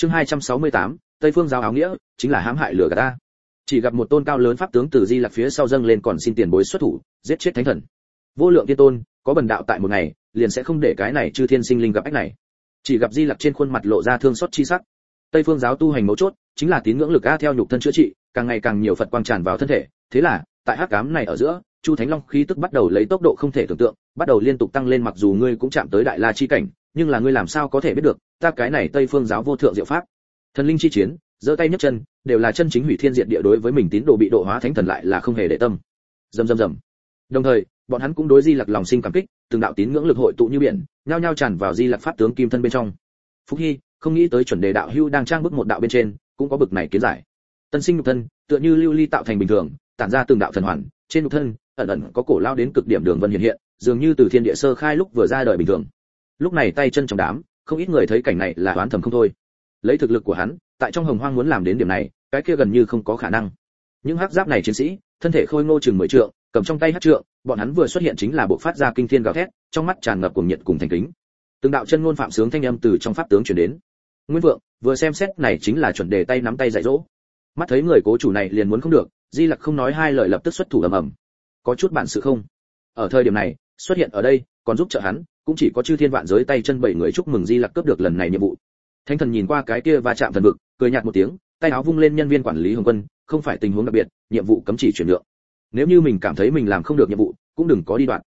chương 268, tây phương giáo áo nghĩa chính là hãm hại lừa gạt ta. Chỉ gặp một tôn cao lớn pháp tướng từ di lạc phía sau dâng lên còn xin tiền bối xuất thủ giết chết thánh thần. Vô lượng tiên tôn có bần đạo tại một ngày liền sẽ không để cái này chư thiên sinh linh gặp ách này. Chỉ gặp di lạc trên khuôn mặt lộ ra thương xót chi sắc. Tây phương giáo tu hành mấu chốt chính là tín ngưỡng lực a theo nhục thân chữa trị càng ngày càng nhiều phật quang tràn vào thân thể. Thế là tại hắc cám này ở giữa chu thánh long khí tức bắt đầu lấy tốc độ không thể tưởng tượng bắt đầu liên tục tăng lên mặc dù ngươi cũng chạm tới đại la chi cảnh nhưng là ngươi làm sao có thể biết được, ta cái này tây phương giáo vô thượng diệu pháp. Thần linh chi chiến, giơ tay nhấc chân, đều là chân chính hủy thiên diệt địa đối với mình tín đồ bị độ hóa thánh thần lại là không hề để tâm. Dầm dầm dầm đồng thời, bọn hắn cũng đối di lặc lòng sinh cảm kích, từng đạo tín ngưỡng lực hội tụ như biển, nhao nhao tràn vào di lặc pháp tướng kim thân bên trong. Phúc hy, không nghĩ tới chuẩn đề đạo hưu đang trang bức một đạo bên trên, cũng có bực này kiến giải. Tân sinh nhục thân, tựa như lưu ly tạo thành bình thường, tản ra từng đạo thần hoàn, trên nhục thân, ẩn ẩn có cổ lao đến cực điểm đường vân hiện hiện, dường như từ thiên địa sơ khai lúc vừa ra đời bình thường lúc này tay chân trong đám, không ít người thấy cảnh này là đoán thầm không thôi. Lấy thực lực của hắn, tại trong hồng hoang muốn làm đến điểm này, cái kia gần như không có khả năng. Những hắc giáp này chiến sĩ, thân thể khôi ngô chừng mười trượng, cầm trong tay hắc trượng, bọn hắn vừa xuất hiện chính là bộ phát ra kinh thiên gào thét, trong mắt tràn ngập cuồng nhiệt cùng thành kính. Từng đạo chân ngôn phạm sướng thanh âm từ trong pháp tướng truyền đến. Nguyên vượng, vừa xem xét này chính là chuẩn đề tay nắm tay dạy dỗ. Mắt thấy người cố chủ này liền muốn không được, di lặc không nói hai lời lập tức xuất thủ ầm ầm. Có chút bản sự không? Ở thời điểm này, xuất hiện ở đây, còn giúp trợ hắn cũng chỉ có chư thiên vạn giới tay chân bảy người chúc mừng di lặc cướp được lần này nhiệm vụ. Thánh thần nhìn qua cái kia va chạm thần vực, cười nhạt một tiếng, tay áo vung lên nhân viên quản lý hồng quân, không phải tình huống đặc biệt, nhiệm vụ cấm chỉ chuyển nhượng. Nếu như mình cảm thấy mình làm không được nhiệm vụ, cũng đừng có đi đoạn.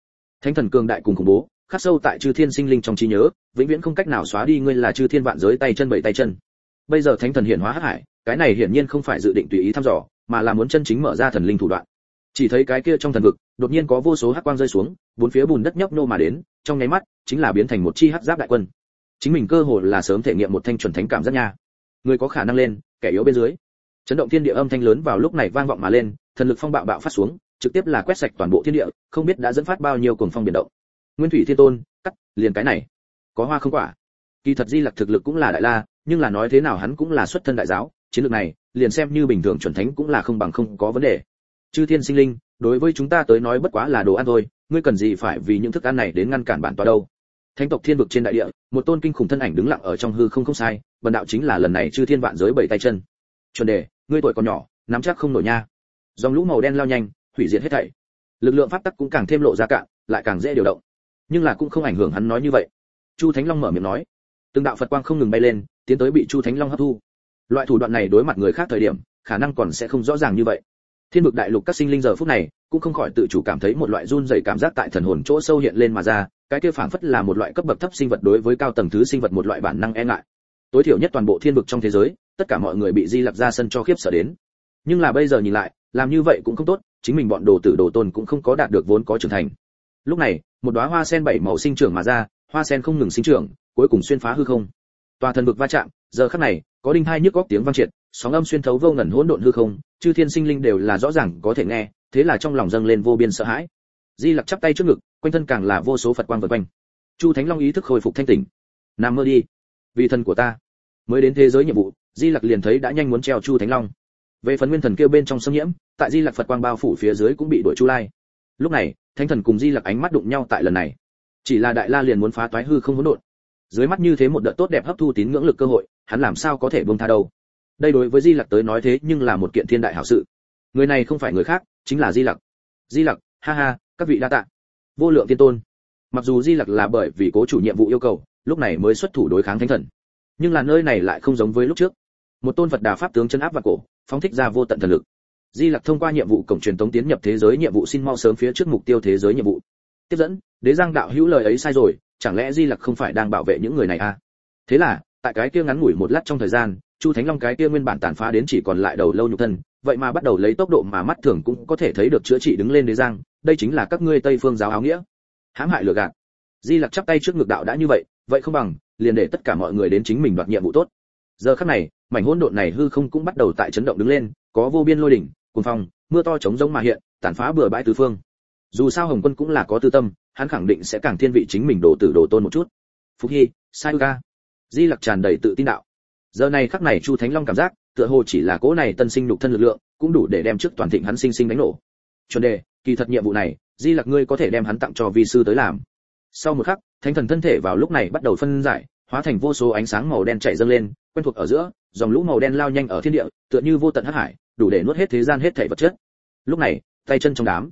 Thánh thần cường đại cùng khủng bố, khắc sâu tại chư thiên sinh linh trong trí nhớ, vĩnh viễn không cách nào xóa đi ngươi là chư thiên vạn giới tay chân bảy tay chân. Bây giờ thánh thần hiển hóa hắc hải, cái này hiển nhiên không phải dự định tùy ý thăm dò, mà là muốn chân chính mở ra thần linh thủ đoạn chỉ thấy cái kia trong thần vực, đột nhiên có vô số hắc quang rơi xuống, bốn phía bùn đất nhấp nô mà đến, trong nháy mắt, chính là biến thành một chi hắc giáp đại quân. Chính mình cơ hồ là sớm thể nghiệm một thanh chuẩn thánh cảm giác nha. Người có khả năng lên, kẻ yếu bên dưới. Chấn động thiên địa âm thanh lớn vào lúc này vang vọng mà lên, thần lực phong bạo bạo phát xuống, trực tiếp là quét sạch toàn bộ thiên địa, không biết đã dẫn phát bao nhiêu cuồng phong biển động. Nguyên thủy thiên tôn, cắt, liền cái này. Có hoa không quả. Kỳ thật di lặc thực lực cũng là đại la, nhưng là nói thế nào hắn cũng là xuất thân đại giáo, chiến lược này, liền xem như bình thường chuẩn thánh cũng là không bằng không có vấn đề chư thiên sinh linh, đối với chúng ta tới nói bất quá là đồ ăn thôi, ngươi cần gì phải vì những thức ăn này đến ngăn cản bản tọa đâu? Thánh tộc thiên vực trên đại địa, một tôn kinh khủng thân ảnh đứng lặng ở trong hư không không sai, bần đạo chính là lần này chư thiên vạn giới bảy tay chân. Chuẩn đề, ngươi tuổi còn nhỏ, nắm chắc không nổi nha. Dòng lũ màu đen lao nhanh, hủy diệt hết thảy. Lực lượng pháp tắc cũng càng thêm lộ ra cạn, lại càng dễ điều động. Nhưng là cũng không ảnh hưởng hắn nói như vậy. Chu thánh long mở miệng nói. Từng đạo phật quang không ngừng bay lên, tiến tới bị chu thánh long hấp thu. Loại thủ đoạn này đối mặt người khác thời điểm, khả năng còn sẽ không rõ ràng như vậy thiên vực đại lục các sinh linh giờ phút này, cũng không khỏi tự chủ cảm thấy một loại run rẩy cảm giác tại thần hồn chỗ sâu hiện lên mà ra, cái kia phảng phất là một loại cấp bậc thấp sinh vật đối với cao tầng thứ sinh vật một loại bản năng e ngại. Tối thiểu nhất toàn bộ thiên vực trong thế giới, tất cả mọi người bị di lặc ra sân cho khiếp sợ đến. Nhưng là bây giờ nhìn lại, làm như vậy cũng không tốt, chính mình bọn đồ tử đồ tôn cũng không có đạt được vốn có trưởng thành. Lúc này, một đóa hoa sen bảy màu sinh trưởng mà ra, hoa sen không ngừng sinh trưởng, cuối cùng xuyên phá hư không. Tòa thần vực va chạm, giờ khắc này, có đinh hai nhức góc tiếng vang triệt sóng âm xuyên thấu vô ngần hỗn độn hư không, chư thiên sinh linh đều là rõ ràng có thể nghe, thế là trong lòng dâng lên vô biên sợ hãi. Di lặc chắp tay trước ngực, quanh thân càng là vô số phật quang vần quanh. Chu thánh long ý thức khôi phục thanh tỉnh. Nằm mơ đi. Vì thần của ta. Mới đến thế giới nhiệm vụ, di lặc liền thấy đã nhanh muốn treo chu thánh long. Về phần nguyên thần kêu bên trong xâm nhiễm, tại di lặc phật quang bao phủ phía dưới cũng bị đuổi chu lai. Lúc này, thánh thần cùng di lặc ánh mắt đụng nhau tại lần này. Chỉ là đại la liền muốn phá toái hư không hỗn độn. Dưới mắt như thế một đợt tốt đẹp hấp thu tín ngưỡng lực cơ hội, hắn làm sao có thể buông tha đâu? Đây đối với di lặc tới nói thế nhưng là một kiện thiên đại hảo sự. Người này không phải người khác, chính là di lặc. Di lặc, ha ha, các vị đa tạ. Vô lượng tiên tôn. Mặc dù di lặc là bởi vì cố chủ nhiệm vụ yêu cầu, lúc này mới xuất thủ đối kháng thánh thần. Nhưng là nơi này lại không giống với lúc trước. Một tôn vật đà pháp tướng chân áp và cổ, phóng thích ra vô tận thần lực. Di lặc thông qua nhiệm vụ cổng truyền tống tiến nhập thế giới nhiệm vụ xin mau sớm phía trước mục tiêu thế giới nhiệm vụ. Tiếp dẫn, đế giang đạo hữu lời ấy sai rồi, chẳng lẽ di lặc không phải đang bảo vệ những người này à? Thế là, tại cái kia ngắn ngủi một lát trong thời gian chu thánh long cái kia nguyên bản tàn phá đến chỉ còn lại đầu lâu nhục thân, vậy mà bắt đầu lấy tốc độ mà mắt thường cũng có thể thấy được chữa trị đứng lên đế giang, đây chính là các ngươi tây phương giáo áo nghĩa. Hãm hại lừa gạt. Di lặc chắp tay trước ngực đạo đã như vậy vậy không bằng, liền để tất cả mọi người đến chính mình đoạt nhiệm vụ tốt. Giờ khắc này, mảnh hỗn độn này hư không cũng bắt đầu tại chấn động đứng lên, có vô biên lôi đỉnh, cuồng phong, mưa to chống rông mà hiện, tàn phá bừa bãi tứ phương. Dù sao hồng quân cũng là có tư tâm, hắn khẳng định sẽ càng thiên vị chính mình đồ tử đồ tôn một chút. Phúc hy, sai ga di lặc tràn đầy tự tin đạo giờ này khắc này chu thánh long cảm giác, tựa hồ chỉ là cỗ này tân sinh nhục thân lực lượng, cũng đủ để đem trước toàn thịnh hắn sinh sinh đánh nổ. Chuẩn đề, kỳ thật nhiệm vụ này, di lặc ngươi có thể đem hắn tặng cho vi sư tới làm. Sau một khắc, thánh thần thân thể vào lúc này bắt đầu phân giải, hóa thành vô số ánh sáng màu đen chạy dâng lên, quen thuộc ở giữa, dòng lũ màu đen lao nhanh ở thiên địa, tựa như vô tận hắc hải, đủ để nuốt hết thế gian hết thảy vật chất. Lúc này, tay chân trong đám,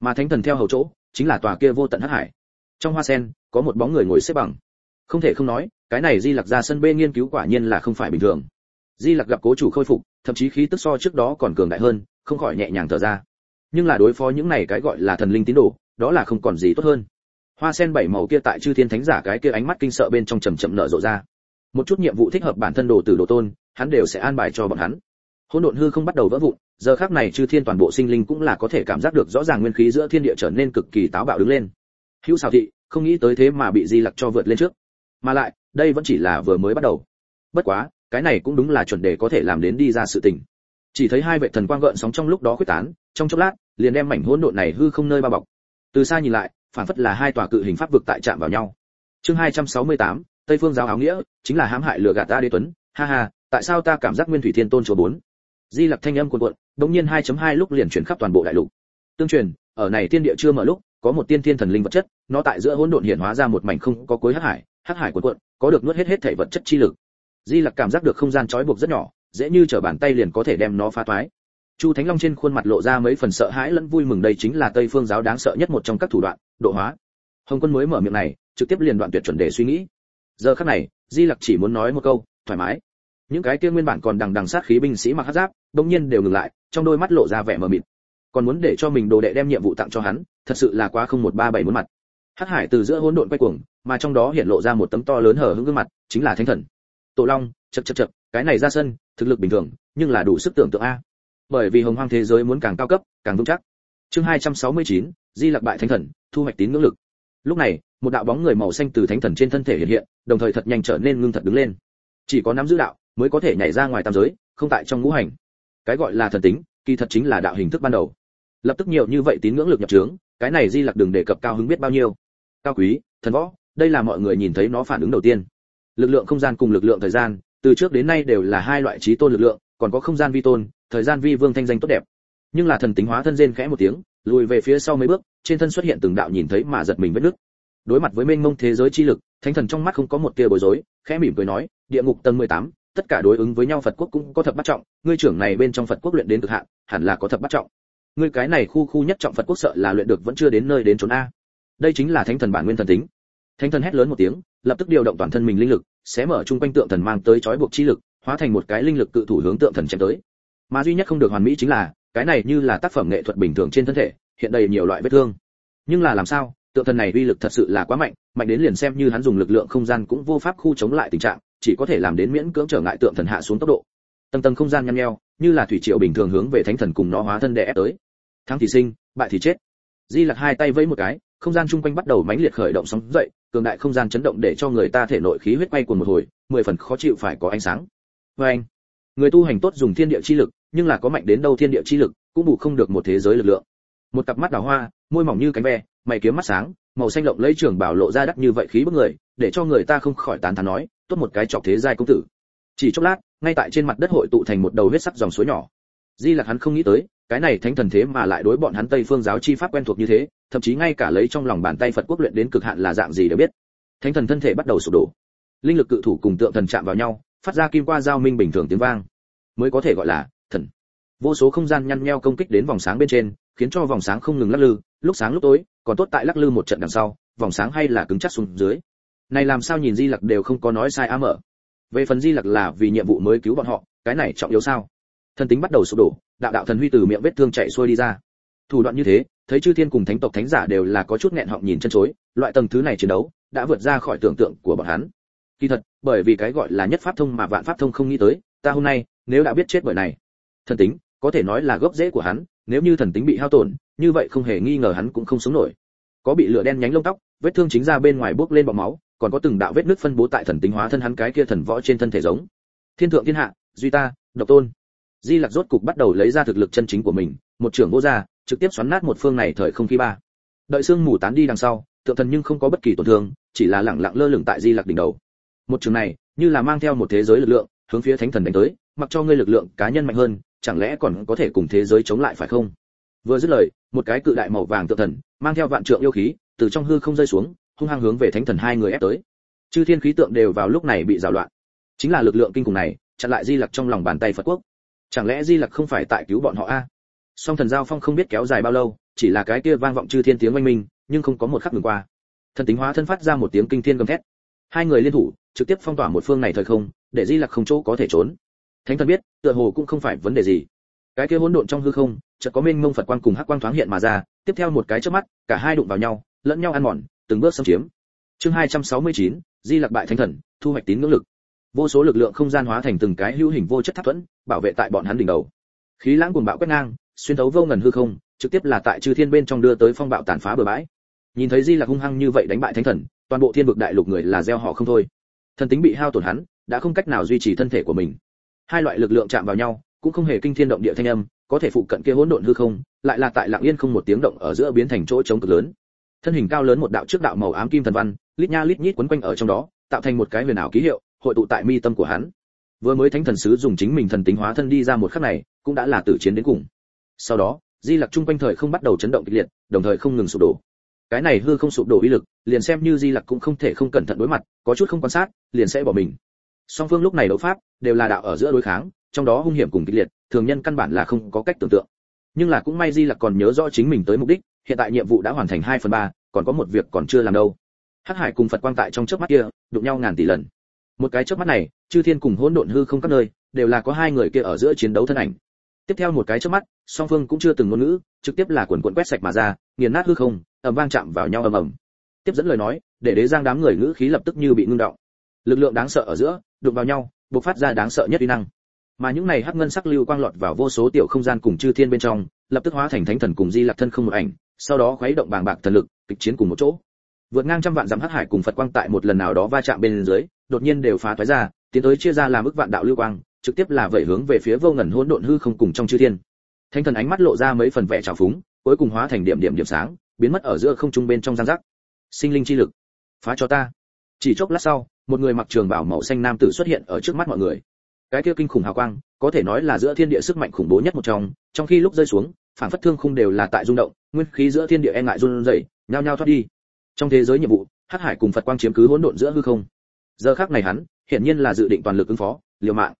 mà thánh thần theo hầu chỗ, chính là tòa kia vô tận hắc hải. Trong hoa sen, có một bóng người ngồi xếp bằng. Không thể không nói cái này di lặc ra sân bê nghiên cứu quả nhiên là không phải bình thường. Di lặc gặp cố chủ khôi phục, thậm chí khí tức so trước đó còn cường đại hơn, không khỏi nhẹ nhàng thở ra. Nhưng là đối phó những này cái gọi là thần linh tín đồ, đó là không còn gì tốt hơn. Hoa sen bảy màu kia tại chư thiên thánh giả cái kia ánh mắt kinh sợ bên trong trầm chậm nở rộ ra. Một chút nhiệm vụ thích hợp bản thân đồ tử đồ tôn, hắn đều sẽ an bài cho bọn hắn. Hỗn độn hư không bắt đầu vỡ vụn, giờ khắc này chư thiên toàn bộ sinh linh cũng là có thể cảm giác được rõ ràng nguyên khí giữa thiên địa trở nên cực kỳ táo bạo đứng lên. Hữu xào thị, không nghĩ tới thế mà bị di lặc cho vượt lên trước. Mà lại đây vẫn chỉ là vừa mới bắt đầu. Bất quá cái này cũng đúng là chuẩn đề có thể làm đến đi ra sự tình. Chỉ thấy hai vệ thần quang gợn sóng trong lúc đó quyết tán trong chốc lát liền đem mảnh hỗn độn này hư không nơi bao bọc. Từ xa nhìn lại phản phất là hai tòa cự hình pháp vực tại chạm vào nhau. Chương 268, tây phương giáo áo nghĩa chính là hãm hại lừa gạt ta đế tuấn. Ha ha tại sao ta cảm giác nguyên thủy thiên tôn chúa bốn? Di lặc thanh âm cuộn cuộn đống nhiên 2.2 lúc liền chuyển khắp toàn bộ đại lục. Tương truyền ở này tiên địa chưa mở lúc có một tiên thiên thần linh vật chất nó tại giữa hỗn độn hiện hóa ra một mảnh không có cuối hắc hải hắc hải cuộn cuộn, có được nuốt hết hết thể vật chất chi lực. Di lặc cảm giác được không gian trói buộc rất nhỏ, dễ như trở bàn tay liền có thể đem nó phá toái. Chu thánh long trên khuôn mặt lộ ra mấy phần sợ hãi lẫn vui mừng đây chính là tây phương giáo đáng sợ nhất một trong các thủ đoạn, độ hóa. Hồng quân mới mở miệng này, trực tiếp liền đoạn tuyệt chuẩn đề suy nghĩ. Giờ khắc này, di lặc chỉ muốn nói một câu, thoải mái. Những cái kia nguyên bản còn đằng đằng sát khí binh sĩ mặc hắc giáp đống nhiên đều ngừng lại, trong đôi mắt lộ ra vẻ mờ mịt. Còn muốn để cho mình đồ đệ đem nhiệm vụ tặng cho hắn, thật sự là quá không một ba bảy muốn mặt. Hắc hải từ giữa hỗn độn quay cuồng mà trong đó hiện lộ ra một tấm to lớn hở hững gương mặt chính là thánh thần. Tổ long chậc chậc chậc, cái này ra sân thực lực bình thường nhưng là đủ sức tưởng tượng a. Bởi vì hồng hoang thế giới muốn càng cao cấp càng vững chắc. Chương 269, di lặc bại thánh thần thu hoạch tín ngưỡng lực. Lúc này một đạo bóng người màu xanh từ thánh thần trên thân thể hiện hiện đồng thời thật nhanh trở nên ngưng thật đứng lên. Chỉ có nắm giữ đạo mới có thể nhảy ra ngoài tam giới không tại trong ngũ hành. Cái gọi là thần tính kỳ thật chính là đạo hình thức ban đầu. Lập tức nhiều như vậy tín ngưỡng lực nhập trướng cái này di lặc đừng đề cập cao hứng biết bao nhiêu. Cao quý thần võ đây là mọi người nhìn thấy nó phản ứng đầu tiên. Lực lượng không gian cùng lực lượng thời gian từ trước đến nay đều là hai loại trí tôn lực lượng còn có không gian vi tôn thời gian vi vương thanh danh tốt đẹp. Nhưng là thần tính hóa thân rên khẽ một tiếng lùi về phía sau mấy bước trên thân xuất hiện từng đạo nhìn thấy mà giật mình vết nước đối mặt với mênh mông thế giới chi lực thánh thần trong mắt không có một tia bối rối khẽ mỉm cười nói địa ngục tầng 18, tất cả đối ứng với nhau phật quốc cũng có thập bắt trọng ngươi trưởng này bên trong phật quốc luyện đến cực hạn hẳn là có thập bắt trọng. Ngươi cái này khu khu nhất trọng phật quốc sợ là luyện được vẫn chưa đến nơi đến chốn a. Đây chính là thánh thần bản nguyên thần tính thánh thần hét lớn một tiếng, lập tức điều động toàn thân mình linh lực, xé mở chung quanh tượng thần mang tới chói buộc chi lực, hóa thành một cái linh lực cự thủ hướng tượng thần chém tới. Mà duy nhất không được hoàn mỹ chính là, cái này như là tác phẩm nghệ thuật bình thường trên thân thể, hiện đầy nhiều loại vết thương. Nhưng là làm sao, tượng thần này uy lực thật sự là quá mạnh mạnh đến liền xem như hắn dùng lực lượng không gian cũng vô pháp khu chống lại tình trạng, chỉ có thể làm đến miễn cưỡng trở ngại tượng thần hạ xuống tốc độ. Tầng tầng không gian nhăn nheo, như là thủy triều bình thường hướng về thánh thần cùng nó hóa thân đè ép tới. Thắng thì sinh, bại thì chết. Di lặc hai tay vẫy một cái không gian chung quanh bắt đầu mãnh liệt khởi động sóng dậy, cường đại không gian chấn động để cho người ta thể nội khí huyết quay cuồng một hồi, mười phần khó chịu phải có ánh sáng. Vê anh, người tu hành tốt dùng thiên địa chi lực, nhưng là có mạnh đến đâu thiên địa chi lực, cũng bù không được một thế giới lực lượng. Một cặp mắt đào hoa, môi mỏng như cánh ve, mày kiếm mắt sáng, màu xanh lộng lấy trường bảo lộ ra đắc như vậy khí bức người, để cho người ta không khỏi tán thán nói, tốt một cái chọc thế giai công tử. Chỉ chốc lát, ngay tại trên mặt đất hội tụ thành một đầu huyết sắc dòng suối nhỏ. Di lạc hắn không nghĩ tới cái này thánh thần thế mà lại đối bọn hắn tây phương giáo chi pháp quen thuộc như thế, thậm chí ngay cả lấy trong lòng bàn tay phật quốc luyện đến cực hạn là dạng gì đều biết. Thánh thần thân thể bắt đầu sụp đổ. Linh lực cự thủ cùng tượng thần chạm vào nhau, phát ra kim qua giao minh bình thường tiếng vang. Mới có thể gọi là thần. Vô số không gian nhăn nheo công kích đến vòng sáng bên trên, khiến cho vòng sáng không ngừng lắc lư, lúc sáng lúc tối, còn tốt tại lắc lư một trận đằng sau, vòng sáng hay là cứng chắc xuống dưới. Này làm sao nhìn di lặc đều không có nói sai á mở. Về phần di lặc là vì nhiệm vụ mới cứu bọn họ, cái này trọng yếu sao? Thần tính bắt đầu sụp đổ đạo đạo thần huy từ miệng vết thương chạy xuôi đi ra. Thủ đoạn như thế, thấy chư thiên cùng thánh tộc thánh giả đều là có chút nghẹn họng nhìn chân chối, loại tầng thứ này chiến đấu đã vượt ra khỏi tưởng tượng của bọn hắn. Kỳ thật, bởi vì cái gọi là nhất pháp thông mà vạn pháp thông không nghĩ tới, ta hôm nay, nếu đã biết chết bởi này, thần tính, có thể nói là gốc rễ của hắn, nếu như thần tính bị hao tổn, như vậy không hề nghi ngờ hắn cũng không sống nổi. Có bị lửa đen nhánh lông tóc, vết thương chính ra bên ngoài bốc lên bọt máu, còn có từng đạo vết nứt phân bố tại thần tính hóa thân hắn cái kia thần võ trên thân thể giống. Thiên thượng thiên hạ, duy ta, độc tôn di lặc rốt cục bắt đầu lấy ra thực lực chân chính của mình, một trưởng vô gia, trực tiếp xoắn nát một phương này thời không khí ba. Đợi xương mù tán đi đằng sau thượng thần nhưng không có bất kỳ tổn thương, chỉ là lẳng lặng lơ lửng tại di lặc đỉnh đầu. Một trường này, như là mang theo một thế giới lực lượng, hướng phía thánh thần đánh tới, mặc cho ngươi lực lượng cá nhân mạnh hơn, chẳng lẽ còn có thể cùng thế giới chống lại phải không? Vừa dứt lời, một cái cự đại màu vàng thượng thần, mang theo vạn trượng yêu khí, từ trong hư không rơi xuống, hung hăng hướng về thánh thần hai người ép tới. Chư thiên khí tượng đều vào lúc này bị rào loạn. Chính là lực lượng kinh khủng này, chặn lại di lặc trong lòng bàn tay phật quốc chẳng lẽ di lặc không phải tại cứu bọn họ a? Song thần giao phong không biết kéo dài bao lâu chỉ là cái kia vang vọng chư thiên tiếng oanh minh nhưng không có một khắc ngừng qua. Thần tính hóa thân phát ra một tiếng kinh thiên gầm thét. Hai người liên thủ trực tiếp phong tỏa một phương này thời không để di lặc không chỗ có thể trốn. Thánh thần biết tựa hồ cũng không phải vấn đề gì. Cái kia hỗn độn trong hư không chợt có minh mông phật quang cùng hắc quang thoáng hiện mà ra tiếp theo một cái chớp mắt cả hai đụng vào nhau lẫn nhau ăn mòn từng bước xâm chiếm. Chương 269, di lặc bại thánh thần thu hoạch tín ngưỡng lực. Vô số lực lượng không gian hóa thành từng cái hữu hình vô chất tháp thuẫn bảo vệ tại bọn hắn đỉnh đầu. Khí lãng cuồng bạo quét ngang, xuyên thấu vô ngần hư không, trực tiếp là tại chư thiên bên trong đưa tới phong bạo tàn phá bờ bãi. Nhìn thấy di lạc hung hăng như vậy đánh bại thánh thần, toàn bộ thiên vực đại lục người là gieo họ không thôi. Thần tính bị hao tổn hắn, đã không cách nào duy trì thân thể của mình. Hai loại lực lượng chạm vào nhau, cũng không hề kinh thiên động địa thanh âm, có thể phụ cận kia hỗn độn hư không, lại là tại lặng yên không một tiếng động ở giữa biến thành chỗ trống cực lớn. Thân hình cao lớn một đạo trước đạo màu ám kim thần văn, lít nha lít nhít quấn quanh ở trong đó, tạo thành một cái huyền ảo ký hiệu, hội tụ tại mi tâm của hắn vừa mới thánh thần sứ dùng chính mình thần tính hóa thân đi ra một khắc này cũng đã là tử chiến đến cùng. Sau đó di lặc trung quanh thời không bắt đầu chấn động kịch liệt đồng thời không ngừng sụp đổ. Cái này hư không sụp đổ uy lực liền xem như di lặc cũng không thể không cẩn thận đối mặt có chút không quan sát liền sẽ bỏ mình. Song phương lúc này đấu pháp đều là đạo ở giữa đối kháng trong đó hung hiểm cùng kịch liệt thường nhân căn bản là không có cách tưởng tượng. Nhưng là cũng may di lặc còn nhớ rõ chính mình tới mục đích hiện tại nhiệm vụ đã hoàn thành 2 phần 3, còn có một việc còn chưa làm đâu. Hắc hải cùng phật quang tại trong chớp mắt kia đụng nhau ngàn tỷ lần. Một cái chớp mắt này chư thiên cùng hỗn độn hư không các nơi, đều là có hai người kia ở giữa chiến đấu thân ảnh. Tiếp theo một cái chớp mắt, song phương cũng chưa từng ngôn ngữ, trực tiếp là quần quần quét sạch mà ra, nghiền nát hư không, ầm vang chạm vào nhau ầm ầm. Tiếp dẫn lời nói, để đế giang đám người ngữ khí lập tức như bị ngưng động. Lực lượng đáng sợ ở giữa, đụng vào nhau, bộc phát ra đáng sợ nhất uy năng. Mà những này hắc ngân sắc lưu quang lọt vào vô số tiểu không gian cùng chư thiên bên trong, lập tức hóa thành thánh thần cùng di lạc thân không một ảnh, sau đó khuấy động bàng bạc thần lực, kịch chiến cùng một chỗ. Vượt ngang trăm vạn dặm hắc hải cùng phật quang tại một lần nào đó va chạm bên dưới, đột nhiên đều phá toái ra tiến tới chia ra làm ức vạn đạo lưu quang, trực tiếp là vẩy hướng về phía vô ngần hỗn độn hư không cùng trong chư thiên. Thánh thần ánh mắt lộ ra mấy phần vẻ trào phúng, cuối cùng hóa thành điểm điểm điểm sáng, biến mất ở giữa không trung bên trong giang giác. Sinh linh chi lực, phá cho ta. Chỉ chốc lát sau, một người mặc trường bảo màu xanh nam tử xuất hiện ở trước mắt mọi người. Cái kia kinh khủng hào quang, có thể nói là giữa thiên địa sức mạnh khủng bố nhất một trong trong khi lúc rơi xuống, phản phất thương khung đều là tại rung động, nguyên khí giữa thiên địa e ngại run rẩy, nhao nhao thoát đi. Trong thế giới nhiệm vụ, hắc hải cùng phật quang chiếm cứ hỗn độn giữa hư không. Giờ khắc này hắn hiển nhiên là dự định toàn lực ứng phó, liều mạng,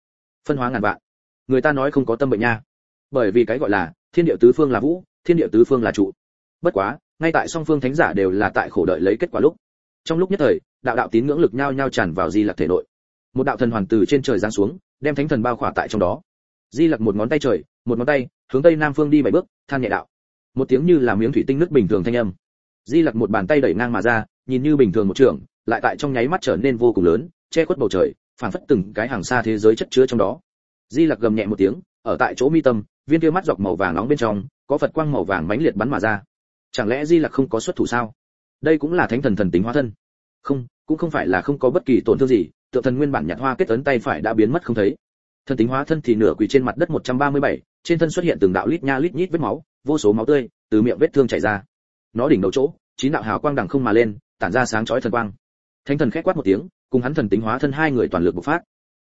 phân hóa ngàn vạn. Người ta nói không có tâm bệnh nha. Bởi vì cái gọi là thiên địa tứ phương là vũ, thiên địa tứ phương là trụ. Bất quá, ngay tại song phương thánh giả đều là tại khổ đợi lấy kết quả lúc. Trong lúc nhất thời, đạo đạo tín ngưỡng lực nhao nhao tràn vào di lặc thể nội. Một đạo thần hoàn từ trên trời giáng xuống, đem thánh thần bao khỏa tại trong đó. Di lặc một ngón tay trời, một ngón tay, hướng tây nam phương đi bảy bước, than nhẹ đạo. Một tiếng như là miếng thủy tinh nước bình thường thanh âm. Di lặc một bàn tay đẩy ngang mà ra, nhìn như bình thường một trường, lại tại trong nháy mắt trở nên vô cùng lớn che khuất bầu trời phản phất từng cái hàng xa thế giới chất chứa trong đó. Di lặc gầm nhẹ một tiếng ở tại chỗ mi tâm viên kia mắt dọc màu vàng nóng bên trong có phật quang màu vàng mãnh liệt bắn mà ra. Chẳng lẽ di lặc không có xuất thủ sao? Đây cũng là thánh thần thần tính hóa thân. Không cũng không phải là không có bất kỳ tổn thương gì tượng thần nguyên bản nhạt hoa kết ấn tay phải đã biến mất không thấy. Thần tính hóa thân thì nửa quỳ trên mặt đất 137, trên thân xuất hiện từng đạo lít nha lít nhít vết máu vô số máu tươi từ miệng vết thương chảy ra. Nó đỉnh đầu chỗ chín đạo hào quang đằng không mà lên tản ra sáng chói thần quang. Thánh thần khét quát một tiếng cùng hắn thần tính hóa thân hai người toàn lực bộc phát.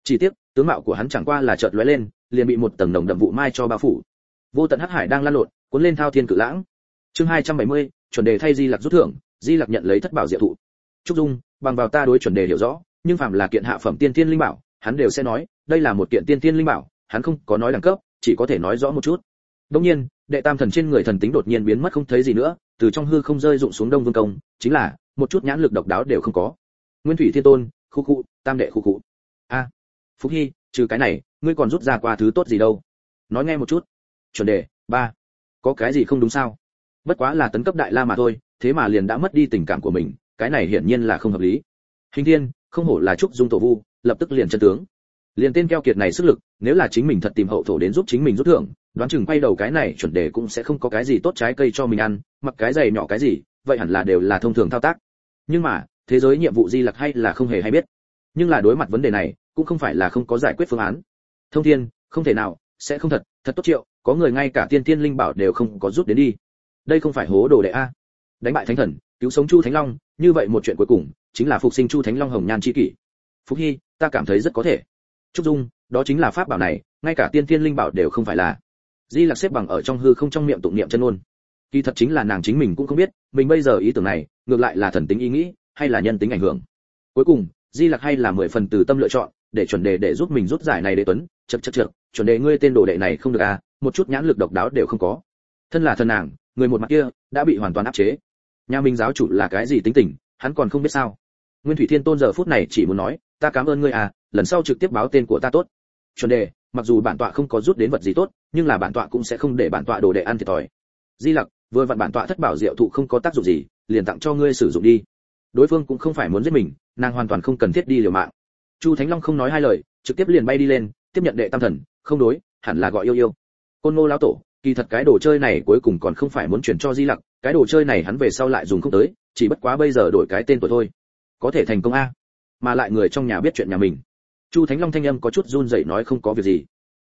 Chỉ tiếc tướng mạo của hắn chẳng qua là chợt lóe lên liền bị một tầng đồng đậm vụ mai cho bao phủ. Vô tận hắc hải đang lan lộn cuốn lên thao thiên cự lãng. Chương 270, chuẩn đề thay di lặc rút thưởng di lặc nhận lấy thất bảo diệu thụ. Trúc dung bằng vào ta đối chuẩn đề hiểu rõ nhưng phạm là kiện hạ phẩm tiên tiên linh bảo hắn đều sẽ nói đây là một kiện tiên tiên linh bảo hắn không có nói đẳng cấp chỉ có thể nói rõ một chút. Đương nhiên đệ tam thần trên người thần tính đột nhiên biến mất không thấy gì nữa từ trong hư không rơi rụng xuống đông vương công chính là một chút nhãn lực độc đáo đều không có nguyên thủy thiên tôn, khu cụ tam đệ khu cụ a phúc hy, trừ cái này, ngươi còn rút ra qua thứ tốt gì đâu? Nói nghe một chút. Chuẩn đề, ba, có cái gì không đúng sao? Bất quá là tấn cấp đại la mà thôi, thế mà liền đã mất đi tình cảm của mình, cái này hiển nhiên là không hợp lý. Hình thiên, không hổ là trúc dung tổ vu, lập tức liền chân tướng. Liền tên keo kiệt này sức lực, nếu là chính mình thật tìm hậu thổ đến giúp chính mình rút thưởng, đoán chừng quay đầu cái này, chuẩn đề cũng sẽ không có cái gì tốt trái cây cho mình ăn, mặc cái giày nhỏ cái gì, vậy hẳn là đều là thông thường thao tác. Nhưng mà thế giới nhiệm vụ di lặc hay là không hề hay biết. Nhưng là đối mặt vấn đề này, cũng không phải là không có giải quyết phương án. Thông thiên, không thể nào, sẽ không thật thật tốt triệu, có người ngay cả tiên tiên linh bảo đều không có rút đến đi. Đây không phải hố đồ đệ a. Đánh bại thánh thần, cứu sống chu thánh long, như vậy một chuyện cuối cùng, chính là phục sinh chu thánh long hồng nhan chi kỷ. Phúc hy, ta cảm thấy rất có thể. Trúc dung, đó chính là pháp bảo này, ngay cả tiên tiên linh bảo đều không phải là. Di lặc xếp bằng ở trong hư không trong miệng tụng niệm chân ngôn. Kỳ thật chính là nàng chính mình cũng không biết, mình bây giờ ý tưởng này, ngược lại là thần tính ý nghĩ hay là nhân tính ảnh hưởng. Cuối cùng, di lặc hay là mười phần từ tâm lựa chọn, để chuẩn đề để giúp mình rút giải này đệ tuấn. Chật chật chật chuẩn đề ngươi tên đồ đệ này không được à một chút nhãn lực độc đáo đều không có. Thân là thân nàng, người một mặt kia đã bị hoàn toàn áp chế. Nhà Minh giáo chủ là cái gì tính tình, hắn còn không biết sao. Nguyên thủy thiên tôn giờ phút này chỉ muốn nói, ta cảm ơn ngươi à lần sau trực tiếp báo tên của ta tốt. Chuẩn đề, mặc dù bản tọa không có rút đến vật gì tốt, nhưng là bản tọa cũng sẽ không để bản tọa đồ đệ ăn thiệt thòi. Di lặc, vừa vặn bản tọa thất bảo diệu thụ không có tác dụng gì, liền tặng cho ngươi sử dụng đi đối phương cũng không phải muốn giết mình, nàng hoàn toàn không cần thiết đi liều mạng. Chu thánh long không nói hai lời, trực tiếp liền bay đi lên, tiếp nhận đệ tam thần, không đối, hẳn là gọi yêu yêu. Côn ngô lão tổ, kỳ thật cái đồ chơi này cuối cùng còn không phải muốn chuyển cho di lặc, cái đồ chơi này hắn về sau lại dùng không tới, chỉ bất quá bây giờ đổi cái tên tuổi thôi. Có thể thành công a. Mà lại người trong nhà biết chuyện nhà mình. Chu thánh long thanh âm có chút run rẩy nói không có việc gì.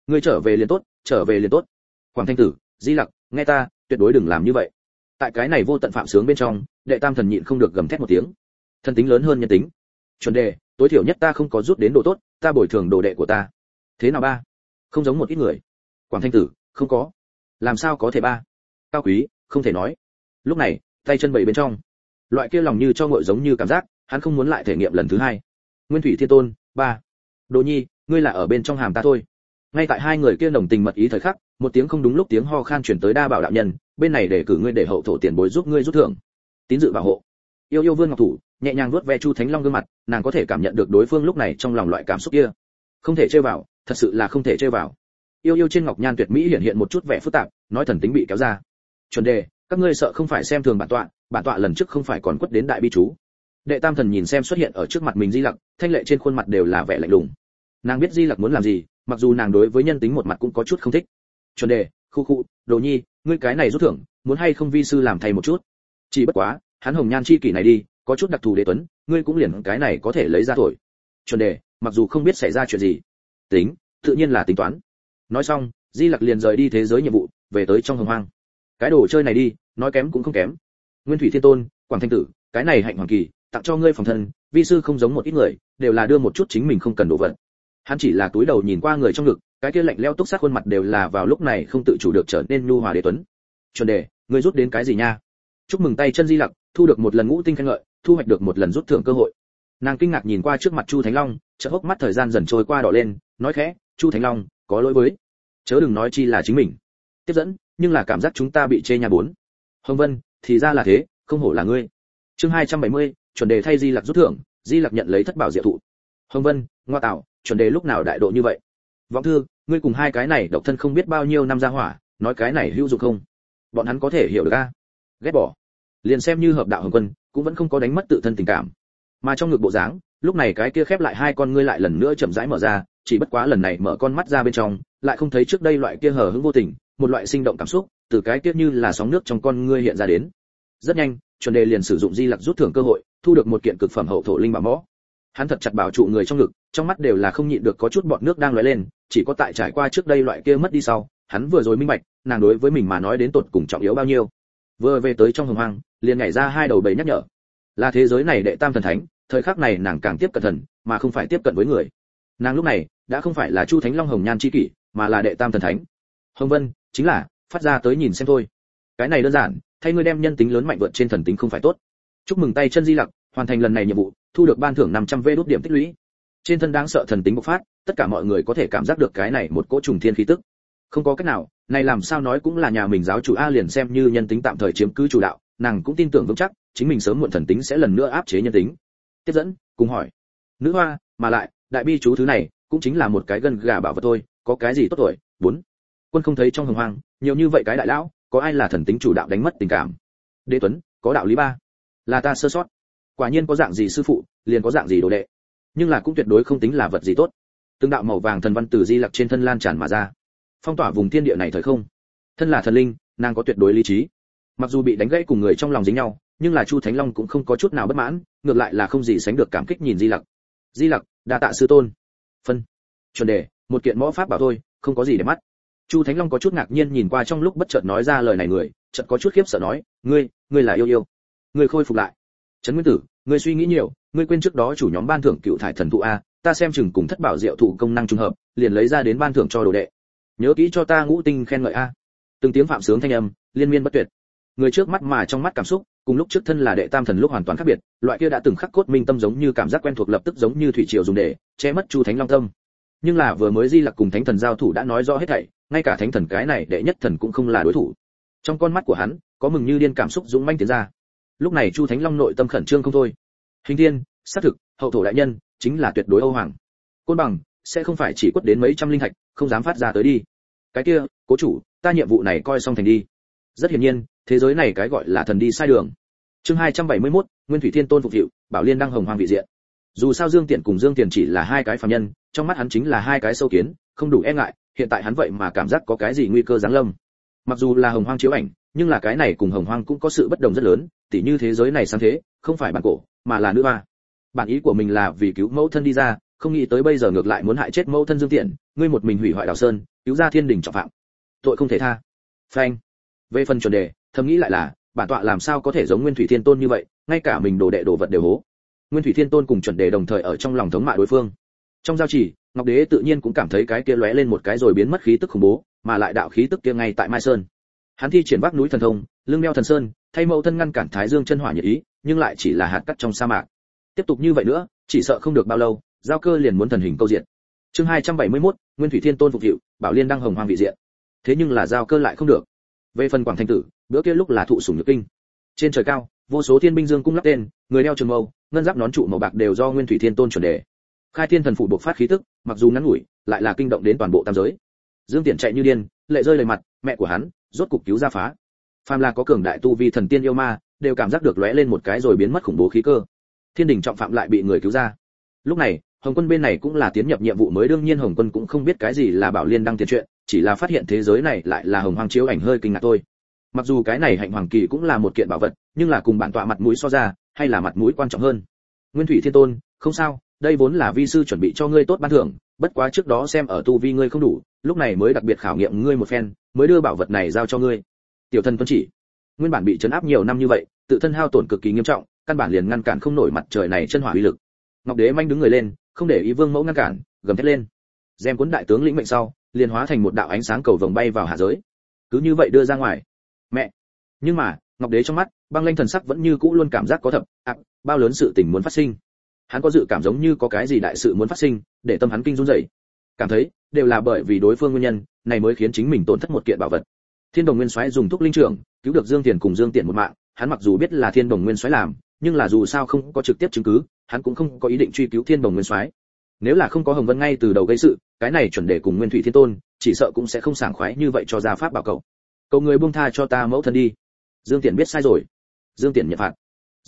Ngươi trở về liền tốt, trở về liền tốt. Quảng thanh tử, di lặc, nghe ta, tuyệt đối đừng làm như vậy tại cái này vô tận phạm sướng bên trong, đệ tam thần nhịn không được gầm thét một tiếng. Thân tính lớn hơn nhân tính. Chuẩn đề, tối thiểu nhất ta không có rút đến đồ tốt, ta bồi thường đồ đệ của ta. Thế nào ba? Không giống một ít người. Quảng thanh tử, không có. Làm sao có thể ba? Cao quý, không thể nói. Lúc này, tay chân bảy bên trong. Loại kia lòng như cho ngội giống như cảm giác, hắn không muốn lại thể nghiệm lần thứ hai. Nguyên thủy thiên tôn, ba. Đồ nhi, ngươi là ở bên trong hàm ta thôi. Ngay tại hai người kia nồng tình mật ý thời khắc một tiếng không đúng lúc tiếng ho khan chuyển tới đa bảo đạo nhân, bên này để cử ngươi để hậu thổ tiền bối giúp ngươi rút thưởng. Tín dự bảo hộ. Yêu yêu vương ngọc thủ, nhẹ nhàng vuốt ve chu thánh long gương mặt, nàng có thể cảm nhận được đối phương lúc này trong lòng loại cảm xúc kia. Không thể chơi vào, thật sự là không thể chơi vào. Yêu yêu trên ngọc nhan tuyệt mỹ hiện hiện một chút vẻ phức tạp, nói thần tính bị kéo ra. Chuẩn đề, các ngươi sợ không phải xem thường bản tọa bản tọa lần trước không phải còn quất đến đại bi chú. Đệ tam thần nhìn xem xuất hiện ở trước mặt mình di lặc, thanh lệ trên khuôn mặt đều là vẻ lạnh lùng. Nàng biết di lặc muốn làm gì, mặc dù nàng đối với nhân tính một mặt cũng có chút không thích chuẩn đề, khu khu, đồ nhi, ngươi cái này rút thưởng, muốn hay không vi sư làm thay một chút? Chỉ bất quá, hắn hồng nhan chi kỷ này đi, có chút đặc thù đế tuấn, ngươi cũng liền cái này có thể lấy ra thổi. Chuẩn đề, mặc dù không biết xảy ra chuyện gì, tính, tự nhiên là tính toán. Nói xong, di lặc liền rời đi thế giới nhiệm vụ, về tới trong hồng hoang. Cái đồ chơi này đi, nói kém cũng không kém. Nguyên thủy thiên tôn, quảng thanh tử, cái này hạnh hoàng kỳ, tặng cho ngươi phòng thân, vi sư không giống một ít người, đều là đưa một chút chính mình không cần đồ vật. Hắn chỉ là túi đầu nhìn qua người trong ngực cái kia lạnh leo túc sát khuôn mặt đều là vào lúc này không tự chủ được trở nên nhu hòa đế tuấn. Chuẩn đề ngươi rút đến cái gì nha? Chúc mừng tay chân di lặc thu được một lần ngũ tinh khen ngợi thu hoạch được một lần rút thưởng cơ hội. Nàng kinh ngạc nhìn qua trước mặt chu thánh long chợt hốc mắt thời gian dần trôi qua đỏ lên nói khẽ chu thánh long có lỗi với. Chớ đừng nói chi là chính mình. Tiếp dẫn nhưng là cảm giác chúng ta bị chê nhà bốn. Hồng vân thì ra là thế không hổ là ngươi. Chương 270, chuẩn đề thay di lặc rút thưởng di lặc nhận lấy thất bảo diệu thụ. Hồng vân ngoa tạo chuẩn đề lúc nào đại độ như vậy? Vọng thư ngươi cùng hai cái này độc thân không biết bao nhiêu năm ra hỏa, nói cái này hữu dụng không? Bọn hắn có thể hiểu được a? Ghét bỏ. Liền xem như hợp đạo hồng quân, cũng vẫn không có đánh mất tự thân tình cảm. Mà trong ngực bộ dáng, lúc này cái kia khép lại hai con ngươi lại lần nữa chậm rãi mở ra, chỉ bất quá lần này mở con mắt ra bên trong, lại không thấy trước đây loại kia hở hững vô tình, một loại sinh động cảm xúc, từ cái kia như là sóng nước trong con ngươi hiện ra đến. Rất nhanh, chuẩn đề liền sử dụng di lặc rút thưởng cơ hội, thu được một kiện cực phẩm hậu thổ linh bảo mõ. Hắn thật chặt bảo trụ người trong ngực trong mắt đều là không nhịn được có chút bọt nước đang lóe lên, chỉ có tại trải qua trước đây loại kia mất đi sau, hắn vừa rồi minh bạch, nàng đối với mình mà nói đến tột cùng trọng yếu bao nhiêu. Vừa về tới trong hồng hoang, liền nhảy ra hai đầu bầy nhắc nhở. Là thế giới này đệ tam thần thánh, thời khắc này nàng càng tiếp cận thần, mà không phải tiếp cận với người. Nàng lúc này, đã không phải là chu thánh long hồng nhan chi kỷ, mà là đệ tam thần thánh. Hồng vân, chính là, phát ra tới nhìn xem thôi. Cái này đơn giản, thay ngươi đem nhân tính lớn mạnh vượt trên thần tính không phải tốt. Chúc mừng tay chân di lặc, hoàn thành lần này nhiệm vụ, thu được ban thưởng 500 vé đốt điểm tích lũy trên thân đáng sợ thần tính bộc phát, tất cả mọi người có thể cảm giác được cái này một cỗ trùng thiên khí tức. Không có cách nào, này làm sao nói cũng là nhà mình giáo chủ a liền xem như nhân tính tạm thời chiếm cứ chủ đạo, nàng cũng tin tưởng vững chắc, chính mình sớm muộn thần tính sẽ lần nữa áp chế nhân tính. Tiếp dẫn, cùng hỏi. Nữ hoa, mà lại, đại bi chú thứ này, cũng chính là một cái gân gà bảo vật thôi, có cái gì tốt tuổi? Bốn. Quân không thấy trong hồng hoang, nhiều như vậy cái đại lão, có ai là thần tính chủ đạo đánh mất tình cảm? Đế tuấn, có đạo lý ba. Là ta sơ sót. Quả nhiên có dạng gì sư phụ, liền có dạng gì đồ đệ nhưng là cũng tuyệt đối không tính là vật gì tốt. Tương đạo màu vàng thần văn từ di lặc trên thân lan tràn mà ra. Phong tỏa vùng thiên địa này thời không. Thân là thần linh, nàng có tuyệt đối lý trí. Mặc dù bị đánh gãy cùng người trong lòng dính nhau, nhưng là chu thánh long cũng không có chút nào bất mãn, ngược lại là không gì sánh được cảm kích nhìn di lặc. Di lặc, đa tạ sư tôn. Phân. Chuẩn đề, một kiện mõ pháp bảo thôi, không có gì để mắt. Chu thánh long có chút ngạc nhiên nhìn qua trong lúc bất chợt nói ra lời này người, chợt có chút khiếp sợ nói, ngươi ngươi là yêu yêu. Ngươi khôi phục lại. Trấn nguyên tử ngươi suy nghĩ nhiều, ngươi quên trước đó chủ nhóm ban thưởng cựu thải thần thụ a, ta xem chừng cùng thất bảo diệu thụ công năng trùng hợp, liền lấy ra đến ban thưởng cho đồ đệ. Nhớ kỹ cho ta ngũ tinh khen ngợi a. Từng tiếng phạm sướng thanh âm, liên miên bất tuyệt. Người trước mắt mà trong mắt cảm xúc, cùng lúc trước thân là đệ tam thần lúc hoàn toàn khác biệt, loại kia đã từng khắc cốt minh tâm giống như cảm giác quen thuộc lập tức giống như thủy triều dùng để, che mất chu thánh long tâm. Nhưng là vừa mới di lặc cùng thánh thần giao thủ đã nói rõ hết thảy, ngay cả thánh thần cái này đệ nhất thần cũng không là đối thủ. Trong con mắt của hắn, có mừng như điên cảm xúc dũng manh tiến ra lúc này chu thánh long nội tâm khẩn trương không thôi. Hình thiên xác thực hậu thổ đại nhân chính là tuyệt đối âu hoàng. Côn bằng sẽ không phải chỉ quất đến mấy trăm linh thạch không dám phát ra tới đi. Cái kia cố chủ ta nhiệm vụ này coi xong thành đi. Rất hiển nhiên thế giới này cái gọi là thần đi sai đường. Chương 271, nguyên thủy thiên tôn phục hiệu bảo liên đang hồng hoàng vị diện. Dù sao dương tiện cùng dương tiền chỉ là hai cái phàm nhân trong mắt hắn chính là hai cái sâu kiến không đủ e ngại hiện tại hắn vậy mà cảm giác có cái gì nguy cơ giáng lâm. Mặc dù là hồng hoang chiếu ảnh nhưng là cái này cùng hồng hoang cũng có sự bất đồng rất lớn, tỉ như thế giới này sáng thế, không phải bản cổ, mà là nữ hoa. Bản ý của mình là vì cứu mẫu thân đi ra, không nghĩ tới bây giờ ngược lại muốn hại chết mẫu thân dương tiện, ngươi một mình hủy hoại đào sơn, cứu ra thiên đình trọng phạm. Tội không thể tha. Phanh. Về phần chuẩn đề, thầm nghĩ lại là, bản tọa làm sao có thể giống nguyên thủy thiên tôn như vậy, ngay cả mình đồ đệ đồ vật đều hố. Nguyên thủy thiên tôn cùng chuẩn đề đồng thời ở trong lòng thống mạ đối phương. Trong giao chỉ ngọc đế tự nhiên cũng cảm thấy cái kia lóe lên một cái rồi biến mất khí tức khủng bố, mà lại đạo khí tức kia ngay tại mai sơn hắn thi triển vác núi thần thông lưng đeo thần sơn thay mẫu thân ngăn cản thái dương chân hỏa nhiệt ý nhưng lại chỉ là hạt cắt trong sa mạc. Tiếp tục như vậy nữa chỉ sợ không được bao lâu giao cơ liền muốn thần hình câu diện. Chương 271, nguyên thủy thiên tôn phục hiệu bảo liên đang hồng hoàng vị diện. Thế nhưng là giao cơ lại không được. Về phần quảng thanh tử bữa kia lúc là thụ sủng nhược kinh. Trên trời cao vô số thiên binh dương cung lắp tên người đeo trường mâu ngân giáp nón trụ màu bạc đều do nguyên thủy thiên tôn chuẩn đề. Khai thiên thần phủ bộc phát khí tức mặc dù ngắn ngủi lại là kinh động đến toàn bộ tam giới. Dương tiện chạy như điên lệ rơi lời mặt mẹ của hắn rốt cục cứu ra phá. Phàm là có cường đại tu vi thần tiên yêu ma, đều cảm giác được lóe lên một cái rồi biến mất khủng bố khí cơ. Thiên đình trọng phạm lại bị người cứu ra. Lúc này, hồng quân bên này cũng là tiến nhập nhiệm vụ mới, đương nhiên hồng quân cũng không biết cái gì là bảo liên đăng tiền chuyện, chỉ là phát hiện thế giới này lại là hồng hoàng chiếu ảnh hơi kinh ngạc thôi. Mặc dù cái này hạnh hoàng kỳ cũng là một kiện bảo vật, nhưng là cùng bản tọa mặt mũi so ra, hay là mặt mũi quan trọng hơn. Nguyên thủy thiên tôn, không sao, đây vốn là vi sư chuẩn bị cho ngươi tốt ban thưởng, bất quá trước đó xem ở tu vi ngươi không đủ, lúc này mới đặc biệt khảo nghiệm ngươi một phen mới đưa bảo vật này giao cho ngươi. Tiểu thân tuân chỉ. Nguyên bản bị chấn áp nhiều năm như vậy, tự thân hao tổn cực kỳ nghiêm trọng, căn bản liền ngăn cản không nổi mặt trời này chân hỏa uy lực. Ngọc đế manh đứng người lên, không để ý vương mẫu ngăn cản, gầm thét lên. Gem cuốn đại tướng lĩnh mệnh sau, liền hóa thành một đạo ánh sáng cầu vồng bay vào hạ giới. Cứ như vậy đưa ra ngoài. Mẹ! Nhưng mà, ngọc đế trong mắt, băng lanh thần sắc vẫn như cũ luôn cảm giác có thập ạ bao lớn sự tình muốn phát sinh. Hắn có dự cảm giống như có cái gì đại sự muốn phát sinh, để tâm hắn kinh run rẩy. Cảm thấy, đều là bởi vì đối phương nguyên nhân này mới khiến chính mình tổn thất một kiện bảo vật. Thiên đồng nguyên soái dùng thuốc linh trưởng, cứu được dương tiền cùng dương tiện một mạng, hắn mặc dù biết là thiên đồng nguyên soái làm, nhưng là dù sao không có trực tiếp chứng cứ, hắn cũng không có ý định truy cứu thiên đồng nguyên soái. Nếu là không có hồng vân ngay từ đầu gây sự, cái này chuẩn để cùng nguyên thủy thiên tôn, chỉ sợ cũng sẽ không sảng khoái như vậy cho ra pháp bảo cậu. Cậu người buông tha cho ta mẫu thân đi. Dương tiện biết sai rồi. Dương tiện nhận phạt.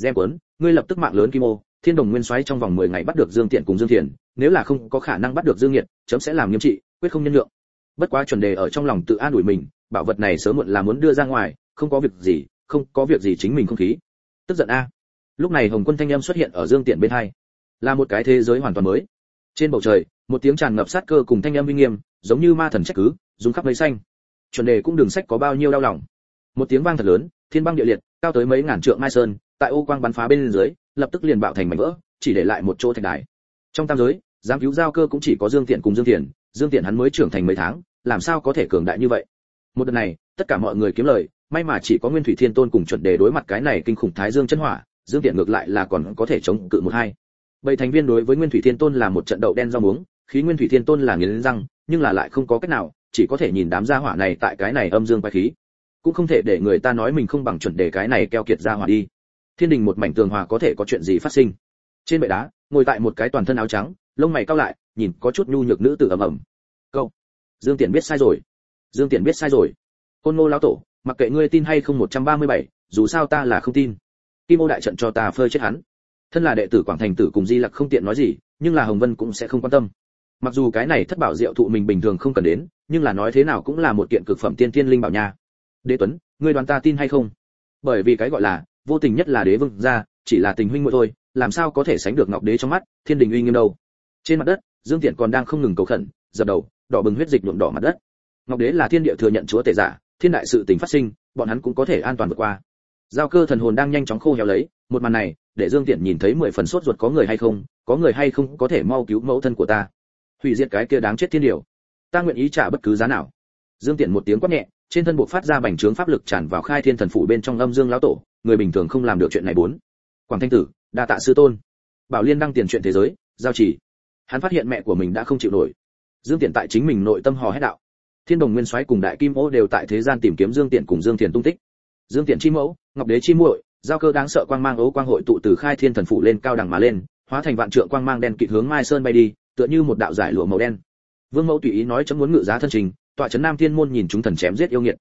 Gem quấn ngươi lập tức mạng lớn kim ô, thiên đồng nguyên soái trong vòng 10 ngày bắt được dương tiện cùng dương thiền, nếu là không có khả năng bắt được dương nghiệt, chấm sẽ làm nghiêm trị, quyết không nhân lượng bất quá chuẩn đề ở trong lòng tự an ủi mình, bảo vật này sớm muộn là muốn đưa ra ngoài, không có việc gì, không có việc gì chính mình không khí. Tức giận a. Lúc này hồng quân thanh âm xuất hiện ở dương tiện bên hai. Là một cái thế giới hoàn toàn mới. Trên bầu trời, một tiếng tràn ngập sát cơ cùng thanh âm uy nghiêm, giống như ma thần trách cứ dùng khắp mấy xanh. Chuẩn đề cũng đường sách có bao nhiêu đau lòng. Một tiếng vang thật lớn, thiên băng địa liệt, cao tới mấy ngàn trượng mai sơn, tại ô quang bắn phá bên dưới, lập tức liền bạo thành mảnh vỡ, chỉ để lại một chỗ thạch đài. Trong tam giới, giám cứu giao cơ cũng chỉ có dương tiện cùng dương tiện dương tiện hắn mới trưởng thành mấy tháng, làm sao có thể cường đại như vậy? Một đợt này, tất cả mọi người kiếm lời, may mà chỉ có nguyên thủy thiên tôn cùng chuẩn đề đối mặt cái này kinh khủng thái dương chân hỏa, dương tiện ngược lại là còn có thể chống cự một hai. Bảy thành viên đối với nguyên thủy thiên tôn là một trận đậu đen rau muống, khí nguyên thủy thiên tôn là nghiến răng, nhưng là lại không có cách nào, chỉ có thể nhìn đám gia hỏa này tại cái này âm dương quay khí. Cũng không thể để người ta nói mình không bằng chuẩn đề cái này keo kiệt gia hỏa đi. Thiên đình một mảnh tường hòa có thể có chuyện gì phát sinh? Trên bệ đá, ngồi tại một cái toàn thân áo trắng, lông mày cao lại nhìn có chút nhu nhược nữ tử ầm ầm. Câu. Dương tiện biết sai rồi. Dương tiện biết sai rồi. Hôn ngô lão tổ mặc kệ ngươi tin hay không 137, dù sao ta là không tin. Kim ô đại trận cho ta phơi chết hắn. Thân là đệ tử quảng thành tử cùng di lặc không tiện nói gì nhưng là hồng vân cũng sẽ không quan tâm. Mặc dù cái này thất bảo diệu thụ mình bình thường không cần đến nhưng là nói thế nào cũng là một kiện cực phẩm tiên tiên linh bảo nha. Đế tuấn ngươi đoán ta tin hay không? Bởi vì cái gọi là vô tình nhất là đế vương gia chỉ là tình huynh muội thôi làm sao có thể sánh được ngọc đế trong mắt thiên đình uy nghiêm đâu. Trên mặt đất dương tiện còn đang không ngừng cầu khẩn, dập đầu, đỏ bừng huyết dịch nhuộm đỏ mặt đất. Ngọc đế là thiên địa thừa nhận chúa tể giả, thiên đại sự tình phát sinh, bọn hắn cũng có thể an toàn vượt qua. Giao cơ thần hồn đang nhanh chóng khô héo lấy, một màn này, để dương tiện nhìn thấy mười phần sốt ruột có người hay không, có người hay không có thể mau cứu mẫu thân của ta. Hủy diệt cái kia đáng chết thiên điều. Ta nguyện ý trả bất cứ giá nào. Dương tiện một tiếng quát nhẹ, trên thân buộc phát ra bành trướng pháp lực tràn vào khai thiên thần phủ bên trong âm dương lão tổ, người bình thường không làm được chuyện này bốn. Quảng thanh tử, đa tạ sư tôn. Bảo liên đăng tiền chuyện thế giới, giao chỉ hắn phát hiện mẹ của mình đã không chịu nổi. Dương tiện tại chính mình nội tâm hò hét đạo. Thiên đồng nguyên soái cùng đại kim ô đều tại thế gian tìm kiếm dương tiện cùng dương thiền tung tích. Dương tiện chi mẫu, ngọc đế chi muội, giao cơ đáng sợ quang mang ấu quang hội tụ từ khai thiên thần phủ lên cao đẳng mà lên, hóa thành vạn trượng quang mang đen kịt hướng mai sơn bay đi, tựa như một đạo giải lụa màu đen. Vương mẫu tùy ý nói chấm muốn ngự giá thân trình, tọa trấn nam thiên môn nhìn chúng thần chém giết yêu nghiệt.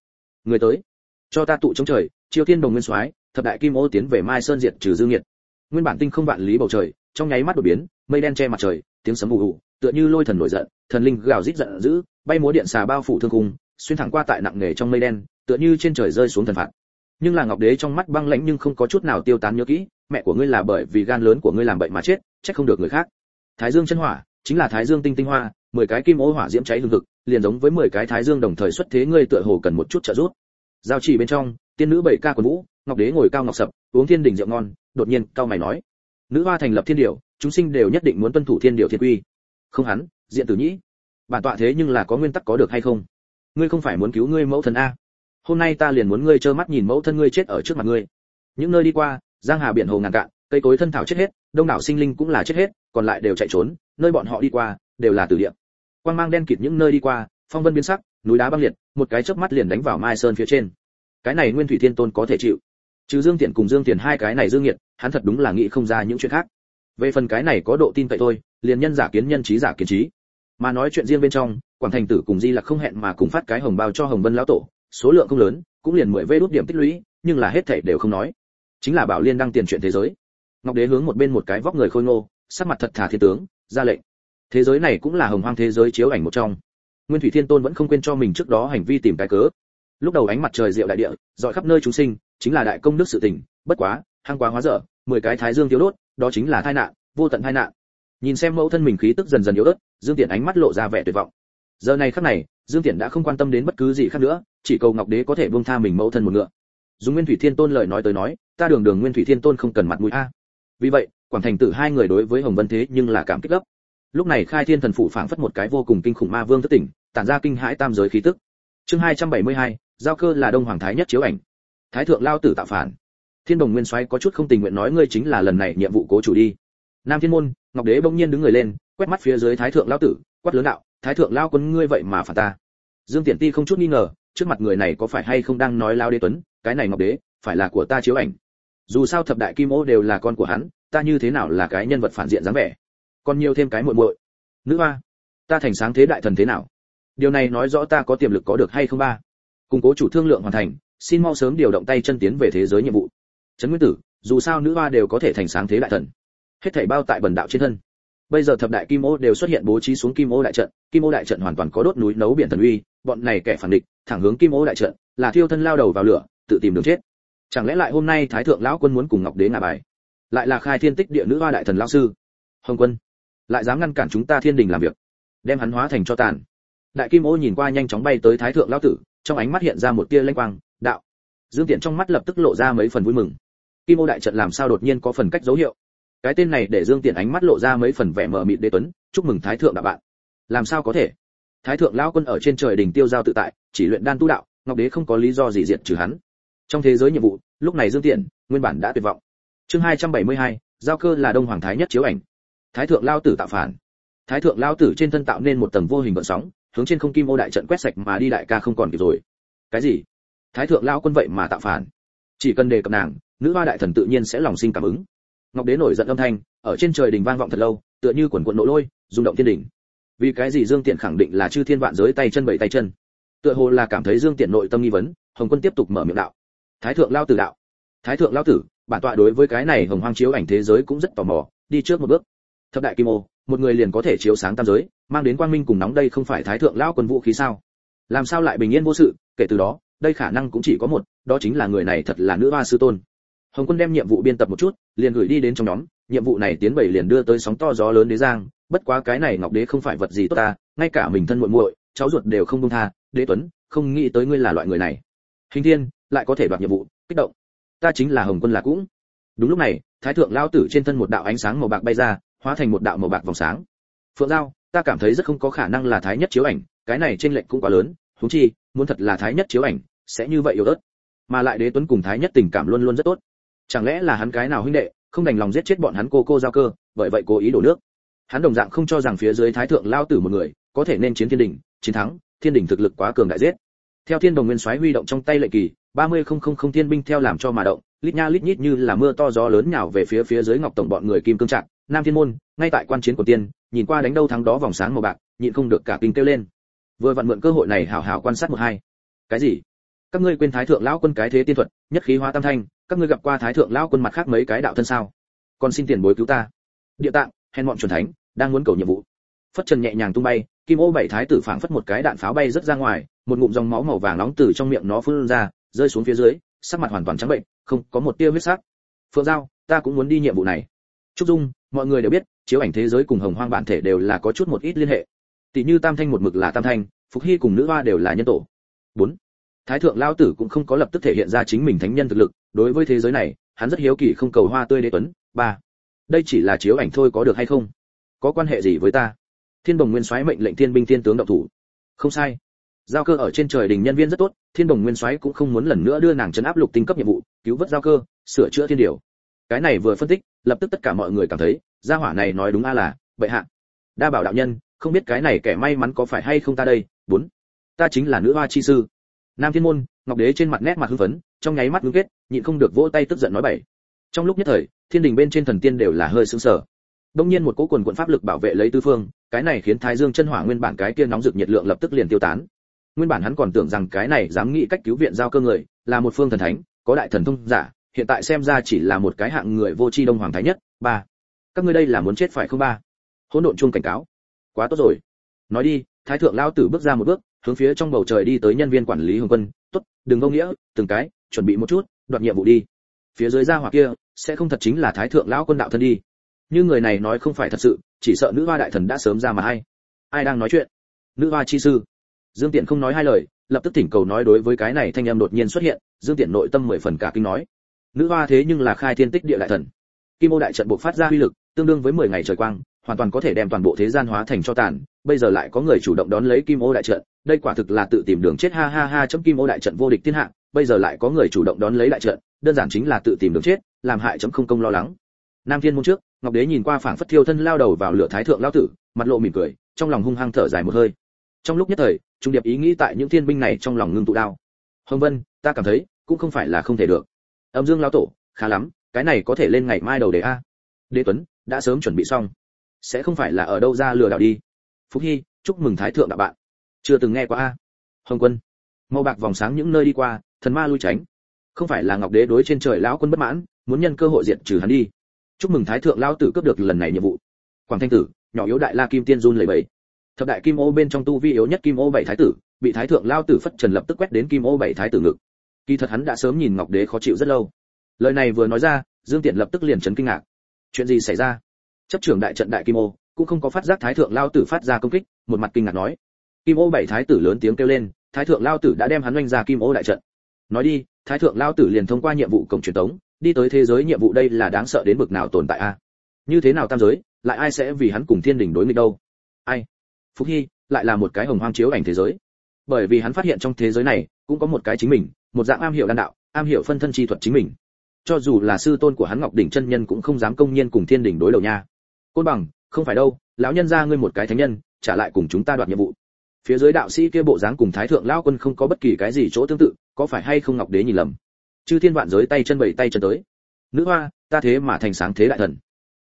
Người tới, cho ta tụ chống trời, chiêu thiên đồng nguyên soái, thập đại kim ô tiến về mai sơn diệt trừ dương nghiệt. Nguyên bản tinh không vạn lý bầu trời, trong nháy mắt đột biến, mây đen che mặt trời tiếng sấm ù ù, tựa như lôi thần nổi giận, thần linh gào rít giận dữ, bay múa điện xà bao phủ thương cung xuyên thẳng qua tại nặng nề trong mây đen, tựa như trên trời rơi xuống thần phạt. Nhưng là ngọc đế trong mắt băng lãnh nhưng không có chút nào tiêu tán nhớ kỹ, mẹ của ngươi là bởi vì gan lớn của ngươi làm bệnh mà chết, trách không được người khác. Thái dương chân hỏa, chính là thái dương tinh tinh hoa, mười cái kim ô hỏa diễm cháy hừng hực, liền giống với mười cái thái dương đồng thời xuất thế ngươi tựa hồ cần một chút trợ giúp. Giao chỉ bên trong, tiên nữ bảy ca quần vũ, ngọc đế ngồi cao ngọc sập, uống thiên đình rượu ngon, đột nhiên cao mày nói. Nữ hoa thành lập thiên điểu chúng sinh đều nhất định muốn tuân thủ thiên điều thiên quy. Không hắn, diện tử nhĩ. Bản tọa thế nhưng là có nguyên tắc có được hay không? Ngươi không phải muốn cứu ngươi mẫu thân a. Hôm nay ta liền muốn ngươi trơ mắt nhìn mẫu thân ngươi chết ở trước mặt ngươi. Những nơi đi qua, giang hà biển hồ ngàn cạn, cây cối thân thảo chết hết, đông đảo sinh linh cũng là chết hết, còn lại đều chạy trốn, nơi bọn họ đi qua, đều là tử địa. Quang mang đen kịt những nơi đi qua, phong vân biến sắc, núi đá băng liệt, một cái chớp mắt liền đánh vào mai sơn phía trên. Cái này nguyên thủy thiên tôn có thể chịu. Trừ dương tiện cùng dương tiện hai cái này dương nghiệt, hắn thật đúng là nghĩ không ra những chuyện khác về phần cái này có độ tin cậy thôi, liền nhân giả kiến nhân trí giả kiến trí. Mà nói chuyện riêng bên trong, quảng thành tử cùng di lặc không hẹn mà cùng phát cái hồng bao cho hồng vân lão tổ, số lượng không lớn, cũng liền mười vê đốt điểm tích lũy, nhưng là hết thảy đều không nói. Chính là bảo liên đăng tiền chuyện thế giới. Ngọc đế hướng một bên một cái vóc người khôi ngô, sắc mặt thật thà thiên tướng, ra lệnh. Thế giới này cũng là hồng hoang thế giới chiếu ảnh một trong. Nguyên thủy thiên tôn vẫn không quên cho mình trước đó hành vi tìm cái cớ. Lúc đầu ánh mặt trời diệu đại địa, dọi khắp nơi chúng sinh, chính là đại công đức sự tình, bất quá, hăng quá hóa dở, mười cái thái dương thiếu đốt đó chính là tai nạn vô tận tai nạn. Nhìn xem mẫu thân mình khí tức dần dần yếu ớt dương Tiễn ánh mắt lộ ra vẻ tuyệt vọng. Giờ này khắc này dương Tiễn đã không quan tâm đến bất cứ gì khác nữa chỉ cầu ngọc đế có thể buông tha mình mẫu thân một ngựa. Dùng nguyên thủy thiên tôn lời nói tới nói ta đường đường nguyên thủy thiên tôn không cần mặt mũi a. Vì vậy quảng thành tử hai người đối với hồng vân thế nhưng là cảm kích gấp. Lúc này khai thiên thần phụ phảng phất một cái vô cùng kinh khủng ma vương thất tỉnh tản ra kinh hãi tam giới khí tức. Chương 272, giao cơ là đông hoàng thái nhất chiếu ảnh. Thái thượng lao tử tạo phản thiên đồng nguyên soái có chút không tình nguyện nói ngươi chính là lần này nhiệm vụ cố chủ đi. Nam thiên môn, ngọc đế bỗng nhiên đứng người lên, quét mắt phía dưới thái thượng Lão tử, quát lớn đạo, thái thượng Lão quân, ngươi vậy mà phản ta. Dương tiện ti không chút nghi ngờ, trước mặt người này có phải hay không đang nói lao đế tuấn, cái này ngọc đế, phải là của ta chiếu ảnh. Dù sao thập đại kim ô đều là con của hắn, ta như thế nào là cái nhân vật phản diện dáng vẻ? Còn nhiều thêm cái muội muội. Nữ hoa, ta thành sáng thế đại thần thế nào? Điều này nói rõ ta có tiềm lực có được hay không ba? Cùng cố chủ thương lượng hoàn thành, xin mau sớm điều động tay chân tiến về thế giới nhiệm vụ trấn nguyên tử, dù sao nữ hoa đều có thể thành sáng thế đại thần. Hết thảy bao tại bần đạo trên thân. Bây giờ thập đại kim ô đều xuất hiện bố trí xuống kim ô đại trận, kim ô đại trận hoàn toàn có đốt núi nấu biển thần uy, bọn này kẻ phản địch, thẳng hướng kim ô đại trận, là thiêu thân lao đầu vào lửa, tự tìm đường chết. Chẳng lẽ lại hôm nay thái thượng lão quân muốn cùng ngọc đế ngả bài? Lại là khai thiên tích địa nữ hoa đại thần lão sư. Hồng quân, lại dám ngăn cản chúng ta thiên đình làm việc, đem hắn hóa thành cho tàn. Đại kim ô nhìn qua nhanh chóng bay tới thái thượng lão tử, trong ánh mắt hiện ra một tia lanh quang, đạo. Dương tiện trong mắt lập tức lộ ra mấy phần vui mừng kim ô đại trận làm sao đột nhiên có phần cách dấu hiệu? Cái tên này để dương tiện ánh mắt lộ ra mấy phần vẻ mờ mịt đế tuấn chúc mừng thái thượng đạo bạn. Làm sao có thể? Thái thượng lão quân ở trên trời đỉnh tiêu giao tự tại chỉ luyện đan tu đạo ngọc đế không có lý do gì diệt trừ hắn. Trong thế giới nhiệm vụ lúc này dương tiện nguyên bản đã tuyệt vọng. Chương 272, giao cơ là đông hoàng thái nhất chiếu ảnh. Thái thượng lao tử tạo phản. Thái thượng lao tử trên thân tạo nên một tầng vô hình gợn sóng hướng trên không kim ô đại trận quét sạch mà đi đại ca không còn kịp rồi. Cái gì? Thái thượng lao quân vậy mà tạo phản. Chỉ cần đề cập nàng nữ hoa đại thần tự nhiên sẽ lòng sinh cảm ứng. Ngọc đế nổi giận âm thanh, ở trên trời đình vang vọng thật lâu, tựa như quần quần nổ lôi, rung động thiên đỉnh. Vì cái gì dương tiện khẳng định là chư thiên vạn giới tay chân bảy tay chân? Tựa hồ là cảm thấy dương tiện nội tâm nghi vấn, hồng quân tiếp tục mở miệng đạo. Thái thượng lao tử đạo. Thái thượng lao tử, bản tọa đối với cái này hồng hoang chiếu ảnh thế giới cũng rất tò mò, đi trước một bước. Thập đại kim ô, một người liền có thể chiếu sáng tam giới, mang đến quang minh cùng nóng đây không phải thái thượng lao quân vũ khí sao? Làm sao lại bình yên vô sự? Kể từ đó, đây khả năng cũng chỉ có một, đó chính là người này thật là nữ hoa sư tôn hồng quân đem nhiệm vụ biên tập một chút, liền gửi đi đến trong nhóm. Nhiệm vụ này tiến bảy liền đưa tới sóng to gió lớn đế giang. Bất quá cái này ngọc đế không phải vật gì tốt ta, ngay cả mình thân muội muội, cháu ruột đều không buông tha. Đế tuấn, không nghĩ tới ngươi là loại người này. Hình thiên, lại có thể đoạt nhiệm vụ, kích động. Ta chính là hồng quân là cũng. Đúng lúc này, thái thượng lao tử trên thân một đạo ánh sáng màu bạc bay ra, hóa thành một đạo màu bạc vòng sáng. Phượng giao, ta cảm thấy rất không có khả năng là thái nhất chiếu ảnh, cái này trên lệnh cũng quá lớn, huống chi, muốn thật là thái nhất chiếu ảnh, sẽ như vậy yếu ớt. Mà lại đế tuấn cùng thái nhất tình cảm luôn luôn rất tốt chẳng lẽ là hắn cái nào huynh đệ, không đành lòng giết chết bọn hắn cô cô giao cơ, bởi vậy cố ý đổ nước? Hắn đồng dạng không cho rằng phía dưới thái thượng lao tử một người có thể nên chiến thiên đình, chiến thắng, thiên đình thực lực quá cường đại giết. Theo thiên đồng nguyên soái huy động trong tay lệ kỳ, ba mươi không không không thiên binh theo làm cho mà động, lít nha lít nhít như là mưa to gió lớn nhào về phía phía dưới ngọc tổng bọn người kim cương trạng, nam thiên môn, ngay tại quan chiến của tiên, nhìn qua đánh đâu thắng đó vòng sáng màu bạc, nhịn không được cả kinh kêu lên. Vừa vặn mượn cơ hội này hảo hảo quan sát một hai. Cái gì? Các ngươi quên thái thượng lão quân cái thế tiên thuật, nhất khí hóa tam thanh các ngươi gặp qua thái thượng lão quân mặt khác mấy cái đạo thân sao? Còn xin tiền bối cứu ta. Địa tạng, hèn mọn chuẩn thánh, đang muốn cầu nhiệm vụ. Phất trần nhẹ nhàng tung bay, kim ô bảy thái tử phảng phất một cái đạn pháo bay rất ra ngoài, một ngụm dòng máu màu vàng nóng từ trong miệng nó phun ra, rơi xuống phía dưới, sắc mặt hoàn toàn trắng bệnh, không có một tia huyết sắc. Phượng giao, ta cũng muốn đi nhiệm vụ này. Trúc dung, mọi người đều biết, chiếu ảnh thế giới cùng hồng hoang bản thể đều là có chút một ít liên hệ. Tỷ như tam thanh một mực là tam thanh, phục hy cùng nữ hoa đều là nhân tổ. Bốn, thái thượng lao tử cũng không có lập tức thể hiện ra chính mình thánh nhân thực lực đối với thế giới này, hắn rất hiếu kỳ không cầu hoa tươi đế tuấn. Ba, đây chỉ là chiếu ảnh thôi có được hay không? Có quan hệ gì với ta? Thiên bồng nguyên soái mệnh lệnh thiên binh thiên tướng động thủ. Không sai. Giao cơ ở trên trời đình nhân viên rất tốt, thiên bồng nguyên soái cũng không muốn lần nữa đưa nàng chấn áp lục tinh cấp nhiệm vụ, cứu vớt giao cơ, sửa chữa thiên điều. Cái này vừa phân tích, lập tức tất cả mọi người cảm thấy, gia hỏa này nói đúng a là vậy hạ. Đa bảo đạo nhân, không biết cái này kẻ may mắn có phải hay không ta đây? Bốn, ta chính là nữ hoa chi sư nam thiên môn, ngọc đế trên mặt nét mặt hưng phấn, trong nháy mắt ngưng kết, nhịn không được vỗ tay tức giận nói bảy trong lúc nhất thời, thiên đình bên trên thần tiên đều là hơi sững sờ. Đông nhiên một cỗ quần quận pháp lực bảo vệ lấy tư phương, cái này khiến thái dương chân hỏa nguyên bản cái kia nóng rực nhiệt lượng lập tức liền tiêu tán. Nguyên bản hắn còn tưởng rằng cái này dám nghĩ cách cứu viện giao cơ người, là một phương thần thánh, có đại thần thông giả, hiện tại xem ra chỉ là một cái hạng người vô tri đông hoàng thái nhất, ba. Các ngươi đây là muốn chết phải không ba? Hỗn độn chung cảnh cáo. Quá tốt rồi. Nói đi thái thượng lao tử bước ra một bước, hướng phía trong bầu trời đi tới nhân viên quản lý hồng quân. Tốt, đừng vô nghĩa, từng cái, chuẩn bị một chút, đoạt nhiệm vụ đi. Phía dưới ra hỏa kia, sẽ không thật chính là thái thượng lão quân đạo thân đi. Như người này nói không phải thật sự, chỉ sợ nữ hoa đại thần đã sớm ra mà hay ai đang nói chuyện? Nữ hoa chi sư. Dương tiện không nói hai lời, lập tức thỉnh cầu nói đối với cái này thanh âm đột nhiên xuất hiện, dương tiện nội tâm mười phần cả kinh nói. Nữ hoa thế nhưng là khai thiên tích địa đại thần. Kim ô đại trận buộc phát ra uy lực, tương đương với mười ngày trời quang hoàn toàn có thể đem toàn bộ thế gian hóa thành cho tàn, bây giờ lại có người chủ động đón lấy kim ô đại trận, đây quả thực là tự tìm đường chết, ha ha ha, chấm kim ô đại trận vô địch thiên hạ, bây giờ lại có người chủ động đón lấy đại trận, đơn giản chính là tự tìm đường chết, làm hại chấm không công lo lắng. Nam thiên môn trước, ngọc đế nhìn qua phảng phất thiêu thân lao đầu vào lửa thái thượng lao tử, mặt lộ mỉm cười, trong lòng hung hăng thở dài một hơi. Trong lúc nhất thời, trung điệp ý nghĩ tại những thiên binh này trong lòng ngưng tụ đao. Hồng vân, ta cảm thấy, cũng không phải là không thể được. Âm dương lao tổ, khá lắm, cái này có thể lên ngày mai đầu đề a. Đế tuấn, đã sớm chuẩn bị xong sẽ không phải là ở đâu ra lừa đảo đi. Phúc hy, chúc mừng thái thượng đạo bạn. Chưa từng nghe qua a. Hồng quân. Màu bạc vòng sáng những nơi đi qua, thần ma lui tránh. Không phải là ngọc đế đối trên trời lão quân bất mãn, muốn nhân cơ hội diệt trừ hắn đi. Chúc mừng thái thượng lão tử cướp được lần này nhiệm vụ. Quảng thanh tử, nhỏ yếu đại la kim tiên run lẩy bẩy. Thập đại kim ô bên trong tu vi yếu nhất kim ô bảy thái tử, bị thái thượng lao tử phất trần lập tức quét đến kim ô bảy thái tử ngực. Kỳ thật hắn đã sớm nhìn ngọc đế khó chịu rất lâu. Lời này vừa nói ra, dương tiện lập tức liền chấn kinh ngạc. Chuyện gì xảy ra? Chấp trưởng đại trận đại kim ô, cũng không có phát giác thái thượng lao tử phát ra công kích, một mặt kinh ngạc nói. Kim ô bảy thái tử lớn tiếng kêu lên, thái thượng lao tử đã đem hắn oanh ra kim ô đại trận. Nói đi, thái thượng lao tử liền thông qua nhiệm vụ cổng truyền tống, đi tới thế giới nhiệm vụ đây là đáng sợ đến bực nào tồn tại a? Như thế nào tam giới, lại ai sẽ vì hắn cùng thiên đình đối nghịch đâu? Ai? Phúc hy, lại là một cái hồng hoang chiếu ảnh thế giới. Bởi vì hắn phát hiện trong thế giới này, cũng có một cái chính mình, một dạng am hiểu đan đạo, am hiểu phân thân chi thuật chính mình. Cho dù là sư tôn của hắn ngọc đỉnh chân nhân cũng không dám công nhiên cùng thiên đình đối đầu nha côn bằng không phải đâu lão nhân ra ngươi một cái thánh nhân trả lại cùng chúng ta đoạt nhiệm vụ. Phía dưới đạo sĩ kia bộ dáng cùng thái thượng lão quân không có bất kỳ cái gì chỗ tương tự có phải hay không ngọc đế nhìn lầm? Chư thiên vạn giới tay chân bảy tay chân tới. Nữ hoa ta thế mà thành sáng thế đại thần.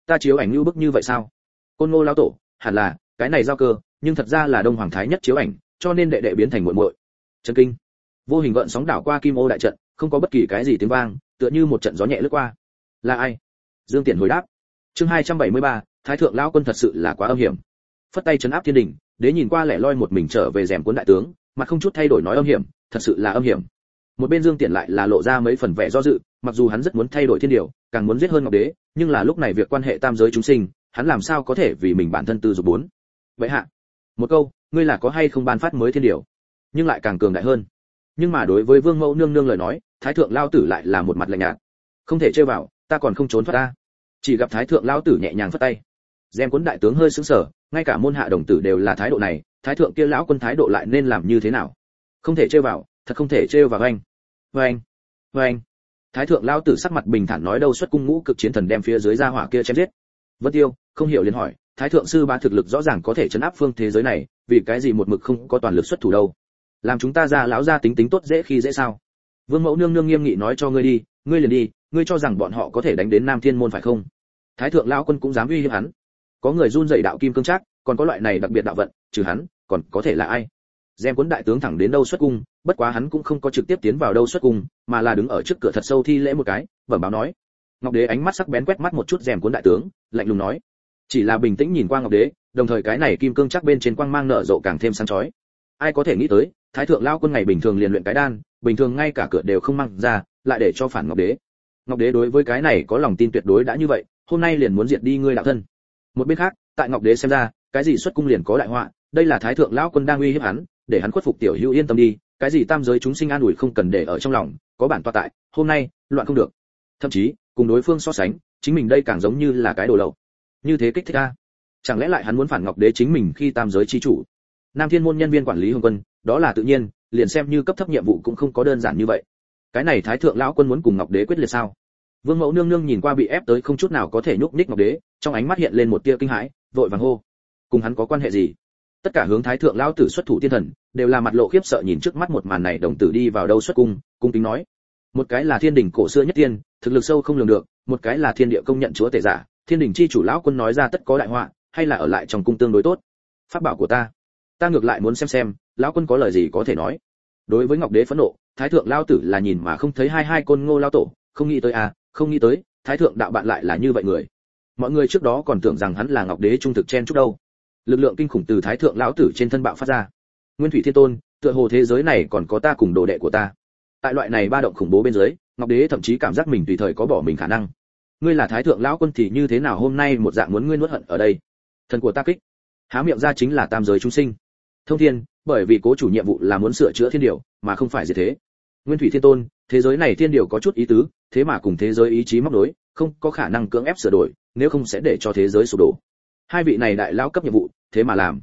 Ta chiếu ảnh lưu bức như vậy sao? Côn ngô lão tổ hẳn là cái này giao cơ nhưng thật ra là đông hoàng thái nhất chiếu ảnh cho nên đệ đệ biến thành muội muội. Chân kinh. Vô hình gợn sóng đảo qua kim ô đại trận không có bất kỳ cái gì tiếng vang tựa như một trận gió nhẹ lướt qua. Là ai? Dương tiện hồi đáp. Chương 273, thái thượng lão quân thật sự là quá âm hiểm. Phất tay chấn áp thiên đình, đế nhìn qua lẻ loi một mình trở về rèm cuốn đại tướng, mặt không chút thay đổi nói âm hiểm, thật sự là âm hiểm. Một bên dương tiện lại là lộ ra mấy phần vẻ do dự, mặc dù hắn rất muốn thay đổi thiên điều, càng muốn giết hơn ngọc đế, nhưng là lúc này việc quan hệ tam giới chúng sinh, hắn làm sao có thể vì mình bản thân tư dục bốn? Vậy hạ, một câu, ngươi là có hay không ban phát mới thiên điều? Nhưng lại càng cường đại hơn. Nhưng mà đối với vương mẫu nương nương lời nói, thái thượng lao tử lại là một mặt lạnh nhạt. Không thể chơi vào, ta còn không trốn thoát ta. Chỉ gặp thái thượng lao tử nhẹ nhàng phất tay gem cuốn đại tướng hơi sững sờ, ngay cả môn hạ đồng tử đều là thái độ này, thái thượng kia lão quân thái độ lại nên làm như thế nào? Không thể chơi vào, thật không thể chơi vào anh. Vâng vâng thái thượng lão tử sắc mặt bình thản nói đâu xuất cung ngũ cực chiến thần đem phía dưới ra hỏa kia chém giết. Vân tiêu, không hiểu liền hỏi, thái thượng sư ba thực lực rõ ràng có thể chấn áp phương thế giới này, vì cái gì một mực không có toàn lực xuất thủ đâu? Làm chúng ta ra lão ra tính tính tốt dễ khi dễ sao? Vương mẫu nương nương nghiêm nghị nói cho ngươi đi, ngươi liền đi, ngươi cho rằng bọn họ có thể đánh đến nam thiên môn phải không? Thái thượng lão quân cũng dám uy hiếp hắn có người run dậy đạo kim cương trác còn có loại này đặc biệt đạo vận trừ hắn còn có thể là ai Gem cuốn đại tướng thẳng đến đâu xuất cung, bất quá hắn cũng không có trực tiếp tiến vào đâu xuất cung, mà là đứng ở trước cửa thật sâu thi lễ một cái, bẩm báo nói. Ngọc Đế ánh mắt sắc bén quét mắt một chút Gem cuốn đại tướng, lạnh lùng nói: "Chỉ là bình tĩnh nhìn qua Ngọc Đế, đồng thời cái này kim cương chắc bên trên quang mang nở rộ càng thêm sáng chói. Ai có thể nghĩ tới, Thái thượng lao quân ngày bình thường liền luyện cái đan, bình thường ngay cả cửa đều không mang ra, lại để cho phản Ngọc Đế. Ngọc Đế đối với cái này có lòng tin tuyệt đối đã như vậy, hôm nay liền muốn diệt đi ngươi đạo thân. Một bên khác, tại Ngọc Đế xem ra, cái gì xuất cung liền có đại họa, đây là Thái thượng lão quân đang uy hiếp hắn, để hắn khuất phục tiểu hữu yên tâm đi cái gì tam giới chúng sinh an ủi không cần để ở trong lòng có bản tọa tại hôm nay loạn không được. Thậm chí cùng đối phương so sánh chính mình đây càng giống như là cái đồ lậu. Như thế kích thích a. Chẳng lẽ lại hắn muốn phản ngọc đế chính mình khi tam giới chi chủ? Nam thiên môn nhân viên quản lý hồng quân đó là tự nhiên liền xem như cấp thấp nhiệm vụ cũng không có đơn giản như vậy. Cái này thái thượng lão quân muốn cùng ngọc đế quyết liệt sao? Vương mẫu nương nương nhìn qua bị ép tới không chút nào có thể nhúc nhích ngọc đế, trong ánh mắt hiện lên một tia kinh hãi, vội vàng hô. Cùng hắn có quan hệ gì? Tất cả hướng thái thượng lão tử xuất thủ tiên thần, đều là mặt lộ khiếp sợ nhìn trước mắt một màn này đồng tử đi vào đâu xuất cung cung kính nói. Một cái là thiên đình cổ xưa nhất tiên, thực lực sâu không lường được, một cái là thiên địa công nhận chúa tể giả, thiên đình chi chủ lão quân nói ra tất có đại họa, hay là ở lại trong cung tương đối tốt? Pháp bảo của ta ta ngược lại muốn xem xem, lão quân có lời gì có thể nói. Đối với ngọc đế phẫn nộ, thái thượng lao tử là nhìn mà không thấy hai hai côn ngô lao tổ, không nghĩ tới à không nghĩ tới, thái thượng đạo bạn lại là như vậy người. Mọi người trước đó còn tưởng rằng hắn là ngọc đế trung thực chen chúc đâu. Lực lượng kinh khủng từ thái thượng lão tử trên thân bạo phát ra. Nguyên thủy thiên tôn, tựa hồ thế giới này còn có ta cùng đồ đệ của ta. Tại loại này ba động khủng bố bên dưới, ngọc đế thậm chí cảm giác mình tùy thời có bỏ mình khả năng. Ngươi là thái thượng lão quân thì như thế nào hôm nay một dạng muốn ngươi nuốt hận ở đây? Thần của ta kích. Há miệng ra chính là tam giới chúng sinh. Thông thiên, bởi vì cố chủ nhiệm vụ là muốn sửa chữa thiên điều, mà không phải gì thế nguyên thủy thiên tôn thế giới này thiên điều có chút ý tứ thế mà cùng thế giới ý chí móc đối, không có khả năng cưỡng ép sửa đổi nếu không sẽ để cho thế giới sụp đổ. Hai vị này đại lão cấp nhiệm vụ thế mà làm.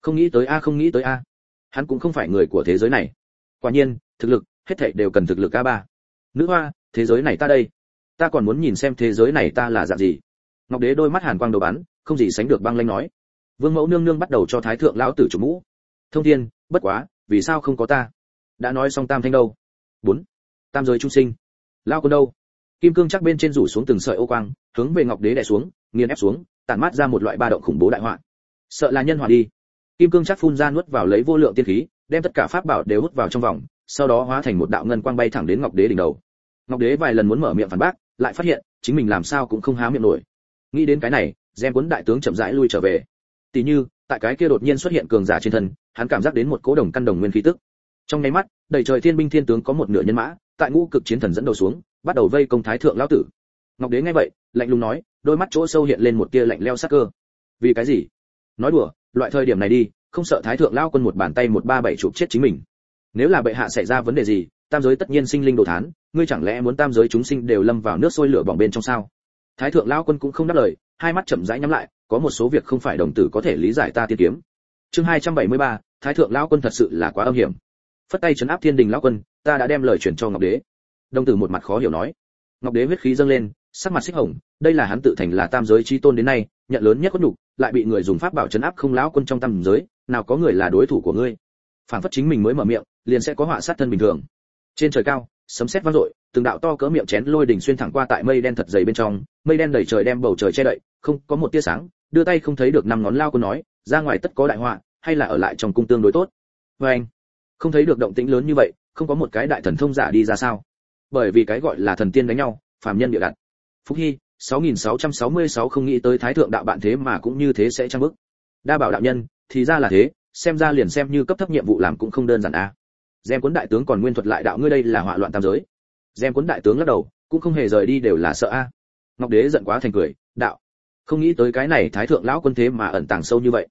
Không nghĩ tới a không nghĩ tới a. Hắn cũng không phải người của thế giới này. Quả nhiên thực lực hết thảy đều cần thực lực a ba. Nữ hoa thế giới này ta đây. Ta còn muốn nhìn xem thế giới này ta là dạng gì. Ngọc đế đôi mắt hàn quang đầu bắn không gì sánh được băng lanh nói. Vương mẫu nương nương bắt đầu cho thái thượng lão tử chủ mũ. Thông thiên bất quá vì sao không có ta? Đã nói xong tam thanh đâu bốn. Tam giới trung sinh. Lao con đâu? Kim cương chắc bên trên rủ xuống từng sợi ô quang, hướng về ngọc đế đè xuống, nghiền ép xuống, tản mát ra một loại ba động khủng bố đại họa. Sợ là nhân họa đi. Kim cương chắc phun ra nuốt vào lấy vô lượng tiên khí, đem tất cả pháp bảo đều hút vào trong vòng, sau đó hóa thành một đạo ngân quang bay thẳng đến ngọc đế đỉnh đầu. Ngọc đế vài lần muốn mở miệng phản bác, lại phát hiện, chính mình làm sao cũng không há miệng nổi. Nghĩ đến cái này gem cuốn đại tướng chậm rãi lui trở về. Tỷ như, tại cái kia đột nhiên xuất hiện cường giả trên thân, hắn cảm giác đến một cố đồng căn đồng nguyên khí tức trong nháy mắt đầy trời thiên binh thiên tướng có một nửa nhân mã tại ngũ cực chiến thần dẫn đầu xuống bắt đầu vây công thái thượng lão tử. Ngọc đế nghe vậy lạnh lùng nói đôi mắt chỗ sâu hiện lên một tia lạnh leo sắc cơ. Vì cái gì? Nói đùa loại thời điểm này đi không sợ thái thượng lao quân một bàn tay một ba bảy chụp chết chính mình. Nếu là bệ hạ xảy ra vấn đề gì tam giới tất nhiên sinh linh đồ thán ngươi chẳng lẽ muốn tam giới chúng sinh đều lâm vào nước sôi lửa bỏng bên trong sao? Thái thượng lao quân cũng không đáp lời hai mắt chậm rãi nhắm lại có một số việc không phải đồng tử có thể lý giải ta tiên kiếm. Chương 273, thái thượng lao quân thật sự là quá âm hiểm phất tay chấn áp thiên đình Lão quân, ta đã đem lời chuyển cho ngọc đế. Đồng tử một mặt khó hiểu nói. Ngọc đế huyết khí dâng lên, sắc mặt xích hồng, đây là hắn tự thành là tam giới chi tôn đến nay, nhận lớn nhất có nhục, lại bị người dùng pháp bảo chấn áp không lão quân trong tam giới, nào có người là đối thủ của ngươi. Phản phất chính mình mới mở miệng, liền sẽ có họa sát thân bình thường. Trên trời cao, sấm sét vang dội, từng đạo to cỡ miệng chén lôi đỉnh xuyên thẳng qua tại mây đen thật dày bên trong, mây đen đầy trời đem bầu trời che đậy, không có một tia sáng, đưa tay không thấy được năm ngón lao quân nói, ra ngoài tất có đại họa, hay là ở lại trong cung tương đối tốt. Với anh không thấy được động tĩnh lớn như vậy, không có một cái đại thần thông giả đi ra sao? Bởi vì cái gọi là thần tiên đánh nhau, phàm nhân địa đặt. Phúc hy 6666 không nghĩ tới thái thượng đạo bạn thế mà cũng như thế sẽ trang bức đa bảo đạo nhân, thì ra là thế, xem ra liền xem như cấp thấp nhiệm vụ làm cũng không đơn giản a à. gem cuốn đại tướng còn nguyên thuật lại đạo ngươi đây là họa loạn tam giới. Gem cuốn đại tướng lắc đầu, cũng không hề rời đi đều là sợ a. Ngọc đế giận quá thành cười, đạo, không nghĩ tới cái này thái thượng lão quân thế mà ẩn tàng sâu như vậy.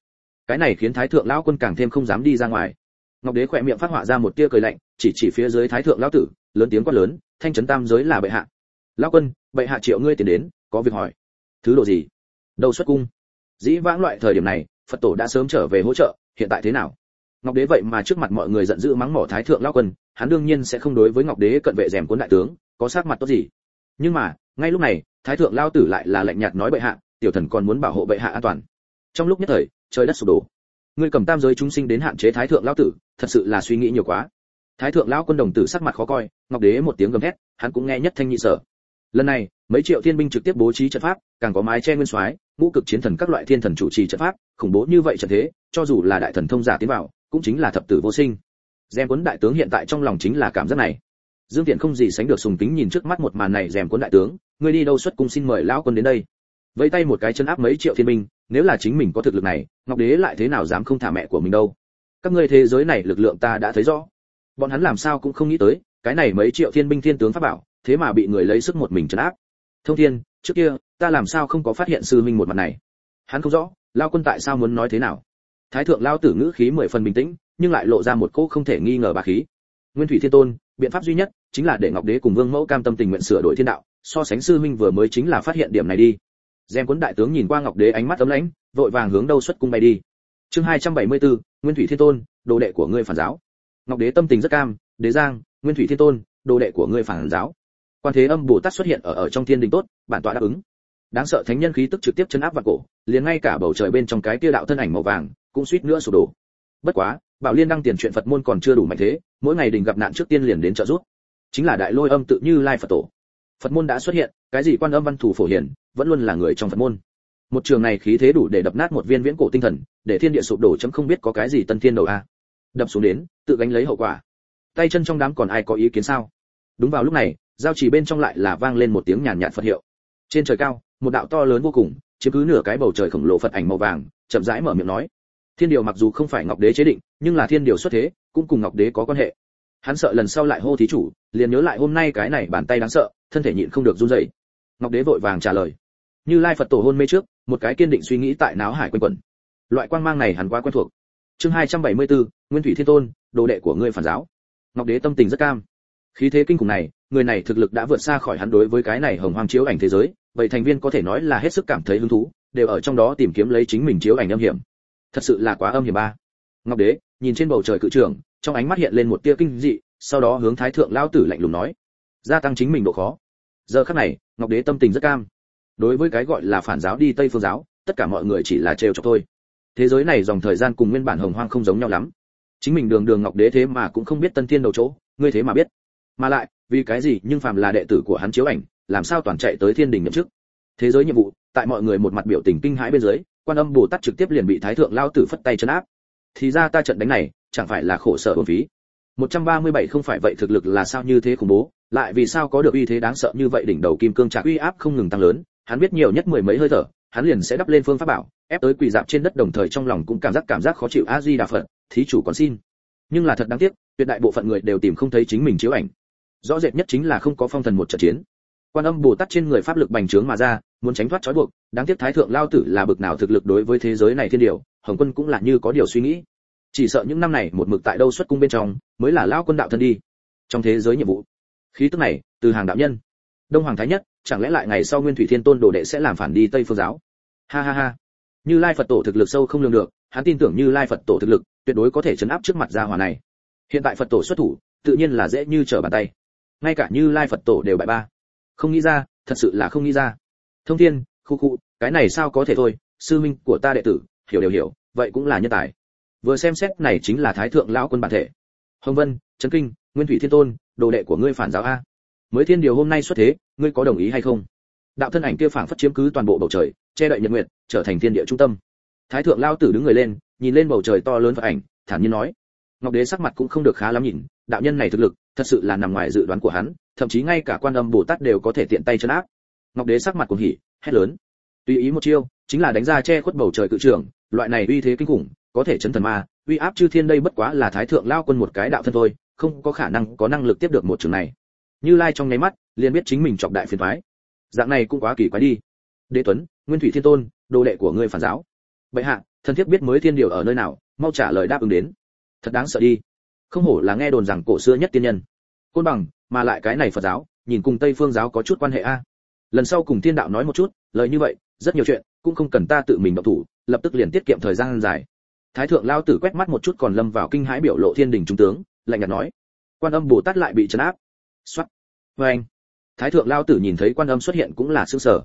Cái này khiến thái thượng lão quân càng thêm không dám đi ra ngoài ngọc đế khỏe miệng phát họa ra một tia cười lạnh, chỉ chỉ phía dưới thái thượng lão tử, lớn tiếng quát lớn, thanh trấn tam giới là bệ hạ. Lão quân, bệ hạ triệu ngươi tiền đến, có việc hỏi. Thứ độ gì? Đâu xuất cung. Dĩ vãng loại thời điểm này, phật tổ đã sớm trở về hỗ trợ, hiện tại thế nào? Ngọc đế vậy mà trước mặt mọi người giận dữ mắng mỏ thái thượng lão quân, hắn đương nhiên sẽ không đối với ngọc đế cận vệ rèm cuốn đại tướng, có sắc mặt tốt gì. Nhưng mà, ngay lúc này, thái thượng lao tử lại là lạnh nhạt nói bệ hạ, tiểu thần còn muốn bảo hộ bệ hạ an toàn. Trong lúc nhất thời, trời đất sụp đổ. Ngươi cầm tam giới chúng sinh đến hạn chế thái thượng lao tử thật sự là suy nghĩ nhiều quá. Thái thượng lão quân đồng tử sắc mặt khó coi, ngọc đế một tiếng gầm hét hắn cũng nghe nhất thanh nhị sở. Lần này, mấy triệu thiên binh trực tiếp bố trí trận pháp, càng có mái che nguyên soái, ngũ cực chiến thần các loại thiên thần chủ trì trận pháp, khủng bố như vậy trận thế, cho dù là đại thần thông giả tiến vào, cũng chính là thập tử vô sinh. Dèm cuốn đại tướng hiện tại trong lòng chính là cảm giác này. Dương tiện không gì sánh được sùng tính nhìn trước mắt một màn này, dèm cuốn đại tướng, ngươi đi đâu xuất cung xin mời lão quân đến đây? Vẫy tay một cái chân áp mấy triệu thiên binh, nếu là chính mình có thực lực này, ngọc đế lại thế nào dám không thả mẹ của mình đâu? Các ngươi thế giới này lực lượng ta đã thấy rõ. Bọn hắn làm sao cũng không nghĩ tới cái này mấy triệu thiên binh thiên tướng pháp bảo thế mà bị người lấy sức một mình trấn áp. Thông thiên trước kia ta làm sao không có phát hiện sư minh một mặt này? Hắn không rõ lao quân tại sao muốn nói thế nào? Thái thượng lao tử ngữ khí mười phần bình tĩnh nhưng lại lộ ra một cỗ không thể nghi ngờ bà khí. Nguyên thủy thiên tôn biện pháp duy nhất chính là để ngọc đế cùng vương mẫu cam tâm tình nguyện sửa đổi thiên đạo so sánh sư minh vừa mới chính là phát hiện điểm này đi. Gem quấn đại tướng nhìn qua Ngọc Đế ánh mắt ấm lãnh, vội vàng hướng đâu xuất cung bay đi. Chương 274, Nguyên Thủy Thiên Tôn, đồ đệ của ngươi phản giáo. Ngọc Đế tâm tình rất cam, Đế Giang, Nguyên Thủy Thiên Tôn, đồ đệ của ngươi phản giáo. Quan Thế Âm Bồ Tát xuất hiện ở ở trong thiên đình tốt, bản tọa đáp ứng. Đáng sợ thánh nhân khí tức trực tiếp chấn áp vào cổ, liền ngay cả bầu trời bên trong cái kia đạo thân ảnh màu vàng, cũng suýt nữa sụp đổ. Bất quá, Bảo Liên đăng tiền chuyện Phật môn còn chưa đủ mạnh thế, mỗi ngày đình gặp nạn trước tiên liền đến trợ giúp. Chính là Đại Lôi Âm tự như Lai Phật Tổ. Phật môn đã xuất hiện, cái gì quan âm văn thủ phổ hiển, vẫn luôn là người trong Phật môn. Một trường này khí thế đủ để đập nát một viên viễn cổ tinh thần, để thiên địa sụp đổ chấm không biết có cái gì tân thiên đầu a. Đập xuống đến, tự gánh lấy hậu quả. Tay chân trong đám còn ai có ý kiến sao? Đúng vào lúc này, giao chỉ bên trong lại là vang lên một tiếng nhàn nhạt Phật hiệu. Trên trời cao, một đạo to lớn vô cùng, chiếm cứ nửa cái bầu trời khổng lồ Phật ảnh màu vàng, chậm rãi mở miệng nói: Thiên điều mặc dù không phải Ngọc Đế chế định, nhưng là thiên điều xuất thế, cũng cùng Ngọc Đế có quan hệ. Hắn sợ lần sau lại hô thí chủ, liền nhớ lại hôm nay cái này bàn tay đáng sợ, thân thể nhịn không được run rẩy. Ngọc Đế vội vàng trả lời: như Lai Phật tổ hôn mê trước, một cái kiên định suy nghĩ tại náo hải quanh quẩn. Loại quang mang này hẳn quá quen thuộc. Chương 274, Nguyên Thủy Thiên Tôn, đồ đệ của ngươi phản giáo. Ngọc Đế tâm tình rất cam. Khí thế kinh khủng này, người này thực lực đã vượt xa khỏi hắn đối với cái này hồng hoang chiếu ảnh thế giới, vậy thành viên có thể nói là hết sức cảm thấy hứng thú, đều ở trong đó tìm kiếm lấy chính mình chiếu ảnh âm hiểm. Thật sự là quá âm hiểm ba. Ngọc Đế, nhìn trên bầu trời cự trường, trong ánh mắt hiện lên một tia kinh dị, sau đó hướng Thái thượng lão tử lạnh lùng nói: "Gia tăng chính mình độ khó." Giờ khắc này, Ngọc Đế tâm tình rất cam. Đối với cái gọi là phản giáo đi Tây phương giáo, tất cả mọi người chỉ là trêu chọc thôi. Thế giới này dòng thời gian cùng nguyên bản hồng hoang không giống nhau lắm. Chính mình đường đường Ngọc Đế thế mà cũng không biết Tân Thiên đầu chỗ, ngươi thế mà biết. Mà lại, vì cái gì nhưng phàm là đệ tử của hắn chiếu ảnh, làm sao toàn chạy tới Thiên đình nhậm chức? Thế giới nhiệm vụ, tại mọi người một mặt biểu tình kinh hãi bên dưới, Quan Âm Bồ Tát trực tiếp liền bị Thái thượng lao tử phất tay trấn áp. Thì ra ta trận đánh này, chẳng phải là khổ sở uổng phí. 137 không phải vậy thực lực là sao như thế khủng bố, lại vì sao có được uy thế đáng sợ như vậy đỉnh đầu kim cương trạc uy áp không ngừng tăng lớn, hắn biết nhiều nhất mười mấy hơi thở, hắn liền sẽ đắp lên phương pháp bảo, ép tới quỳ dạp trên đất đồng thời trong lòng cũng cảm giác cảm giác khó chịu a di đà phật, thí chủ còn xin. Nhưng là thật đáng tiếc, tuyệt đại bộ phận người đều tìm không thấy chính mình chiếu ảnh. Rõ rệt nhất chính là không có phong thần một trận chiến. Quan âm Bồ Tát trên người pháp lực bành trướng mà ra, muốn tránh thoát trói buộc, đáng tiếc thái thượng lao tử là bực nào thực lực đối với thế giới này thiên điều, Hồng Quân cũng là như có điều suy nghĩ. Chỉ sợ những năm này một mực tại đâu xuất cung bên trong, mới là lao quân đạo thân đi. Trong thế giới nhiệm vụ, khí tức này, từ hàng đạo nhân, Đông Hoàng Thái Nhất, chẳng lẽ lại ngày sau Nguyên Thủy Thiên Tôn đồ đệ sẽ làm phản đi Tây Phương giáo? Ha ha ha. Như Lai Phật Tổ thực lực sâu không lường được, hắn tin tưởng Như Lai Phật Tổ thực lực, tuyệt đối có thể chấn áp trước mặt gia hỏa này. Hiện tại Phật Tổ xuất thủ, tự nhiên là dễ như trở bàn tay. Ngay cả Như Lai Phật Tổ đều bại ba. Không nghĩ ra, thật sự là không nghĩ ra. Thông Thiên, khu khu, cái này sao có thể thôi, sư minh của ta đệ tử, hiểu đều hiểu, vậy cũng là nhân tài. Vừa xem xét này chính là Thái thượng lão quân bản thể. Hồng Vân, Trấn Kinh, Nguyên Thủy Thiên Tôn, đồ đệ của ngươi phản giáo a. Mới thiên điều hôm nay xuất thế, ngươi có đồng ý hay không? Đạo thân ảnh kia phảng phất chiếm cứ toàn bộ bầu trời, che đậy nhật nguyệt, trở thành thiên địa trung tâm. Thái thượng lao tử đứng người lên, nhìn lên bầu trời to lớn và ảnh, thản nhiên nói: Ngọc Đế sắc mặt cũng không được khá lắm nhìn, đạo nhân này thực lực, thật sự là nằm ngoài dự đoán của hắn, thậm chí ngay cả quan âm Bồ Tát đều có thể tiện tay chấn áp. Ngọc Đế sắc mặt cuồng hỉ, hét lớn: Tùy ý một chiêu, chính là đánh ra che khuất bầu trời cự trường, loại này uy thế kinh khủng, có thể chấn thần ma, uy áp chư thiên đây bất quá là thái thượng lao quân một cái đạo thân thôi, không có khả năng có năng lực tiếp được một trường này. Như Lai trong nháy mắt, liền biết chính mình chọc đại phiền toái. Dạng này cũng quá kỳ quái đi. Đế Tuấn, Nguyên Thủy Thiên Tôn, đồ đệ của ngươi phản giáo. Bệ hạ, thần thiếp biết mới thiên điều ở nơi nào, mau trả lời đáp ứng đến. Thật đáng sợ đi. Không hổ là nghe đồn rằng cổ xưa nhất tiên nhân. Côn bằng, mà lại cái này Phật giáo, nhìn cùng Tây Phương giáo có chút quan hệ a. Lần sau cùng thiên đạo nói một chút, lời như vậy, rất nhiều chuyện, cũng không cần ta tự mình động thủ, lập tức liền tiết kiệm thời gian dài. Thái thượng lao tử quét mắt một chút còn lâm vào kinh hãi biểu lộ thiên đình trung tướng, lạnh nhạt nói: Quan Âm Bồ Tát lại bị trấn áp. Soát. Và anh thái thượng lao tử nhìn thấy quan âm xuất hiện cũng là sương sở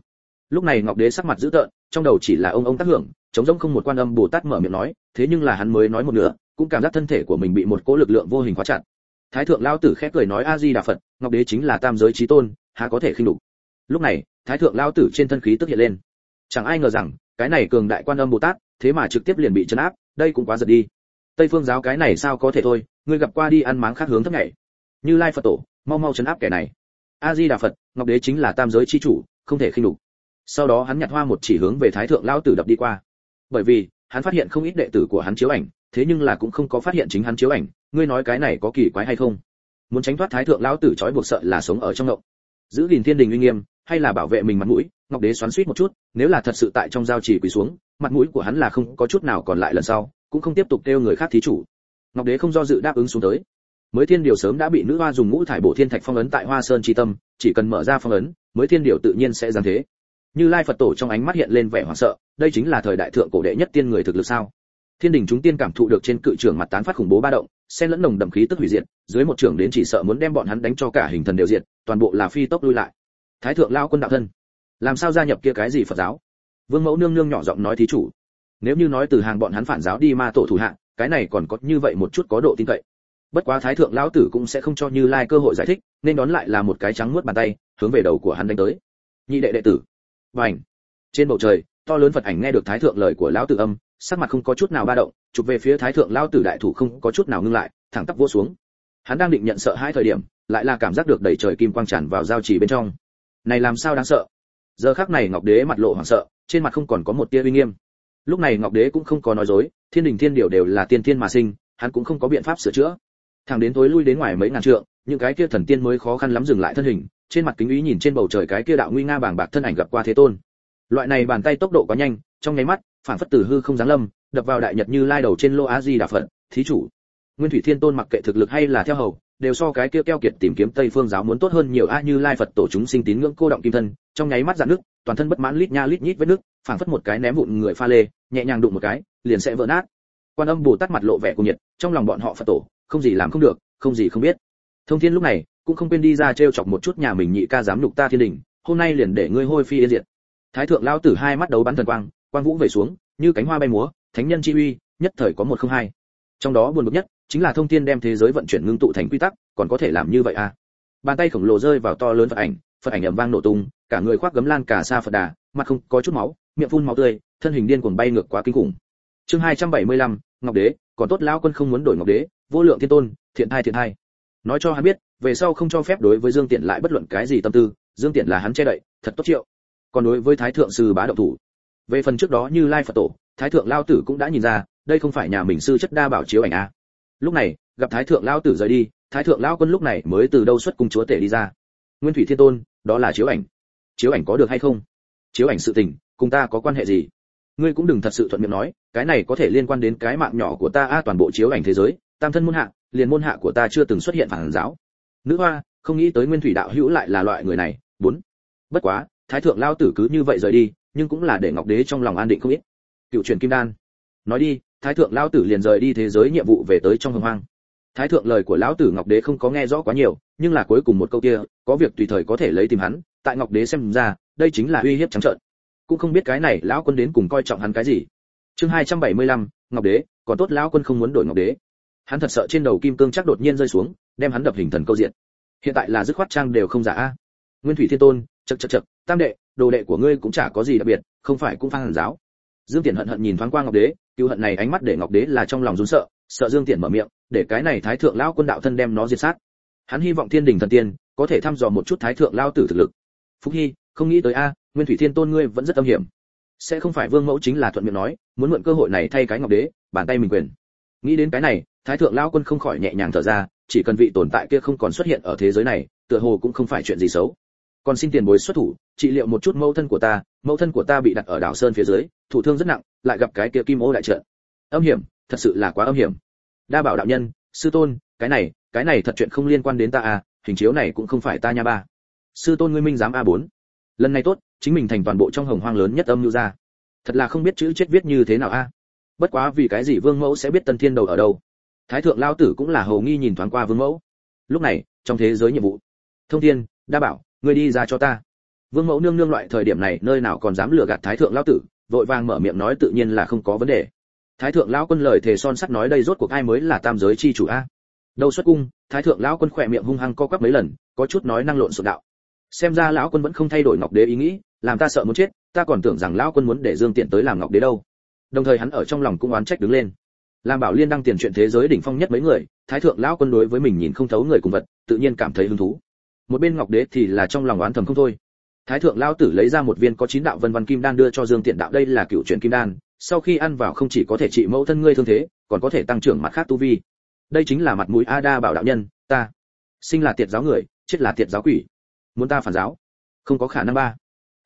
lúc này ngọc đế sắc mặt dữ tợn, trong đầu chỉ là ông ông tác hưởng chống rỗng không một quan âm bồ tát mở miệng nói, thế nhưng là hắn mới nói một nửa, cũng cảm giác thân thể của mình bị một cỗ lực lượng vô hình khóa chặt. Thái thượng lao tử khép cười nói a di đà phật, ngọc đế chính là tam giới trí tôn, há có thể khinh đục. Lúc này, thái thượng lao tử trên thân khí tức hiện lên. Chẳng ai ngờ rằng, cái này cường đại quan âm bồ tát, thế mà trực tiếp liền bị chấn áp, đây cũng quá giật đi. Tây phương giáo cái này sao có thể thôi, ngươi gặp qua đi ăn máng khác hướng thấp nhảy. Như lai phật tổ, mau mau chấn áp kẻ này a di đà phật, ngọc đế chính là tam giới chi chủ, không thể khinh đục sau đó hắn nhặt hoa một chỉ hướng về thái thượng lao tử đập đi qua. Bởi vì, hắn phát hiện không ít đệ tử của hắn chiếu ảnh, thế nhưng là cũng không có phát hiện chính hắn chiếu ảnh. Ngươi nói cái này có kỳ quái hay không? Muốn tránh thoát thái thượng lão tử trói buộc sợ là sống ở trong ngộng. Giữ gìn thiên đình uy nghiêm, hay là bảo vệ mình mặt mũi, ngọc đế xoắn suýt một chút, nếu là thật sự tại trong giao chỉ quỳ xuống, mặt mũi của hắn là không có chút nào còn lại lần sau, cũng không tiếp tục kêu người khác thí chủ. Ngọc đế không do dự đáp ứng xuống tới mới thiên điều sớm đã bị nữ hoa dùng ngũ thải bộ thiên thạch phong ấn tại hoa sơn chi tâm chỉ cần mở ra phong ấn mới thiên điều tự nhiên sẽ giáng thế. Như lai phật tổ trong ánh mắt hiện lên vẻ hoảng sợ đây chính là thời đại thượng cổ đệ nhất tiên người thực lực sao? Thiên đình chúng tiên cảm thụ được trên cự trường mặt tán phát khủng bố ba động xen lẫn nồng đậm khí tức hủy diệt dưới một trường đến chỉ sợ muốn đem bọn hắn đánh cho cả hình thần đều diệt toàn bộ là phi tốc lui lại. Thái thượng lao quân đạo thân làm sao gia nhập kia cái gì phật giáo? Vương mẫu nương nương nhỏ giọng nói thí chủ nếu như nói từ hàng bọn hắn phản giáo đi ma tổ thủ hạng, cái này còn có như vậy một chút có độ tin cậy bất quá thái thượng lão tử cũng sẽ không cho như lai cơ hội giải thích, nên đón lại là một cái trắng muốt bàn tay, hướng về đầu của hắn đánh tới. Nhị đệ đệ tử. Vành. Trên bầu trời, to lớn phật ảnh nghe được thái thượng lời của lão tử âm, sắc mặt không có chút nào ba động, chụp về phía thái thượng lão tử đại thủ không có chút nào ngưng lại, thẳng tắp vô xuống. Hắn đang định nhận sợ hai thời điểm, lại là cảm giác được đầy trời kim quang tràn vào giao trì bên trong. Này làm sao đáng sợ? Giờ khắc này ngọc đế mặt lộ hoảng sợ, trên mặt không còn có một tia uy nghiêm. Lúc này ngọc đế cũng không có nói dối, thiên đình thiên điều đều là tiên thiên mà sinh, hắn cũng không có biện pháp sửa chữa thằng đến tối lui đến ngoài mấy ngàn trượng, những cái kia thần tiên mới khó khăn lắm dừng lại thân hình, trên mặt kính ý nhìn trên bầu trời cái kia đạo nguy nga bàng bạc thân ảnh gặp qua thế tôn. Loại này bàn tay tốc độ quá nhanh, trong nháy mắt, phản phất tử hư không giáng lâm, đập vào đại nhật như lai đầu trên lô á di đà phật, thí chủ. Nguyên thủy thiên tôn mặc kệ thực lực hay là theo hầu, đều so cái kia keo kiệt tìm kiếm tây phương giáo muốn tốt hơn nhiều a như lai phật tổ chúng sinh tín ngưỡng cô động kim thân, trong nháy mắt dạn nước, toàn thân bất mãn lít nha lít nhít vết nước phảng phất một cái ném vụn người pha lê, nhẹ nhàng đụng một cái, liền sẽ vỡ nát quan âm bồ tát mặt lộ vẻ cùng nhiệt, trong lòng bọn họ phật tổ, không gì làm không được, không gì không biết. Thông thiên lúc này, cũng không quên đi ra trêu chọc một chút nhà mình nhị ca dám lục ta thiên đình, hôm nay liền để ngươi hôi phi yên diệt. Thái thượng lao tử hai mắt đấu bắn thần quang quang vũ về xuống, như cánh hoa bay múa, thánh nhân chi uy, nhất thời có một không hai. Trong đó buồn bực nhất, chính là thông thiên đem thế giới vận chuyển ngưng tụ thành quy tắc, còn có thể làm như vậy à? Bàn tay khổng lồ rơi vào to lớn phật ảnh phật ảnh ầm vang nổ tung, cả người khoác gấm lan cả xa phật đà, mặt không có chút máu, miệng phun máu tươi, thân hình điên cuồng bay ngược quá kinh khủng chương 275, ngọc đế còn tốt lão quân không muốn đổi ngọc đế vô lượng thiên tôn thiện thai thiện thai. Nói cho hắn biết về sau không cho phép đối với dương tiện lại bất luận cái gì tâm tư dương tiện là hắn che đậy thật tốt triệu. Còn đối với thái thượng sư bá động thủ. Về phần trước đó như lai phật tổ thái thượng lao tử cũng đã nhìn ra đây không phải nhà mình sư chất đa bảo chiếu ảnh a. Lúc này gặp thái thượng lao tử rời đi thái thượng lao quân lúc này mới từ đâu xuất cung chúa tể đi ra. Nguyên thủy thiên tôn đó là chiếu ảnh. Chiếu ảnh có được hay không? Chiếu ảnh sự tình cùng ta có quan hệ gì? Ngươi cũng đừng thật sự thuận miệng nói, cái này có thể liên quan đến cái mạng nhỏ của ta a, toàn bộ chiếu ảnh thế giới, tam thân môn hạ, liền môn hạ của ta chưa từng xuất hiện phản giáo. Nữ hoa, không nghĩ tới nguyên thủy đạo hữu lại là loại người này. Bốn. Bất quá, thái thượng lao tử cứ như vậy rời đi, nhưng cũng là để ngọc đế trong lòng an định không ít. Cựu truyền kim đan. Nói đi, thái thượng lao tử liền rời đi thế giới nhiệm vụ về tới trong hồng hoang. Thái thượng lời của lão tử ngọc đế không có nghe rõ quá nhiều, nhưng là cuối cùng một câu kia, có việc tùy thời có thể lấy tìm hắn, tại ngọc đế xem ra, đây chính là uy hiếp trắng trợn cũng không biết cái này lão quân đến cùng coi trọng hắn cái gì. Chương 275, ngọc đế còn tốt lão quân không muốn đổi ngọc đế. Hắn thật sợ trên đầu kim cương chắc đột nhiên rơi xuống đem hắn đập hình thần câu diện. Hiện tại là dứt khoát trang đều không giả a. Nguyên thủy thiên tôn chật chật chật tam đệ đồ đệ của ngươi cũng chả có gì đặc biệt không phải cũng phan hàn giáo. Dương tiện hận hận nhìn thoáng qua ngọc đế cứu hận này ánh mắt để ngọc đế là trong lòng run sợ sợ dương tiện mở miệng để cái này thái thượng lão quân đạo thân đem nó diệt sát. Hắn hy vọng thiên đình thần tiên có thể thăm dò một chút thái thượng lao tử thực lực. Phúc hy không nghĩ tới a nguyên thủy thiên tôn ngươi vẫn rất âm hiểm. Sẽ không phải vương mẫu chính là thuận miệng nói, muốn mượn cơ hội này thay cái ngọc đế, bàn tay mình quyền. Nghĩ đến cái này, thái thượng lao quân không khỏi nhẹ nhàng thở ra, chỉ cần vị tồn tại kia không còn xuất hiện ở thế giới này, tựa hồ cũng không phải chuyện gì xấu. Còn xin tiền bối xuất thủ, trị liệu một chút mẫu thân của ta, mẫu thân của ta bị đặt ở đảo sơn phía dưới, thủ thương rất nặng, lại gặp cái kia kim ô đại trận. Âm hiểm, thật sự là quá âm hiểm. Đa bảo đạo nhân, sư tôn, cái này cái này thật chuyện không liên quan đến ta à hình chiếu này cũng không phải ta nha ba. Sư tôn ngươi minh giám a 4 lần này tốt chính mình thành toàn bộ trong hồng hoang lớn nhất âm lưu ra. Thật là không biết chữ chết viết như thế nào a. Bất quá vì cái gì vương mẫu sẽ biết tân thiên đầu ở đâu? Thái thượng lao tử cũng là hầu nghi nhìn thoáng qua vương mẫu. Lúc này, trong thế giới nhiệm vụ. Thông thiên, đa bảo, ngươi đi ra cho ta. Vương mẫu nương nương loại thời điểm này nơi nào còn dám lừa gạt thái thượng lão tử, vội vàng mở miệng nói tự nhiên là không có vấn đề. Thái thượng lão quân lời thề son sắt nói đây rốt cuộc ai mới là tam giới chi chủ a? Đâu xuất cung, thái thượng lão quân khỏe miệng hung hăng co quắp mấy lần, có chút nói năng lộn xộn đạo. Xem ra lão quân vẫn không thay đổi ngọc đế ý nghĩ làm ta sợ muốn chết, ta còn tưởng rằng lão quân muốn để dương tiện tới làm ngọc đế đâu. Đồng thời hắn ở trong lòng cũng oán trách đứng lên. Làm bảo liên đăng tiền chuyện thế giới đỉnh phong nhất mấy người, thái thượng lão quân đối với mình nhìn không thấu người cùng vật, tự nhiên cảm thấy hứng thú. Một bên ngọc đế thì là trong lòng oán thầm không thôi. Thái thượng lão tử lấy ra một viên có chín đạo vân văn kim đan đưa cho dương tiện đạo, đây là cựu truyền kim đan, sau khi ăn vào không chỉ có thể trị mẫu thân ngươi thương thế, còn có thể tăng trưởng mặt khác tu vi. Đây chính là mặt mũi a đa bảo đạo nhân, ta. Sinh là tiệt giáo người, chết là tiệt giáo quỷ. Muốn ta phản giáo? Không có khả năng ba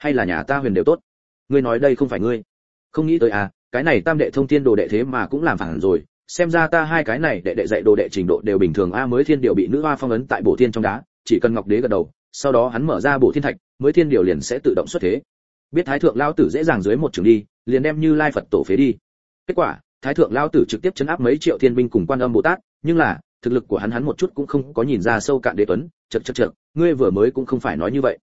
hay là nhà ta huyền đều tốt? Ngươi nói đây không phải ngươi. Không nghĩ tới à cái này tam đệ thông thiên đồ đệ thế mà cũng làm phản rồi. Xem ra ta hai cái này đệ đệ dạy đồ đệ trình độ đều bình thường a, mới thiên điều bị nữ hoa phong ấn tại bổ thiên trong đá, chỉ cần ngọc đế gật đầu, sau đó hắn mở ra bổ thiên thạch, mới thiên điều liền sẽ tự động xuất thế. Biết thái thượng lao tử dễ dàng dưới một trường đi, liền đem như lai phật tổ phế đi. Kết quả, thái thượng lao tử trực tiếp chấn áp mấy triệu thiên binh cùng quan âm bồ tát, nhưng là, thực lực của hắn hắn một chút cũng không có nhìn ra sâu cạn đế tuấn chật chật chật ngươi vừa mới cũng không phải nói như vậy.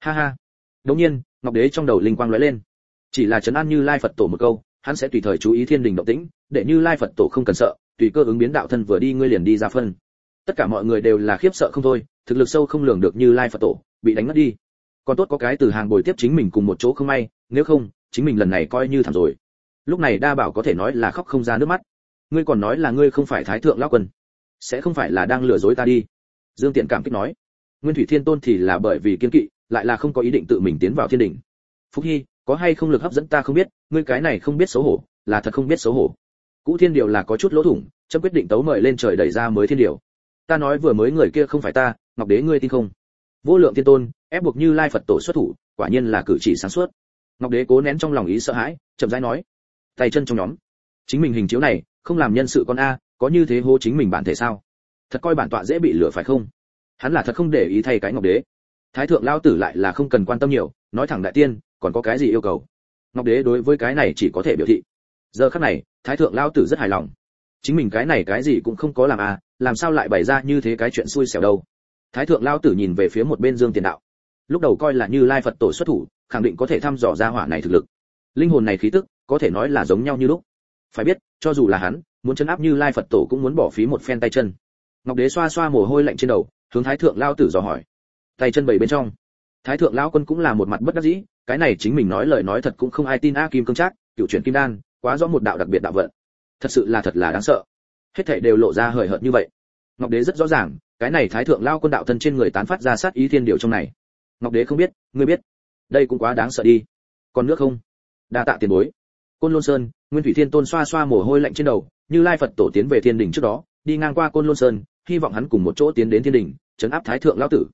Ha ha đống nhiên, ngọc đế trong đầu linh quang lóe lên. Chỉ là chấn an như lai phật tổ một câu, hắn sẽ tùy thời chú ý thiên đình động tĩnh, để như lai phật tổ không cần sợ, tùy cơ ứng biến đạo thân vừa đi ngươi liền đi ra phân. Tất cả mọi người đều là khiếp sợ không thôi, thực lực sâu không lường được như lai phật tổ, bị đánh mất đi. Còn tốt có cái từ hàng bồi tiếp chính mình cùng một chỗ không may, nếu không, chính mình lần này coi như thảm rồi. Lúc này đa bảo có thể nói là khóc không ra nước mắt. Ngươi còn nói là ngươi không phải thái thượng lão quân. Sẽ không phải là đang lừa dối ta đi. Dương tiện cảm kích nói. Nguyên thủy thiên tôn thì là bởi vì kiên kỵ lại là không có ý định tự mình tiến vào thiên đình. Phúc hy, có hay không lực hấp dẫn ta không biết, ngươi cái này không biết xấu hổ, là thật không biết xấu hổ. Cũ thiên điều là có chút lỗ thủng, chấm quyết định tấu mời lên trời đẩy ra mới thiên điều. Ta nói vừa mới người kia không phải ta, ngọc đế ngươi tin không? Vô lượng thiên tôn, ép buộc như lai phật tổ xuất thủ, quả nhiên là cử chỉ sáng suốt. Ngọc đế cố nén trong lòng ý sợ hãi, chậm rãi nói, tay chân trong nhóm, chính mình hình chiếu này, không làm nhân sự con a, có như thế hô chính mình bản thể sao? Thật coi bản tọa dễ bị lừa phải không? Hắn là thật không để ý thay cái ngọc đế thái thượng lao tử lại là không cần quan tâm nhiều, nói thẳng đại tiên, còn có cái gì yêu cầu? Ngọc đế đối với cái này chỉ có thể biểu thị. Giờ khắc này, thái thượng lao tử rất hài lòng. Chính mình cái này cái gì cũng không có làm à làm sao lại bày ra như thế cái chuyện xui xẻo đâu? Thái thượng lao tử nhìn về phía một bên dương tiền đạo. Lúc đầu coi là như lai phật tổ xuất thủ, khẳng định có thể thăm dò ra hỏa này thực lực. Linh hồn này khí tức, có thể nói là giống nhau như lúc. Phải biết, cho dù là hắn, muốn chân áp như lai phật tổ cũng muốn bỏ phí một phen tay chân. Ngọc đế xoa xoa mồ hôi lạnh trên đầu, hướng thái thượng lao tử dò hỏi tay chân bảy bên trong. Thái thượng lão quân cũng là một mặt bất đắc dĩ, cái này chính mình nói lời nói thật cũng không ai tin a kim cương trác, cựu chuyển kim đan, quá rõ một đạo đặc biệt đạo vận. Thật sự là thật là đáng sợ. Hết thảy đều lộ ra hời hợt như vậy. Ngọc đế rất rõ ràng, cái này thái thượng lao quân đạo thân trên người tán phát ra sát ý thiên điều trong này. Ngọc đế không biết, ngươi biết. Đây cũng quá đáng sợ đi. Còn nước không? Đa tạ tiền bối. Côn lôn sơn, nguyên thủy thiên tôn xoa xoa mồ hôi lạnh trên đầu, như lai phật tổ tiến về thiên đình trước đó, đi ngang qua côn lôn sơn, hy vọng hắn cùng một chỗ tiến đến thiên đình chấn áp thái thượng lão tử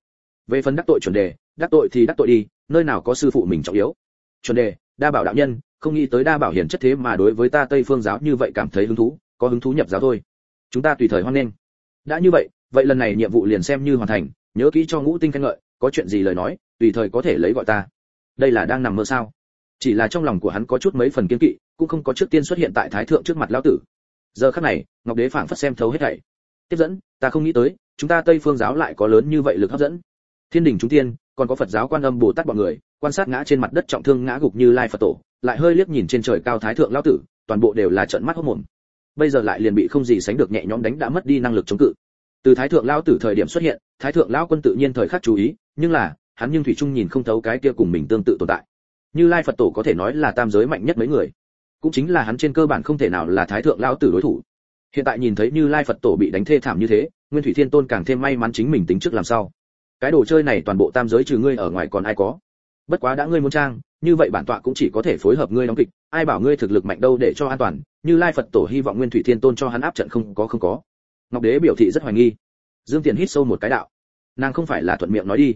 về phần đắc tội chuẩn đề, đắc tội thì đắc tội đi, nơi nào có sư phụ mình trọng yếu. Chuẩn đề, đa bảo đạo nhân, không nghĩ tới đa bảo hiển chất thế mà đối với ta tây phương giáo như vậy cảm thấy hứng thú, có hứng thú nhập giáo thôi. Chúng ta tùy thời hoan nghênh. Đã như vậy vậy lần này nhiệm vụ liền xem như hoàn thành, nhớ kỹ cho ngũ tinh khen ngợi, có chuyện gì lời nói, tùy thời có thể lấy gọi ta. Đây là đang nằm mơ sao? Chỉ là trong lòng của hắn có chút mấy phần kiên kỵ, cũng không có trước tiên xuất hiện tại thái thượng trước mặt lão tử. Giờ khắc này, ngọc đế phảng phất xem thấu hết thảy. Tiếp dẫn, ta không nghĩ tới, chúng ta tây phương giáo lại có lớn như vậy lực hấp dẫn thiên đình chúng tiên, còn có phật giáo quan âm bồ tát bọn người, quan sát ngã trên mặt đất trọng thương ngã gục như lai phật tổ, lại hơi liếc nhìn trên trời cao thái thượng lão tử, toàn bộ đều là trợn mắt hốt mồm. Bây giờ lại liền bị không gì sánh được nhẹ nhõm đánh đã mất đi năng lực chống cự. Từ thái thượng lão tử thời điểm xuất hiện, thái thượng lão quân tự nhiên thời khắc chú ý, nhưng là, hắn nhưng thủy trung nhìn không thấu cái kia cùng mình tương tự tồn tại. Như lai phật tổ có thể nói là tam giới mạnh nhất mấy người, cũng chính là hắn trên cơ bản không thể nào là thái thượng lão tử đối thủ. Hiện tại nhìn thấy như lai phật tổ bị đánh thê thảm như thế, nguyên thủy thiên tôn càng thêm may mắn chính mình tính trước làm sao cái đồ chơi này toàn bộ tam giới trừ ngươi ở ngoài còn ai có? Bất quá đã ngươi muốn trang, như vậy bản tọa cũng chỉ có thể phối hợp ngươi đóng kịch, ai bảo ngươi thực lực mạnh đâu để cho an toàn, như lai phật tổ hy vọng nguyên thủy thiên tôn cho hắn áp trận không có không có. Ngọc đế biểu thị rất hoài nghi. Dương tiền hít sâu một cái đạo. Nàng không phải là thuận miệng nói đi.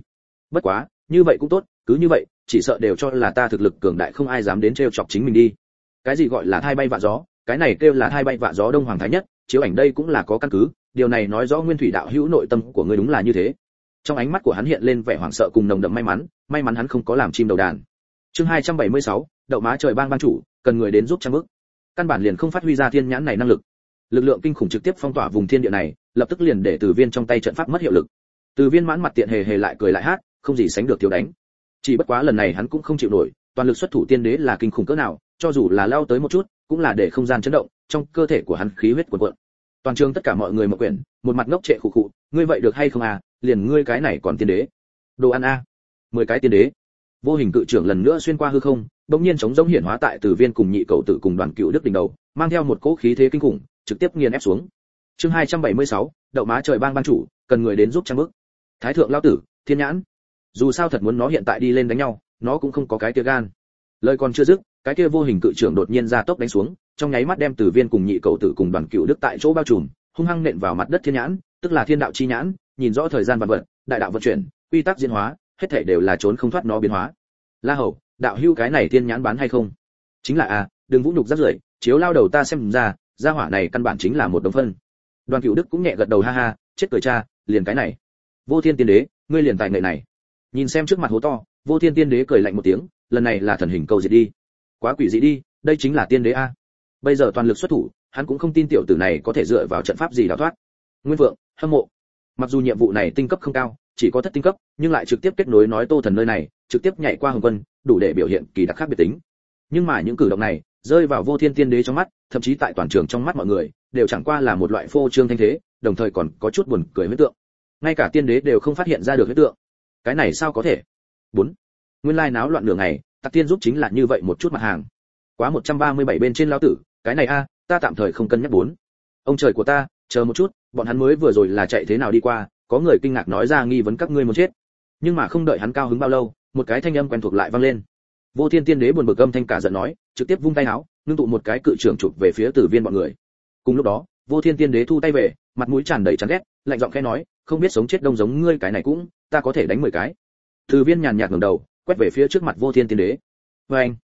Bất quá, như vậy cũng tốt, cứ như vậy, chỉ sợ đều cho là ta thực lực cường đại không ai dám đến trêu chọc chính mình đi. Cái gì gọi là thai bay vạ gió? Cái này kêu là thai bay vạ gió đông hoàng thái nhất, chiếu ảnh đây cũng là có căn cứ, điều này nói rõ nguyên thủy đạo hữu nội tâm của ngươi đúng là như thế trong ánh mắt của hắn hiện lên vẻ hoảng sợ cùng nồng đậm may mắn may mắn hắn không có làm chim đầu đàn. Chương 276, đậu má trời bang ban chủ cần người đến giúp trang bước căn bản liền không phát huy ra thiên nhãn này năng lực. Lực lượng kinh khủng trực tiếp phong tỏa vùng thiên địa này lập tức liền để từ viên trong tay trận pháp mất hiệu lực. Từ viên mãn mặt tiện hề hề lại cười lại hát không gì sánh được thiếu đánh. Chỉ bất quá lần này hắn cũng không chịu nổi toàn lực xuất thủ tiên đế là kinh khủng cỡ nào cho dù là lao tới một chút cũng là để không gian chấn động trong cơ thể của hắn khí huyết cuồn cuộn. Toàn trường tất cả mọi người mở quyển một mặt ngốc trệ khụ khụ ngươi vậy được hay không à? Liền ngươi cái này còn tiên đế. Đồ ăn a. Mười cái tiên đế. Vô hình cự trưởng lần nữa xuyên qua hư không bỗng nhiên chống giống hiển hóa tại từ viên cùng nhị cầu tử cùng đoàn cựu đức đỉnh đầu mang theo một cỗ khí thế kinh khủng trực tiếp nghiền ép xuống. Chương 276, đậu má trời bang ban chủ cần người đến giúp trang bước thái thượng lao tử thiên nhãn. Dù sao thật muốn nó hiện tại đi lên đánh nhau nó cũng không có cái kia gan. Lời còn chưa dứt cái kia vô hình cự trưởng đột nhiên ra tốc đánh xuống trong nháy mắt đem từ viên cùng nhị cầu tử cùng đoàn cựu đức tại chỗ bao trùm hung hăng nện vào mặt đất thiên nhãn tức là thiên đạo chi nhãn nhìn rõ thời gian vạn vật đại đạo vận chuyển quy tắc diễn hóa hết thảy đều là trốn không thoát nó biến hóa. La hầu đạo hưu cái này tiên nhãn bán hay không? Chính là a à, đừng vũ nhục rất rưởi chiếu lao đầu ta xem ra gia hỏa này căn bản chính là một đống phân. Đoàn Cửu đức cũng nhẹ gật đầu ha ha chết cười cha liền cái này. Vô thiên tiên đế ngươi liền tài nghệ này. Nhìn xem trước mặt hố to vô thiên tiên đế cười lạnh một tiếng lần này là thần hình câu diệt đi. Quá quỷ dị đi đây chính là tiên đế a. Bây giờ toàn lực xuất thủ hắn cũng không tin tiểu tử này có thể dựa vào trận pháp gì đào thoát. Nguyên vượng hâm mộ mặc dù nhiệm vụ này tinh cấp không cao, chỉ có thất tinh cấp, nhưng lại trực tiếp kết nối nói tô thần nơi này, trực tiếp nhảy qua hồng quân, đủ để biểu hiện kỳ đặc khác biệt tính. Nhưng mà những cử động này, rơi vào vô thiên tiên đế trong mắt, thậm chí tại toàn trường trong mắt mọi người, đều chẳng qua là một loại phô trương thanh thế, đồng thời còn có chút buồn cười huyết tượng. Ngay cả tiên đế đều không phát hiện ra được huyết tượng. Cái này sao có thể? Bốn. Nguyên lai náo loạn đường này tặc tiên giúp chính là như vậy một chút mặt hàng. Quá 137 bên trên lao tử, cái này a, ta tạm thời không cân nhắc bốn. Ông trời của ta, chờ một chút bọn hắn mới vừa rồi là chạy thế nào đi qua, có người kinh ngạc nói ra nghi vấn các ngươi muốn chết. Nhưng mà không đợi hắn cao hứng bao lâu, một cái thanh âm quen thuộc lại vang lên. Vô thiên tiên đế buồn bực âm thanh cả giận nói, trực tiếp vung tay áo, ngưng tụ một cái cự trưởng chụp về phía tử viên bọn người. Cùng lúc đó, vô thiên tiên đế thu tay về, mặt mũi tràn đầy chán ghét, lạnh giọng khẽ nói, không biết sống chết đông giống ngươi cái này cũng, ta có thể đánh mười cái. Tử viên nhàn nhạt ngẩng đầu, quét về phía trước mặt vô thiên tiên đế. Với anh.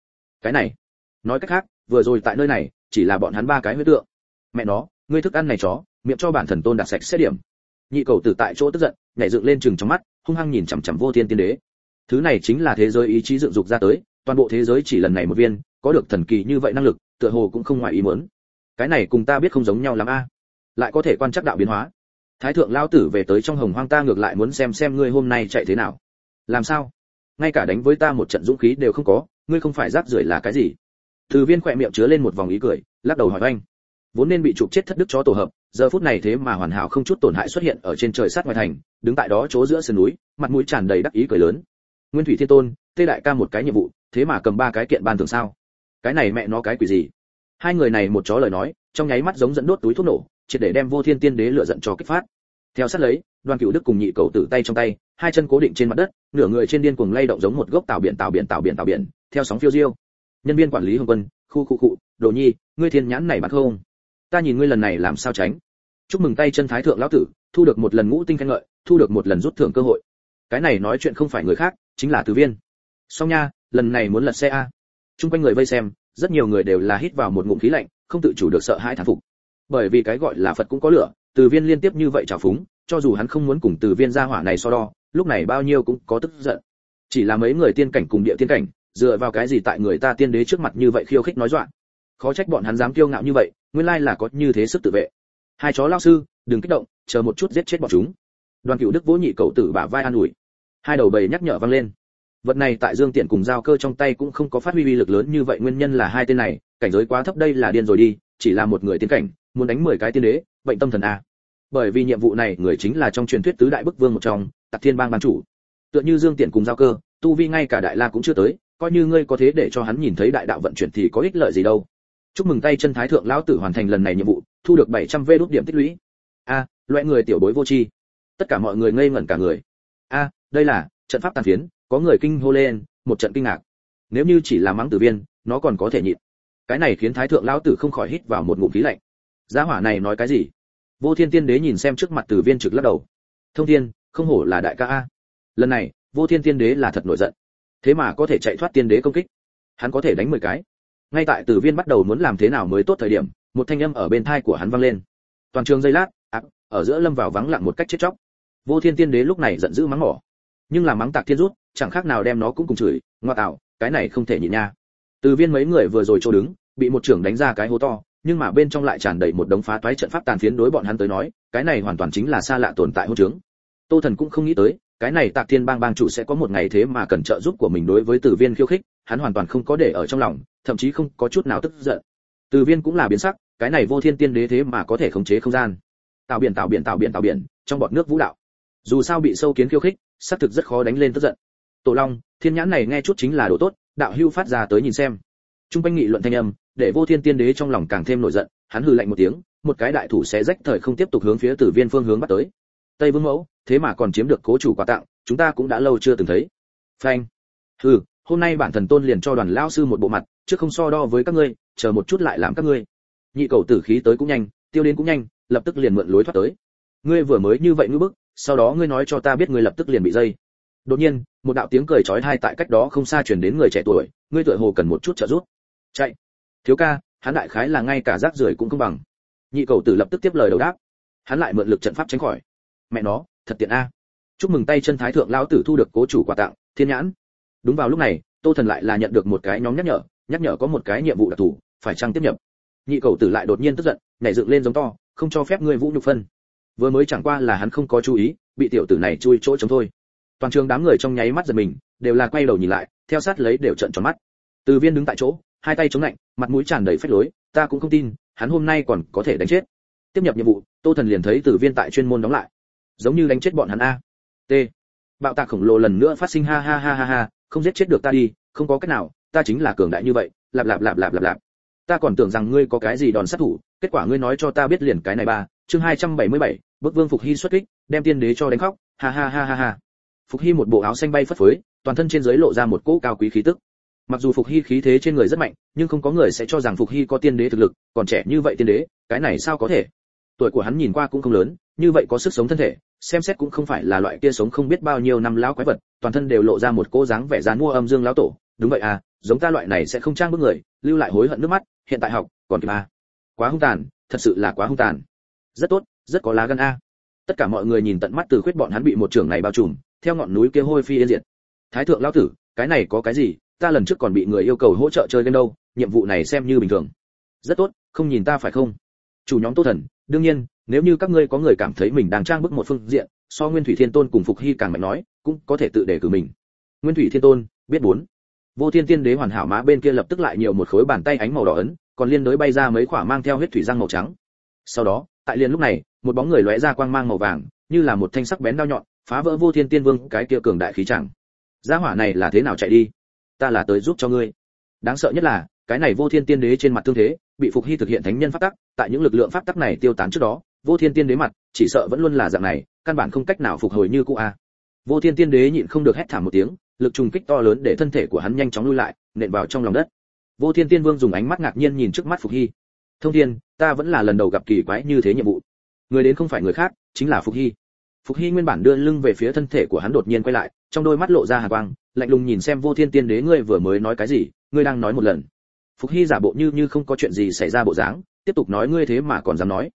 Cái này? Nói cách khác, vừa rồi tại nơi này, chỉ là bọn hắn ba cái huyết tượng. Mẹ nó, ngươi thức ăn này chó miệng cho bản thần tôn đặt sạch xét điểm. Nhị cầu tử tại chỗ tức giận, nhảy dựng lên chừng trong mắt, hung hăng nhìn chằm chằm vô thiên tiên đế. Thứ này chính là thế giới ý chí dựng dục ra tới, toàn bộ thế giới chỉ lần này một viên, có được thần kỳ như vậy năng lực, tựa hồ cũng không ngoài ý muốn. Cái này cùng ta biết không giống nhau lắm a. À. Lại có thể quan chắc đạo biến hóa. Thái thượng lao tử về tới trong hồng hoang ta ngược lại muốn xem xem ngươi hôm nay chạy thế nào. Làm sao? Ngay cả đánh với ta một trận dũng khí đều không có, ngươi không phải rác rưởi là cái gì? Từ viên khỏe miệng chứa lên một vòng ý cười, lắc đầu hỏi anh vốn nên bị chụp chết thất đức chó tổ hợp giờ phút này thế mà hoàn hảo không chút tổn hại xuất hiện ở trên trời sát ngoài thành, đứng tại đó chỗ giữa sườn núi, mặt mũi tràn đầy đắc ý cười lớn. Nguyên thủy thiên tôn, tê đại ca một cái nhiệm vụ, thế mà cầm ba cái kiện ban thường sao? Cái này mẹ nó cái quỷ gì? Hai người này một chó lời nói, trong nháy mắt giống dẫn đốt túi thuốc nổ, triệt để đem vô thiên tiên đế lựa giận cho kích phát. Theo sát lấy, đoàn cựu đức cùng nhị cầu tử tay trong tay, hai chân cố định trên mặt đất, nửa người trên điên cuồng lay động giống một gốc tạo biển tạo biển tạo biển tạo biển, theo sóng phiêu diêu. Nhân viên quản lý hồng quân, khu khu cụ đồ nhi, ngươi thiên nhãn này bắt không? Ta nhìn ngươi lần này làm sao tránh. Chúc mừng tay chân thái thượng lão tử, thu được một lần ngũ tinh khen ngợi, thu được một lần rút thưởng cơ hội. Cái này nói chuyện không phải người khác, chính là từ viên. Song nha, lần này muốn lật xe a. Chung quanh người vây xem, rất nhiều người đều là hít vào một ngụm khí lạnh, không tự chủ được sợ hãi thán phục. Bởi vì cái gọi là phật cũng có lửa, từ viên liên tiếp như vậy trào phúng, cho dù hắn không muốn cùng từ viên gia hỏa này so đo, lúc này bao nhiêu cũng có tức giận. Chỉ là mấy người tiên cảnh cùng địa tiên cảnh, dựa vào cái gì tại người ta tiên đế trước mặt như vậy khiêu khích nói dọa? Khó trách bọn hắn dám kiêu ngạo như vậy nguyên lai là có như thế sức tự vệ. Hai chó lao sư, đừng kích động, chờ một chút giết chết bọn chúng. Đoàn cựu đức vỗ nhị cậu tử bả vai an ủi. Hai đầu bầy nhắc nhở vang lên. Vật này tại dương tiện cùng giao cơ trong tay cũng không có phát huy uy lực lớn như vậy, nguyên nhân là hai tên này, cảnh giới quá thấp đây là điên rồi đi, chỉ là một người tiến cảnh, muốn đánh mười cái tiên đế, bệnh tâm thần a. Bởi vì nhiệm vụ này, người chính là trong truyền thuyết tứ đại bức vương một trong tặc thiên bang ban chủ. Tựa như dương tiện cùng giao cơ, tu vi ngay cả đại la cũng chưa tới, coi như ngươi có thế để cho hắn nhìn thấy đại đạo vận chuyển thì có ích lợi gì đâu chúc mừng tay chân thái thượng lão tử hoàn thành lần này nhiệm vụ, thu được 700 vê đốt điểm tích lũy. A, loại người tiểu bối vô tri. Tất cả mọi người ngây ngẩn cả người. A, đây là trận pháp tàn phiến, có người kinh hô lên, một trận kinh ngạc. Nếu như chỉ là mắng tử viên, nó còn có thể nhịn. Cái này khiến thái thượng lão tử không khỏi hít vào một ngụm khí lạnh. Giá hỏa này nói cái gì? Vô thiên tiên đế nhìn xem trước mặt tử viên trực lắc đầu. Thông thiên, không hổ là đại ca a. Lần này, vô thiên tiên đế là thật nổi giận. Thế mà có thể chạy thoát tiên đế công kích. Hắn có thể đánh mười cái ngay tại tử viên bắt đầu muốn làm thế nào mới tốt thời điểm, một thanh âm ở bên thai của hắn vang lên. Toàn trường giây lát, ác, ở giữa lâm vào vắng lặng một cách chết chóc. Vô thiên tiên đế lúc này giận dữ mắng mỏ. Nhưng là mắng tạc thiên rút, chẳng khác nào đem nó cũng cùng chửi, ngoa tạo, cái này không thể nhịn nha. Từ viên mấy người vừa rồi chỗ đứng, bị một trưởng đánh ra cái hố to, nhưng mà bên trong lại tràn đầy một đống phá toái trận pháp tàn phiến đối bọn hắn tới nói, cái này hoàn toàn chính là xa lạ tồn tại hỗn trướng. Tô thần cũng không nghĩ tới cái này tạc thiên bang bang chủ sẽ có một ngày thế mà cần trợ giúp của mình đối với tử viên khiêu khích, hắn hoàn toàn không có để ở trong lòng, thậm chí không có chút nào tức giận. Tử viên cũng là biến sắc, cái này vô thiên tiên đế thế mà có thể khống chế không gian. Tạo biển tạo biển tạo biển tạo biển, trong bọt nước vũ đạo. Dù sao bị sâu kiến khiêu khích, xác thực rất khó đánh lên tức giận. Tổ long, thiên nhãn này nghe chút chính là đồ tốt, đạo hưu phát ra tới nhìn xem. Trung quanh nghị luận thanh âm, để vô thiên tiên đế trong lòng càng thêm nổi giận, hắn hừ lạnh một tiếng, một cái đại thủ sẽ rách thời không tiếp tục hướng phía tử viên phương hướng bắt tới. Tây vương mẫu thế mà còn chiếm được cố chủ quà tặng, chúng ta cũng đã lâu chưa từng thấy. Phanh. Hừ, hôm nay bản thần tôn liền cho đoàn lao sư một bộ mặt, chứ không so đo với các ngươi, chờ một chút lại làm các ngươi. Nhị cầu tử khí tới cũng nhanh, tiêu đến cũng nhanh, lập tức liền mượn lối thoát tới. Ngươi vừa mới như vậy ngư bức, sau đó ngươi nói cho ta biết ngươi lập tức liền bị dây. Đột nhiên, một đạo tiếng cười chói tai tại cách đó không xa truyền đến người trẻ tuổi, ngươi tuổi hồ cần một chút trợ giúp. Chạy. Thiếu ca, hắn đại khái là ngay cả rác rưởi cũng không bằng. Nhị cầu tử lập tức tiếp lời đầu đáp. Hắn lại mượn lực trận pháp tránh khỏi. Mẹ nó thật tiện a. Chúc mừng tay chân thái thượng lão tử thu được cố chủ quà tặng, thiên nhãn. Đúng vào lúc này, tô thần lại là nhận được một cái nhóm nhắc nhở nhắc nhở có một cái nhiệm vụ đặc thù, phải chăng tiếp nhập. Nhị cầu tử lại đột nhiên tức giận, nhảy dựng lên giống to, không cho phép ngươi vũ nhục phân. Vừa mới chẳng qua là hắn không có chú ý, bị tiểu tử này chui chỗ chống thôi. Toàn trường đám người trong nháy mắt giật mình, đều là quay đầu nhìn lại, theo sát lấy đều trợn tròn mắt. Từ viên đứng tại chỗ, hai tay chống lạnh, mặt mũi tràn đầy phách lối, ta cũng không tin, hắn hôm nay còn có thể đánh chết. Tiếp nhập nhiệm vụ, tô thần liền thấy từ viên tại chuyên môn đóng lại giống như đánh chết bọn hắn a. T. Bạo tạc khổng lồ lần nữa phát sinh ha ha ha ha ha không giết chết được ta đi không có cách nào ta chính là cường đại như vậy lạp lạp lạp lạp lạp lạp. Ta còn tưởng rằng ngươi có cái gì đòn sát thủ kết quả ngươi nói cho ta biết liền cái này ba chương 277, bức vương phục hy xuất kích đem tiên đế cho đánh khóc ha ha ha ha ha. Phục hy một bộ áo xanh bay phất phới toàn thân trên dưới lộ ra một cỗ cao quý khí tức. Mặc dù phục hy khí thế trên người rất mạnh nhưng không có người sẽ cho rằng phục hy có tiên đế thực lực còn trẻ như vậy tiên đế cái này sao có thể? Tuổi của hắn nhìn qua cũng không lớn như vậy có sức sống thân thể xem xét cũng không phải là loại kia sống không biết bao nhiêu năm lão quái vật, toàn thân đều lộ ra một cô dáng vẻ dán mua âm dương lão tổ. Đúng vậy à giống ta loại này sẽ không trang bức người, lưu lại hối hận nước mắt, hiện tại học, còn kịp à. Quá hung tàn, thật sự là quá hung tàn. Rất tốt, rất có lá gan a. Tất cả mọi người nhìn tận mắt từ khuyết bọn hắn bị một trưởng này bao trùm, theo ngọn núi kia hôi phi yên diệt. Thái thượng lão tử, cái này có cái gì, ta lần trước còn bị người yêu cầu hỗ trợ chơi game đâu, nhiệm vụ này xem như bình thường. Rất tốt, không nhìn ta phải không? Chủ nhóm tô thần, đương nhiên nếu như các ngươi có người cảm thấy mình đang trang bức một phương diện, so nguyên thủy thiên tôn cùng phục hy càng mạnh nói, cũng có thể tự đề cử mình. Nguyên thủy thiên tôn, biết bốn. Vô thiên tiên đế hoàn hảo má bên kia lập tức lại nhiều một khối bàn tay ánh màu đỏ ấn, còn liên đối bay ra mấy khỏa mang theo huyết thủy răng màu trắng. Sau đó, tại liền lúc này, một bóng người lóe ra quang mang màu vàng, như là một thanh sắc bén đao nhọn, phá vỡ vô thiên tiên vương cái kia cường đại khí chẳng. Gia hỏa này là thế nào chạy đi? Ta là tới giúp cho ngươi. Đáng sợ nhất là, cái này vô thiên tiên đế trên mặt thương thế, bị phục hy thực hiện thánh nhân pháp tắc, tại những lực lượng pháp tắc này tiêu tán trước đó vô thiên tiên đế mặt, chỉ sợ vẫn luôn là dạng này, căn bản không cách nào phục hồi như cũ a. Vô thiên tiên đế nhịn không được hét thảm một tiếng, lực trùng kích to lớn để thân thể của hắn nhanh chóng lui lại, nện vào trong lòng đất. Vô thiên tiên vương dùng ánh mắt ngạc nhiên nhìn trước mắt phục hy. Thông thiên, ta vẫn là lần đầu gặp kỳ quái như thế nhiệm vụ. Người đến không phải người khác, chính là phục hy. Phục hy nguyên bản đưa lưng về phía thân thể của hắn đột nhiên quay lại, trong đôi mắt lộ ra hà quang, lạnh lùng nhìn xem vô thiên tiên đế, ngươi vừa mới nói cái gì? Ngươi đang nói một lần. Phục hy giả bộ như như không có chuyện gì xảy ra bộ dáng, tiếp tục nói, ngươi thế mà còn dám nói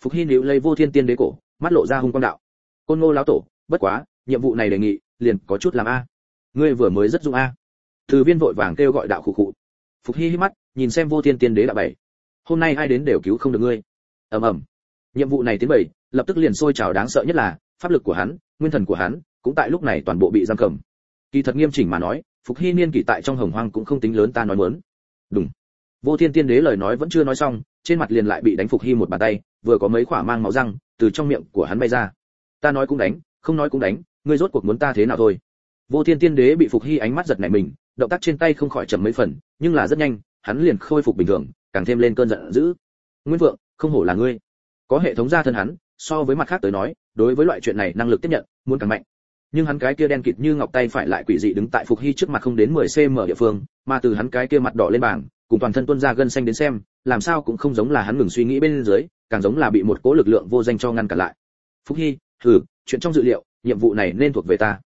phục hy níu lấy vô thiên tiên đế cổ, mắt lộ ra hung quang đạo. Côn ngô lão tổ, bất quá, nhiệm vụ này đề nghị, liền có chút làm a. Ngươi vừa mới rất dung a. Từ viên vội vàng kêu gọi đạo khụ khụ. Phục hy hít mắt, nhìn xem vô thiên tiên đế đã bảy. Hôm nay ai đến đều cứu không được ngươi. Ầm ầm. Nhiệm vụ này tiến bảy, lập tức liền sôi trào đáng sợ nhất là, pháp lực của hắn, nguyên thần của hắn, cũng tại lúc này toàn bộ bị giam cầm. Kỳ thật nghiêm chỉnh mà nói, phục hy niên kỳ tại trong hồng hoang cũng không tính lớn ta nói muốn đúng vô thiên tiên đế lời nói vẫn chưa nói xong, trên mặt liền lại bị đánh phục hy một bàn tay vừa có mấy khỏa mang máu răng từ trong miệng của hắn bay ra. Ta nói cũng đánh, không nói cũng đánh, ngươi rốt cuộc muốn ta thế nào thôi? Vô thiên tiên đế bị phục hy ánh mắt giật nảy mình, động tác trên tay không khỏi chậm mấy phần, nhưng là rất nhanh, hắn liền khôi phục bình thường, càng thêm lên cơn giận dữ. Nguyên vượng không hổ là ngươi. Có hệ thống gia thân hắn, so với mặt khác tới nói, đối với loại chuyện này năng lực tiếp nhận, muốn càng mạnh. Nhưng hắn cái kia đen kịt như ngọc tay phải lại quỷ dị đứng tại phục hy trước mặt không đến 10 cm địa phương, mà từ hắn cái kia mặt đỏ lên bảng, cùng toàn thân tuôn ra gân xanh đến xem, làm sao cũng không giống là hắn ngừng suy nghĩ bên dưới càng giống là bị một cố lực lượng vô danh cho ngăn cản lại. Phúc hy thử chuyện trong dự liệu, nhiệm vụ này nên thuộc về ta.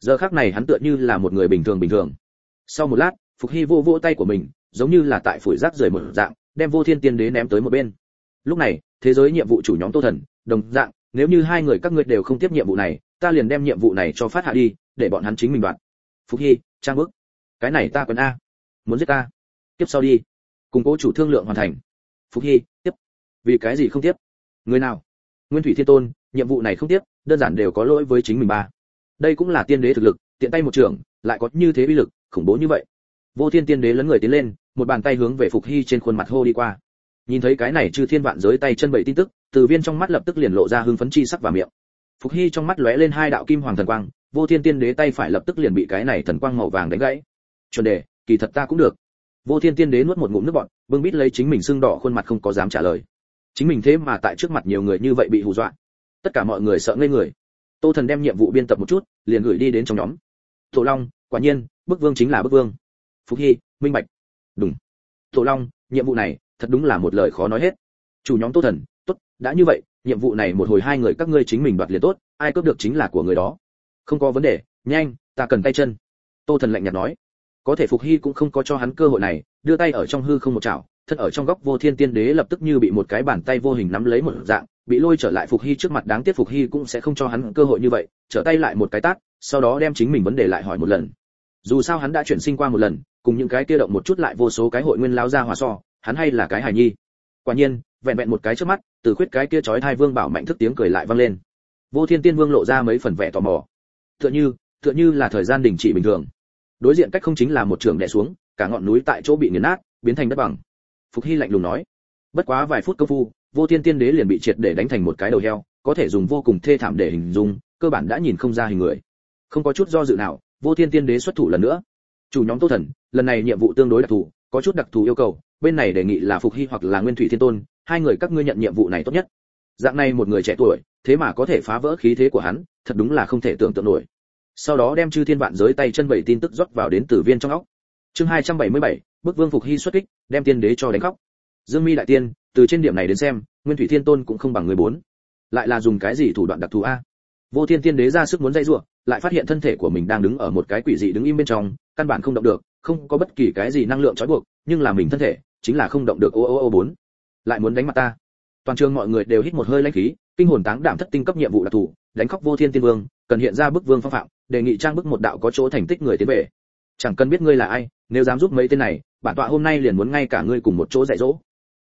Giờ khắc này hắn tựa như là một người bình thường bình thường. Sau một lát phục hy vô vô tay của mình, giống như là tại phủi rác rời một dạng, đem vô thiên tiên đế ném tới một bên. Lúc này, thế giới nhiệm vụ chủ nhóm tô thần, đồng dạng, nếu như hai người các ngươi đều không tiếp nhiệm vụ này, ta liền đem nhiệm vụ này cho phát hạ đi, để bọn hắn chính mình đoạt. Phúc hy, trang bức. Cái này ta còn a. Muốn giết ta. Tiếp sau đi. Cùng cố chủ thương lượng hoàn thành. Phúc hy, tiếp vì cái gì không tiếp? Người nào? Nguyên thủy thiên tôn, nhiệm vụ này không tiếp, đơn giản đều có lỗi với chính mình ba. Đây cũng là tiên đế thực lực, tiện tay một trường, lại có như thế uy lực, khủng bố như vậy. Vô thiên tiên đế lấn người tiến lên, một bàn tay hướng về phục hy trên khuôn mặt hô đi qua. Nhìn thấy cái này chư thiên vạn giới tay chân bảy tin tức, từ viên trong mắt lập tức liền lộ ra hưng phấn chi sắc và miệng. Phục hy trong mắt lóe lên hai đạo kim hoàng thần quang, vô thiên tiên đế tay phải lập tức liền bị cái này thần quang màu vàng đánh gãy. Chuẩn đề, kỳ thật ta cũng được. Vô thiên tiên đế nuốt một ngụm nước bọt, bưng bít lấy chính mình sưng đỏ khuôn mặt không có dám trả lời chính mình thế mà tại trước mặt nhiều người như vậy bị hù dọa. Tất cả mọi người sợ ngây người. Tô thần đem nhiệm vụ biên tập một chút, liền gửi đi đến trong nhóm. Tổ long, quả nhiên, bức vương chính là bức vương. Phúc hy, minh bạch. Đúng. Tổ long, nhiệm vụ này, thật đúng là một lời khó nói hết. Chủ nhóm tô thần, tốt, đã như vậy, nhiệm vụ này một hồi hai người các ngươi chính mình đoạt liền tốt, ai cướp được chính là của người đó. Không có vấn đề, nhanh, ta cần tay chân. Tô thần lạnh nhạt nói. Có thể phục hy cũng không có cho hắn cơ hội này, đưa tay ở trong hư không một chảo thân ở trong góc vô thiên tiên đế lập tức như bị một cái bàn tay vô hình nắm lấy một dạng, bị lôi trở lại phục hy trước mặt, đáng tiếc phục hy cũng sẽ không cho hắn cơ hội như vậy, trở tay lại một cái tát, sau đó đem chính mình vấn đề lại hỏi một lần. Dù sao hắn đã chuyển sinh qua một lần, cùng những cái kia động một chút lại vô số cái hội nguyên lao ra hòa so, hắn hay là cái hài nhi. Quả nhiên, vẹn vẹn một cái trước mắt, từ khuyết cái kia chói thai vương bảo mạnh thức tiếng cười lại vang lên. Vô thiên tiên vương lộ ra mấy phần vẻ tò mò. Tựa như tựa như là thời gian đình chỉ bình thường. Đối diện cách không chính là một trường đè xuống, cả ngọn núi tại chỗ bị nghiền nát, biến thành đất bằng phục hy lạnh lùng nói, bất quá vài phút công phu, vô thiên tiên đế liền bị triệt để đánh thành một cái đầu heo, có thể dùng vô cùng thê thảm để hình dung, cơ bản đã nhìn không ra hình người. Không có chút do dự nào, vô thiên tiên đế xuất thủ lần nữa. Chủ nhóm tô thần, lần này nhiệm vụ tương đối đặc thù, có chút đặc thù yêu cầu, bên này đề nghị là phục hy hoặc là nguyên thủy thiên tôn, hai người các ngươi nhận nhiệm vụ này tốt nhất. Dạng này một người trẻ tuổi, thế mà có thể phá vỡ khí thế của hắn, thật đúng là không thể tưởng tượng nổi. Sau đó đem chư thiên vạn giới tay chân bảy tin tức rót vào đến tử viên trong óc chương 277, bức vương phục hy xuất kích đem tiên đế cho đánh khóc. Dương mi đại tiên từ trên điểm này đến xem nguyên thủy thiên tôn cũng không bằng người bốn. Lại là dùng cái gì thủ đoạn đặc thù a? Vô thiên tiên đế ra sức muốn dây rủa lại phát hiện thân thể của mình đang đứng ở một cái quỷ dị đứng im bên trong căn bản không động được không có bất kỳ cái gì năng lượng trói buộc nhưng là mình thân thể chính là không động được. Ô ô ô bốn. Lại muốn đánh mặt ta. Toàn trường mọi người đều hít một hơi lãnh khí kinh hồn táng đảm thất tinh cấp nhiệm vụ đặc thù đánh khóc vô thiên tiên vương cần hiện ra bức vương phong phạm đề nghị trang bức một đạo có chỗ thành tích người tiến về chẳng cần biết ngươi là ai, nếu dám giúp mấy tên này, bản tọa hôm nay liền muốn ngay cả ngươi cùng một chỗ dạy dỗ.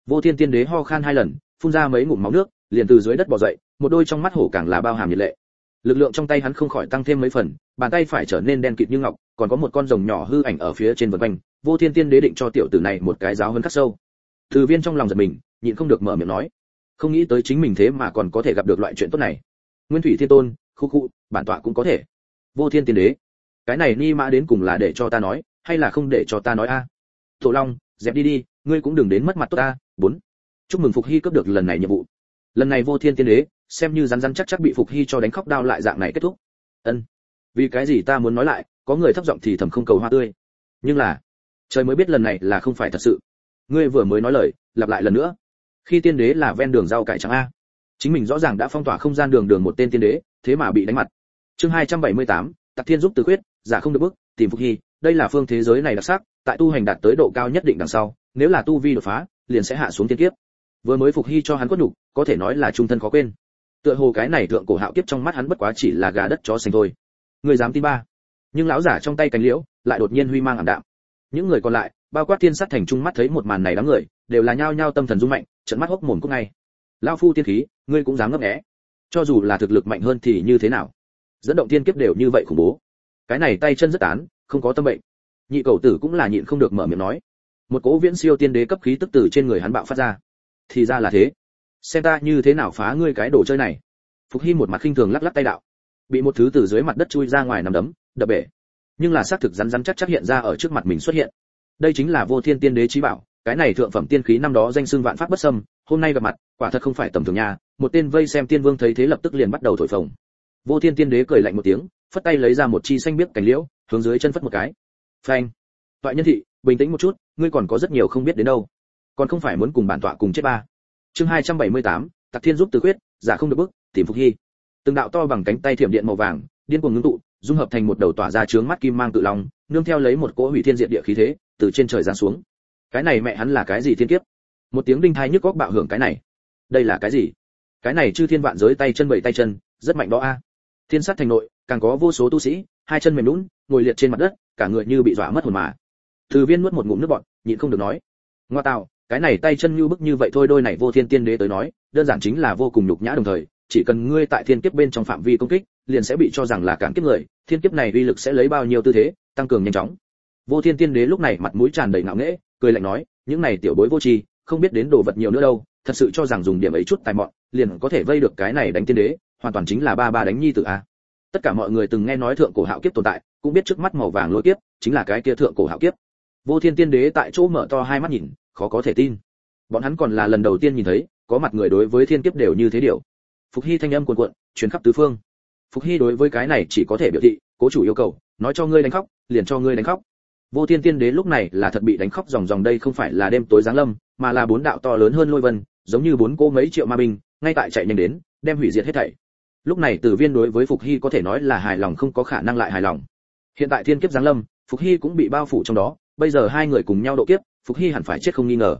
Vô thiên tiên đế ho khan hai lần, phun ra mấy ngụm máu nước, liền từ dưới đất bò dậy, một đôi trong mắt hổ càng là bao hàm nhiệt lệ. Lực lượng trong tay hắn không khỏi tăng thêm mấy phần, bàn tay phải trở nên đen kịt như ngọc, còn có một con rồng nhỏ hư ảnh ở phía trên vân quanh. Vô thiên tiên đế định cho tiểu tử này một cái giáo hơn khắc sâu. Từ viên trong lòng giật mình, nhịn không được mở miệng nói, không nghĩ tới chính mình thế mà còn có thể gặp được loại chuyện tốt này. Nguyên thủy thiên tôn, khu khu, bản tọa cũng có thể. Vô thiên tiên đế cái này ni mã đến cùng là để cho ta nói hay là không để cho ta nói a? À? tổ long dẹp đi đi ngươi cũng đừng đến mất mặt tốt ta bốn. Chúc mừng phục hy cấp được lần này nhiệm vụ. Lần này vô thiên tiên đế xem như rắn rắn chắc chắc bị phục hy cho đánh khóc đau lại dạng này kết thúc. Ân. Vì cái gì ta muốn nói lại có người thấp giọng thì thầm không cầu hoa tươi. Nhưng là trời mới biết lần này là không phải thật sự. Ngươi vừa mới nói lời lặp lại lần nữa. Khi tiên đế là ven đường rau cải trắng a. Chính mình rõ ràng đã phong tỏa không gian đường đường một tên tiên đế thế mà bị đánh mặt. Chương 278, tặc thiên giúp từ quyết giả không được bước, tìm phục hy, đây là phương thế giới này đặc sắc, tại tu hành đạt tới độ cao nhất định đằng sau, nếu là tu vi đột phá, liền sẽ hạ xuống tiên kiếp. Vừa mới phục hy cho hắn quất nhục, có thể nói là trung thân khó quên. Tựa hồ cái này thượng cổ hạo kiếp trong mắt hắn bất quá chỉ là gà đất chó xanh thôi. Người dám tin ba. Nhưng lão giả trong tay cánh liễu, lại đột nhiên huy mang ảm đạm. Những người còn lại, bao quát thiên sát thành trung mắt thấy một màn này đám người, đều là nhao nhao tâm thần rung mạnh trận mắt hốc mồm cũng ngay. Lão phu tiên khí, ngươi cũng dám ngấp nghé. Cho dù là thực lực mạnh hơn thì như thế nào? Dẫn động tiên kiếp đều như vậy khủng bố cái này tay chân rất tán không có tâm bệnh. Nhị cầu tử cũng là nhịn không được mở miệng nói. Một cỗ viễn siêu tiên đế cấp khí tức từ trên người hắn bạo phát ra. Thì ra là thế. Xem ta như thế nào phá ngươi cái đồ chơi này. Phục hy một mặt khinh thường lắc lắc tay đạo. Bị một thứ từ dưới mặt đất chui ra ngoài nằm đấm đập bể. Nhưng là xác thực rắn rắn chắc chắc hiện ra ở trước mặt mình xuất hiện. Đây chính là vô thiên tiên đế trí bảo cái này thượng phẩm tiên khí năm đó danh xưng vạn pháp bất sâm, hôm nay gặp mặt quả thật không phải tầm thường nhà một tên vây xem tiên vương thấy thế lập tức liền bắt đầu thổi phồng. Vô thiên tiên đế cười lạnh một tiếng phất tay lấy ra một chi xanh biếc cành liễu hướng dưới chân phất một cái. Phanh. Toại nhân thị bình tĩnh một chút ngươi còn có rất nhiều không biết đến đâu. Còn không phải muốn cùng bản tọa cùng chết ba. Chương 278, tặc thiên giúp từ quyết giả không được bước tìm phục hy. Từng đạo to bằng cánh tay thiểm điện màu vàng điên cuồng ngưng tụ dung hợp thành một đầu tỏa ra chướng mắt kim mang tự long nương theo lấy một cỗ hủy thiên diệt địa khí thế từ trên trời giáng xuống. Cái này mẹ hắn là cái gì thiên kiếp? Một tiếng đinh thai nhức góc bạo hưởng cái này. Đây là cái gì? Cái này chư thiên vạn giới tay chân bảy tay chân rất mạnh đó a. Thiên sát thành nội càng có vô số tu sĩ, hai chân mềm lún ngồi liệt trên mặt đất, cả người như bị dọa mất hồn mà. Từ viên nuốt một ngụm nước bọt, nhịn không được nói. Ngoa tạo, cái này tay chân như bức như vậy thôi, đôi này vô thiên tiên đế tới nói, đơn giản chính là vô cùng nhục nhã đồng thời, chỉ cần ngươi tại thiên kiếp bên trong phạm vi công kích, liền sẽ bị cho rằng là cản kiếp người, thiên kiếp này uy lực sẽ lấy bao nhiêu tư thế, tăng cường nhanh chóng. Vô thiên tiên đế lúc này mặt mũi tràn đầy ngạo nghễ, cười lạnh nói, những này tiểu bối vô tri, không biết đến đồ vật nhiều nữa đâu, thật sự cho rằng dùng điểm ấy chút tài mọn, liền có thể vây được cái này đánh tiên đế, hoàn toàn chính là ba ba đánh nhi tử a tất cả mọi người từng nghe nói thượng cổ hạo kiếp tồn tại, cũng biết trước mắt màu vàng lôi kiếp chính là cái kia thượng cổ hạo kiếp. Vô thiên tiên đế tại chỗ mở to hai mắt nhìn, khó có thể tin. Bọn hắn còn là lần đầu tiên nhìn thấy, có mặt người đối với thiên kiếp đều như thế điều. Phục hy thanh âm cuồn cuộn, truyền khắp tứ phương. Phục hy đối với cái này chỉ có thể biểu thị, cố chủ yêu cầu, nói cho ngươi đánh khóc, liền cho ngươi đánh khóc. Vô thiên tiên đế lúc này là thật bị đánh khóc ròng ròng đây không phải là đêm tối giáng lâm, mà là bốn đạo to lớn hơn lôi vân, giống như bốn cô mấy triệu ma binh, ngay tại chạy nhanh đến, đem hủy diệt hết thảy lúc này tử viên đối với phục hy có thể nói là hài lòng không có khả năng lại hài lòng. Hiện tại thiên kiếp giáng lâm, phục hy cũng bị bao phủ trong đó, bây giờ hai người cùng nhau độ kiếp, phục hy hẳn phải chết không nghi ngờ.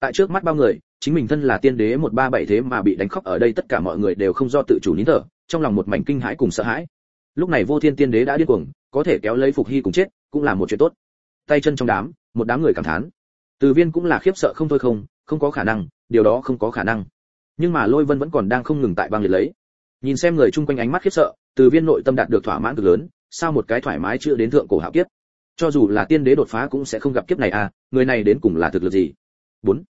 Tại trước mắt bao người, chính mình thân là tiên đế một ba bảy thế mà bị đánh khóc ở đây tất cả mọi người đều không do tự chủ nín thở, trong lòng một mảnh kinh hãi cùng sợ hãi. Lúc này vô thiên tiên đế đã điên cuồng, có thể kéo lấy phục hy cùng chết, cũng là một chuyện tốt. Tay chân trong đám, một đám người cảm thán. Từ viên cũng là khiếp sợ không thôi không không có khả năng, điều đó không có khả năng. Nhưng mà lôi vân vẫn còn đang không ngừng tại băng liệt lấy nhìn xem người chung quanh ánh mắt khiếp sợ, từ viên nội tâm đạt được thỏa mãn cực lớn, sao một cái thoải mái chưa đến thượng cổ hạo kiếp? Cho dù là tiên đế đột phá cũng sẽ không gặp kiếp này à người này đến cùng là thực lực gì? Bốn.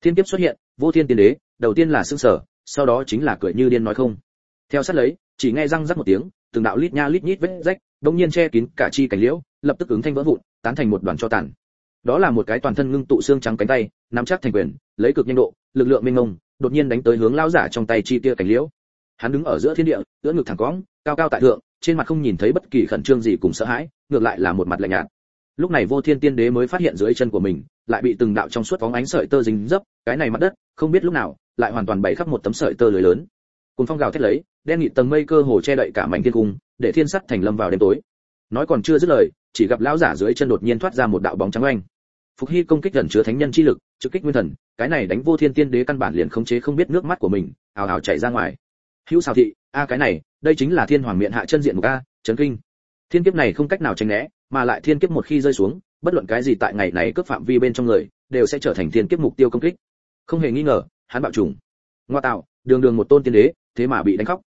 Thiên kiếp xuất hiện, vô thiên tiên đế, đầu tiên là xương sở, sau đó chính là cười như điên nói không. Theo sát lấy, chỉ nghe răng rắc một tiếng, từng đạo lít nha lít nhít vết rách đông nhiên che kín cả chi cảnh liễu, lập tức ứng thanh vỡ vụn, tán thành một đoàn cho tàn. Đó là một cái toàn thân ngưng tụ xương trắng cánh tay, nắm chắc thành quyền, lấy cực nhanh độ, lực lượng minh ngông đột nhiên đánh tới hướng lão giả trong tay chi tia cảnh liễu hắn đứng ở giữa thiên địa, ưỡn ngực thẳng cõng, cao cao tại thượng, trên mặt không nhìn thấy bất kỳ khẩn trương gì cùng sợ hãi, ngược lại là một mặt lạnh nhạt. Lúc này vô thiên tiên đế mới phát hiện dưới chân của mình, lại bị từng đạo trong suốt phóng ánh sợi tơ dính dấp, cái này mặt đất, không biết lúc nào, lại hoàn toàn bày khắp một tấm sợi tơ lưới lớn. Cùng phong gào thét lấy, đen nghịt tầng mây cơ hồ che đậy cả mảnh thiên cung, để thiên sắt thành lâm vào đêm tối. Nói còn chưa dứt lời, chỉ gặp lão giả dưới chân đột nhiên thoát ra một đạo bóng trắng oanh. Phục hy công kích gần chứa thánh nhân chi lực, trực kích nguyên thần, cái này đánh vô thiên tiên đế căn bản liền khống chế không biết nước mắt của mình, ào ào chảy ra ngoài hữu xào thị, a, cái này, đây chính là thiên hoàng miệng hạ chân diện một a, chấn kinh. Thiên kiếp này không cách nào tránh né, mà lại thiên kiếp một khi rơi xuống, bất luận cái gì tại ngày này cướp phạm vi bên trong người, đều sẽ trở thành thiên kiếp mục tiêu công kích. Không hề nghi ngờ, hắn bạo trùng ngoa tạo, đường đường một tôn tiên đế, thế mà bị đánh khóc.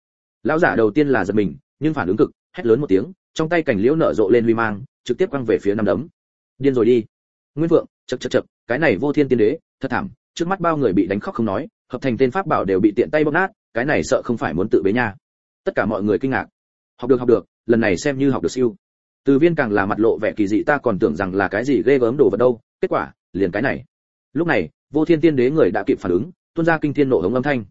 Lão giả đầu tiên là giật mình, nhưng phản ứng cực, hét lớn một tiếng, trong tay cảnh liễu nở rộ lên huy mang, trực tiếp quăng về phía năm đấm. Điên rồi đi. Nguyên vượng chật chật chật cái này vô thiên tiên đế, thật thảm, trước mắt bao người bị đánh khóc không nói, hợp thành tên pháp bảo đều bị tiện tay bóp nát cái này sợ không phải muốn tự bế nha. Tất cả mọi người kinh ngạc. Học được học được, lần này xem như học được siêu. Từ viên càng là mặt lộ vẻ kỳ dị, ta còn tưởng rằng là cái gì ghê gớm đồ vật đâu. Kết quả, liền cái này. Lúc này, vô thiên tiên đế người đã kịp phản ứng, tuôn ra kinh thiên nộ hống âm thanh.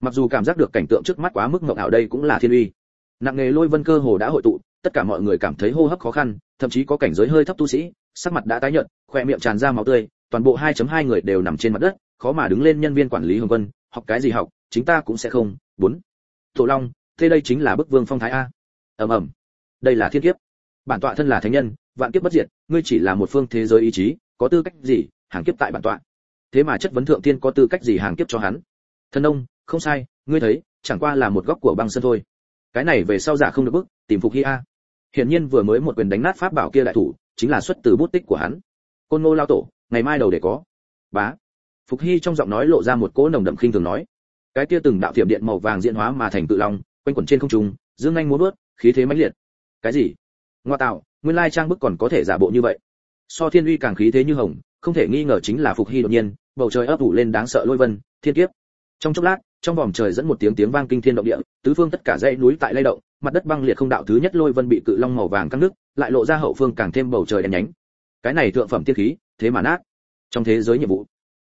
Mặc dù cảm giác được cảnh tượng trước mắt quá mức ngộng ảo đây cũng là thiên uy. Nặng nghề lôi vân cơ hồ đã hội tụ, tất cả mọi người cảm thấy hô hấp khó khăn, thậm chí có cảnh giới hơi thấp tu sĩ, sắc mặt đã tái nhợt khoe miệng tràn ra máu tươi, toàn bộ 2.2 người đều nằm trên mặt đất, khó mà đứng lên nhân viên quản lý hồng vân, học cái gì học? Chính ta cũng sẽ không, bốn. Tổ long, thế đây chính là bức vương phong thái a. Ầm ầm. Đây là thiên kiếp. Bản tọa thân là thánh nhân, vạn kiếp bất diệt, ngươi chỉ là một phương thế giới ý chí, có tư cách gì, hàng kiếp tại bản tọa? Thế mà chất vấn thượng tiên có tư cách gì hàng kiếp cho hắn? Thân ông không sai, ngươi thấy, chẳng qua là một góc của băng sân thôi. Cái này về sau giả không được bức, tìm phục hy a. Hiển nhiên vừa mới một quyền đánh nát pháp bảo kia đại thủ, chính là xuất từ bút tích của hắn. Côn ngô lao tổ, ngày mai đầu để có. Bá. Phục hy trong giọng nói lộ ra một cỗ nồng đậm khinh thường nói cái kia từng đạo thiểm điện màu vàng diễn hóa mà thành tự long, quanh quẩn trên không trung, dương anh muốn bước khí thế mãnh liệt. Cái gì? Ngoa tạo, nguyên lai trang bức còn có thể giả bộ như vậy. So thiên uy càng khí thế như hồng, không thể nghi ngờ chính là phục hy đột nhiên, bầu trời ấp ủ lên đáng sợ lôi vân, thiên kiếp. Trong chốc lát, trong vòng trời dẫn một tiếng tiếng vang kinh thiên động địa, tứ phương tất cả dãy núi tại lay động, mặt đất băng liệt không đạo thứ nhất lôi vân bị cự long màu vàng căng nước lại lộ ra hậu phương càng thêm bầu trời đen nhánh. Cái này thượng phẩm tiên khí, thế mà nát. Trong thế giới nhiệm vụ,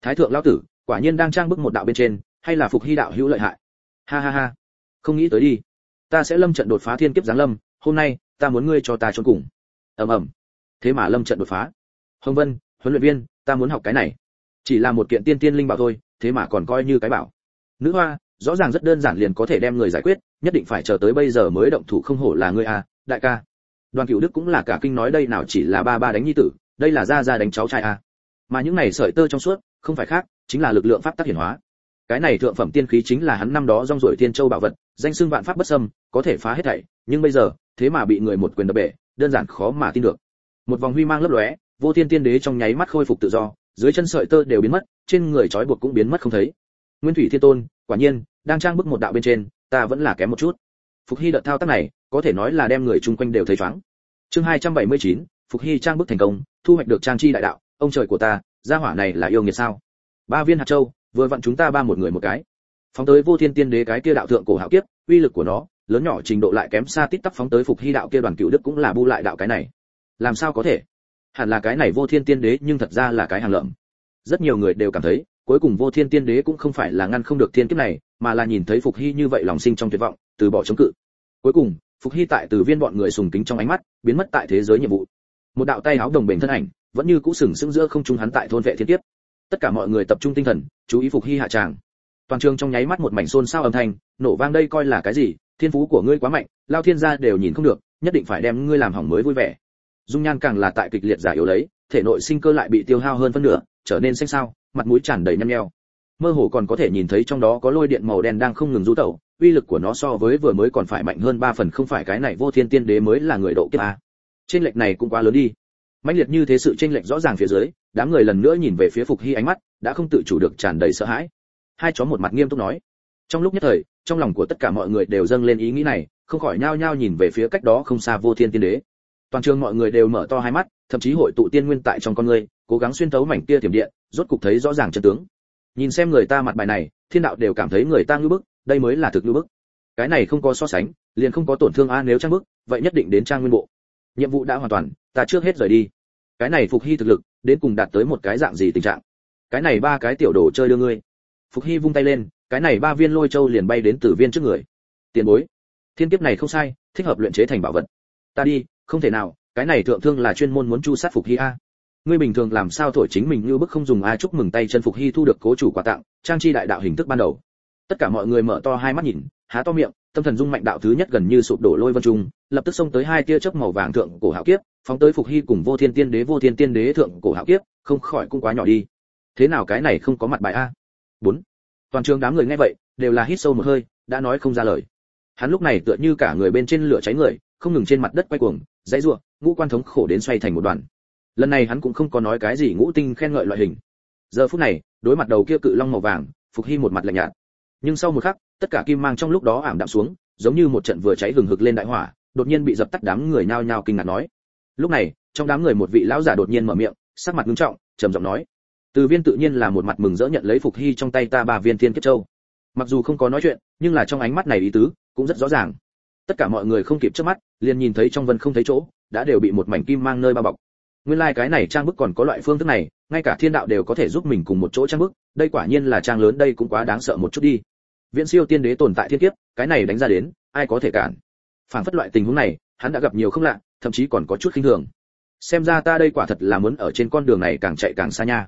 thái thượng lão tử, quả nhiên đang trang bức một đạo bên trên hay là phục hy đạo hữu lợi hại? Ha ha ha. Không nghĩ tới đi. Ta sẽ lâm trận đột phá thiên kiếp giáng lâm, hôm nay, ta muốn ngươi cho ta trốn cùng. Ầm ầm. Thế mà lâm trận đột phá. Hồng vân, huấn luyện viên, ta muốn học cái này. Chỉ là một kiện tiên tiên linh bảo thôi, thế mà còn coi như cái bảo. Nữ hoa, rõ ràng rất đơn giản liền có thể đem người giải quyết, nhất định phải chờ tới bây giờ mới động thủ không hổ là ngươi à đại ca. Đoàn cửu đức cũng là cả kinh nói đây nào chỉ là ba ba đánh nhi tử, đây là ra ra đánh cháu trai à. Mà những này sợi tơ trong suốt, không phải khác, chính là lực lượng pháp tác hiển hóa cái này thượng phẩm tiên khí chính là hắn năm đó rong ruổi thiên châu bảo vật danh xưng vạn pháp bất xâm có thể phá hết thảy nhưng bây giờ thế mà bị người một quyền đập bể đơn giản khó mà tin được. Một vòng huy mang lấp lóe vô thiên tiên đế trong nháy mắt khôi phục tự do dưới chân sợi tơ đều biến mất trên người trói buộc cũng biến mất không thấy. Nguyên thủy thiên tôn quả nhiên đang trang bức một đạo bên trên ta vẫn là kém một chút. Phục hy đợt thao tác này có thể nói là đem người chung quanh đều thấy choáng. Chương 279, phục hy trang bức thành công thu hoạch được trang chi đại đạo ông trời của ta gia hỏa này là yêu nghiệt sao? Ba viên hạt châu vừa vặn chúng ta ba một người một cái. Phóng tới vô thiên tiên đế cái kia đạo thượng cổ hạo kiếp, uy lực của nó, lớn nhỏ trình độ lại kém xa tít tắp phóng tới phục hy đạo kia đoàn cựu đức cũng là bu lại đạo cái này. Làm sao có thể? Hẳn là cái này vô thiên tiên đế nhưng thật ra là cái hàng lợm. Rất nhiều người đều cảm thấy, cuối cùng vô thiên tiên đế cũng không phải là ngăn không được thiên kiếp này, mà là nhìn thấy phục hy như vậy lòng sinh trong tuyệt vọng, từ bỏ chống cự. Cuối cùng, phục hy tại từ viên bọn người sùng kính trong ánh mắt, biến mất tại thế giới nhiệm vụ. Một đạo tay áo đồng bền thân ảnh, vẫn như cũ sừng sững giữa không trung hắn tại thôn vệ thiên kiếp tất cả mọi người tập trung tinh thần, chú ý phục hy hạ tràng. Toàn trường trong nháy mắt một mảnh xôn xao âm thanh, nổ vang đây coi là cái gì? Thiên phú của ngươi quá mạnh, lao thiên gia đều nhìn không được, nhất định phải đem ngươi làm hỏng mới vui vẻ. Dung nhan càng là tại kịch liệt giả yếu đấy thể nội sinh cơ lại bị tiêu hao hơn phân nửa, trở nên xanh xao, mặt mũi tràn đầy nhăn nheo. Mơ hồ còn có thể nhìn thấy trong đó có lôi điện màu đen đang không ngừng rú tẩu, uy lực của nó so với vừa mới còn phải mạnh hơn ba phần không phải cái này vô thiên tiên đế mới là người độ kiếp a. Trên lệch này cũng quá lớn đi. Mãnh liệt như thế sự trên lệch rõ ràng phía dưới đám người lần nữa nhìn về phía phục hy ánh mắt đã không tự chủ được tràn đầy sợ hãi. Hai chó một mặt nghiêm túc nói. Trong lúc nhất thời, trong lòng của tất cả mọi người đều dâng lên ý nghĩ này, không khỏi nhao nhao nhìn về phía cách đó không xa vô thiên tiên đế. Toàn trường mọi người đều mở to hai mắt, thậm chí hội tụ tiên nguyên tại trong con người, cố gắng xuyên thấu mảnh kia tiềm điện, rốt cục thấy rõ ràng chân tướng. Nhìn xem người ta mặt bài này, thiên đạo đều cảm thấy người ta ngưỡng bức, đây mới là thực ngưỡng bức. Cái này không có so sánh, liền không có tổn thương a nếu trang bức, vậy nhất định đến trang nguyên bộ. Nhiệm vụ đã hoàn toàn, ta trước hết rời đi. Cái này phục hy thực lực đến cùng đạt tới một cái dạng gì tình trạng? Cái này ba cái tiểu đồ chơi đưa ngươi. Phục hy vung tay lên, cái này ba viên lôi châu liền bay đến từ viên trước người. Tiền bối, thiên kiếp này không sai, thích hợp luyện chế thành bảo vật. Ta đi, không thể nào, cái này thượng thương là chuyên môn muốn chu sát phục hy a. Ngươi bình thường làm sao thổi chính mình như bức không dùng ai chúc mừng tay chân phục hy thu được cố chủ quà tặng, trang chi đại đạo hình thức ban đầu. Tất cả mọi người mở to hai mắt nhìn, há to miệng, tâm thần dung mạnh đạo thứ nhất gần như sụp đổ lôi vân trung, lập tức xông tới hai tia chớp màu vàng thượng cổ hạo kiếp phóng tới phục hy cùng vô thiên tiên đế, vô thiên tiên đế thượng cổ hạo kiếp, không khỏi cũng quá nhỏ đi. Thế nào cái này không có mặt bài a? Bốn. Toàn trường đám người nghe vậy, đều là hít sâu một hơi, đã nói không ra lời. Hắn lúc này tựa như cả người bên trên lửa cháy người, không ngừng trên mặt đất quay cuồng, dãy rủa, ngũ quan thống khổ đến xoay thành một đoàn. Lần này hắn cũng không có nói cái gì ngũ tinh khen ngợi loại hình. Giờ phút này, đối mặt đầu kia cự long màu vàng, phục hy một mặt lạnh nhạt. Nhưng sau một khắc, tất cả kim mang trong lúc đó ảm đạm xuống, giống như một trận vừa cháy hừng hực lên đại hỏa, đột nhiên bị dập tắt đám người nhao nhao kinh ngạc nói lúc này, trong đám người một vị lão giả đột nhiên mở miệng, sắc mặt nghiêm trọng, trầm giọng nói, từ viên tự nhiên là một mặt mừng rỡ nhận lấy phục hy trong tay ta ba viên thiên kiếp châu. Mặc dù không có nói chuyện, nhưng là trong ánh mắt này ý tứ cũng rất rõ ràng. Tất cả mọi người không kịp trước mắt, liền nhìn thấy trong vân không thấy chỗ, đã đều bị một mảnh kim mang nơi bao bọc. Nguyên lai like cái này trang bức còn có loại phương thức này, ngay cả thiên đạo đều có thể giúp mình cùng một chỗ trang bức, đây quả nhiên là trang lớn, đây cũng quá đáng sợ một chút đi. Viễn siêu tiên đế tồn tại thiên kiếp, cái này đánh ra đến, ai có thể cản? Phản phất loại tình huống này, hắn đã gặp nhiều không lạ thậm chí còn có chút khinh thường. Xem ra ta đây quả thật là muốn ở trên con đường này càng chạy càng xa nha.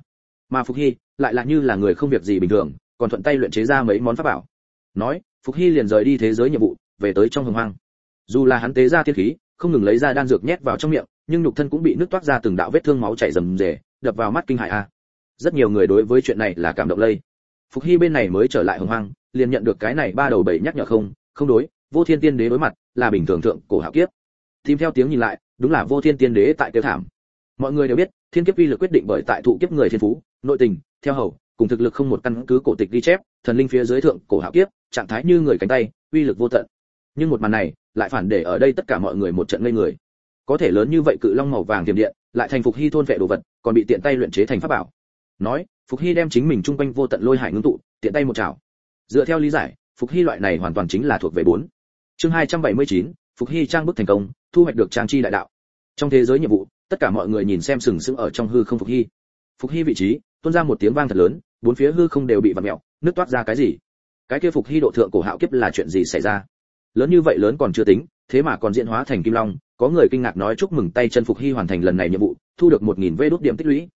Mà phục hy lại là như là người không việc gì bình thường, còn thuận tay luyện chế ra mấy món pháp bảo. Nói, phục hy liền rời đi thế giới nhiệm vụ, về tới trong hồng hoang. Dù là hắn tế ra thiên khí, không ngừng lấy ra đan dược nhét vào trong miệng, nhưng nhục thân cũng bị nứt toát ra từng đạo vết thương máu chảy rầm rề, đập vào mắt kinh hại a. Rất nhiều người đối với chuyện này là cảm động lây. Phục hy bên này mới trở lại hồng hoang, liền nhận được cái này ba đầu bảy nhắc nhở không không đối, vô thiên tiên đế đối mặt, là bình thường thượng cổ hạo kiếp tìm theo tiếng nhìn lại đúng là vô thiên tiên đế tại tiêu thảm. Mọi người đều biết thiên kiếp uy lực quyết định bởi tại thụ kiếp người thiên phú nội tình theo hầu cùng thực lực không một căn cứ cổ tịch ghi chép thần linh phía dưới thượng cổ hạo kiếp trạng thái như người cánh tay uy lực vô tận. Nhưng một màn này lại phản để ở đây tất cả mọi người một trận ngây người. Có thể lớn như vậy cự long màu vàng tiềm điện lại thành phục hy thôn vệ đồ vật còn bị tiện tay luyện chế thành pháp bảo. Nói phục hy đem chính mình trung quanh vô tận lôi hải ngưng tụ tiện tay một chảo. Dựa theo lý giải phục hy loại này hoàn toàn chính là thuộc về bốn. Chương 279, phục hy trang bức thành công, thu hoạch được trang chi đại đạo. Trong thế giới nhiệm vụ, tất cả mọi người nhìn xem sừng sững ở trong hư không phục hy. Phục hy vị trí, tuôn ra một tiếng vang thật lớn, bốn phía hư không đều bị vặn mèo nước toát ra cái gì? Cái kia phục hy độ thượng cổ hạo kiếp là chuyện gì xảy ra? Lớn như vậy lớn còn chưa tính, thế mà còn diễn hóa thành kim long, có người kinh ngạc nói chúc mừng tay chân phục hy hoàn thành lần này nhiệm vụ, thu được một nghìn vê đốt điểm tích lũy.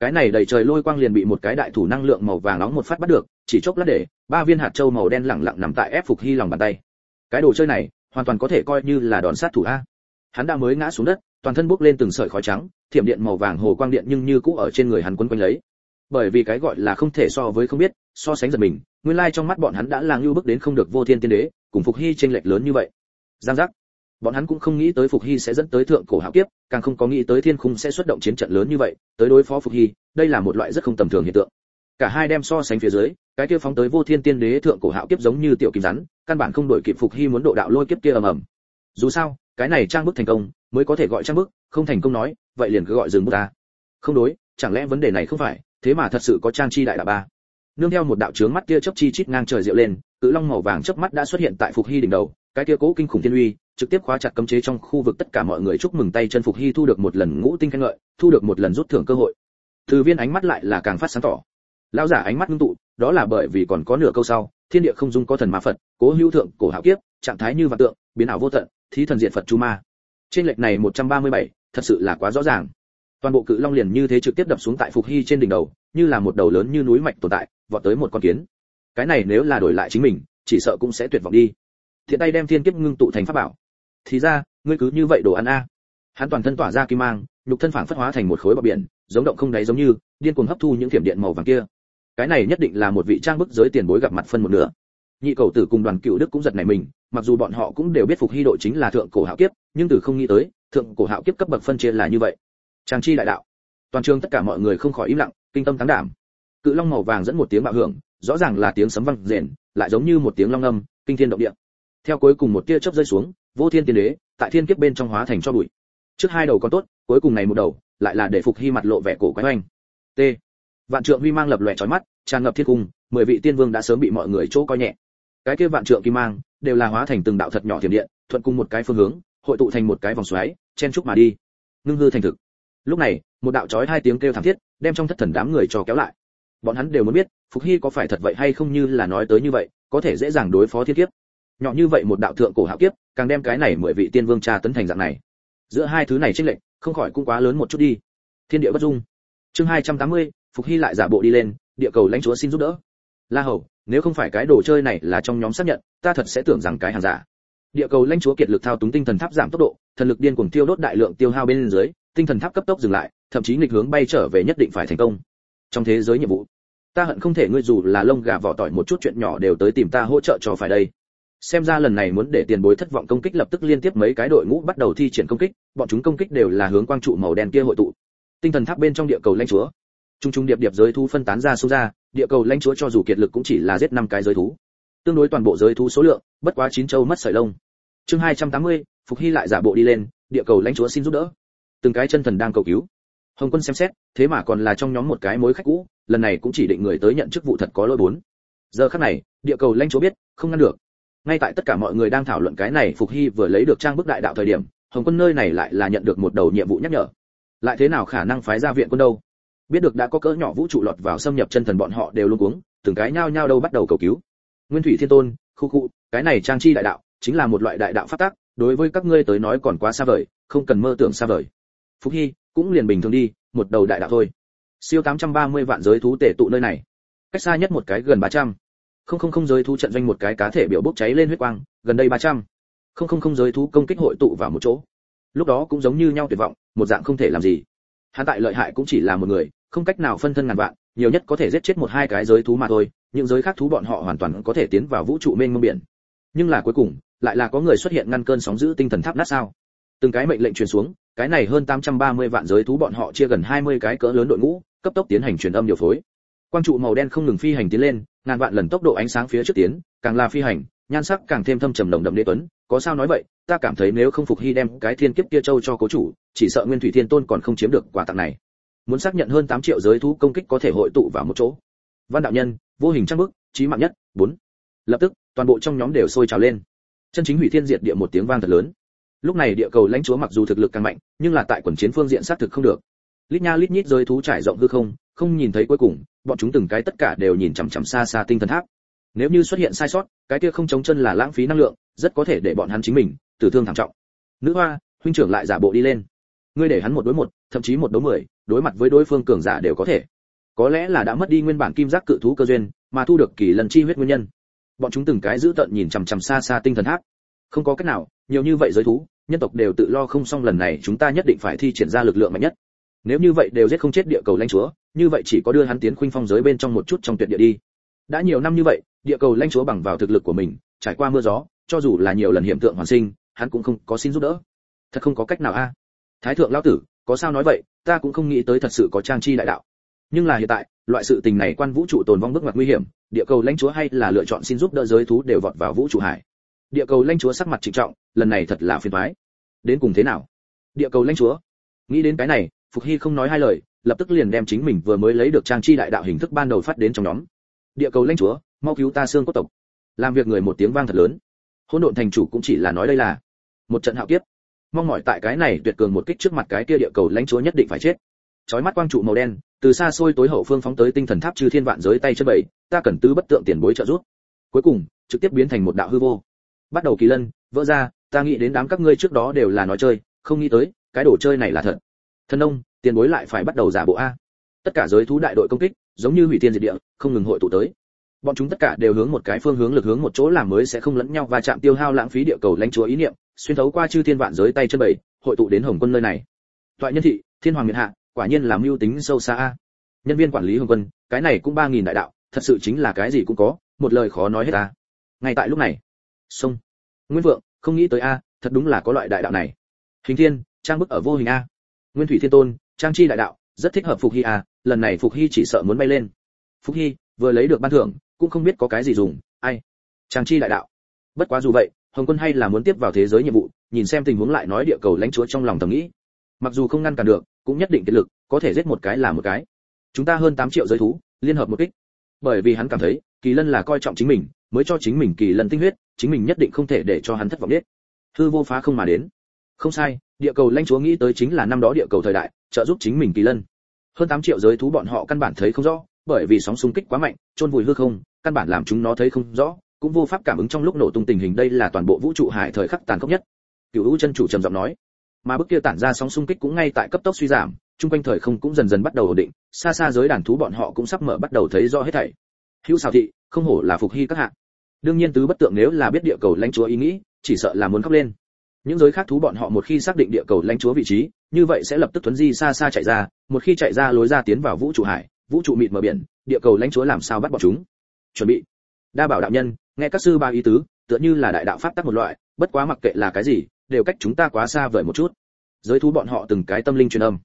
Cái này đầy trời lôi quang liền bị một cái đại thủ năng lượng màu vàng nóng một phát bắt được, chỉ chốc lát để, ba viên hạt châu màu đen lẳng lặng nằm tại ép phục hy lòng bàn tay. Cái đồ chơi này hoàn toàn có thể coi như là đòn sát thủ a. Hắn đã mới ngã xuống đất, toàn thân bốc lên từng sợi khói trắng, thiểm điện màu vàng hồ quang điện nhưng như cũ ở trên người hắn quấn quanh lấy. Bởi vì cái gọi là không thể so với không biết, so sánh giật mình, nguyên lai trong mắt bọn hắn đã là ngưu bức đến không được vô thiên tiên đế, cùng phục hy tranh lệch lớn như vậy. Giang giác. Bọn hắn cũng không nghĩ tới phục hy sẽ dẫn tới thượng cổ hạo kiếp, càng không có nghĩ tới thiên khung sẽ xuất động chiến trận lớn như vậy, tới đối phó phục hy, đây là một loại rất không tầm thường hiện tượng. Cả hai đem so sánh phía dưới, cái kia phóng tới vô thiên tiên đế thượng cổ hạo kiếp giống như tiểu kim rắn căn bản không đổi kịp phục hy muốn độ đạo lôi kiếp kia ầm ầm. Dù sao, cái này trang bức thành công, mới có thể gọi trang bức, không thành công nói, vậy liền cứ gọi dừng bút ta. Không đối, chẳng lẽ vấn đề này không phải, thế mà thật sự có trang chi đại đạo ba. Nương theo một đạo trướng mắt kia chớp chi chít ngang trời diệu lên, cự long màu vàng chớp mắt đã xuất hiện tại phục hy đỉnh đầu, cái kia cố kinh khủng thiên uy, trực tiếp khóa chặt cấm chế trong khu vực tất cả mọi người chúc mừng tay chân phục hy thu được một lần ngũ tinh khen ngợi, thu được một lần rút thưởng cơ hội. Từ viên ánh mắt lại là càng phát sáng tỏ. Lão giả ánh mắt ngưng tụ, đó là bởi vì còn có nửa câu sau thiên địa không dung có thần ma phật cố hữu thượng cổ hạo kiếp trạng thái như vạn tượng biến ảo vô tận thí thần diện phật chu ma. Trên lệch này 137, thật sự là quá rõ ràng. Toàn bộ cự long liền như thế trực tiếp đập xuống tại phục hy trên đỉnh đầu như là một đầu lớn như núi mạch tồn tại vọt tới một con kiến. Cái này nếu là đổi lại chính mình chỉ sợ cũng sẽ tuyệt vọng đi. Thiện tay đem thiên kiếp ngưng tụ thành pháp bảo. Thì ra ngươi cứ như vậy đồ ăn a. Hắn toàn thân tỏa ra kim mang nhục thân phản phất hóa thành một khối bọt biển giống động không đáy giống như điên cuồng hấp thu những thiểm điện màu vàng kia cái này nhất định là một vị trang bức giới tiền bối gặp mặt phân một nửa. Nhị cầu tử cùng đoàn cựu đức cũng giật này mình, mặc dù bọn họ cũng đều biết phục hy độ chính là thượng cổ hạo kiếp, nhưng từ không nghĩ tới, thượng cổ hạo kiếp cấp bậc phân chia là như vậy. Trang chi đại đạo. Toàn trường tất cả mọi người không khỏi im lặng, kinh tâm thắng đảm. Cự long màu vàng dẫn một tiếng bạo hưởng, rõ ràng là tiếng sấm vang rền, lại giống như một tiếng long âm, kinh thiên động địa. Theo cuối cùng một tia chớp rơi xuống, vô thiên tiên đế, tại thiên kiếp bên trong hóa thành cho bụi. Trước hai đầu còn tốt, cuối cùng này một đầu, lại là để phục hy mặt lộ vẻ cổ quái oanh. T vạn trượng huy mang lập lòe chói mắt tràn ngập thiên cung mười vị tiên vương đã sớm bị mọi người chỗ coi nhẹ. Cái kia vạn trượng kim mang đều là hóa thành từng đạo thật nhỏ thiểm điện thuận cùng một cái phương hướng hội tụ thành một cái vòng xoáy chen trúc mà đi. Ngưng hư thành thực. Lúc này một đạo chói hai tiếng kêu thảm thiết đem trong thất thần đám người cho kéo lại. Bọn hắn đều muốn biết phục hy có phải thật vậy hay không như là nói tới như vậy có thể dễ dàng đối phó thiên kiếp. Nhỏ như vậy một đạo thượng cổ hạo kiếp càng đem cái này mười vị tiên vương tra tấn thành dạng này. Giữa hai thứ này chênh lệch không khỏi cũng quá lớn một chút đi. Thiên địa bất dung. Chương 280, phục hy lại giả bộ đi lên, địa cầu lãnh chúa xin giúp đỡ. La hầu, nếu không phải cái đồ chơi này là trong nhóm xác nhận, ta thật sẽ tưởng rằng cái hàng giả. Địa cầu lãnh chúa kiệt lực thao túng tinh thần tháp giảm tốc độ, thần lực điên cuồng tiêu đốt đại lượng tiêu hao bên dưới, tinh thần tháp cấp tốc dừng lại, thậm chí nghịch hướng bay trở về nhất định phải thành công. Trong thế giới nhiệm vụ, ta hận không thể ngươi dù là lông gà vỏ tỏi một chút chuyện nhỏ đều tới tìm ta hỗ trợ cho phải đây. Xem ra lần này muốn để tiền bối thất vọng công kích lập tức liên tiếp mấy cái đội ngũ bắt đầu thi triển công kích, bọn chúng công kích đều là hướng quang trụ màu đen kia hội tụ. Tinh thần tháp bên trong địa cầu lãnh chúa trung trung điệp điệp giới thú phân tán ra xuống ra địa cầu lãnh chúa cho dù kiệt lực cũng chỉ là giết năm cái giới thú. Tương đối toàn bộ giới thú số lượng bất quá chín châu mất sợi lông. Chương 280, phục hy lại giả bộ đi lên địa cầu lãnh chúa xin giúp đỡ. Từng cái chân thần đang cầu cứu. Hồng quân xem xét thế mà còn là trong nhóm một cái mối khách cũ lần này cũng chỉ định người tới nhận chức vụ thật có lỗi bốn. Giờ khắc này địa cầu lãnh chúa biết không ngăn được. Ngay tại tất cả mọi người đang thảo luận cái này phục hy vừa lấy được trang bức đại đạo thời điểm hồng quân nơi này lại là nhận được một đầu nhiệm vụ nhắc nhở. Lại thế nào khả năng phái ra viện quân đâu? Biết được đã có cỡ nhỏ vũ trụ lọt vào xâm nhập chân thần bọn họ đều luôn cuống, từng cái nhao nhao đâu bắt đầu cầu cứu. Nguyên thủy thiên tôn, khu khu, cái này trang chi đại đạo, chính là một loại đại đạo phát tác, đối với các ngươi tới nói còn quá xa vời, không cần mơ tưởng xa vời. Phúc hy, cũng liền bình thường đi, một đầu đại đạo thôi. Siêu 830 vạn giới thú tể tụ nơi này. Cách xa nhất một cái gần 300. không không không giới thú trận doanh một cái cá thể biểu bốc cháy lên huyết quang, gần đây 300. không không không giới thú công kích hội tụ vào một chỗ. Lúc đó cũng giống như nhau tuyệt vọng, một dạng không thể làm gì hắn tại lợi hại cũng chỉ là một người, không cách nào phân thân ngàn vạn, nhiều nhất có thể giết chết một hai cái giới thú mà thôi, những giới khác thú bọn họ hoàn toàn có thể tiến vào vũ trụ mênh mông biển. Nhưng là cuối cùng, lại là có người xuất hiện ngăn cơn sóng giữ tinh thần tháp nát sao? Từng cái mệnh lệnh truyền xuống, cái này hơn 830 vạn giới thú bọn họ chia gần 20 cái cỡ lớn đội ngũ, cấp tốc tiến hành truyền âm điều phối. Quang trụ màu đen không ngừng phi hành tiến lên, ngàn vạn lần tốc độ ánh sáng phía trước tiến, càng là phi hành, nhan sắc càng thêm thâm trầm đồng đậm đế tuấn, có sao nói vậy ta cảm thấy nếu không phục hy đem cái thiên kiếp kia châu cho cố chủ, chỉ sợ nguyên thủy thiên tôn còn không chiếm được quà tặng này. Muốn xác nhận hơn 8 triệu giới thú công kích có thể hội tụ vào một chỗ. Văn đạo nhân, vô hình trang bức, chí mạng nhất, bốn. Lập tức, toàn bộ trong nhóm đều sôi trào lên. Chân chính hủy thiên diệt địa một tiếng vang thật lớn. Lúc này địa cầu lãnh chúa mặc dù thực lực càng mạnh, nhưng là tại quần chiến phương diện xác thực không được. Lít nha lít nhít giới thú trải rộng hư không không nhìn thấy cuối cùng, bọn chúng từng cái tất cả đều nhìn chằm chằm xa xa tinh thần tháp. Nếu như xuất hiện sai sót, cái kia không chống chân là lãng phí năng lượng, rất có thể để bọn hắn chính mình tử thương thảm trọng. Nữ hoa, huynh trưởng lại giả bộ đi lên. Ngươi để hắn một đối một, thậm chí một đấu mười, đối mặt với đối phương cường giả đều có thể. Có lẽ là đã mất đi nguyên bản kim giác cự thú cơ duyên, mà thu được kỳ lần chi huyết nguyên nhân. Bọn chúng từng cái giữ tận nhìn chằm chằm xa xa tinh thần tháp không có cách nào, nhiều như vậy giới thú, nhân tộc đều tự lo không xong lần này chúng ta nhất định phải thi triển ra lực lượng mạnh nhất. Nếu như vậy đều giết không chết địa cầu lãnh chúa, như vậy chỉ có đưa hắn tiến khuynh phong giới bên trong một chút trong tuyệt địa đi. Đã nhiều năm như vậy, địa cầu lãnh chúa bằng vào thực lực của mình, trải qua mưa gió, cho dù là nhiều lần hiểm tượng hoàn sinh hắn cũng không có xin giúp đỡ. Thật không có cách nào a. Thái thượng lão tử, có sao nói vậy, ta cũng không nghĩ tới thật sự có trang chi đại đạo. Nhưng là hiện tại, loại sự tình này quan vũ trụ tồn vong bước ngoặt nguy hiểm, địa cầu lãnh chúa hay là lựa chọn xin giúp đỡ giới thú đều vọt vào vũ trụ hải. Địa cầu lãnh chúa sắc mặt trịnh trọng, lần này thật là phiền toái. Đến cùng thế nào? Địa cầu lãnh chúa. Nghĩ đến cái này, phục hy không nói hai lời, lập tức liền đem chính mình vừa mới lấy được trang chi đại đạo hình thức ban đầu phát đến trong nhóm. Địa cầu lãnh chúa, mau cứu ta xương cốt tộc. Làm việc người một tiếng vang thật lớn. Hỗn độn thành chủ cũng chỉ là nói đây là một trận hạo kiếp. Mong mỏi tại cái này tuyệt cường một kích trước mặt cái kia địa cầu lãnh chúa nhất định phải chết. Chói mắt quang trụ màu đen, từ xa xôi tối hậu phương phóng tới tinh thần tháp chư thiên vạn giới tay chân bảy ta cần tứ bất tượng tiền bối trợ giúp. Cuối cùng, trực tiếp biến thành một đạo hư vô. Bắt đầu kỳ lân, vỡ ra, ta nghĩ đến đám các ngươi trước đó đều là nói chơi, không nghĩ tới, cái đồ chơi này là thật. Thân ông tiền bối lại phải bắt đầu giả bộ a. Tất cả giới thú đại đội công kích, giống như hủy thiên diệt địa, không ngừng hội tụ tới bọn chúng tất cả đều hướng một cái phương hướng lực hướng một chỗ làm mới sẽ không lẫn nhau và chạm tiêu hao lãng phí địa cầu lãnh chúa ý niệm, xuyên thấu qua chư thiên vạn giới tay chân bảy, hội tụ đến hồng quân nơi này. Toại nhân thị, thiên hoàng miệt hạ, quả nhiên là mưu tính sâu xa nhân viên quản lý hồng quân, cái này cũng ba nghìn đại đạo, thật sự chính là cái gì cũng có, một lời khó nói hết ta ngay tại lúc này, sông, nguyên vượng, không nghĩ tới a, thật đúng là có loại đại đạo này. Hình thiên, trang bức ở vô hình a. Nguyên thủy thiên tôn, trang chi đại đạo, rất thích hợp phục hy a, lần này phục hy chỉ sợ muốn bay lên. Phục hy, vừa lấy được ban thưởng cũng không biết có cái gì dùng, ai? Trang chi đại đạo. Bất quá dù vậy, hồng quân hay là muốn tiếp vào thế giới nhiệm vụ, nhìn xem tình huống lại nói địa cầu lãnh chúa trong lòng thầm nghĩ. Mặc dù không ngăn cản được, cũng nhất định kết lực, có thể giết một cái là một cái. Chúng ta hơn 8 triệu giới thú, liên hợp một kích. Bởi vì hắn cảm thấy, kỳ lân là coi trọng chính mình, mới cho chính mình kỳ lân tinh huyết, chính mình nhất định không thể để cho hắn thất vọng biết. Hư vô phá không mà đến. Không sai, địa cầu lãnh chúa nghĩ tới chính là năm đó địa cầu thời đại, trợ giúp chính mình kỳ lân. Hơn 8 triệu giới thú bọn họ căn bản thấy không rõ bởi vì sóng xung kích quá mạnh trôn vùi hư không, căn bản làm chúng nó thấy không rõ, cũng vô pháp cảm ứng trong lúc nổ tung tình hình đây là toàn bộ vũ trụ hải thời khắc tàn khốc nhất. Cựu Vũ chân chủ trầm giọng nói. Mà bức kia tản ra sóng xung kích cũng ngay tại cấp tốc suy giảm trung quanh thời không cũng dần dần bắt đầu ổn định, xa xa giới đàn thú bọn họ cũng sắp mở bắt đầu thấy rõ hết thảy. Hữu xào thị, không hổ là phục hy các hạ. đương nhiên tứ bất tượng nếu là biết địa cầu lãnh chúa ý nghĩ, chỉ sợ là muốn khóc lên. Những giới khác thú bọn họ một khi xác định địa cầu lãnh chúa vị trí, như vậy sẽ lập tức tuấn di xa xa chạy ra, một khi chạy ra lối ra tiến vào vũ trụ hải vũ trụ mịt mờ biển, địa cầu lãnh chúa làm sao bắt bọn chúng? Chuẩn bị. Đa bảo đạo nhân, nghe các sư ba ý tứ, tựa như là đại đạo pháp tắc một loại, bất quá mặc kệ là cái gì, đều cách chúng ta quá xa vời một chút. Giới thú bọn họ từng cái tâm linh truyền âm.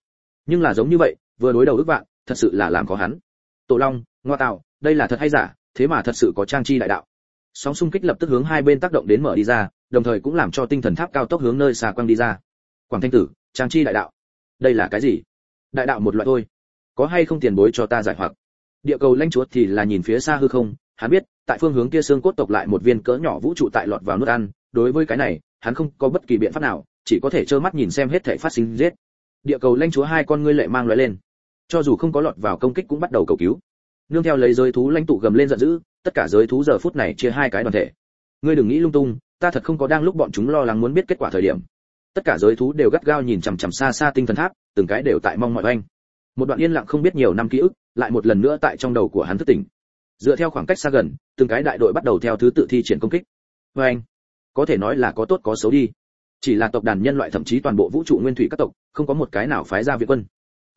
Nhưng là giống như vậy, vừa đối đầu ước vạn, thật sự là làm có hắn. Tổ long, ngoa tạo đây là thật hay giả, thế mà thật sự có trang chi đại đạo. Sóng xung kích lập tức hướng hai bên tác động đến mở đi ra, đồng thời cũng làm cho tinh thần tháp cao tốc hướng nơi xa quang đi ra. Quảng thanh tử, trang chi đại đạo. Đây là cái gì? Đại đạo một loại thôi có hay không tiền bối cho ta giải hoặc? Địa cầu lãnh chúa thì là nhìn phía xa hư không, hắn biết, tại phương hướng kia xương cốt tộc lại một viên cỡ nhỏ vũ trụ tại lọt vào nước ăn, đối với cái này, hắn không có bất kỳ biện pháp nào, chỉ có thể trơ mắt nhìn xem hết thể phát sinh giết. Địa cầu lãnh chúa hai con ngươi lệ mang lóe lên. Cho dù không có lọt vào công kích cũng bắt đầu cầu cứu. Nương theo lấy giới thú lãnh tụ gầm lên giận dữ, tất cả giới thú giờ phút này chia hai cái đoàn thể. Ngươi đừng nghĩ lung tung, ta thật không có đang lúc bọn chúng lo lắng muốn biết kết quả thời điểm. Tất cả giới thú đều gắt gao nhìn chằm chằm xa xa tinh thần tháp, từng cái đều tại mong mọi oanh một đoạn yên lặng không biết nhiều năm ký ức, lại một lần nữa tại trong đầu của hắn thức tỉnh. Dựa theo khoảng cách xa gần, từng cái đại đội bắt đầu theo thứ tự thi triển công kích. Oanh có thể nói là có tốt có xấu đi. Chỉ là tộc đàn nhân loại thậm chí toàn bộ vũ trụ nguyên thủy các tộc, không có một cái nào phái ra viện quân.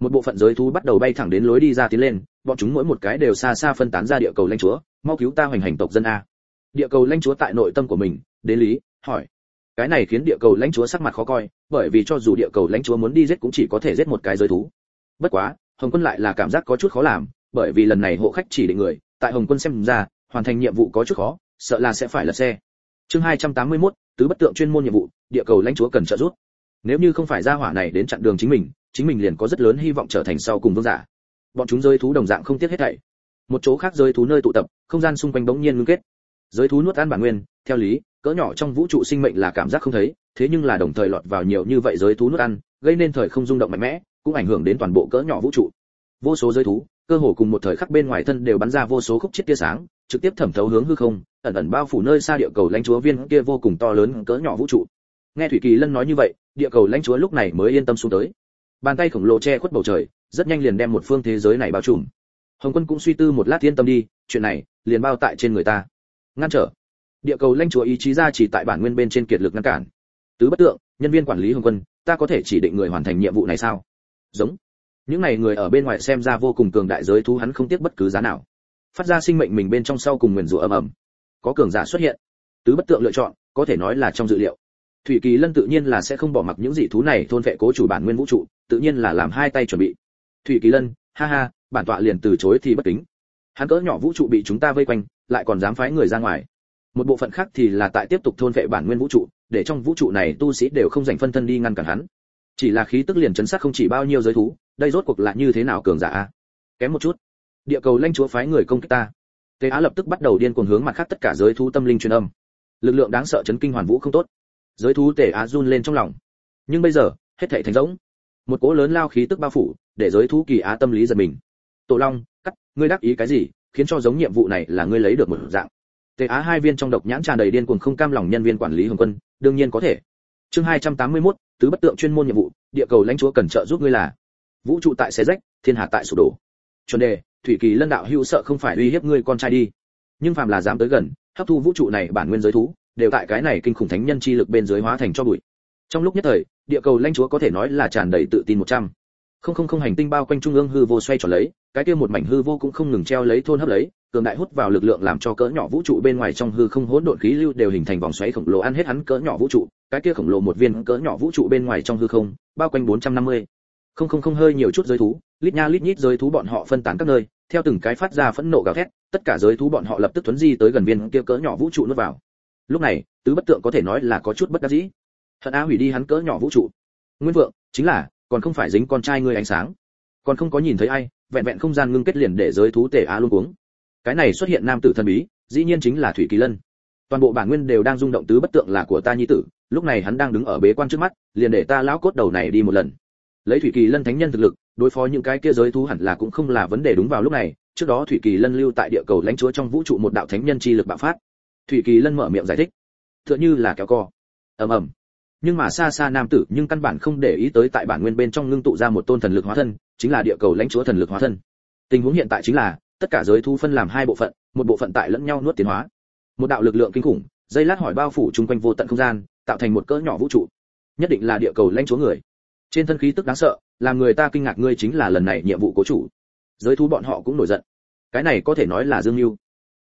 Một bộ phận giới thú bắt đầu bay thẳng đến lối đi ra tiến lên, bọn chúng mỗi một cái đều xa xa phân tán ra địa cầu lãnh chúa, mau cứu ta hoành hành tộc dân a. Địa cầu lãnh chúa tại nội tâm của mình, đến lý, hỏi. Cái này khiến địa cầu lãnh chúa sắc mặt khó coi, bởi vì cho dù địa cầu lãnh chúa muốn đi giết cũng chỉ có thể giết một cái giới thú bất quá hồng quân lại là cảm giác có chút khó làm bởi vì lần này hộ khách chỉ định người tại hồng quân xem ra hoàn thành nhiệm vụ có chút khó sợ là sẽ phải lật xe. Chương 281, tứ bất tượng chuyên môn nhiệm vụ địa cầu lãnh chúa cần trợ giúp. Nếu như không phải ra hỏa này đến chặn đường chính mình chính mình liền có rất lớn hy vọng trở thành sau cùng vương giả. Bọn chúng rơi thú đồng dạng không tiếc hết thảy. Một chỗ khác rơi thú nơi tụ tập không gian xung quanh bỗng nhiên ngưng kết. Giới thú nuốt ăn bản nguyên theo lý cỡ nhỏ trong vũ trụ sinh mệnh là cảm giác không thấy thế nhưng là đồng thời lọt vào nhiều như vậy giới thú nuốt ăn gây nên thời không rung động mạnh mẽ cũng ảnh hưởng đến toàn bộ cỡ nhỏ vũ trụ. Vô số giới thú, cơ hồ cùng một thời khắc bên ngoài thân đều bắn ra vô số khúc chiết tia sáng, trực tiếp thẩm thấu hướng hư không, ẩn ẩn bao phủ nơi xa địa cầu lãnh chúa viên kia vô cùng to lớn cỡ nhỏ vũ trụ. Nghe thủy kỳ lân nói như vậy, địa cầu lãnh chúa lúc này mới yên tâm xuống tới. Bàn tay khổng lồ che khuất bầu trời, rất nhanh liền đem một phương thế giới này bao trùm. Hồng quân cũng suy tư một lát yên tâm đi, chuyện này liền bao tại trên người ta. Ngăn trở. Địa cầu lãnh chúa ý chí ra chỉ tại bản nguyên bên trên kiệt lực ngăn cản. Tứ bất tượng, nhân viên quản lý hồng quân, ta có thể chỉ định người hoàn thành nhiệm vụ này sao? Giống. Những này người ở bên ngoài xem ra vô cùng cường đại giới thú hắn không tiếc bất cứ giá nào. Phát ra sinh mệnh mình bên trong sau cùng nguyền rủa ầm ầm. Có cường giả xuất hiện. Tứ bất tượng lựa chọn, có thể nói là trong dự liệu. Thủy kỳ lân tự nhiên là sẽ không bỏ mặc những dị thú này thôn vệ cố chủ bản nguyên vũ trụ, tự nhiên là làm hai tay chuẩn bị. Thủy kỳ lân, ha ha, bản tọa liền từ chối thì bất kính. Hắn cỡ nhỏ vũ trụ bị chúng ta vây quanh, lại còn dám phái người ra ngoài. Một bộ phận khác thì là tại tiếp tục thôn vệ bản nguyên vũ trụ, để trong vũ trụ này tu sĩ đều không dành phân thân đi ngăn cản hắn chỉ là khí tức liền chấn sát không chỉ bao nhiêu giới thú, đây rốt cuộc là như thế nào cường giả a? Kém một chút, địa cầu lanh chúa phái người công kích ta. Tề á lập tức bắt đầu điên cuồng hướng mặt khác tất cả giới thú tâm linh truyền âm. Lực lượng đáng sợ chấn kinh hoàn vũ không tốt. Giới thú tề á run lên trong lòng. Nhưng bây giờ, hết thảy thành rỗng. Một cỗ lớn lao khí tức bao phủ, để giới thú kỳ á tâm lý giật mình. Tổ long, cắt, ngươi đắc ý cái gì, khiến cho giống nhiệm vụ này là ngươi lấy được một dạng. Tề á hai viên trong độc nhãn tràn đầy điên cuồng không cam lòng nhân viên quản lý hồng quân, đương nhiên có thể chương 281, tứ bất tượng chuyên môn nhiệm vụ địa cầu lãnh chúa cần trợ giúp ngươi là. Vũ trụ tại xé rách thiên hạ tại sụp đổ. Chuẩn đề thủy kỳ lân đạo hữu sợ không phải uy hiếp ngươi con trai đi. Nhưng phàm là dám tới gần hấp thu vũ trụ này bản nguyên giới thú đều tại cái này kinh khủng thánh nhân chi lực bên dưới hóa thành cho bụi. Trong lúc nhất thời địa cầu lãnh chúa có thể nói là tràn đầy tự tin một trăm. Không không không hành tinh bao quanh trung ương hư vô xoay tròn lấy cái kia một mảnh hư vô cũng không ngừng treo lấy thôn hấp lấy cường đại hút vào lực lượng làm cho cỡ nhỏ vũ trụ bên ngoài trong hư không hỗn độn khí lưu đều hình thành vòng xoáy khổng lồ ăn hết hắn cỡ nhỏ vũ trụ. Cái kia khổng lồ một viên cỡ nhỏ vũ trụ bên ngoài trong hư không, bao quanh 450. không không không, hơi nhiều chút giới thú. Lít nha lít nhít giới thú bọn họ phân tán các nơi. Theo từng cái phát ra phẫn nộ gào thét, tất cả giới thú bọn họ lập tức tuấn di tới gần viên kia cỡ nhỏ vũ trụ nuốt vào. Lúc này, tứ bất tượng có thể nói là có chút bất đắc dĩ. Hận á hủy đi hắn cỡ nhỏ vũ trụ. Nguyên vượng, chính là, còn không phải dính con trai ngươi ánh sáng. Còn không có nhìn thấy ai, vẹn vẹn không gian ngưng kết liền để giới thú tể á luôn cuống cái này xuất hiện nam tử thần bí, dĩ nhiên chính là thủy kỳ lân. Toàn bộ bản nguyên đều đang rung động tứ bất tượng là của ta nhi tử, lúc này hắn đang đứng ở bế quan trước mắt, liền để ta lão cốt đầu này đi một lần. Lấy thủy kỳ lân thánh nhân thực lực, đối phó những cái kia giới thú hẳn là cũng không là vấn đề đúng vào lúc này, trước đó thủy kỳ lân lưu tại địa cầu lãnh chúa trong vũ trụ một đạo thánh nhân chi lực bạo phát. Thủy kỳ lân mở miệng giải thích. Tựa như là kéo co. Ầm ầm. Nhưng mà xa xa nam tử, nhưng căn bản không để ý tới tại bản nguyên bên trong ngưng tụ ra một tôn thần lực hóa thân, chính là địa cầu lãnh chúa thần lực hóa thân. Tình huống hiện tại chính là tất cả giới thu phân làm hai bộ phận, một bộ phận tại lẫn nhau nuốt tiến hóa. Một đạo lực lượng kinh khủng, dây lát hỏi bao phủ chung quanh vô tận không gian, tạo thành một cỡ nhỏ vũ trụ. Nhất định là địa cầu lanh chúa người. Trên thân khí tức đáng sợ, làm người ta kinh ngạc ngươi chính là lần này nhiệm vụ cố chủ. Giới thú bọn họ cũng nổi giận. Cái này có thể nói là dương mưu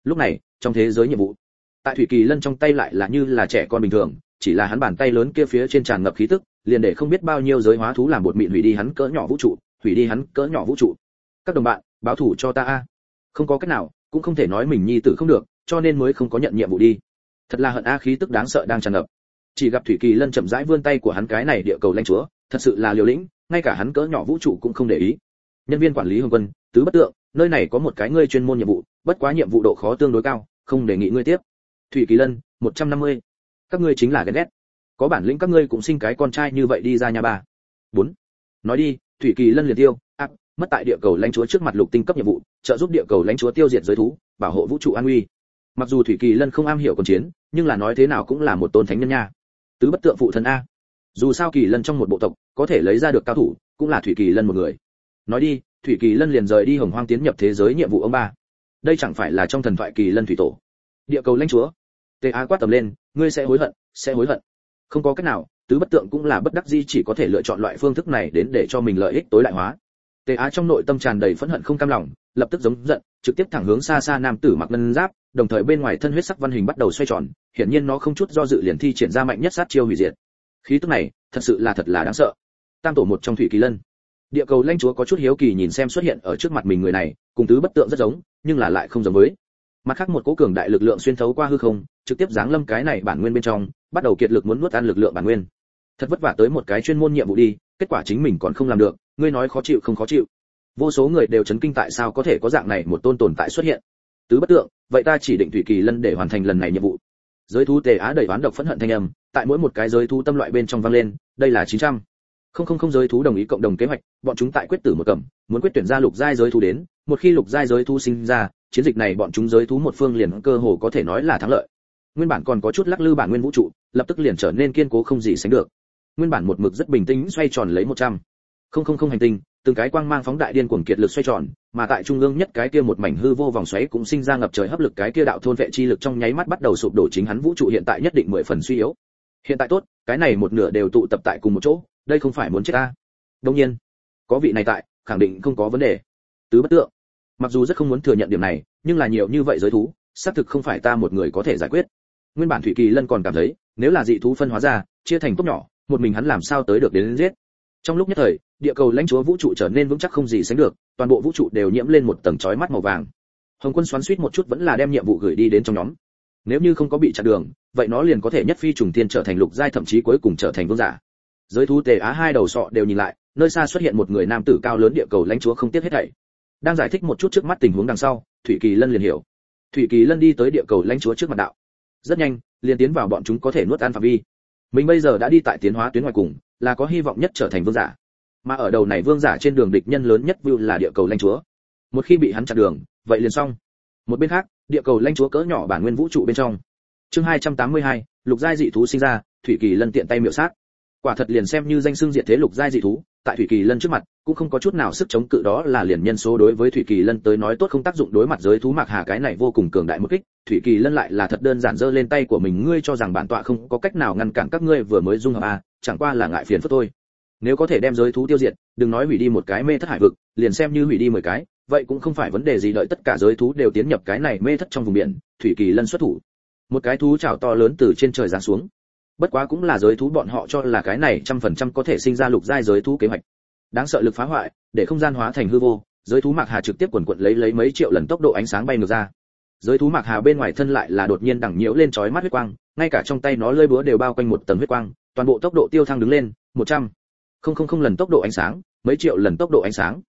lúc này, trong thế giới nhiệm vụ, tại thủy kỳ lân trong tay lại là như là trẻ con bình thường, chỉ là hắn bàn tay lớn kia phía trên tràn ngập khí tức, liền để không biết bao nhiêu giới hóa thú làm bột mịn hủy đi hắn cỡ nhỏ vũ trụ, hủy đi hắn cỡ nhỏ vũ trụ. Các đồng bạn, báo thủ cho ta a không có cách nào, cũng không thể nói mình nhi tử không được, cho nên mới không có nhận nhiệm vụ đi. Thật là hận a khí tức đáng sợ đang tràn ngập. Chỉ gặp thủy kỳ lân chậm rãi vươn tay của hắn cái này địa cầu lãnh chúa, thật sự là liều lĩnh, ngay cả hắn cỡ nhỏ vũ trụ cũng không để ý. Nhân viên quản lý hồng quân, tứ bất tượng, nơi này có một cái ngươi chuyên môn nhiệm vụ, bất quá nhiệm vụ độ khó tương đối cao, không đề nghị ngươi tiếp. Thủy kỳ lân, một trăm năm mươi. Các ngươi chính là ghen ghét. Có bản lĩnh các ngươi cũng sinh cái con trai như vậy đi ra nhà bà. Bốn. Nói đi, thủy kỳ lân liền tiêu mất tại địa cầu lãnh chúa trước mặt lục tinh cấp nhiệm vụ, trợ giúp địa cầu lãnh chúa tiêu diệt giới thú, bảo hộ vũ trụ an uy. Mặc dù thủy kỳ lân không am hiểu còn chiến, nhưng là nói thế nào cũng là một tôn thánh nhân nha. Tứ bất tượng phụ thân a. Dù sao kỳ lân trong một bộ tộc, có thể lấy ra được cao thủ, cũng là thủy kỳ lân một người. Nói đi, thủy kỳ lân liền rời đi hồng hoang tiến nhập thế giới nhiệm vụ ông ba. Đây chẳng phải là trong thần thoại kỳ lân thủy tổ. Địa cầu lãnh chúa. Tề á quát tầm lên, ngươi sẽ hối hận, sẽ hối hận. Không có cách nào, tứ bất tượng cũng là bất đắc di chỉ có thể lựa chọn loại phương thức này đến để cho mình lợi ích tối đại hóa tề á trong nội tâm tràn đầy phẫn hận không cam lòng, lập tức giống giận, trực tiếp thẳng hướng xa xa nam tử mặc ngân giáp, đồng thời bên ngoài thân huyết sắc văn hình bắt đầu xoay tròn, hiển nhiên nó không chút do dự liền thi triển ra mạnh nhất sát chiêu hủy diệt. Khí tức này, thật sự là thật là đáng sợ. Tam tổ một trong thủy kỳ lân. Địa cầu lãnh chúa có chút hiếu kỳ nhìn xem xuất hiện ở trước mặt mình người này, cùng tứ bất tượng rất giống, nhưng là lại không giống với. Mặt khác một cố cường đại lực lượng xuyên thấu qua hư không, trực tiếp giáng lâm cái này bản nguyên bên trong, bắt đầu kiệt lực muốn nuốt ăn lực lượng bản nguyên. Thật vất vả tới một cái chuyên môn nhiệm vụ đi, kết quả chính mình còn không làm được ngươi nói khó chịu không khó chịu. Vô số người đều chấn kinh tại sao có thể có dạng này một tôn tồn tại xuất hiện. Tứ bất tượng, vậy ta chỉ định thủy kỳ lân để hoàn thành lần này nhiệm vụ. Giới thú tề á đầy oán độc phẫn hận thanh âm, tại mỗi một cái giới thú tâm loại bên trong vang lên, đây là 900. không không không giới thú đồng ý cộng đồng kế hoạch, bọn chúng tại quyết tử một cẩm muốn quyết tuyển ra lục giai giới thú đến, một khi lục giai giới thú sinh ra, chiến dịch này bọn chúng giới thú một phương liền cơ hồ có thể nói là thắng lợi. Nguyên bản còn có chút lắc lư bản nguyên vũ trụ, lập tức liền trở nên kiên cố không gì sánh được. Nguyên bản một mực rất bình tĩnh xoay tròn lấy 100 không không không hành tinh, từng cái quang mang phóng đại điên cuồng kiệt lực xoay tròn, mà tại trung ương nhất cái kia một mảnh hư vô vòng xoáy cũng sinh ra ngập trời hấp lực cái kia đạo thôn vệ chi lực trong nháy mắt bắt đầu sụp đổ chính hắn vũ trụ hiện tại nhất định mười phần suy yếu. Hiện tại tốt, cái này một nửa đều tụ tập tại cùng một chỗ, đây không phải muốn chết ta. Đương nhiên, có vị này tại, khẳng định không có vấn đề. Tứ bất tượng. Mặc dù rất không muốn thừa nhận điểm này, nhưng là nhiều như vậy giới thú, xác thực không phải ta một người có thể giải quyết. Nguyên bản thủy kỳ lân còn cảm thấy, nếu là dị thú phân hóa ra, chia thành tốt nhỏ, một mình hắn làm sao tới được đến giết? Trong lúc nhất thời, địa cầu lãnh chúa vũ trụ trở nên vững chắc không gì sánh được, toàn bộ vũ trụ đều nhiễm lên một tầng chói mắt màu vàng. Hồng quân xoắn suýt một chút vẫn là đem nhiệm vụ gửi đi đến trong nhóm. Nếu như không có bị chặn đường, vậy nó liền có thể nhất phi trùng tiên trở thành lục giai thậm chí cuối cùng trở thành vương giả. Giới thú tề á hai đầu sọ đều nhìn lại, nơi xa xuất hiện một người nam tử cao lớn địa cầu lãnh chúa không tiếc hết thảy. Đang giải thích một chút trước mắt tình huống đằng sau, thủy kỳ lân liền hiểu. Thủy kỳ lân đi tới địa cầu lãnh chúa trước mặt đạo. Rất nhanh, liền tiến vào bọn chúng có thể nuốt ăn phạm vi mình bây giờ đã đi tại tiến hóa tuyến ngoài cùng là có hy vọng nhất trở thành vương giả. Mà ở đầu này vương giả trên đường địch nhân lớn nhất view là địa cầu lãnh chúa. Một khi bị hắn chặn đường vậy liền xong. Một bên khác địa cầu lãnh chúa cỡ nhỏ bản nguyên vũ trụ bên trong. Chương 282, lục giai dị thú sinh ra thủy kỳ lân tiện tay miệu sát quả thật liền xem như danh xưng diệt thế lục giai dị thú, tại thủy kỳ lân trước mặt, cũng không có chút nào sức chống cự đó là liền nhân số đối với thủy kỳ lân tới nói tốt không tác dụng đối mặt giới thú mạc hà cái này vô cùng cường đại một kích, thủy kỳ lân lại là thật đơn giản giơ lên tay của mình, ngươi cho rằng bản tọa không có cách nào ngăn cản các ngươi vừa mới dung hợp a chẳng qua là ngại phiền phức thôi. Nếu có thể đem giới thú tiêu diệt, đừng nói hủy đi một cái mê thất hải vực, liền xem như hủy đi mười cái, vậy cũng không phải vấn đề gì đợi tất cả giới thú đều tiến nhập cái này mê thất trong vùng biển, thủy kỳ lân xuất thủ. Một cái thú chảo to lớn từ trên trời giáng xuống bất quá cũng là giới thú bọn họ cho là cái này trăm phần trăm có thể sinh ra lục giai giới thú kế hoạch. Đáng sợ lực phá hoại, để không gian hóa thành hư vô, giới thú mạc hà trực tiếp quần quận lấy lấy mấy triệu lần tốc độ ánh sáng bay ngược ra. Giới thú mạc hà bên ngoài thân lại là đột nhiên đằng nhiễu lên chói mắt huyết quang, ngay cả trong tay nó lơi búa đều bao quanh một tầng huyết quang, toàn bộ tốc độ tiêu thăng đứng lên, một trăm. Không không không lần tốc độ ánh sáng, mấy triệu lần tốc độ ánh sáng.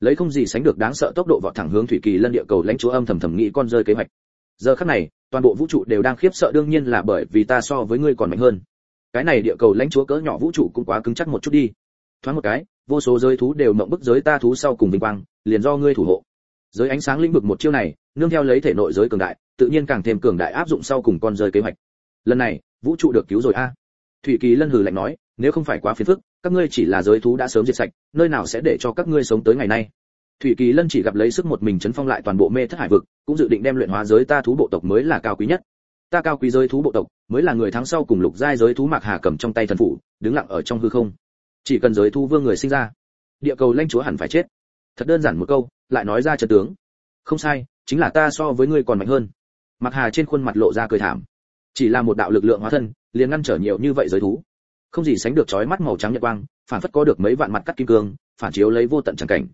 Lấy không gì sánh được đáng sợ tốc độ vọt thẳng hướng thủy kỳ lân địa cầu lãnh chúa âm thầm thầm nghĩ con rơi kế hoạch. Giờ khắc này toàn bộ vũ trụ đều đang khiếp sợ đương nhiên là bởi vì ta so với ngươi còn mạnh hơn. Cái này địa cầu lãnh chúa cỡ nhỏ vũ trụ cũng quá cứng chắc một chút đi. Thoáng một cái, vô số giới thú đều mộng bức giới ta thú sau cùng vinh quang, liền do ngươi thủ hộ. Giới ánh sáng lĩnh vực một chiêu này, nương theo lấy thể nội giới cường đại, tự nhiên càng thêm cường đại áp dụng sau cùng con rơi kế hoạch. Lần này, vũ trụ được cứu rồi a. Thủy kỳ lân hừ lạnh nói, nếu không phải quá phiền phức, các ngươi chỉ là giới thú đã sớm diệt sạch, nơi nào sẽ để cho các ngươi sống tới ngày nay? Thủy kỳ lân chỉ gặp lấy sức một mình chấn phong lại toàn bộ mê thất hải vực, cũng dự định đem luyện hóa giới ta thú bộ tộc mới là cao quý nhất. Ta cao quý giới thú bộ tộc mới là người thắng sau cùng lục giai giới thú mạc hà cầm trong tay thần phủ, đứng lặng ở trong hư không. Chỉ cần giới thú vương người sinh ra, địa cầu lãnh chúa hẳn phải chết. Thật đơn giản một câu, lại nói ra trận tướng. Không sai, chính là ta so với ngươi còn mạnh hơn. Mạc hà trên khuôn mặt lộ ra cười thảm. Chỉ là một đạo lực lượng hóa thân, liền ngăn trở nhiều như vậy giới thú. Không gì sánh được chói mắt màu trắng nhật quang, phản phất có được mấy vạn mặt cắt kim cương, phản chiếu lấy vô tận chẳng cảnh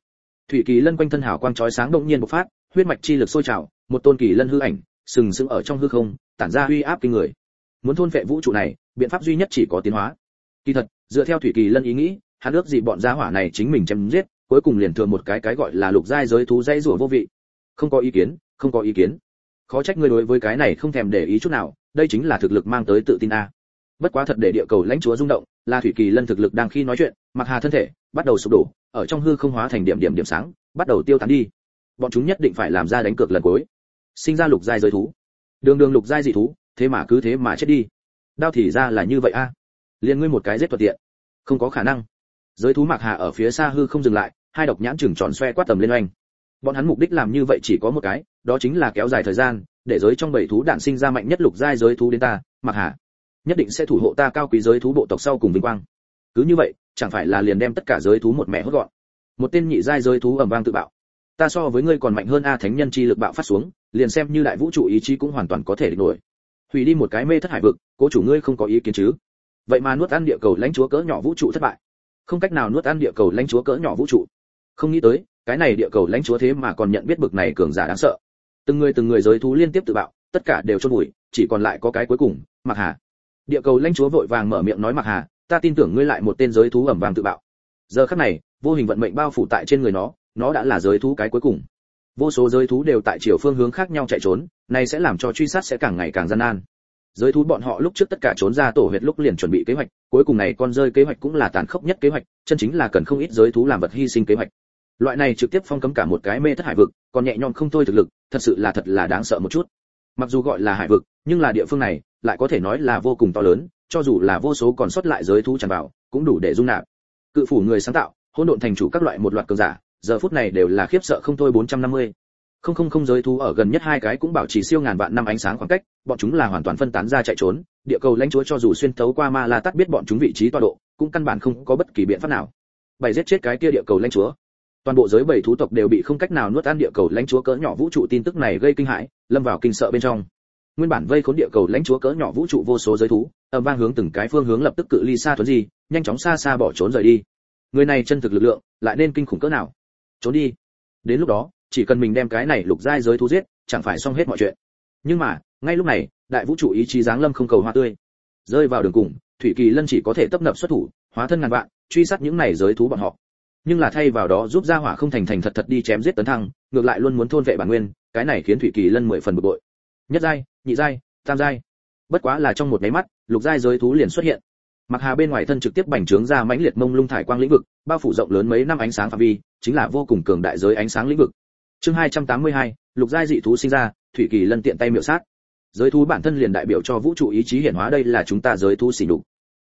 thủy kỳ lân quanh thân hào quang chói sáng động nhiên bộc phát, huyết mạch chi lực sôi trào, một tôn kỳ lân hư ảnh, sừng sững ở trong hư không, tản ra uy áp kinh người. Muốn thôn vệ vũ trụ này, biện pháp duy nhất chỉ có tiến hóa. Kỳ thật, dựa theo thủy kỳ lân ý nghĩ, hắn ước gì bọn gia hỏa này chính mình chém giết, cuối cùng liền thừa một cái cái gọi là lục giai giới thú dây rủa vô vị. Không có ý kiến, không có ý kiến. Khó trách ngươi đối với cái này không thèm để ý chút nào, đây chính là thực lực mang tới tự tin a. Bất quá thật để địa cầu lãnh chúa rung động, là thủy kỳ lân thực lực đang khi nói chuyện, mặc hà thân thể, bắt đầu sụp đổ ở trong hư không hóa thành điểm điểm điểm sáng, bắt đầu tiêu tán đi. Bọn chúng nhất định phải làm ra đánh cược lần cuối. Sinh ra lục giai giới thú. Đường đường lục giai dị thú, thế mà cứ thế mà chết đi. Đao thì ra là như vậy a. Liền ngươi một cái giết thuận tiện. Không có khả năng. Giới thú mạc hà ở phía xa hư không dừng lại, hai độc nhãn chừng tròn xoe quát tầm lên oanh. Bọn hắn mục đích làm như vậy chỉ có một cái, đó chính là kéo dài thời gian, để giới trong bảy thú đạn sinh ra mạnh nhất lục giai giới thú đến ta, mạc hà. Nhất định sẽ thủ hộ ta cao quý giới thú bộ tộc sau cùng vinh quang. Cứ như vậy chẳng phải là liền đem tất cả giới thú một mẹ hốt gọn. Một tên nhị giai giới thú ầm vang tự bạo. Ta so với ngươi còn mạnh hơn a thánh nhân chi lực bạo phát xuống, liền xem như đại vũ trụ ý chí cũng hoàn toàn có thể địch nổi. Hủy đi một cái mê thất hải vực, cố chủ ngươi không có ý kiến chứ? Vậy mà nuốt ăn địa cầu lãnh chúa cỡ nhỏ vũ trụ thất bại. Không cách nào nuốt ăn địa cầu lãnh chúa cỡ nhỏ vũ trụ. Không nghĩ tới, cái này địa cầu lãnh chúa thế mà còn nhận biết bực này cường giả đáng sợ. Từng người từng người giới thú liên tiếp tự bạo, tất cả đều chôn bụi chỉ còn lại có cái cuối cùng mặc hà. Địa cầu lãnh chúa vội vàng mở miệng nói mặc hà ta tin tưởng ngươi lại một tên giới thú ẩm vàng tự bạo. Giờ khắc này, vô hình vận mệnh bao phủ tại trên người nó nó đã là giới thú cái cuối cùng. Vô số giới thú đều tại chiều phương hướng khác nhau chạy trốn, này sẽ làm cho truy sát sẽ càng ngày càng gian nan. Giới thú bọn họ lúc trước tất cả trốn ra tổ huyệt lúc liền chuẩn bị kế hoạch, cuối cùng này con rơi kế hoạch cũng là tàn khốc nhất kế hoạch, chân chính là cần không ít giới thú làm vật hy sinh kế hoạch. Loại này trực tiếp phong cấm cả một cái mê thất hải vực, còn nhẹ nhõm không thôi thực lực, thật sự là thật là đáng sợ một chút. Mặc dù gọi là hải vực, nhưng là địa phương này, lại có thể nói là vô cùng to lớn cho dù là vô số còn sót lại giới thú tràn vào, cũng đủ để dung nạp. Cự phủ người sáng tạo, hỗn độn thành chủ các loại một loạt cường giả, giờ phút này đều là khiếp sợ không thôi 450. không không không giới thú ở gần nhất hai cái cũng bảo trì siêu ngàn vạn năm ánh sáng khoảng cách, bọn chúng là hoàn toàn phân tán ra chạy trốn, địa cầu lãnh chúa cho dù xuyên thấu qua ma la tắt biết bọn chúng vị trí tọa độ, cũng căn bản không có bất kỳ biện pháp nào. Bảy giết chết cái kia địa cầu lãnh chúa. Toàn bộ giới bảy thú tộc đều bị không cách nào nuốt ăn địa cầu lãnh chúa cỡ nhỏ vũ trụ tin tức này gây kinh hãi, lâm vào kinh sợ bên trong nguyên bản vây khốn địa cầu lãnh chúa cỡ nhỏ vũ trụ vô số giới thú, ầm vang hướng từng cái phương hướng lập tức cự ly xa thuấn gì nhanh chóng xa xa bỏ trốn rời đi. Người này chân thực lực lượng, lại nên kinh khủng cỡ nào? Trốn đi. Đến lúc đó, chỉ cần mình đem cái này lục giai giới thú giết, chẳng phải xong hết mọi chuyện. Nhưng mà, ngay lúc này, đại vũ trụ ý chí giáng lâm không cầu hoa tươi. Rơi vào đường cùng, thủy kỳ lân chỉ có thể tấp nập xuất thủ, hóa thân ngàn vạn, truy sát những này giới thú bọn họ. Nhưng là thay vào đó giúp gia hỏa không thành thành thật thật đi chém giết tấn thăng, ngược lại luôn muốn thôn vệ bản nguyên, cái này khiến thủy kỳ lân mười phần bực bội nhất giai nhị giai tam giai. Bất quá là trong một máy mắt lục giai giới thú liền xuất hiện. Mặc hà bên ngoài thân trực tiếp bành trướng ra mãnh liệt mông lung thải quang lĩnh vực bao phủ rộng lớn mấy năm ánh sáng phạm vi chính là vô cùng cường đại giới ánh sáng lĩnh vực. Chương 282, lục giai dị thú sinh ra thủy kỳ lân tiện tay miệu sát. Giới thú bản thân liền đại biểu cho vũ trụ ý chí hiển hóa đây là chúng ta giới thú xỉ đục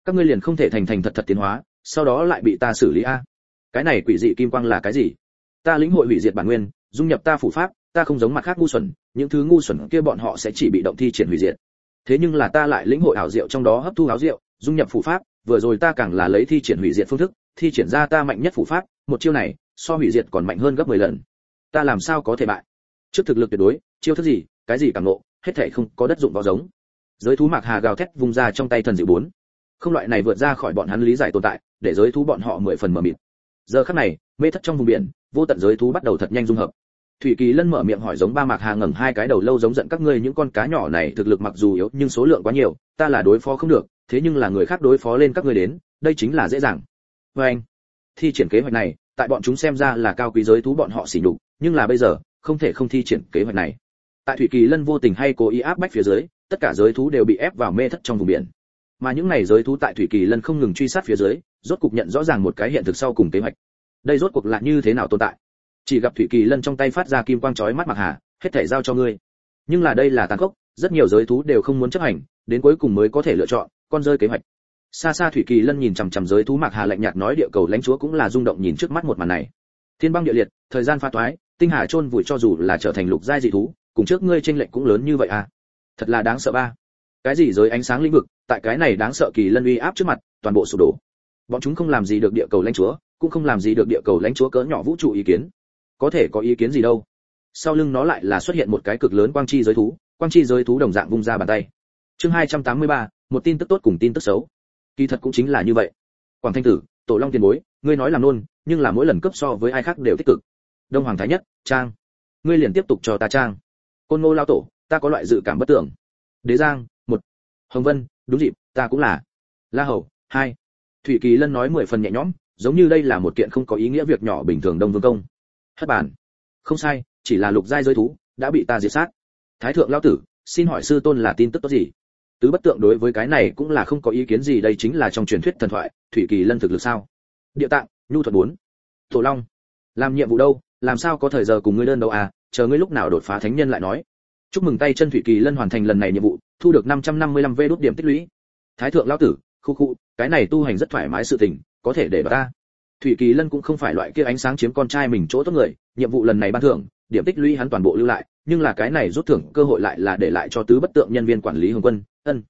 các ngươi liền không thể thành thành thật thật tiến hóa sau đó lại bị ta xử lý a. Cái này quỷ dị kim quang là cái gì? Ta lĩnh hội hủy diệt bản nguyên dung nhập ta phủ pháp ta không giống mặt khác ngu xuẩn, những thứ ngu xuẩn kia bọn họ sẽ chỉ bị động thi triển hủy diệt. Thế nhưng là ta lại lĩnh hội ảo diệu trong đó hấp thu áo diệu, dung nhập phù pháp, vừa rồi ta càng là lấy thi triển hủy diệt phương thức, thi triển ra ta mạnh nhất phù pháp, một chiêu này, so hủy diệt còn mạnh hơn gấp 10 lần. Ta làm sao có thể bại? Trước thực lực tuyệt đối, chiêu thức gì, cái gì càng nộ hết thảy không có đất dụng vào giống. Giới thú mạc hà gào thét vung ra trong tay thần dịu bốn. Không loại này vượt ra khỏi bọn hắn lý giải tồn tại, để giới thú bọn họ mười phần mở mịt. Giờ khắc này, mê thất trong vùng biển, vô tận giới thú bắt đầu thật nhanh dung hợp thủy kỳ lân mở miệng hỏi giống ba mạc hà ngẩng hai cái đầu lâu giống giận các ngươi những con cá nhỏ này thực lực mặc dù yếu, nhưng số lượng quá nhiều, ta là đối phó không được, thế nhưng là người khác đối phó lên các ngươi đến, đây chính là dễ dàng. Với anh, thi triển kế hoạch này, tại bọn chúng xem ra là cao quý giới thú bọn họ xỉ nhục, nhưng là bây giờ, không thể không thi triển kế hoạch này. Tại thủy kỳ lân vô tình hay cố ý áp bách phía dưới, tất cả giới thú đều bị ép vào mê thất trong vùng biển. Mà những này giới thú tại thủy kỳ lân không ngừng truy sát phía dưới, rốt cục nhận rõ ràng một cái hiện thực sau cùng kế hoạch. Đây rốt cuộc là như thế nào tồn tại? Chỉ gặp thủy kỳ lân trong tay phát ra kim quang chói mắt mặc hà, hết thể giao cho ngươi. Nhưng là đây là tàn khốc, rất nhiều giới thú đều không muốn chấp hành, đến cuối cùng mới có thể lựa chọn, con rơi kế hoạch. Xa xa thủy kỳ lân nhìn chằm chằm giới thú mạc hà lạnh nhạt nói địa cầu lãnh chúa cũng là rung động nhìn trước mắt một màn này. Thiên băng địa liệt, thời gian pha toái, tinh hà chôn vùi cho dù là trở thành lục giai dị thú, cùng trước ngươi tranh lệnh cũng lớn như vậy à. Thật là đáng sợ ba. Cái gì giới ánh sáng lĩnh vực, tại cái này đáng sợ kỳ lân uy áp trước mặt, toàn bộ sụp đổ. Bọn chúng không làm gì được địa cầu lãnh chúa, cũng không làm gì được địa cầu lãnh chúa cỡ nhỏ vũ trụ ý kiến có thể có ý kiến gì đâu. Sau lưng nó lại là xuất hiện một cái cực lớn quang chi giới thú quang chi giới thú đồng dạng vung ra bàn tay. Chương 283, một tin tức tốt cùng tin tức xấu. Kỳ thật cũng chính là như vậy. Quảng thanh tử tổ long tiền bối ngươi nói làm nôn nhưng là mỗi lần cấp so với ai khác đều tích cực. Đông hoàng thái nhất trang. Ngươi liền tiếp tục cho ta trang. Côn ngô lao tổ ta có loại dự cảm bất tưởng. Đế giang một. Hồng vân đúng dịp ta cũng là. La hầu hai. Thủy kỳ lân nói mười phần nhẹ nhõm giống như đây là một kiện không có ý nghĩa việc nhỏ bình thường đông vương công hất bản không sai, chỉ là lục giai giới thú đã bị ta diệt sát. Thái thượng lao tử, xin hỏi sư tôn là tin tức tốt gì? Tứ bất tượng đối với cái này cũng là không có ý kiến gì, đây chính là trong truyền thuyết thần thoại, thủy kỳ lân thực lực sao? Địa tạng, nhu thuật bốn. Tổ long, làm nhiệm vụ đâu? Làm sao có thời giờ cùng ngươi đơn đâu à? Chờ ngươi lúc nào đột phá thánh nhân lại nói. Chúc mừng tay chân thủy kỳ lân hoàn thành lần này nhiệm vụ, thu được 555 v đốt điểm tích lũy. Thái thượng lão tử, khu khu, cái này tu hành rất thoải mái sự tình, có thể để bà ta thủy kỳ lân cũng không phải loại kia ánh sáng chiếm con trai mình chỗ tốt người, nhiệm vụ lần này ban thưởng, điểm tích lũy hắn toàn bộ lưu lại, nhưng là cái này rút thưởng cơ hội lại là để lại cho tứ bất tượng nhân viên quản lý hồng quân. Ân.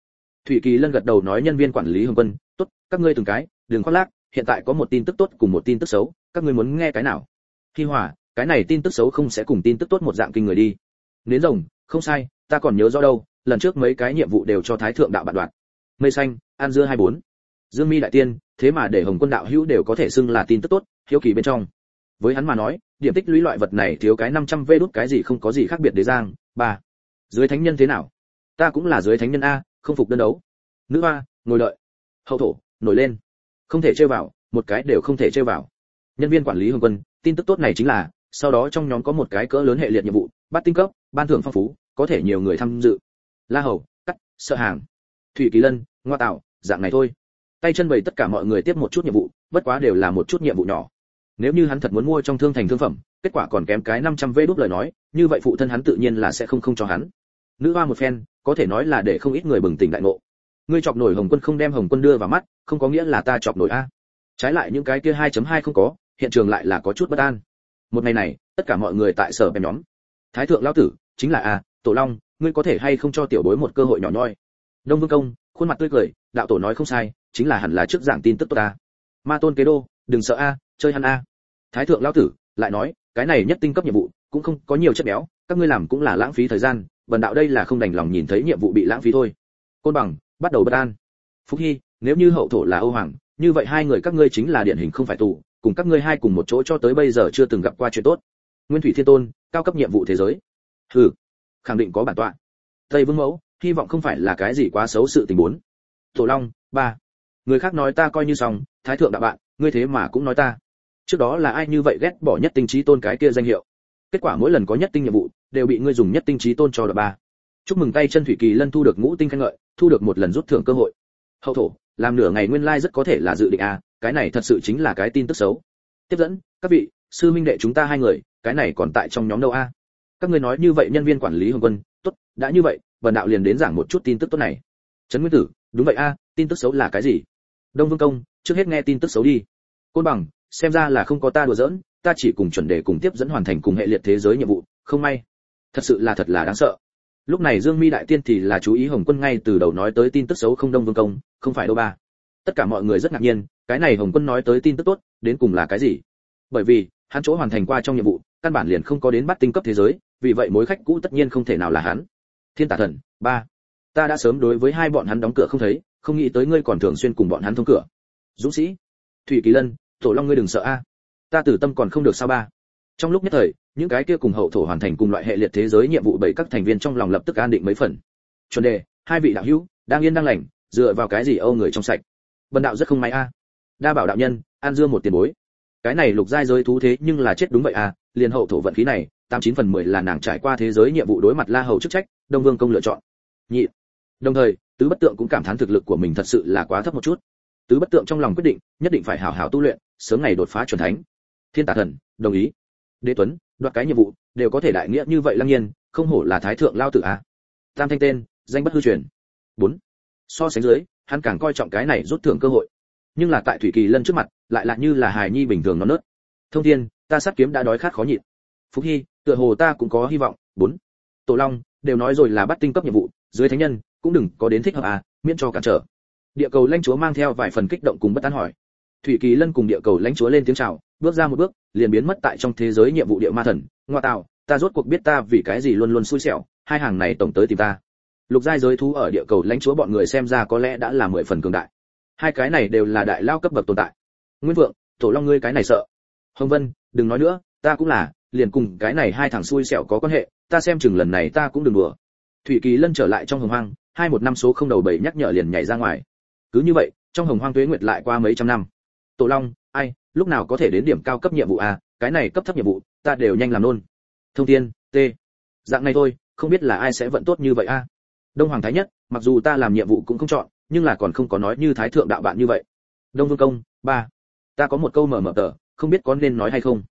Thủy kỳ lân gật đầu nói nhân viên quản lý hồng quân, tốt, các ngươi từng cái, đừng khoác lác, hiện tại có một tin tức tốt cùng một tin tức xấu, các ngươi muốn nghe cái nào? Hi hòa, cái này tin tức xấu không sẽ cùng tin tức tốt một dạng kinh người đi. Nến rồng, không sai, ta còn nhớ rõ đâu, lần trước mấy cái nhiệm vụ đều cho thái thượng đạo bạn đoạn mây xanh, an dưa hai bốn dương mi đại tiên, thế mà để hồng quân đạo hữu đều có thể xưng là tin tức tốt, hiếu kỳ bên trong. Với hắn mà nói, điểm tích lũy loại vật này thiếu cái 500 vê đút cái gì không có gì khác biệt đế giang. Ba, dưới thánh nhân thế nào? Ta cũng là dưới thánh nhân a, không phục đơn đấu. Nữ Hoa, ngồi đợi. Hậu thổ, nổi lên. Không thể chơi vào, một cái đều không thể chơi vào. Nhân viên quản lý hồng quân, tin tức tốt này chính là, sau đó trong nhóm có một cái cỡ lớn hệ liệt nhiệm vụ, bắt tinh cấp, ban thưởng phong phú, có thể nhiều người tham dự. La hầu, cắt, sợ hàng, thủy kỳ lân, ngoa tạo, dạng này thôi tay chân bày tất cả mọi người tiếp một chút nhiệm vụ, bất quá đều là một chút nhiệm vụ nhỏ. Nếu như hắn thật muốn mua trong thương thành thương phẩm, kết quả còn kém cái 500 vé đút lời nói, như vậy phụ thân hắn tự nhiên là sẽ không không cho hắn. Nữ hoa một phen, có thể nói là để không ít người bừng tỉnh đại ngộ. Ngươi chọc nổi hồng quân không đem hồng quân đưa vào mắt, không có nghĩa là ta chọc nổi a. Trái lại những cái kia 2.2 không có, hiện trường lại là có chút bất an. Một ngày này, tất cả mọi người tại sở bèm nhóm. Thái thượng lão tử, chính là a, tổ long, ngươi có thể hay không cho tiểu bối một cơ hội nhỏ nhoi? Đông vương công khuôn mặt tươi cười, đạo tổ nói không sai, chính là hẳn là trước giảng tin tức tốt ta. Ma tôn kế đô, đừng sợ a, chơi hắn a. Thái thượng lão tử lại nói, cái này nhất tinh cấp nhiệm vụ, cũng không có nhiều chất béo, các ngươi làm cũng là lãng phí thời gian, bần đạo đây là không đành lòng nhìn thấy nhiệm vụ bị lãng phí thôi. Côn bằng, bắt đầu bất an. Phúc hy, nếu như hậu thổ là âu hoàng, như vậy hai người các ngươi chính là điển hình không phải tù, cùng các ngươi hai cùng một chỗ cho tới bây giờ chưa từng gặp qua chuyện tốt. Nguyên thủy thiên tôn, cao cấp nhiệm vụ thế giới. Hừ, khẳng định có bản tọa. Tây vương mẫu hy vọng không phải là cái gì quá xấu sự tình bốn. Tổ long, ba. Người khác nói ta coi như xong, thái thượng đạo bạn, ngươi thế mà cũng nói ta. Trước đó là ai như vậy ghét bỏ nhất tinh trí tôn cái kia danh hiệu? Kết quả mỗi lần có nhất tinh nhiệm vụ, đều bị ngươi dùng nhất tinh trí tôn cho đợt ba. Chúc mừng tay chân thủy kỳ lân thu được ngũ tinh khen ngợi, thu được một lần rút thưởng cơ hội. Hậu thổ, làm nửa ngày nguyên lai like rất có thể là dự định à cái này thật sự chính là cái tin tức xấu. Tiếp dẫn, các vị, sư minh đệ chúng ta hai người, cái này còn tại trong nhóm đâu a? Các ngươi nói như vậy nhân viên quản lý hồng quân, tốt, đã như vậy vần đạo liền đến giảng một chút tin tức tốt này. Trấn nguyên tử, đúng vậy a, tin tức xấu là cái gì? Đông vương công, trước hết nghe tin tức xấu đi. Côn bằng, xem ra là không có ta đùa giỡn, ta chỉ cùng chuẩn đề cùng tiếp dẫn hoàn thành cùng hệ liệt thế giới nhiệm vụ, không may. Thật sự là thật là đáng sợ. Lúc này dương mi đại tiên thì là chú ý hồng quân ngay từ đầu nói tới tin tức xấu không đông vương công, không phải đâu ba. Tất cả mọi người rất ngạc nhiên, cái này hồng quân nói tới tin tức tốt, đến cùng là cái gì? Bởi vì, hắn chỗ hoàn thành qua trong nhiệm vụ, căn bản liền không có đến bắt tinh cấp thế giới, vì vậy mối khách cũ tất nhiên không thể nào là hắn thiên tả thần, ba. Ta đã sớm đối với hai bọn hắn đóng cửa không thấy, không nghĩ tới ngươi còn thường xuyên cùng bọn hắn thông cửa. Dũng sĩ, thủy kỳ lân thổ long ngươi đừng sợ a. Ta tử tâm còn không được sao ba. Trong lúc nhất thời, những cái kia cùng hậu thổ hoàn thành cùng loại hệ liệt thế giới nhiệm vụ bảy các thành viên trong lòng lập tức an định mấy phần. Chuẩn đề, hai vị đạo hữu, đang yên đang lành, dựa vào cái gì âu người trong sạch? Bần đạo rất không may a. Đa bảo đạo nhân, an dưa một tiền bối. Cái này lục giai giới thú thế nhưng là chết đúng vậy à liền hậu thổ vận khí này, tám chín phần mười là nàng trải qua thế giới nhiệm vụ đối mặt la hầu chức trách đông vương công lựa chọn. Nhị. Đồng thời, tứ bất tượng cũng cảm thán thực lực của mình thật sự là quá thấp một chút. Tứ bất tượng trong lòng quyết định, nhất định phải hảo hảo tu luyện, sớm ngày đột phá chuẩn thánh. Thiên tả thần, đồng ý. Đế tuấn, đoạt cái nhiệm vụ, đều có thể đại nghĩa như vậy lăng nhiên, không hổ là thái thượng lao tử a à. tam thanh tên, danh bất hư truyền. Bốn. So sánh dưới, hắn càng coi trọng cái này rút thưởng cơ hội. Nhưng là tại thủy kỳ lân trước mặt, lại là như là hài nhi bình thường nó nớt. Thông thiên, ta sát kiếm đã đói khát khó nhịn. Phúc hy, tựa hồ ta cũng có hy vọng. Bốn. Tổ long đều nói rồi là bắt tinh cấp nhiệm vụ, dưới thánh nhân, cũng đừng có đến thích hợp à miễn cho cản trở. Địa cầu lãnh chúa mang theo vài phần kích động cùng bất an hỏi. Thủy kỳ lân cùng địa cầu lãnh chúa lên tiếng chào, bước ra một bước, liền biến mất tại trong thế giới nhiệm vụ địa ma thần. Ngoa tạo, ta rốt cuộc biết ta vì cái gì luôn luôn xui xẻo, hai hàng này tổng tới tìm ta. Lục giai giới thú ở địa cầu lãnh chúa bọn người xem ra có lẽ đã là mười phần cường đại. Hai cái này đều là đại lao cấp bậc tồn tại. Nguyên vượng tổ long ngươi cái này sợ. Hồng vân, đừng nói nữa, ta cũng là, liền cùng cái này hai thằng xui xẻo có quan hệ ta xem chừng lần này ta cũng đừng đùa. Thủy kỳ lân trở lại trong hồng hoang, hai một năm số không đầu bảy nhắc nhở liền nhảy ra ngoài. Cứ như vậy, trong hồng hoang tuế nguyệt lại qua mấy trăm năm. Tổ long, ai, lúc nào có thể đến điểm cao cấp nhiệm vụ à? Cái này cấp thấp nhiệm vụ, ta đều nhanh làm luôn. Thông thiên, t. Dạng này thôi, không biết là ai sẽ vận tốt như vậy a à? đông hoàng thái nhất, mặc dù ta làm nhiệm vụ cũng không chọn, nhưng là còn không có nói như thái thượng đạo bạn như vậy. Đông vương công, ba. Ta có một câu mở mở tờ, không biết có nên nói hay không.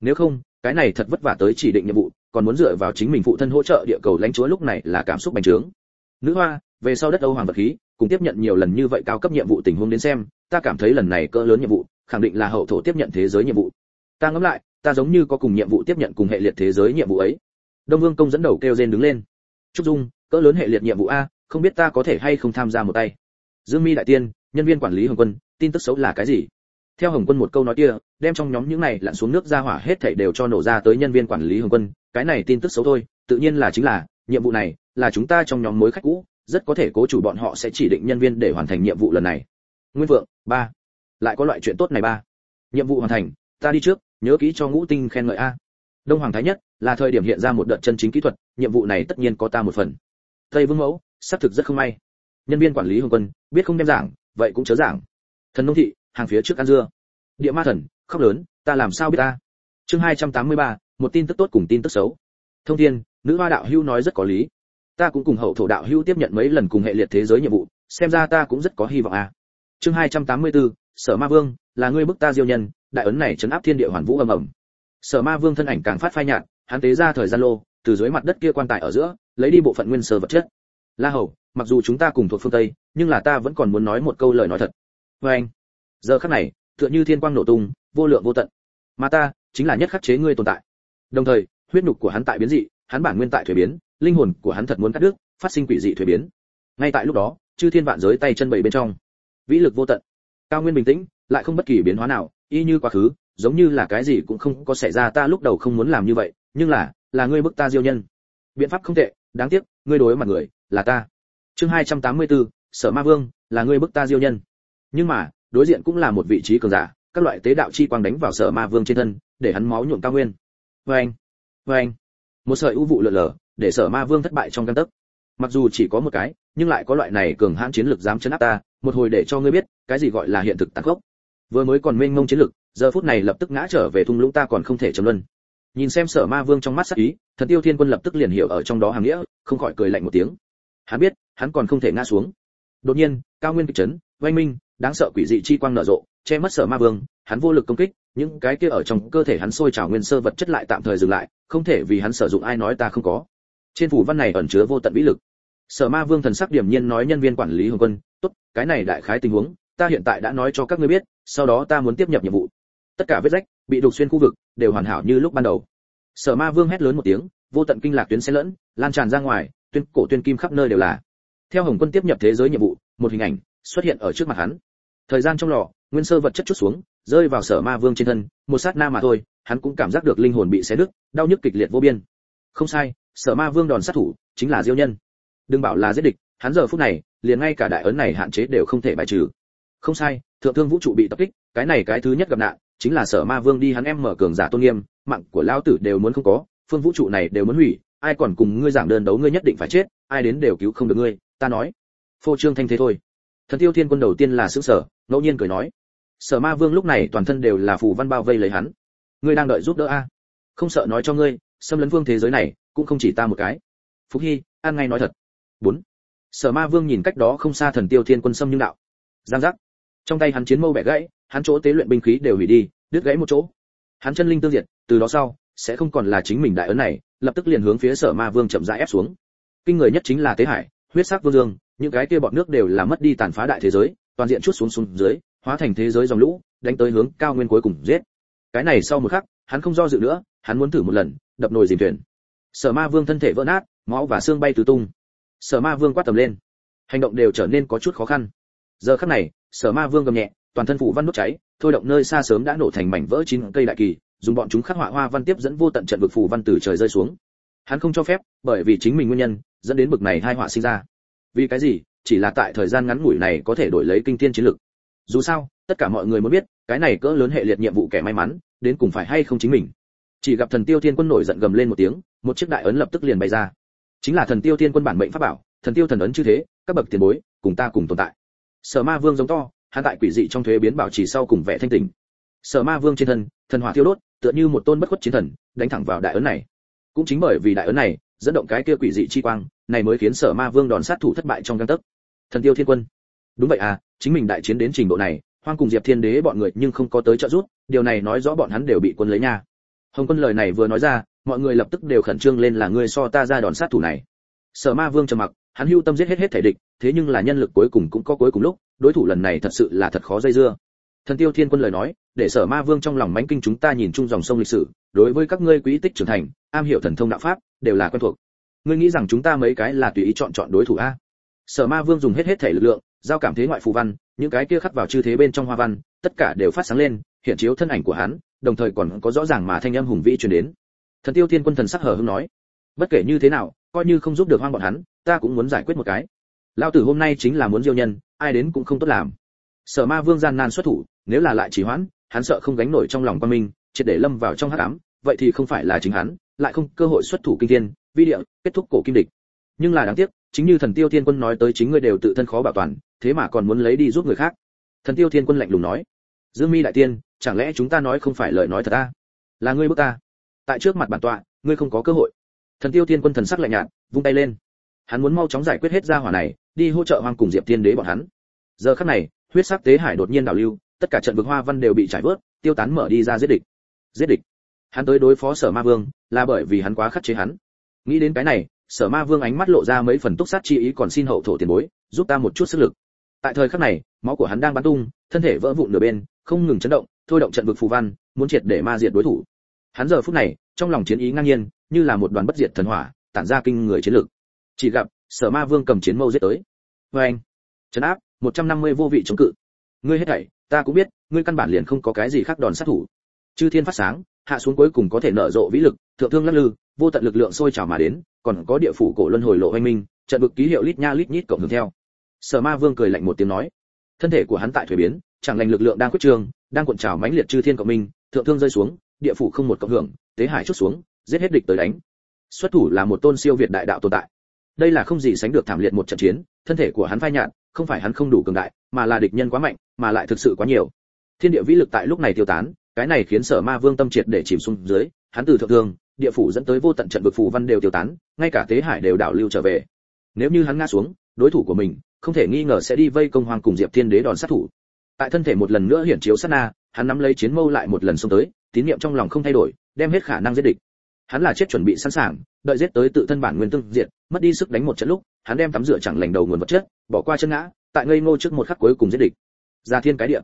Nếu không, cái này thật vất vả tới chỉ định nhiệm vụ còn muốn dựa vào chính mình phụ thân hỗ trợ địa cầu lãnh chúa lúc này là cảm xúc bành trướng. Nữ hoa, về sau đất âu hoàng vật khí, cùng tiếp nhận nhiều lần như vậy cao cấp nhiệm vụ tình huống đến xem, ta cảm thấy lần này cỡ lớn nhiệm vụ, khẳng định là hậu thổ tiếp nhận thế giới nhiệm vụ. Ta ngẫm lại, ta giống như có cùng nhiệm vụ tiếp nhận cùng hệ liệt thế giới nhiệm vụ ấy. Đông vương công dẫn đầu kêu rên đứng lên. Trúc dung, cỡ lớn hệ liệt nhiệm vụ a, không biết ta có thể hay không tham gia một tay. Dương mi đại tiên, nhân viên quản lý hồng quân, tin tức xấu là cái gì? Theo hồng quân một câu nói kia, đem trong nhóm những này lặn xuống nước ra hỏa hết thảy đều cho nổ ra tới nhân viên quản lý hồng quân cái này tin tức xấu thôi tự nhiên là chính là nhiệm vụ này là chúng ta trong nhóm mối khách cũ rất có thể cố chủ bọn họ sẽ chỉ định nhân viên để hoàn thành nhiệm vụ lần này. Nguyên vượng ba. Lại có loại chuyện tốt này ba. Nhiệm vụ hoàn thành ta đi trước nhớ kỹ cho ngũ tinh khen ngợi a. Đông hoàng thái nhất là thời điểm hiện ra một đợt chân chính kỹ thuật nhiệm vụ này tất nhiên có ta một phần. Tây vương mẫu xác thực rất không may. Nhân viên quản lý hồng quân biết không đem giảng vậy cũng chớ giảng. Thần nông thị hàng phía trước ăn dưa. Địa ma thần khóc lớn ta làm sao biết ta? Chương 283, một tin tức tốt cùng tin tức xấu. Thông thiên nữ hoa đạo hưu nói rất có lý. Ta cũng cùng hậu thổ đạo hưu tiếp nhận mấy lần cùng hệ liệt thế giới nhiệm vụ xem ra ta cũng rất có hy vọng à. Chương 284, sở ma vương là ngươi bức ta diêu nhân đại ấn này chấn áp thiên địa hoàn vũ ầm ầm sở ma vương thân ảnh càng phát phai nhạt hắn tế ra thời gian lô từ dưới mặt đất kia quan tài ở giữa lấy đi bộ phận nguyên sơ vật chất. La hầu mặc dù chúng ta cùng thuộc phương tây nhưng là ta vẫn còn muốn nói một câu lời nói thật. Với anh giờ khắc này tựa như thiên quang nổ tung vô lượng vô tận. Mà ta chính là nhất khắc chế ngươi tồn tại đồng thời huyết nhục của hắn tại biến dị hắn bản nguyên tại thuế biến linh hồn của hắn thật muốn cắt đứt phát sinh quỷ dị thuế biến. Ngay tại lúc đó chư thiên vạn giới tay chân bảy bên trong. Vĩ lực vô tận. Cao nguyên bình tĩnh lại không bất kỳ biến hóa nào y như quá khứ giống như là cái gì cũng không có xảy ra ta lúc đầu không muốn làm như vậy nhưng là là ngươi bức ta diêu nhân. Biện pháp không tệ đáng tiếc ngươi đối mặt người là ta. Chương 284, sở ma vương là ngươi bức ta diêu nhân. Nhưng mà đối diện cũng là một vị trí cường giả các loại tế đạo chi quang đánh vào sở ma vương trên thân để hắn máu nhuộm cao nguyên vâng vâng một sợi u vụ lượn lờ, để sở ma vương thất bại trong căn tấc. Mặc dù chỉ có một cái, nhưng lại có loại này cường hãn chiến lực dám chấn áp ta, một hồi để cho ngươi biết, cái gì gọi là hiện thực tàn khốc. Vừa mới còn mênh mông chiến lực, giờ phút này lập tức ngã trở về thung lũng ta còn không thể chấm luân. Nhìn xem sở ma vương trong mắt sắc ý, thần tiêu thiên quân lập tức liền hiểu ở trong đó hàng nghĩa, không khỏi cười lạnh một tiếng. Hắn biết, hắn còn không thể ngã xuống. Đột nhiên, cao nguyên kịch chấn, oanh minh, đáng sợ quỷ dị chi quang nở rộ, che mất sở ma vương, hắn vô lực công kích những cái kia ở trong cơ thể hắn sôi trào nguyên sơ vật chất lại tạm thời dừng lại, không thể vì hắn sử dụng ai nói ta không có. Trên phủ văn này ẩn chứa vô tận vĩ lực. Sở ma vương thần sắc điểm nhiên nói nhân viên quản lý hồng quân, tốt, cái này đại khái tình huống, ta hiện tại đã nói cho các ngươi biết, sau đó ta muốn tiếp nhập nhiệm vụ. Tất cả vết rách bị đục xuyên khu vực, đều hoàn hảo như lúc ban đầu. Sở ma vương hét lớn một tiếng, vô tận kinh lạc tuyến xen lẫn, lan tràn ra ngoài, tuyên cổ tuyên kim khắp nơi đều là. Theo hồng quân tiếp nhập thế giới nhiệm vụ, một hình ảnh xuất hiện ở trước mặt hắn. Thời gian trong lò, nguyên sơ vật chất chút xuống rơi vào sở ma vương trên thân, một sát na mà thôi, hắn cũng cảm giác được linh hồn bị xé đứt, đau nhức kịch liệt vô biên. Không sai, sở ma vương đòn sát thủ chính là diêu nhân. Đừng bảo là giết địch, hắn giờ phút này, liền ngay cả đại ấn này hạn chế đều không thể bài trừ. Không sai, thượng thương vũ trụ bị tập kích, cái này cái thứ nhất gặp nạn, chính là sở ma vương đi hắn em mở cường giả tôn nghiêm, mạng của lão tử đều muốn không có, phương vũ trụ này đều muốn hủy, ai còn cùng ngươi giảng đơn đấu ngươi nhất định phải chết, ai đến đều cứu không được ngươi, ta nói. Phô trương thanh thế thôi. Thần tiêu thiên quân đầu tiên là xứ sở, ngẫu nhiên cười nói sở ma vương lúc này toàn thân đều là phù văn bao vây lấy hắn. Ngươi đang đợi giúp đỡ a? Không sợ nói cho ngươi, xâm lấn vương thế giới này, cũng không chỉ ta một cái. Phúc hy, an ngay nói thật. Bốn. Sở ma vương nhìn cách đó không xa thần tiêu thiên quân xâm nhưng đạo. Giang giác. Trong tay hắn chiến mâu bẻ gãy, hắn chỗ tế luyện binh khí đều hủy đi, đứt gãy một chỗ. Hắn chân linh tương diệt, từ đó sau, sẽ không còn là chính mình đại ấn này, lập tức liền hướng phía sở ma vương chậm rãi ép xuống. Kinh người nhất chính là tế hải, huyết sắc vương dương, những cái kia bọn nước đều là mất đi tàn phá đại thế giới, toàn diện chút xuống xuống dưới hóa thành thế giới dòng lũ, đánh tới hướng cao nguyên cuối cùng giết. Cái này sau một khắc, hắn không do dự nữa, hắn muốn thử một lần, đập nồi dìm thuyền. Sở ma vương thân thể vỡ nát, máu và xương bay tứ tung. Sở ma vương quát tầm lên. Hành động đều trở nên có chút khó khăn. Giờ khắc này, sở ma vương gầm nhẹ, toàn thân phủ văn đốt cháy, thôi động nơi xa sớm đã nổ thành mảnh vỡ chín cây đại kỳ, dùng bọn chúng khắc họa hoa văn tiếp dẫn vô tận trận vực phủ văn từ trời rơi xuống. Hắn không cho phép, bởi vì chính mình nguyên nhân, dẫn đến bực này hai họa sinh ra. Vì cái gì? Chỉ là tại thời gian ngắn ngủi này có thể đổi lấy kinh thiên chiến lực dù sao, tất cả mọi người muốn biết, cái này cỡ lớn hệ liệt nhiệm vụ kẻ may mắn, đến cùng phải hay không chính mình. Chỉ gặp thần tiêu thiên quân nổi giận gầm lên một tiếng, một chiếc đại ấn lập tức liền bay ra. Chính là thần tiêu thiên quân bản mệnh pháp bảo, thần tiêu thần ấn chư thế, các bậc tiền bối, cùng ta cùng tồn tại. Sở ma vương giống to, hắn tại quỷ dị trong thuế biến bảo trì sau cùng vẻ thanh tình sở ma vương trên thân, thần hỏa thiêu đốt, tựa như một tôn bất khuất chiến thần, đánh thẳng vào đại ấn này. Cũng chính bởi vì đại ấn này, dẫn động cái kia quỷ dị chi quang, này mới khiến sở ma vương đòn sát thủ thất bại trong căn tấc. Thần tiêu thiên quân đúng vậy à chính mình đại chiến đến trình độ này, hoang cùng diệp thiên đế bọn người nhưng không có tới trợ giúp, điều này nói rõ bọn hắn đều bị quân lấy nha. Hồng quân lời này vừa nói ra, mọi người lập tức đều khẩn trương lên là ngươi so ta ra đòn sát thủ này. Sở ma vương trầm mặc, hắn hưu tâm giết hết hết thể địch, thế nhưng là nhân lực cuối cùng cũng có cuối cùng lúc, đối thủ lần này thật sự là thật khó dây dưa. Thần tiêu thiên quân lời nói, để sở ma vương trong lòng mánh kinh chúng ta nhìn chung dòng sông lịch sử, đối với các ngươi quý tích trưởng thành, am hiểu thần thông đạo pháp, đều là quen thuộc. Ngươi nghĩ rằng chúng ta mấy cái là tùy ý chọn chọn đối thủ a? Sở ma vương dùng hết hết thể lực lượng giao cảm thế ngoại phù văn, những cái kia khắc vào chư thế bên trong hoa văn, tất cả đều phát sáng lên, hiện chiếu thân ảnh của hắn, đồng thời còn có rõ ràng mà thanh âm hùng vĩ truyền đến. Thần tiêu thiên quân thần sắc hờ hững nói, bất kể như thế nào, coi như không giúp được hoang bọn hắn, ta cũng muốn giải quyết một cái. Lao tử hôm nay chính là muốn diêu nhân, ai đến cũng không tốt làm. Sở ma vương gian nan xuất thủ, nếu là lại trì hoãn, hắn sợ không gánh nổi trong lòng quan minh, triệt để lâm vào trong hắc ám, vậy thì không phải là chính hắn, lại không cơ hội xuất thủ kinh thiên, vi địa, kết thúc cổ kim địch. Nhưng là đáng tiếc chính như thần tiêu thiên quân nói tới chính ngươi đều tự thân khó bảo toàn, thế mà còn muốn lấy đi giúp người khác. Thần tiêu thiên quân lạnh lùng nói, dương mi đại tiên, chẳng lẽ chúng ta nói không phải lời nói thật ta? Là ngươi bước ta? Tại trước mặt bản tọa, ngươi không có cơ hội. Thần tiêu thiên quân thần sắc lạnh nhạt, vung tay lên. Hắn muốn mau chóng giải quyết hết gia hỏa này, đi hỗ trợ hoang cùng diệp tiên đế bọn hắn. Giờ khắc này, huyết sắc tế hải đột nhiên đảo lưu, tất cả trận vực hoa văn đều bị trải vớt, tiêu tán mở đi ra giết địch. Giết địch. Hắn tới đối phó sở ma vương, là bởi vì hắn quá khắc chế hắn. Nghĩ đến cái này sở ma vương ánh mắt lộ ra mấy phần túc sát chi ý còn xin hậu thổ tiền bối, giúp ta một chút sức lực. Tại thời khắc này, máu của hắn đang bắn tung, thân thể vỡ vụn nửa bên, không ngừng chấn động, thôi động trận vực phù văn, muốn triệt để ma diệt đối thủ. Hắn giờ phút này, trong lòng chiến ý ngang nhiên, như là một đoàn bất diệt thần hỏa, tản ra kinh người chiến lực. Chỉ gặp, sở ma vương cầm chiến mâu giết tới. Vê anh chấn áp 150 vô vị chống cự. Ngươi hết thảy, ta cũng biết, ngươi căn bản liền không có cái gì khác đòn sát thủ. Chư thiên phát sáng, hạ xuống cuối cùng có thể nở rộ vĩ lực, thượng thương lắc lư, vô tận lực lượng sôi trào mà đến còn có địa phủ cổ luân hồi lộ hoanh minh, trận vực ký hiệu lít nha lít nhít cộng hưởng theo. Sở ma vương cười lạnh một tiếng nói, thân thể của hắn tại thuế biến, chẳng lành lực lượng đang quyết trường, đang cuộn trào mãnh liệt chư thiên cộng minh, thượng thương rơi xuống, địa phủ không một cộng hưởng, tế hải chút xuống, giết hết địch tới đánh. Xuất thủ là một tôn siêu việt đại đạo tồn tại. Đây là không gì sánh được thảm liệt một trận chiến, thân thể của hắn phai nhạt, không phải hắn không đủ cường đại, mà là địch nhân quá mạnh, mà lại thực sự quá nhiều. Thiên địa vĩ lực tại lúc này tiêu tán, cái này khiến sở ma vương tâm triệt để chìm xuống dưới, hắn từ thượng thương địa phủ dẫn tới vô tận trận vực phù văn đều tiêu tán, ngay cả tế hải đều đảo lưu trở về. Nếu như hắn ngã xuống, đối thủ của mình không thể nghi ngờ sẽ đi vây công hoàng cùng diệp thiên đế đòn sát thủ. Tại thân thể một lần nữa hiển chiếu sát na, hắn nắm lấy chiến mâu lại một lần xông tới, tín niệm trong lòng không thay đổi, đem hết khả năng giết địch. Hắn là chết chuẩn bị sẵn sàng, đợi giết tới tự thân bản nguyên tương diệt, mất đi sức đánh một trận lúc, hắn đem tắm rửa chẳng lành đầu nguồn vật chất, bỏ qua chân ngã, tại ngây ngô trước một khắc cuối cùng giết địch. Ra thiên cái địa.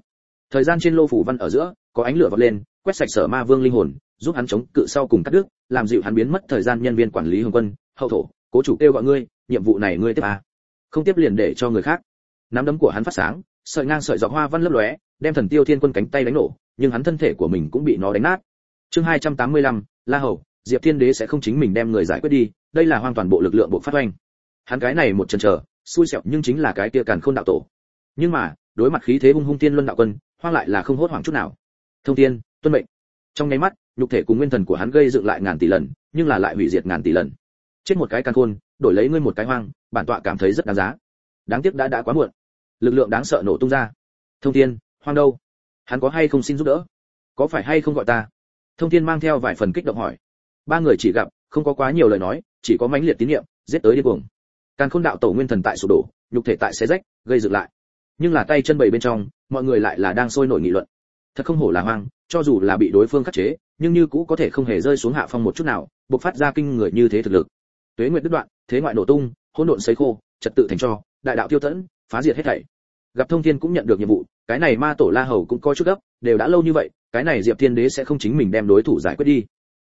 Thời gian trên lô phủ văn ở giữa, có ánh lửa vọt lên, quét sạch sở ma vương linh hồn giúp hắn chống cự sau cùng cắt đứt làm dịu hắn biến mất thời gian nhân viên quản lý hồng quân hậu thổ cố chủ kêu gọi ngươi nhiệm vụ này ngươi tiếp à. không tiếp liền để cho người khác. Nắm đấm của hắn phát sáng sợi ngang sợi dọc hoa văn lấp lóe đem thần tiêu thiên quân cánh tay đánh nổ nhưng hắn thân thể của mình cũng bị nó đánh nát. Chương 285, la hầu diệp thiên đế sẽ không chính mình đem người giải quyết đi đây là hoàn toàn bộ lực lượng bộ phát hoành. hắn cái này một chân chờ xui xẻo nhưng chính là cái kia càn khôn đạo tổ. Nhưng mà đối mặt khí thế hung hung tiên luân đạo quân hoang lại là không hốt hoảng chút nào. Thông thiên tuân mệnh. Trong nháy mắt nhục thể cùng nguyên thần của hắn gây dựng lại ngàn tỷ lần, nhưng là lại hủy diệt ngàn tỷ lần. Chết một cái căn khôn, đổi lấy ngươi một cái hoang, bản tọa cảm thấy rất đáng giá. Đáng tiếc đã đã quá muộn. Lực lượng đáng sợ nổ tung ra. Thông thiên, hoang đâu? Hắn có hay không xin giúp đỡ? Có phải hay không gọi ta? Thông thiên mang theo vài phần kích động hỏi. Ba người chỉ gặp, không có quá nhiều lời nói, chỉ có mãnh liệt tín niệm, giết tới đi cuồng. Càn khôn đạo tổ nguyên thần tại sụp đổ, nhục thể tại xé rách, gây dựng lại. Nhưng là tay chân bầy bên trong, mọi người lại là đang sôi nổi nghị luận. Thật không hổ là hoang, cho dù là bị đối phương khắc chế nhưng như cũ có thể không hề rơi xuống hạ phong một chút nào, bộc phát ra kinh người như thế thực lực. Tuế nguyệt đứt đoạn, thế ngoại nổ tung, hỗn độn sấy khô, trật tự thành cho, đại đạo tiêu tẫn, phá diệt hết thảy. Gặp thông thiên cũng nhận được nhiệm vụ, cái này ma tổ la hầu cũng coi chút gấp, đều đã lâu như vậy, cái này diệp thiên đế sẽ không chính mình đem đối thủ giải quyết đi.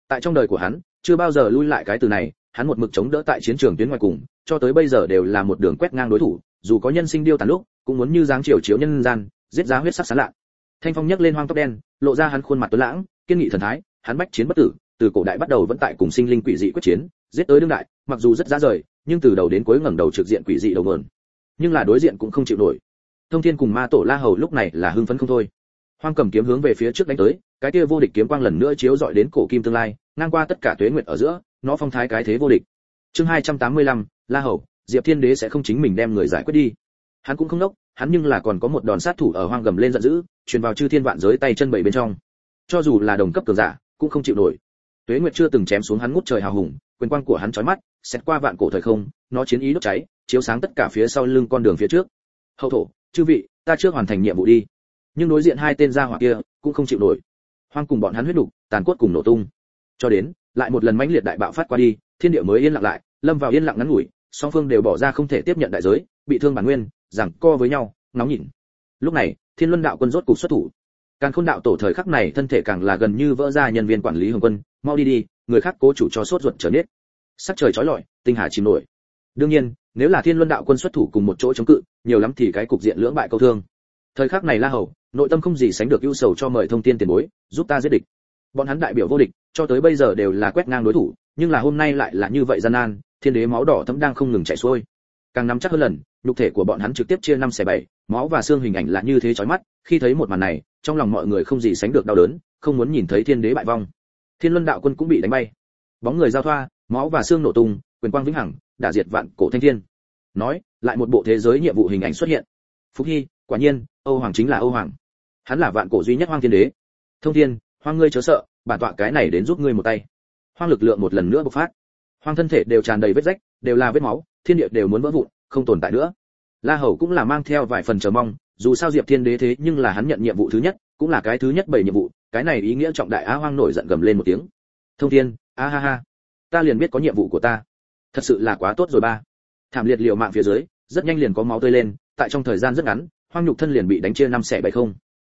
Tại trong đời của hắn, chưa bao giờ lui lại cái từ này, hắn một mực chống đỡ tại chiến trường tuyến ngoài cùng, cho tới bây giờ đều là một đường quét ngang đối thủ, dù có nhân sinh điêu tàn lúc, cũng muốn như dáng chiều chiếu nhân gian, giết giá huyết sắc sán lạ. Thanh phong nhấc lên hoang tóc đen, lộ ra hắn khuôn mặt tuấn lãng kiên nghị thần thái hắn bách chiến bất tử từ cổ đại bắt đầu vẫn tại cùng sinh linh quỷ dị quyết chiến giết tới đương đại mặc dù rất ra rời nhưng từ đầu đến cuối ngẩng đầu trực diện quỷ dị đầu mượn. Nhưng là đối diện cũng không chịu nổi. Thông thiên cùng ma tổ la hầu lúc này là hưng phấn không thôi. Hoang cầm kiếm hướng về phía trước đánh tới cái kia vô địch kiếm quang lần nữa chiếu dọi đến cổ kim tương lai ngang qua tất cả tuế nguyệt ở giữa nó phong thái cái thế vô địch. Chương 285, la hầu diệp thiên đế sẽ không chính mình đem người giải quyết đi. Hắn cũng không nốc hắn nhưng là còn có một đòn sát thủ ở hoang gầm lên giận dữ truyền vào chư thiên vạn giới tay chân bảy bên trong cho dù là đồng cấp cường giả, cũng không chịu nổi. Tuế nguyệt chưa từng chém xuống hắn ngút trời hào hùng, quyền quang của hắn chói mắt, xét qua vạn cổ thời không, nó chiến ý đốt cháy, chiếu sáng tất cả phía sau lưng con đường phía trước. Hậu thổ, chư vị, ta chưa hoàn thành nhiệm vụ đi. Nhưng đối diện hai tên gia hỏa kia, cũng không chịu nổi. Hoang cùng bọn hắn huyết đục, tàn cốt cùng nổ tung. Cho đến, lại một lần mãnh liệt đại bạo phát qua đi, thiên địa mới yên lặng lại, lâm vào yên lặng ngắn ngủi, song phương đều bỏ ra không thể tiếp nhận đại giới, bị thương bản nguyên, giằng co với nhau nóng nhìn. Lúc này, thiên luân đạo quân rốt cục xuất thủ càn khôn đạo tổ thời khắc này thân thể càng là gần như vỡ ra nhân viên quản lý hồng quân, mau đi đi, người khác cố chủ cho sốt ruột trở nết. Sắc trời chói lọi, tinh hà chìm nổi. Đương nhiên, nếu là thiên luân đạo quân xuất thủ cùng một chỗ chống cự, nhiều lắm thì cái cục diện lưỡng bại câu thương. Thời khắc này la hầu, nội tâm không gì sánh được ưu sầu cho mời thông tiên tiền bối, giúp ta giết địch. Bọn hắn đại biểu vô địch, cho tới bây giờ đều là quét ngang đối thủ, nhưng là hôm nay lại là như vậy gian nan, thiên đế máu đỏ thấm đang không ngừng chảy xuôi càng nắm chắc hơn lần, nhục thể của bọn hắn trực tiếp chia năm xẻ bảy, máu và xương hình ảnh là như thế chói mắt, khi thấy một màn này, trong lòng mọi người không gì sánh được đau đớn, không muốn nhìn thấy thiên đế bại vong. Thiên luân đạo quân cũng bị đánh bay. Bóng người giao thoa, máu và xương nổ tung, quyền quang vĩnh hằng, đả diệt vạn cổ thanh thiên. Nói, lại một bộ thế giới nhiệm vụ hình ảnh xuất hiện. Phúc hy, quả nhiên, âu hoàng chính là âu hoàng. Hắn là vạn cổ duy nhất hoang thiên đế. Thông thiên, hoang ngươi chớ sợ, bản tọa cái này đến giúp ngươi một tay. Hoang lực lượng một lần nữa bộc phát. Hoang thân thể đều tràn đầy vết rách, đều là vết máu thiên địa đều muốn vỡ vụn, không tồn tại nữa. La hầu cũng là mang theo vài phần chờ mong, dù sao diệp thiên đế thế nhưng là hắn nhận nhiệm vụ thứ nhất, cũng là cái thứ nhất bảy nhiệm vụ, cái này ý nghĩa trọng đại á hoang nổi giận gầm lên một tiếng. Thông thiên, a ha ha, ta liền biết có nhiệm vụ của ta. Thật sự là quá tốt rồi ba. Thảm liệt liều mạng phía dưới, rất nhanh liền có máu tươi lên, tại trong thời gian rất ngắn, hoang nhục thân liền bị đánh chia năm xẻ bảy không.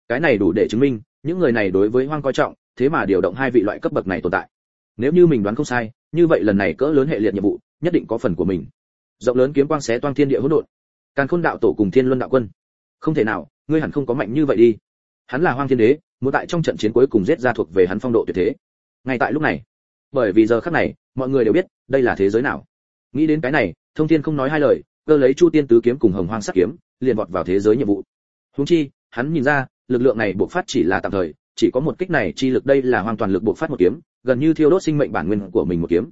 Cái này đủ để chứng minh, những người này đối với hoang coi trọng, thế mà điều động hai vị loại cấp bậc này tồn tại. Nếu như mình đoán không sai, như vậy lần này cỡ lớn hệ liệt nhiệm vụ, nhất định có phần của mình rộng lớn kiếm quang xé toang thiên địa hỗn độn. Càn khôn đạo tổ cùng thiên luân đạo quân. Không thể nào, ngươi hẳn không có mạnh như vậy đi. Hắn là hoang thiên đế, muốn tại trong trận chiến cuối cùng giết ra thuộc về hắn phong độ tuyệt thế. Ngay tại lúc này, bởi vì giờ khắc này, mọi người đều biết, đây là thế giới nào. Nghĩ đến cái này, thông thiên không nói hai lời, cơ lấy chu tiên tứ kiếm cùng hồng hoang sắc kiếm, liền vọt vào thế giới nhiệm vụ. Hùng chi, hắn nhìn ra, lực lượng này buộc phát chỉ là tạm thời, chỉ có một kích này chi lực đây là hoàn toàn lực buộc phát một kiếm, gần như thiêu đốt sinh mệnh bản nguyên của mình một kiếm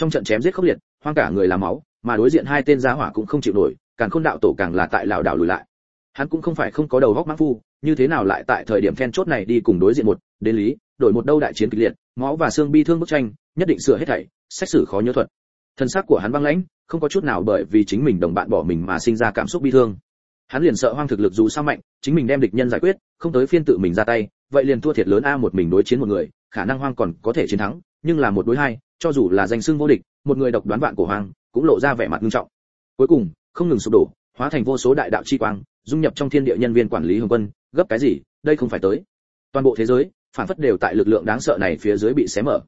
trong trận chém giết khốc liệt, hoang cả người làm máu, mà đối diện hai tên giá hỏa cũng không chịu nổi, càng khôn đạo tổ càng là tại lão đạo lùi lại. Hắn cũng không phải không có đầu góc mã phu, như thế nào lại tại thời điểm then chốt này đi cùng đối diện một, đến lý, đổi một đâu đại chiến kịch liệt, máu và xương bi thương bức tranh, nhất định sửa hết thảy, xét xử khó nhớ thuật. Thân xác của hắn băng lãnh, không có chút nào bởi vì chính mình đồng bạn bỏ mình mà sinh ra cảm xúc bi thương. Hắn liền sợ hoang thực lực dù sao mạnh, chính mình đem địch nhân giải quyết, không tới phiên tự mình ra tay, vậy liền thua thiệt lớn a một mình đối chiến một người, khả năng hoang còn có thể chiến thắng, nhưng là một đối hai cho dù là danh xưng vô địch, một người độc đoán vạn cổ hoàng cũng lộ ra vẻ mặt nghiêm trọng. Cuối cùng, không ngừng sụp đổ, hóa thành vô số đại đạo chi quang, dung nhập trong thiên địa nhân viên quản lý hồng quân, gấp cái gì, đây không phải tới. Toàn bộ thế giới, phản phất đều tại lực lượng đáng sợ này phía dưới bị xé mở.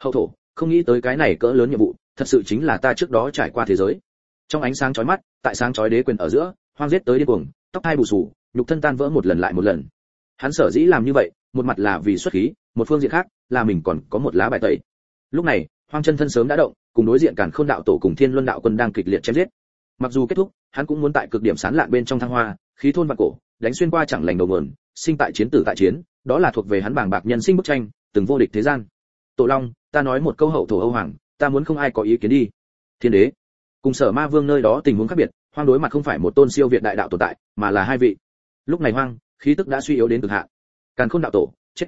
Hậu thổ, không nghĩ tới cái này cỡ lớn nhiệm vụ, thật sự chính là ta trước đó trải qua thế giới. Trong ánh sáng chói mắt, tại sáng chói đế quyền ở giữa, hoang giết tới điên cuồng, tóc hai bù sù nhục thân tan vỡ một lần lại một lần. Hắn sở dĩ làm như vậy, một mặt là vì xuất khí, một phương diện khác là mình còn có một lá bài tẩy. Lúc này hoang chân thân sớm đã động, cùng đối diện cản khôn đạo tổ cùng thiên luân đạo quân đang kịch liệt chém giết. Mặc dù kết thúc, hắn cũng muốn tại cực điểm sán lạn bên trong thăng hoa, khí thôn vạn cổ, đánh xuyên qua chẳng lành đầu nguồn, sinh tại chiến tử tại chiến, đó là thuộc về hắn bảng bạc nhân sinh bức tranh, từng vô địch thế gian. Tổ long, ta nói một câu hậu thổ âu hoàng, ta muốn không ai có ý kiến đi. Thiên đế, cùng sở ma vương nơi đó tình huống khác biệt, hoang đối mặt không phải một tôn siêu việt đại đạo tồn tại, mà là hai vị. Lúc này hoang, khí tức đã suy yếu đến cực hạn. Càn khôn đạo tổ, chết.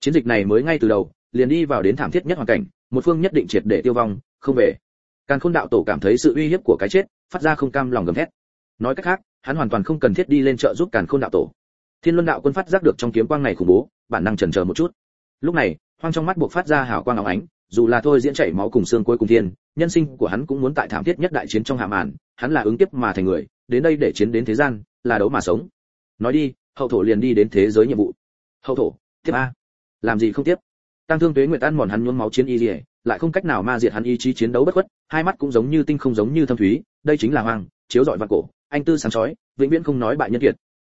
Chiến dịch này mới ngay từ đầu, liền đi vào đến thảm thiết nhất hoàn cảnh một phương nhất định triệt để tiêu vong, không về. Càn khôn đạo tổ cảm thấy sự uy hiếp của cái chết, phát ra không cam lòng gầm thét. Nói cách khác, hắn hoàn toàn không cần thiết đi lên trợ giúp càn khôn đạo tổ. Thiên luân đạo quân phát giác được trong kiếm quang này khủng bố, bản năng chần chờ một chút. Lúc này, hoang trong mắt buộc phát ra hào quang óng ánh, dù là thôi diễn chảy máu cùng xương cuối cùng thiên, nhân sinh của hắn cũng muốn tại thảm thiết nhất đại chiến trong hạ màn, hắn là ứng tiếp mà thành người, đến đây để chiến đến thế gian, là đấu mà sống. Nói đi, hậu thổ liền đi đến thế giới nhiệm vụ. Hậu thổ, tiếp a. Làm gì không tiếp? Tăng thương tuế nguyệt ăn mòn hắn nhuốm máu chiến y liệt, lại không cách nào ma diệt hắn ý chí chiến đấu bất khuất, hai mắt cũng giống như tinh không giống như thâm thúy, đây chính là hoang, chiếu dọi vạn cổ, anh tư sáng chói, vĩnh viễn không nói bại nhân kiệt.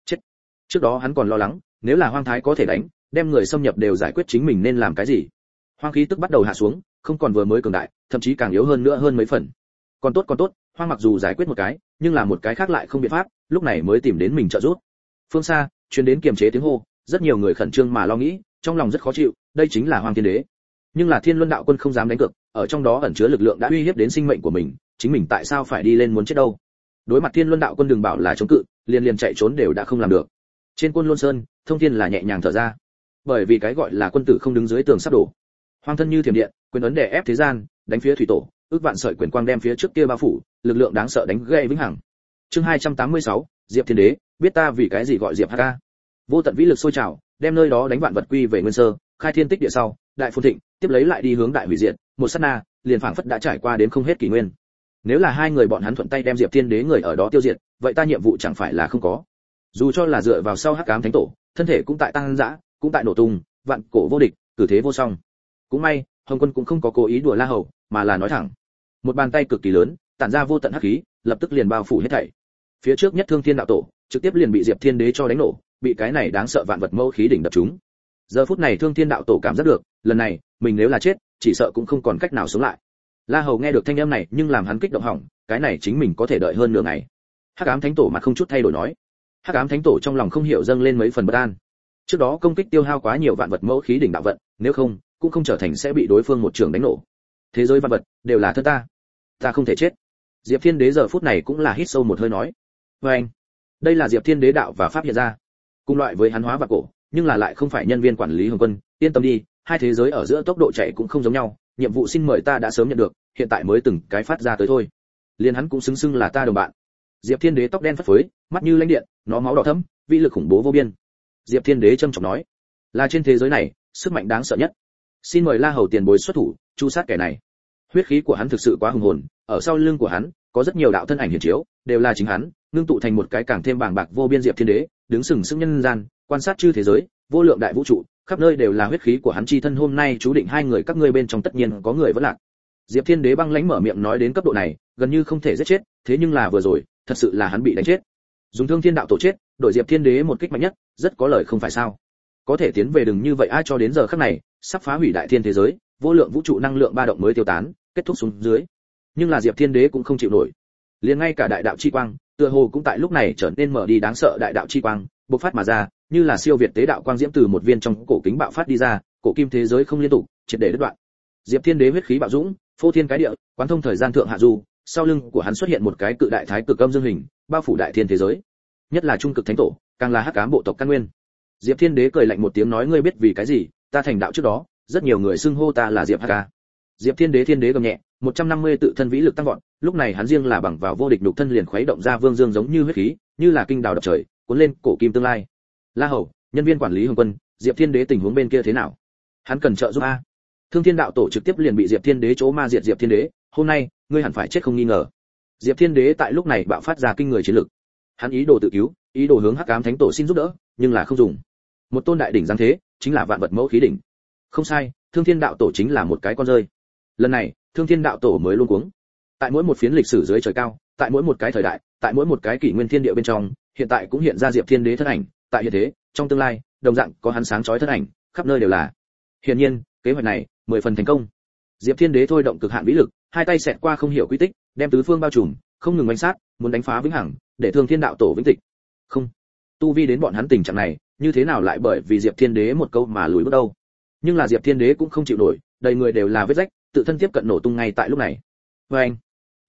Chết. Trước đó hắn còn lo lắng, nếu là hoang thái có thể đánh, đem người xâm nhập đều giải quyết chính mình nên làm cái gì? Hoang khí tức bắt đầu hạ xuống, không còn vừa mới cường đại, thậm chí càng yếu hơn nữa hơn mấy phần. Còn tốt còn tốt, hoang mặc dù giải quyết một cái, nhưng là một cái khác lại không biện pháp, lúc này mới tìm đến mình trợ giúp. Phương xa chuyến đến kiềm chế tiếng hô, rất nhiều người khẩn trương mà lo nghĩ, trong lòng rất khó chịu đây chính là hoàng thiên đế. Nhưng là thiên luân đạo quân không dám đánh cược ở trong đó ẩn chứa lực lượng đã uy hiếp đến sinh mệnh của mình chính mình tại sao phải đi lên muốn chết đâu? Đối mặt thiên luân đạo quân đừng bảo là chống cự liền liền chạy trốn đều đã không làm được. Trên quân luân sơn thông thiên là nhẹ nhàng thở ra. Bởi vì cái gọi là quân tử không đứng dưới tường sắp đổ. Hoang thân như thiểm điện quyền ấn đè ép thế gian đánh phía thủy tổ ước vạn sợi quyền quang đem phía trước kia bao phủ lực lượng đáng sợ đánh gây vĩnh hằng. Chương 286, diệp thiên đế biết ta vì cái gì gọi diệp hk vô tận vĩ lực sôi trào đem nơi đó đánh vạn vật quy về nguyên sơ khai thiên tích địa sau, đại phồn thịnh tiếp lấy lại đi hướng đại hủy diệt, một sát na, liền phảng phất đã trải qua đến không hết kỷ nguyên. Nếu là hai người bọn hắn thuận tay đem diệp thiên đế người ở đó tiêu diệt, vậy ta nhiệm vụ chẳng phải là không có. Dù cho là dựa vào sau hắc ám thánh tổ, thân thể cũng tại tăng dã, cũng tại nổ tung, vạn cổ vô địch, cử thế vô song. Cũng may, hồng quân cũng không có cố ý đùa la hầu, mà là nói thẳng. Một bàn tay cực kỳ lớn, tản ra vô tận hắc khí, lập tức liền bao phủ hết thảy. Phía trước nhất thương thiên đạo tổ, trực tiếp liền bị diệp thiên đế cho đánh nổ, bị cái này đáng sợ vạn vật mâu khí đỉnh đập chúng giờ phút này thương thiên đạo tổ cảm giác được, lần này, mình nếu là chết, chỉ sợ cũng không còn cách nào sống lại. La hầu nghe được thanh âm này, nhưng làm hắn kích động hỏng, cái này chính mình có thể đợi hơn nửa ngày. Hắc ám thánh tổ mặt không chút thay đổi nói. Hắc ám thánh tổ trong lòng không hiểu dâng lên mấy phần bất an. Trước đó công kích tiêu hao quá nhiều vạn vật mẫu khí đỉnh đạo vận, nếu không, cũng không trở thành sẽ bị đối phương một trường đánh nổ. Thế giới vạn vật, đều là thân ta. Ta không thể chết. Diệp thiên đế giờ phút này cũng là hít sâu một hơi nói. Với anh đây là diệp thiên đế đạo và pháp hiện ra. Cùng loại với hắn hóa và cổ nhưng là lại không phải nhân viên quản lý hồng quân, yên tâm đi, hai thế giới ở giữa tốc độ chạy cũng không giống nhau, nhiệm vụ xin mời ta đã sớm nhận được, hiện tại mới từng cái phát ra tới thôi. Liền hắn cũng xứng xưng là ta đồng bạn. Diệp thiên đế tóc đen phất phới, mắt như lãnh điện, nó máu đỏ thẫm vi lực khủng bố vô biên. Diệp thiên đế trầm trọng nói, là trên thế giới này, sức mạnh đáng sợ nhất. Xin mời la hầu tiền bối xuất thủ, chu sát kẻ này. Huyết khí của hắn thực sự quá hùng hồn, ở sau lưng của hắn, có rất nhiều đạo thân ảnh hiển chiếu, đều là chính hắn, ngưng tụ thành một cái càng thêm bàng bạc vô biên diệp thiên đế, đứng sừng sững nhân gian quan sát chư thế giới, vô lượng đại vũ trụ, khắp nơi đều là huyết khí của hắn chi thân. Hôm nay chú định hai người các ngươi bên trong tất nhiên có người vẫn lạc. Diệp thiên đế băng lãnh mở miệng nói đến cấp độ này, gần như không thể giết chết, thế nhưng là vừa rồi, thật sự là hắn bị đánh chết. Dùng thương thiên đạo tổ chết đội diệp thiên đế một kích mạnh nhất, rất có lời không phải sao. Có thể tiến về đừng như vậy, ai cho đến giờ khắc này, sắp phá hủy đại thiên thế giới, vô lượng vũ trụ năng lượng ba động mới tiêu tán, kết thúc xuống dưới. Nhưng là diệp thiên đế cũng không chịu nổi. Liền ngay cả đại đạo chi quang, tựa hồ cũng tại lúc này trở nên mở đi đáng sợ đại đạo chi quang, bộc phát mà ra như là siêu việt tế đạo quang diễm từ một viên trong cổ kính bạo phát đi ra, cổ kim thế giới không liên tục, triệt để đứt đoạn. Diệp thiên đế huyết khí bạo dũng, phô thiên cái địa, quán thông thời gian thượng hạ du, sau lưng của hắn xuất hiện một cái cự đại thái cực âm dương hình, bao phủ đại thiên thế giới. Nhất là trung cực thánh tổ, càng là hắc ám bộ tộc căn nguyên. Diệp thiên đế cười lạnh một tiếng nói, ngươi biết vì cái gì? Ta thành đạo trước đó, rất nhiều người xưng hô ta là diệp hắc ca diệp thiên đế thiên đế gầm nhẹ 150 tự thân vĩ lực tăng vọt, lúc này hắn riêng là bằng vào vô địch nhục thân liền khuấy động ra vương dương giống như huyết khí, như là kinh đào đập trời, cuốn lên cổ kim tương lai la hầu, nhân viên quản lý hồng quân, diệp thiên đế tình huống bên kia thế nào? Hắn cần trợ giúp a. Thương thiên đạo tổ trực tiếp liền bị diệp thiên đế chỗ ma diệt diệp thiên đế, hôm nay, ngươi hẳn phải chết không nghi ngờ. Diệp thiên đế tại lúc này bạo phát ra kinh người chiến lực. Hắn ý đồ tự cứu, ý đồ hướng hắc ám thánh tổ xin giúp đỡ, nhưng là không dùng. Một tôn đại đỉnh giáng thế, chính là vạn vật mẫu khí đỉnh. Không sai, thương thiên đạo tổ chính là một cái con rơi. Lần này, thương thiên đạo tổ mới luôn cuống. Tại mỗi một phiến lịch sử dưới trời cao, tại mỗi một cái thời đại, tại mỗi một cái kỷ nguyên thiên địa bên trong, hiện tại cũng hiện ra diệp thiên đế thân ảnh tại hiện thế, trong tương lai, đồng dạng có hắn sáng chói thân ảnh, khắp nơi đều là. Hiển nhiên, kế hoạch này, mười phần thành công. Diệp thiên đế thôi động cực hạn vĩ lực, hai tay xẹt qua không hiểu quy tích, đem tứ phương bao trùm, không ngừng đánh sát, muốn đánh phá vĩnh hằng, để thương thiên đạo tổ vĩnh tịch. Không. Tu vi đến bọn hắn tình trạng này, như thế nào lại bởi vì diệp thiên đế một câu mà lùi bước đâu? Nhưng là diệp thiên đế cũng không chịu nổi, đầy người đều là vết rách, tự thân tiếp cận nổ tung ngay tại lúc này. Vê anh,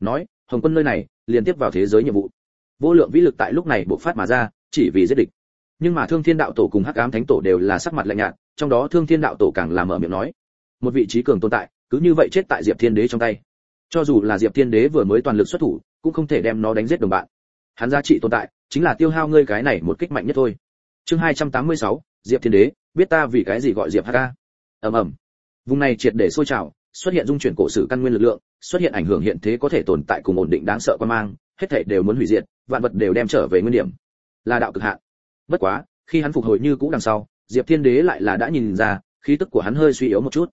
nói, hồng quân nơi này liền tiếp vào thế giới nhiệm vụ. Vô lượng vĩ lực tại lúc này bộc phát mà ra, chỉ vì giết địch nhưng mà thương thiên đạo tổ cùng hắc ám thánh tổ đều là sắc mặt lạnh nhạt trong đó thương thiên đạo tổ càng làm mở miệng nói một vị trí cường tồn tại cứ như vậy chết tại diệp thiên đế trong tay. Cho dù là diệp thiên đế vừa mới toàn lực xuất thủ cũng không thể đem nó đánh giết đồng bạn. Hắn giá trị tồn tại chính là tiêu hao ngươi cái này một kích mạnh nhất thôi. Chương 286, diệp thiên đế biết ta vì cái gì gọi diệp hk ầm ầm. Vùng này triệt để sôi trào xuất hiện dung chuyển cổ sử căn nguyên lực lượng xuất hiện ảnh hưởng hiện thế có thể tồn tại cùng ổn định đáng sợ quan mang hết thảy đều muốn hủy diệt vạn vật đều đem trở về nguyên điểm. Là đạo cực hạn bất quá, khi hắn phục hồi như cũ đằng sau, diệp thiên đế lại là đã nhìn ra, khí tức của hắn hơi suy yếu một chút.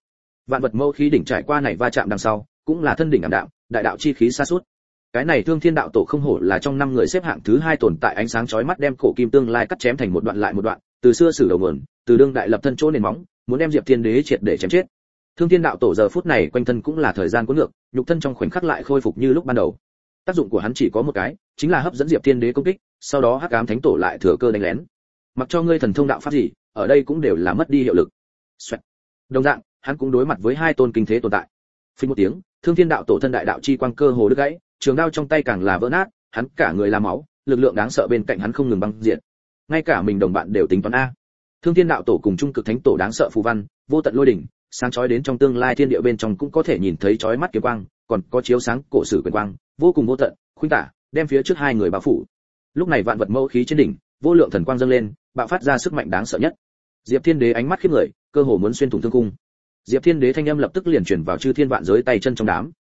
Vạn vật mâu khí đỉnh trải qua này va chạm đằng sau, cũng là thân đỉnh ảm đạm, đại đạo chi khí xa suốt cái này thương thiên đạo tổ không hổ là trong năm người xếp hạng thứ hai tồn tại ánh sáng chói mắt đem cổ kim tương lai cắt chém thành một đoạn lại một đoạn, từ xưa sử đầu nguồn, từ đương đại lập thân chỗ nền móng, muốn đem diệp thiên đế triệt để chém chết. Thương thiên đạo tổ giờ phút này quanh thân cũng là thời gian cuốn ngược, nhục thân trong khoảnh khắc lại khôi phục như lúc ban đầu tác dụng của hắn chỉ có một cái, chính là hấp dẫn diệp thiên đế công kích, sau đó hắc ám thánh tổ lại thừa cơ đánh lén. Mặc cho ngươi thần thông đạo pháp gì, ở đây cũng đều là mất đi hiệu lực. Xoẹt. đồng dạng, hắn cũng đối mặt với hai tôn kinh thế tồn tại. Phình một tiếng, thương thiên đạo tổ thân đại đạo chi quang cơ hồ đứt gãy, trường đao trong tay càng là vỡ nát, hắn cả người là máu, lực lượng đáng sợ bên cạnh hắn không ngừng băng diện ngay cả mình đồng bạn đều tính toán a. Thương thiên đạo tổ cùng trung cực thánh tổ đáng sợ phù văn, vô tận lôi đỉnh, sáng chói đến trong tương lai thiên địa bên trong cũng có thể nhìn thấy chói mắt kiếm quang, còn có chiếu sáng cổ sử quyền quang vô cùng vô tận, khuynh tả, đem phía trước hai người bao phủ. Lúc này vạn vật mâu khí trên đỉnh, vô lượng thần quang dâng lên, bạo phát ra sức mạnh đáng sợ nhất. Diệp thiên đế ánh mắt khiếp người, cơ hồ muốn xuyên thủng thương cung. Diệp thiên đế thanh âm lập tức liền chuyển vào chư thiên vạn giới tay chân trong đám.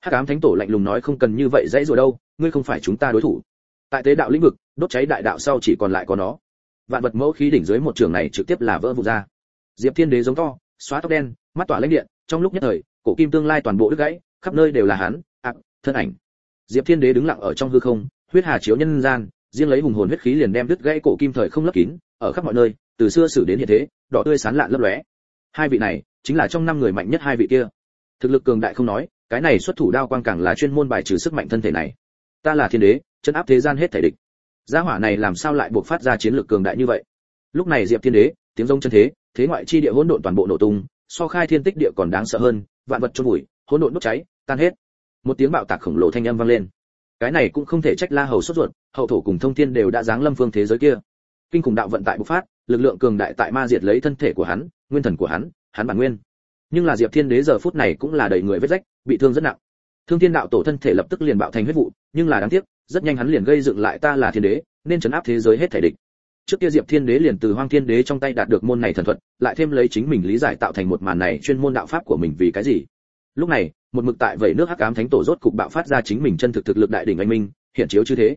Hắc ám thánh tổ lạnh lùng nói không cần như vậy dãy rồi đâu, ngươi không phải chúng ta đối thủ. Tại tế đạo lĩnh vực, đốt cháy đại đạo sau chỉ còn lại có nó. Vạn vật mẫu khí đỉnh dưới một trường này trực tiếp là vỡ vụn ra. Diệp thiên đế giống to, xóa tóc đen, mắt tỏa lãnh điện, trong lúc nhất thời, cổ kim tương lai toàn bộ đứt gãy, khắp nơi đều là hắn ạc thân ảnh diệp thiên đế đứng lặng ở trong hư không, huyết hà chiếu nhân gian, riêng lấy hùng hồn huyết khí liền đem đứt gãy cổ kim thời không lấp kín, ở khắp mọi nơi, từ xưa xử đến hiện thế, đỏ tươi sán lạn lấp lóe. Hai vị này, chính là trong năm người mạnh nhất hai vị kia. Thực lực cường đại không nói, cái này xuất thủ đao quang càng là chuyên môn bài trừ sức mạnh thân thể này. Ta là thiên đế chân áp thế gian hết thể địch. Gia hỏa này làm sao lại buộc phát ra chiến lược cường đại như vậy? Lúc này diệp thiên đế, tiếng rông chân thế thế ngoại chi địa hỗn độn toàn bộ nổ tung, so khai thiên tích địa còn đáng sợ hơn, vạn vật chôn bụi hỗn độn đốt cháy, tan hết một tiếng bạo tạc khổng lồ thanh âm vang lên. Cái này cũng không thể trách la hầu sốt ruột, hậu thổ cùng thông thiên đều đã giáng lâm phương thế giới kia. Kinh khủng đạo vận tại bộc phát, lực lượng cường đại tại ma diệt lấy thân thể của hắn, nguyên thần của hắn hắn bản nguyên. Nhưng là diệp thiên đế giờ phút này cũng là đầy người vết rách, bị thương rất nặng. Thương thiên đạo tổ thân thể lập tức liền bạo thành huyết vụ, nhưng là đáng tiếc, rất nhanh hắn liền gây dựng lại ta là thiên đế, nên chấn áp thế giới hết thể địch. Trước kia diệp thiên đế liền từ hoang thiên đế trong tay đạt được môn này thần thuật, lại thêm lấy chính mình lý giải tạo thành một màn này chuyên môn đạo pháp của mình vì cái gì. Lúc này một mực tại vẩy nước hắc ám thánh tổ rốt cục bạo phát ra chính mình chân thực thực lực đại đỉnh anh minh hiện chiếu như thế.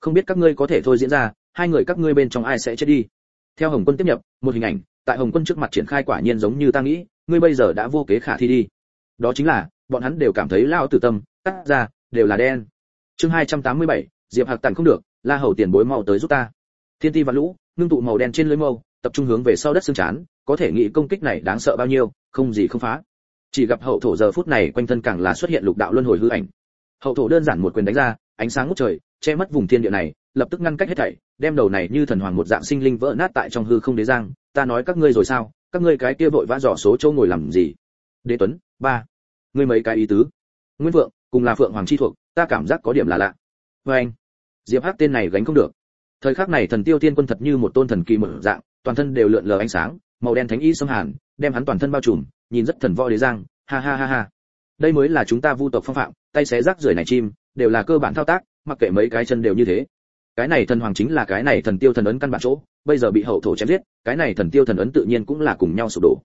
Không biết các ngươi có thể thôi diễn ra hai người các ngươi bên trong ai sẽ chết đi? Theo hồng quân tiếp nhập một hình ảnh tại hồng quân trước mặt triển khai quả nhiên giống như ta nghĩ ngươi bây giờ đã vô kế khả thi đi. Đó chính là bọn hắn đều cảm thấy lao tử tâm cắt ra đều là đen. Chương 287, diệp hạc tàn không được la hầu tiền bối mau tới giúp ta. Thiên ti và lũ ngưng tụ màu đen trên lưới mâu tập trung hướng về sau đất xương chán có thể nghĩ công kích này đáng sợ bao nhiêu không gì không phá chỉ gặp hậu thổ giờ phút này quanh thân càng là xuất hiện lục đạo luân hồi hư ảnh. Hậu thổ đơn giản một quyền đánh ra, ánh sáng ngút trời, che mất vùng thiên địa này, lập tức ngăn cách hết thảy, đem đầu này như thần hoàng một dạng sinh linh vỡ nát tại trong hư không đế giang. Ta nói các ngươi rồi sao? Các ngươi cái kia vội vã dò số châu ngồi làm gì? Đế tuấn, ba. Ngươi mấy cái ý tứ? Nguyên vượng cùng là phượng hoàng chi thuộc, ta cảm giác có điểm là lạ. Vê anh, diệp hắc tên này gánh không được. Thời khắc này thần tiêu tiên quân thật như một tôn thần kỳ mở dạng, toàn thân đều lượn lờ ánh sáng, màu đen thánh y xâm hàn, đem hắn toàn thân bao trùm nhìn rất thần võ đế giang, ha ha ha ha. Đây mới là chúng ta vu tộc phong phạm, tay xé rác rưởi này chim, đều là cơ bản thao tác, mặc kệ mấy cái chân đều như thế. Cái này thần hoàng chính là cái này thần tiêu thần ấn căn bản chỗ, bây giờ bị hậu thổ chém giết, cái này thần tiêu thần ấn tự nhiên cũng là cùng nhau sụp đổ.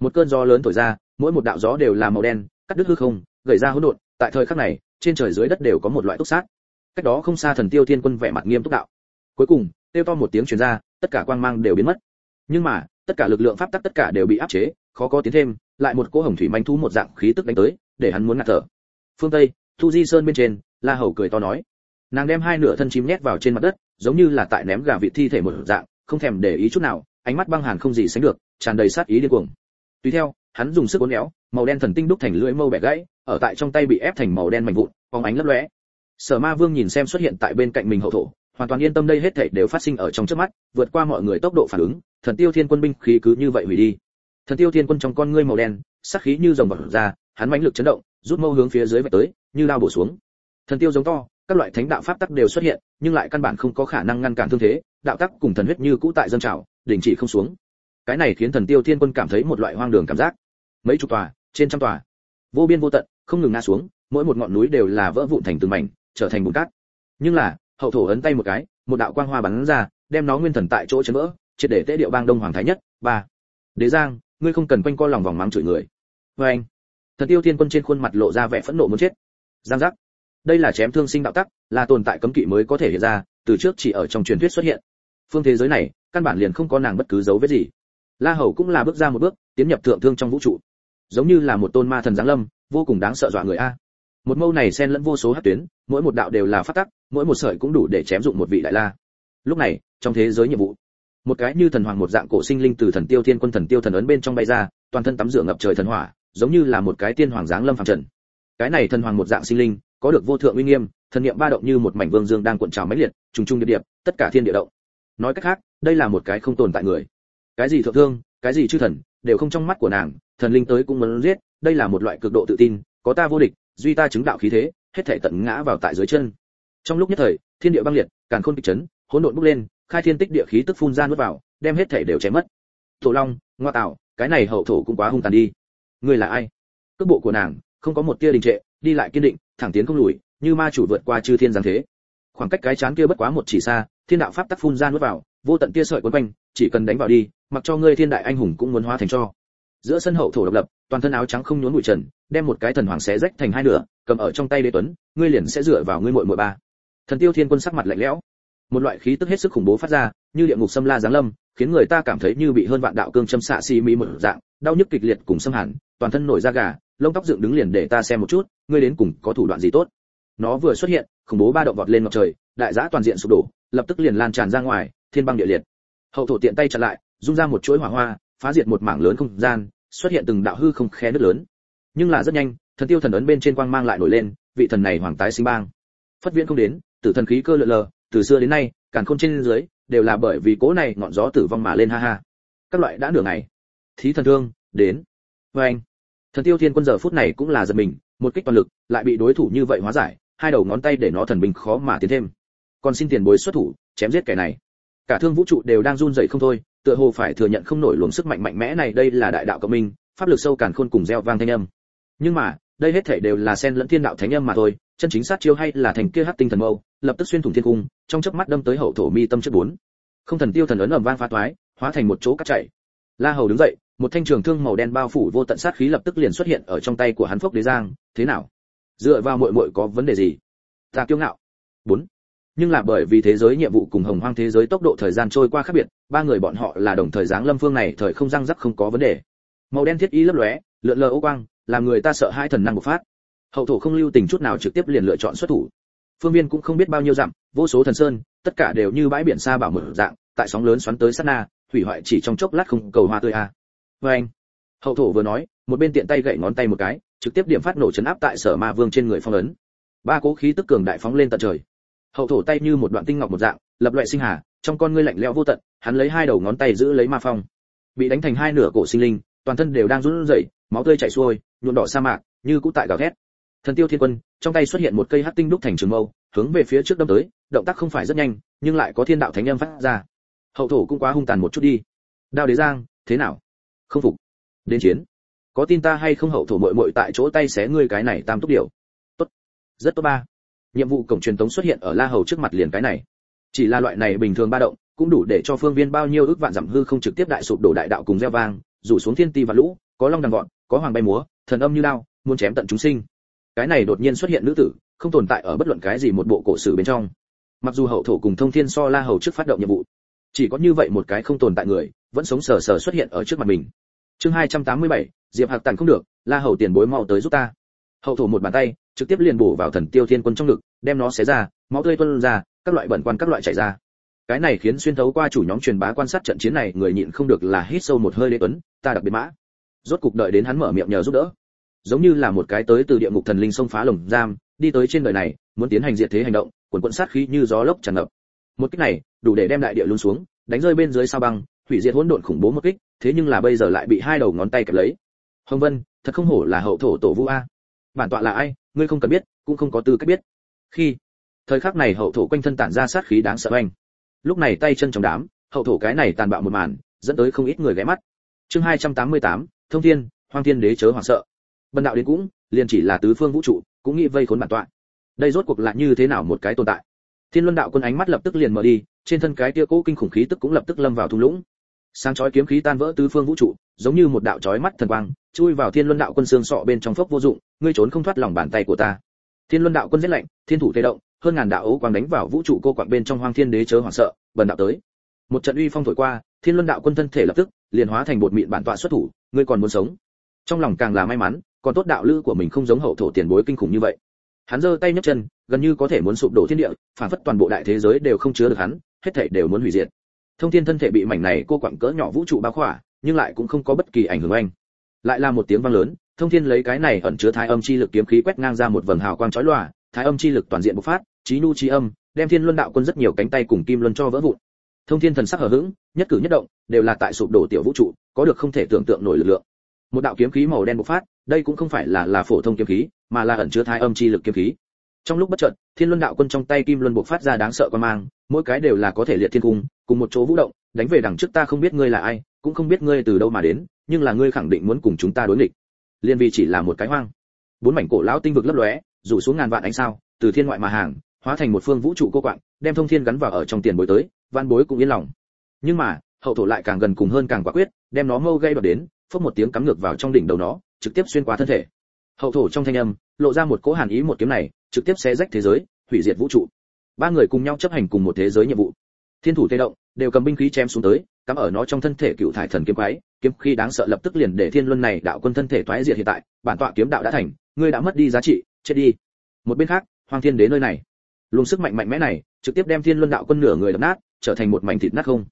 Một cơn gió lớn thổi ra, mỗi một đạo gió đều là màu đen, cắt đứt hư không, gầy ra hỗn độn, tại thời khắc này, trên trời dưới đất đều có một loại túc sát. Cách đó không xa thần tiêu thiên quân vẻ mặt nghiêm túc đạo. Cuối cùng tiêu to một tiếng truyền ra, tất cả quang mang đều biến mất nhưng mà, tất cả lực lượng pháp tắc tất cả đều bị áp chế, khó có tiến thêm, lại một cỗ hồng thủy manh thu một dạng khí tức đánh tới, để hắn muốn ngạt thở. Phương tây, thu di sơn bên trên, la hầu cười to nói. Nàng đem hai nửa thân chim nhét vào trên mặt đất, giống như là tại ném gà vịt thi thể một dạng, không thèm để ý chút nào, ánh mắt băng hàn không gì sánh được, tràn đầy sát ý điên cuồng. Tùy theo, hắn dùng sức uốn éo, màu đen thần tinh đúc thành lưỡi mâu bẻ gãy, ở tại trong tay bị ép thành màu đen mảnh vụn phóng ánh lấp lóe. Sở ma vương nhìn xem xuất hiện tại bên cạnh mình hậu thổ hoàn toàn yên tâm đây hết thảy đều phát sinh ở trong trước mắt, vượt qua mọi người tốc độ phản ứng, thần tiêu thiên quân binh khí cứ như vậy hủy đi. Thần tiêu thiên quân trong con ngươi màu đen, sắc khí như rồng bật ra, hắn mãnh lực chấn động, rút mâu hướng phía dưới vạch tới, như lao bổ xuống. Thần tiêu giống to, các loại thánh đạo pháp tắc đều xuất hiện, nhưng lại căn bản không có khả năng ngăn cản thương thế, đạo tắc cùng thần huyết như cũ tại dân trào, đình chỉ không xuống. Cái này khiến thần tiêu thiên quân cảm thấy một loại hoang đường cảm giác. Mấy chục tòa, trên trăm tòa. Vô biên vô tận, không ngừng ngã xuống, mỗi một ngọn núi đều là vỡ vụn thành từng mảnh, trở thành bùn cát. Nhưng là hậu thổ ấn tay một cái, một đạo quang hoa bắn ra, đem nó nguyên thần tại chỗ chấn vỡ, triệt để tế điệu bang đông hoàng thái nhất. Ba. Đế giang, ngươi không cần quanh co lòng vòng mắng chửi người. Vê anh thần tiêu thiên quân trên khuôn mặt lộ ra vẻ phẫn nộ muốn chết. Giang giác. Đây là chém thương sinh đạo tắc, là tồn tại cấm kỵ mới có thể hiện ra, từ trước chỉ ở trong truyền thuyết xuất hiện. Phương thế giới này, căn bản liền không có nàng bất cứ dấu vết gì. La hầu cũng là bước ra một bước, tiến nhập thượng thương trong vũ trụ. Giống như là một tôn ma thần giáng lâm, vô cùng đáng sợ dọa người a. Một mâu này xen lẫn vô số hạt tuyến, mỗi một đạo đều là phát tắc mỗi một sợi cũng đủ để chém dụng một vị đại la. Lúc này, trong thế giới nhiệm vụ, một cái như thần hoàng một dạng cổ sinh linh từ thần tiêu thiên quân thần tiêu thần ấn bên trong bay ra, toàn thân tắm rửa ngập trời thần hỏa, giống như là một cái tiên hoàng giáng lâm phàm trần. Cái này thần hoàng một dạng sinh linh, có được vô thượng uy nghiêm, thần niệm ba động như một mảnh vương dương đang cuộn trào mãnh liệt, trùng trùng điệp điệp, tất cả thiên địa động. Nói cách khác, đây là một cái không tồn tại người. Cái gì thượng thương, cái gì chư thần, đều không trong mắt của nàng, thần linh tới cũng muốn giết, đây là một loại cực độ tự tin, có ta vô địch, duy ta chứng đạo khí thế, hết thảy tận ngã vào tại dưới chân trong lúc nhất thời, thiên địa băng liệt, càn khôn kịch chấn, hỗn độn bốc lên, khai thiên tích địa khí tức phun ra nuốt vào, đem hết thể đều chém mất. Tổ long, ngoa tạo, cái này hậu thổ cũng quá hung tàn đi. Ngươi là ai? Cước bộ của nàng, không có một tia đình trệ, đi lại kiên định, thẳng tiến không lùi, như ma chủ vượt qua chư thiên giáng thế. Khoảng cách cái chán kia bất quá một chỉ xa, thiên đạo pháp tắc phun ra nuốt vào, vô tận tia sợi quấn quanh, chỉ cần đánh vào đi, mặc cho ngươi thiên đại anh hùng cũng muốn hóa thành cho. Giữa sân hậu thổ độc lập, toàn thân áo trắng không nhốn bụi trần, đem một cái thần hoàng xé rách thành hai nửa, cầm ở trong tay đế tuấn, ngươi liền sẽ dựa vào ngươi muội muội ba thần tiêu thiên quân sắc mặt lạnh lẽo. Một loại khí tức hết sức khủng bố phát ra, như địa ngục xâm la giáng lâm, khiến người ta cảm thấy như bị hơn vạn đạo cương châm xạ xi mỹ một dạng, đau nhức kịch liệt cùng xâm hàn toàn thân nổi da gà, lông tóc dựng đứng liền để ta xem một chút, ngươi đến cùng có thủ đoạn gì tốt. Nó vừa xuất hiện, khủng bố ba động vọt lên ngọc trời, đại giã toàn diện sụp đổ, lập tức liền lan tràn ra ngoài, thiên băng địa liệt. Hậu thổ tiện tay chặn lại dung ra một chuỗi hỏa hoa, phá diệt một mảng lớn không gian, xuất hiện từng đạo hư không khe nước lớn. Nhưng là rất nhanh, thần tiêu thần ấn bên trên quang mang lại nổi lên, vị thần này hoàng tái sinh bang. Phất viễn không đến tử thần khí cơ lượn lờ, từ xưa đến nay, càn khôn trên dưới, đều là bởi vì cố này ngọn gió tử vong mà lên ha ha. Các loại đã nửa ngày. Thí thần thương, đến. Vê anh, thần tiêu thiên quân giờ phút này cũng là giật mình, một kích toàn lực, lại bị đối thủ như vậy hóa giải, hai đầu ngón tay để nó thần binh khó mà tiến thêm. Còn xin tiền bối xuất thủ, chém giết kẻ này. Cả thương vũ trụ đều đang run rẩy không thôi, tựa hồ phải thừa nhận không nổi luồng sức mạnh mạnh mẽ này, đây là đại đạo cộng minh, pháp lực sâu càn khôn cùng gieo vang thanh âm. Nhưng mà, đây hết thảy đều là sen lẫn thiên đạo thánh âm mà thôi, chân chính sát chiêu hay là thành kia hắc tinh thần mâu lập tức xuyên thủng thiên cung, trong chớp mắt đâm tới hậu thổ mi tâm chất bốn. Không thần tiêu thần ấn ầm vang phá toái, hóa thành một chỗ cắt chảy. La hầu đứng dậy, một thanh trường thương màu đen bao phủ vô tận sát khí lập tức liền xuất hiện ở trong tay của hắn phốc đế giang, thế nào? Dựa vào muội muội có vấn đề gì? Ta kiêu ngạo. Bốn. Nhưng là bởi vì thế giới nhiệm vụ cùng hồng hoang thế giới tốc độ thời gian trôi qua khác biệt, ba người bọn họ là đồng thời giáng lâm phương này thời không răng rắc không có vấn đề. Màu đen thiết ý lấp lóe, lượn lờ ô quang, làm người ta sợ hai thần năng bộc phát. Hậu thổ không lưu tình chút nào trực tiếp liền lựa chọn xuất thủ phương viên cũng không biết bao nhiêu dặm, vô số thần sơn, tất cả đều như bãi biển xa bảo mở dạng, tại sóng lớn xoắn tới sát na, hủy hoại chỉ trong chốc lát không cầu hoa tươi a. À. vê anh, hậu thổ vừa nói, một bên tiện tay gậy ngón tay một cái, trực tiếp điểm phát nổ chấn áp tại sở ma vương trên người phong ấn. Ba cố khí tức cường đại phóng lên tận trời. Hậu thổ tay như một đoạn tinh ngọc một dạng, lập loại sinh hà, trong con ngươi lạnh lẽo vô tận, hắn lấy hai đầu ngón tay giữ lấy ma phong. Bị đánh thành hai nửa cổ sinh linh, toàn thân đều đang run rẩy, máu tươi chảy xuôi, nhuộm đỏ sa mạc, như cũ tại gào thét thần tiêu thiên quân, trong tay xuất hiện một cây hắc tinh đúc thành trường mâu, hướng về phía trước đâm tới, động tác không phải rất nhanh, nhưng lại có thiên đạo thánh âm phát ra. Hậu thổ cũng quá hung tàn một chút đi. Đao đế giang, thế nào? Không phục. Đến chiến. Có tin ta hay không hậu thổ muội muội tại chỗ tay xé ngươi cái này tam túc điều tốt. Rất tốt ba. Nhiệm vụ cổng truyền tống xuất hiện ở la hầu trước mặt liền cái này. Chỉ là loại này bình thường ba động, cũng đủ để cho phương viên bao nhiêu ước vạn giảm hư không trực tiếp đại sụp đổ đại đạo cùng gieo vang, rủ xuống thiên ti và lũ, có long đằng gọn, có hoàng bay múa, thần âm như lao muốn chém tận chúng sinh cái này đột nhiên xuất hiện nữ tử không tồn tại ở bất luận cái gì một bộ cổ sử bên trong. Mặc dù hậu thổ cùng thông thiên so la hầu trước phát động nhiệm vụ chỉ có như vậy một cái không tồn tại người vẫn sống sờ sờ xuất hiện ở trước mặt mình. Chương 287, diệp hạc tàn không được la hầu tiền bối mau tới giúp ta. Hậu thổ một bàn tay trực tiếp liền bổ vào thần tiêu thiên quân trong ngực đem nó xé ra máu tươi tuôn ra các loại bẩn quan các loại chảy ra. Cái này khiến xuyên thấu qua chủ nhóm truyền bá quan sát trận chiến này người nhịn không được là hít sâu một hơi lê tuấn ta đặc biệt mã. Rốt cục đợi đến hắn mở miệng nhờ giúp đỡ giống như là một cái tới từ địa ngục thần linh xông phá lồng giam đi tới trên đời này muốn tiến hành diệt thế hành động quần quận sát khí như gió lốc tràn ngập. Một kích này đủ để đem đại địa luôn xuống đánh rơi bên dưới sao băng hủy diệt hỗn độn khủng bố một kích thế nhưng là bây giờ lại bị hai đầu ngón tay kẹp lấy. Hồng vân thật không hổ là hậu thổ tổ vũ a. Bản tọa là ai ngươi không cần biết cũng không có tư cách biết. Khi thời khắc này hậu thổ quanh thân tản ra sát khí đáng sợ anh lúc này tay chân trong đám hậu thổ cái này tàn bạo một màn dẫn tới không ít người ghé mắt. Chương 288, thông thiên hoang thiên đế chớ hoảng sợ bần đạo đến cũng, liền chỉ là tứ phương vũ trụ, cũng nghĩ vây khốn bản tọa. Đây rốt cuộc là như thế nào một cái tồn tại? Thiên luân đạo quân ánh mắt lập tức liền mở đi, trên thân cái tia cố kinh khủng khí tức cũng lập tức lâm vào thung lũng. Sáng chói kiếm khí tan vỡ tứ phương vũ trụ, giống như một đạo chói mắt thần quang, chui vào thiên luân đạo quân xương sọ bên trong phốc vô dụng, ngươi trốn không thoát lòng bàn tay của ta. Thiên luân đạo quân giết lạnh, thiên thủ thế động, hơn ngàn đạo ấu quang đánh vào vũ trụ cô quạng bên trong hoang thiên đế chớ hoảng sợ, bần đạo tới. Một trận uy phong thổi qua, thiên luân đạo quân thân thể lập tức liền hóa thành bột mịn bản tọa xuất thủ, ngươi còn muốn sống? Trong lòng càng là may mắn còn tốt đạo lữ của mình không giống hậu thổ tiền bối kinh khủng như vậy. Hắn giơ tay nhấc chân, gần như có thể muốn sụp đổ thiên địa, phản phất toàn bộ đại thế giới đều không chứa được hắn, hết thảy đều muốn hủy diệt. Thông thiên thân thể bị mảnh này cô quặng cỡ nhỏ vũ trụ bao khỏa, nhưng lại cũng không có bất kỳ ảnh hưởng anh. Lại là một tiếng vang lớn, thông thiên lấy cái này ẩn chứa thái âm chi lực kiếm khí quét ngang ra một vầng hào quang chói lòa, thái âm chi lực toàn diện bộc phát, trí nu trí âm, đem thiên luân đạo quân rất nhiều cánh tay cùng kim luân cho vỡ vụn. Thông thiên thần sắc hờ hững, nhất cử nhất động, đều là tại sụp đổ tiểu vũ trụ, có được không thể tưởng tượng nổi lực lượng. Một đạo kiếm khí màu đen bộc phát đây cũng không phải là là phổ thông kiếm khí, mà là ẩn chứa thái âm chi lực kiếm khí. Trong lúc bất chợt, thiên luân đạo quân trong tay kim luân bộc phát ra đáng sợ quan mang, mỗi cái đều là có thể liệt thiên cung, cùng một chỗ vũ động, đánh về đằng trước ta không biết ngươi là ai, cũng không biết ngươi từ đâu mà đến, nhưng là ngươi khẳng định muốn cùng chúng ta đối nghịch. Liên vi chỉ là một cái hoang. Bốn mảnh cổ lão tinh vực lấp lóe, rủ xuống ngàn vạn ánh sao, từ thiên ngoại mà hàng, hóa thành một phương vũ trụ cô quạng, đem thông thiên gắn vào ở trong tiền bối tới văn bối cũng yên lòng. Nhưng mà, hậu thổ lại càng gần cùng hơn càng quả quyết, đem nó mâu gây đoạt đến, phốc một tiếng cắm ngược vào trong đỉnh đầu nó trực tiếp xuyên qua thân thể. Hậu thổ trong thanh âm, lộ ra một cỗ hàn ý một kiếm này, trực tiếp xé rách thế giới, hủy diệt vũ trụ. Ba người cùng nhau chấp hành cùng một thế giới nhiệm vụ. Thiên thủ tê động, đều cầm binh khí chém xuống tới, cắm ở nó trong thân thể cựu thải thần kiếm quái. Kiếm khí đáng sợ lập tức liền để thiên luân này đạo quân thân thể thoái diệt hiện tại, bản tọa kiếm đạo đã thành, ngươi đã mất đi giá trị, chết đi. Một bên khác hoàng thiên đế nơi này. Luồng sức mạnh mạnh mẽ này, trực tiếp đem thiên luân đạo quân nửa người đập nát, trở thành một mảnh thịt nát không.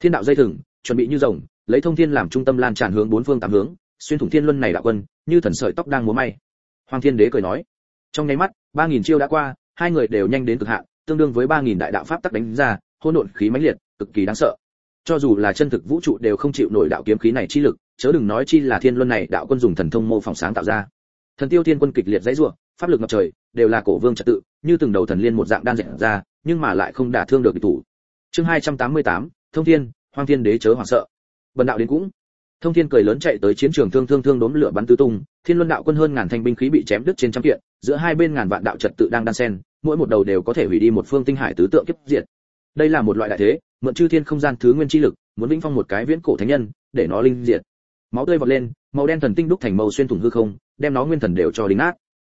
Thiên đạo dây thừng, chuẩn bị như rồng, lấy thông thiên làm trung tâm lan tràn hướng bốn phương tám hướng xuyên thủng thiên luân này đạo quân như thần sợi tóc đang múa may. Hoàng thiên đế cười nói trong nháy mắt ba nghìn chiêu đã qua hai người đều nhanh đến cực hạn tương đương với ba nghìn đại đạo pháp tắc đánh ra hỗn độn khí mãnh liệt cực kỳ đáng sợ. Cho dù là chân thực vũ trụ đều không chịu nổi đạo kiếm khí này chi lực chớ đừng nói chi là thiên luân này đạo quân dùng thần thông mô phỏng sáng tạo ra. Thần tiêu thiên quân kịch liệt dãy rủa pháp lực ngập trời đều là cổ vương trật tự như từng đầu thần liên một dạng đan dệt ra nhưng mà lại không đả thương được địch thủ. Chương 288, thông thiên hoàng thiên đế chớ hoảng sợ. Bần đạo đến cũng thông thiên cười lớn chạy tới chiến trường thương thương thương đốm lửa bắn tứ tung, thiên luân đạo quân hơn ngàn thanh binh khí bị chém đứt trên trăm kiện, giữa hai bên ngàn vạn đạo trật tự đang đan xen, mỗi một đầu đều có thể hủy đi một phương tinh hải tứ tượng kiếp diệt. Đây là một loại đại thế, mượn chư thiên không gian thứ nguyên chi lực, muốn vĩnh phong một cái viễn cổ thánh nhân, để nó linh diệt. Máu tươi vọt lên, màu đen thần tinh đúc thành màu xuyên thủng hư không, đem nó nguyên thần đều cho đính nát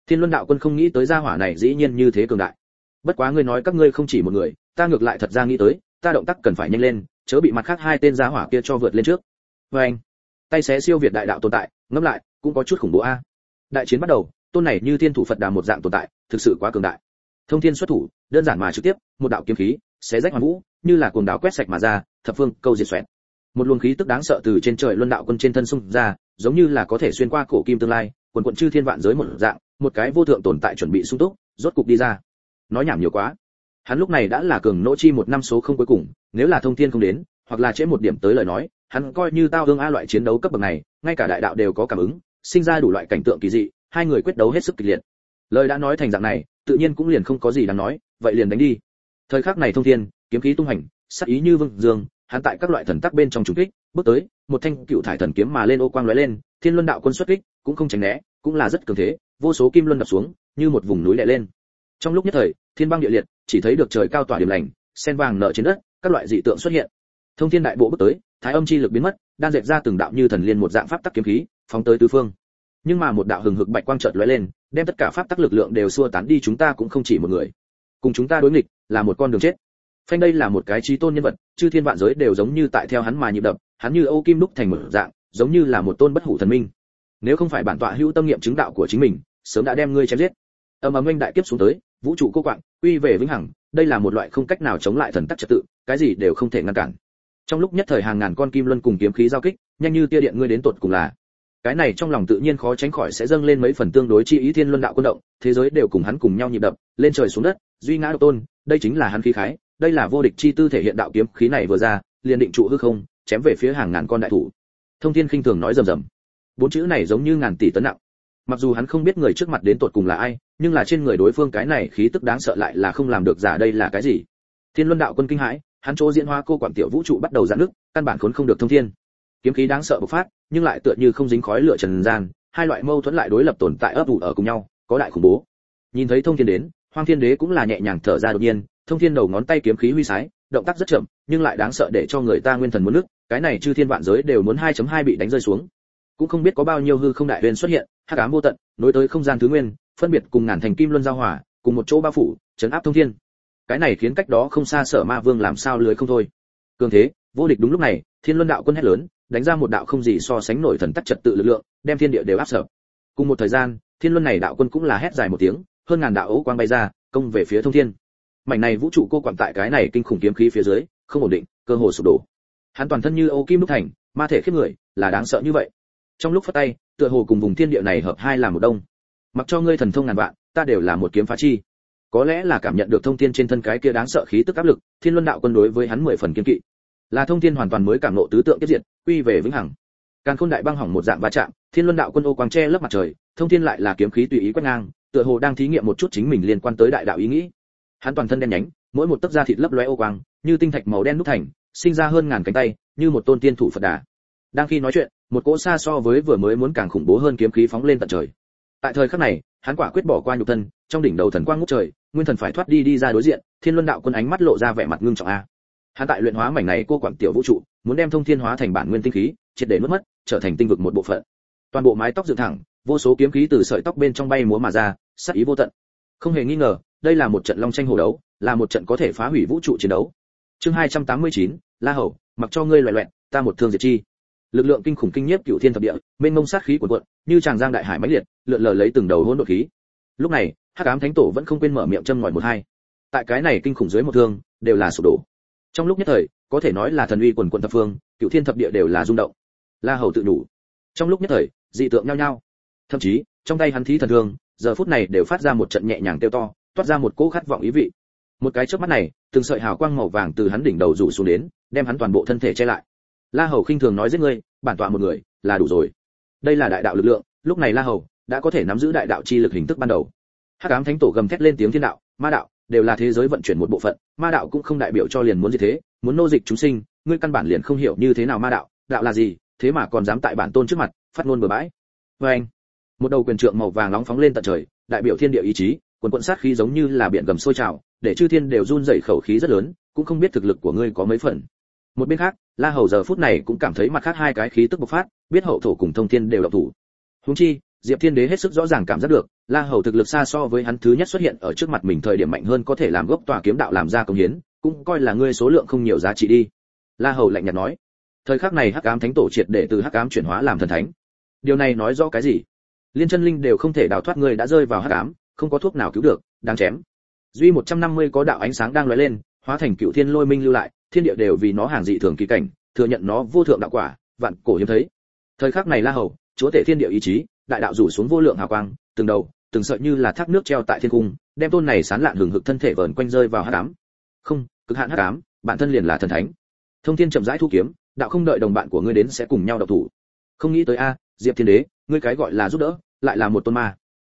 thiên luân đạo quân không nghĩ tới gia hỏa này dĩ nhiên như thế cường đại. Bất quá ngươi nói các ngươi không chỉ một người, ta ngược lại thật ra nghĩ tới, ta động tác cần phải nhanh lên, chớ bị mặt khác hai tên gia hỏa kia cho vượt lên trước. Vê anh tay xé siêu việt đại đạo tồn tại, ngẫm lại, cũng có chút khủng bố a. Đại chiến bắt đầu, tôn này như thiên thủ phật đà một dạng tồn tại, thực sự quá cường đại. Thông thiên xuất thủ, đơn giản mà trực tiếp, một đạo kiếm khí, xé rách hoàn vũ, như là cuồng đảo quét sạch mà ra, thập phương, câu diệt xoẹt. Một luồng khí tức đáng sợ từ trên trời luân đạo quân trên thân xung ra, giống như là có thể xuyên qua cổ kim tương lai, quần quận chư thiên vạn giới một dạng, một cái vô thượng tồn tại chuẩn bị sung túc, rốt cục đi ra. Nói nhảm nhiều quá. Hắn lúc này đã là cường nỗ chi một năm số không cuối cùng, nếu là thông thiên không đến, hoặc là trễ một điểm tới lời nói hắn coi như tao hương a loại chiến đấu cấp bậc này, ngay cả đại đạo đều có cảm ứng, sinh ra đủ loại cảnh tượng kỳ dị, hai người quyết đấu hết sức kịch liệt. Lời đã nói thành dạng này, tự nhiên cũng liền không có gì đáng nói, vậy liền đánh đi. Thời khắc này thông thiên, kiếm khí tung hành, sắc ý như vương dương, hắn tại các loại thần tắc bên trong trùng kích, bước tới, một thanh cựu thải thần kiếm mà lên ô quang lóe lên, thiên luân đạo quân xuất kích, cũng không tránh né, cũng là rất cường thế, vô số kim luân đập xuống, như một vùng núi lẻ lên. Trong lúc nhất thời, thiên băng địa liệt, chỉ thấy được trời cao tỏa điểm lành, sen vàng nở trên đất, các loại dị tượng xuất hiện thông thiên đại bộ bước tới, thái âm chi lực biến mất đang dệt ra từng đạo như thần liên một dạng pháp tắc kiếm khí, phóng tới tứ phương. Nhưng mà một đạo hừng hực bạch quang chợt lóe lên, đem tất cả pháp tắc lực lượng đều xua tán đi, chúng ta cũng không chỉ một người. Cùng chúng ta đối nghịch, là một con đường chết. Phanh đây là một cái trí tôn nhân vật, chư thiên vạn giới đều giống như tại theo hắn mà nhịp đập, hắn như âu kim đúc thành một dạng, giống như là một tôn bất hủ thần minh. Nếu không phải bản tọa hữu tâm nghiệm chứng đạo của chính mình, sớm đã đem ngươi chém giết. Âm ầm anh đại kiếp xuống tới, vũ trụ cô quạng, quy về vĩnh hằng, đây là một loại không cách nào chống lại thần tắc trật tự, cái gì đều không thể ngăn cản trong lúc nhất thời hàng ngàn con kim luân cùng kiếm khí giao kích, nhanh như tia điện ngươi đến tột cùng là. Cái này trong lòng tự nhiên khó tránh khỏi sẽ dâng lên mấy phần tương đối chi ý thiên luân đạo quân động, thế giới đều cùng hắn cùng nhau nhịp đập, lên trời xuống đất, duy ngã độc tôn, đây chính là hắn khí khái, đây là vô địch chi tư thể hiện đạo kiếm khí này vừa ra, liền định trụ hư không, chém về phía hàng ngàn con đại thủ. Thông thiên khinh thường nói rầm rầm. Bốn chữ này giống như ngàn tỷ tấn nặng. Mặc dù hắn không biết người trước mặt đến tột cùng là ai, nhưng là trên người đối phương cái này khí tức đáng sợ lại là không làm được giả đây là cái gì. Thiên luân đạo quân kinh hãi hắn chỗ diễn hóa cô quản tiểu vũ trụ bắt đầu giãn nước, căn bản khốn không được thông thiên. Kiếm khí đáng sợ bộc phát, nhưng lại tựa như không dính khói lửa trần gian, hai loại mâu thuẫn lại đối lập tồn tại ấp ủ ở cùng nhau, có đại khủng bố. Nhìn thấy thông thiên đến, hoang thiên đế cũng là nhẹ nhàng thở ra đột nhiên, thông thiên đầu ngón tay kiếm khí huy sái, động tác rất chậm, nhưng lại đáng sợ để cho người ta nguyên thần muốn nước, cái này chư thiên vạn giới đều muốn 2.2 bị đánh rơi xuống. Cũng không biết có bao nhiêu hư không đại huyền xuất hiện, hắc ám vô tận, nối tới không gian thứ nguyên, phân biệt cùng ngàn thành kim luân giao hòa, cùng một chỗ bao phủ, chấn áp thông thiên cái này khiến cách đó không xa sở ma vương làm sao lưới không thôi. Cường thế, vô địch đúng lúc này, thiên luân đạo quân hét lớn, đánh ra một đạo không gì so sánh nổi thần tắc trật tự lực lượng, đem thiên địa đều áp sở cùng một thời gian, thiên luân này đạo quân cũng là hét dài một tiếng, hơn ngàn đạo ấu quang bay ra, công về phía thông thiên. Mảnh này vũ trụ cô quặn tại cái này kinh khủng kiếm khí phía dưới, không ổn định, cơ hồ sụp đổ. Hắn toàn thân như ô kim đúc thành, ma thể khiếp người, là đáng sợ như vậy. Trong lúc phát tay, tựa hồ cùng vùng thiên địa này hợp hai làm một đông. Mặc cho ngươi thần thông ngàn vạn, ta đều là một kiếm phá chi có lẽ là cảm nhận được thông thiên trên thân cái kia đáng sợ khí tức áp lực, thiên luân đạo quân đối với hắn mười phần kiên kỵ. Là thông thiên hoàn toàn mới cảm nộ tứ tượng tiếp diệt, quy về vĩnh hằng. Càn khôn đại băng hỏng một dạng va chạm, thiên luân đạo quân ô quang che lấp mặt trời, thông thiên lại là kiếm khí tùy ý quét ngang, tựa hồ đang thí nghiệm một chút chính mình liên quan tới đại đạo ý nghĩ. Hắn toàn thân đen nhánh, mỗi một tấc da thịt lấp lóe ô quang, như tinh thạch màu đen nút thành, sinh ra hơn ngàn cánh tay, như một tôn tiên thủ phật đà. Đang khi nói chuyện, một cỗ xa so với vừa mới muốn càng khủng bố hơn kiếm khí phóng lên tận trời. Tại thời khắc này, hắn quả quyết bỏ qua nhục thân trong đỉnh đầu thần quang ngút trời nguyên thần phải thoát đi đi ra đối diện thiên luân đạo quân ánh mắt lộ ra vẻ mặt ngưng trọng a. Hắn tại luyện hóa mảnh này cô quản tiểu vũ trụ muốn đem thông thiên hóa thành bản nguyên tinh khí triệt để nuốt mất trở thành tinh vực một bộ phận. Toàn bộ mái tóc dựng thẳng vô số kiếm khí từ sợi tóc bên trong bay múa mà ra sát ý vô tận. Không hề nghi ngờ đây là một trận long tranh hổ đấu là một trận có thể phá hủy vũ trụ chiến đấu. Chương 289, la hầu mặc cho ngươi loè loẹt, ta một thương diệt chi. Lực lượng kinh khủng kinh nhiếp cựu thiên thập địa mênh mông sát khí cuồn cuộn, như tràng giang đại hải mãnh liệt lượn lờ lấy từng đầu hỗn độn khí. Lúc này hắc ám thánh tổ vẫn không quên mở miệng châm ngòi một hai. Tại cái này kinh khủng dưới một thương, đều là sụp đổ. Trong lúc nhất thời, có thể nói là thần uy quần quận thập phương, cựu thiên thập địa đều là rung động. La hầu tự đủ. Trong lúc nhất thời, dị tượng nhao nhao. Thậm chí, trong tay hắn thí thần thương, giờ phút này đều phát ra một trận nhẹ nhàng tiêu to, toát ra một cỗ khát vọng ý vị. Một cái chớp mắt này, từng sợi hào quang màu vàng từ hắn đỉnh đầu rủ xuống đến, đem hắn toàn bộ thân thể che lại. La hầu khinh thường nói giết ngươi, bản tọa một người, là đủ rồi. Đây là đại đạo lực lượng, lúc này la hầu đã có thể nắm giữ đại đạo chi lực hình thức ban đầu hắc ám thánh tổ gầm thét lên tiếng thiên đạo, ma đạo, đều là thế giới vận chuyển một bộ phận, ma đạo cũng không đại biểu cho liền muốn gì thế, muốn nô dịch chúng sinh, ngươi căn bản liền không hiểu như thế nào ma đạo đạo là gì, thế mà còn dám tại bản tôn trước mặt, phát ngôn bừa bãi. Vê anh, một đầu quyền trượng màu vàng nóng phóng lên tận trời, đại biểu thiên địa ý chí, quần quận sát khí giống như là biển gầm sôi trào, để chư thiên đều run rẩy khẩu khí rất lớn, cũng không biết thực lực của ngươi có mấy phần. Một bên khác, la hầu giờ phút này cũng cảm thấy mặt khác hai cái khí tức bộc phát, biết hậu thổ cùng thông thiên đều độc thủ. Huống chi diệp thiên đế hết sức rõ ràng cảm giác được, la hầu thực lực xa so với hắn thứ nhất xuất hiện ở trước mặt mình thời điểm mạnh hơn có thể làm gốc tòa kiếm đạo làm ra công hiến, cũng coi là ngươi số lượng không nhiều giá trị đi. La hầu lạnh nhạt nói. Thời khắc này hắc ám thánh tổ triệt để từ hắc ám chuyển hóa làm thần thánh. Điều này nói rõ cái gì? Liên chân linh đều không thể đào thoát ngươi đã rơi vào hắc ám, không có thuốc nào cứu được đang chém. Duy 150 có đạo ánh sáng đang lóe lên, hóa thành cựu thiên lôi minh lưu lại, thiên địa đều vì nó hàng dị thường kỳ cảnh, thừa nhận nó vô thượng đạo quả, vạn cổ hiếm thấy. Thời khắc này la hầu, chúa tể thiên địa ý chí đại đạo rủ xuống vô lượng hào quang, từng đầu, từng sợi như là thác nước treo tại thiên cung, đem tôn này sán lạn hừng hực thân thể vờn quanh rơi vào hắc ám. Không, cực hạn hắc ám, bản thân liền là thần thánh. Thông thiên chậm rãi thu kiếm, đạo không đợi đồng bạn của ngươi đến sẽ cùng nhau độc thủ. Không nghĩ tới a, diệp thiên đế, ngươi cái gọi là giúp đỡ, lại là một tôn ma.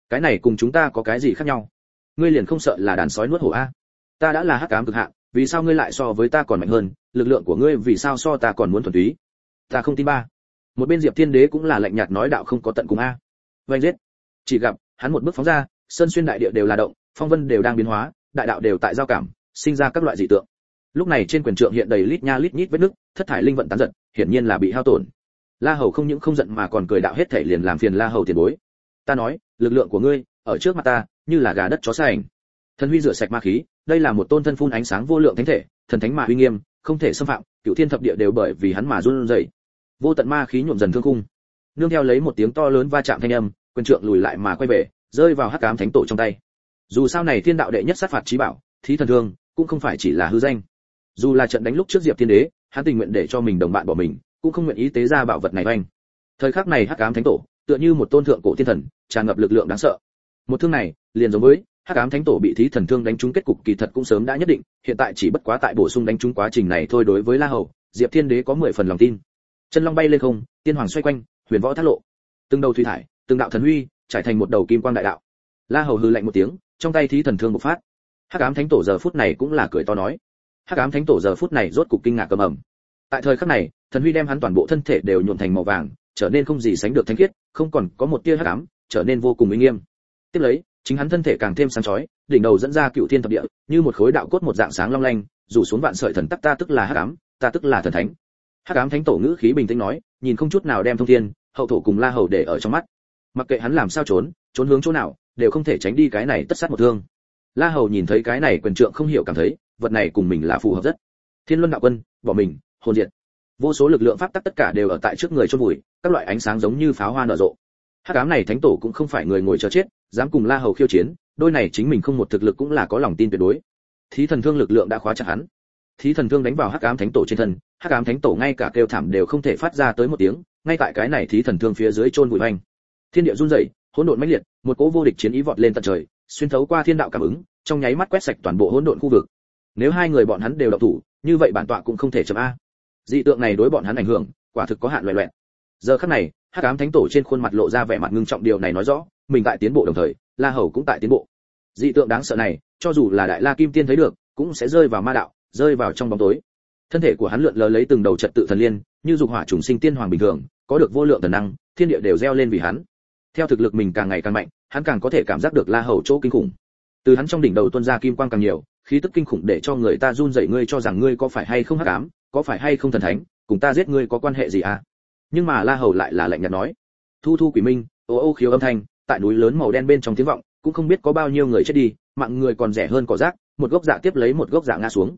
Cái này cùng chúng ta có cái gì khác nhau? Ngươi liền không sợ là đàn sói nuốt hổ a? Ta đã là hắc ám cực hạn, vì sao ngươi lại so với ta còn mạnh hơn? Lực lượng của ngươi vì sao so ta còn muốn thuần túy? Ta không tin ba một bên diệp thiên đế cũng là lạnh nhạt nói đạo không có tận cùng a. Vanh giết. Chỉ gặp, hắn một bước phóng ra, sơn xuyên đại địa đều là động, phong vân đều đang biến hóa, đại đạo đều tại giao cảm, sinh ra các loại dị tượng. Lúc này trên quyền trượng hiện đầy lít nha lít nhít vết nứt, thất thải linh vận tán giật, hiển nhiên là bị hao tổn. La hầu không những không giận mà còn cười đạo hết thể liền làm phiền la hầu tiền bối. Ta nói, lực lượng của ngươi, ở trước mặt ta, như là gà đất chó sành. Thần huy rửa sạch ma khí, đây là một tôn thân phun ánh sáng vô lượng thánh thể, thần thánh mà uy nghiêm, không thể xâm phạm cựu thiên thập địa đều bởi vì hắn mà run rẩy vô tận ma khí nhuộm dần thương khung. Nương theo lấy một tiếng to lớn va chạm thanh âm, quyền trượng lùi lại mà quay về, rơi vào hắc ám thánh tổ trong tay. Dù sao này thiên đạo đệ nhất sát phạt trí bảo, thí thần thương, cũng không phải chỉ là hư danh. Dù là trận đánh lúc trước diệp thiên đế, hắn tình nguyện để cho mình đồng bạn bỏ mình, cũng không nguyện ý tế ra bảo vật này oanh. Thời khắc này hắc ám thánh tổ, tựa như một tôn thượng cổ thiên thần, tràn ngập lực lượng đáng sợ. Một thương này, liền giống với hắc ám thánh tổ bị thí thần thương đánh trúng kết cục kỳ thật cũng sớm đã nhất định, hiện tại chỉ bất quá tại bổ sung đánh trúng quá trình này thôi đối với la hầu, diệp thiên đế có mười phần lòng tin chân long bay lên không, tiên hoàng xoay quanh, huyền võ thác lộ. Từng đầu thủy thải, từng đạo thần huy, trải thành một đầu kim quang đại đạo. La hầu hừ lạnh một tiếng, trong tay thí thần thương bộc phát. Hắc ám thánh tổ giờ phút này cũng là cười to nói. Hắc ám thánh tổ giờ phút này rốt cục kinh ngạc cầm ẩm. Tại thời khắc này, thần huy đem hắn toàn bộ thân thể đều nhuộn thành màu vàng, trở nên không gì sánh được thánh khiết, không còn có một tia hắc ám, trở nên vô cùng uy nghiêm. Tiếp lấy, chính hắn thân thể càng thêm sáng chói, đỉnh đầu dẫn ra cựu thiên thập địa, như một khối đạo cốt một dạng sáng long lanh, rủ xuống vạn sợi thần tắc, ta tức là hắc ám, ta tức là thần thánh hắc ám thánh tổ ngữ khí bình tĩnh nói, nhìn không chút nào đem thông thiên, hậu thổ cùng la hầu để ở trong mắt. Mặc kệ hắn làm sao trốn trốn hướng chỗ nào, đều không thể tránh đi cái này tất sát một thương. La hầu nhìn thấy cái này quyền trượng không hiểu cảm thấy, vật này cùng mình là phù hợp rất. Thiên luân đạo quân, bỏ mình, hồn diệt. Vô số lực lượng pháp tắc tất cả đều ở tại trước người chôn vùi, các loại ánh sáng giống như pháo hoa nở rộ. Hắc ám này thánh tổ cũng không phải người ngồi chờ chết, dám cùng la hầu khiêu chiến, đôi này chính mình không một thực lực cũng là có lòng tin tuyệt đối. Thí thần thương lực lượng đã khóa chặt hắn thí thần thương đánh vào hắc ám thánh tổ trên thân, hắc ám thánh tổ ngay cả kêu thảm đều không thể phát ra tới một tiếng, ngay tại cái này thí thần thương phía dưới chôn vùi hoành thiên địa run rẩy, hỗn độn mãnh liệt, một cỗ vô địch chiến ý vọt lên tận trời, xuyên thấu qua thiên đạo cảm ứng, trong nháy mắt quét sạch toàn bộ hỗn độn khu vực. Nếu hai người bọn hắn đều độc thủ, như vậy bản tọa cũng không thể chấm a. Dị tượng này đối bọn hắn ảnh hưởng, quả thực có hạn loẹ loẹt giờ khắc này, hắc ám thánh tổ trên khuôn mặt lộ ra vẻ mặt ngưng trọng điều này nói rõ, mình tại tiến bộ đồng thời, la hầu cũng tại tiến bộ. Dị tượng đáng sợ này, cho dù là đại la kim tiên thấy được, cũng sẽ rơi vào ma đạo rơi vào trong bóng tối. Thân thể của hắn lượn lờ lấy từng đầu trật tự thần liên, như dục hỏa trùng sinh tiên hoàng bình thường, có được vô lượng thần năng, thiên địa đều reo lên vì hắn. Theo thực lực mình càng ngày càng mạnh, hắn càng có thể cảm giác được la hầu chỗ kinh khủng. Từ hắn trong đỉnh đầu tuôn ra kim quang càng nhiều, khí tức kinh khủng để cho người ta run rẩy ngươi cho rằng ngươi có phải hay không hắc ám, có phải hay không thần thánh, cùng ta giết ngươi có quan hệ gì à? Nhưng mà la hầu lại là lạnh nhạt nói. Thu thu quỷ minh, ô ô khiếu âm thanh, tại núi lớn màu đen bên trong tiếng vọng, cũng không biết có bao nhiêu người chết đi, mạng người còn rẻ hơn cỏ rác, một gốc dạ tiếp lấy một gốc dạ ngã xuống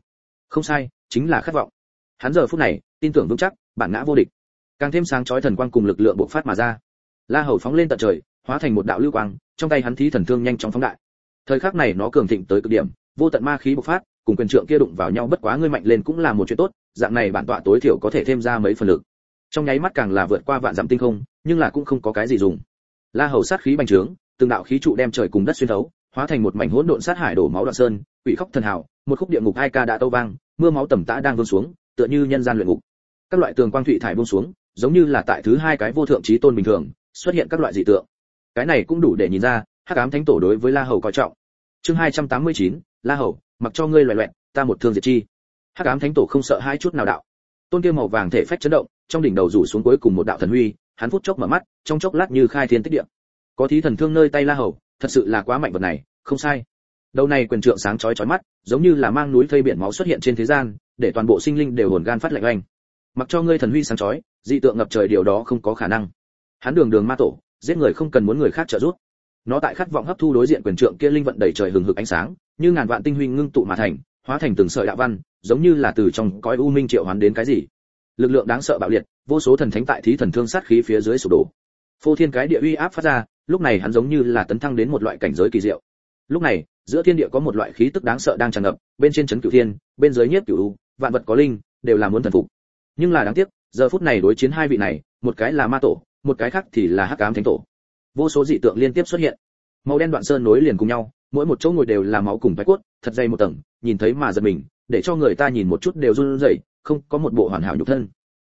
không sai, chính là khát vọng. Hắn giờ phút này, tin tưởng vững chắc, bản ngã vô địch. Càng thêm sáng chói thần quang cùng lực lượng bộc phát mà ra. La hầu phóng lên tận trời, hóa thành một đạo lưu quang, trong tay hắn thí thần thương nhanh chóng phóng đại. Thời khắc này nó cường thịnh tới cực điểm, vô tận ma khí bộc phát, cùng quyền trượng kia đụng vào nhau bất quá ngươi mạnh lên cũng là một chuyện tốt, dạng này bản tọa tối thiểu có thể thêm ra mấy phần lực. Trong nháy mắt càng là vượt qua vạn dặm tinh không, nhưng là cũng không có cái gì dùng. La hầu sát khí bành trướng, từng đạo khí trụ đem trời cùng đất xuyên thấu, hóa thành một mảnh hỗn độn sát hải đổ máu đoạn sơn quỷ khóc thần hào một khúc địa ngục hai ca đã tâu vang mưa máu tầm tã đang vương xuống tựa như nhân gian luyện ngục. Các loại tường quang thụy thải buông xuống giống như là tại thứ hai cái vô thượng trí tôn bình thường xuất hiện các loại dị tượng. Cái này cũng đủ để nhìn ra hắc ám thánh tổ đối với la hầu coi trọng. Chương 289, la hầu mặc cho ngươi loẹt loẹt ta một thương diệt chi. Hắc ám thánh tổ không sợ hai chút nào đạo. Tôn kia màu vàng thể phách chấn động trong đỉnh đầu rủ xuống cuối cùng một đạo thần huy hắn phút chốc mở mắt trong chốc lát như khai thiên tích địa. Có thí thần thương nơi tay la hầu thật sự là quá mạnh vật này không sai đầu này quyền trượng sáng chói chói mắt, giống như là mang núi thây biển máu xuất hiện trên thế gian, để toàn bộ sinh linh đều hồn gan phát lạnh oanh. Mặc cho ngươi thần huy sáng chói, dị tượng ngập trời điều đó không có khả năng. Hắn đường đường ma tổ, giết người không cần muốn người khác trợ giúp. Nó tại khát vọng hấp thu đối diện quyền trượng kia linh vận đầy trời hừng hực ánh sáng, như ngàn vạn tinh huy ngưng tụ mà thành, hóa thành từng sợi đạo văn, giống như là từ trong cõi u minh triệu hoán đến cái gì. Lực lượng đáng sợ bạo liệt, vô số thần thánh tại thí thần thương sát khí phía dưới sụp đổ. Phô thiên cái địa uy áp phát ra, lúc này hắn giống như là tấn thăng đến một loại cảnh giới kỳ diệu. Lúc này giữa thiên địa có một loại khí tức đáng sợ đang tràn ngập bên trên chấn cửu thiên bên dưới nhiếp cửu u vạn vật có linh đều là muốn thần phục. Nhưng là đáng tiếc giờ phút này đối chiến hai vị này một cái là ma tổ một cái khác thì là hắc ám thánh tổ. Vô số dị tượng liên tiếp xuất hiện. Màu đen đoạn sơn nối liền cùng nhau mỗi một chỗ ngồi đều là máu cùng bách cốt thật dày một tầng nhìn thấy mà giật mình để cho người ta nhìn một chút đều run rẩy không có một bộ hoàn hảo nhục thân.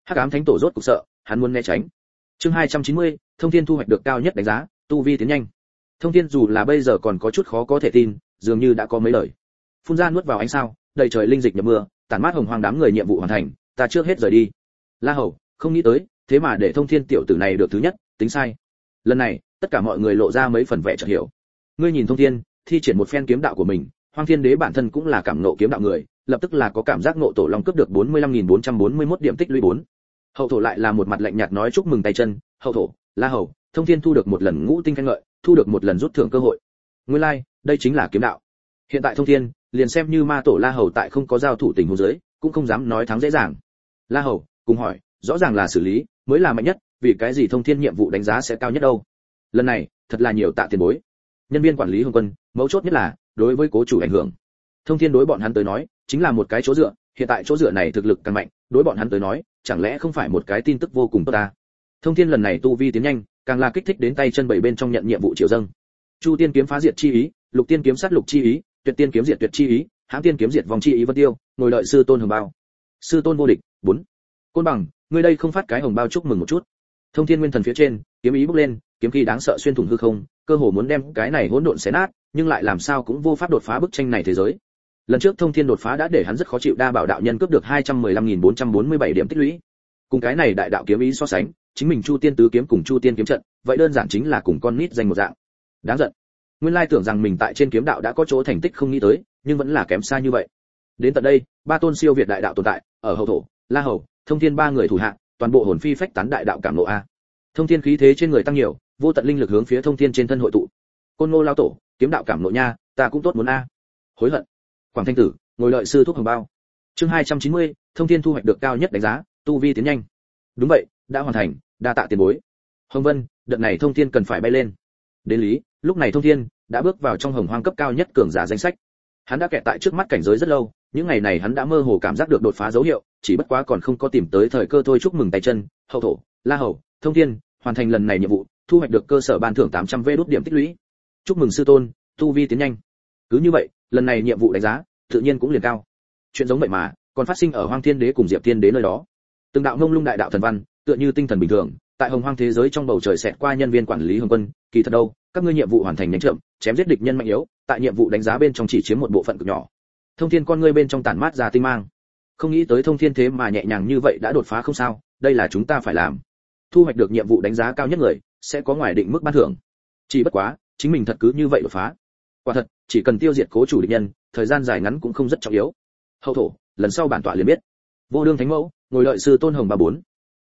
Hắc ám thánh tổ rốt cục sợ hắn muốn né tránh. Chương 290, thông thiên thu hoạch được cao nhất đánh giá tu vi tiến nhanh thông thiên dù là bây giờ còn có chút khó có thể tin, dường như đã có mấy lời. Phun ra nuốt vào ánh sao, đầy trời linh dịch nhập mưa, tản mát hồng hoang đám người nhiệm vụ hoàn thành, ta trước hết rời đi. La hầu, không nghĩ tới, thế mà để thông thiên tiểu tử này được thứ nhất, tính sai. Lần này, tất cả mọi người lộ ra mấy phần vẻ chợt hiểu. Ngươi nhìn thông thiên, thi triển một phen kiếm đạo của mình, hoang thiên đế bản thân cũng là cảm nộ kiếm đạo người, lập tức là có cảm giác nộ tổ long cướp được 45.441 điểm tích lũy 4. hậu thổ lại là một mặt lạnh nhạt nói chúc mừng tay chân, hậu thổ, la hầu, thông thiên thu được một lần ngũ tinh khen ngợi thu được một lần rút thưởng cơ hội. Nguyên lai like, đây chính là kiếm đạo. Hiện tại thông thiên liền xem như ma tổ la hầu tại không có giao thủ tình huống dưới cũng không dám nói thắng dễ dàng. La hầu cùng hỏi rõ ràng là xử lý mới là mạnh nhất vì cái gì thông thiên nhiệm vụ đánh giá sẽ cao nhất đâu? Lần này thật là nhiều tạ tiền bối. Nhân viên quản lý hồng quân mấu chốt nhất là đối với cố chủ ảnh hưởng. Thông thiên đối bọn hắn tới nói chính là một cái chỗ dựa hiện tại chỗ dựa này thực lực càng mạnh đối bọn hắn tới nói chẳng lẽ không phải một cái tin tức vô cùng tốt ta? Thông thiên lần này tu vi tiến nhanh càng là kích thích đến tay chân bảy bên trong nhận nhiệm vụ triệu dâng. Chu tiên kiếm phá diệt chi ý, lục tiên kiếm sát lục chi ý, tuyệt tiên kiếm diệt tuyệt chi ý hãng tiên kiếm diệt vòng chi ý vân tiêu, ngồi đợi sư tôn hồng bao. Sư tôn vô địch, bốn. Côn bằng, ngươi đây không phát cái hồng bao chúc mừng một chút. Thông thiên nguyên thần phía trên, kiếm ý bốc lên, kiếm khí đáng sợ xuyên thủng hư không, cơ hồ muốn đem cái này hỗn độn xé nát, nhưng lại làm sao cũng vô pháp đột phá bức tranh này thế giới. Lần trước thông thiên đột phá đã để hắn rất khó chịu đa bảo đạo nhân cướp được 215.447 điểm tích lũy cùng cái này đại đạo kiếm ý so sánh chính mình chu tiên tứ kiếm cùng chu tiên kiếm trận vậy đơn giản chính là cùng con nít danh một dạng. Đáng giận. Nguyên lai tưởng rằng mình tại trên kiếm đạo đã có chỗ thành tích không nghĩ tới nhưng vẫn là kém xa như vậy. Đến tận đây ba tôn siêu việt đại đạo tồn tại ở hậu thổ la hầu thông thiên ba người thủ hạ toàn bộ hồn phi phách tán đại đạo cảm lộ a. Thông thiên khí thế trên người tăng nhiều vô tận linh lực hướng phía thông thiên trên thân hội tụ. Côn ngô lao tổ kiếm đạo cảm lộ nha ta cũng tốt muốn a. Hối hận. Quảng thanh tử ngồi lợi sư thuốc hồng bao. Chương 290, thông thiên thu hoạch được cao nhất đánh giá tu vi tiến nhanh. Đúng vậy, đã hoàn thành, đa tạ tiền bối. Hồng vân, đợt này thông thiên cần phải bay lên. Đến lý, lúc này thông thiên đã bước vào trong hồng hoang cấp cao nhất cường giả danh sách. Hắn đã kẹt tại trước mắt cảnh giới rất lâu, những ngày này hắn đã mơ hồ cảm giác được đột phá dấu hiệu, chỉ bất quá còn không có tìm tới thời cơ thôi chúc mừng tay chân, hậu thổ, la hầu, thông thiên, hoàn thành lần này nhiệm vụ, thu hoạch được cơ sở ban thưởng 800 vê đốt điểm tích lũy. Chúc mừng sư tôn, tu vi tiến nhanh. Cứ như vậy, lần này nhiệm vụ đánh giá, tự nhiên cũng liền cao. Chuyện giống vậy mà, còn phát sinh ở hoang thiên đế cùng diệp thiên đế nơi đó từng đạo ngông lung đại đạo thần văn, tựa như tinh thần bình thường, tại hồng hoang thế giới trong bầu trời xẹt qua nhân viên quản lý hồng quân, kỳ thật đâu, các ngươi nhiệm vụ hoàn thành nhanh chậm, chém giết địch nhân mạnh yếu, tại nhiệm vụ đánh giá bên trong chỉ chiếm một bộ phận cực nhỏ. Thông thiên con ngươi bên trong tản mát ra tinh mang. Không nghĩ tới thông thiên thế mà nhẹ nhàng như vậy đã đột phá không sao, đây là chúng ta phải làm. Thu hoạch được nhiệm vụ đánh giá cao nhất người, sẽ có ngoài định mức ban thưởng. Chỉ bất quá, chính mình thật cứ như vậy đột phá. Quả thật, chỉ cần tiêu diệt cố chủ địch nhân, thời gian dài ngắn cũng không rất trọng yếu. Hậu thổ, lần sau bản tọa liền biết vô đương thánh mẫu, ngồi lợi sư tôn hồng ba bốn.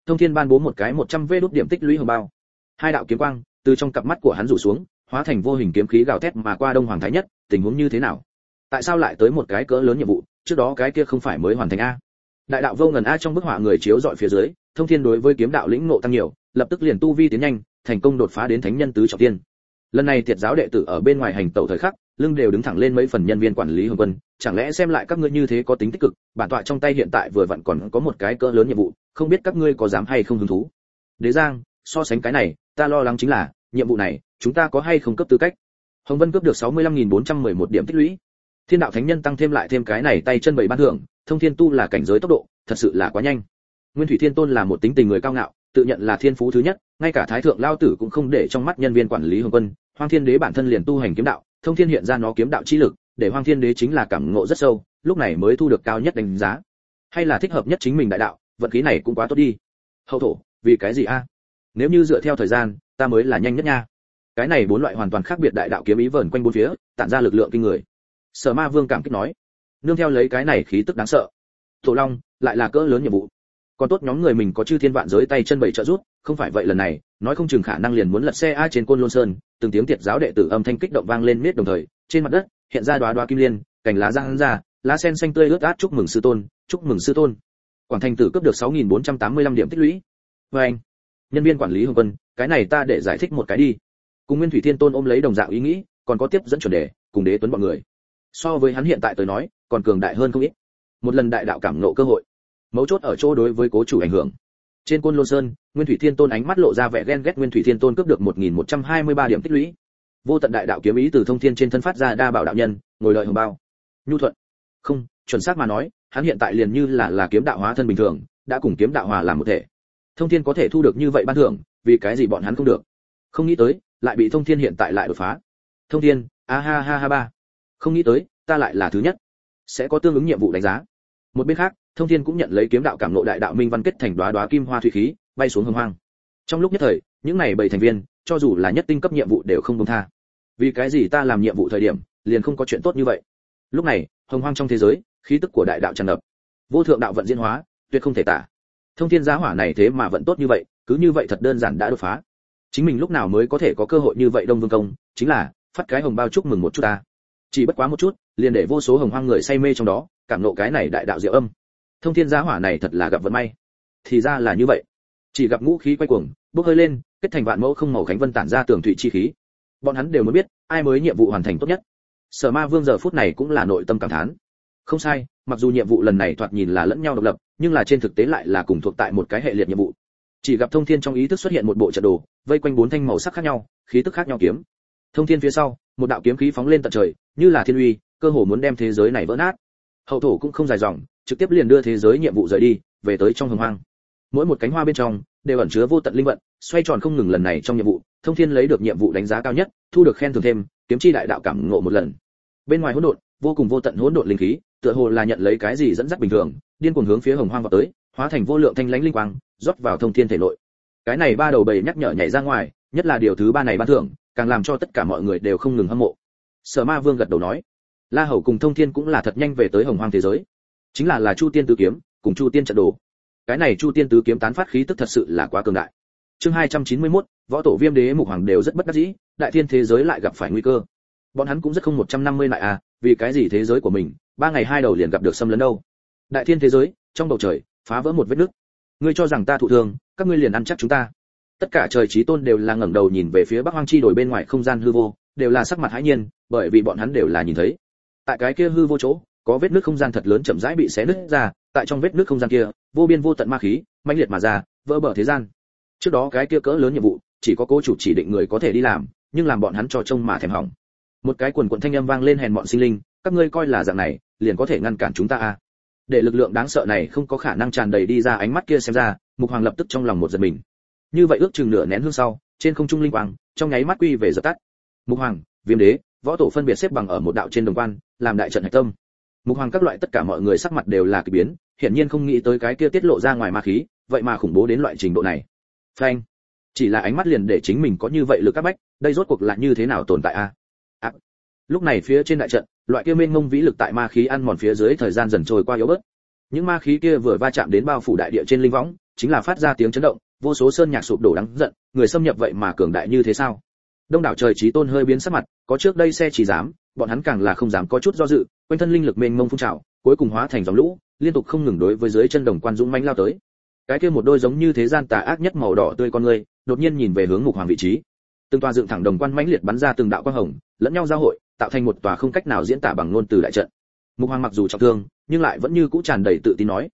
Thông thiên ban bố một cái một trăm vê đốt điểm tích lũy hồng bao. Hai đạo kiếm quang, từ trong cặp mắt của hắn rủ xuống, hóa thành vô hình kiếm khí gào thét mà qua đông hoàng thái nhất, tình huống như thế nào? Tại sao lại tới một cái cỡ lớn nhiệm vụ, trước đó cái kia không phải mới hoàn thành a? Đại đạo vô ngần a trong bức họa người chiếu dọi phía dưới, thông thiên đối với kiếm đạo lĩnh ngộ tăng nhiều, lập tức liền tu vi tiến nhanh, thành công đột phá đến thánh nhân tứ trọng tiên. Lần này thiệt giáo đệ tử ở bên ngoài hành tẩu thời khắc lưng đều đứng thẳng lên mấy phần nhân viên quản lý hồng quân, chẳng lẽ xem lại các ngươi như thế có tính tích cực, bản tọa trong tay hiện tại vừa vặn còn có một cái cỡ lớn nhiệm vụ, không biết các ngươi có dám hay không hứng thú? Đế giang, so sánh cái này, ta lo lắng chính là, nhiệm vụ này, chúng ta có hay không cấp tư cách? Hồng vân cướp được 65.411 điểm tích lũy. Thiên đạo thánh nhân tăng thêm lại thêm cái này tay chân bảy ban thưởng, thông thiên tu là cảnh giới tốc độ, thật sự là quá nhanh. Nguyên thủy thiên tôn là một tính tình người cao ngạo, tự nhận là thiên phú thứ nhất, ngay cả thái thượng lao tử cũng không để trong mắt nhân viên quản lý hồng quân, hoang thiên đế bản thân liền tu hành kiếm đạo thông thiên hiện ra nó kiếm đạo chi lực, để hoang thiên đế chính là cảm ngộ rất sâu, lúc này mới thu được cao nhất đánh giá. Hay là thích hợp nhất chính mình đại đạo, vận khí này cũng quá tốt đi. Hậu thổ, vì cái gì a? Nếu như dựa theo thời gian, ta mới là nhanh nhất nha. Cái này bốn loại hoàn toàn khác biệt đại đạo kiếm ý vờn quanh bốn phía, tản ra lực lượng kinh người. Sở ma vương cảm kích nói. Nương theo lấy cái này khí tức đáng sợ. Tổ long, lại là cỡ lớn nhiệm vụ còn tốt nhóm người mình có chư thiên vạn giới tay chân bảy trợ rút không phải vậy lần này, nói không chừng khả năng liền muốn lật xe a trên côn lôn sơn, từng tiếng tiệt giáo đệ tử âm thanh kích động vang lên miết đồng thời, trên mặt đất, hiện ra đóa đóa kim liên, cành lá giang ra, lá sen xanh tươi ướt át chúc mừng sư tôn, chúc mừng sư tôn. Quảng thành tử cấp được 6.485 điểm tích lũy. Với anh, nhân viên quản lý hồng vân cái này ta để giải thích một cái đi. Cùng nguyên thủy thiên tôn ôm lấy đồng dạng ý nghĩ, còn có tiếp dẫn chuẩn đề, cùng đế tuấn bọn người. So với hắn hiện tại tới nói, còn cường đại hơn không ít. Một lần đại đạo cảm nộ cơ hội mấu chốt ở chỗ đối với cố chủ ảnh hưởng. Trên côn lôn sơn, nguyên thủy thiên tôn ánh mắt lộ ra vẻ ghen ghét nguyên thủy thiên tôn cướp được 1.123 điểm tích lũy. Vô tận đại đạo kiếm ý từ thông thiên trên thân phát ra đa bảo đạo nhân, ngồi lợi hồng bao. Nhu thuận. Không, chuẩn xác mà nói, hắn hiện tại liền như là là kiếm đạo hóa thân bình thường, đã cùng kiếm đạo hòa làm một thể. Thông thiên có thể thu được như vậy ban thưởng, vì cái gì bọn hắn không được? Không nghĩ tới, lại bị thông thiên hiện tại lại đột phá. Thông thiên, a ha ha ha ba. Không nghĩ tới, ta lại là thứ nhất. Sẽ có tương ứng nhiệm vụ đánh giá một bên khác, thông thiên cũng nhận lấy kiếm đạo cảm nộ đại đạo minh văn kết thành đóa đóa kim hoa thủy khí, bay xuống hồng hoang. Trong lúc nhất thời, những này bảy thành viên, cho dù là nhất tinh cấp nhiệm vụ đều không công tha. Vì cái gì ta làm nhiệm vụ thời điểm, liền không có chuyện tốt như vậy? Lúc này, hồng hoang trong thế giới, khí tức của đại đạo tràn ngập. Vô thượng đạo vận diễn hóa, tuyệt không thể tả. Thông thiên giá hỏa này thế mà vẫn tốt như vậy, cứ như vậy thật đơn giản đã đột phá. Chính mình lúc nào mới có thể có cơ hội như vậy đông vương công, chính là, phát cái hồng bao chúc mừng một chút ta. Chỉ bất quá một chút liền để vô số hồng hoang người say mê trong đó, cảm nộ cái này đại đạo diệu âm. Thông thiên giá hỏa này thật là gặp vận may. Thì ra là như vậy. Chỉ gặp ngũ khí quay cuồng, bốc hơi lên, kết thành vạn mẫu không màu khánh vân tản ra tường thụy chi khí. Bọn hắn đều muốn biết, ai mới nhiệm vụ hoàn thành tốt nhất. Sở ma vương giờ phút này cũng là nội tâm cảm thán. Không sai, mặc dù nhiệm vụ lần này thoạt nhìn là lẫn nhau độc lập, nhưng là trên thực tế lại là cùng thuộc tại một cái hệ liệt nhiệm vụ. Chỉ gặp thông thiên trong ý thức xuất hiện một bộ trận đồ, vây quanh bốn thanh màu sắc khác nhau, khí tức khác nhau kiếm. Thông thiên phía sau, một đạo kiếm khí phóng lên tận trời, như là thiên uy cơ hồ muốn đem thế giới này vỡ nát. Hậu thổ cũng không dài dòng, trực tiếp liền đưa thế giới nhiệm vụ rời đi, về tới trong hồng hoang. Mỗi một cánh hoa bên trong, đều ẩn chứa vô tận linh vận, xoay tròn không ngừng lần này trong nhiệm vụ, thông thiên lấy được nhiệm vụ đánh giá cao nhất, thu được khen thưởng thêm, kiếm chi đại đạo cảm ngộ một lần. Bên ngoài hỗn độn, vô cùng vô tận hỗn độn linh khí, tựa hồ là nhận lấy cái gì dẫn dắt bình thường, điên cuồng hướng phía hồng hoang vào tới, hóa thành vô lượng thanh lãnh linh quang, rót vào thông thiên thể nội. Cái này ba đầu bầy nhắc nhở nhảy ra ngoài, nhất là điều thứ ba này ban thưởng, càng làm cho tất cả mọi người đều không ngừng hâm mộ. Sở ma vương gật đầu nói la hầu cùng thông thiên cũng là thật nhanh về tới hồng hoang thế giới. Chính là là chu tiên tứ kiếm cùng chu tiên trận đồ. Cái này chu tiên tứ kiếm tán phát khí tức thật sự là quá cường đại. Chương 291, võ tổ viêm đế mục hoàng đều rất bất đắc dĩ đại thiên thế giới lại gặp phải nguy cơ. Bọn hắn cũng rất không 150 lại à vì cái gì thế giới của mình ba ngày hai đầu liền gặp được xâm lấn đâu? Đại thiên thế giới trong bầu trời phá vỡ một vết nứt. Ngươi cho rằng ta thụ thương các ngươi liền ăn chắc chúng ta. Tất cả trời trí tôn đều là ngẩng đầu nhìn về phía bắc hoang chi đổi bên ngoài không gian hư vô đều là sắc mặt hãi nhiên bởi vì bọn hắn đều là nhìn thấy tại cái kia hư vô chỗ, có vết nước không gian thật lớn chậm rãi bị xé nứt ra, tại trong vết nước không gian kia, vô biên vô tận ma khí, mãnh liệt mà ra, vỡ bờ thế gian. Trước đó cái kia cỡ lớn nhiệm vụ, chỉ có cô chủ chỉ định người có thể đi làm, nhưng làm bọn hắn cho trông mà thèm hỏng. Một cái quần quần thanh âm vang lên hèn bọn sinh linh, các ngươi coi là dạng này, liền có thể ngăn cản chúng ta à? Để lực lượng đáng sợ này không có khả năng tràn đầy đi ra ánh mắt kia xem ra, mục hoàng lập tức trong lòng một giật mình. Như vậy ước chừng nửa nén hương sau, trên không trung linh quang, trong nháy mắt quy về dập tắt. Mục hoàng, viêm đế võ tổ phân biệt xếp bằng ở một đạo trên đồng quan, làm đại trận hạch tâm. Mục hoàng các loại tất cả mọi người sắc mặt đều là kỳ biến, hiển nhiên không nghĩ tới cái kia tiết lộ ra ngoài ma khí, vậy mà khủng bố đến loại trình độ này. Phanh. Chỉ là ánh mắt liền để chính mình có như vậy lực các bách, đây rốt cuộc là như thế nào tồn tại a? À? lúc này phía trên đại trận, loại kia mênh mông vĩ lực tại ma khí ăn mòn phía dưới thời gian dần trôi qua yếu bớt. Những ma khí kia vừa va chạm đến bao phủ đại địa trên linh võng, chính là phát ra tiếng chấn động, vô số sơn nhạc sụp đổ đáng giận, người xâm nhập vậy mà cường đại như thế sao? Đông đảo trời trí tôn hơi biến sắc mặt, có trước đây xe chỉ dám, bọn hắn càng là không dám có chút do dự, quanh thân linh lực mênh mông phun trào, cuối cùng hóa thành dòng lũ, liên tục không ngừng đối với dưới chân đồng quan dũng mãnh lao tới. Cái kia một đôi giống như thế gian tà ác nhất màu đỏ tươi con người, đột nhiên nhìn về hướng ngục hoàng vị trí. Từng tòa dựng thẳng đồng quan mãnh liệt bắn ra từng đạo quang hồng, lẫn nhau giao hội, tạo thành một tòa không cách nào diễn tả bằng ngôn từ đại trận. Mục hoàng mặc dù trọng thương, nhưng lại vẫn như cũ tràn đầy tự tin nói.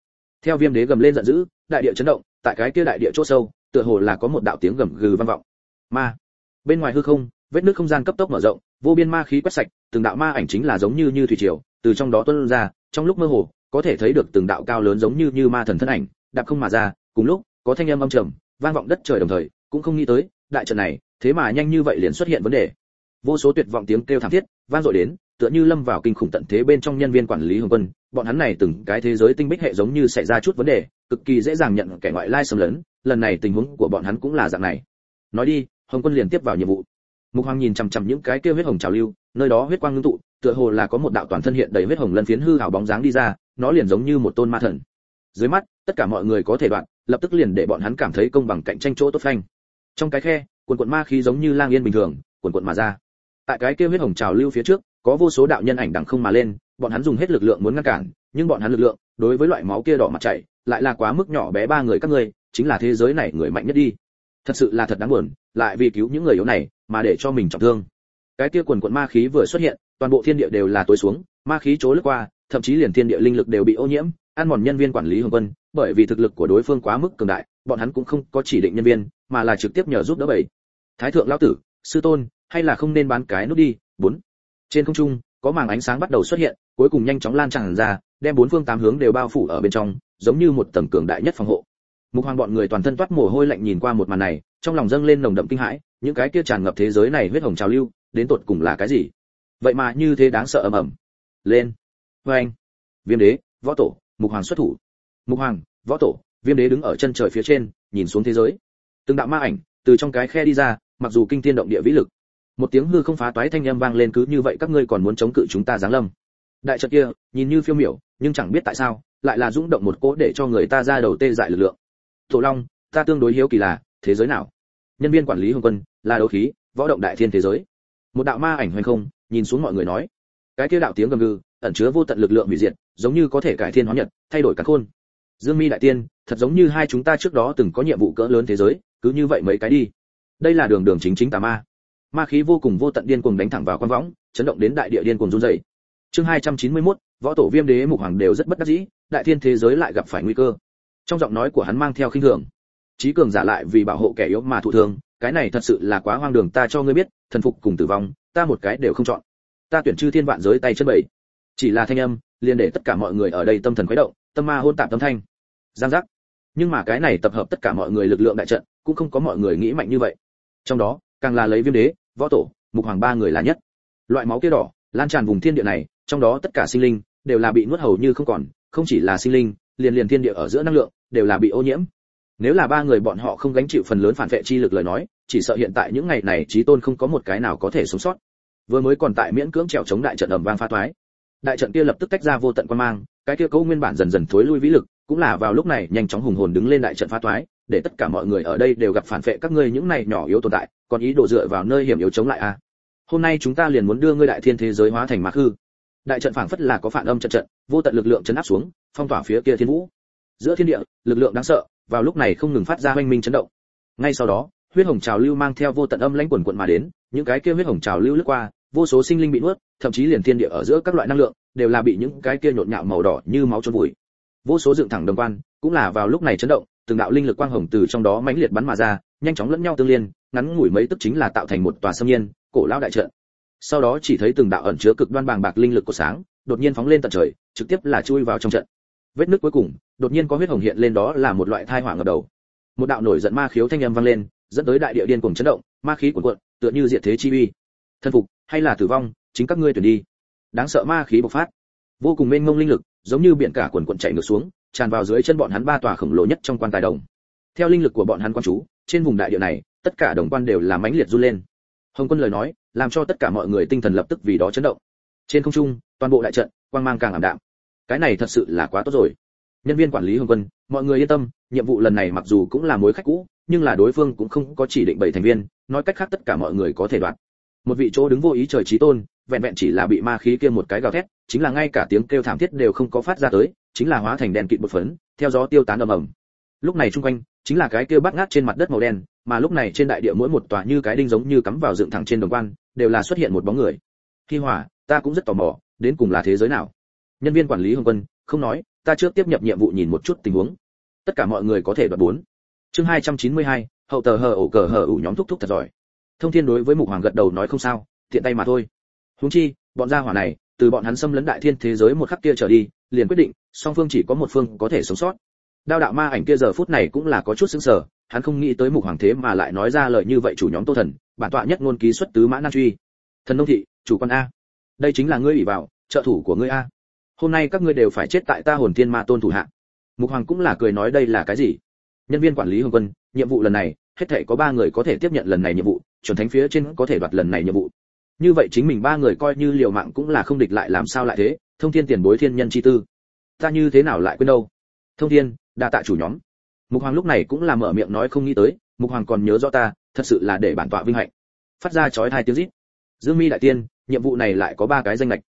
Theo viêm đế gầm lên giận dữ, đại địa chấn động, tại cái kia đại địa chỗ sâu, tựa hồ là có một đạo tiếng gầm gừ vang vọng. Ma! Bên ngoài hư không, vết nước không gian cấp tốc mở rộng, vô biên ma khí quét sạch, từng đạo ma ảnh chính là giống như như thủy triều, từ trong đó tuôn ra, trong lúc mơ hồ, có thể thấy được từng đạo cao lớn giống như như ma thần thân ảnh, đạp không mà ra, cùng lúc, có thanh âm âm trầm, vang vọng đất trời đồng thời, cũng không nghĩ tới, đại trận này, thế mà nhanh như vậy liền xuất hiện vấn đề. Vô số tuyệt vọng tiếng kêu thảm thiết, vang dội đến, tựa như lâm vào kinh khủng tận thế bên trong nhân viên quản lý hồng quân, bọn hắn này từng cái thế giới tinh bích hệ giống như xảy ra chút vấn đề, cực kỳ dễ dàng nhận kẻ ngoại lai xâm lấn, lần này tình huống của bọn hắn cũng là dạng này. Nói đi hồng quân liền tiếp vào nhiệm vụ. Mục hoàng nhìn chằm chằm những cái kia huyết hồng trào lưu, nơi đó huyết quang ngưng tụ, tựa hồ là có một đạo toàn thân hiện đầy huyết hồng lân phiến hư hào bóng dáng đi ra, nó liền giống như một tôn ma thần. Dưới mắt, tất cả mọi người có thể đoạn, lập tức liền để bọn hắn cảm thấy công bằng cạnh tranh chỗ tốt phanh. Trong cái khe, quần quận ma khí giống như lang yên bình thường, quần quận mà ra. Tại cái kia huyết hồng trào lưu phía trước, có vô số đạo nhân ảnh đằng không mà lên, bọn hắn dùng hết lực lượng muốn ngăn cản, nhưng bọn hắn lực lượng, đối với loại máu kia đỏ mặt chảy, lại là quá mức nhỏ bé ba người các ngươi, chính là thế giới này người mạnh nhất đi thật sự là thật đáng buồn, lại vì cứu những người yếu này mà để cho mình trọng thương. Cái kia quần quận ma khí vừa xuất hiện, toàn bộ thiên địa đều là tối xuống, ma khí chối lướt qua, thậm chí liền thiên địa linh lực đều bị ô nhiễm. Ăn mòn nhân viên quản lý hồng quân, bởi vì thực lực của đối phương quá mức cường đại, bọn hắn cũng không có chỉ định nhân viên, mà là trực tiếp nhờ giúp đỡ bảy. Thái thượng lão tử, sư tôn, hay là không nên bán cái nút đi? Bốn. Trên không trung, có màng ánh sáng bắt đầu xuất hiện, cuối cùng nhanh chóng lan tràn ra, đem bốn phương tám hướng đều bao phủ ở bên trong, giống như một tầng cường đại nhất phòng hộ mục hoàng bọn người toàn thân toát mồ hôi lạnh nhìn qua một màn này, trong lòng dâng lên nồng đậm kinh hãi, những cái kia tràn ngập thế giới này huyết hồng trào lưu, đến tột cùng là cái gì? Vậy mà như thế đáng sợ ầm ầm. Lên. Vê anh. Viêm đế, võ tổ, mục hoàng xuất thủ. Mục hoàng, võ tổ, viêm đế đứng ở chân trời phía trên, nhìn xuống thế giới. Từng đạo ma ảnh, từ trong cái khe đi ra, mặc dù kinh thiên động địa vĩ lực. Một tiếng hư không phá toái thanh âm vang lên cứ như vậy các ngươi còn muốn chống cự chúng ta giáng lâm. Đại trận kia, nhìn như phiêu miểu, nhưng chẳng biết tại sao, lại là dũng động một cỗ để cho người ta ra đầu tê dại lực lượng tổ long ta tương đối hiếu kỳ là thế giới nào? Nhân viên quản lý hồng quân là đấu khí võ động đại thiên thế giới. Một đạo ma ảnh hoành không nhìn xuống mọi người nói. Cái kia đạo tiếng gầm gừ ẩn chứa vô tận lực lượng hủy diệt giống như có thể cải thiên hóa nhật thay đổi cả khôn. Dương mi đại tiên thật giống như hai chúng ta trước đó từng có nhiệm vụ cỡ lớn thế giới cứ như vậy mấy cái đi. Đây là đường đường chính chính tà ma. Ma khí vô cùng vô tận điên cuồng đánh thẳng vào quan võng chấn động đến đại địa điên cuồng run rẩy. Chương 291, võ tổ viêm đế mục hoàng đều rất bất đắc dĩ đại thiên thế giới lại gặp phải nguy cơ trong giọng nói của hắn mang theo khinh thường. Trí cường giả lại vì bảo hộ kẻ yếu mà thụ thương, cái này thật sự là quá hoang đường, ta cho ngươi biết, thần phục cùng tử vong, ta một cái đều không chọn. Ta tuyển chư thiên vạn giới tay chân bảy. Chỉ là thanh âm, liền để tất cả mọi người ở đây tâm thần khuấy động, tâm ma hôn tạp tâm thanh. Giang giác. Nhưng mà cái này tập hợp tất cả mọi người lực lượng đại trận, cũng không có mọi người nghĩ mạnh như vậy. Trong đó, càng là lấy viêm đế, võ tổ, mục hoàng ba người là nhất. Loại máu kia đỏ, lan tràn vùng thiên địa này, trong đó tất cả sinh linh, đều là bị nuốt hầu như không còn, không chỉ là sinh linh, liền liền thiên địa ở giữa năng lượng đều là bị ô nhiễm. Nếu là ba người bọn họ không gánh chịu phần lớn phản vệ chi lực lời nói, chỉ sợ hiện tại những ngày này trí tôn không có một cái nào có thể sống sót. Vừa mới còn tại miễn cưỡng trèo chống đại trận ầm vang pha thoái. Đại trận kia lập tức tách ra vô tận quan mang, cái kia cấu nguyên bản dần dần thối lui vĩ lực, cũng là vào lúc này nhanh chóng hùng hồn đứng lên đại trận phá thoái, để tất cả mọi người ở đây đều gặp phản vệ các ngươi những này nhỏ yếu tồn tại, còn ý đồ dựa vào nơi hiểm yếu chống lại a. À. hôm nay chúng ta liền muốn đưa ngươi đại thiên thế giới hóa thành mạc hư đại trận phảng phất là có phản âm trận trận, vô tận lực lượng chấn áp xuống, phong tỏa phía kia thiên vũ giữa thiên địa, lực lượng đáng sợ, vào lúc này không ngừng phát ra hoanh minh chấn động. Ngay sau đó, huyết hồng trào lưu mang theo vô tận âm lãnh quần quận mà đến, những cái kia huyết hồng trào lưu lướt qua, vô số sinh linh bị nuốt, thậm chí liền thiên địa ở giữa các loại năng lượng đều là bị những cái kia nhộn nhạo màu đỏ như máu trôn vùi. Vô số dựng thẳng đồng quan cũng là vào lúc này chấn động, từng đạo linh lực quang hồng từ trong đó mãnh liệt bắn mà ra, nhanh chóng lẫn nhau tương liên, ngắn ngủi mấy tức chính là tạo thành một tòa sâm nhiên, cổ lão đại trận. Sau đó chỉ thấy từng đạo ẩn chứa cực đoan bàng bạc linh lực của sáng, đột nhiên phóng lên tận trời, trực tiếp là chui vào trong trận vết nứt cuối cùng, đột nhiên có huyết hồng hiện lên đó là một loại thai hỏa ngập đầu. Một đạo nổi giận ma khiếu thanh âm vang lên, dẫn tới đại địa điên cuồng chấn động, ma khí cuồn cuộn, tựa như diệt thế chi uy. Thân phục hay là tử vong, chính các ngươi tuyển đi. Đáng sợ ma khí bộc phát. Vô cùng mênh mông linh lực, giống như biển cả cuồn cuộn chảy ngược xuống, tràn vào dưới chân bọn hắn ba tòa khổng lồ nhất trong quan tài đồng. Theo linh lực của bọn hắn quan chú, trên vùng đại địa này, tất cả đồng quan đều là mãnh liệt run lên. Hồng quân lời nói, làm cho tất cả mọi người tinh thần lập tức vì đó chấn động. Trên không trung, toàn bộ đại trận, quang mang càng ảm đạm cái này thật sự là quá tốt rồi. Nhân viên quản lý hồng quân, mọi người yên tâm, nhiệm vụ lần này mặc dù cũng là mối khách cũ, nhưng là đối phương cũng không có chỉ định bảy thành viên, nói cách khác tất cả mọi người có thể đoạt. Một vị chỗ đứng vô ý trời trí tôn, vẹn vẹn chỉ là bị ma khí kia một cái gào thét, chính là ngay cả tiếng kêu thảm thiết đều không có phát ra tới, chính là hóa thành đèn kịt một phấn, theo gió tiêu tán ầm ầm. Lúc này chung quanh, chính là cái kêu bắt ngát trên mặt đất màu đen, mà lúc này trên đại địa mỗi một tòa như cái đinh giống như cắm vào dựng thẳng trên đồng quan, đều là xuất hiện một bóng người. Khi hỏa ta cũng rất tò mò, đến cùng là thế giới nào? Nhân viên quản lý hồng quân không nói ta trước tiếp nhập nhiệm vụ nhìn một chút tình huống. Tất cả mọi người có thể đoạt bốn. Chương 292, hậu tờ hờ ổ cờ hờ ủ nhóm thúc thúc thật giỏi. Thông thiên đối với mục hoàng gật đầu nói không sao tiện tay mà thôi. Huống chi bọn gia hỏa này từ bọn hắn xâm lấn đại thiên thế giới một khắc kia trở đi liền quyết định song phương chỉ có một phương có thể sống sót. Đao đạo ma ảnh kia giờ phút này cũng là có chút sững sờ hắn không nghĩ tới mục hoàng thế mà lại nói ra lời như vậy chủ nhóm tô thần bản tọa nhất ngôn ký xuất tứ mã nan truy. Thần nông thị chủ quan a. Đây chính là ngươi ủy vào trợ thủ của ngươi a hôm nay các ngươi đều phải chết tại ta hồn thiên ma tôn thủ hạ. Mục hoàng cũng là cười nói đây là cái gì? Nhân viên quản lý hồng quân, nhiệm vụ lần này, hết thể có ba người có thể tiếp nhận lần này nhiệm vụ, chuẩn thánh phía trên có thể đoạt lần này nhiệm vụ. Như vậy chính mình ba người coi như liều mạng cũng là không địch lại làm sao lại thế? Thông thiên tiền bối thiên nhân chi tư, ta như thế nào lại quên đâu? Thông thiên, đa tạ chủ nhóm. Mục hoàng lúc này cũng là mở miệng nói không nghĩ tới, mục hoàng còn nhớ rõ ta, thật sự là để bản tọa vinh hạnh. Phát ra chói hai tiếng rít. Dương mi đại tiên, nhiệm vụ này lại có ba cái danh lệch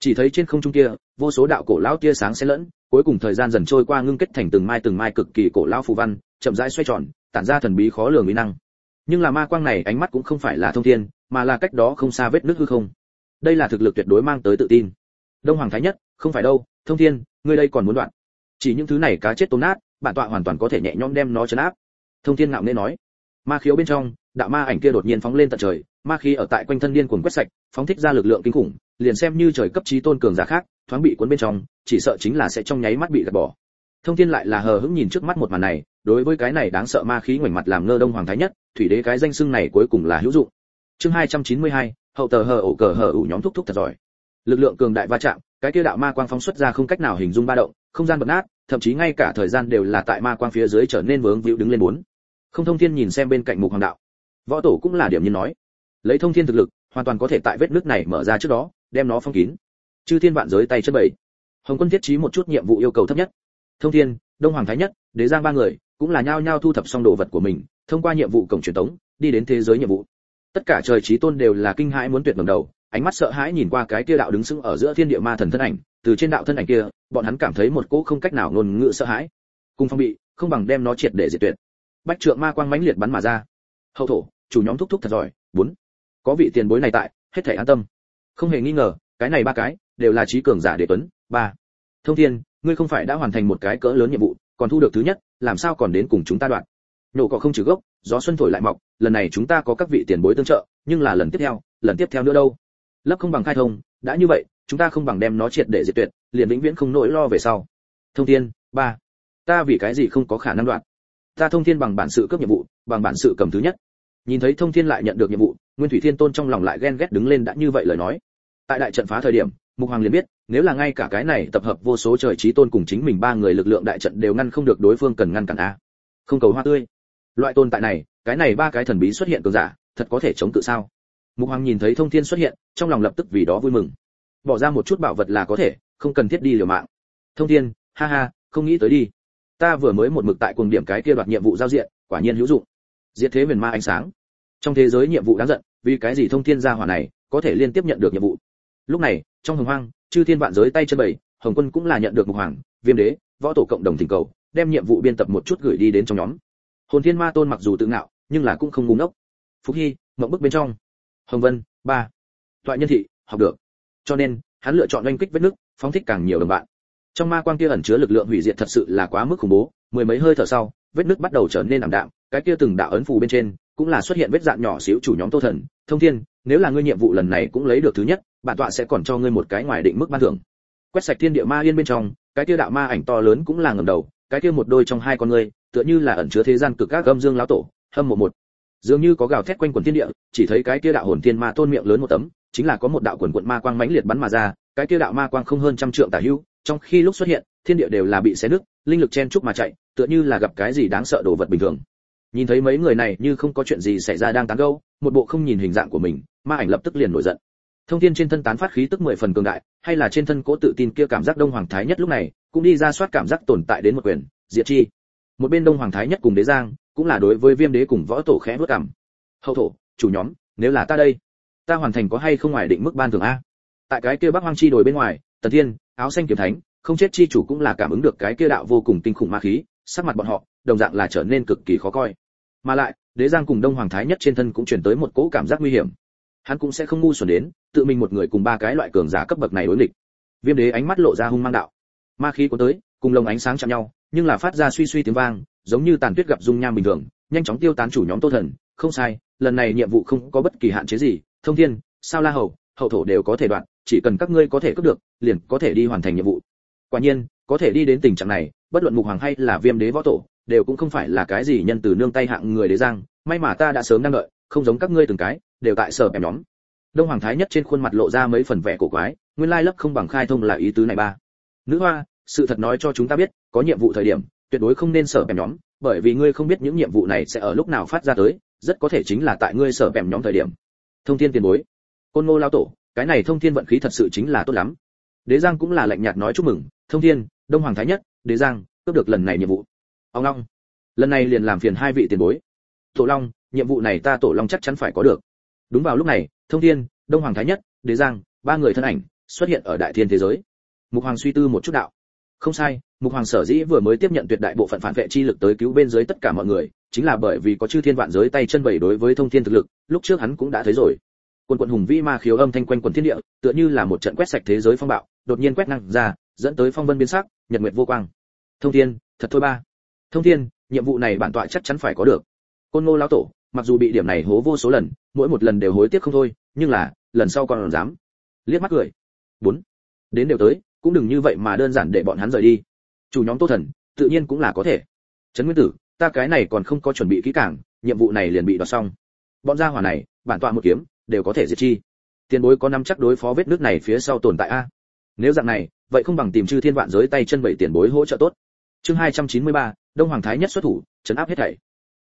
chỉ thấy trên không trung kia, vô số đạo cổ lão tia sáng xen lẫn, cuối cùng thời gian dần trôi qua ngưng kết thành từng mai từng mai cực kỳ cổ lão phù văn, chậm rãi xoay tròn, tản ra thần bí khó lường mỹ năng. Nhưng là ma quang này ánh mắt cũng không phải là thông thiên, mà là cách đó không xa vết nước hư không. Đây là thực lực tuyệt đối mang tới tự tin. Đông hoàng thái nhất, không phải đâu, thông thiên, ngươi đây còn muốn đoạn. Chỉ những thứ này cá chết tôm nát, bản tọa hoàn toàn có thể nhẹ nhõm đem nó chấn áp. Thông thiên ngạo nghễ nói ma khiếu bên trong đạo ma ảnh kia đột nhiên phóng lên tận trời ma khí ở tại quanh thân điên cuồng quét sạch phóng thích ra lực lượng kinh khủng liền xem như trời cấp trí tôn cường giả khác thoáng bị cuốn bên trong chỉ sợ chính là sẽ trong nháy mắt bị gạt bỏ. Thông thiên lại là hờ hững nhìn trước mắt một màn này đối với cái này đáng sợ ma khí ngoảnh mặt làm ngơ đông hoàng thái nhất thủy đế cái danh xưng này cuối cùng là hữu dụng. Chương 292, hậu tờ hờ ổ cờ hờ ủ nhóm thúc thúc thật giỏi. Lực lượng cường đại va chạm cái kia đạo ma quang phóng xuất ra không cách nào hình dung ba động không gian bật nát thậm chí ngay cả thời gian đều là tại ma quang phía dưới trở nên vướng víu đứng lên bốn không thông thiên nhìn xem bên cạnh mục hoàng đạo. Võ tổ cũng là điểm nhiên nói. Lấy thông thiên thực lực, hoàn toàn có thể tại vết nước này mở ra trước đó, đem nó phong kín. Chư thiên vạn giới tay chân bảy hồng quân thiết trí một chút nhiệm vụ yêu cầu thấp nhất. Thông thiên, đông hoàng thái nhất, đế giang ba người, cũng là nhao nhao thu thập xong đồ vật của mình, thông qua nhiệm vụ cổng truyền tống, đi đến thế giới nhiệm vụ. Tất cả trời trí tôn đều là kinh hãi muốn tuyệt ngẩng đầu, ánh mắt sợ hãi nhìn qua cái kia đạo đứng sững ở giữa thiên địa ma thần thân ảnh, từ trên đạo thân ảnh kia, bọn hắn cảm thấy một cỗ không cách nào ngôn ngữ sợ hãi. Cùng phong bị, không bằng đem nó triệt để diệt tuyệt bách trượng ma quang mãnh liệt bắn mà ra. Hậu thổ, chủ nhóm thúc thúc thật giỏi, bốn. Có vị tiền bối này tại, hết thảy an tâm. Không hề nghi ngờ, cái này ba cái, đều là trí cường giả đệ tuấn, ba. Thông thiên, ngươi không phải đã hoàn thành một cái cỡ lớn nhiệm vụ, còn thu được thứ nhất, làm sao còn đến cùng chúng ta đoạn? Nổ cỏ không trừ gốc, gió xuân thổi lại mọc, lần này chúng ta có các vị tiền bối tương trợ, nhưng là lần tiếp theo, lần tiếp theo nữa đâu? Lấp không bằng khai thông, đã như vậy, chúng ta không bằng đem nó triệt để diệt tuyệt, liền vĩnh viễn không nỗi lo về sau. Thông thiên, ba. Ta vì cái gì không có khả năng đoạn? Ta thông thiên bằng bản sự cấp nhiệm vụ, bằng bản sự cầm thứ nhất. Nhìn thấy thông thiên lại nhận được nhiệm vụ, nguyên thủy thiên tôn trong lòng lại ghen ghét đứng lên đã như vậy lời nói. Tại đại trận phá thời điểm, mục hoàng liền biết, nếu là ngay cả cái này tập hợp vô số trời trí tôn cùng chính mình ba người lực lượng đại trận đều ngăn không được đối phương cần ngăn cản a. Không cầu hoa tươi. Loại tồn tại này, cái này ba cái thần bí xuất hiện cường giả, thật có thể chống cự sao? Mục hoàng nhìn thấy thông thiên xuất hiện, trong lòng lập tức vì đó vui mừng. Bỏ ra một chút bảo vật là có thể, không cần thiết đi liều mạng. Thông thiên, ha ha, không nghĩ tới đi ta vừa mới một mực tại cùng điểm cái kia đoạt nhiệm vụ giao diện, quả nhiên hữu dụng. Diệt thế huyền ma ánh sáng. Trong thế giới nhiệm vụ đáng giận, vì cái gì thông thiên gia hỏa này có thể liên tiếp nhận được nhiệm vụ? Lúc này, trong hồng hoang, chư thiên vạn giới tay chân bảy hồng quân cũng là nhận được mục hoàng, viêm đế, võ tổ cộng đồng thỉnh cầu, đem nhiệm vụ biên tập một chút gửi đi đến trong nhóm. Hồn thiên ma tôn mặc dù tự ngạo, nhưng là cũng không ngu ngốc. Phúc hy, mộng bức bên trong. Hồng vân, ba. Toại nhân thị, học được. Cho nên, hắn lựa chọn oanh kích vết nước phóng thích càng nhiều đồng bạn trong ma quang kia ẩn chứa lực lượng hủy diệt thật sự là quá mức khủng bố, mười mấy hơi thở sau, vết nước bắt đầu trở nên ảm đạm, cái kia từng đạo ấn phù bên trên cũng là xuất hiện vết dạn nhỏ xíu chủ nhóm tô thần. Thông thiên, nếu là ngươi nhiệm vụ lần này cũng lấy được thứ nhất, bản tọa sẽ còn cho ngươi một cái ngoài định mức ban thưởng. Quét sạch thiên địa ma yên bên trong, cái kia đạo ma ảnh to lớn cũng là ngẩng đầu, cái kia một đôi trong hai con ngươi, tựa như là ẩn chứa thế gian cực các âm dương lão tổ, hâm mộ một. Dường như có gào thét quanh quần thiên địa, chỉ thấy cái kia đạo hồn thiên ma tôn miệng lớn một tấm, chính là có một đạo quần quận ma quang mãnh liệt bắn mà ra, cái kia đạo ma quang không hơn trăm trượng tả hữu trong khi lúc xuất hiện, thiên địa đều là bị xé nứt, linh lực chen chúc mà chạy, tựa như là gặp cái gì đáng sợ đồ vật bình thường. Nhìn thấy mấy người này như không có chuyện gì xảy ra đang tán gẫu, một bộ không nhìn hình dạng của mình, ma ảnh lập tức liền nổi giận. Thông thiên trên thân tán phát khí tức mười phần cường đại, hay là trên thân cố tự tin kia cảm giác đông hoàng thái nhất lúc này, cũng đi ra soát cảm giác tồn tại đến một quyền, diệt chi. Một bên đông hoàng thái nhất cùng đế giang, cũng là đối với viêm đế cùng võ tổ khẽ vớt cảm hậu thổ, chủ nhóm, nếu là ta đây, ta hoàn thành có hay không ngoài định mức ban thưởng a? Tại cái kia bắc hoang chi đồi bên ngoài tần thiên, áo xanh kiếm thánh, không chết chi chủ cũng là cảm ứng được cái kia đạo vô cùng kinh khủng ma khí, sắc mặt bọn họ, đồng dạng là trở nên cực kỳ khó coi. Mà lại, đế giang cùng đông hoàng thái nhất trên thân cũng chuyển tới một cỗ cảm giác nguy hiểm. Hắn cũng sẽ không ngu xuẩn đến, tự mình một người cùng ba cái loại cường giả cấp bậc này đối địch viêm đế ánh mắt lộ ra hung mang đạo. Ma khí cuốn tới, cùng lồng ánh sáng chạm nhau, nhưng là phát ra suy suy tiếng vang, giống như tàn tuyết gặp dung nham bình thường, nhanh chóng tiêu tán chủ nhóm tô thần. Không sai, lần này nhiệm vụ không có bất kỳ hạn chế gì. Thông thiên, sao la hầu, hậu thổ đều có thể đoạn chỉ cần các ngươi có thể cướp được, liền có thể đi hoàn thành nhiệm vụ. Quả nhiên, có thể đi đến tình trạng này, bất luận mục hoàng hay là viêm đế võ tổ, đều cũng không phải là cái gì nhân từ nương tay hạng người đế giang, may mà ta đã sớm đang đợi, không giống các ngươi từng cái, đều tại sở em nhóm. Đông hoàng thái nhất trên khuôn mặt lộ ra mấy phần vẻ cổ quái, nguyên lai lấp không bằng khai thông là ý tứ này ba. Nữ hoa, sự thật nói cho chúng ta biết, có nhiệm vụ thời điểm, tuyệt đối không nên sở em nhóm, bởi vì ngươi không biết những nhiệm vụ này sẽ ở lúc nào phát ra tới, rất có thể chính là tại ngươi sở em nhóm thời điểm. Thông thiên tiền bối. Côn ngô lao tổ cái này thông thiên vận khí thật sự chính là tốt lắm. Đế giang cũng là lạnh nhạt nói chúc mừng, thông thiên, đông hoàng thái nhất, đế giang, cướp được lần này nhiệm vụ. Ông long, lần này liền làm phiền hai vị tiền bối. Tổ long, nhiệm vụ này ta tổ long chắc chắn phải có được. Đúng vào lúc này, thông thiên, đông hoàng thái nhất, đế giang, ba người thân ảnh xuất hiện ở đại thiên thế giới. Mục hoàng suy tư một chút đạo. Không sai, mục hoàng sở dĩ vừa mới tiếp nhận tuyệt đại bộ phận phản vệ chi lực tới cứu bên dưới tất cả mọi người, chính là bởi vì có chư thiên vạn giới tay chân bảy đối với thông thiên thực lực, lúc trước hắn cũng đã thấy rồi quần quần hùng vĩ ma khiếu âm thanh quanh quần thiên địa, tựa như là một trận quét sạch thế giới phong bạo, đột nhiên quét năng ra, dẫn tới phong vân biến sắc, nhật nguyệt vô quang. Thông thiên, thật thôi ba. Thông thiên, nhiệm vụ này bản tọa chắc chắn phải có được. Côn ngô lão tổ, mặc dù bị điểm này hố vô số lần, mỗi một lần đều hối tiếc không thôi, nhưng là, lần sau còn dám. Liếc mắt cười. Bốn. Đến đều tới, cũng đừng như vậy mà đơn giản để bọn hắn rời đi. Chủ nhóm tô thần, tự nhiên cũng là có thể. Trấn nguyên tử, ta cái này còn không có chuẩn bị kỹ càng, nhiệm vụ này liền bị đoạt xong. Bọn gia hỏa này, bản tọa một kiếm đều có thể diệt chi. Tiền bối có nắm chắc đối phó vết nước này phía sau tồn tại a? Nếu dạng này vậy không bằng tìm chư thiên vạn giới tay chân bảy tiền bối hỗ trợ tốt. Chương 293, đông hoàng thái nhất xuất thủ chấn áp hết thảy.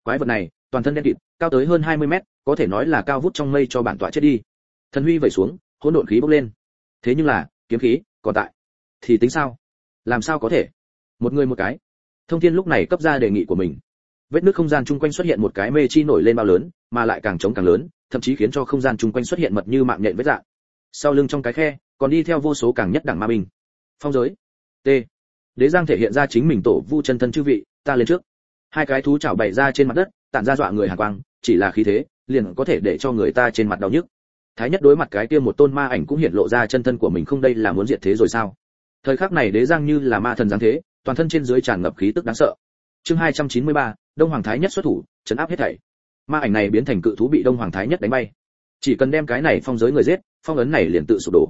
Quái vật này toàn thân đen kịt cao tới hơn 20 mét có thể nói là cao vút trong mây cho bản tọa chết đi. Thần huy vẩy xuống hỗn độn khí bốc lên. Thế nhưng là kiếm khí còn tại. Thì tính sao? Làm sao có thể? Một người một cái. Thông thiên lúc này cấp ra đề nghị của mình vết nước không gian chung quanh xuất hiện một cái mê chi nổi lên bao lớn mà lại càng trống càng lớn thậm chí khiến cho không gian chung quanh xuất hiện mật như mạng nhện vết dạng. Sau lưng trong cái khe còn đi theo vô số càng nhất đẳng ma binh. Phong giới. T. Đế giang thể hiện ra chính mình tổ vu chân thân chư vị ta lên trước. Hai cái thú chảo bày ra trên mặt đất tản ra dọa người hàn quang chỉ là khí thế liền có thể để cho người ta trên mặt đau nhức. Thái nhất đối mặt cái kia một tôn ma ảnh cũng hiện lộ ra chân thân của mình không đây là muốn diệt thế rồi sao? Thời khắc này đế giang như là ma thần giáng thế toàn thân trên dưới tràn ngập khí tức đáng sợ. Chương 293, đông hoàng thái nhất xuất thủ, chấn áp hết thảy. Ma ảnh này biến thành cự thú bị đông hoàng thái nhất đánh bay. Chỉ cần đem cái này phong giới người giết, phong ấn này liền tự sụp đổ.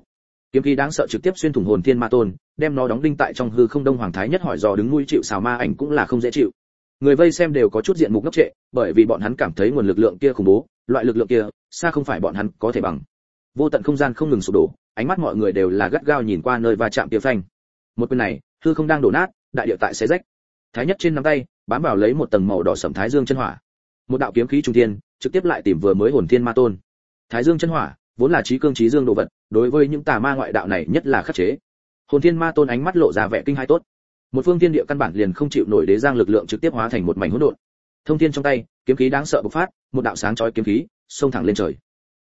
Kiếm khí đáng sợ trực tiếp xuyên thủng hồn thiên ma tôn, đem nó đóng đinh tại trong hư không đông hoàng thái nhất hỏi dò đứng nuôi chịu xào ma ảnh cũng là không dễ chịu. Người vây xem đều có chút diện mục ngốc trệ, bởi vì bọn hắn cảm thấy nguồn lực lượng kia khủng bố, loại lực lượng kia, xa không phải bọn hắn có thể bằng. Vô tận không gian không ngừng sụp đổ, ánh mắt mọi người đều là gắt gao nhìn qua nơi va chạm tiêu phanh. Một quyền này, hư không đang đổ nát, đại địa tại xé rách. Thái nhất trên nắm tay bám vào lấy một tầng màu đỏ sẫm thái dương chân hỏa. Một đạo kiếm khí trung thiên, trực tiếp lại tìm vừa mới hồn thiên ma tôn. Thái dương chân hỏa, vốn là trí cương trí dương đồ vật, đối với những tà ma ngoại đạo này nhất là khắc chế. Hồn thiên ma tôn ánh mắt lộ ra vẻ kinh hai tốt. Một phương thiên địa căn bản liền không chịu nổi đế giang lực lượng trực tiếp hóa thành một mảnh hỗn độn. Thông thiên trong tay, kiếm khí đáng sợ bộc phát, một đạo sáng chói kiếm khí, xông thẳng lên trời.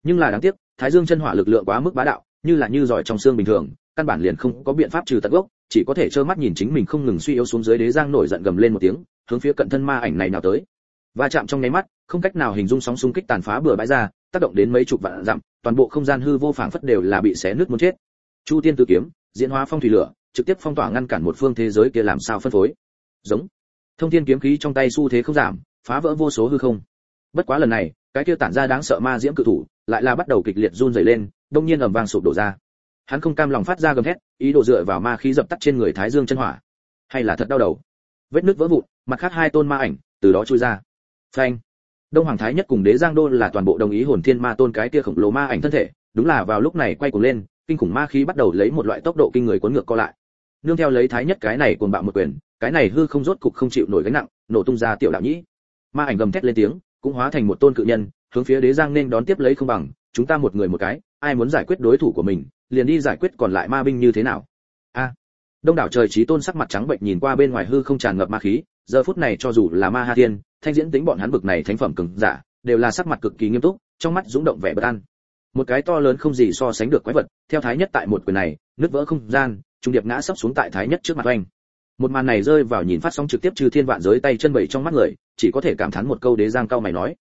Nhưng là đáng tiếc, thái dương chân hỏa lực lượng quá mức bá đạo, như là như giỏi trong xương bình thường, căn bản liền không có biện pháp trừ tận gốc, chỉ có thể trơ mắt nhìn chính mình không ngừng suy yếu xuống dưới đế giang nổi giận gầm lên một tiếng hướng phía cận thân ma ảnh này nào tới. Va chạm trong nháy mắt, không cách nào hình dung sóng xung kích tàn phá bừa bãi ra, tác động đến mấy chục vạn dặm, toàn bộ không gian hư vô phảng phất đều là bị xé nứt muốn chết. Chu tiên tử kiếm, diễn hóa phong thủy lửa, trực tiếp phong tỏa ngăn cản một phương thế giới kia làm sao phân phối. Giống. Thông thiên kiếm khí trong tay xu thế không giảm, phá vỡ vô số hư không. Bất quá lần này, cái kia tản ra đáng sợ ma diễm cự thủ, lại là bắt đầu kịch liệt run rẩy lên, đông nhiên ầm vang sụp đổ ra. Hắn không cam lòng phát ra gầm thét, ý đồ dựa vào ma khí dập tắt trên người thái dương chân hỏa. Hay là thật đau đầu. Vết nứt vỡ vụn mặt khác hai tôn ma ảnh, từ đó chui ra. Phanh. Đông hoàng thái nhất cùng đế giang đô là toàn bộ đồng ý hồn thiên ma tôn cái kia khổng lồ ma ảnh thân thể, đúng là vào lúc này quay cuồng lên, kinh khủng ma khí bắt đầu lấy một loại tốc độ kinh người cuốn ngược co lại. Nương theo lấy thái nhất cái này cuồng bạo một quyền, cái này hư không rốt cục không chịu nổi gánh nặng, nổ tung ra tiểu đạo nhĩ. Ma ảnh gầm thét lên tiếng, cũng hóa thành một tôn cự nhân, hướng phía đế giang nên đón tiếp lấy không bằng, chúng ta một người một cái, ai muốn giải quyết đối thủ của mình, liền đi giải quyết còn lại ma binh như thế nào? A. Đông đảo trời trí tôn sắc mặt trắng bệnh nhìn qua bên ngoài hư không tràn ngập ma khí giờ phút này cho dù là ma ha thiên, thanh diễn tính bọn hắn bực này thánh phẩm cường giả, đều là sắc mặt cực kỳ nghiêm túc, trong mắt dũng động vẻ bất an. Một cái to lớn không gì so sánh được quái vật, theo thái nhất tại một quyền này, nứt vỡ không gian, trung điệp ngã sấp xuống tại thái nhất trước mặt oanh. Một màn này rơi vào nhìn phát sóng trực tiếp trừ thiên vạn giới tay chân bảy trong mắt người, chỉ có thể cảm thán một câu đế giang cao mày nói.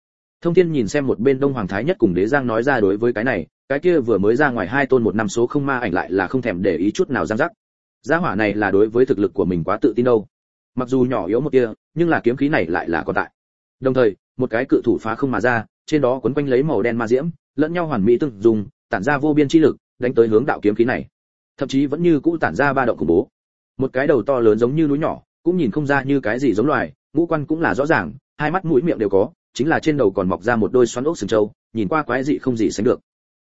Thông thiên nhìn xem một bên đông hoàng thái nhất cùng đế giang nói ra đối với cái này, cái kia vừa mới ra ngoài hai tôn một năm số không ma ảnh lại là không thèm để ý chút nào giang giác. Gia hỏa này là đối với thực lực của mình quá tự tin đâu mặc dù nhỏ yếu một tia, nhưng là kiếm khí này lại là còn tại. Đồng thời một cái cự thủ phá không mà ra trên đó quấn quanh lấy màu đen ma diễm lẫn nhau hoàn mỹ tương dùng tản ra vô biên chi lực đánh tới hướng đạo kiếm khí này. Thậm chí vẫn như cũ tản ra ba động khủng bố. Một cái đầu to lớn giống như núi nhỏ cũng nhìn không ra như cái gì giống loài ngũ quan cũng là rõ ràng hai mắt mũi miệng đều có chính là trên đầu còn mọc ra một đôi xoắn ốc sừng trâu nhìn qua quái dị không gì sánh được.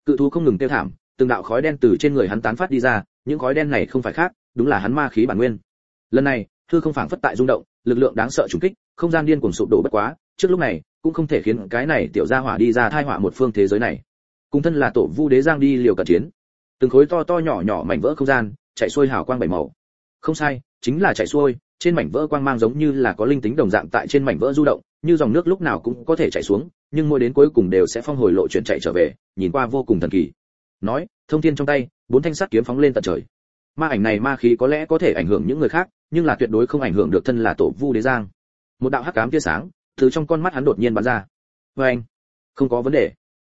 Cự thú không ngừng tiêu thảm từng đạo khói đen từ trên người hắn tán phát đi ra những khói đen này không phải khác đúng là hắn ma khí bản nguyên. Lần này thư không phảng phất tại rung động, lực lượng đáng sợ trùng kích, không gian điên cuồng sụp đổ bất quá, trước lúc này, cũng không thể khiến cái này tiểu gia hỏa đi ra thai họa một phương thế giới này. Cùng thân là tổ vu đế giang đi liều cận chiến. Từng khối to to nhỏ nhỏ mảnh vỡ không gian, chạy xuôi hào quang bảy màu. Không sai, chính là chạy xuôi, trên mảnh vỡ quang mang giống như là có linh tính đồng dạng tại trên mảnh vỡ du động, như dòng nước lúc nào cũng có thể chảy xuống, nhưng mỗi đến cuối cùng đều sẽ phong hồi lộ chuyển chạy trở về, nhìn qua vô cùng thần kỳ. Nói, thông thiên trong tay, bốn thanh sắt kiếm phóng lên tận trời ma ảnh này ma khí có lẽ có thể ảnh hưởng những người khác, nhưng là tuyệt đối không ảnh hưởng được thân là tổ vu đế giang. Một đạo hắc ám tia sáng từ trong con mắt hắn đột nhiên bắn ra. Vê anh, không có vấn đề.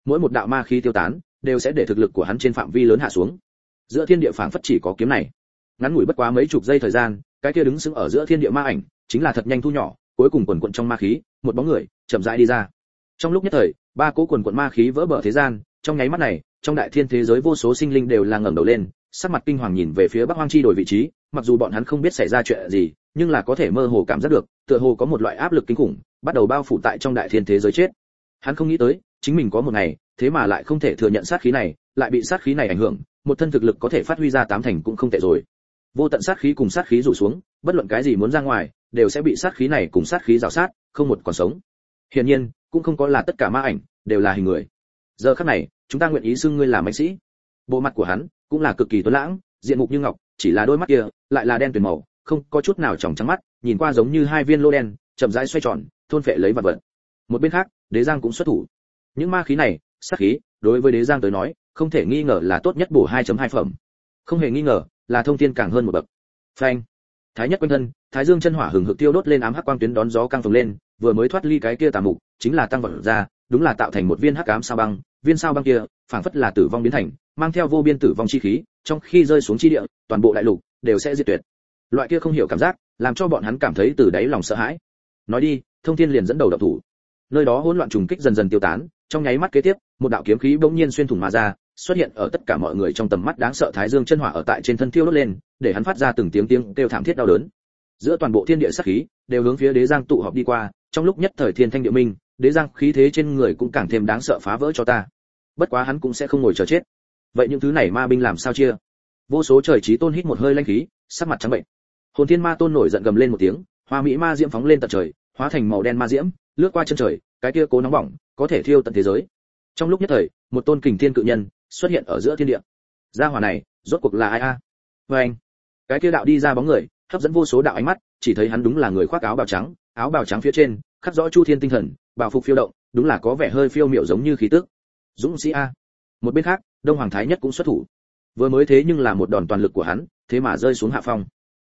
Mỗi một đạo ma khí tiêu tán đều sẽ để thực lực của hắn trên phạm vi lớn hạ xuống. Giữa thiên địa phảng phất chỉ có kiếm này. Ngắn ngủi bất quá mấy chục giây thời gian, cái kia đứng sững ở giữa thiên địa ma ảnh chính là thật nhanh thu nhỏ, cuối cùng quần quận trong ma khí, một bóng người chậm rãi đi ra. Trong lúc nhất thời, ba cỗ quần quận ma khí vỡ bờ thế gian, trong nháy mắt này, trong đại thiên thế giới vô số sinh linh đều là ngẩng đầu lên sắc mặt kinh hoàng nhìn về phía bắc hoang chi đổi vị trí, mặc dù bọn hắn không biết xảy ra chuyện gì, nhưng là có thể mơ hồ cảm giác được, tựa hồ có một loại áp lực kinh khủng, bắt đầu bao phủ tại trong đại thiên thế giới chết. Hắn không nghĩ tới, chính mình có một ngày, thế mà lại không thể thừa nhận sát khí này, lại bị sát khí này ảnh hưởng, một thân thực lực có thể phát huy ra tám thành cũng không tệ rồi. Vô tận sát khí cùng sát khí rủ xuống, bất luận cái gì muốn ra ngoài, đều sẽ bị sát khí này cùng sát khí rào sát, không một còn sống. Hiển nhiên, cũng không có là tất cả ma ảnh, đều là hình người. Giờ khắc này, chúng ta nguyện ý xưng ngươi là mạnh sĩ. Bộ mặt của hắn cũng là cực kỳ tuấn lãng, diện mục như ngọc, chỉ là đôi mắt kia, lại là đen tuyền màu, không có chút nào tròng trắng mắt, nhìn qua giống như hai viên lô đen, chậm rãi xoay tròn, thôn phệ lấy vật vật. Một bên khác, đế giang cũng xuất thủ. Những ma khí này, sát khí, đối với đế giang tới nói, không thể nghi ngờ là tốt nhất bổ 2.2 phẩm. Không hề nghi ngờ, là thông thiên càng hơn một bậc. Phanh. Thái nhất quanh thân, thái dương chân hỏa hừng hực tiêu đốt lên ám hắc quang tuyến đón gió căng phồng lên, vừa mới thoát ly cái kia tà mục, chính là tăng vật ra, đúng là tạo thành một viên hắc ám sao băng, viên sao băng kia, phảng phất là tử vong biến thành mang theo vô biên tử vong chi khí, trong khi rơi xuống chi địa, toàn bộ đại lục đều sẽ diệt tuyệt. Loại kia không hiểu cảm giác, làm cho bọn hắn cảm thấy từ đáy lòng sợ hãi. Nói đi, thông thiên liền dẫn đầu động thủ. Nơi đó hỗn loạn trùng kích dần dần tiêu tán, trong nháy mắt kế tiếp, một đạo kiếm khí bỗng nhiên xuyên thủng mà ra, xuất hiện ở tất cả mọi người trong tầm mắt đáng sợ thái dương chân hỏa ở tại trên thân thiêu đốt lên, để hắn phát ra từng tiếng tiếng kêu thảm thiết đau đớn. Giữa toàn bộ thiên địa sát khí đều hướng phía đế giang tụ họp đi qua, trong lúc nhất thời thiên thanh địa minh, đế giang khí thế trên người cũng càng thêm đáng sợ phá vỡ cho ta. Bất quá hắn cũng sẽ không ngồi chờ chết vậy những thứ này ma binh làm sao chia? Vô số trời trí tôn hít một hơi lanh khí, sắc mặt trắng bệnh. Hồn thiên ma tôn nổi giận gầm lên một tiếng, hoa mỹ ma diễm phóng lên tận trời, hóa thành màu đen ma diễm, lướt qua chân trời, cái kia cố nóng bỏng, có thể thiêu tận thế giới. Trong lúc nhất thời, một tôn kình thiên cự nhân xuất hiện ở giữa thiên địa. Gia hỏa này, rốt cuộc là ai a? Vê anh, cái kia đạo đi ra bóng người, hấp dẫn vô số đạo ánh mắt, chỉ thấy hắn đúng là người khoác áo bào trắng, áo bào trắng phía trên, khắc rõ chu thiên tinh thần, bào phục phiêu động, đúng là có vẻ hơi phiêu miệu giống như khí tức. Dũng sĩ a. Một bên khác đông hoàng thái nhất cũng xuất thủ. Vừa mới thế nhưng là một đòn toàn lực của hắn thế mà rơi xuống hạ phong.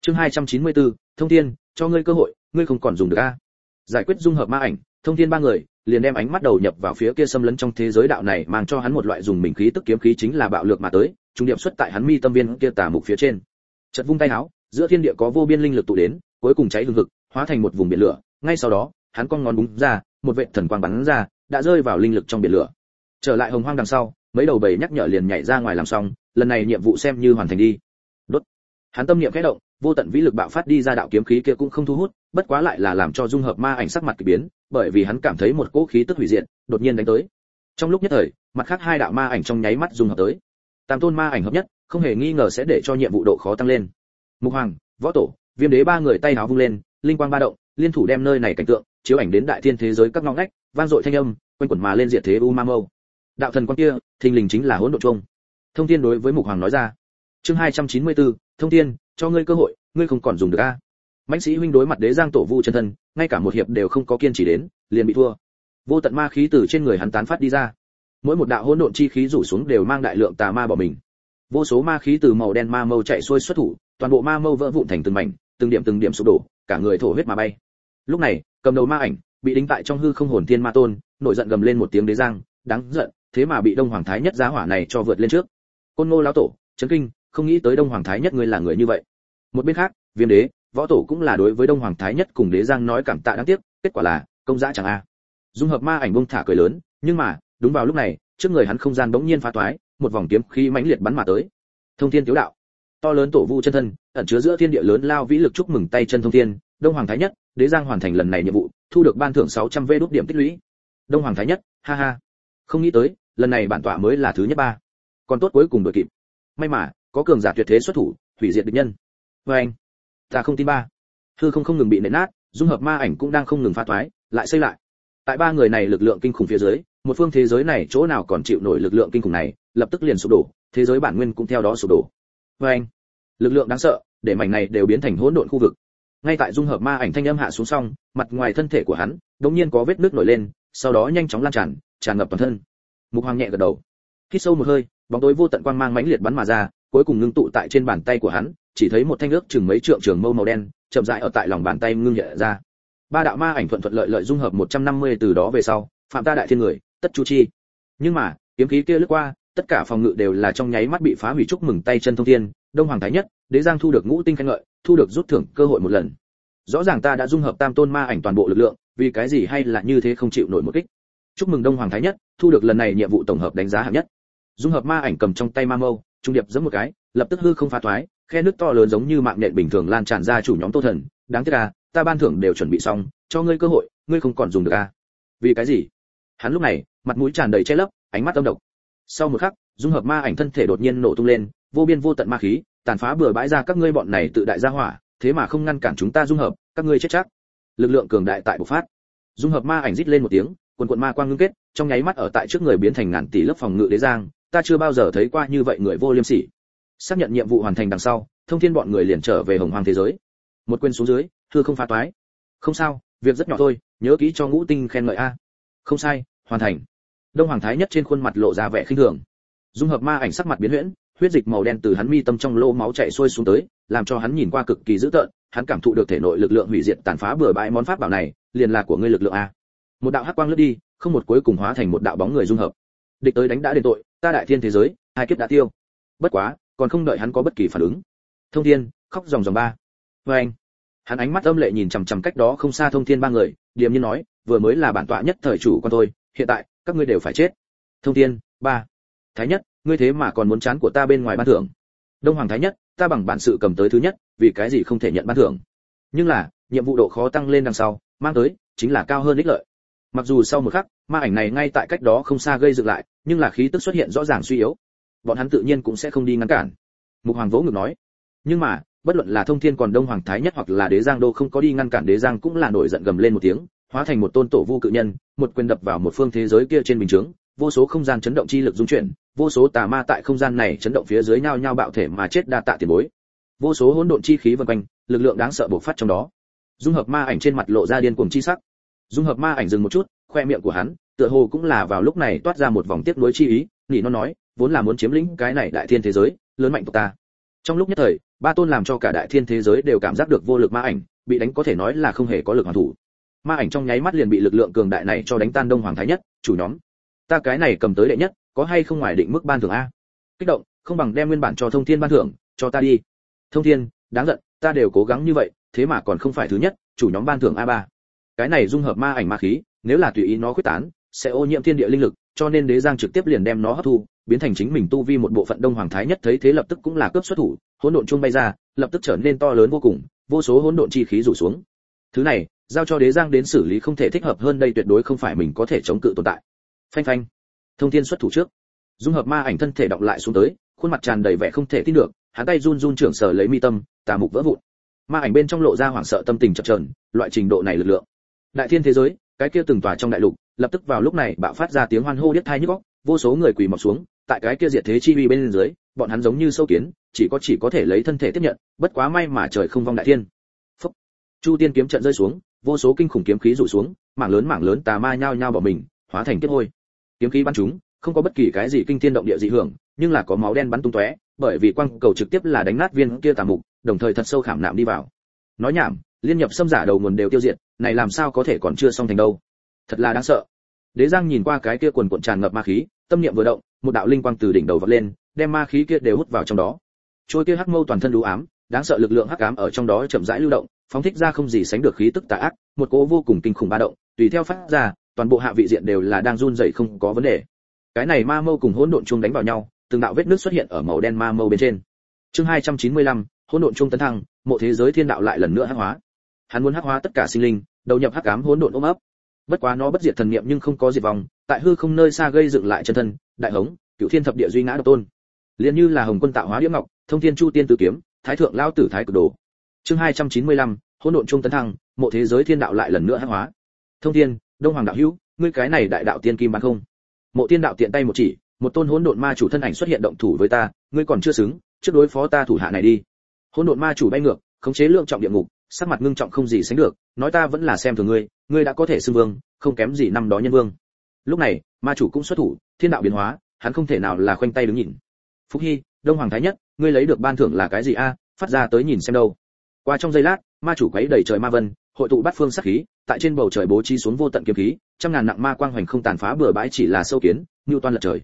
Chương 294, thông thiên cho ngươi cơ hội ngươi không còn dùng được a. Giải quyết dung hợp ma ảnh thông thiên ba người liền đem ánh mắt đầu nhập vào phía kia xâm lấn trong thế giới đạo này mang cho hắn một loại dùng mình khí tức kiếm khí chính là bạo lược mà tới trung điểm xuất tại hắn mi tâm viên kia tà mục phía trên. Chợt vung tay áo giữa thiên địa có vô biên linh lực tụ đến cuối cùng cháy hừng hực hóa thành một vùng biển lửa. Ngay sau đó hắn cong ngón búng ra một vệ thần quang bắn ra đã rơi vào linh lực trong biển lửa. Trở lại hồng hoang đằng sau mấy đầu bầy nhắc nhở liền nhảy ra ngoài làm xong, lần này nhiệm vụ xem như hoàn thành đi. Đốt. Hắn tâm niệm khẽ động, vô tận vĩ lực bạo phát đi ra đạo kiếm khí kia cũng không thu hút, bất quá lại là làm cho dung hợp ma ảnh sắc mặt kỳ biến, bởi vì hắn cảm thấy một cỗ khí tức hủy diệt, đột nhiên đánh tới. Trong lúc nhất thời, mặt khác hai đạo ma ảnh trong nháy mắt dung hợp tới. Tam tôn ma ảnh hợp nhất, không hề nghi ngờ sẽ để cho nhiệm vụ độ khó tăng lên. Mục hoàng, võ tổ, viêm đế ba người tay áo vung lên, linh quang ba động, liên thủ đem nơi này cảnh tượng, chiếu ảnh đến đại thiên thế giới các ngõ ngách, vang dội thanh âm, quanh quẩn mà lên diệt thế u ma mâu đạo thần quan kia thình lình chính là hỗn độn chung thông thiên đối với mục hoàng nói ra chương 294, thông thiên cho ngươi cơ hội ngươi không còn dùng được a. Mãnh sĩ huynh đối mặt đế giang tổ vu chân thân ngay cả một hiệp đều không có kiên trì đến liền bị thua. Vô tận ma khí từ trên người hắn tán phát đi ra. Mỗi một đạo hỗn độn chi khí rủ xuống đều mang đại lượng tà ma bỏ mình. Vô số ma khí từ màu đen ma mâu chạy xuôi xuất thủ toàn bộ ma mâu vỡ vụn thành từng mảnh từng điểm từng điểm sụp đổ cả người thổ huyết mà bay. Lúc này cầm đầu ma ảnh bị đính tại trong hư không hồn thiên ma tôn nổi giận gầm lên một tiếng đế giang đáng giận thế mà bị đông hoàng thái nhất giá hỏa này cho vượt lên trước. Côn ngô lão tổ, chấn kinh, không nghĩ tới đông hoàng thái nhất ngươi là người như vậy. Một bên khác, viêm đế, võ tổ cũng là đối với đông hoàng thái nhất cùng đế giang nói cảm tạ đáng tiếc, kết quả là, công giá chẳng a. Dung hợp ma ảnh bông thả cười lớn, nhưng mà, đúng vào lúc này, trước người hắn không gian bỗng nhiên phá toái, một vòng kiếm khí mãnh liệt bắn mà tới. Thông thiên tiếu đạo. To lớn tổ vu chân thân, ẩn chứa giữa thiên địa lớn lao vĩ lực chúc mừng tay chân thông thiên, đông hoàng thái nhất, đế giang hoàn thành lần này nhiệm vụ, thu được ban thưởng 600 v đốt điểm tích lũy. Đông hoàng thái nhất, ha ha không nghĩ tới, lần này bản tọa mới là thứ nhất ba. Còn tốt cuối cùng đội kịp. May mà, có cường giả tuyệt thế xuất thủ, hủy diệt địch nhân. Với anh, ta không tin ba. Hư không không ngừng bị nện nát, dung hợp ma ảnh cũng đang không ngừng phá thoái, lại xây lại. Tại ba người này lực lượng kinh khủng phía dưới, một phương thế giới này chỗ nào còn chịu nổi lực lượng kinh khủng này, lập tức liền sụp đổ, thế giới bản nguyên cũng theo đó sụp đổ. Với anh, lực lượng đáng sợ, để mảnh này đều biến thành hỗn độn khu vực. Ngay tại dung hợp ma ảnh thanh âm hạ xuống xong, mặt ngoài thân thể của hắn, đột nhiên có vết nước nổi lên, sau đó nhanh chóng lan tràn tràn ngập toàn thân. Mục hoàng nhẹ gật đầu. Hít sâu một hơi, bóng tối vô tận quang mang mãnh liệt bắn mà ra, cuối cùng ngưng tụ tại trên bàn tay của hắn, chỉ thấy một thanh ước chừng mấy trượng trường mâu màu đen, chậm rãi ở tại lòng bàn tay ngưng nhẹ ra. Ba đạo ma ảnh thuận thuận lợi lợi dung hợp 150 từ đó về sau, phạm ta đại thiên người, tất chu chi. Nhưng mà, kiếm khí kia lướt qua, tất cả phòng ngự đều là trong nháy mắt bị phá hủy chúc mừng tay chân thông thiên, đông hoàng thái nhất, đế giang thu được ngũ tinh khen ngợi, thu được rút thưởng cơ hội một lần. Rõ ràng ta đã dung hợp tam tôn ma ảnh toàn bộ lực lượng, vì cái gì hay là như thế không chịu nổi một kích? Chúc mừng đông hoàng thái nhất, thu được lần này nhiệm vụ tổng hợp đánh giá hạng nhất. Dung hợp ma ảnh cầm trong tay ma mâu, trung điệp giẫm một cái, lập tức hư không phá toái khe nước to lớn giống như mạng nện bình thường lan tràn ra chủ nhóm tô thần. Đáng tiếc à ta ban thưởng đều chuẩn bị xong, cho ngươi cơ hội, ngươi không còn dùng được à. Vì cái gì? Hắn lúc này, mặt mũi tràn đầy che lấp, ánh mắt âm độc. Sau một khắc, dung hợp ma ảnh thân thể đột nhiên nổ tung lên, vô biên vô tận ma khí, tàn phá bừa bãi ra các ngươi bọn này tự đại gia hỏa, thế mà không ngăn cản chúng ta dung hợp, các ngươi chết chắc. Lực lượng cường đại tại bộc phát. Dung hợp ma ảnh rít lên một tiếng quần quần ma quang ngưng kết, trong nháy mắt ở tại trước người biến thành ngàn tỷ lớp phòng ngự đế giang, ta chưa bao giờ thấy qua như vậy người vô liêm sỉ. Xác nhận nhiệm vụ hoàn thành đằng sau, thông thiên bọn người liền trở về hồng hoàng thế giới. Một quên xuống dưới thưa không phá toái. Không sao, việc rất nhỏ thôi, nhớ kỹ cho ngũ tinh khen ngợi a. Không sai, hoàn thành. Đông hoàng thái nhất trên khuôn mặt lộ ra vẻ khinh thường. Dung hợp ma ảnh sắc mặt biến huyễn, huyết dịch màu đen từ hắn mi tâm trong lỗ máu chảy xuôi xuống tới, làm cho hắn nhìn qua cực kỳ dữ tợn, hắn cảm thụ được thể nội lực lượng hủy diệt tàn phá bừa bãi món pháp bảo này, liền là của ngươi lực lượng a một đạo hắc quang lướt đi, không một cuối cùng hóa thành một đạo bóng người dung hợp. Địch tới đánh đã đền tội, ta đại thiên thế giới, hai kiếp đã tiêu. Bất quá, còn không đợi hắn có bất kỳ phản ứng. Thông thiên, khóc dòng dòng ba. Vê anh, hắn ánh mắt âm lệ nhìn chằm chằm cách đó không xa thông thiên ba người, điềm nhiên nói, vừa mới là bản tọa nhất thời chủ con tôi hiện tại, các ngươi đều phải chết. Thông thiên, ba. Thái nhất, ngươi thế mà còn muốn chán của ta bên ngoài ban thưởng. Đông hoàng thái nhất, ta bằng bản sự cầm tới thứ nhất, vì cái gì không thể nhận ban thưởng. Nhưng là, nhiệm vụ độ khó tăng lên đằng sau, mang tới, chính là cao hơn ích lợi mặc dù sau một khắc, ma ảnh này ngay tại cách đó không xa gây dựng lại, nhưng là khí tức xuất hiện rõ ràng suy yếu. Bọn hắn tự nhiên cũng sẽ không đi ngăn cản. Mục hoàng vỗ ngực nói. Nhưng mà, bất luận là thông thiên còn đông hoàng thái nhất hoặc là đế giang đô không có đi ngăn cản đế giang cũng là nổi giận gầm lên một tiếng, hóa thành một tôn tổ vu cự nhân, một quyền đập vào một phương thế giới kia trên bình chướng, vô số không gian chấn động chi lực dung chuyển, vô số tà ma tại không gian này chấn động phía dưới nhau nhau bạo thể mà chết đa tạ tiền bối. Vô số hỗn độn chi khí vần quanh, lực lượng đáng sợ bộc phát trong đó. Dung hợp ma ảnh trên mặt lộ ra điên cuồng chi sắc dung hợp ma ảnh dừng một chút, khoe miệng của hắn, tựa hồ cũng là vào lúc này toát ra một vòng tiếc nuối chi ý, nghĩ nó nói, vốn là muốn chiếm lĩnh cái này đại thiên thế giới, lớn mạnh tộc ta. Trong lúc nhất thời, ba tôn làm cho cả đại thiên thế giới đều cảm giác được vô lực ma ảnh, bị đánh có thể nói là không hề có lực hoàn thủ. Ma ảnh trong nháy mắt liền bị lực lượng cường đại này cho đánh tan đông hoàng thái nhất, chủ nhóm. Ta cái này cầm tới đệ nhất, có hay không ngoài định mức ban thưởng a? Kích động, không bằng đem nguyên bản cho thông thiên ban thưởng, cho ta đi. Thông thiên, đáng giận, ta đều cố gắng như vậy, thế mà còn không phải thứ nhất, chủ nhóm ban thưởng a ba cái này dung hợp ma ảnh ma khí, nếu là tùy ý nó quyết tán, sẽ ô nhiễm thiên địa linh lực, cho nên đế giang trực tiếp liền đem nó hấp thu, biến thành chính mình tu vi một bộ phận đông hoàng thái nhất thấy thế lập tức cũng là cướp xuất thủ, hỗn độn chuông bay ra, lập tức trở nên to lớn vô cùng, vô số hỗn độn chi khí rủ xuống. Thứ này, giao cho đế giang đến xử lý không thể thích hợp hơn đây tuyệt đối không phải mình có thể chống cự tồn tại. Phanh phanh. Thông thiên xuất thủ trước. Dung hợp ma ảnh thân thể động lại xuống tới, khuôn mặt tràn đầy vẻ không thể tin được, hắn tay run run trưởng sở lấy mi tâm, tà mục vỡ vụn. Ma ảnh bên trong lộ ra hoảng sợ tâm tình chập chờn, loại trình độ này lực lượng đại thiên thế giới, cái kia từng tòa trong đại lục, lập tức vào lúc này bạo phát ra tiếng hoan hô điếc thai nhức óc, vô số người quỳ mọc xuống, tại cái kia diệt thế chi uy bên dưới, bọn hắn giống như sâu kiến, chỉ có chỉ có thể lấy thân thể tiếp nhận, bất quá may mà trời không vong đại thiên. Phúc. chu tiên kiếm trận rơi xuống, vô số kinh khủng kiếm khí rủ xuống, mảng lớn mảng lớn tà ma nhao nhao bỏ mình, hóa thành kiếp hôi. Kiếm khí bắn chúng, không có bất kỳ cái gì kinh thiên động địa dị hưởng, nhưng là có máu đen bắn tung tóe, bởi vì quang cầu trực tiếp là đánh nát viên kia tà mục, đồng thời thật sâu khảm nạm đi vào. Nói nhảm liên nhập xâm giả đầu nguồn đều tiêu diệt này làm sao có thể còn chưa xong thành đâu? Thật là đáng sợ. Đế giang nhìn qua cái kia quần cuộn tràn ngập ma khí tâm niệm vừa động một đạo linh quang từ đỉnh đầu vọt lên đem ma khí kia đều hút vào trong đó. Trôi kia hắc mâu toàn thân đú ám đáng sợ lực lượng hắc ám ở trong đó chậm rãi lưu động phóng thích ra không gì sánh được khí tức tà ác một cỗ vô cùng kinh khủng ba động tùy theo phát ra toàn bộ hạ vị diện đều là đang run rẩy không có vấn đề. Cái này ma mâu cùng hỗn độn chung đánh vào nhau từng đạo vết nước xuất hiện ở màu đen ma mâu bên trên. Chương 295, hỗn độn chung tấn thăng mộ thế giới thiên đạo lại lần nữa hắc hóa hắn muốn hắc hóa tất cả sinh linh đầu nhập hắc ám hỗn độn ôm ấp. Bất quá nó bất diệt thần niệm nhưng không có diệt vong tại hư không nơi xa gây dựng lại chân thân đại hống cựu thiên thập địa duy ngã độc tôn. Liền như là hồng quân tạo hóa đĩa ngọc thông thiên chu tiên tử kiếm thái thượng lao tử thái cực đồ. Chương 295, hỗn độn trung tấn thăng mộ thế giới thiên đạo lại lần nữa hắc hóa. Thông thiên đông hoàng đạo hữu ngươi cái này đại đạo tiên kim bán không? Mộ tiên đạo tiện tay một chỉ một tôn hỗn độn ma chủ thân ảnh xuất hiện động thủ với ta ngươi còn chưa xứng trước đối phó ta thủ hạ này đi. Hỗn độn ma chủ bay ngược khống chế lượng trọng địa ngục sắc mặt ngưng trọng không gì sánh được, nói ta vẫn là xem thường ngươi ngươi đã có thể xưng vương, không kém gì năm đó nhân vương. Lúc này, ma chủ cũng xuất thủ, thiên đạo biến hóa, hắn không thể nào là khoanh tay đứng nhìn. Phúc hy, đông hoàng thái nhất, ngươi lấy được ban thưởng là cái gì a? Phát ra tới nhìn xem đâu. Qua trong giây lát, ma chủ quấy đầy trời ma vân, hội tụ bát phương sát khí, tại trên bầu trời bố trí xuống vô tận kiếm khí, trăm ngàn nặng ma quang hoành không tàn phá bừa bãi chỉ là sâu kiến, như toan lật trời.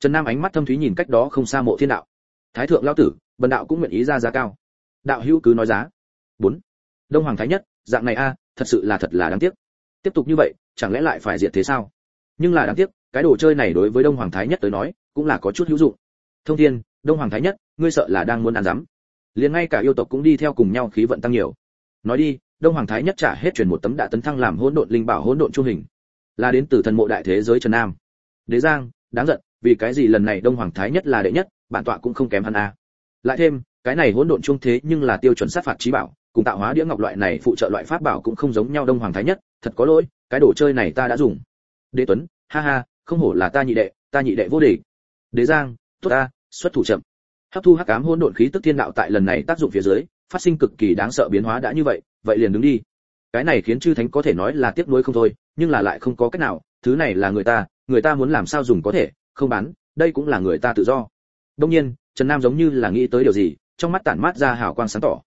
Trần nam ánh mắt thâm thúy nhìn cách đó không xa mộ thiên đạo. Thái thượng lão tử, bần đạo cũng nguyện ý ra giá cao. Đạo hữu cứ nói giá. Bốn đông hoàng thái nhất, dạng này a, thật sự là thật là đáng tiếc. Tiếp tục như vậy, chẳng lẽ lại phải diệt thế sao? Nhưng là đáng tiếc, cái đồ chơi này đối với đông hoàng thái nhất tới nói, cũng là có chút hữu dụng. Thông thiên, đông hoàng thái nhất, ngươi sợ là đang muốn ăn dám liền ngay cả yêu tộc cũng đi theo cùng nhau khí vận tăng nhiều. Nói đi, đông hoàng thái nhất trả hết truyền một tấm đạ tấn thăng làm hỗn độn linh bảo hỗn độn trung hình. Là đến từ thần mộ đại thế giới trần nam. Đế giang, đáng giận, vì cái gì lần này đông hoàng thái nhất là đệ nhất, bản tọa cũng không kém hắn a. Lại thêm, cái này hỗn độn trung thế nhưng là tiêu chuẩn sát phạt trí bảo cùng tạo hóa đĩa ngọc loại này phụ trợ loại pháp bảo cũng không giống nhau đông hoàng thái nhất, thật có lỗi, cái đồ chơi này ta đã dùng. Đế tuấn, ha ha, không hổ là ta nhị đệ, ta nhị đệ vô địch. Đế giang, tốt ta, xuất thủ chậm. Hấp thu hắc ám hỗn độn khí tức thiên đạo tại lần này tác dụng phía dưới, phát sinh cực kỳ đáng sợ biến hóa đã như vậy vậy liền đứng đi. Cái này khiến chư thánh có thể nói là tiếc nuối không thôi, nhưng là lại không có cách nào, thứ này là người ta người ta muốn làm sao dùng có thể, không bán, đây cũng là người ta tự do. Đông nhiên, trần nam giống như là nghĩ tới điều gì, trong mắt tản mát ra hào quang sáng tỏ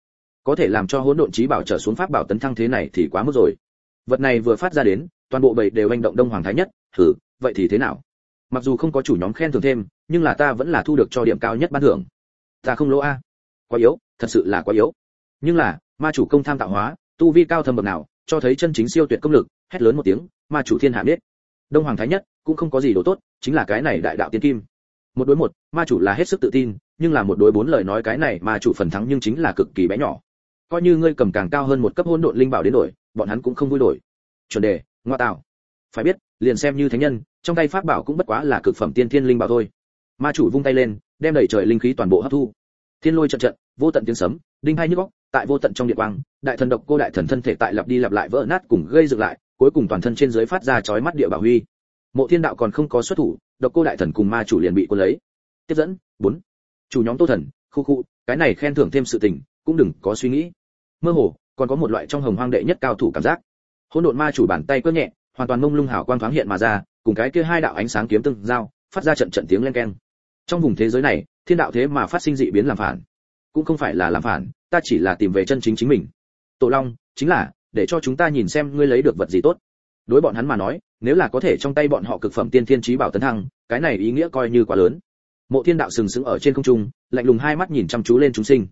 có thể làm cho hỗn độn trí bảo trở xuống pháp bảo tấn thăng thế này thì quá mức rồi. Vật này vừa phát ra đến, toàn bộ bầy đều hành động đông hoàng thái nhất. Thử vậy thì thế nào? Mặc dù không có chủ nhóm khen thưởng thêm, nhưng là ta vẫn là thu được cho điểm cao nhất ban thưởng. Ta không lỗ a. Quá yếu, thật sự là quá yếu. Nhưng là, ma chủ công tham tạo hóa, tu vi cao thâm bậc nào, cho thấy chân chính siêu tuyệt công lực, hét lớn một tiếng, ma chủ thiên hạ biết. Đông hoàng thái nhất cũng không có gì đồ tốt, chính là cái này đại đạo tiên kim. Một đối một, ma chủ là hết sức tự tin, nhưng là một đối bốn lời nói cái này ma chủ phần thắng nhưng chính là cực kỳ bé nhỏ coi như ngươi cầm càng cao hơn một cấp hỗn độn linh bảo đến đổi, bọn hắn cũng không vui đổi. Chuẩn đề, ngoa tạo. Phải biết, liền xem như thánh nhân, trong tay pháp bảo cũng bất quá là cực phẩm tiên thiên linh bảo thôi. Ma chủ vung tay lên, đem đẩy trời linh khí toàn bộ hấp thu. Thiên lôi trận trận, vô tận tiếng sấm, đinh hai nhức óc, tại vô tận trong điện quang, đại thần độc cô đại thần thân thể tại lặp đi lặp lại vỡ nát cùng gây dựng lại, cuối cùng toàn thân trên dưới phát ra chói mắt địa bảo huy. Mộ thiên đạo còn không có xuất thủ, độc cô đại thần cùng ma chủ liền bị quân lấy. Tiếp dẫn, bốn. Chủ nhóm tô thần, khu khu, cái này khen thưởng thêm sự tình cũng đừng có suy nghĩ. Mơ hồ, còn có một loại trong hồng hoang đệ nhất cao thủ cảm giác. Hỗn độn ma chủ bàn tay quơ nhẹ, hoàn toàn mông lung hào quang thoáng hiện mà ra, cùng cái kia hai đạo ánh sáng kiếm tương giao, phát ra trận trận tiếng len keng. Trong vùng thế giới này, thiên đạo thế mà phát sinh dị biến làm phản. Cũng không phải là làm phản, ta chỉ là tìm về chân chính chính mình. Tổ long, chính là, để cho chúng ta nhìn xem ngươi lấy được vật gì tốt. Đối bọn hắn mà nói, nếu là có thể trong tay bọn họ cực phẩm tiên thiên trí bảo tấn thăng, cái này ý nghĩa coi như quá lớn. Mộ thiên đạo sừng sững ở trên không trung, lạnh lùng hai mắt nhìn chăm chú lên chúng sinh.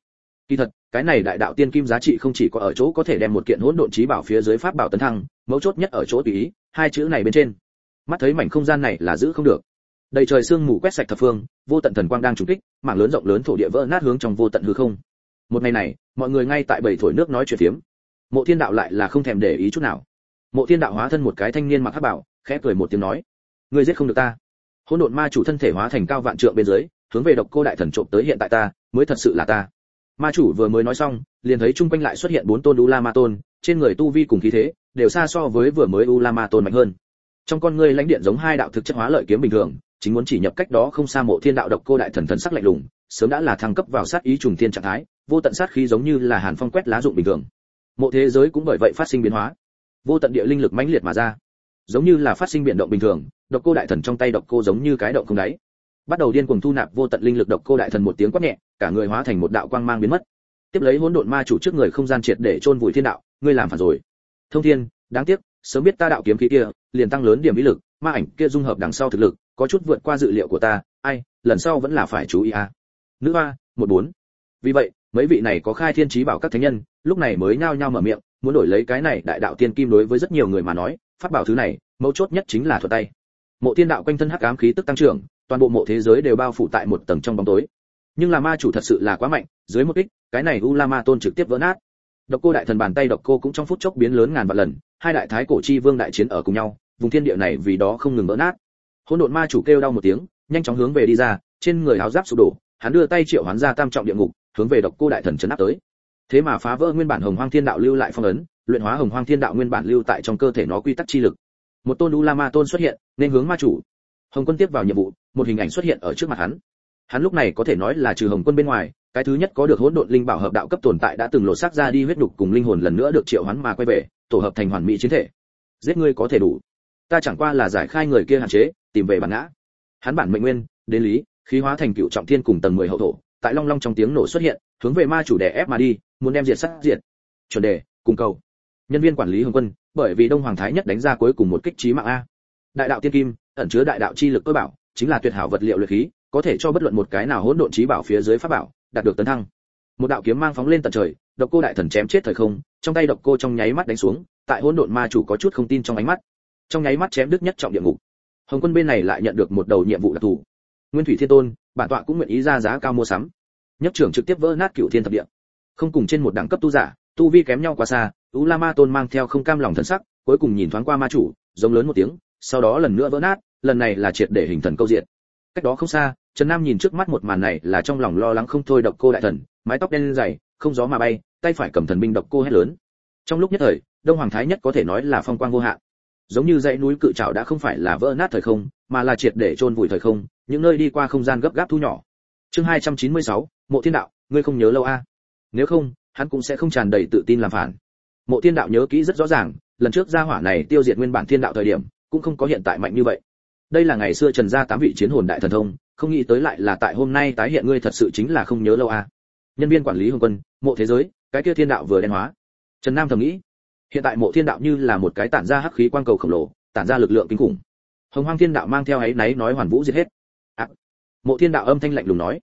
Kỳ thật cái này đại đạo tiên kim giá trị không chỉ có ở chỗ có thể đem một kiện hỗn độn trí bảo phía dưới pháp bảo tấn thăng, mấu chốt nhất ở chỗ tùy ý, hai chữ này bên trên. Mắt thấy mảnh không gian này là giữ không được. Đầy trời sương mù quét sạch thập phương, vô tận thần quang đang trùng kích, mảng lớn rộng lớn thổ địa vỡ nát hướng trong vô tận hư không. Một ngày này, mọi người ngay tại bầy thổi nước nói chuyện phiếm. Mộ thiên đạo lại là không thèm để ý chút nào. Mộ thiên đạo hóa thân một cái thanh niên mặc hắc bảo, khẽ cười một tiếng nói, ngươi giết không được ta. Hỗn độn ma chủ thân thể hóa thành cao vạn trượng bên dưới, hướng về độc cô đại thần trộm tới hiện tại ta, mới thật sự là ta ma chủ vừa mới nói xong, liền thấy chung quanh lại xuất hiện bốn tôn u la ma tôn trên người tu vi cùng khí thế, đều xa so với vừa mới u la ma tôn mạnh hơn. Trong con ngươi lãnh điện giống hai đạo thực chất hóa lợi kiếm bình thường, chính muốn chỉ nhập cách đó không xa mộ thiên đạo độc cô đại thần thần sắc lạnh lùng, sớm đã là thăng cấp vào sát ý trùng thiên trạng thái, vô tận sát khí giống như là hàn phong quét lá dụng bình thường. Mộ thế giới cũng bởi vậy phát sinh biến hóa. Vô tận địa linh lực mãnh liệt mà ra. Giống như là phát sinh biến động bình thường, độc cô đại thần trong tay độc cô giống như cái động không đáy bắt đầu điên cuồng thu nạp vô tận linh lực độc cô đại thần một tiếng quát nhẹ, cả người hóa thành một đạo quang mang biến mất. Tiếp lấy hỗn độn ma chủ trước người không gian triệt để chôn vùi thiên đạo, ngươi làm phản rồi. Thông thiên, đáng tiếc, sớm biết ta đạo kiếm khí kia, liền tăng lớn điểm ý lực, ma ảnh kia dung hợp đằng sau thực lực, có chút vượt qua dự liệu của ta, ai, lần sau vẫn là phải chú ý a. Nữ a một bốn. Vì vậy, mấy vị này có khai thiên trí bảo các thánh nhân, lúc này mới nhao nhao mở miệng, muốn đổi lấy cái này đại đạo tiên kim đối với rất nhiều người mà nói phát bảo thứ này, mấu chốt nhất chính là thuật tay. Mộ tiên đạo quanh thân hắc ám khí tức tăng trưởng toàn bộ mộ thế giới đều bao phủ tại một tầng trong bóng tối. Nhưng là ma chủ thật sự là quá mạnh, dưới một kích, cái này u la ma tôn trực tiếp vỡ nát. Độc cô đại thần bàn tay độc cô cũng trong phút chốc biến lớn ngàn vạn lần, hai đại thái cổ chi vương đại chiến ở cùng nhau, vùng thiên địa này vì đó không ngừng vỡ nát. Hỗn độn ma chủ kêu đau một tiếng, nhanh chóng hướng về đi ra, trên người áo giáp sụp đổ, hắn đưa tay triệu hoán ra tam trọng địa ngục, hướng về độc cô đại thần chấn áp tới. Thế mà phá vỡ nguyên bản hồng hoang thiên đạo lưu lại phong ấn, luyện hóa hồng hoang thiên đạo nguyên bản lưu tại trong cơ thể nó quy tắc chi lực. Một tôn u la ma tôn xuất hiện, nên hướng ma chủ. Hồng quân tiếp vào nhiệm vụ một hình ảnh xuất hiện ở trước mặt hắn. Hắn lúc này có thể nói là trừ hồng quân bên ngoài, cái thứ nhất có được hỗn độn linh bảo hợp đạo cấp tồn tại đã từng lộ xác ra đi huyết đục cùng linh hồn lần nữa được triệu hoán mà quay về, tổ hợp thành hoàn mỹ chiến thể. Giết ngươi có thể đủ. Ta chẳng qua là giải khai người kia hạn chế, tìm về bản ngã. Hắn bản mệnh nguyên, đến lý, khí hóa thành cựu trọng thiên cùng tầng mười hậu thổ, tại long long trong tiếng nổ xuất hiện, hướng về ma chủ đè ép mà đi, muốn đem diệt sát diệt. Chuẩn đề, cùng cầu. Nhân viên quản lý hồng quân, bởi vì đông hoàng thái nhất đánh ra cuối cùng một kích trí mạng a. Đại đạo tiên kim, ẩn chứa đại đạo chi lực tôi bảo chính là tuyệt hảo vật liệu luyện khí, có thể cho bất luận một cái nào hỗn độn trí bảo phía dưới pháp bảo, đạt được tấn thăng. Một đạo kiếm mang phóng lên tận trời, độc cô đại thần chém chết thời không, trong tay độc cô trong nháy mắt đánh xuống, tại hỗn độn ma chủ có chút không tin trong ánh mắt. Trong nháy mắt chém đứt nhất trọng địa ngục. Hồng quân bên này lại nhận được một đầu nhiệm vụ đặc thù. Nguyên thủy thiên tôn, bản tọa cũng nguyện ý ra giá cao mua sắm. Nhất trưởng trực tiếp vỡ nát cửu thiên thập địa. Không cùng trên một đẳng cấp tu giả, tu vi kém nhau quá xa u la ma tôn mang theo không cam lòng thân sắc, cuối cùng nhìn thoáng qua ma chủ, giống lớn một tiếng, sau đó lần nữa vỡ nát lần này là triệt để hình thần câu diện. Cách đó không xa trần nam nhìn trước mắt một màn này là trong lòng lo lắng không thôi độc cô đại thần mái tóc đen dày không gió mà bay tay phải cầm thần binh độc cô hét lớn. Trong lúc nhất thời đông hoàng thái nhất có thể nói là phong quang vô hạn. Giống như dãy núi cự trảo đã không phải là vỡ nát thời không mà là triệt để chôn vùi thời không những nơi đi qua không gian gấp gáp thu nhỏ. Chương 296, mộ thiên đạo ngươi không nhớ lâu a nếu không hắn cũng sẽ không tràn đầy tự tin làm phản. Mộ thiên đạo nhớ kỹ rất rõ ràng lần trước gia hỏa này tiêu diệt nguyên bản thiên đạo thời điểm cũng không có hiện tại mạnh như vậy đây là ngày xưa trần gia tám vị chiến hồn đại thần thông không nghĩ tới lại là tại hôm nay tái hiện ngươi thật sự chính là không nhớ lâu à? nhân viên quản lý hồng quân mộ thế giới cái kia thiên đạo vừa đen hóa. Trần nam thầm nghĩ hiện tại mộ thiên đạo như là một cái tản ra hắc khí quang cầu khổng lồ tản ra lực lượng kinh khủng. Hồng hoang thiên đạo mang theo ấy náy nói hoàn vũ giết hết. À, mộ thiên đạo âm thanh lạnh lùng nói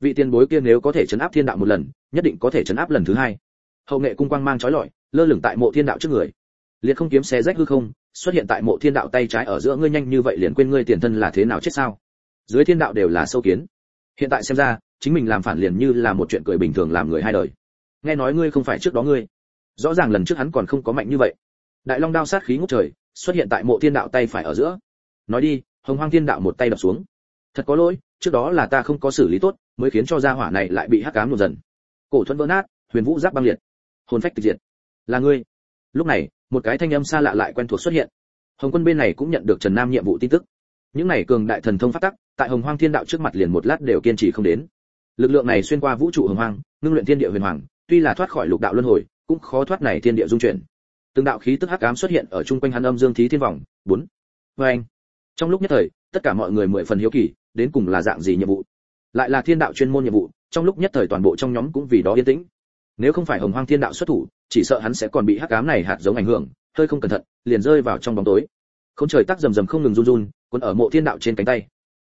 vị tiền bối kia nếu có thể chấn áp thiên đạo một lần nhất định có thể chấn áp lần thứ hai. Hậu nghệ cung quang mang trói lọi lơ lửng tại mộ thiên đạo trước người. Liệt không kiếm xé rách hư không xuất hiện tại mộ thiên đạo tay trái ở giữa ngươi nhanh như vậy liền quên ngươi tiền thân là thế nào chết sao? Dưới thiên đạo đều là sâu kiến. Hiện tại xem ra, chính mình làm phản liền như là một chuyện cười bình thường làm người hai đời. Nghe nói ngươi không phải trước đó ngươi. Rõ ràng lần trước hắn còn không có mạnh như vậy. Đại long đao sát khí ngút trời, xuất hiện tại mộ thiên đạo tay phải ở giữa. Nói đi, hồng hoang thiên đạo một tay đập xuống. Thật có lỗi, trước đó là ta không có xử lý tốt, mới khiến cho gia hỏa này lại bị hắc ám một dần. Cổ thuẫn vỡ nát, huyền vũ giáp băng liệt. Hồn phách tịch diệt. Là ngươi. Lúc này một cái thanh âm xa lạ lại quen thuộc xuất hiện. Hồng quân bên này cũng nhận được trần nam nhiệm vụ tin tức. Những này cường đại thần thông phát tắc, tại hồng hoang thiên đạo trước mặt liền một lát đều kiên trì không đến. Lực lượng này xuyên qua vũ trụ hồng hoang, ngưng luyện thiên địa huyền hoàng, tuy là thoát khỏi lục đạo luân hồi, cũng khó thoát này thiên địa dung chuyển. Từng đạo khí tức hắc ám xuất hiện ở trung quanh hắn âm dương thí thiên vòng, bốn. Vê anh. Trong lúc nhất thời, tất cả mọi người mười phần hiếu kỳ, đến cùng là dạng gì nhiệm vụ? Lại là thiên đạo chuyên môn nhiệm vụ, trong lúc nhất thời toàn bộ trong nhóm cũng vì đó yên tĩnh. Nếu không phải hồng hoang thiên đạo xuất thủ chỉ sợ hắn sẽ còn bị hắc ám này hạt giống ảnh hưởng, hơi không cẩn thận, liền rơi vào trong bóng tối. Không trời tắc rầm rầm không ngừng run run, cuốn ở mộ thiên đạo trên cánh tay.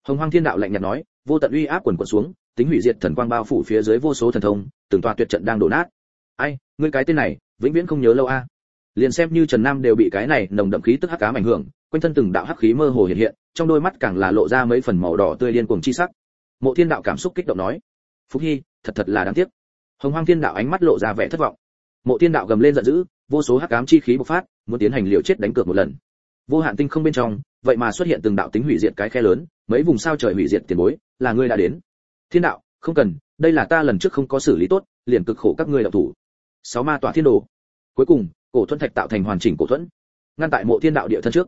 Hồng hoang thiên đạo lạnh nhạt nói, vô tận uy áp quần quần xuống, tính hủy diệt thần quang bao phủ phía dưới vô số thần thông, từng tòa tuyệt trận đang đổ nát. Ai, ngươi cái tên này, vĩnh viễn không nhớ lâu a. Liền xem như trần nam đều bị cái này nồng đậm khí tức hắc ám ảnh hưởng, quanh thân từng đạo hắc khí mơ hồ hiện hiện, trong đôi mắt càng là lộ ra mấy phần màu đỏ tươi điên cuồng chi sắc. Mộ thiên đạo cảm xúc kích động nói, phúc hy, thật thật là đáng tiếc. Hồng hoang thiên đạo ánh mắt lộ ra vẻ thất vọng mộ thiên đạo gầm lên giận dữ, vô số hắc ám chi khí bộc phát, muốn tiến hành liều chết đánh cược một lần. Vô hạn tinh không bên trong, vậy mà xuất hiện từng đạo tính hủy diệt cái khe lớn, mấy vùng sao trời hủy diệt tiền bối, là ngươi đã đến. Thiên đạo, không cần, đây là ta lần trước không có xử lý tốt, liền cực khổ các ngươi đạo thủ. Sáu ma tỏa thiên đồ. Cuối cùng, cổ thuẫn thạch tạo thành hoàn chỉnh cổ thuẫn. Ngăn tại mộ thiên đạo địa thân trước.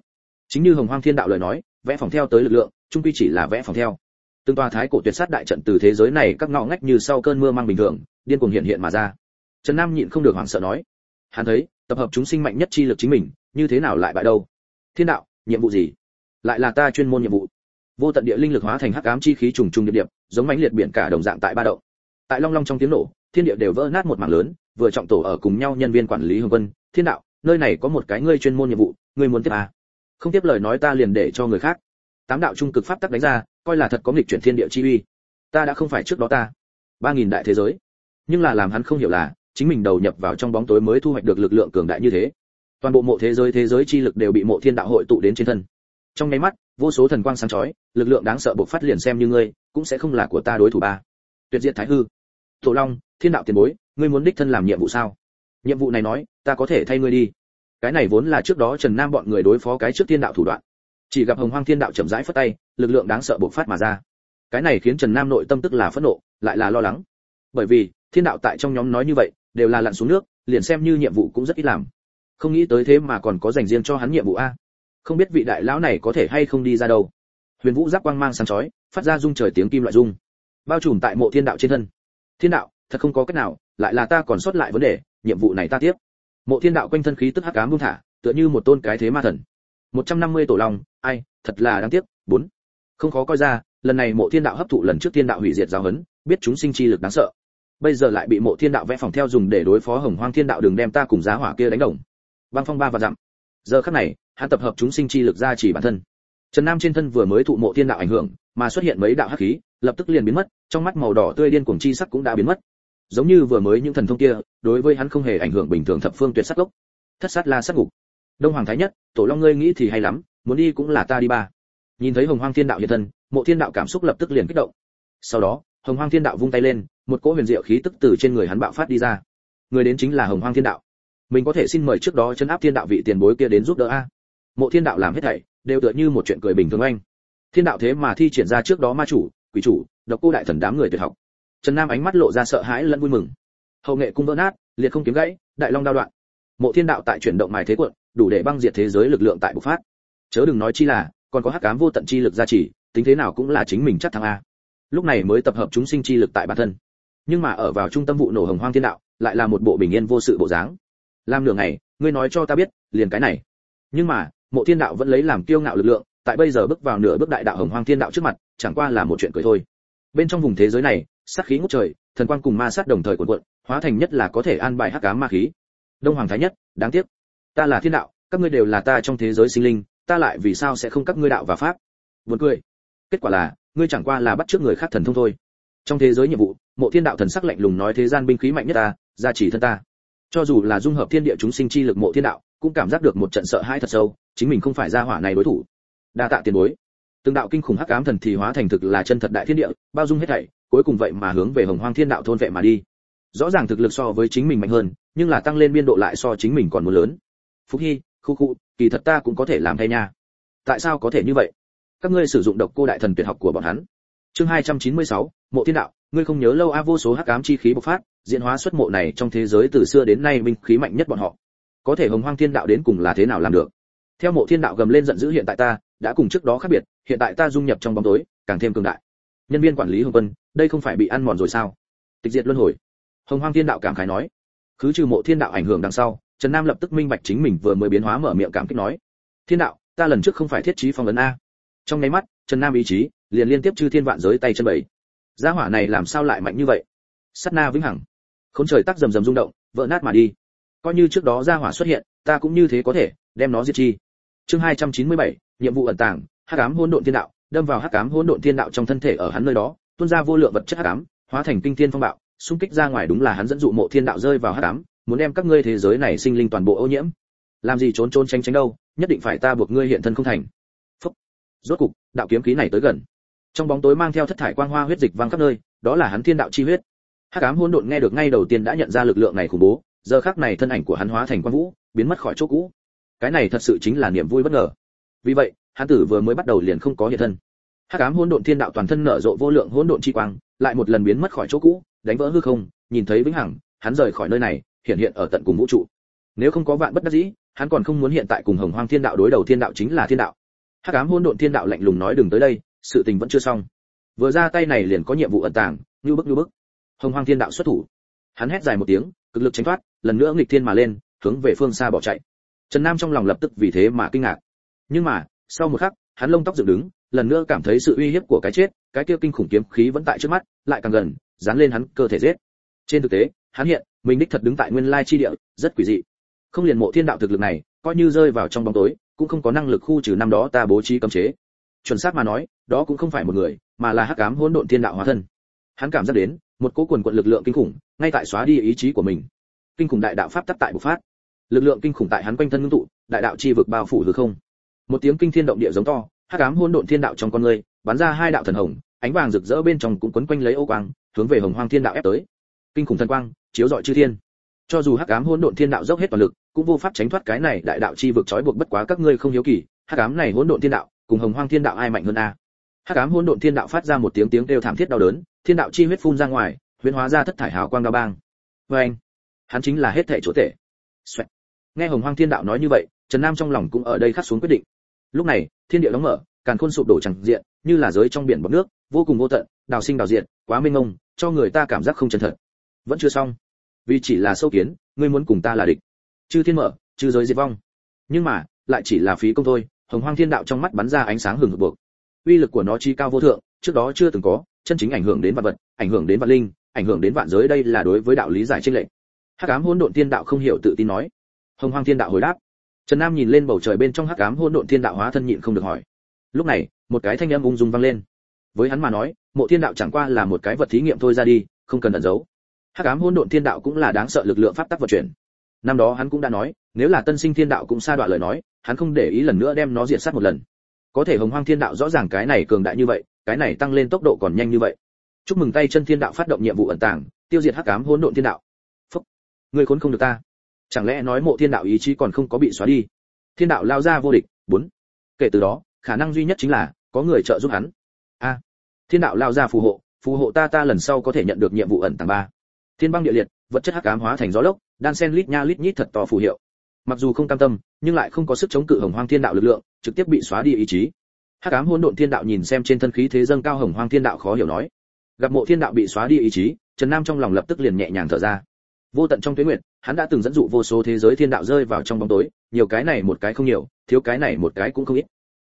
Chính như hồng hoang thiên đạo lời nói, vẽ phòng theo tới lực lượng, trung quy chỉ là vẽ phòng theo. Từng tòa thái cổ tuyệt sát đại trận từ thế giới này các ngõ ngách như sau cơn mưa mang bình thường, điên cuồng hiện hiện mà ra trần nam nhịn không được hoảng sợ nói, hắn thấy, tập hợp chúng sinh mạnh nhất chi lực chính mình, như thế nào lại bại đâu? Thiên đạo, nhiệm vụ gì? Lại là ta chuyên môn nhiệm vụ. Vô tận địa linh lực hóa thành hắc ám chi khí trùng trùng điệp điệp, giống mãnh liệt biển cả đồng dạng tại ba động. Tại long long trong tiếng nổ, thiên địa đều vỡ nát một mảng lớn, vừa trọng tổ ở cùng nhau nhân viên quản lý hồng vân thiên đạo, nơi này có một cái ngươi chuyên môn nhiệm vụ, ngươi muốn tiếp à? không tiếp lời nói ta liền để cho người khác. Tám đạo trung cực pháp tắc đánh ra, coi là thật có nghịch chuyển thiên địa chi uy. Ta đã không phải trước đó ta. Ba nghìn đại thế giới. Nhưng là làm hắn không hiểu là chính mình đầu nhập vào trong bóng tối mới thu hoạch được lực lượng cường đại như thế. Toàn bộ mộ thế giới thế giới chi lực đều bị mộ thiên đạo hội tụ đến trên thân. Trong nháy mắt, vô số thần quang sáng chói, lực lượng đáng sợ bộc phát liền xem như ngươi, cũng sẽ không là của ta đối thủ ba. Tuyệt diệt thái hư. Tổ long, thiên đạo tiền bối, ngươi muốn đích thân làm nhiệm vụ sao? Nhiệm vụ này nói, ta có thể thay ngươi đi. Cái này vốn là trước đó trần nam bọn người đối phó cái trước thiên đạo thủ đoạn. Chỉ gặp hồng hoang thiên đạo chậm rãi phất tay, lực lượng đáng sợ bộc phát mà ra. Cái này khiến trần nam nội tâm tức là phẫn nộ, lại là lo lắng. Bởi vì, thiên đạo tại trong nhóm nói như vậy đều là lặn xuống nước liền xem như nhiệm vụ cũng rất ít làm. Không nghĩ tới thế mà còn có dành riêng cho hắn nhiệm vụ a. Không biết vị đại lão này có thể hay không đi ra đâu. Huyền vũ giáp quang mang sáng chói phát ra rung trời tiếng kim loại rung. Bao trùm tại mộ thiên đạo trên thân. Thiên đạo thật không có cách nào lại là ta còn sót lại vấn đề nhiệm vụ này ta tiếp. Mộ thiên đạo quanh thân khí tức hắc ám buông thả tựa như một tôn cái thế ma thần. 150 tổ long ai thật là đáng tiếc. Bốn. Không khó coi ra lần này mộ thiên đạo hấp thụ lần trước thiên đạo hủy diệt giáo hấn, biết chúng sinh chi lực đáng sợ bây giờ lại bị mộ thiên đạo vẽ phòng theo dùng để đối phó hồng hoang thiên đạo đường đem ta cùng giá hỏa kia đánh đồng. Băng phong ba và dặm. Giờ khắc này, hắn tập hợp chúng sinh chi lực ra chỉ bản thân. Trần nam trên thân vừa mới thụ mộ thiên đạo ảnh hưởng, mà xuất hiện mấy đạo hắc khí, lập tức liền biến mất, trong mắt màu đỏ tươi điên cuồng chi sắc cũng đã biến mất. Giống như vừa mới những thần thông kia, đối với hắn không hề ảnh hưởng bình thường thập phương tuyệt sắc gốc. Thất sát la sát ngục. Đông hoàng thái nhất, tổ long ngươi nghĩ thì hay lắm, muốn đi cũng là ta đi ba. Nhìn thấy hồng hoang thiên đạo hiện thân, mộ thiên đạo cảm xúc lập tức liền kích động. Sau đó, hồng hoang thiên đạo vung tay lên một cỗ huyền diệu khí tức từ trên người hắn bạo phát đi ra. Người đến chính là hồng hoang thiên đạo. Mình có thể xin mời trước đó chân áp thiên đạo vị tiền bối kia đến giúp đỡ a. Mộ thiên đạo làm hết thảy, đều tựa như một chuyện cười bình thường anh. Thiên đạo thế mà thi triển ra trước đó ma chủ, quỷ chủ, độc cô đại thần đám người tuyệt học. Trần nam ánh mắt lộ ra sợ hãi lẫn vui mừng. Hậu nghệ cung vỡ nát, liệt không kiếm gãy, đại long đao đoạn. Mộ thiên đạo tại chuyển động mài thế quận đủ để băng diệt thế giới lực lượng tại bộc phát. Chớ đừng nói chi là, còn có hắc ám vô tận chi lực gia trì, tính thế nào cũng là chính mình chắc thắng a. Lúc này mới tập hợp chúng sinh chi lực tại bản thân nhưng mà ở vào trung tâm vụ nổ hồng hoang thiên đạo, lại là một bộ bình yên vô sự bộ dáng. Làm nửa ngày, ngươi nói cho ta biết, liền cái này. Nhưng mà, mộ thiên đạo vẫn lấy làm kiêu ngạo lực lượng, tại bây giờ bước vào nửa bước đại đạo hồng hoang thiên đạo trước mặt, chẳng qua là một chuyện cười thôi. Bên trong vùng thế giới này, sát khí ngút trời, thần quang cùng ma sát đồng thời cuộn cuộn, hóa thành nhất là có thể an bài hắc ám ma khí. Đông hoàng thái nhất, đáng tiếc. Ta là thiên đạo, các ngươi đều là ta trong thế giới sinh linh, ta lại vì sao sẽ không các ngươi đạo và pháp? Buồn cười. Kết quả là, ngươi chẳng qua là bắt trước người khác thần thông thôi trong thế giới nhiệm vụ, mộ thiên đạo thần sắc lạnh lùng nói thế gian binh khí mạnh nhất ta, gia trì thân ta. Cho dù là dung hợp thiên địa chúng sinh chi lực mộ thiên đạo, cũng cảm giác được một trận sợ hãi thật sâu, chính mình không phải gia hỏa này đối thủ. Đa tạ tiền bối. Từng đạo kinh khủng hắc ám thần thì hóa thành thực là chân thật đại thiên địa, bao dung hết thảy, cuối cùng vậy mà hướng về hồng hoang thiên đạo thôn vệ mà đi. Rõ ràng thực lực so với chính mình mạnh hơn, nhưng là tăng lên biên độ lại so chính mình còn muốn lớn. Phúc hy, khu khu, kỳ thật ta cũng có thể làm thay nha. Tại sao có thể như vậy? Các ngươi sử dụng độc cô đại thần tuyệt học của bọn hắn chương 296, mộ thiên đạo ngươi không nhớ lâu a vô số hắc ám chi khí bộc phát diễn hóa xuất mộ này trong thế giới từ xưa đến nay minh khí mạnh nhất bọn họ. Có thể hồng hoang thiên đạo đến cùng là thế nào làm được? Theo mộ thiên đạo gầm lên giận dữ hiện tại ta đã cùng trước đó khác biệt hiện tại ta dung nhập trong bóng tối càng thêm cường đại. Nhân viên quản lý hồng vân đây không phải bị ăn mòn rồi sao? Tịch diệt luân hồi. Hồng hoang thiên đạo cảm khái nói. Cứ trừ mộ thiên đạo ảnh hưởng đằng sau trần nam lập tức minh bạch chính mình vừa mới biến hóa mở miệng cảm kích nói. Thiên đạo ta lần trước không phải thiết trí phong ấn a. Trong nháy mắt trần nam ý chí liền liên tiếp chư thiên vạn giới tay chân bảy gia hỏa này làm sao lại mạnh như vậy? Sát na vĩnh hằng. Khốn trời tắc rầm rầm rung động vỡ nát mà đi. Coi như trước đó gia hỏa xuất hiện ta cũng như thế có thể đem nó diệt chi. Chương 297, nhiệm vụ ẩn tàng hắc ám hỗn độn thiên đạo đâm vào hắc ám hỗn độn thiên đạo trong thân thể ở hắn nơi đó tuôn ra vô lượng vật chất hắc ám hóa thành kinh thiên phong bạo xung kích ra ngoài đúng là hắn dẫn dụ mộ thiên đạo rơi vào hắc ám muốn đem các ngươi thế giới này sinh linh toàn bộ ô nhiễm. Làm gì trốn trốn tránh tránh đâu nhất định phải ta buộc ngươi hiện thân không thành. Phúc. rốt cục đạo kiếm khí này tới gần trong bóng tối mang theo thất thải quang hoa huyết dịch văng khắp nơi, đó là hắn thiên đạo chi huyết. Hắc ám hỗn độn nghe được ngay đầu tiên đã nhận ra lực lượng này khủng bố, giờ khắc này thân ảnh của hắn hóa thành quang vũ, biến mất khỏi chỗ cũ. Cái này thật sự chính là niềm vui bất ngờ. Vì vậy, hắn tử vừa mới bắt đầu liền không có hiện thân. Hắc ám hỗn độn thiên đạo toàn thân nở rộ vô lượng hỗn độn chi quang, lại một lần biến mất khỏi chỗ cũ, đánh vỡ hư không, nhìn thấy vĩnh hằng, hắn rời khỏi nơi này, hiện hiện ở tận cùng vũ trụ. Nếu không có vạn bất đắc dĩ, hắn còn không muốn hiện tại cùng hồng hoang thiên đạo đối đầu thiên đạo chính là thiên đạo. Hắc ám hỗn độn thiên đạo lạnh lùng nói đừng tới đây sự tình vẫn chưa xong. Vừa ra tay này liền có nhiệm vụ ẩn tàng, như bức như bức. Hồng hoang thiên đạo xuất thủ. Hắn hét dài một tiếng, cực lực tránh thoát, lần nữa nghịch thiên mà lên, hướng về phương xa bỏ chạy. Trần nam trong lòng lập tức vì thế mà kinh ngạc. Nhưng mà, sau một khắc, hắn lông tóc dựng đứng, lần nữa cảm thấy sự uy hiếp của cái chết, cái kia kinh khủng kiếm khí vẫn tại trước mắt, lại càng gần, dán lên hắn cơ thể giết. Trên thực tế, hắn hiện, mình đích thật đứng tại nguyên lai chi địa, rất quỷ dị. Không liền mộ thiên đạo thực lực này, coi như rơi vào trong bóng tối, cũng không có năng lực khu trừ năm đó ta bố trí cấm chế. Chuẩn xác mà nói đó cũng không phải một người, mà là hắc ám hỗn độn thiên đạo hóa thân. Hắn cảm giác đến, một cỗ quần quận lực lượng kinh khủng, ngay tại xóa đi ý chí của mình. Kinh khủng đại đạo pháp tắc tại bộc phát. Lực lượng kinh khủng tại hắn quanh thân ngưng tụ, đại đạo chi vực bao phủ hư không. Một tiếng kinh thiên động địa giống to, hắc ám hỗn độn thiên đạo trong con người, bắn ra hai đạo thần hồng, ánh vàng rực rỡ bên trong cũng quấn quanh lấy ô quang, hướng về hồng hoang thiên đạo ép tới. Kinh khủng thần quang, chiếu rọi chư thiên. Cho dù hắc ám hỗn độn thiên đạo dốc hết toàn lực, cũng vô pháp tránh thoát cái này đại đạo chi vực trói buộc bất quá các ngươi không hiếu kỳ, hắc ám này hỗn độn thiên đạo, cùng hồng hoang thiên đạo ai mạnh hơn a? Hắc ám hỗn độn thiên đạo phát ra một tiếng tiếng kêu thảm thiết đau đớn, thiên đạo chi huyết phun ra ngoài, huyễn hóa ra thất thải hào quang đao bang. Vê anh, hắn chính là hết thể chỗ tệ. Xoẹt. nghe hồng hoang thiên đạo nói như vậy, trần nam trong lòng cũng ở đây khắc xuống quyết định. Lúc này, thiên địa đóng mở, càn khôn sụp đổ chẳng diện, như là giới trong biển bọt nước, vô cùng vô tận, đào sinh đào diện quá mênh mông, cho người ta cảm giác không chân thật. Vẫn chưa xong. Vì chỉ là sâu kiến, ngươi muốn cùng ta là địch. Chư thiên mở, chư giới diệt vong. Nhưng mà, lại chỉ là phí công thôi, hồng hoang thiên đạo trong mắt bắn ra ánh sáng hừng hực buộc uy lực của nó chi cao vô thượng, trước đó chưa từng có, chân chính ảnh hưởng đến vạn vật, ảnh hưởng đến vạn linh, ảnh hưởng đến vạn giới, đây là đối với đạo lý giải trên lệnh. Hắc ám hỗn độn thiên đạo không hiểu tự tin nói. Hồng hoang thiên đạo hồi đáp. Trần nam nhìn lên bầu trời bên trong hắc ám hỗn độn thiên đạo hóa thân nhịn không được hỏi. Lúc này, một cái thanh âm ung dung vang lên. Với hắn mà nói, mộ thiên đạo chẳng qua là một cái vật thí nghiệm thôi ra đi, không cần ẩn giấu. Hắc ám hỗn độn thiên đạo cũng là đáng sợ lực lượng pháp tắc vận chuyển. Năm đó hắn cũng đã nói, nếu là tân sinh thiên đạo cũng xa đoạn lời nói, hắn không để ý lần nữa đem nó diệt sát một lần có thể hồng hoang thiên đạo rõ ràng cái này cường đại như vậy, cái này tăng lên tốc độ còn nhanh như vậy. Chúc mừng tay chân thiên đạo phát động nhiệm vụ ẩn tàng, tiêu diệt hắc ám hỗn độn thiên đạo. Phúc người khốn không được ta. Chẳng lẽ nói mộ thiên đạo ý chí còn không có bị xóa đi? Thiên đạo lao ra vô địch, bốn. Kể từ đó, khả năng duy nhất chính là, có người trợ giúp hắn. A. Thiên đạo lao ra phù hộ phù hộ ta ta lần sau có thể nhận được nhiệm vụ ẩn tàng ba. Thiên băng địa liệt, vật chất hắc ám hóa thành gió lốc, đan sen lít nha lít nhít thật to phù hiệu. Mặc dù không cam tâm nhưng lại không có sức chống cự hồng hoang thiên đạo lực lượng, trực tiếp bị xóa đi ý chí. Hắc ám hỗn độn thiên đạo nhìn xem trên thân khí thế dâng cao hồng hoang thiên đạo khó hiểu nói. Gặp mộ thiên đạo bị xóa đi ý chí, trần nam trong lòng lập tức liền nhẹ nhàng thở ra. Vô tận trong tuyết nguyệt, hắn đã từng dẫn dụ vô số thế giới thiên đạo rơi vào trong bóng tối, nhiều cái này một cái không nhiều, thiếu cái này một cái cũng không ít.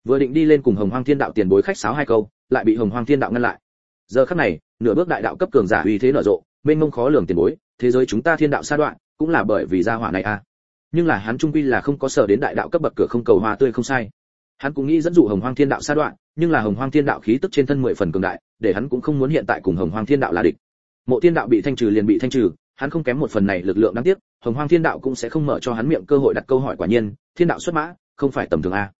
Vừa định đi lên cùng hồng hoang thiên đạo tiền bối khách sáo hai câu, lại bị hồng hoang thiên đạo ngăn lại. Giờ khắc này, nửa bước đại đạo cấp cường giả uy thế nở rộ, mênh mông khó lường tiền bối, thế giới chúng ta thiên đạo sa đoạn, cũng là bởi vì gia hỏa này a. à nhưng là hắn trung quy là không có sở đến đại đạo cấp bậc cửa không cầu hoa tươi không sai. Hắn cũng nghĩ dẫn dụ hồng hoang thiên đạo sa đoạn, nhưng là hồng hoang thiên đạo khí tức trên thân mười phần cường đại, để hắn cũng không muốn hiện tại cùng hồng hoang thiên đạo là địch. Mộ thiên đạo bị thanh trừ liền bị thanh trừ, hắn không kém một phần này lực lượng đáng tiếc, hồng hoang thiên đạo cũng sẽ không mở cho hắn miệng cơ hội đặt câu hỏi quả nhiên, thiên đạo xuất mã, không phải tầm thường a.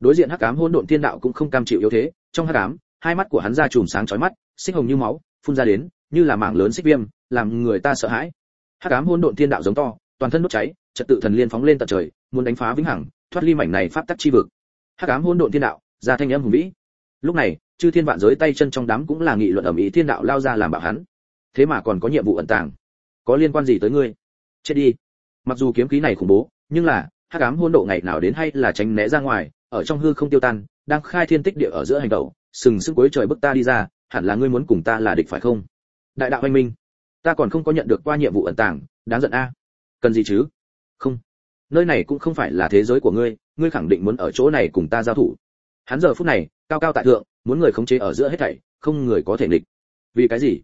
Đối diện hắc ám hỗn độn thiên đạo cũng không cam chịu yếu thế, trong hắc ám, hai mắt của hắn ra chùm sáng chói mắt, xích hồng như máu, phun ra đến, như là mảng lớn xích viêm, làm người ta sợ hãi. Hắc ám hỗn độn thiên đạo giống to, toàn thân đốt cháy trật tự thần liên phóng lên tận trời, muốn đánh phá vĩnh hằng, thoát ly mảnh này pháp tắc chi vực. Hắc ám hỗn độn thiên đạo, ra thanh âm hùng vĩ. Lúc này, chư thiên vạn giới tay chân trong đám cũng là nghị luận ầm ĩ thiên đạo lao ra làm bạo hắn. Thế mà còn có nhiệm vụ ẩn tàng. Có liên quan gì tới ngươi? Chết đi. Mặc dù kiếm khí này khủng bố, nhưng là, hắc ám hôn độ ngày nào đến hay là tránh né ra ngoài, ở trong hư không tiêu tan, đang khai thiên tích địa ở giữa hành động sừng sững cuối trời bức ta đi ra, hẳn là ngươi muốn cùng ta là địch phải không? Đại đạo anh minh, ta còn không có nhận được qua nhiệm vụ ẩn tàng, đáng giận a. Cần gì chứ? Không. Nơi này cũng không phải là thế giới của ngươi ngươi khẳng định muốn ở chỗ này cùng ta giao thủ. Hắn giờ phút này, cao cao tại thượng, muốn người khống chế ở giữa hết thảy, không người có thể nghịch. Vì cái gì?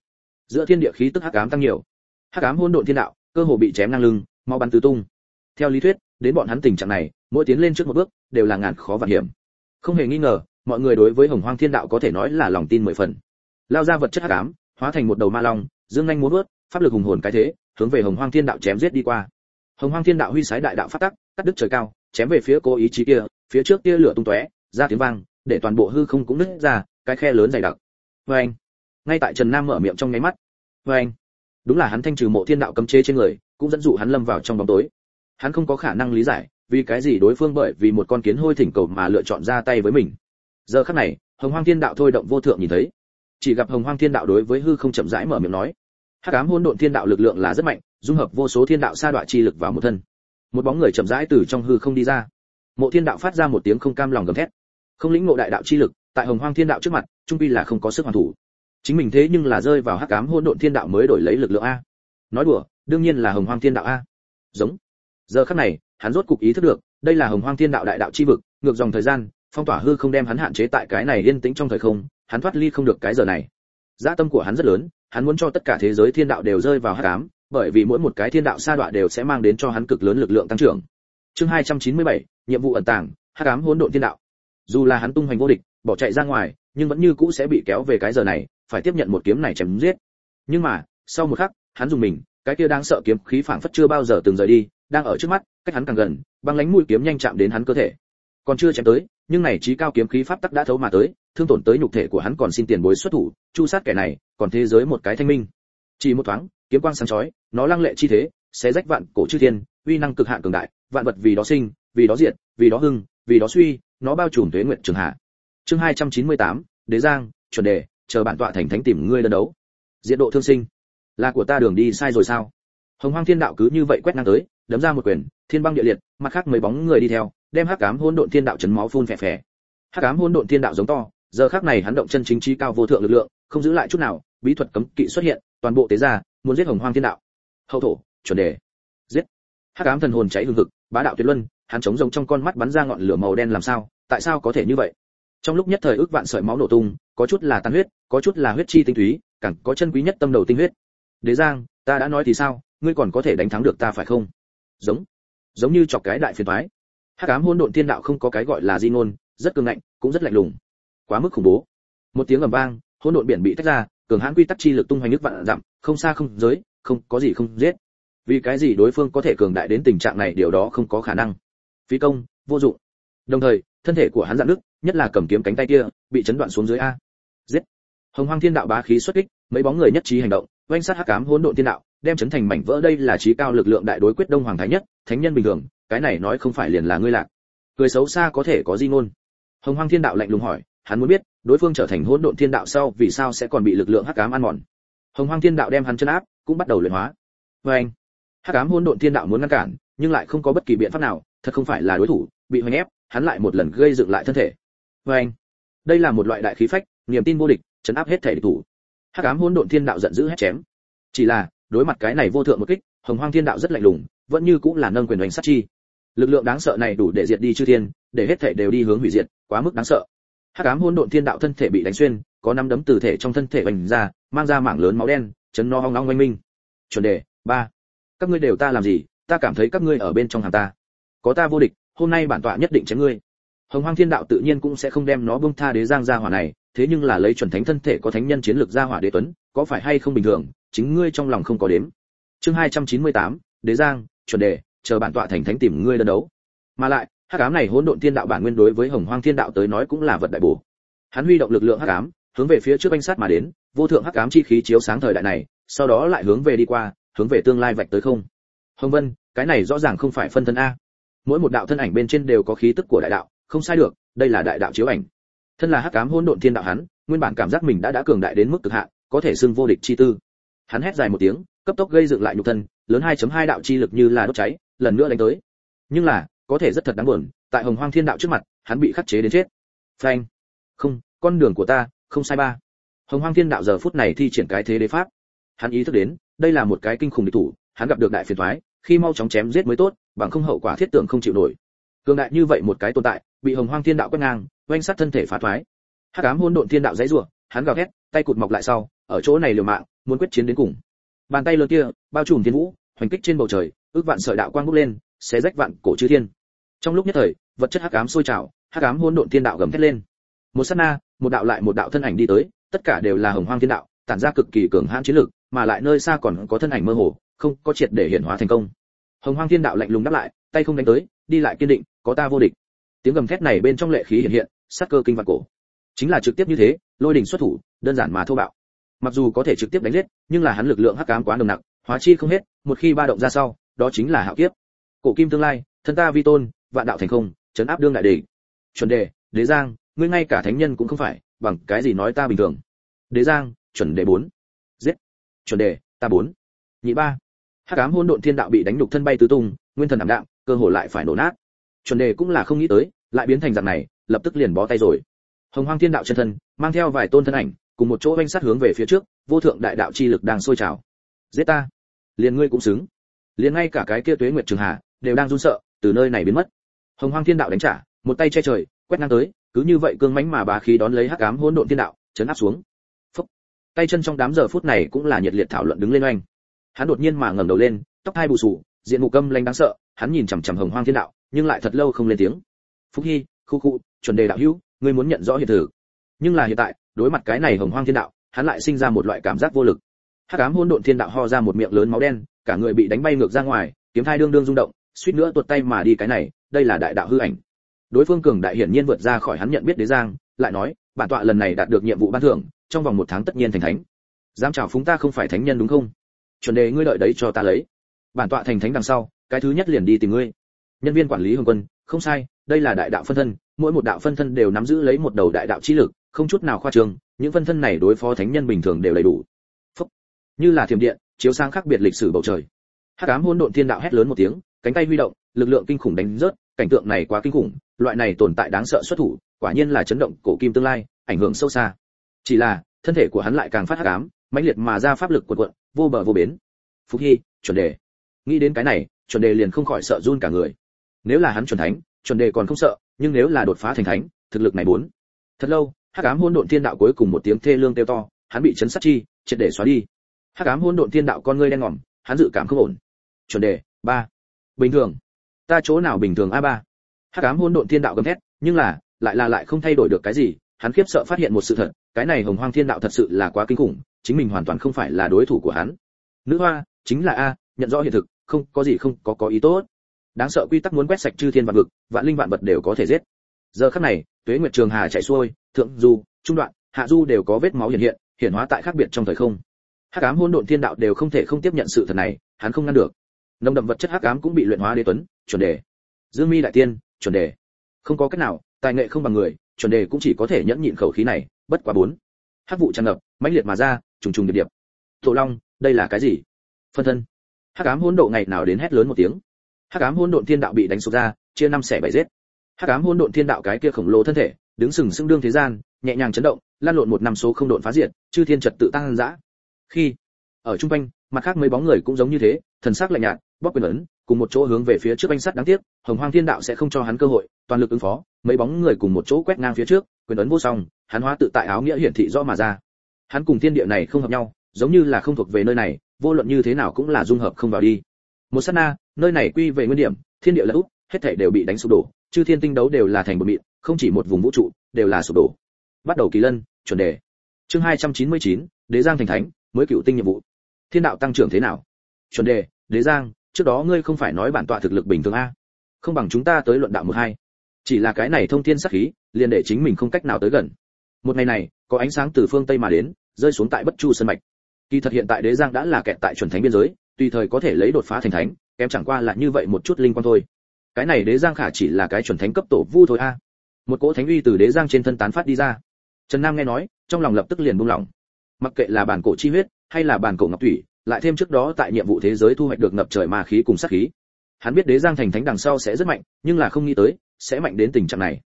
Giữa thiên địa khí tức hắc ám tăng nhiều. Hắc ám hỗn độn thiên đạo, cơ hồ bị chém ngang lưng, mau bắn tứ tung. Theo lý thuyết, đến bọn hắn tình trạng này, mỗi tiến lên trước một bước, đều là ngàn khó vạn hiểm. Không hề nghi ngờ, mọi người đối với hồng hoang thiên đạo có thể nói là lòng tin mười phần. Lao ra vật chất hắc ám, hóa thành một đầu ma long, dương nhanh muốn vớt, pháp lực hùng hồn cái thế, hướng về hồng hoang thiên đạo chém giết đi qua hồng hoang thiên đạo huy sái đại đạo phát tắc, cắt đứt trời cao, chém về phía cố ý chí kia, phía trước kia lửa tung tóe, ra tiếng vang, để toàn bộ hư không cũng nứt ra, cái khe lớn dày đặc. Vê anh, ngay tại trần nam mở miệng trong nháy mắt. Vê anh, đúng là hắn thanh trừ mộ thiên đạo cấm chế trên người, cũng dẫn dụ hắn lâm vào trong bóng tối. Hắn không có khả năng lý giải, vì cái gì đối phương bởi vì một con kiến hôi thỉnh cầu mà lựa chọn ra tay với mình. Giờ khắc này, hồng hoang thiên đạo thôi động vô thượng nhìn thấy. Chỉ gặp hồng hoang thiên đạo đối với hư không chậm rãi mở miệng nói hắc ám hỗn độn thiên đạo lực lượng là rất mạnh, dung hợp vô số thiên đạo sa đoạn chi lực vào một thân. Một bóng người chậm rãi từ trong hư không đi ra. Mộ thiên đạo phát ra một tiếng không cam lòng gầm thét. Không lĩnh ngộ đại đạo chi lực, tại hồng hoang thiên đạo trước mặt, trung quy là không có sức hoàn thủ. Chính mình thế nhưng là rơi vào hắc ám hỗn độn thiên đạo mới đổi lấy lực lượng a. Nói đùa, đương nhiên là hồng hoang thiên đạo a. Giống. Giờ khắc này, hắn rốt cục ý thức được, đây là hồng hoang thiên đạo đại đạo chi vực, ngược dòng thời gian, phong tỏa hư không đem hắn hạn chế tại cái này yên tĩnh trong thời không, hắn thoát ly không được cái giờ này. Dạ tâm của hắn rất lớn hắn muốn cho tất cả thế giới thiên đạo đều rơi vào hắc ám bởi vì mỗi một cái thiên đạo sa đoạ đều sẽ mang đến cho hắn cực lớn lực lượng tăng trưởng. Chương 297, nhiệm vụ ẩn tàng hắc ám hỗn độn thiên đạo. Dù là hắn tung hoành vô địch bỏ chạy ra ngoài nhưng vẫn như cũ sẽ bị kéo về cái giờ này phải tiếp nhận một kiếm này chém giết. Nhưng mà sau một khắc hắn dùng mình cái kia đáng sợ kiếm khí phảng phất chưa bao giờ từng rời đi đang ở trước mắt cách hắn càng gần băng lánh mũi kiếm nhanh chạm đến hắn cơ thể. Còn chưa chém tới nhưng này trí cao kiếm khí pháp tắc đã thấu mà tới thương tổn tới nhục thể của hắn còn xin tiền bối xuất thủ chu sát kẻ này còn thế giới một cái thanh minh. Chỉ một thoáng kiếm quang sáng chói nó lăng lệ chi thế sẽ rách vạn cổ chư thiên uy năng cực hạn cường đại vạn vật vì đó sinh vì đó diệt vì đó hưng vì đó suy nó bao trùm tuế nguyện trường hạ. Chương 298, đế giang chuẩn đề chờ bản tọa thành thánh tìm ngươi đơn đấu. Diện độ thương sinh. Là của ta đường đi sai rồi sao? Hồng hoang thiên đạo cứ như vậy quét ngang tới đấm ra một quyền thiên băng địa liệt mặt khác mấy bóng người đi theo đem hắc cám hỗn độn thiên đạo chấn máu phun phè phè. Hắc cám hỗn độn thiên đạo giống to giờ khắc này hắn động chân chính trí cao vô thượng lực lượng không giữ lại chút nào, bí thuật cấm kỵ xuất hiện, toàn bộ tế gia muốn giết hồng hoang thiên đạo. Hậu thổ, chuẩn đề. Giết. Hắc ám thần hồn cháy hừng hực, bá đạo tuyệt luân, hắn chống rồng trong con mắt bắn ra ngọn lửa màu đen làm sao, tại sao có thể như vậy? Trong lúc nhất thời ước vạn sợi máu nổ tung, có chút là tan huyết, có chút là huyết chi tinh túy, càng có chân quý nhất tâm đầu tinh huyết. Đế giang, ta đã nói thì sao, ngươi còn có thể đánh thắng được ta phải không? Giống. Giống như chọc cái đại phiền toái. Hắc ám hỗn độn thiên đạo không có cái gọi là di ngôn, rất cường ngạnh, cũng rất lạnh lùng. Quá mức khủng bố. Một tiếng ầm vang hỗn độn biển bị tách ra, cường hãn quy tắc chi lực tung hoành nước vạn dặm, không xa không giới, không có gì không giết. Vì cái gì đối phương có thể cường đại đến tình trạng này, điều đó không có khả năng. Phí công, vô dụng. Đồng thời, thân thể của hắn dạn nước nhất là cầm kiếm cánh tay kia, bị chấn đoạn xuống dưới a. Giết. Hồng hoang thiên đạo bá khí xuất kích, mấy bóng người nhất trí hành động, oanh sát hắc ám hỗn độn thiên đạo, đem chấn thành mảnh vỡ. Đây là trí cao lực lượng đại đối quyết đông hoàng thái nhất, thánh nhân bình thường, cái này nói không phải liền là ngươi lạc. Cười xấu xa có thể có di ngôn. Hồng hoang thiên đạo lạnh lùng hỏi hắn muốn biết, đối phương trở thành hỗn độn thiên đạo sau vì sao sẽ còn bị lực lượng hắc ám ăn mòn. Hồng hoang thiên đạo đem hắn chân áp, cũng bắt đầu luyện hóa. Vê anh, hắc ám hỗn độn thiên đạo muốn ngăn cản, nhưng lại không có bất kỳ biện pháp nào, thật không phải là đối thủ, bị hoành ép, hắn lại một lần gây dựng lại thân thể. Vê anh, đây là một loại đại khí phách, niềm tin vô địch, chấn áp hết thể địch thủ. Hắc ám hỗn độn thiên đạo giận dữ hét chém. Chỉ là, đối mặt cái này vô thượng một kích, hồng hoang thiên đạo rất lạnh lùng, vẫn như cũng là nâng quyền đánh sát chi. Lực lượng đáng sợ này đủ để diệt đi chư thiên, để hết thể đều đi hướng hủy diệt, quá mức đáng sợ hắc ám hỗn độn thiên đạo thân thể bị đánh xuyên có năm đấm từ thể trong thân thể vành ra mang ra mảng lớn máu đen chấn no ong ong oanh minh. Chuẩn đề ba. Các ngươi đều ta làm gì? Ta cảm thấy các ngươi ở bên trong hàng ta. Có ta vô địch hôm nay bản tọa nhất định chém ngươi. Hồng hoang thiên đạo tự nhiên cũng sẽ không đem nó bông tha đế giang gia hỏa này thế nhưng là lấy chuẩn thánh thân thể có thánh nhân chiến lược gia hỏa đế tuấn có phải hay không bình thường chính ngươi trong lòng không có đếm. Chương 298, đế giang chuẩn đề chờ bản tọa thành thánh tìm ngươi đơn đấu. Mà lại hắc ám này hỗn độn thiên đạo bản nguyên đối với hồng hoang thiên đạo tới nói cũng là vật đại bổ. Hắn huy động lực lượng hắc ám, hướng về phía trước anh sát mà đến, vô thượng hắc ám chi khí chiếu sáng thời đại này, sau đó lại hướng về đi qua, hướng về tương lai vạch tới không. Hồng vân, cái này rõ ràng không phải phân thân a. Mỗi một đạo thân ảnh bên trên đều có khí tức của đại đạo, không sai được, đây là đại đạo chiếu ảnh. Thân là hắc ám hỗn độn thiên đạo hắn, nguyên bản cảm giác mình đã đã cường đại đến mức cực hạn, có thể xưng vô địch chi tư. Hắn hét dài một tiếng, cấp tốc gây dựng lại nhục thân, lớn 2.2 đạo chi lực như là đốt cháy, lần nữa đánh tới. Nhưng là có thể rất thật đáng buồn, tại hồng hoang thiên đạo trước mặt, hắn bị khắc chế đến chết. Phanh. Không, con đường của ta, không sai ba. Hồng hoang thiên đạo giờ phút này thi triển cái thế đế pháp. Hắn ý thức đến, đây là một cái kinh khủng địch thủ, hắn gặp được đại phiền toái, khi mau chóng chém giết mới tốt, bằng không hậu quả thiết tưởng không chịu nổi. Cường đại như vậy một cái tồn tại, bị hồng hoang thiên đạo quét ngang, oanh sát thân thể phá thoái hắc ám hỗn độn thiên đạo dãy rủa, hắn gào thét, tay cụt mọc lại sau, ở chỗ này liều mạng, muốn quyết chiến đến cùng. Bàn tay lớn kia, bao trùm thiên vũ, hoành kích trên bầu trời, ước vạn sợi đạo quang bốc lên xé rách vạn cổ chư thiên. Trong lúc nhất thời, vật chất hắc ám sôi trào, hắc ám hỗn độn thiên đạo gầm thét lên. Một sát na, một đạo lại một đạo thân ảnh đi tới, tất cả đều là hồng hoang thiên đạo, tản ra cực kỳ cường hãn chiến lực, mà lại nơi xa còn có thân ảnh mơ hồ, không có triệt để hiển hóa thành công. Hồng hoang thiên đạo lạnh lùng đáp lại, tay không đánh tới, đi lại kiên định, có ta vô địch. Tiếng gầm thét này bên trong lệ khí hiện hiện, sát cơ kinh vạn cổ. Chính là trực tiếp như thế, lôi đỉnh xuất thủ, đơn giản mà thô bạo. Mặc dù có thể trực tiếp đánh giết, nhưng là hắn lực lượng hắc ám quá nồng nặc, hóa chi không hết, một khi ba động ra sau, đó chính là hạo kiếp cổ kim tương lai, thân ta vi tôn, vạn đạo thành không chấn áp đương đại đế chuẩn đề, đế giang, ngươi ngay cả thánh nhân cũng không phải, bằng cái gì nói ta bình thường. Đế giang, chuẩn đề bốn. Giết. Chuẩn đề, ta bốn. Nhị ba. Hắc ám hỗn độn thiên đạo bị đánh đục thân bay tứ tung, nguyên thần ảm đạm, cơ hồ lại phải nổ nát. Chuẩn đề cũng là không nghĩ tới, lại biến thành dạng này, lập tức liền bó tay rồi. Hồng hoang thiên đạo chân thân, mang theo vài tôn thân ảnh, cùng một chỗ oanh sát hướng về phía trước, vô thượng đại đạo chi lực đang sôi trào. Giết ta. Liền ngươi cũng xứng. Liền ngay cả cái kia tuế nguyệt trường hà đều đang run sợ, từ nơi này biến mất. Hồng hoang thiên đạo đánh trả, một tay che trời, quét ngang tới, cứ như vậy cương mãnh mà bá khí đón lấy hắc ám hỗn độn thiên đạo, chấn áp xuống. Phúc. tay chân trong đám giờ phút này cũng là nhiệt liệt thảo luận đứng lên oanh. Hắn đột nhiên mà ngẩng đầu lên, tóc hai bù sù, diện mục câm lanh đáng sợ, hắn nhìn chằm chằm hồng hoang thiên đạo, nhưng lại thật lâu không lên tiếng. Phúc hy, khu khu, chuẩn đề đạo hữu, ngươi muốn nhận rõ hiện thực. Nhưng là hiện tại, đối mặt cái này hồng hoang thiên đạo, hắn lại sinh ra một loại cảm giác vô lực. Hắc ám hỗn độn thiên đạo ho ra một miệng lớn máu đen, cả người bị đánh bay ngược ra ngoài, kiếm thai đương đương rung động suýt nữa tuột tay mà đi cái này, đây là đại đạo hư ảnh. Đối phương cường đại hiển nhiên vượt ra khỏi hắn nhận biết đế giang, lại nói, bản tọa lần này đạt được nhiệm vụ ban thưởng, trong vòng một tháng tất nhiên thành thánh. Dám chào phúng ta không phải thánh nhân đúng không? Chuẩn đề ngươi đợi đấy cho ta lấy. Bản tọa thành thánh đằng sau, cái thứ nhất liền đi tìm ngươi. Nhân viên quản lý hồng quân, không sai, đây là đại đạo phân thân, mỗi một đạo phân thân đều nắm giữ lấy một đầu đại đạo chi lực, không chút nào khoa trương, những phân thân này đối phó thánh nhân bình thường đều đầy đủ. Phúc. như là thiểm điện, chiếu sáng khác biệt lịch sử bầu trời. Hắc ám hỗn độn thiên đạo hét lớn một tiếng cánh tay huy động, lực lượng kinh khủng đánh rớt, cảnh tượng này quá kinh khủng, loại này tồn tại đáng sợ xuất thủ, quả nhiên là chấn động cổ kim tương lai, ảnh hưởng sâu xa. Chỉ là, thân thể của hắn lại càng phát hắc ám, mãnh liệt mà ra pháp lực cuộn cuộn, vô bờ vô bến. Phúc hy, chuẩn đề. Nghĩ đến cái này, chuẩn đề liền không khỏi sợ run cả người. Nếu là hắn chuẩn thánh, chuẩn đề còn không sợ, nhưng nếu là đột phá thành thánh, thực lực này bốn. Thật lâu, hắc ám hỗn độn thiên đạo cuối cùng một tiếng thê lương kêu to, hắn bị chấn sát chi, triệt để xóa đi. Hắc ám hỗn độn thiên đạo con ngươi đen ngòm, hắn dự cảm không ổn. Chuẩn đề, ba bình thường. Ta chỗ nào bình thường a ba? Hắc ám hỗn độn thiên đạo gầm thét, nhưng là, lại là lại không thay đổi được cái gì, hắn khiếp sợ phát hiện một sự thật, cái này hồng hoang thiên đạo thật sự là quá kinh khủng, chính mình hoàn toàn không phải là đối thủ của hắn. Nữ hoa, chính là a, nhận rõ hiện thực, không, có gì không, có có ý tốt. Đáng sợ quy tắc muốn quét sạch chư thiên vạn vực, vạn linh vạn vật đều có thể giết. Giờ khắc này, tuế nguyệt trường hà chạy xuôi, thượng du, trung đoạn, hạ du đều có vết máu hiện hiện, hiển hóa tại khác biệt trong thời không. Hắc ám hỗn độn thiên đạo đều không thể không tiếp nhận sự thật này, hắn không ngăn được nồng đậm vật chất hắc ám cũng bị luyện hóa đế tuấn, chuẩn đề. Dương mi đại tiên, chuẩn đề. Không có cách nào, tài nghệ không bằng người, chuẩn đề cũng chỉ có thể nhẫn nhịn khẩu khí này, bất quá bốn. Hắc vụ tràn ngập, mãnh liệt mà ra, trùng trùng điệp điệp. Tổ long, đây là cái gì? Phân thân. Hắc ám hỗn độ ngày nào đến hét lớn một tiếng. Hắc ám hỗn độn thiên đạo bị đánh sụp ra, chia năm xẻ bảy giết. Hắc ám hỗn độn thiên đạo cái kia khổng lồ thân thể, đứng sừng sững đương thế gian, nhẹ nhàng chấn động, lan lộn một năm số không độn phá diệt, chư thiên trật tự tăng dã. Khi, ở trung quanh, mặt khác mấy bóng người cũng giống như thế, thần sắc lạnh nhạt bóc quyền ấn cùng một chỗ hướng về phía trước anh sắt đáng tiếc hồng hoang thiên đạo sẽ không cho hắn cơ hội toàn lực ứng phó mấy bóng người cùng một chỗ quét ngang phía trước quyền ấn vô song hắn hóa tự tại áo nghĩa hiển thị rõ mà ra. Hắn cùng thiên địa này không hợp nhau giống như là không thuộc về nơi này vô luận như thế nào cũng là dung hợp không vào đi. Một sát na nơi này quy về nguyên điểm thiên địa là úp hết thảy đều bị đánh sụp đổ chư thiên tinh đấu đều là thành bột mịn không chỉ một vùng vũ trụ đều là sụp đổ. Bắt đầu kỳ lân chuẩn đề. Chương 299, đế giang thành thánh mới cựu tinh nhiệm vụ. Thiên đạo tăng trưởng thế nào? Chuẩn đề đế giang trước đó ngươi không phải nói bản tọa thực lực bình thường a? Không bằng chúng ta tới luận đạo một hai. Chỉ là cái này thông thiên sắc khí, liền để chính mình không cách nào tới gần. Một ngày này, có ánh sáng từ phương tây mà đến, rơi xuống tại bất chu sân mạch. Kỳ thật hiện tại đế giang đã là kẹt tại chuẩn thánh biên giới, tùy thời có thể lấy đột phá thành thánh em chẳng qua là như vậy một chút linh quan thôi. Cái này đế giang khả chỉ là cái chuẩn thánh cấp tổ vu thôi a. Một cỗ thánh uy từ đế giang trên thân tán phát đi ra. Trần nam nghe nói, trong lòng lập tức liền buông lỏng. Mặc kệ là bản cổ chi huyết, hay là bản cổ ngọc thủy lại thêm trước đó tại nhiệm vụ thế giới thu hoạch được ngập trời ma khí cùng sát khí. Hắn biết đế giang thành thánh đằng sau sẽ rất mạnh, nhưng là không nghĩ tới, sẽ mạnh đến tình trạng này.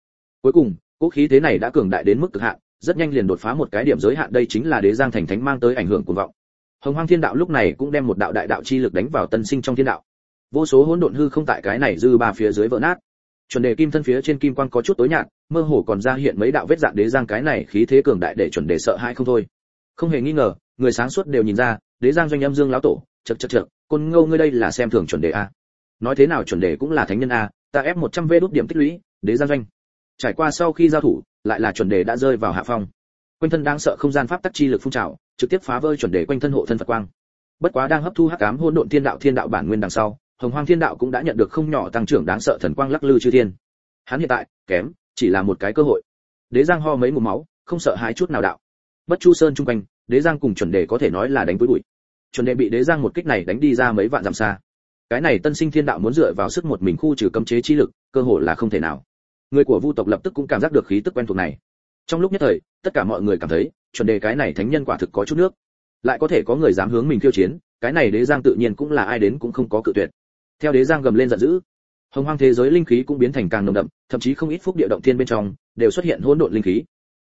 Cuối cùng, cỗ khí thế này đã cường đại đến mức cực hạn, rất nhanh liền đột phá một cái điểm giới hạn, đây chính là đế giang thành thánh mang tới ảnh hưởng cuồng vọng. Hồng hoang thiên đạo lúc này cũng đem một đạo đại đạo chi lực đánh vào tân sinh trong thiên đạo. Vô số hỗn độn hư không tại cái này dư ba phía dưới vỡ nát. Chuẩn đề kim thân phía trên kim quang có chút tối nhạt, mơ hồ còn ra hiện mấy đạo vết dạng đế giang cái này khí thế cường đại để chuẩn đề sợ hãi không thôi. Không hề nghi ngờ, người sáng suốt đều nhìn ra đế giang doanh âm dương lão tổ chật chật chật côn ngâu ngươi đây là xem thường chuẩn đề a. Nói thế nào chuẩn đề cũng là thánh nhân a, ta ép 100 v đốt điểm tích lũy, đế giang doanh. Trải qua sau khi giao thủ, lại là chuẩn đề đã rơi vào hạ phong. Quanh thân đang sợ không gian pháp tắc chi lực phun trào, trực tiếp phá vỡ chuẩn đề quanh thân hộ thân phật quang. Bất quá đang hấp thu hắc ám hỗn độn thiên đạo thiên đạo bản nguyên đằng sau, hồng hoang thiên đạo cũng đã nhận được không nhỏ tăng trưởng đáng sợ thần quang lắc lư chư thiên. Hắn hiện tại, kém, chỉ là một cái cơ hội. Đế giang ho mấy ngụm máu, không sợ hãi chút nào đạo. Bất chu sơn trung quanh đế giang cùng chuẩn đề có thể nói là đánh với bụi. Chuẩn đề bị đế giang một kích này đánh đi ra mấy vạn dặm xa. Cái này tân sinh thiên đạo muốn dựa vào sức một mình khu trừ cấm chế chi lực, cơ hội là không thể nào. Người của vu tộc lập tức cũng cảm giác được khí tức quen thuộc này. Trong lúc nhất thời, tất cả mọi người cảm thấy, chuẩn đề cái này thánh nhân quả thực có chút nước. Lại có thể có người dám hướng mình khiêu chiến, cái này đế giang tự nhiên cũng là ai đến cũng không có cự tuyệt. Theo đế giang gầm lên giận dữ, hồng hoang thế giới linh khí cũng biến thành càng nồng đậm, thậm chí không ít phúc địa động thiên bên trong, đều xuất hiện hỗn độn linh khí.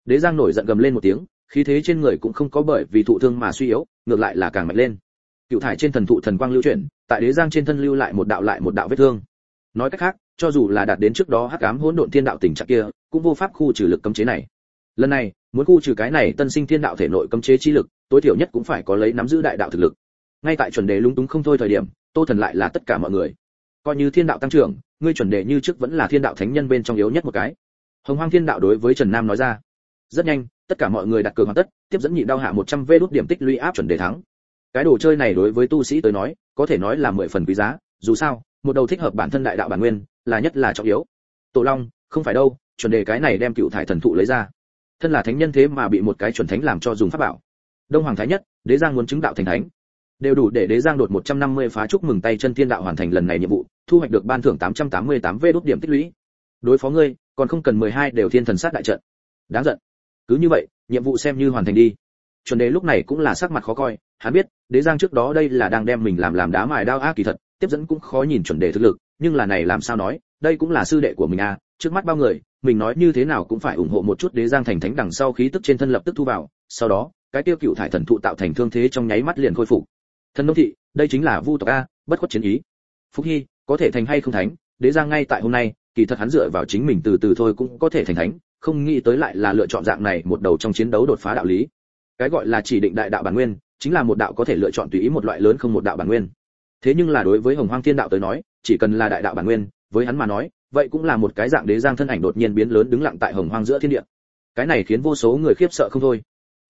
Đế giang nổi giận gầm lên một tiếng khí thế trên người cũng không có bởi vì thụ thương mà suy yếu, ngược lại là càng mạnh lên. Cựu thải trên thần thụ thần quang lưu chuyển, tại đế giang trên thân lưu lại một đạo lại một đạo vết thương. Nói cách khác, cho dù là đạt đến trước đó hắc ám hỗn độn thiên đạo tình trạng kia, cũng vô pháp khu trừ lực cấm chế này. Lần này, muốn khu trừ cái này tân sinh thiên đạo thể nội cấm chế chi lực, tối thiểu nhất cũng phải có lấy nắm giữ đại đạo thực lực. Ngay tại chuẩn đề lúng túng không thôi thời điểm, tô thần lại là tất cả mọi người. Coi như thiên đạo tăng trưởng, ngươi chuẩn đề như trước vẫn là thiên đạo thánh nhân bên trong yếu nhất một cái. Hồng hoang thiên đạo đối với trần nam nói ra rất nhanh, tất cả mọi người đặt cược hoàn tất, tiếp dẫn nhị đao hạ 100 vê đốt điểm tích lũy áp chuẩn đề thắng. Cái đồ chơi này đối với tu sĩ tới nói, có thể nói là mười phần quý giá, dù sao, một đầu thích hợp bản thân đại đạo bản nguyên, là nhất là trọng yếu. Tổ long, không phải đâu, chuẩn đề cái này đem cựu thải thần thụ lấy ra. Thân là thánh nhân thế mà bị một cái chuẩn thánh làm cho dùng pháp bảo. Đông hoàng thái nhất, đế giang muốn chứng đạo thành thánh. Đều đủ để đế giang đột 150 phá chúc mừng tay chân thiên đạo hoàn thành lần này nhiệm vụ, thu hoạch được ban thưởng 888 vê đốt điểm tích lũy. Đối phó ngươi, còn không cần 12 đều thiên thần sát đại trận. Đáng giận cứ như vậy, nhiệm vụ xem như hoàn thành đi. Chuẩn đế lúc này cũng là sắc mặt khó coi, hắn biết, đế giang trước đó đây là đang đem mình làm làm đá mài đao ác kỳ thật, tiếp dẫn cũng khó nhìn chuẩn đề thực lực, nhưng là này làm sao nói, đây cũng là sư đệ của mình à trước mắt bao người, mình nói như thế nào cũng phải ủng hộ một chút đế giang thành thánh đằng sau khí tức trên thân lập tức thu vào, sau đó, cái tiêu cựu thải thần thụ tạo thành thương thế trong nháy mắt liền khôi phục. Thần nông thị, đây chính là vu tộc a, bất khuất chiến ý. Phúc hy, có thể thành hay không thánh, đế giang ngay tại hôm nay, kỳ thật hắn dựa vào chính mình từ từ thôi cũng có thể thành thánh không nghĩ tới lại là lựa chọn dạng này một đầu trong chiến đấu đột phá đạo lý. Cái gọi là chỉ định đại đạo bản nguyên, chính là một đạo có thể lựa chọn tùy ý một loại lớn không một đạo bản nguyên. Thế nhưng là đối với hồng hoang thiên đạo tới nói, chỉ cần là đại đạo bản nguyên, với hắn mà nói, vậy cũng là một cái dạng đế giang thân ảnh đột nhiên biến lớn đứng lặng tại hồng hoang giữa thiên địa. Cái này khiến vô số người khiếp sợ không thôi.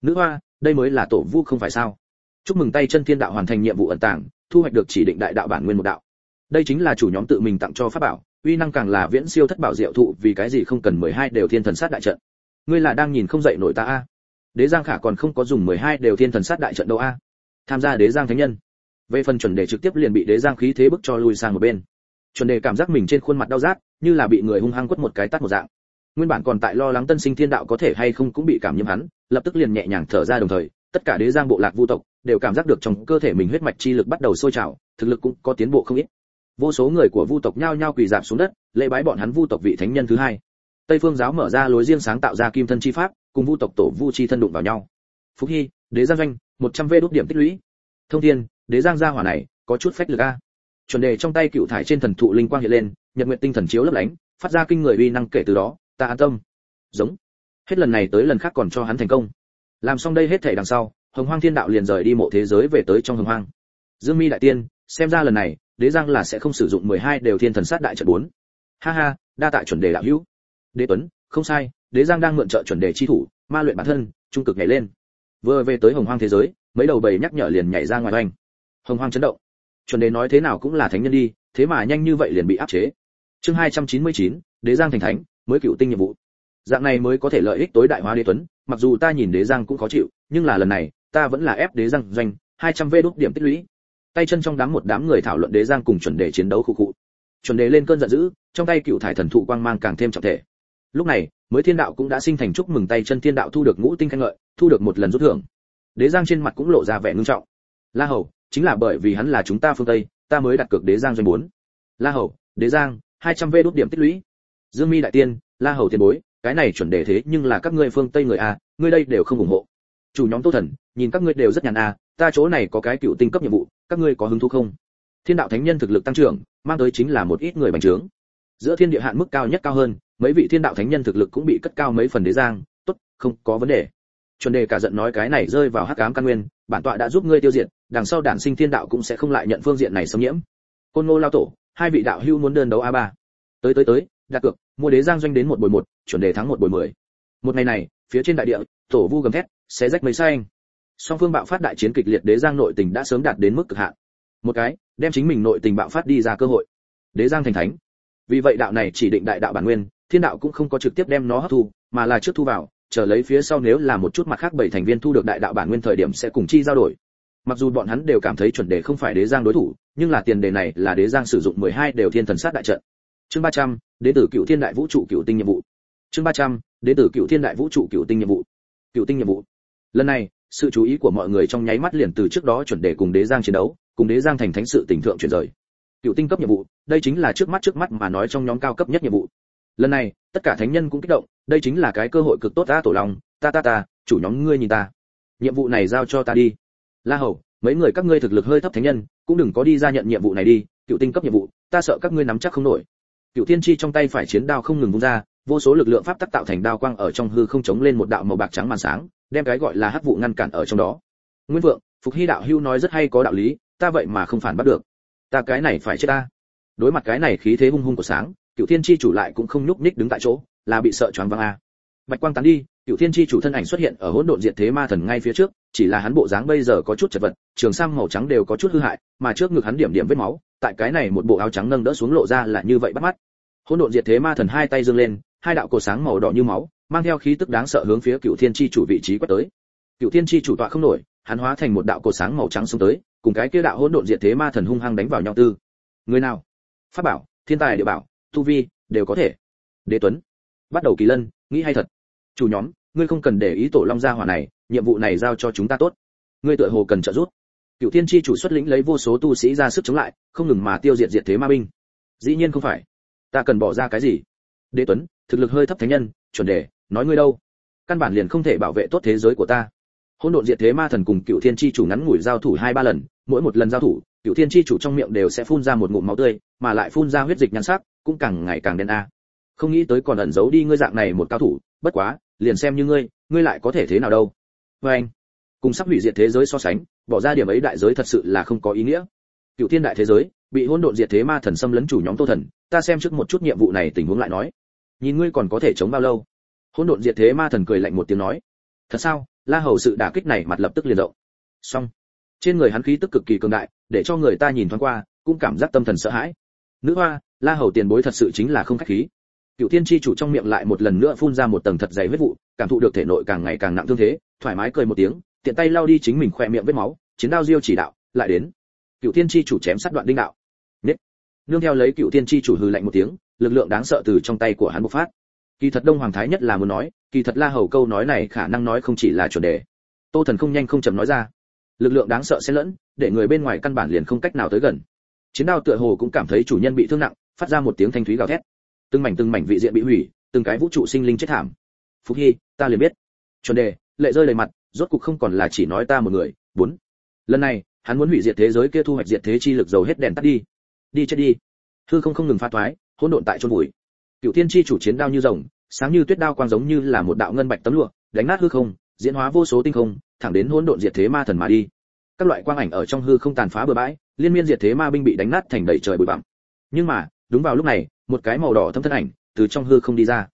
Nữ hoa, đây mới là tổ vu không phải sao? Chúc mừng tay chân thiên đạo hoàn thành nhiệm vụ ẩn tàng, thu hoạch được chỉ định đại đạo bản nguyên một đạo. Đây chính là chủ nhóm tự mình tặng cho pháp bảo uy năng càng là viễn siêu thất bảo diệu thụ, vì cái gì không cần 12 đều thiên thần sát đại trận? Ngươi là đang nhìn không dậy nổi ta a. Đế giang khả còn không có dùng 12 đều thiên thần sát đại trận đâu a. Tham gia đế giang thánh nhân. Về phần chuẩn đề trực tiếp liền bị đế giang khí thế bức cho lui sang một bên. Chuẩn đề cảm giác mình trên khuôn mặt đau rát, như là bị người hung hăng quất một cái tát một dạng. Nguyên bản còn tại lo lắng tân sinh thiên đạo có thể hay không cũng bị cảm nhiễm hắn, lập tức liền nhẹ nhàng thở ra đồng thời, tất cả đế giang bộ lạc vu tộc đều cảm giác được trong cơ thể mình huyết mạch chi lực bắt đầu sôi trào, thực lực cũng có tiến bộ không ít vô số người của vu tộc nhao nhao quỳ dạp xuống đất, lễ bái bọn hắn vu tộc vị thánh nhân thứ hai. Tây phương giáo mở ra lối riêng sáng tạo ra kim thân chi pháp, cùng vu tộc tổ vu chi thân đụng vào nhau. Phúc hy, đế giang doanh, một trăm vê đốt điểm tích lũy. Thông thiên, đế giang gia hỏa này, có chút phách lực a. Chuẩn đề trong tay cựu thải trên thần thụ linh quang hiện lên, nhật nguyện tinh thần chiếu lấp lánh, phát ra kinh người uy năng kể từ đó, ta an tâm. Giống. Hết lần này tới lần khác còn cho hắn thành công. Làm xong đây hết thảy đằng sau, hồng hoang thiên đạo liền rời đi mộ thế giới về tới trong hồng hoang dương mi đại tiên xem ra lần này đế giang là sẽ không sử dụng 12 đều thiên thần sát đại trận 4. ha ha đa tại chuẩn đề đạo hữu. Đế tuấn không sai đế giang đang mượn trợ chuẩn đề chi thủ ma luyện bản thân trung cực nhảy lên. Vừa về tới hồng hoang thế giới mấy đầu bầy nhắc nhở liền nhảy ra ngoài oanh. Hồng hoang chấn động. Chuẩn đề nói thế nào cũng là thánh nhân đi thế mà nhanh như vậy liền bị áp chế. Chương 299, đế giang thành thánh mới cựu tinh nhiệm vụ. Dạng này mới có thể lợi ích tối đại hóa đế tuấn mặc dù ta nhìn đế giang cũng khó chịu nhưng là lần này ta vẫn là ép đế giang doanh 200 vê đốt điểm tích lũy tay chân trong đám một đám người thảo luận đế giang cùng chuẩn đề chiến đấu khu cụ chuẩn đề lên cơn giận dữ, trong tay cựu thải thần thụ quang mang càng thêm trọng thể. Lúc này, mới thiên đạo cũng đã sinh thành chúc mừng tay chân thiên đạo thu được ngũ tinh khen ngợi, thu được một lần rút thưởng. Đế giang trên mặt cũng lộ ra vẻ ngưng trọng. La hầu, chính là bởi vì hắn là chúng ta phương tây, ta mới đặt cược đế giang doanh bốn. La hầu, đế giang, hai trăm vê đốt điểm tích lũy. Dương mi đại tiên, la hầu tiền bối, cái này chuẩn đề thế nhưng là các ngươi phương tây người a, ngươi đây đều không ủng hộ. Chủ nhóm tô thần, nhìn các ngươi đều rất nhàn a ta chỗ này có cái cựu tinh cấp nhiệm vụ, các ngươi có hứng thú không? Thiên đạo thánh nhân thực lực tăng trưởng, mang tới chính là một ít người bành trướng. Giữa thiên địa hạn mức cao nhất cao hơn, mấy vị thiên đạo thánh nhân thực lực cũng bị cất cao mấy phần đế giang, tốt, không có vấn đề. Chuẩn đề cả giận nói cái này rơi vào hắc ám căn nguyên, bản tọa đã giúp ngươi tiêu diệt, đằng sau đản sinh thiên đạo cũng sẽ không lại nhận phương diện này xâm nhiễm. Côn ngô lao tổ, hai vị đạo hưu muốn đơn đấu a ba. Tới tới tới, đặt cược, mua đế giang doanh đến một bồi một, chuẩn đề thắng một bồi mười. Một ngày này, phía trên đại địa, tổ vu gầm thét, xé rách mấy xanh song phương bạo phát đại chiến kịch liệt đế giang nội tình đã sớm đạt đến mức cực hạn. Một cái đem chính mình nội tình bạo phát đi ra cơ hội. Đế giang thành thánh. Vì vậy đạo này chỉ định đại đạo bản nguyên thiên đạo cũng không có trực tiếp đem nó hấp thu mà là trước thu vào chờ lấy phía sau nếu là một chút mặt khác bảy thành viên thu được đại đạo bản nguyên thời điểm sẽ cùng chi giao đổi. Mặc dù bọn hắn đều cảm thấy chuẩn đề không phải đế giang đối thủ nhưng là tiền đề này là đế giang sử dụng 12 đều thiên thần sát đại trận. Chương 300, đế tử cựu thiên đại vũ trụ cựu tinh nhiệm vụ. Chương 300, đế tử cựu thiên đại vũ trụ cựu tinh nhiệm vụ. Cựu tinh nhiệm vụ. Lần này sự chú ý của mọi người trong nháy mắt liền từ trước đó chuẩn đề cùng đế giang chiến đấu, cùng đế giang thành thánh sự tình thượng chuyển rời. Cựu tinh cấp nhiệm vụ, đây chính là trước mắt trước mắt mà nói trong nhóm cao cấp nhất nhiệm vụ. Lần này, tất cả thánh nhân cũng kích động, đây chính là cái cơ hội cực tốt ta tổ lòng ta ta ta, chủ nhóm ngươi nhìn ta. Nhiệm vụ này giao cho ta đi. La hầu, mấy người các ngươi thực lực hơi thấp thánh nhân, cũng đừng có đi ra nhận nhiệm vụ này đi, cựu tinh cấp nhiệm vụ, ta sợ các ngươi nắm chắc không nổi. Cựu thiên chi trong tay phải chiến đao không ngừng vung ra, vô số lực lượng pháp tắc tạo thành đao quang ở trong hư không chống lên một đạo màu bạc trắng màn sáng đem cái gọi là hắc vụ ngăn cản ở trong đó. Nguyên vượng, phục hy đạo hưu nói rất hay có đạo lý, ta vậy mà không phản bắt được. Ta cái này phải chết ta. Đối mặt cái này khí thế hung hung của sáng cựu thiên chi chủ lại cũng không nhúc nhích đứng tại chỗ, là bị sợ choáng váng a. Bạch quang tán đi cựu thiên chi chủ thân ảnh xuất hiện ở hỗn độn diệt thế ma thần ngay phía trước, chỉ là hắn bộ dáng bây giờ có chút chật vật, trường sam màu trắng đều có chút hư hại, mà trước ngực hắn điểm điểm vết máu, tại cái này một bộ áo trắng nâng đỡ xuống lộ ra là như vậy bắt mắt. Hỗn độn diệt thế ma thần hai tay giương lên, hai đạo cổ sáng màu đỏ như máu mang theo khí tức đáng sợ hướng phía cựu thiên chi chủ vị trí quét tới. Cựu thiên chi chủ tọa không nổi, hắn hóa thành một đạo cổ sáng màu trắng xuống tới, cùng cái kia đạo hỗn độn diệt thế ma thần hung hăng đánh vào nhau tư. Người nào? Pháp bảo, thiên tài địa bảo, tu vi, đều có thể. Đế tuấn, bắt đầu kỳ lân, nghĩ hay thật. Chủ nhóm, ngươi không cần để ý tổ long gia hỏa này, nhiệm vụ này giao cho chúng ta tốt. Ngươi tựa hồ cần trợ giúp. Cựu thiên chi chủ xuất lĩnh lấy vô số tu sĩ ra sức chống lại, không ngừng mà tiêu diệt diệt thế ma binh. Dĩ nhiên không phải. Ta cần bỏ ra cái gì? Đế tuấn, thực lực hơi thấp thánh nhân, chuẩn đề nói ngươi đâu? Căn bản liền không thể bảo vệ tốt thế giới của ta. Hỗn độn diệt thế ma thần cùng cựu thiên chi chủ ngắn ngủi giao thủ hai ba lần, mỗi một lần giao thủ, cựu thiên chi chủ trong miệng đều sẽ phun ra một ngụm máu tươi, mà lại phun ra huyết dịch nhan sắc, cũng càng ngày càng đen a. Không nghĩ tới còn ẩn giấu đi ngươi dạng này một cao thủ, bất quá, liền xem như ngươi ngươi lại có thể thế nào đâu. Với anh, cùng sắp hủy diệt thế giới so sánh, bỏ ra điểm ấy đại giới thật sự là không có ý nghĩa. Cựu thiên đại thế giới, bị hỗn độn diệt thế ma thần xâm lấn chủ nhóm tô thần, ta xem trước một chút nhiệm vụ này tình huống lại nói. Nhìn ngươi còn có thể chống bao lâu? Hỗn độn diệt thế ma thần cười lạnh một tiếng nói, thật sao? La hầu sự đả kích này mặt lập tức liền rộng. Xong. Trên người hắn khí tức cực kỳ cường đại, để cho người ta nhìn thoáng qua, cũng cảm giác tâm thần sợ hãi. Nữ hoa, la hầu tiền bối thật sự chính là không khách khí. Cựu thiên tri chủ trong miệng lại một lần nữa phun ra một tầng thật dày huyết vụ, cảm thụ được thể nội càng ngày càng nặng thương thế, thoải mái cười một tiếng, tiện tay lao đi chính mình khoe miệng vết máu, chiến đao diêu chỉ đạo, lại đến. Cựu thiên tri chủ chém sát đoạn đinh đạo. Nết. Nương theo lấy cựu thiên tri chủ hừ lạnh một tiếng, lực lượng đáng sợ từ trong tay của hắn bộc phát kỳ thật đông hoàng thái nhất là muốn nói, kỳ thật la hầu câu nói này khả năng nói không chỉ là chuẩn đề. Tô thần không nhanh không chậm nói ra. Lực lượng đáng sợ xen lẫn, để người bên ngoài căn bản liền không cách nào tới gần. Chiến đao tựa hồ cũng cảm thấy chủ nhân bị thương nặng, phát ra một tiếng thanh thúy gào thét. Từng mảnh từng mảnh vị diện bị hủy, từng cái vũ trụ sinh linh chết thảm. Phúc hy, ta liền biết. Chuẩn đề, lệ rơi đầy mặt, rốt cục không còn là chỉ nói ta một người, bốn. Lần này, hắn muốn hủy diệt thế giới kia thu hoạch diệt thế chi lực dầu hết đèn tắt đi. Đi chết đi. Hư không không ngừng pha thoái, hỗn độn tại chôn bụi cựu thiên chi chủ chiến đao như rồng, sáng như tuyết đao quang giống như là một đạo ngân bạch tấm lụa, đánh nát hư không, diễn hóa vô số tinh không, thẳng đến hỗn độn diệt thế ma thần mà đi. Các loại quang ảnh ở trong hư không tàn phá bừa bãi, liên miên diệt thế ma binh bị đánh nát thành đầy trời bụi bặm. Nhưng mà, đúng vào lúc này, một cái màu đỏ thâm thân ảnh từ trong hư không đi ra.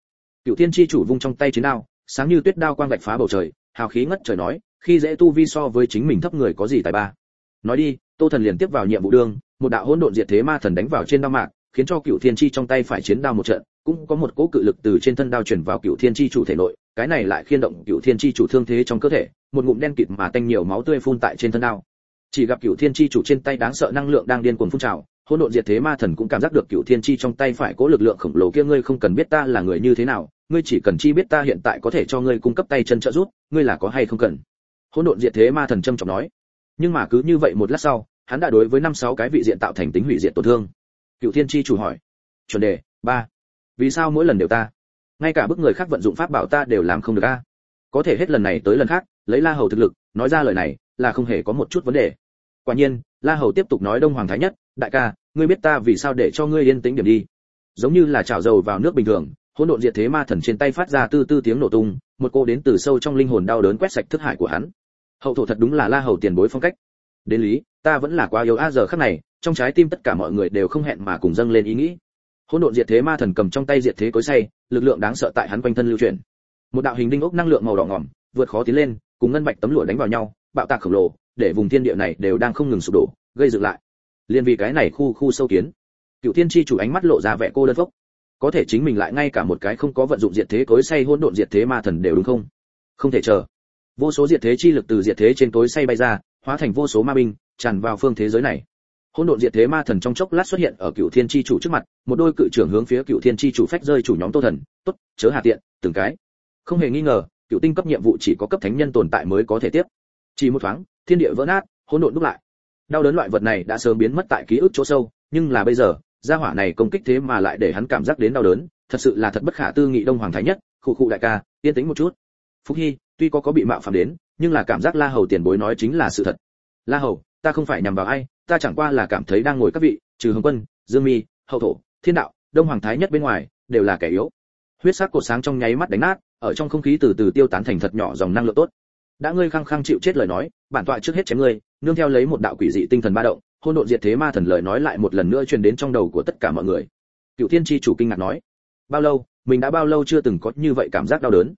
Cựu thiên chi chủ vung trong tay chiến đao, sáng như tuyết đao quang vạch phá bầu trời, hào khí ngất trời nói, khi dễ tu vi so với chính mình thấp người có gì tài ba? Nói đi, tô thần liền tiếp vào nhiệm vụ đương một đạo hỗn độn diệt thế ma thần đánh vào trên đao mạc, khiến cho cựu thiên chi trong tay phải chiến đao một trận cũng có một cỗ cự lực từ trên thân đao chuyển vào cựu thiên chi chủ thể nội, cái này lại khiên động cựu thiên chi chủ thương thế trong cơ thể, một ngụm đen kịt mà tanh nhiều máu tươi phun tại trên thân đao. Chỉ gặp cựu thiên chi chủ trên tay đáng sợ năng lượng đang điên cuồng phun trào, hỗn độn diệt thế ma thần cũng cảm giác được cựu thiên chi trong tay phải cố lực lượng khổng lồ kia ngươi không cần biết ta là người như thế nào, ngươi chỉ cần chi biết ta hiện tại có thể cho ngươi cung cấp tay chân trợ giúp, ngươi là có hay không cần. Hỗn độn diệt thế ma thần trầm trọng nói. Nhưng mà cứ như vậy một lát sau, hắn đã đối với năm sáu cái vị diện tạo thành tính hủy diệt tổn thương. Cựu thiên chi chủ hỏi. Chuẩn đề, ba vì sao mỗi lần đều ta? Ngay cả bức người khác vận dụng pháp bảo ta đều làm không được a. Có thể hết lần này tới lần khác, lấy la hầu thực lực, nói ra lời này, là không hề có một chút vấn đề. Quả nhiên, la hầu tiếp tục nói đông hoàng thái nhất, đại ca, ngươi biết ta vì sao để cho ngươi yên tĩnh điểm đi? Giống như là chảo dầu vào nước bình thường, hỗn độn diệt thế ma thần trên tay phát ra tư tư tiếng nổ tung, một cô đến từ sâu trong linh hồn đau đớn quét sạch thức hải của hắn. Hậu thổ thật đúng là la hầu tiền bối phong cách. Đến lý, ta vẫn là quá yếu a, giờ khắc này, trong trái tim tất cả mọi người đều không hẹn mà cùng dâng lên ý nghĩ hỗn độn diệt thế ma thần cầm trong tay diệt thế cối say, lực lượng đáng sợ tại hắn quanh thân lưu chuyển. Một đạo hình đinh ốc năng lượng màu đỏ ngỏm, vượt khó tiến lên, cùng ngân bạch tấm lụa đánh vào nhau, bạo tạc khổng lồ, để vùng thiên địa này đều đang không ngừng sụp đổ, gây dựng lại. Liên vì cái này khu khu sâu kiến cựu thiên chi chủ ánh mắt lộ ra vẻ cô đơn phốc. Có thể chính mình lại ngay cả một cái không có vận dụng diệt thế cối say hỗn độn diệt thế ma thần đều đúng không? Không thể chờ. Vô số diệt thế chi lực từ diệt thế trên tối say bay ra, hóa thành vô số ma binh, tràn vào phương thế giới này hỗn độn diệt thế ma thần trong chốc lát xuất hiện ở cựu thiên chi chủ trước mặt, một đôi cự trưởng hướng phía cựu thiên chi chủ phách rơi chủ nhóm tô thần. Tốt, chớ hạ tiện, từng cái. Không hề nghi ngờ, cựu tinh cấp nhiệm vụ chỉ có cấp thánh nhân tồn tại mới có thể tiếp. Chỉ một thoáng, thiên địa vỡ nát, hỗn độn đúc lại. Đau đớn loại vật này đã sớm biến mất tại ký ức chỗ sâu, nhưng là bây giờ, gia hỏa này công kích thế mà lại để hắn cảm giác đến đau đớn, thật sự là thật bất khả tư nghị đông hoàng thái nhất, Khụ khụ đại ca, yên tĩnh một chút. Phúc hy, tuy có có bị mạo phạm đến, nhưng là cảm giác la hầu tiền bối nói chính là sự thật. La hầu, ta không phải nhằm vào ai ta chẳng qua là cảm thấy đang ngồi các vị, trừ hồng quân, dương mi, hậu thổ, thiên đạo, đông hoàng thái nhất bên ngoài, đều là kẻ yếu. Huyết sắc cột sáng trong nháy mắt đánh nát, ở trong không khí từ từ tiêu tán thành thật nhỏ dòng năng lượng tốt. Đã ngươi khăng khăng chịu chết lời nói, bản tọa trước hết chém ngươi, nương theo lấy một đạo quỷ dị tinh thần ba động, hôn độn diệt thế ma thần lời nói lại một lần nữa truyền đến trong đầu của tất cả mọi người. Cựu thiên tri chủ kinh ngạc nói, bao lâu, mình đã bao lâu chưa từng có như vậy cảm giác đau đớn?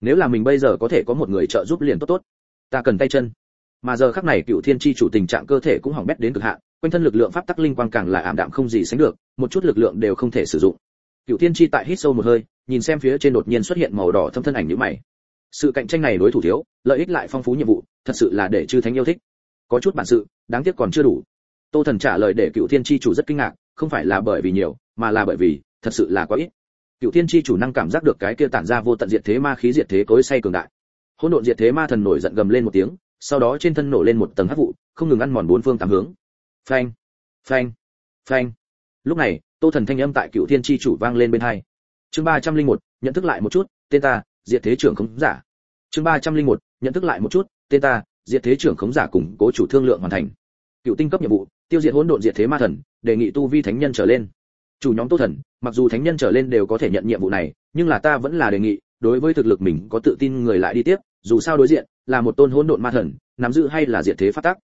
Nếu là mình bây giờ có thể có một người trợ giúp liền tốt tốt. Ta cần tay chân mà giờ khắc này cựu thiên tri chủ tình trạng cơ thể cũng hỏng bét đến cực hạn, quanh thân lực lượng pháp tắc linh quang càng là ảm đạm không gì sánh được, một chút lực lượng đều không thể sử dụng. Cựu thiên tri tại hít sâu một hơi, nhìn xem phía trên đột nhiên xuất hiện màu đỏ thâm thân ảnh như mày. Sự cạnh tranh này đối thủ thiếu, lợi ích lại phong phú nhiệm vụ, thật sự là để chư thánh yêu thích. Có chút bản sự, đáng tiếc còn chưa đủ. Tô thần trả lời để cựu thiên tri chủ rất kinh ngạc, không phải là bởi vì nhiều, mà là bởi vì, thật sự là quá ít. Cựu thiên tri chủ năng cảm giác được cái kia tản ra vô tận diệt thế ma khí diệt thế cối say cường đại. Hỗn độn diệt thế ma thần nổi giận gầm lên một tiếng sau đó trên thân nổ lên một tầng hắc vụ, không ngừng ăn mòn bốn phương tám hướng. Phanh phanh phanh. Lúc này, tô thần thanh âm tại cựu thiên tri chủ vang lên bên hai. Chương ba trăm linh một, nhận thức lại một chút, tên ta, diệt thế trưởng khống giả. Chương ba trăm linh một, nhận thức lại một chút, tên ta, diệt thế trưởng khống giả cùng cố chủ thương lượng hoàn thành. Cựu tinh cấp nhiệm vụ, tiêu diệt hỗn độn diệt thế ma thần, đề nghị tu vi thánh nhân trở lên. Chủ nhóm tô thần, mặc dù thánh nhân trở lên đều có thể nhận nhiệm vụ này, nhưng là ta vẫn là đề nghị, đối với thực lực mình có tự tin người lại đi tiếp dù sao đối diện là một tôn hỗn độn ma thần, nắm giữ hay là diệt thế phát tác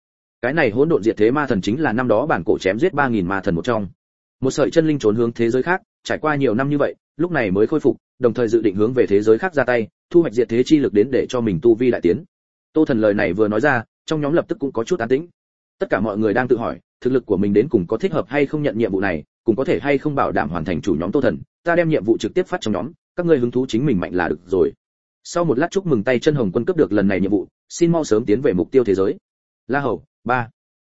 cái này hỗn độn diệt thế ma thần chính là năm đó bản cổ chém giết ba nghìn ma thần một trong. Một sợi chân linh trốn hướng thế giới khác, trải qua nhiều năm như vậy, lúc này mới khôi phục, đồng thời dự định hướng về thế giới khác ra tay, thu hoạch diệt thế chi lực đến để cho mình tu vi đại tiến. Tô thần lời này vừa nói ra, trong nhóm lập tức cũng có chút an tĩnh. Tất cả mọi người đang tự hỏi, thực lực của mình đến cùng có thích hợp hay không nhận nhiệm vụ này, cùng có thể hay không bảo đảm hoàn thành chủ nhóm tô thần, ta đem nhiệm vụ trực tiếp phát trong nhóm, các ngươi hứng thú chính mình mạnh là được rồi sau một lát chúc mừng tay chân hồng quân cấp được lần này nhiệm vụ, xin mau sớm tiến về mục tiêu thế giới. La hầu, ba.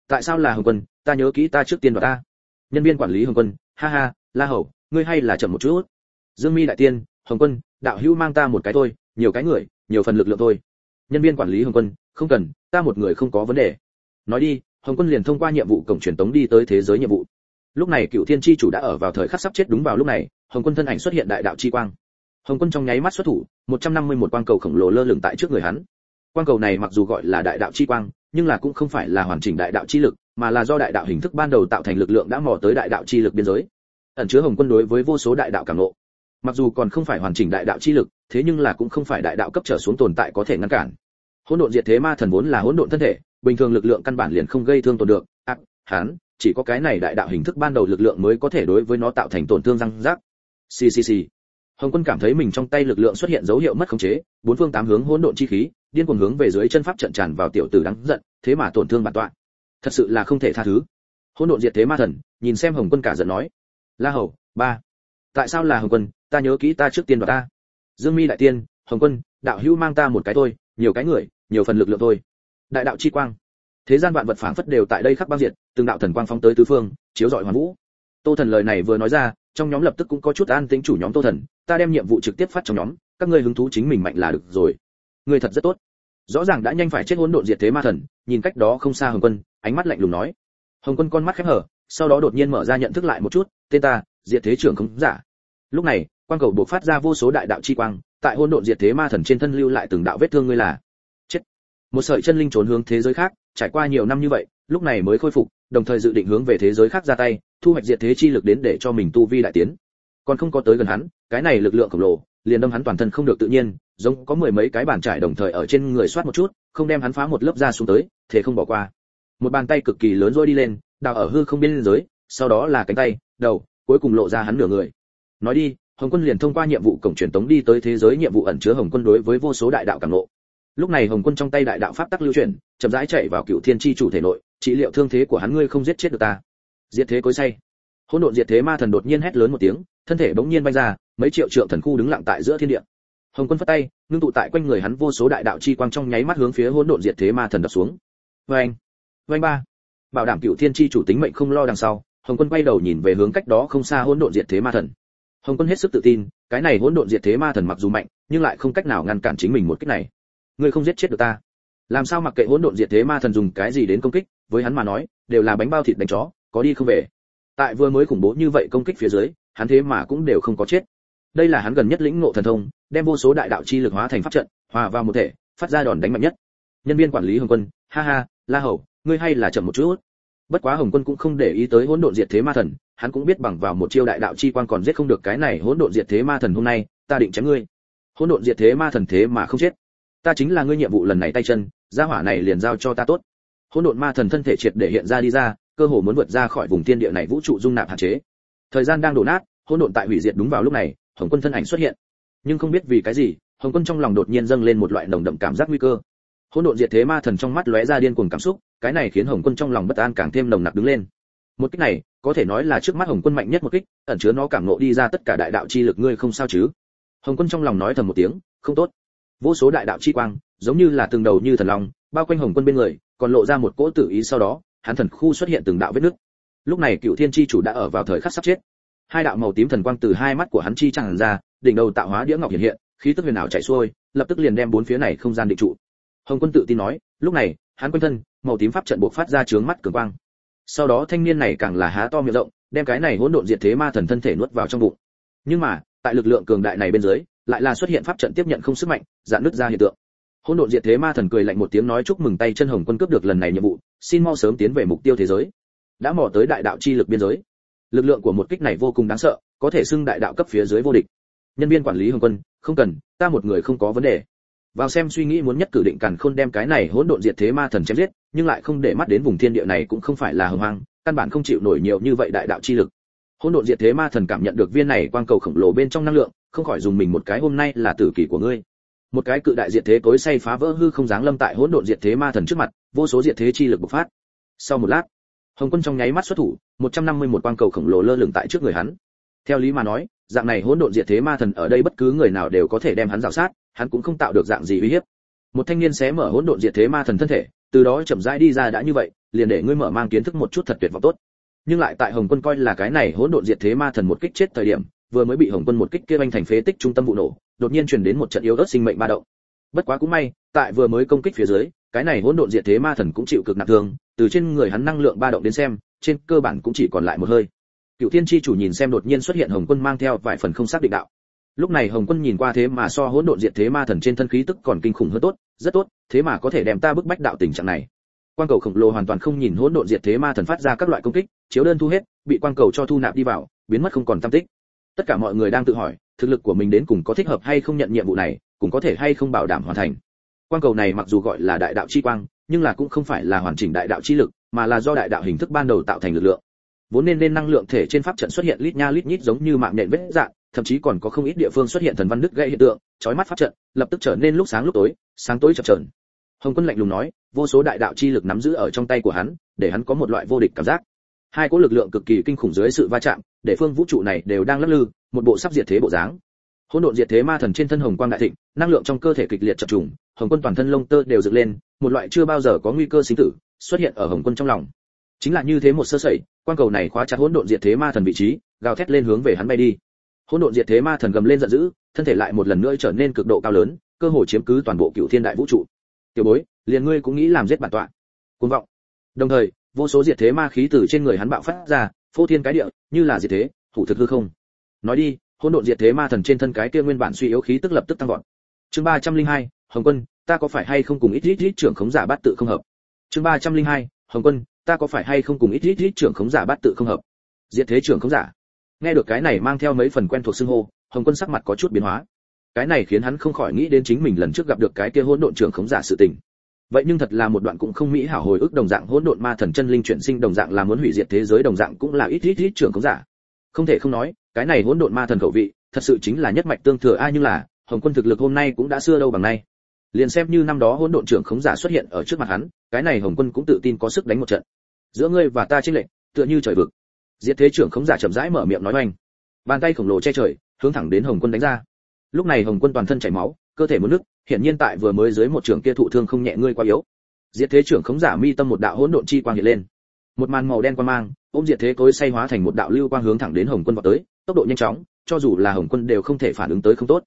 Tại sao là hồng quân? Ta nhớ kỹ ta trước tiên vào ta. Nhân viên quản lý hồng quân, ha ha, la hầu, ngươi hay là chậm một chút. Dương mi đại tiên, hồng quân, đạo hữu mang ta một cái thôi, nhiều cái người, nhiều phần lực lượng thôi. Nhân viên quản lý hồng quân, không cần, ta một người không có vấn đề. Nói đi, hồng quân liền thông qua nhiệm vụ cổng truyền tống đi tới thế giới nhiệm vụ. Lúc này cựu thiên tri chủ đã ở vào thời khắc sắp chết đúng vào lúc này, hồng quân thân ảnh xuất hiện đại đạo chi quang hồng quân trong nháy mắt xuất thủ 151 quang cầu khổng lồ lơ lửng tại trước người hắn. Quang cầu này mặc dù gọi là đại đạo chi quang nhưng là cũng không phải là hoàn chỉnh đại đạo chi lực mà là do đại đạo hình thức ban đầu tạo thành lực lượng đã mò tới đại đạo chi lực biên giới. Ẩn chứa hồng quân đối với vô số đại đạo cảm ngộ. Mặc dù còn không phải hoàn chỉnh đại đạo chi lực thế nhưng là cũng không phải đại đạo cấp trở xuống tồn tại có thể ngăn cản. Hỗn độn diệt thế ma thần vốn là hỗn độn thân thể bình thường lực lượng căn bản liền không gây thương tổn được. Ác à, hắn chỉ có cái này đại đạo hình thức ban đầu lực lượng mới có thể đối với nó tạo thành tổn thương răng rác. Ccc hồng quân cảm thấy mình trong tay lực lượng xuất hiện dấu hiệu mất khống chế, bốn phương tám hướng hỗn độn chi khí, điên cuồng hướng về dưới chân pháp trận tràn vào tiểu tử đáng giận, thế mà tổn thương bản tọa. Thật sự là không thể tha thứ. Hỗn độn diệt thế ma thần, nhìn xem hồng quân cả giận nói. La hầu, ba. Tại sao là hồng quân? Ta nhớ kỹ ta trước tiên đoạt ta. Dương mi đại tiên, hồng quân, đạo hữu mang ta một cái thôi, nhiều cái người, nhiều phần lực lượng thôi. Đại đạo chi quang. Thế gian vạn vật phảng phất đều tại đây khắc băng diệt, từng đạo thần quang phóng tới tứ phương, chiếu rọi hoàn vũ. Tô thần lời này vừa nói ra trong nhóm lập tức cũng có chút an tĩnh chủ nhóm tô thần, ta đem nhiệm vụ trực tiếp phát trong nhóm, các ngươi hứng thú chính mình mạnh là được rồi. Ngươi thật rất tốt. Rõ ràng đã nhanh phải chết hỗn độn diệt thế ma thần, nhìn cách đó không xa hồng quân, ánh mắt lạnh lùng nói. Hồng quân con mắt khép hở, sau đó đột nhiên mở ra nhận thức lại một chút, tên ta, diệt thế trưởng không giả. Lúc này, quang cầu buộc phát ra vô số đại đạo chi quang, tại hỗn độn diệt thế ma thần trên thân lưu lại từng đạo vết thương ngươi là. Chết. Một sợi chân linh trốn hướng thế giới khác, trải qua nhiều năm như vậy, lúc này mới khôi phục, đồng thời dự định hướng về thế giới khác ra tay thu hoạch diệt thế chi lực đến để cho mình tu vi đại tiến. Còn không có tới gần hắn, cái này lực lượng khổng lồ, liền đâm hắn toàn thân không được tự nhiên, giống có mười mấy cái bàn trải đồng thời ở trên người soát một chút, không đem hắn phá một lớp da xuống tới, thế không bỏ qua. Một bàn tay cực kỳ lớn rôi đi lên, đào ở hư không biên giới sau đó là cánh tay, đầu, cuối cùng lộ ra hắn nửa người. Nói đi, hồng quân liền thông qua nhiệm vụ cổng truyền tống đi tới thế giới nhiệm vụ ẩn chứa hồng quân đối với vô số đại đạo cảm lộ. lúc này hồng quân trong tay đại đạo pháp tắc lưu chuyển, chậm rãi chạy vào cựu thiên chi chủ thể nội, trị liệu thương thế của hắn ngươi không giết chết được ta diệt thế cối say. Hỗn độn diệt thế ma thần đột nhiên hét lớn một tiếng, thân thể bỗng nhiên bay ra, mấy triệu trượng thần khu đứng lặng tại giữa thiên địa. Hồng quân phất tay, ngưng tụ tại quanh người hắn vô số đại đạo chi quang trong nháy mắt hướng phía hỗn độn diệt thế ma thần đập xuống. Vê anh ba. Bảo đảm cựu thiên chi chủ tính mệnh không lo đằng sau, hồng quân quay đầu nhìn về hướng cách đó không xa hỗn độn diệt thế ma thần. Hồng quân hết sức tự tin, cái này hỗn độn diệt thế ma thần mặc dù mạnh, nhưng lại không cách nào ngăn cản chính mình một cách này. Ngươi không giết chết được ta. Làm sao mặc kệ hỗn độn diệt thế ma thần dùng cái gì đến công kích, với hắn mà nói, đều là bánh bao thịt đánh chó có đi không về. Tại vừa mới khủng bố như vậy công kích phía dưới, hắn thế mà cũng đều không có chết. Đây là hắn gần nhất lĩnh ngộ thần thông, đem vô số đại đạo chi lực hóa thành pháp trận, hòa vào một thể, phát ra đòn đánh mạnh nhất. Nhân viên quản lý hồng quân, ha ha, la hầu, ngươi hay là chậm một chút. Bất quá hồng quân cũng không để ý tới hỗn độn diệt thế ma thần, hắn cũng biết bằng vào một chiêu đại đạo chi quan còn giết không được cái này hỗn độn diệt thế ma thần hôm nay, ta định chém ngươi. Hỗn độn diệt thế ma thần thế mà không chết. Ta chính là ngươi nhiệm vụ lần này tay chân, gia hỏa này liền giao cho ta tốt. Hỗn độn ma thần thân thể triệt để hiện ra đi ra cơ hồ muốn vượt ra khỏi vùng thiên địa này vũ trụ dung nạp hạn chế. Thời gian đang đổ nát, hỗn độn tại hủy diệt đúng vào lúc này, hồng quân thân ảnh xuất hiện. Nhưng không biết vì cái gì, hồng quân trong lòng đột nhiên dâng lên một loại nồng đậm cảm giác nguy cơ. Hỗn độn diệt thế ma thần trong mắt lóe ra điên cuồng cảm xúc, cái này khiến hồng quân trong lòng bất an càng thêm nồng nặc đứng lên. Một kích này, có thể nói là trước mắt hồng quân mạnh nhất một kích, ẩn chứa nó cảm ngộ đi ra tất cả đại đạo chi lực ngươi không sao chứ? Hồng quân trong lòng nói thầm một tiếng, không tốt. Vô số đại đạo chi quang, giống như là từng đầu như thần long, bao quanh hồng quân bên người, còn lộ ra một cỗ tự ý sau đó hắn thần khu xuất hiện từng đạo vết nứt. Lúc này cựu thiên chi chủ đã ở vào thời khắc sắp chết. Hai đạo màu tím thần quang từ hai mắt của hắn chi tràn ra, đỉnh đầu tạo hóa đĩa ngọc hiện hiện, khí tức huyền ảo chạy xuôi, lập tức liền đem bốn phía này không gian định trụ. Hồng quân tự tin nói, lúc này, hắn quanh thân, màu tím pháp trận buộc phát ra trướng mắt cường quang. Sau đó thanh niên này càng là há to miệng rộng, đem cái này hỗn độn diệt thế ma thần thân thể nuốt vào trong bụng. Nhưng mà, tại lực lượng cường đại này bên dưới, lại là xuất hiện pháp trận tiếp nhận không sức mạnh, dạn nứt ra hiện tượng hỗn độn diệt thế ma thần cười lạnh một tiếng nói chúc mừng tay chân hồng quân cướp được lần này nhiệm vụ, xin mau sớm tiến về mục tiêu thế giới. Đã mò tới đại đạo chi lực biên giới. Lực lượng của một kích này vô cùng đáng sợ, có thể xưng đại đạo cấp phía dưới vô địch. Nhân viên quản lý hồng quân, không cần, ta một người không có vấn đề. Vào xem suy nghĩ muốn nhất cử định càn khôn đem cái này hỗn độn diệt thế ma thần chém giết, nhưng lại không để mắt đến vùng thiên địa này cũng không phải là hồng hoang, căn bản không chịu nổi nhiều như vậy đại đạo chi lực. Hỗn độn diệt thế ma thần cảm nhận được viên này quang cầu khổng lồ bên trong năng lượng, không khỏi dùng mình một cái hôm nay là tử kỳ của ngươi một cái cự đại diệt thế tối say phá vỡ hư không dáng lâm tại hỗn độn diệt thế ma thần trước mặt, vô số diệt thế chi lực bộc phát. Sau một lát, hồng quân trong nháy mắt xuất thủ 151 quang cầu khổng lồ lơ lửng tại trước người hắn. Theo lý mà nói, dạng này hỗn độn diệt thế ma thần ở đây bất cứ người nào đều có thể đem hắn rào sát, hắn cũng không tạo được dạng gì uy hiếp. Một thanh niên xé mở hỗn độn diệt thế ma thần thân thể, từ đó chậm rãi đi ra đã như vậy, liền để ngươi mở mang kiến thức một chút thật tuyệt vọng tốt. Nhưng lại tại hồng quân coi là cái này hỗn độn diệt thế ma thần một kích chết thời điểm vừa mới bị hồng quân một kích kia anh thành phế tích trung tâm vụ nổ, đột nhiên truyền đến một trận yếu ớt sinh mệnh ba động. Bất quá cũng may, tại vừa mới công kích phía dưới, cái này hỗn độn diệt thế ma thần cũng chịu cực nặng thương, từ trên người hắn năng lượng ba động đến xem, trên cơ bản cũng chỉ còn lại một hơi. Cựu thiên chi chủ nhìn xem đột nhiên xuất hiện hồng quân mang theo vài phần không xác định đạo. Lúc này hồng quân nhìn qua thế mà so hỗn độn diệt thế ma thần trên thân khí tức còn kinh khủng hơn tốt, rất tốt, thế mà có thể đem ta bức bách đạo tình trạng này. Quang cầu khổng lồ hoàn toàn không nhìn hỗn độn diệt thế ma thần phát ra các loại công kích, chiếu đơn thu hết, bị quang cầu cho thu nạp đi vào, biến mất không còn tâm tích tất cả mọi người đang tự hỏi, thực lực của mình đến cùng có thích hợp hay không nhận nhiệm vụ này cũng có thể hay không bảo đảm hoàn thành. Quang cầu này mặc dù gọi là đại đạo chi quang, nhưng là cũng không phải là hoàn chỉnh đại đạo chi lực, mà là do đại đạo hình thức ban đầu tạo thành lực lượng. Vốn nên nên năng lượng thể trên pháp trận xuất hiện lít nha lít nhít giống như mạng nhện vết dạng, thậm chí còn có không ít địa phương xuất hiện thần văn đứt gãy hiện tượng, chói mắt pháp trận, lập tức trở nên lúc sáng lúc tối, sáng tối chập chờn. Hồng quân lạnh lùng nói, vô số đại đạo chi lực nắm giữ ở trong tay của hắn, để hắn có một loại vô địch cảm giác hai cỗ lực lượng cực kỳ kinh khủng dưới sự va chạm, để phương vũ trụ này đều đang lắc lư, một bộ sắp diệt thế bộ dáng. Hỗn độn diệt thế ma thần trên thân hồng quang đại thịnh, năng lượng trong cơ thể kịch liệt chập trùng, hồng quân toàn thân lông tơ đều dựng lên, một loại chưa bao giờ có nguy cơ sinh tử xuất hiện ở hồng quân trong lòng. Chính là như thế một sơ sẩy, quang cầu này khóa chặt hỗn độn diệt thế ma thần vị trí, gào thét lên hướng về hắn bay đi. Hỗn độn diệt thế ma thần gầm lên giận dữ, thân thể lại một lần nữa trở nên cực độ cao lớn, cơ hồ chiếm cứ toàn bộ cựu thiên đại vũ trụ. Tiểu bối, liền ngươi cũng nghĩ làm giết bản tọa. Cuồng vọng. Đồng thời vô số diệt thế ma khí từ trên người hắn bạo phát ra, phô thiên cái địa, như là diệt thế thủ thực hư không. Nói đi, hỗn độn diệt thế ma thần trên thân cái kia nguyên bản suy yếu khí tức lập tức tăng vọt. Chương ba trăm linh hai, hồng quân, ta có phải hay không cùng ít ít ít trưởng khống giả bát tự không hợp? Chương ba trăm linh hai, hồng quân, ta có phải hay không cùng ít ít ít trưởng khống giả bát tự không hợp? Diệt thế trưởng khống giả. Nghe được cái này mang theo mấy phần quen thuộc xưng hô, hồng quân sắc mặt có chút biến hóa. Cái này khiến hắn không khỏi nghĩ đến chính mình lần trước gặp được cái kia hỗn độn trưởng khống giả sự tình vậy nhưng thật là một đoạn cũng không mỹ hảo hồi ức đồng dạng hỗn độn ma thần chân linh chuyển sinh đồng dạng là muốn hủy diệt thế giới đồng dạng cũng là ít ít ít trưởng khống giả. Không thể không nói, cái này hỗn độn ma thần khẩu vị, thật sự chính là nhất mạch tương thừa ai nhưng là, hồng quân thực lực hôm nay cũng đã xưa đâu bằng nay. Liền xem như năm đó hỗn độn trưởng khống giả xuất hiện ở trước mặt hắn, cái này hồng quân cũng tự tin có sức đánh một trận. Giữa ngươi và ta trên lệnh tựa như trời vực. Diệt thế trưởng khống giả chậm rãi mở miệng nói oanh. Bàn tay khổng lồ che trời, hướng thẳng đến hồng quân đánh ra. Lúc này hồng quân toàn thân chảy máu cơ thể muốn nứt hiện nhiên tại vừa mới dưới một trường kia thụ thương không nhẹ ngươi quá yếu. Diệt thế trưởng khống giả mi tâm một đạo hỗn độn chi quang hiện lên. Một màn màu đen quang mang, ôm diệt thế cối say hóa thành một đạo lưu quang hướng thẳng đến hồng quân vào tới, tốc độ nhanh chóng, cho dù là hồng quân đều không thể phản ứng tới không tốt.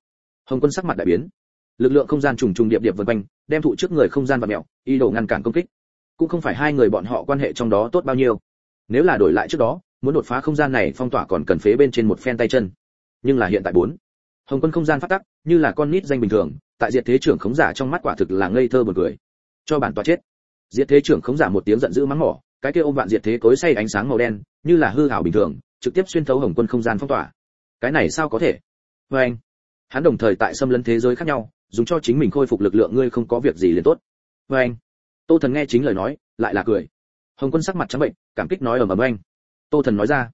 Hồng quân sắc mặt đại biến. Lực lượng không gian trùng trùng điệp điệp vần quanh, đem thụ trước người không gian và mẹo ý đồ ngăn cản công kích. Cũng không phải hai người bọn họ quan hệ trong đó tốt bao nhiêu. Nếu là đổi lại trước đó, muốn đột phá không gian này phong tỏa còn cần phế bên trên một phen tay chân. Nhưng là hiện tại bốn. Hồng quân không gian phát tắc như là con nít danh bình thường, tại diệt thế trưởng khống giả trong mắt quả thực là ngây thơ buồn cười. Cho bản tọa chết. Diệt thế trưởng khống giả một tiếng giận dữ mắng mỏ, cái kia ôm vạn diệt thế cối say ánh sáng màu đen, như là hư hảo bình thường, trực tiếp xuyên thấu hồng quân không gian phong tỏa. Cái này sao có thể? Vê anh, hắn đồng thời tại xâm lấn thế giới khác nhau, dùng cho chính mình khôi phục lực lượng ngươi không có việc gì liền tốt. Vê anh, tô thần nghe chính lời nói, lại là cười. Hồng quân sắc mặt trắng bệnh, cảm kích nói ở mầm anh. Tô thần nói ra.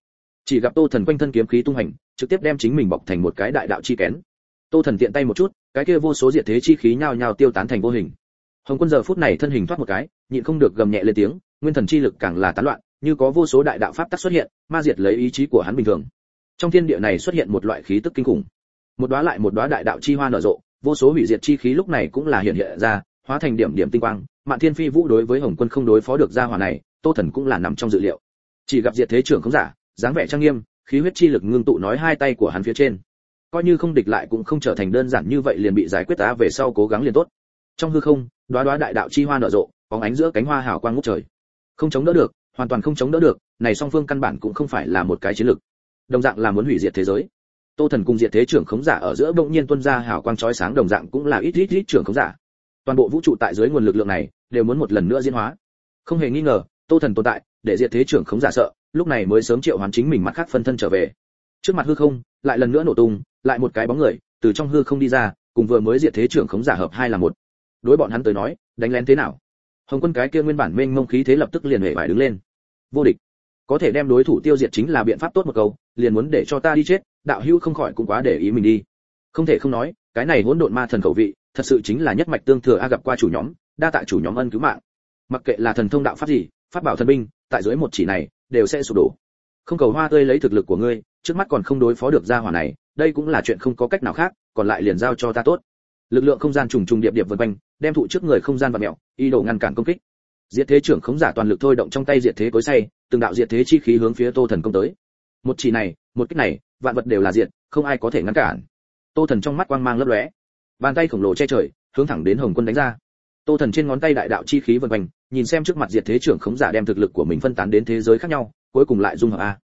Chỉ gặp tô thần quanh thân kiếm khí tung hành, trực tiếp đem chính mình bọc thành một cái đại đạo chi kén tô thần tiện tay một chút, cái kia vô số diệt thế chi khí nhao nhao tiêu tán thành vô hình. Hồng quân giờ phút này thân hình thoát một cái, nhịn không được gầm nhẹ lên tiếng, nguyên thần chi lực càng là tán loạn, như có vô số đại đạo pháp tắc xuất hiện, ma diệt lấy ý chí của hắn bình thường. Trong thiên địa này xuất hiện một loại khí tức kinh khủng. Một đóa lại một đóa đại đạo chi hoa nở rộ, vô số hủy diệt chi khí lúc này cũng là hiện hiện ra, hóa thành điểm điểm tinh quang. Mạn thiên phi vũ đối với hồng quân không đối phó được gia hỏa này, tô thần cũng là nằm trong dự liệu. Chỉ gặp diệt thế trưởng không giả, dáng vẻ trang nghiêm, khí huyết chi lực ngưng tụ nói hai tay của hắn phía trên coi như không địch lại cũng không trở thành đơn giản như vậy liền bị giải quyết ta về sau cố gắng liền tốt. Trong hư không, đóa đóa đại đạo chi hoa nở rộ, bóng ánh giữa cánh hoa hào quang ngút trời. Không chống đỡ được, hoàn toàn không chống đỡ được, này song phương căn bản cũng không phải là một cái chiến lược. Đồng dạng là muốn hủy diệt thế giới. Tô thần cùng diệt thế trưởng khống giả ở giữa bỗng nhiên tuân ra hào quang chói sáng, đồng dạng cũng là ít ít ít trưởng khống giả. Toàn bộ vũ trụ tại dưới nguồn lực lượng này, đều muốn một lần nữa diễn hóa. Không hề nghi ngờ, tô thần tồn tại, để diệt thế trưởng khống giả sợ, lúc này mới sớm triệu hoán chính mình mặt khác phân thân trở về trước mặt hư không, lại lần nữa nổ tung, lại một cái bóng người, từ trong hư không đi ra, cùng vừa mới diệt thế trưởng khống giả hợp hai là một. Đối bọn hắn tới nói, đánh lén thế nào? Hồng quân cái kia nguyên bản mênh mông khí thế lập tức liền hề phải đứng lên. Vô địch. Có thể đem đối thủ tiêu diệt chính là biện pháp tốt một câu, liền muốn để cho ta đi chết, đạo hữu không khỏi cũng quá để ý mình đi. Không thể không nói, cái này hỗn độn ma thần khẩu vị, thật sự chính là nhất mạch tương thừa a gặp qua chủ nhóm, đa tạ chủ nhóm ân cứu mạng. Mặc kệ là thần thông đạo pháp gì, pháp bảo thần binh, tại dưới một chỉ này, đều sẽ sụp đổ. Không cầu hoa tươi lấy thực lực của ngươi trước mắt còn không đối phó được gia hỏa này, đây cũng là chuyện không có cách nào khác, còn lại liền giao cho ta tốt. Lực lượng không gian trùng trùng điệp điệp vần quanh, đem thụ trước người không gian và mèo, ý đồ ngăn cản công kích. Diệt thế trưởng khống giả toàn lực thôi động trong tay diệt thế cối say, từng đạo diệt thế chi khí hướng phía tô thần công tới. Một chỉ này, một kích này, vạn vật đều là diệt, không ai có thể ngăn cản. Tô thần trong mắt quang mang lấp lóe. Bàn tay khổng lồ che trời, hướng thẳng đến hồng quân đánh ra. Tô thần trên ngón tay đại đạo chi khí vần quanh, nhìn xem trước mặt diệt thế trưởng khống giả đem thực lực của mình phân tán đến thế giới khác nhau, cuối cùng lại dung hợp a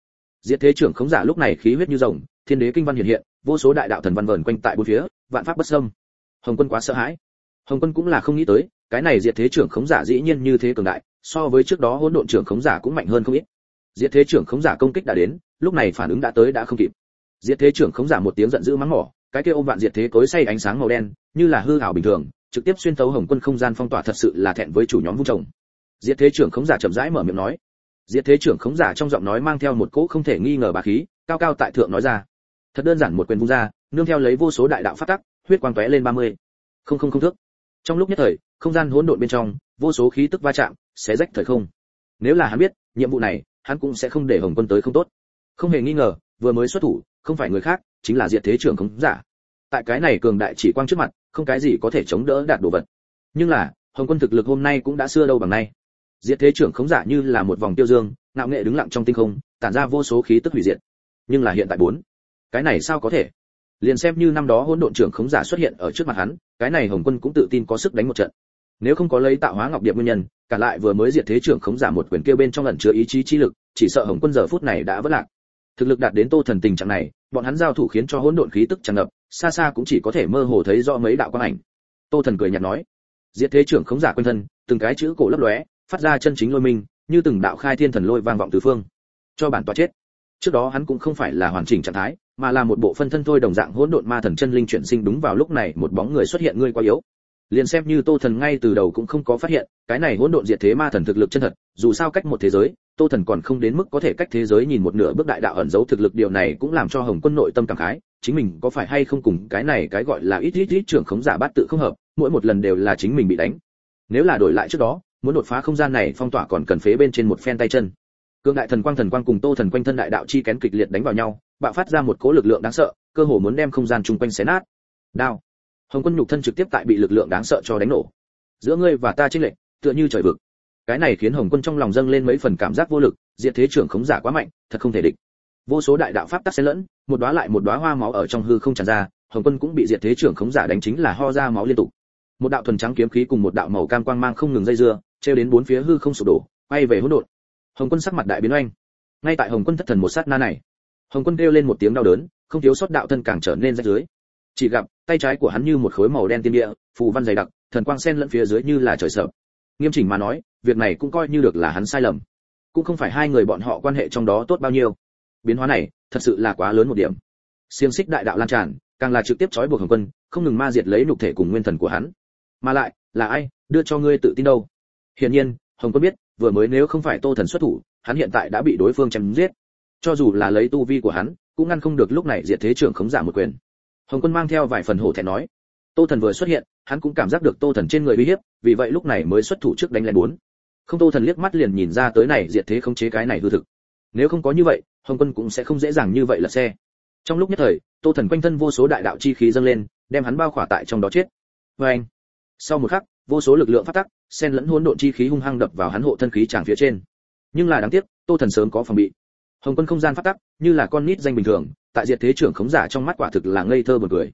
diệt thế trưởng khống giả lúc này khí huyết như rồng, thiên đế kinh văn hiện hiện, vô số đại đạo thần văn vẩn quanh tại bốn phía, vạn pháp bất xâm. Hồng quân quá sợ hãi. Hồng quân cũng là không nghĩ tới, cái này diệt thế trưởng khống giả dĩ nhiên như thế cường đại, so với trước đó hỗn độn trưởng khống giả cũng mạnh hơn không ít. Diệt thế trưởng khống giả công kích đã đến, lúc này phản ứng đã tới đã không kịp. Diệt thế trưởng khống giả một tiếng giận dữ mắng mỏ, cái kia ôm vạn diệt thế tối say ánh sáng màu đen, như là hư ảo bình thường, trực tiếp xuyên tấu hồng quân không gian phong tỏa thật sự là thẹn với chủ nhóm vung chồng. diệt thế trưởng khống giả chậm rãi mở miệng nói diệt thế trưởng khống giả trong giọng nói mang theo một cỗ không thể nghi ngờ bá khí, cao cao tại thượng nói ra. Thật đơn giản một quyền vung ra, nương theo lấy vô số đại đạo phát tắc, huyết quang tóe lên ba mươi. Không không không thước. Trong lúc nhất thời, không gian hỗn độn bên trong, vô số khí tức va chạm sẽ rách thời không. Nếu là hắn biết, nhiệm vụ này, hắn cũng sẽ không để hồng quân tới không tốt. Không hề nghi ngờ, vừa mới xuất thủ, không phải người khác, chính là diệt thế trưởng khống giả. Tại cái này cường đại chỉ quang trước mặt, không cái gì có thể chống đỡ đạt đồ vật. Nhưng là, hồng quân thực lực hôm nay cũng đã xưa đâu bằng nay diệt thế trưởng khống giả như là một vòng tiêu dương, ngạo nghệ đứng lặng trong tinh không, tản ra vô số khí tức hủy diệt. Nhưng là hiện tại bốn, cái này sao có thể? Liền xem như năm đó hỗn độn trưởng khống giả xuất hiện ở trước mặt hắn, cái này hồng quân cũng tự tin có sức đánh một trận. Nếu không có lấy tạo hóa ngọc điệp nguyên nhân, cả lại vừa mới diệt thế trưởng khống giả một quyền kêu bên trong lần chứa ý chí chi lực, chỉ sợ hồng quân giờ phút này đã vất lạc. Thực lực đạt đến tô thần tình trạng này, bọn hắn giao thủ khiến cho hỗn độn khí tức tràn ngập, xa xa cũng chỉ có thể mơ hồ thấy rõ mấy đạo quang ảnh. Tô thần cười nhạt nói, diệt thế trưởng khống giả quanh thân, từng cái chữ cổ lấp lóe phát ra chân chính lôi minh, như từng đạo khai thiên thần lôi vang vọng tứ phương, cho bản tọa chết. Trước đó hắn cũng không phải là hoàn chỉnh trạng thái, mà là một bộ phân thân thôi đồng dạng hỗn độn ma thần chân linh chuyển sinh đúng vào lúc này một bóng người xuất hiện ngươi quá yếu. Liền xem như tô thần ngay từ đầu cũng không có phát hiện, cái này hỗn độn diệt thế ma thần thực lực chân thật, dù sao cách một thế giới, tô thần còn không đến mức có thể cách thế giới nhìn một nửa bước đại đạo ẩn giấu thực lực điều này cũng làm cho hồng quân nội tâm cảm khái, chính mình có phải hay không cùng cái này cái gọi là ít ít ít trưởng khống giả bát tự không hợp, mỗi một lần đều là chính mình bị đánh. Nếu là đổi lại trước đó muốn đột phá không gian này, phong tỏa còn cần phế bên trên một phen tay chân. Cương đại thần quang thần quang cùng tô thần quanh thân đại đạo chi kén kịch liệt đánh vào nhau, bạo phát ra một cỗ lực lượng đáng sợ, cơ hồ muốn đem không gian chung quanh xé nát. Đao. Hồng quân nhục thân trực tiếp tại bị lực lượng đáng sợ cho đánh nổ. Giữa ngươi và ta chênh lệch, tựa như trời vực. Cái này khiến hồng quân trong lòng dâng lên mấy phần cảm giác vô lực, diệt thế trưởng khống giả quá mạnh, thật không thể địch. Vô số đại đạo pháp tắc xen lẫn, một đóa lại một đóa hoa máu ở trong hư không tràn ra, hồng quân cũng bị diệt thế trưởng khống giả đánh chính là ho ra máu liên tục một đạo thuần trắng kiếm khí cùng một đạo màu cam quang mang không ngừng dây dưa treo đến bốn phía hư không sụp đổ quay về hỗn độn. Hồng quân sắc mặt đại biến oanh. Ngay tại hồng quân thất thần một sát na này, hồng quân kêu lên một tiếng đau đớn, không thiếu sót đạo thân càng trở nên rách dưới chỉ gặp, tay trái của hắn như một khối màu đen tiên địa, phù văn dày đặc, thần quang sen lẫn phía dưới như là trời sợ. Nghiêm chỉnh mà nói, việc này cũng coi như được là hắn sai lầm. Cũng không phải hai người bọn họ quan hệ trong đó tốt bao nhiêu. Biến hóa này, thật sự là quá lớn một điểm. Xiềng xích đại đạo lan tràn, càng là trực tiếp trói buộc hồng quân, không ngừng ma diệt lấy nhục thể cùng nguyên thần của hắn mà lại, là ai, đưa cho ngươi tự tin đâu? Hiển nhiên, hồng quân biết, vừa mới nếu không phải tô thần xuất thủ, hắn hiện tại đã bị đối phương chém giết. Cho dù là lấy tu vi của hắn, cũng ngăn không được lúc này diệt thế trưởng khống giả một quyền. Hồng quân mang theo vài phần hổ thẹn nói, tô thần vừa xuất hiện, hắn cũng cảm giác được tô thần trên người uy hiếp, vì vậy lúc này mới xuất thủ trước đánh lên bốn. Không tô thần liếc mắt liền nhìn ra tới này diệt thế khống chế cái này hư thực. Nếu không có như vậy, hồng quân cũng sẽ không dễ dàng như vậy là xe. Trong lúc nhất thời, tô thần quanh thân vô số đại đạo chi khí dâng lên, đem hắn bao khỏa tại trong đó chết. Vê anh sau một khắc, vô số lực lượng phát tắc, xen lẫn hỗn độn chi khí hung hăng đập vào hắn hộ thân khí tràng phía trên. Nhưng là đáng tiếc, tô thần sớm có phòng bị. Hồng quân không gian phát tắc, như là con nít danh bình thường, tại diệt thế trưởng khống giả trong mắt quả thực là ngây thơ buồn cười.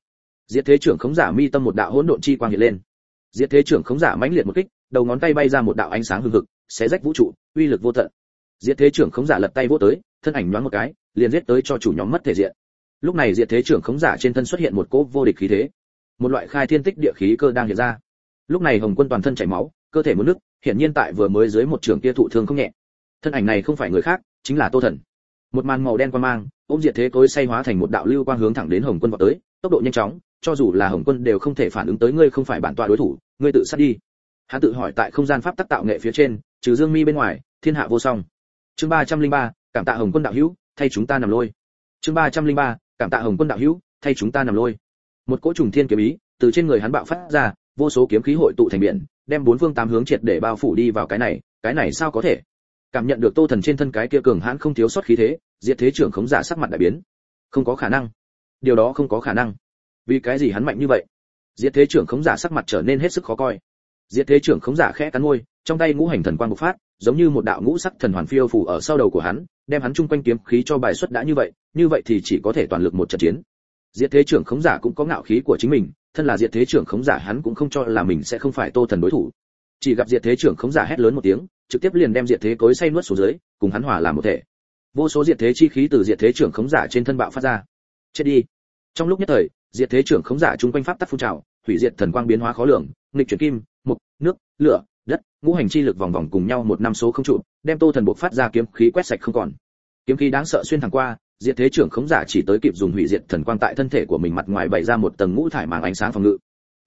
Diệt thế trưởng khống giả mi tâm một đạo hỗn độn chi quang hiện lên. Diệt thế trưởng khống giả mãnh liệt một kích, đầu ngón tay bay ra một đạo ánh sáng hừng hực, xé rách vũ trụ, uy lực vô tận. Diệt thế trưởng khống giả lật tay vô tới, thân ảnh nhoáng một cái, liền giết tới cho chủ nhóm mất thể diện. Lúc này diệt thế trưởng khống giả trên thân xuất hiện một cỗ vô địch khí thế. Một loại khai thiên tích địa khí cơ đang hiện ra lúc này hồng quân toàn thân chảy máu, cơ thể muốn nứt, hiển nhiên tại vừa mới dưới một trường kia thụ thương không nhẹ. Thân ảnh này không phải người khác, chính là tô thần. Một màn màu đen quang mang, ôm diệt thế cối say hóa thành một đạo lưu quang hướng thẳng đến hồng quân vào tới, tốc độ nhanh chóng, cho dù là hồng quân đều không thể phản ứng tới ngươi không phải bản tọa đối thủ, ngươi tự sát đi. Hắn tự hỏi tại không gian pháp tắc tạo nghệ phía trên, trừ dương mi bên ngoài, thiên hạ vô song. Chương ba trăm linh ba, cảm tạ hồng quân đạo hữu, thay chúng ta nằm lôi. Chương ba trăm linh ba, cảm tạ hồng quân đạo hữu, thay chúng ta nằm lôi. Một cỗ trùng thiên kiếm ý, từ trên người hắn bạo phát ra vô số kiếm khí hội tụ thành biển, đem bốn phương tám hướng triệt để bao phủ đi vào cái này cái này sao có thể? Cảm nhận được tô thần trên thân cái kia cường hãn không thiếu sót khí thế, diệt thế trưởng khống giả sắc mặt đại biến. Không có khả năng. Điều đó không có khả năng. Vì cái gì hắn mạnh như vậy? Diệt thế trưởng khống giả sắc mặt trở nên hết sức khó coi. Diệt thế trưởng khống giả khẽ cắn môi, trong tay ngũ hành thần quang bộc phát, giống như một đạo ngũ sắc thần hoàn phiêu phù ở sau đầu của hắn, đem hắn chung quanh kiếm khí cho bài xuất đã như vậy như vậy thì chỉ có thể toàn lực một trận chiến. Diệt thế trưởng khống giả cũng có ngạo khí của chính mình thân là diệt thế trưởng khống giả hắn cũng không cho là mình sẽ không phải tô thần đối thủ. Chỉ gặp diệt thế trưởng khống giả hét lớn một tiếng, trực tiếp liền đem diệt thế cối say nuốt xuống dưới, cùng hắn hòa làm một thể. Vô số diệt thế chi khí từ diệt thế trưởng khống giả trên thân bạo phát ra. Chết đi. Trong lúc nhất thời, diệt thế trưởng khống giả chung quanh pháp tắc phun trào, hủy diệt thần quang biến hóa khó lường, nghịch chuyển kim, mục, nước, lửa, đất, ngũ hành chi lực vòng vòng cùng nhau một năm số không trụ, đem tô thần buộc phát ra kiếm khí quét sạch không còn. Kiếm khí đáng sợ xuyên thẳng qua diệt thế trưởng khống giả chỉ tới kịp dùng hủy diệt thần quang tại thân thể của mình mặt ngoài bày ra một tầng ngũ thải màng ánh sáng phòng ngự.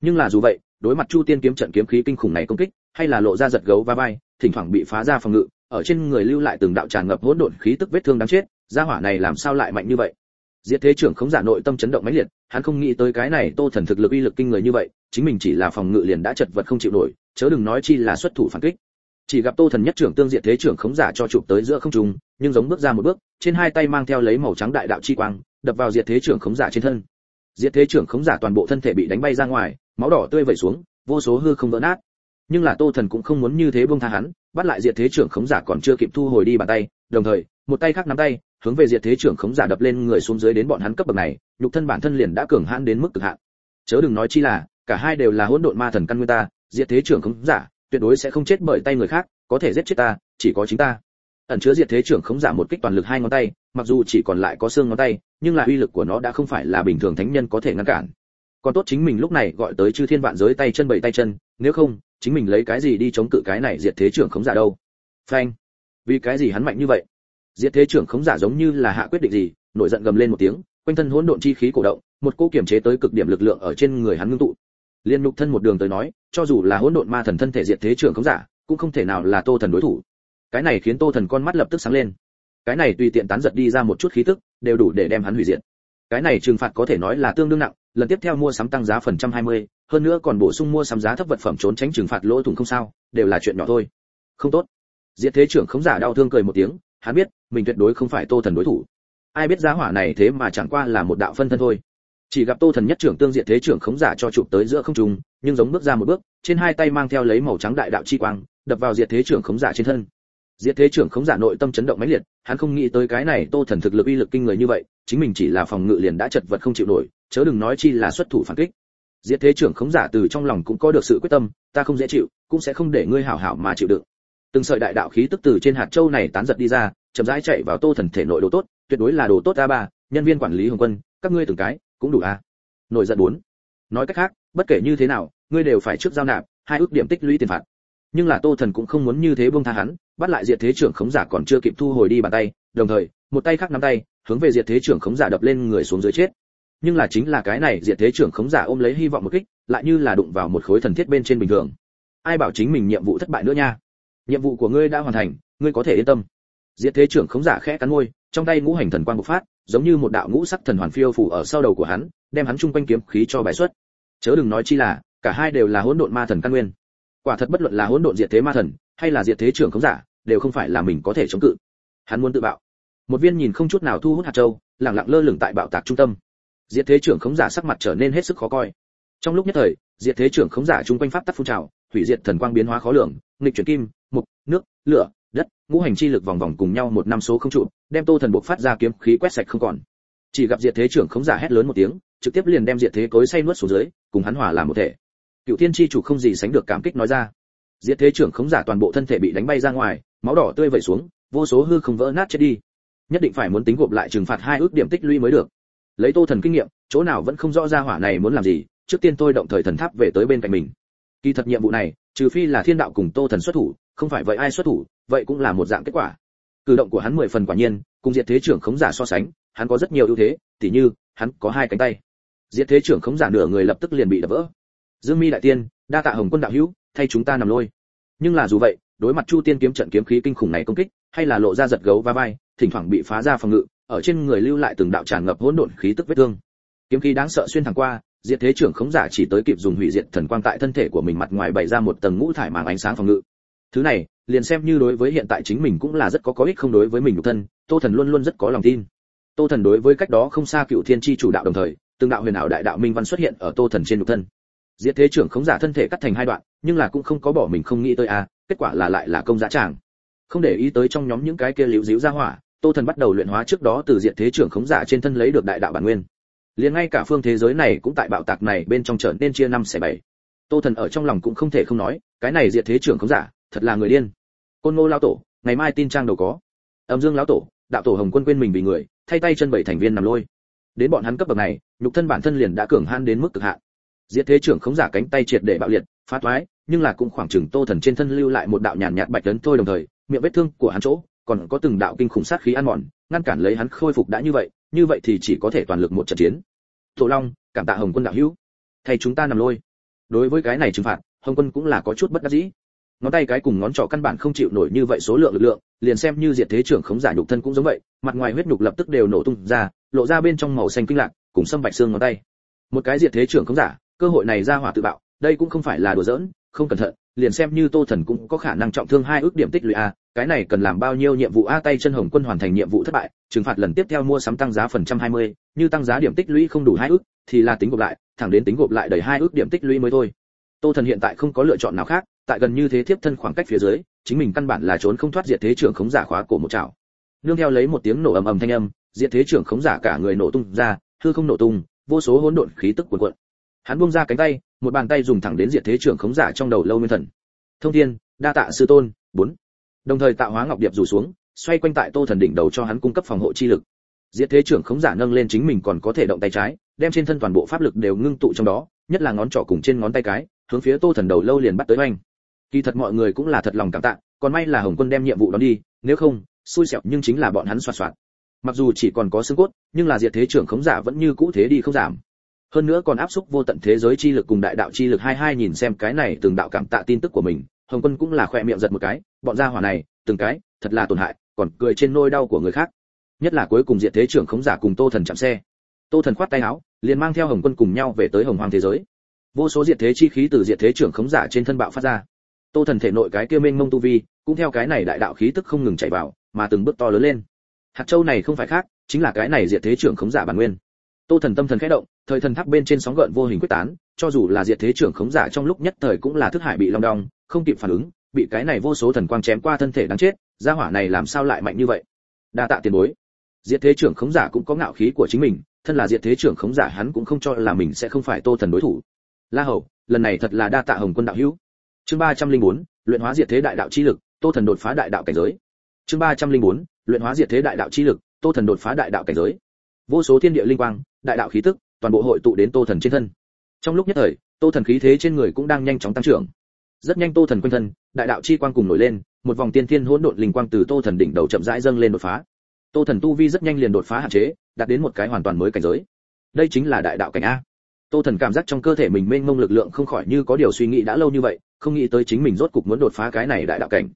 Nhưng là dù vậy, đối mặt chu tiên kiếm trận kiếm khí kinh khủng này công kích, hay là lộ ra giật gấu va vai, thỉnh thoảng bị phá ra phòng ngự, ở trên người lưu lại từng đạo tràn ngập hỗn độn khí tức vết thương đáng chết, gia hỏa này làm sao lại mạnh như vậy? Diệt thế trưởng khống giả nội tâm chấn động mãnh liệt, hắn không nghĩ tới cái này tô thần thực lực uy lực kinh người như vậy, chính mình chỉ là phòng ngự liền đã chật vật không chịu nổi, chớ đừng nói chi là xuất thủ phản kích chỉ gặp tô thần nhất trưởng tương diện thế trưởng khống giả cho chụp tới giữa không trung, nhưng giống bước ra một bước, trên hai tay mang theo lấy màu trắng đại đạo chi quang, đập vào diệt thế trưởng khống giả trên thân. Diệt thế trưởng khống giả toàn bộ thân thể bị đánh bay ra ngoài, máu đỏ tươi vẩy xuống, vô số hư không vỡ nát. Nhưng là tô thần cũng không muốn như thế buông tha hắn, bắt lại diệt thế trưởng khống giả còn chưa kịp thu hồi đi bàn tay, đồng thời, một tay khác nắm tay, hướng về diệt thế trưởng khống giả đập lên người xuống dưới đến bọn hắn cấp bậc này, nhục thân bản thân liền đã cường hãn đến mức cực hạn. Chớ đừng nói chi là, cả hai đều là hỗn độn ma thần căn nguyên ta, diệt thế trưởng khống giả tuyệt đối sẽ không chết bởi tay người khác, có thể giết chết ta, chỉ có chính ta. Ẩn chứa diệt thế trưởng khống giả một kích toàn lực hai ngón tay, mặc dù chỉ còn lại có xương ngón tay, nhưng là uy lực của nó đã không phải là bình thường thánh nhân có thể ngăn cản. Còn tốt chính mình lúc này gọi tới chư thiên vạn giới tay chân bảy tay chân, nếu không, chính mình lấy cái gì đi chống cự cái này diệt thế trưởng khống giả đâu? Phanh. Vì cái gì hắn mạnh như vậy? Diệt thế trưởng khống giả giống như là hạ quyết định gì, nổi giận gầm lên một tiếng, quanh thân hỗn độn chi khí cổ động, một cỗ kiểm chế tới cực điểm lực lượng ở trên người hắn ngưng tụ liên nhục thân một đường tới nói, cho dù là hỗn độn ma thần thân thể diệt thế trưởng khống giả, cũng không thể nào là tô thần đối thủ. Cái này khiến tô thần con mắt lập tức sáng lên. Cái này tùy tiện tán giật đi ra một chút khí tức, đều đủ để đem hắn hủy diệt. Cái này trừng phạt có thể nói là tương đương nặng, lần tiếp theo mua sắm tăng giá phần trăm hai mươi, hơn nữa còn bổ sung mua sắm giá thấp vật phẩm trốn tránh trừng phạt lỗ thủng không sao, đều là chuyện nhỏ thôi. Không tốt. Diệt thế trưởng khống giả đau thương cười một tiếng, hắn biết, mình tuyệt đối không phải tô thần đối thủ. Ai biết giá hỏa này thế mà chẳng qua là một đạo phân thân thôi chỉ gặp tô thần nhất trưởng tương diện thế trưởng khống giả cho chụp tới giữa không trung, nhưng giống bước ra một bước, trên hai tay mang theo lấy màu trắng đại đạo chi quang, đập vào diệt thế trưởng khống giả trên thân. Diệt thế trưởng khống giả nội tâm chấn động mãnh liệt, hắn không nghĩ tới cái này tô thần thực lực uy lực kinh người như vậy, chính mình chỉ là phòng ngự liền đã chật vật không chịu nổi, chớ đừng nói chi là xuất thủ phản kích. Diệt thế trưởng khống giả từ trong lòng cũng có được sự quyết tâm, ta không dễ chịu, cũng sẽ không để ngươi hảo hảo mà chịu đựng. Từng sợi đại đạo khí tức từ trên hạt châu này tán giật đi ra, chậm rãi chạy vào tô thần thể nội đồ tốt, tuyệt đối là đồ tốt a ba, nhân viên quản lý hồng quân, các ngươi từng cái cũng đủ à? nổi giận bốn. Nói cách khác, bất kể như thế nào, ngươi đều phải trước giao nạp, hai ước điểm tích lũy tiền phạt. Nhưng là tô thần cũng không muốn như thế buông tha hắn, bắt lại diệt thế trưởng khống giả còn chưa kịp thu hồi đi bàn tay, đồng thời, một tay khác nắm tay, hướng về diệt thế trưởng khống giả đập lên người xuống dưới chết. Nhưng là chính là cái này, diệt thế trưởng khống giả ôm lấy hy vọng một kích, lại như là đụng vào một khối thần thiết bên trên bình thường. Ai bảo chính mình nhiệm vụ thất bại nữa nha? Nhiệm vụ của ngươi đã hoàn thành, ngươi có thể yên tâm. Diệt thế trưởng khống giả khẽ cắn môi, trong tay ngũ hành thần quang bộc phát giống như một đạo ngũ sắc thần hoàn phiêu phủ ở sau đầu của hắn, đem hắn chung quanh kiếm khí cho bài xuất. Chớ đừng nói chi là, cả hai đều là hỗn độn ma thần căn nguyên. Quả thật bất luận là hỗn độn diệt thế ma thần, hay là diệt thế trưởng khống giả, đều không phải là mình có thể chống cự. Hắn muốn tự bạo. Một viên nhìn không chút nào thu hút hạt châu lặng lặng lơ lửng tại bạo tạc trung tâm. Diệt thế trưởng khống giả sắc mặt trở nên hết sức khó coi. Trong lúc nhất thời, diệt thế trưởng khống giả chung quanh pháp tắc phun trào, hủy diệt thần quang biến hóa khó lường, nghịch chuyển kim, mục, nước, lửa đất, ngũ hành chi lực vòng vòng cùng nhau một năm số không trụ, đem tô thần buộc phát ra kiếm khí quét sạch không còn. Chỉ gặp diệt thế trưởng khống giả hét lớn một tiếng, trực tiếp liền đem diệt thế cối say nuốt xuống dưới, cùng hắn hòa làm một thể. Cựu thiên chi chủ không gì sánh được cảm kích nói ra. Diệt thế trưởng khống giả toàn bộ thân thể bị đánh bay ra ngoài, máu đỏ tươi vẩy xuống, vô số hư không vỡ nát chết đi. Nhất định phải muốn tính gộp lại trừng phạt hai ước điểm tích lũy mới được. Lấy tô thần kinh nghiệm, chỗ nào vẫn không rõ ra hỏa này muốn làm gì, trước tiên tôi động thời thần tháp về tới bên cạnh mình. Kỳ thật nhiệm vụ này, trừ phi là thiên đạo cùng tô thần xuất thủ không phải vậy ai xuất thủ, vậy cũng là một dạng kết quả. Cử động của hắn mười phần quả nhiên, cùng diệt thế trưởng khống giả so sánh, hắn có rất nhiều ưu thế, tỉ như, hắn có hai cánh tay. Diệt thế trưởng khống giả nửa người lập tức liền bị đập vỡ. Dương mi đại tiên, đa tạ hồng quân đạo hữu, thay chúng ta nằm lôi. Nhưng là dù vậy, đối mặt chu tiên kiếm trận kiếm khí kinh khủng này công kích, hay là lộ ra giật gấu va vai, thỉnh thoảng bị phá ra phòng ngự, ở trên người lưu lại từng đạo tràn ngập hỗn độn khí tức vết thương. Kiếm khí đáng sợ xuyên thẳng qua, diệt thế trưởng khống giả chỉ tới kịp dùng hủy diệt thần quang tại thân thể của mình mặt ngoài bày ra một tầng ngũ thải màng ánh sáng phòng ngự thứ này liền xem như đối với hiện tại chính mình cũng là rất có có ích không đối với mình nhục thân tô thần luôn luôn rất có lòng tin. Tô thần đối với cách đó không xa cựu thiên chi chủ đạo đồng thời từng đạo huyền ảo đại đạo minh văn xuất hiện ở tô thần trên nhục thân. Diệt thế trưởng khống giả thân thể cắt thành hai đoạn nhưng là cũng không có bỏ mình không nghĩ tới a à, kết quả là lại là công giá tràng. Không để ý tới trong nhóm những cái kia liễu díu ra hỏa tô thần bắt đầu luyện hóa trước đó từ diệt thế trưởng khống giả trên thân lấy được đại đạo bản nguyên. Liền ngay cả phương thế giới này cũng tại bạo tạc này bên trong trở nên chia năm xẻ bảy. Tô thần ở trong lòng cũng không thể không nói cái này diệt thế trưởng khống giả thật là người điên. Côn ngô lão tổ, ngày mai tin trang đầu có. Âm dương lão tổ, đạo tổ hồng quân quên mình vì người, thay tay chân bảy thành viên nằm lôi. Đến bọn hắn cấp bậc này, nhục thân bản thân liền đã cường han đến mức cực hạn. Diệt thế trưởng khống giả cánh tay triệt để bạo liệt, phá toái nhưng là cũng khoảng chừng tô thần trên thân lưu lại một đạo nhàn nhạt bạch tấn thôi đồng thời, miệng vết thương của hắn chỗ, còn có từng đạo kinh khủng sát khí ăn mòn, ngăn cản lấy hắn khôi phục đã như vậy như vậy thì chỉ có thể toàn lực một trận chiến. Tổ long, cảm tạ hồng quân đạo hữu. Thầy chúng ta nằm lôi. Đối với cái này trừng phạt, hồng quân cũng là có chút bất đắc dĩ ngón tay cái cùng ngón trỏ căn bản không chịu nổi như vậy số lượng lực lượng, liền xem như diệt thế trưởng khống giả nhục thân cũng giống vậy, mặt ngoài huyết nhục lập tức đều nổ tung ra, lộ ra bên trong màu xanh kinh lạc, cùng sâm bạch xương ngón tay. Một cái diệt thế trưởng khống giả, cơ hội này ra hỏa tự bạo, đây cũng không phải là đùa giỡn, không cẩn thận, liền xem như tô thần cũng có khả năng trọng thương hai ước điểm tích lũy a, cái này cần làm bao nhiêu nhiệm vụ a, tay chân hồng quân hoàn thành nhiệm vụ thất bại, trừng phạt lần tiếp theo mua sắm tăng giá phần trăm hai mươi, như tăng giá điểm tích lũy không đủ hai ước, thì là tính gộp lại, thẳng đến tính gộp lại đầy hai ước điểm tích lũy mới thôi. Tô thần hiện tại không có lựa chọn nào khác tại gần như thế tiếp thân khoảng cách phía dưới, chính mình căn bản là trốn không thoát diệt thế trưởng khống giả khóa cổ một chảo. Nương theo lấy một tiếng nổ ầm ầm thanh âm, diệt thế trưởng khống giả cả người nổ tung ra, hư không nổ tung, vô số hỗn độn khí tức cuồn cuộn. Hắn buông ra cánh tay, một bàn tay dùng thẳng đến diệt thế trưởng khống giả trong đầu lâu nguyên thần. Thông thiên, đa tạ sư tôn, bốn. Đồng thời tạo hóa ngọc điệp rủ xuống, xoay quanh tại tô thần đỉnh đầu cho hắn cung cấp phòng hộ chi lực. Diệt thế trưởng khống giả nâng lên chính mình còn có thể động tay trái, đem trên thân toàn bộ pháp lực đều ngưng tụ trong đó, nhất là ngón trỏ cùng trên ngón tay cái, hướng phía tô thần đầu lâu liền bắt tới oanh kỳ thật mọi người cũng là thật lòng cảm tạ, còn may là hồng quân đem nhiệm vụ đó đi, nếu không, xui xẻo nhưng chính là bọn hắn xoạt xoạt mặc dù chỉ còn có xương cốt, nhưng là diệt thế trưởng khống giả vẫn như cũ thế đi không giảm. Hơn nữa còn áp xúc vô tận thế giới chi lực cùng đại đạo chi lực hai hai nhìn xem cái này từng đạo cảm tạ tin tức của mình, hồng quân cũng là khoe miệng giật một cái, bọn gia hỏa này, từng cái, thật là tổn hại, còn cười trên nôi đau của người khác. Nhất là cuối cùng diệt thế trưởng khống giả cùng tô thần chạm xe. Tô thần khoát tay áo, liền mang theo hồng quân cùng nhau về tới hồng hoàng thế giới. Vô số diệt thế chi khí từ diệt thế trưởng khống giả trên thân bạo phát ra tô thần thể nội cái kia mênh mông tu vi, cũng theo cái này đại đạo khí tức không ngừng chảy vào, mà từng bước to lớn lên. Hạt châu này không phải khác, chính là cái này diệt thế trưởng khống giả bản nguyên. Tô thần tâm thần khẽ động, thời thần tháp bên trên sóng gợn vô hình quyết tán, cho dù là diệt thế trưởng khống giả trong lúc nhất thời cũng là thức hải bị long đong, không kịp phản ứng, bị cái này vô số thần quang chém qua thân thể đáng chết, gia hỏa này làm sao lại mạnh như vậy? Đa tạ tiền bối. Diệt thế trưởng khống giả cũng có ngạo khí của chính mình, thân là diệt thế trưởng khống giả hắn cũng không cho là mình sẽ không phải tô thần đối thủ. La hầu, lần này thật là đa tạ hồng quân đạo hữu chương ba trăm linh bốn, luyện hóa diệt thế đại đạo chi lực, tô thần đột phá đại đạo cảnh giới. Chương ba trăm linh bốn, luyện hóa diệt thế đại đạo chi lực, tô thần đột phá đại đạo cảnh giới. Vô số thiên địa linh quang, đại đạo khí tức, toàn bộ hội tụ đến tô thần trên thân. Trong lúc nhất thời, tô thần khí thế trên người cũng đang nhanh chóng tăng trưởng. Rất nhanh tô thần quanh thân, đại đạo chi quang cùng nổi lên, một vòng tiên thiên hỗn độn linh quang từ tô thần đỉnh đầu chậm rãi dâng lên đột phá. Tô thần tu vi rất nhanh liền đột phá hạn chế, đạt đến một cái hoàn toàn mới cảnh giới. Đây chính là đại đạo cảnh a tô thần cảm giác trong cơ thể mình mênh mông lực lượng không khỏi như có điều suy nghĩ đã lâu như vậy, không nghĩ tới chính mình rốt cục muốn đột phá cái này đại đạo cảnh.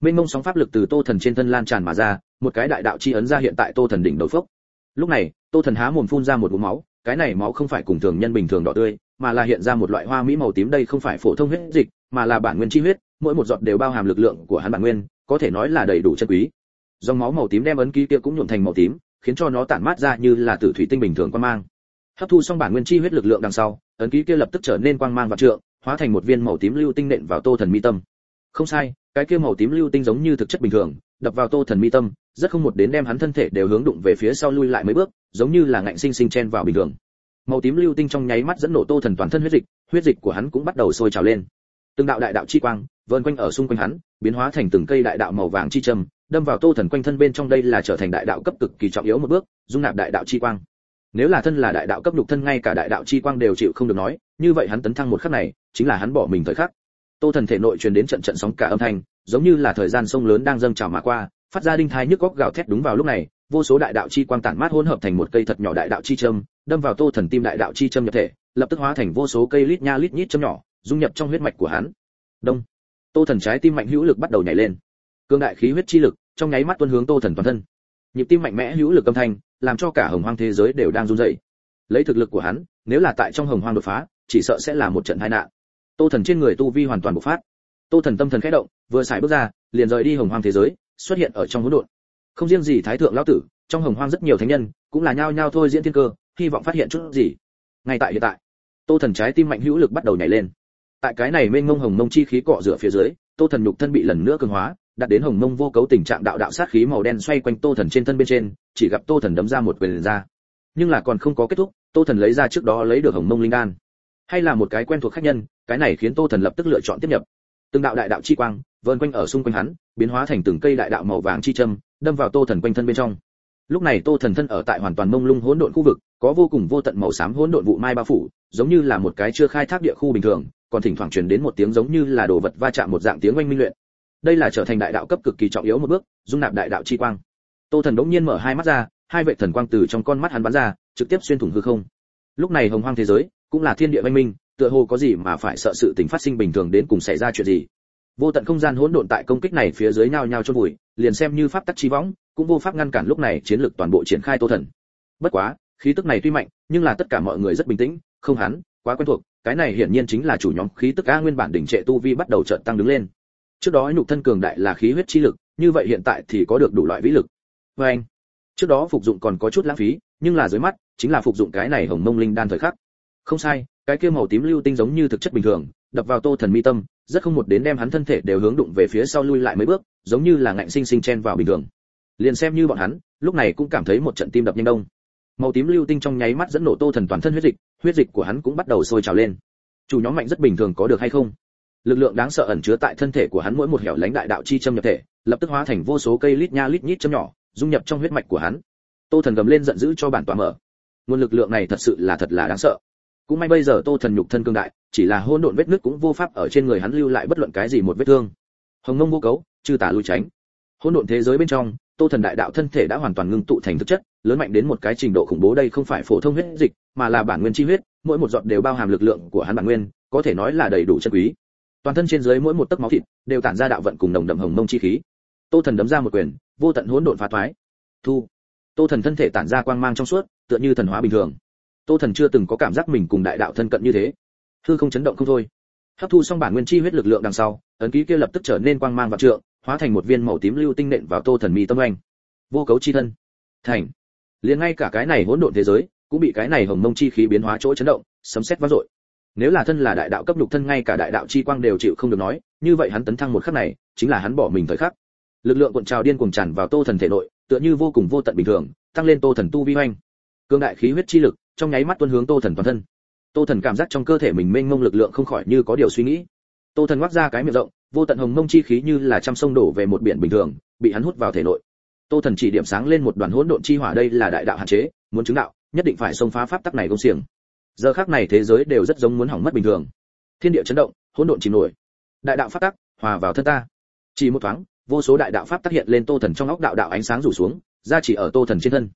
Mênh mông sóng pháp lực từ tô thần trên thân lan tràn mà ra, một cái đại đạo chi ấn ra hiện tại tô thần đỉnh đầu phốc. Lúc này, tô thần há mồm phun ra một ngụm máu, cái này máu không phải cùng thường nhân bình thường đỏ tươi, mà là hiện ra một loại hoa mỹ màu tím đây không phải phổ thông huyết dịch, mà là bản nguyên chi huyết, mỗi một giọt đều bao hàm lực lượng của hắn bản nguyên, có thể nói là đầy đủ chân quý. Dòng máu màu tím đem ấn ký kia cũng nhuộm thành màu tím, khiến cho nó tản mát ra như là tử thủy tinh bình thường quan mang hấp thu xong bản nguyên chi huyết lực lượng đằng sau, ấn ký kia lập tức trở nên quang mang và trượng, hóa thành một viên màu tím lưu tinh nện vào tô thần mi tâm. Không sai, cái kia màu tím lưu tinh giống như thực chất bình thường, đập vào tô thần mi tâm, rất không một đến đem hắn thân thể đều hướng đụng về phía sau lui lại mấy bước, giống như là ngạnh sinh sinh chen vào bình thường. Màu tím lưu tinh trong nháy mắt dẫn nổ tô thần toàn thân huyết dịch huyết dịch của hắn cũng bắt đầu sôi trào lên. Từng đạo đại đạo chi quang, vờn quanh ở xung quanh hắn, biến hóa thành từng cây đại đạo màu vàng chi trầm đâm vào tô thần quanh thân bên trong đây là trở thành đại đạo cấp cực kỳ trọng yếu một bước, dung nạp đại đạo chi quang nếu là thân là đại đạo cấp lục thân ngay cả đại đạo chi quang đều chịu không được nói, như vậy hắn tấn thăng một khắc này, chính là hắn bỏ mình thời khắc. Tô thần thể nội truyền đến trận trận sóng cả âm thanh, giống như là thời gian sông lớn đang dâng trào mà qua, phát ra đinh thai nhức góc gào thét đúng vào lúc này, vô số đại đạo chi quang tản mát hỗn hợp thành một cây thật nhỏ đại đạo chi châm, đâm vào tô thần tim đại đạo chi châm nhập thể, lập tức hóa thành vô số cây lít nha lít nhít châm nhỏ, dung nhập trong huyết mạch của hắn. Đông. Tô thần trái tim mạnh hữu lực bắt đầu nhảy lên. Cương đại khí huyết chi lực, trong nháy mắt tuôn hướng tô thần toàn thân. Nhịp tim mạnh mẽ hữu lực âm thanh làm cho cả hồng hoang thế giới đều đang run rẩy. Lấy thực lực của hắn, nếu là tại trong hồng hoang đột phá, chỉ sợ sẽ là một trận tai nạn. Tô thần trên người tu vi hoàn toàn bộc phát. Tô thần tâm thần khẽ động, vừa xài bước ra, liền rời đi hồng hoang thế giới, xuất hiện ở trong hỗn độn. Không riêng gì thái thượng lão tử, trong hồng hoang rất nhiều thánh nhân, cũng là nhao nhao thôi diễn thiên cơ, hy vọng phát hiện chút gì. Ngay tại hiện tại, tô thần trái tim mạnh hữu lực bắt đầu nhảy lên. Tại cái này mênh mông hồng mông chi khí cọ rửa phía dưới, tô thần nhục thân bị lần nữa cường hóa đạt đến hồng mông vô cấu tình trạng đạo đạo sát khí màu đen xoay quanh tô thần trên thân bên trên, chỉ gặp tô thần đấm ra một quyền ra. Nhưng là còn không có kết thúc, tô thần lấy ra trước đó lấy được hồng mông linh đan. Hay là một cái quen thuộc khách nhân, cái này khiến tô thần lập tức lựa chọn tiếp nhập. Từng đạo đại đạo chi quang vơn quanh ở xung quanh hắn, biến hóa thành từng cây đại đạo màu vàng chi châm, đâm vào tô thần quanh thân bên trong. Lúc này tô thần thân ở tại hoàn toàn mông lung hỗn độn khu vực, có vô cùng vô tận màu xám hỗn độn vụ mai bao phủ, giống như là một cái chưa khai thác địa khu bình thường, còn thỉnh thoảng truyền đến một tiếng giống như là đồ vật va chạm một dạng tiếng oanh minh luyện đây là trở thành đại đạo cấp cực kỳ trọng yếu một bước, dung nạp đại đạo chi quang. Tô thần đống nhiên mở hai mắt ra, hai vệ thần quang từ trong con mắt hắn bắn ra, trực tiếp xuyên thủng hư không. Lúc này hồng hoang thế giới, cũng là thiên địa văn minh, tựa hồ có gì mà phải sợ sự tình phát sinh bình thường đến cùng xảy ra chuyện gì. Vô tận không gian hỗn độn tại công kích này phía dưới nhao nhao chôn vùi, liền xem như pháp tắc chi võng, cũng vô pháp ngăn cản lúc này chiến lược toàn bộ triển khai tô thần. Bất quá, khí tức này tuy mạnh, nhưng là tất cả mọi người rất bình tĩnh, không hắn, quá quen thuộc, cái này hiển nhiên chính là chủ nhóm khí tức a nguyên bản đỉnh trệ tu vi bắt đầu chợt tăng đứng lên trước đó nhục thân cường đại là khí huyết chi lực, như vậy hiện tại thì có được đủ loại vĩ lực. Vê anh, trước đó phục dụng còn có chút lãng phí, nhưng là dưới mắt, chính là phục dụng cái này hồng mông linh đan thời khắc. Không sai, cái kia màu tím lưu tinh giống như thực chất bình thường, đập vào tô thần mi tâm, rất không một đến đem hắn thân thể đều hướng đụng về phía sau lui lại mấy bước, giống như là ngạnh sinh sinh chen vào bình thường. Liền xem như bọn hắn, lúc này cũng cảm thấy một trận tim đập nhanh đông. Màu tím lưu tinh trong nháy mắt dẫn nổ tô thần toàn thân huyết dịch huyết dịch của hắn cũng bắt đầu sôi trào lên. Chủ nhóm mạnh rất bình thường có được hay không? Lực lượng đáng sợ ẩn chứa tại thân thể của hắn mỗi một hẻo lánh đại đạo chi châm nhập thể, lập tức hóa thành vô số cây lít nha lít nhít châm nhỏ, dung nhập trong huyết mạch của hắn. Tô thần gầm lên giận dữ cho bản tọa mở. Nguồn lực lượng này thật sự là thật là đáng sợ. Cũng may bây giờ tô thần nhục thân cương đại, chỉ là hôn độn vết nứt cũng vô pháp ở trên người hắn lưu lại bất luận cái gì một vết thương. Hồng mông vô cấu, chư tả lui tránh. Hôn độn thế giới bên trong, tô thần đại đạo thân thể đã hoàn toàn ngưng tụ thành thực chất, lớn mạnh đến một cái trình độ khủng bố đây không phải phổ thông huyết dịch, mà là bản nguyên chi huyết, mỗi một giọt đều bao hàm lực lượng của hắn bản nguyên, có thể nói là đầy đủ chân quý toàn thân trên dưới mỗi một tấc máu thịt đều tản ra đạo vận cùng nồng đậm hồng mông chi khí. Tô thần đấm ra một quyền, vô tận hỗn độn phá thoái. Thu. Tô thần thân thể tản ra quang mang trong suốt, tựa như thần hóa bình thường. Tô thần chưa từng có cảm giác mình cùng đại đạo thân cận như thế. Hư không chấn động không thôi. Hấp thu xong bản nguyên chi huyết lực lượng đằng sau, ấn ký kia lập tức trở nên quang mang và trượng, hóa thành một viên màu tím lưu tinh nện vào tô thần mi tâm anh. Vô cấu chi thân. Thành. Liền ngay cả cái này hỗn độn thế giới, cũng bị cái này hồng mông chi khí biến hóa chỗ chấn động, sấm sét vang dội nếu là thân là đại đạo cấp lục thân ngay cả đại đạo chi quang đều chịu không được nói, như vậy hắn tấn thăng một khắc này, chính là hắn bỏ mình thời khắc. Lực lượng cuộn trào điên cuồng tràn vào tô thần thể nội, tựa như vô cùng vô tận bình thường, tăng lên tô thần tu vi hoành. Cương đại khí huyết chi lực, trong nháy mắt tuôn hướng tô thần toàn thân. Tô thần cảm giác trong cơ thể mình mênh mông lực lượng không khỏi như có điều suy nghĩ. Tô thần ngoác ra cái miệng rộng, vô tận hồng mông chi khí như là trăm sông đổ về một biển bình thường, bị hắn hút vào thể nội. Tô thần chỉ điểm sáng lên một đoàn hỗn độn chi hỏa, đây là đại đạo hạn chế, muốn chứng đạo, nhất định phải xông phá pháp tắc này công xiềng giờ khác này thế giới đều rất giống muốn hỏng mất bình thường. Thiên địa chấn động, hỗn độn chìm nổi. Đại đạo pháp tắc, hòa vào thân ta. Chỉ một thoáng, vô số đại đạo pháp tắc hiện lên tô thần trong óc đạo đạo ánh sáng rủ xuống, ra chỉ ở tô thần trên thân.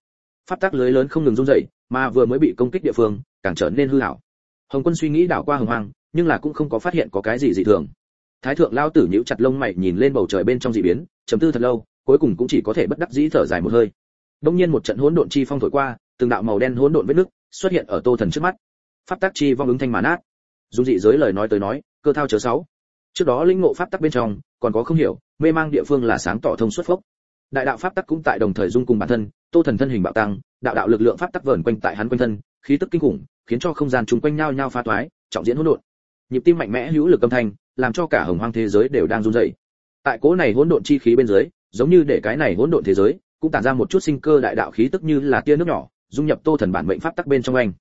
Pháp tắc lưới lớn không ngừng run rẩy, mà vừa mới bị công kích địa phương, càng trở nên hư hảo. Hồng quân suy nghĩ đảo qua hồng hoang, nhưng là cũng không có phát hiện có cái gì dị thường. Thái thượng lao tử nhíu chặt lông mày nhìn lên bầu trời bên trong dị biến chấm tư thật lâu, cuối cùng cũng chỉ có thể bất đắc dĩ thở dài một hơi. Đông nhiên một trận hỗn độn chi phong thổi qua, từng đạo màu đen hỗn độn vết nước xuất hiện ở tô thần trước mắt. Pháp tắc chi vong ứng thanh mà nát. Dung dị giới lời nói tới nói, cơ thao chớ sáu. Trước đó linh ngộ pháp tắc bên trong, còn có không hiểu, mê mang địa phương là sáng tỏ thông suốt phốc. Đại đạo pháp tắc cũng tại đồng thời dung cùng bản thân, tô thần thân hình bạo tăng, đạo đạo lực lượng pháp tắc vờn quanh tại hắn quanh thân, khí tức kinh khủng, khiến cho không gian chung quanh nhau nhau phá toái, trọng diễn hỗn độn. Nhịp tim mạnh mẽ hữu lực âm thanh, làm cho cả hồng hoang thế giới đều đang run rẩy. Tại cố này hỗn độn chi khí bên dưới, giống như để cái này hỗn độn thế giới, cũng tản ra một chút sinh cơ đại đạo khí tức như là tia nước nhỏ dung nhập tô thần bản mệnh pháp tắc bên trong anh.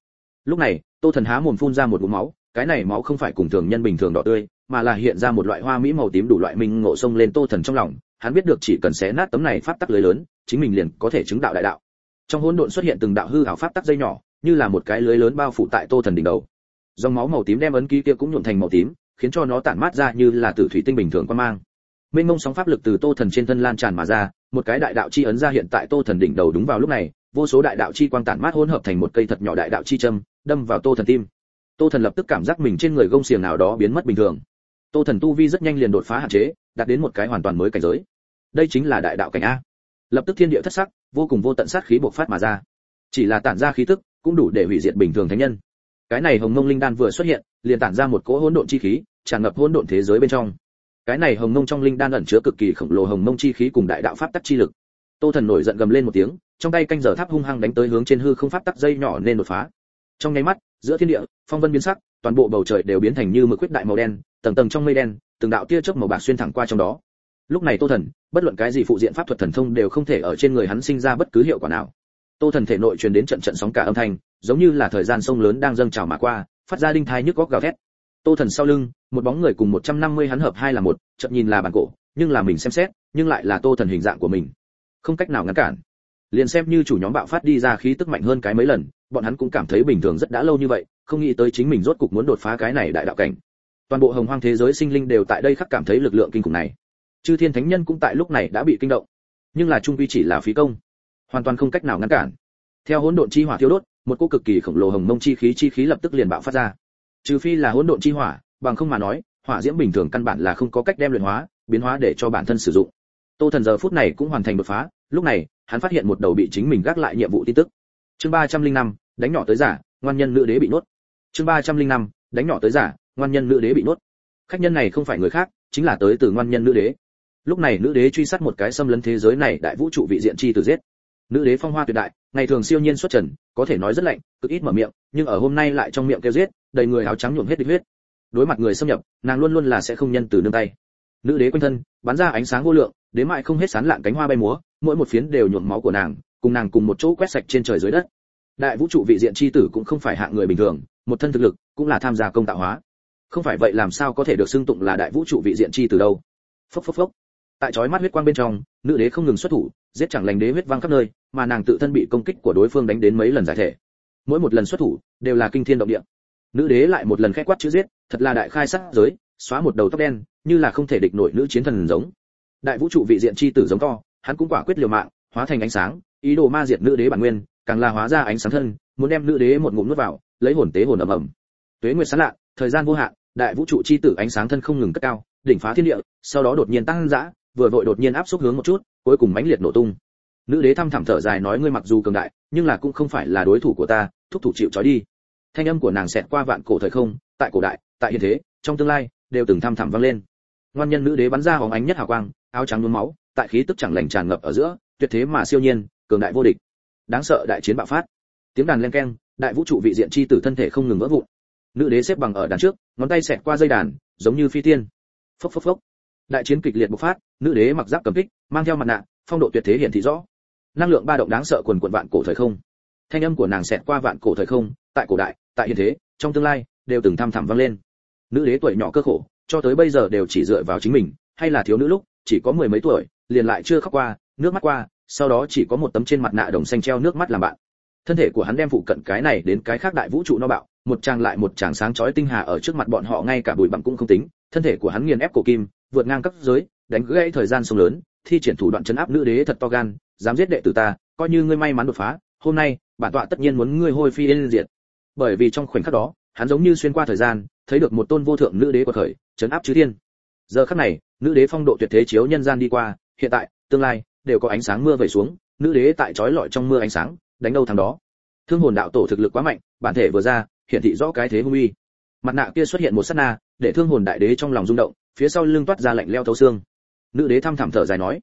Lúc này, tô thần há mồm phun ra một ngụm máu, cái này máu không phải cùng thường nhân bình thường đỏ tươi, mà là hiện ra một loại hoa mỹ màu tím đủ loại minh ngộ sông lên tô thần trong lòng, hắn biết được chỉ cần xé nát tấm này pháp tắc lưới lớn, chính mình liền có thể chứng đạo đại đạo. Trong hỗn độn xuất hiện từng đạo hư ảo pháp tắc dây nhỏ, như là một cái lưới lớn bao phủ tại tô thần đỉnh đầu. Dòng máu màu tím đem ấn ký kia cũng nhuộm thành màu tím, khiến cho nó tản mát ra như là tử thủy tinh bình thường quan mang. Mênh mông sóng pháp lực từ tô thần trên thân lan tràn mà ra, một cái đại đạo chi ấn ra hiện tại tô thần đỉnh đầu đúng vào lúc này vô số đại đạo chi quang tản mát hỗn hợp thành một cây thật nhỏ đại đạo chi châm, đâm vào tô thần tim. Tô thần lập tức cảm giác mình trên người gông xiềng nào đó biến mất bình thường. Tô thần tu vi rất nhanh liền đột phá hạn chế, đạt đến một cái hoàn toàn mới cảnh giới. Đây chính là đại đạo cảnh a. Lập tức thiên địa thất sắc, vô cùng vô tận sát khí bộc phát mà ra. Chỉ là tản ra khí tức, cũng đủ để hủy diệt bình thường thánh nhân. Cái này hồng mông linh đan vừa xuất hiện, liền tản ra một cỗ hỗn độn chi khí, tràn ngập hỗn độn thế giới bên trong. Cái này hồng mông trong linh đan ẩn chứa cực kỳ khổng lồ hồng mông chi khí cùng đại đạo pháp tắc chi lực tô thần nổi giận gầm lên một tiếng, trong tay canh giờ tháp hung hăng đánh tới hướng trên hư không pháp tắc dây nhỏ nên đột phá. Trong nháy mắt, giữa thiên địa, phong vân biến sắc, toàn bộ bầu trời đều biến thành như mực quyết đại màu đen, tầng tầng trong mây đen, từng đạo tia chớp màu bạc xuyên thẳng qua trong đó. Lúc này tô thần, bất luận cái gì phụ diện pháp thuật thần thông đều không thể ở trên người hắn sinh ra bất cứ hiệu quả nào. Tô thần thể nội truyền đến trận trận sóng cả âm thanh, giống như là thời gian sông lớn đang dâng trào mà qua, phát ra đinh thai nhức góc gào thét. Tô thần sau lưng, một bóng người cùng 150 hắn hợp hai là một, chợt nhìn là bản cổ, nhưng là mình xem xét, nhưng lại là tô thần hình dạng của mình không cách nào ngăn cản. Liền xem như chủ nhóm bạo phát đi ra khí tức mạnh hơn cái mấy lần, bọn hắn cũng cảm thấy bình thường rất đã lâu như vậy, không nghĩ tới chính mình rốt cục muốn đột phá cái này đại đạo cảnh. Toàn bộ hồng hoang thế giới sinh linh đều tại đây khắc cảm thấy lực lượng kinh khủng này. Chư thiên thánh nhân cũng tại lúc này đã bị kinh động. Nhưng là trung quy chỉ là phí công, hoàn toàn không cách nào ngăn cản. Theo hỗn độn chi hỏa thiêu đốt, một cô cực kỳ khổng lồ hồng mông chi khí chi khí lập tức liền bạo phát ra. Trừ phi là hỗn độn chi hỏa, bằng không mà nói, hỏa diễm bình thường căn bản là không có cách đem luyện hóa, biến hóa để cho bản thân sử dụng tô thần giờ phút này cũng hoàn thành đột phá, lúc này, hắn phát hiện một đầu bị chính mình gác lại nhiệm vụ tin tức. Chương ba trăm linh năm, đánh nhỏ tới giả, ngoan nhân nữ đế bị nốt chương ba trăm linh năm, đánh nhỏ tới giả, ngoan nhân nữ đế bị nốt khách nhân này không phải người khác, chính là tới từ ngoan nhân nữ đế. Lúc này nữ đế truy sát một cái xâm lấn thế giới này đại vũ trụ vị diện chi từ giết. Nữ đế phong hoa tuyệt đại, ngày thường siêu nhiên xuất trần, có thể nói rất lạnh, cực ít mở miệng, nhưng ở hôm nay lại trong miệng kêu giết, đầy người áo trắng nhuộm hết huyết. Đối mặt người xâm nhập, nàng luôn luôn là sẽ không nhân từ nương tay. Nữ đế quanh thân, bắn ra ánh sáng vô lượng đến mãi không hết sán lạng cánh hoa bay múa, mỗi một phiến đều nhuộm máu của nàng, cùng nàng cùng một chỗ quét sạch trên trời dưới đất. Đại vũ trụ vị diện chi tử cũng không phải hạng người bình thường, một thân thực lực cũng là tham gia công tạo hóa. Không phải vậy làm sao có thể được xưng tụng là đại vũ trụ vị diện chi từ đâu. Phốc phốc phốc. Tại chói mắt huyết quang bên trong, nữ đế không ngừng xuất thủ, giết chẳng lành đế huyết vang khắp nơi, mà nàng tự thân bị công kích của đối phương đánh đến mấy lần giải thể. Mỗi một lần xuất thủ, đều là kinh thiên động địa. Nữ đế lại một lần khẽ quát chữ giết, thật là đại khai sát giới, xóa một đầu tóc đen, như là không thể địch nổi nữ chiến thần giống đại vũ trụ vị diện chi tử giống to, hắn cũng quả quyết liều mạng, hóa thành ánh sáng, ý đồ ma diệt nữ đế bản nguyên, càng là hóa ra ánh sáng thân, muốn đem nữ đế một ngụm nuốt vào, lấy hồn tế hồn ẩm ẩm. Tuế nguyệt sáng lạ, thời gian vô hạn, đại vũ trụ chi tử ánh sáng thân không ngừng cất cao, đỉnh phá thiên địa, sau đó đột nhiên tăng dã, vừa vội đột nhiên áp xúc hướng một chút, cuối cùng mãnh liệt nổ tung. Nữ đế thăm thẳm thở dài nói ngươi mặc dù cường đại, nhưng là cũng không phải là đối thủ của ta, thúc thủ chịu trói đi. Thanh âm của nàng xẹt qua vạn cổ thời không, tại cổ đại, tại hiện thế, trong tương lai, đều từng thăm thẳm vang lên. Ngoan nhân nữ đế bắn ra hóng ánh nhất hào quang áo trắng nhuốm máu, tại khí tức chẳng lành tràn ngập ở giữa, tuyệt thế mà siêu nhiên, cường đại vô địch. Đáng sợ đại chiến bạo phát. Tiếng đàn leng keng, đại vũ trụ vị diện chi tử thân thể không ngừng vỡ vụn. Nữ đế xếp bằng ở đàn trước, ngón tay xẹt qua dây đàn, giống như phi tiên. Phốc phốc phốc. Đại chiến kịch liệt bộc phát, nữ đế mặc giáp cầm kích, mang theo mặt nạ, phong độ tuyệt thế hiển thị rõ. Năng lượng ba động đáng sợ quần quần vạn cổ thời không. Thanh âm của nàng xẹt qua vạn cổ thời không, tại cổ đại, tại hiện thế, trong tương lai, đều từng thăm thẳm vang lên. Nữ đế tuổi nhỏ cơ khổ, cho tới bây giờ đều chỉ dựa vào chính mình, hay là thiếu nữ lúc chỉ có mười mấy tuổi, liền lại chưa khóc qua, nước mắt qua, sau đó chỉ có một tấm trên mặt nạ đồng xanh treo nước mắt làm bạn. Thân thể của hắn đem phụ cận cái này đến cái khác đại vũ trụ no bạo, một tràng lại một tràng sáng chói tinh hà ở trước mặt bọn họ ngay cả bụi bặm cũng không tính. Thân thể của hắn nghiền ép cổ kim, vượt ngang cấp giới, đánh gãy thời gian sông lớn, thi triển thủ đoạn chấn áp nữ đế thật to gan, dám giết đệ tử ta, coi như ngươi may mắn đột phá, hôm nay, bản tọa tất nhiên muốn ngươi hôi phi yên diệt. Bởi vì trong khoảnh khắc đó, hắn giống như xuyên qua thời gian, thấy được một tôn vô thượng nữ đế của khởi, chấn áp chư thiên giờ khắc này, nữ đế phong độ tuyệt thế chiếu nhân gian đi qua, hiện tại, tương lai, đều có ánh sáng mưa về xuống, nữ đế tại trói lọi trong mưa ánh sáng, đánh đâu thằng đó. Thương hồn đạo tổ thực lực quá mạnh, bản thể vừa ra hiện thị rõ cái thế hung uy. Mặt nạ kia xuất hiện một sát na, để thương hồn đại đế trong lòng rung động, phía sau lưng toát ra lạnh leo thấu xương. Nữ đế thăm thẳm thở dài nói,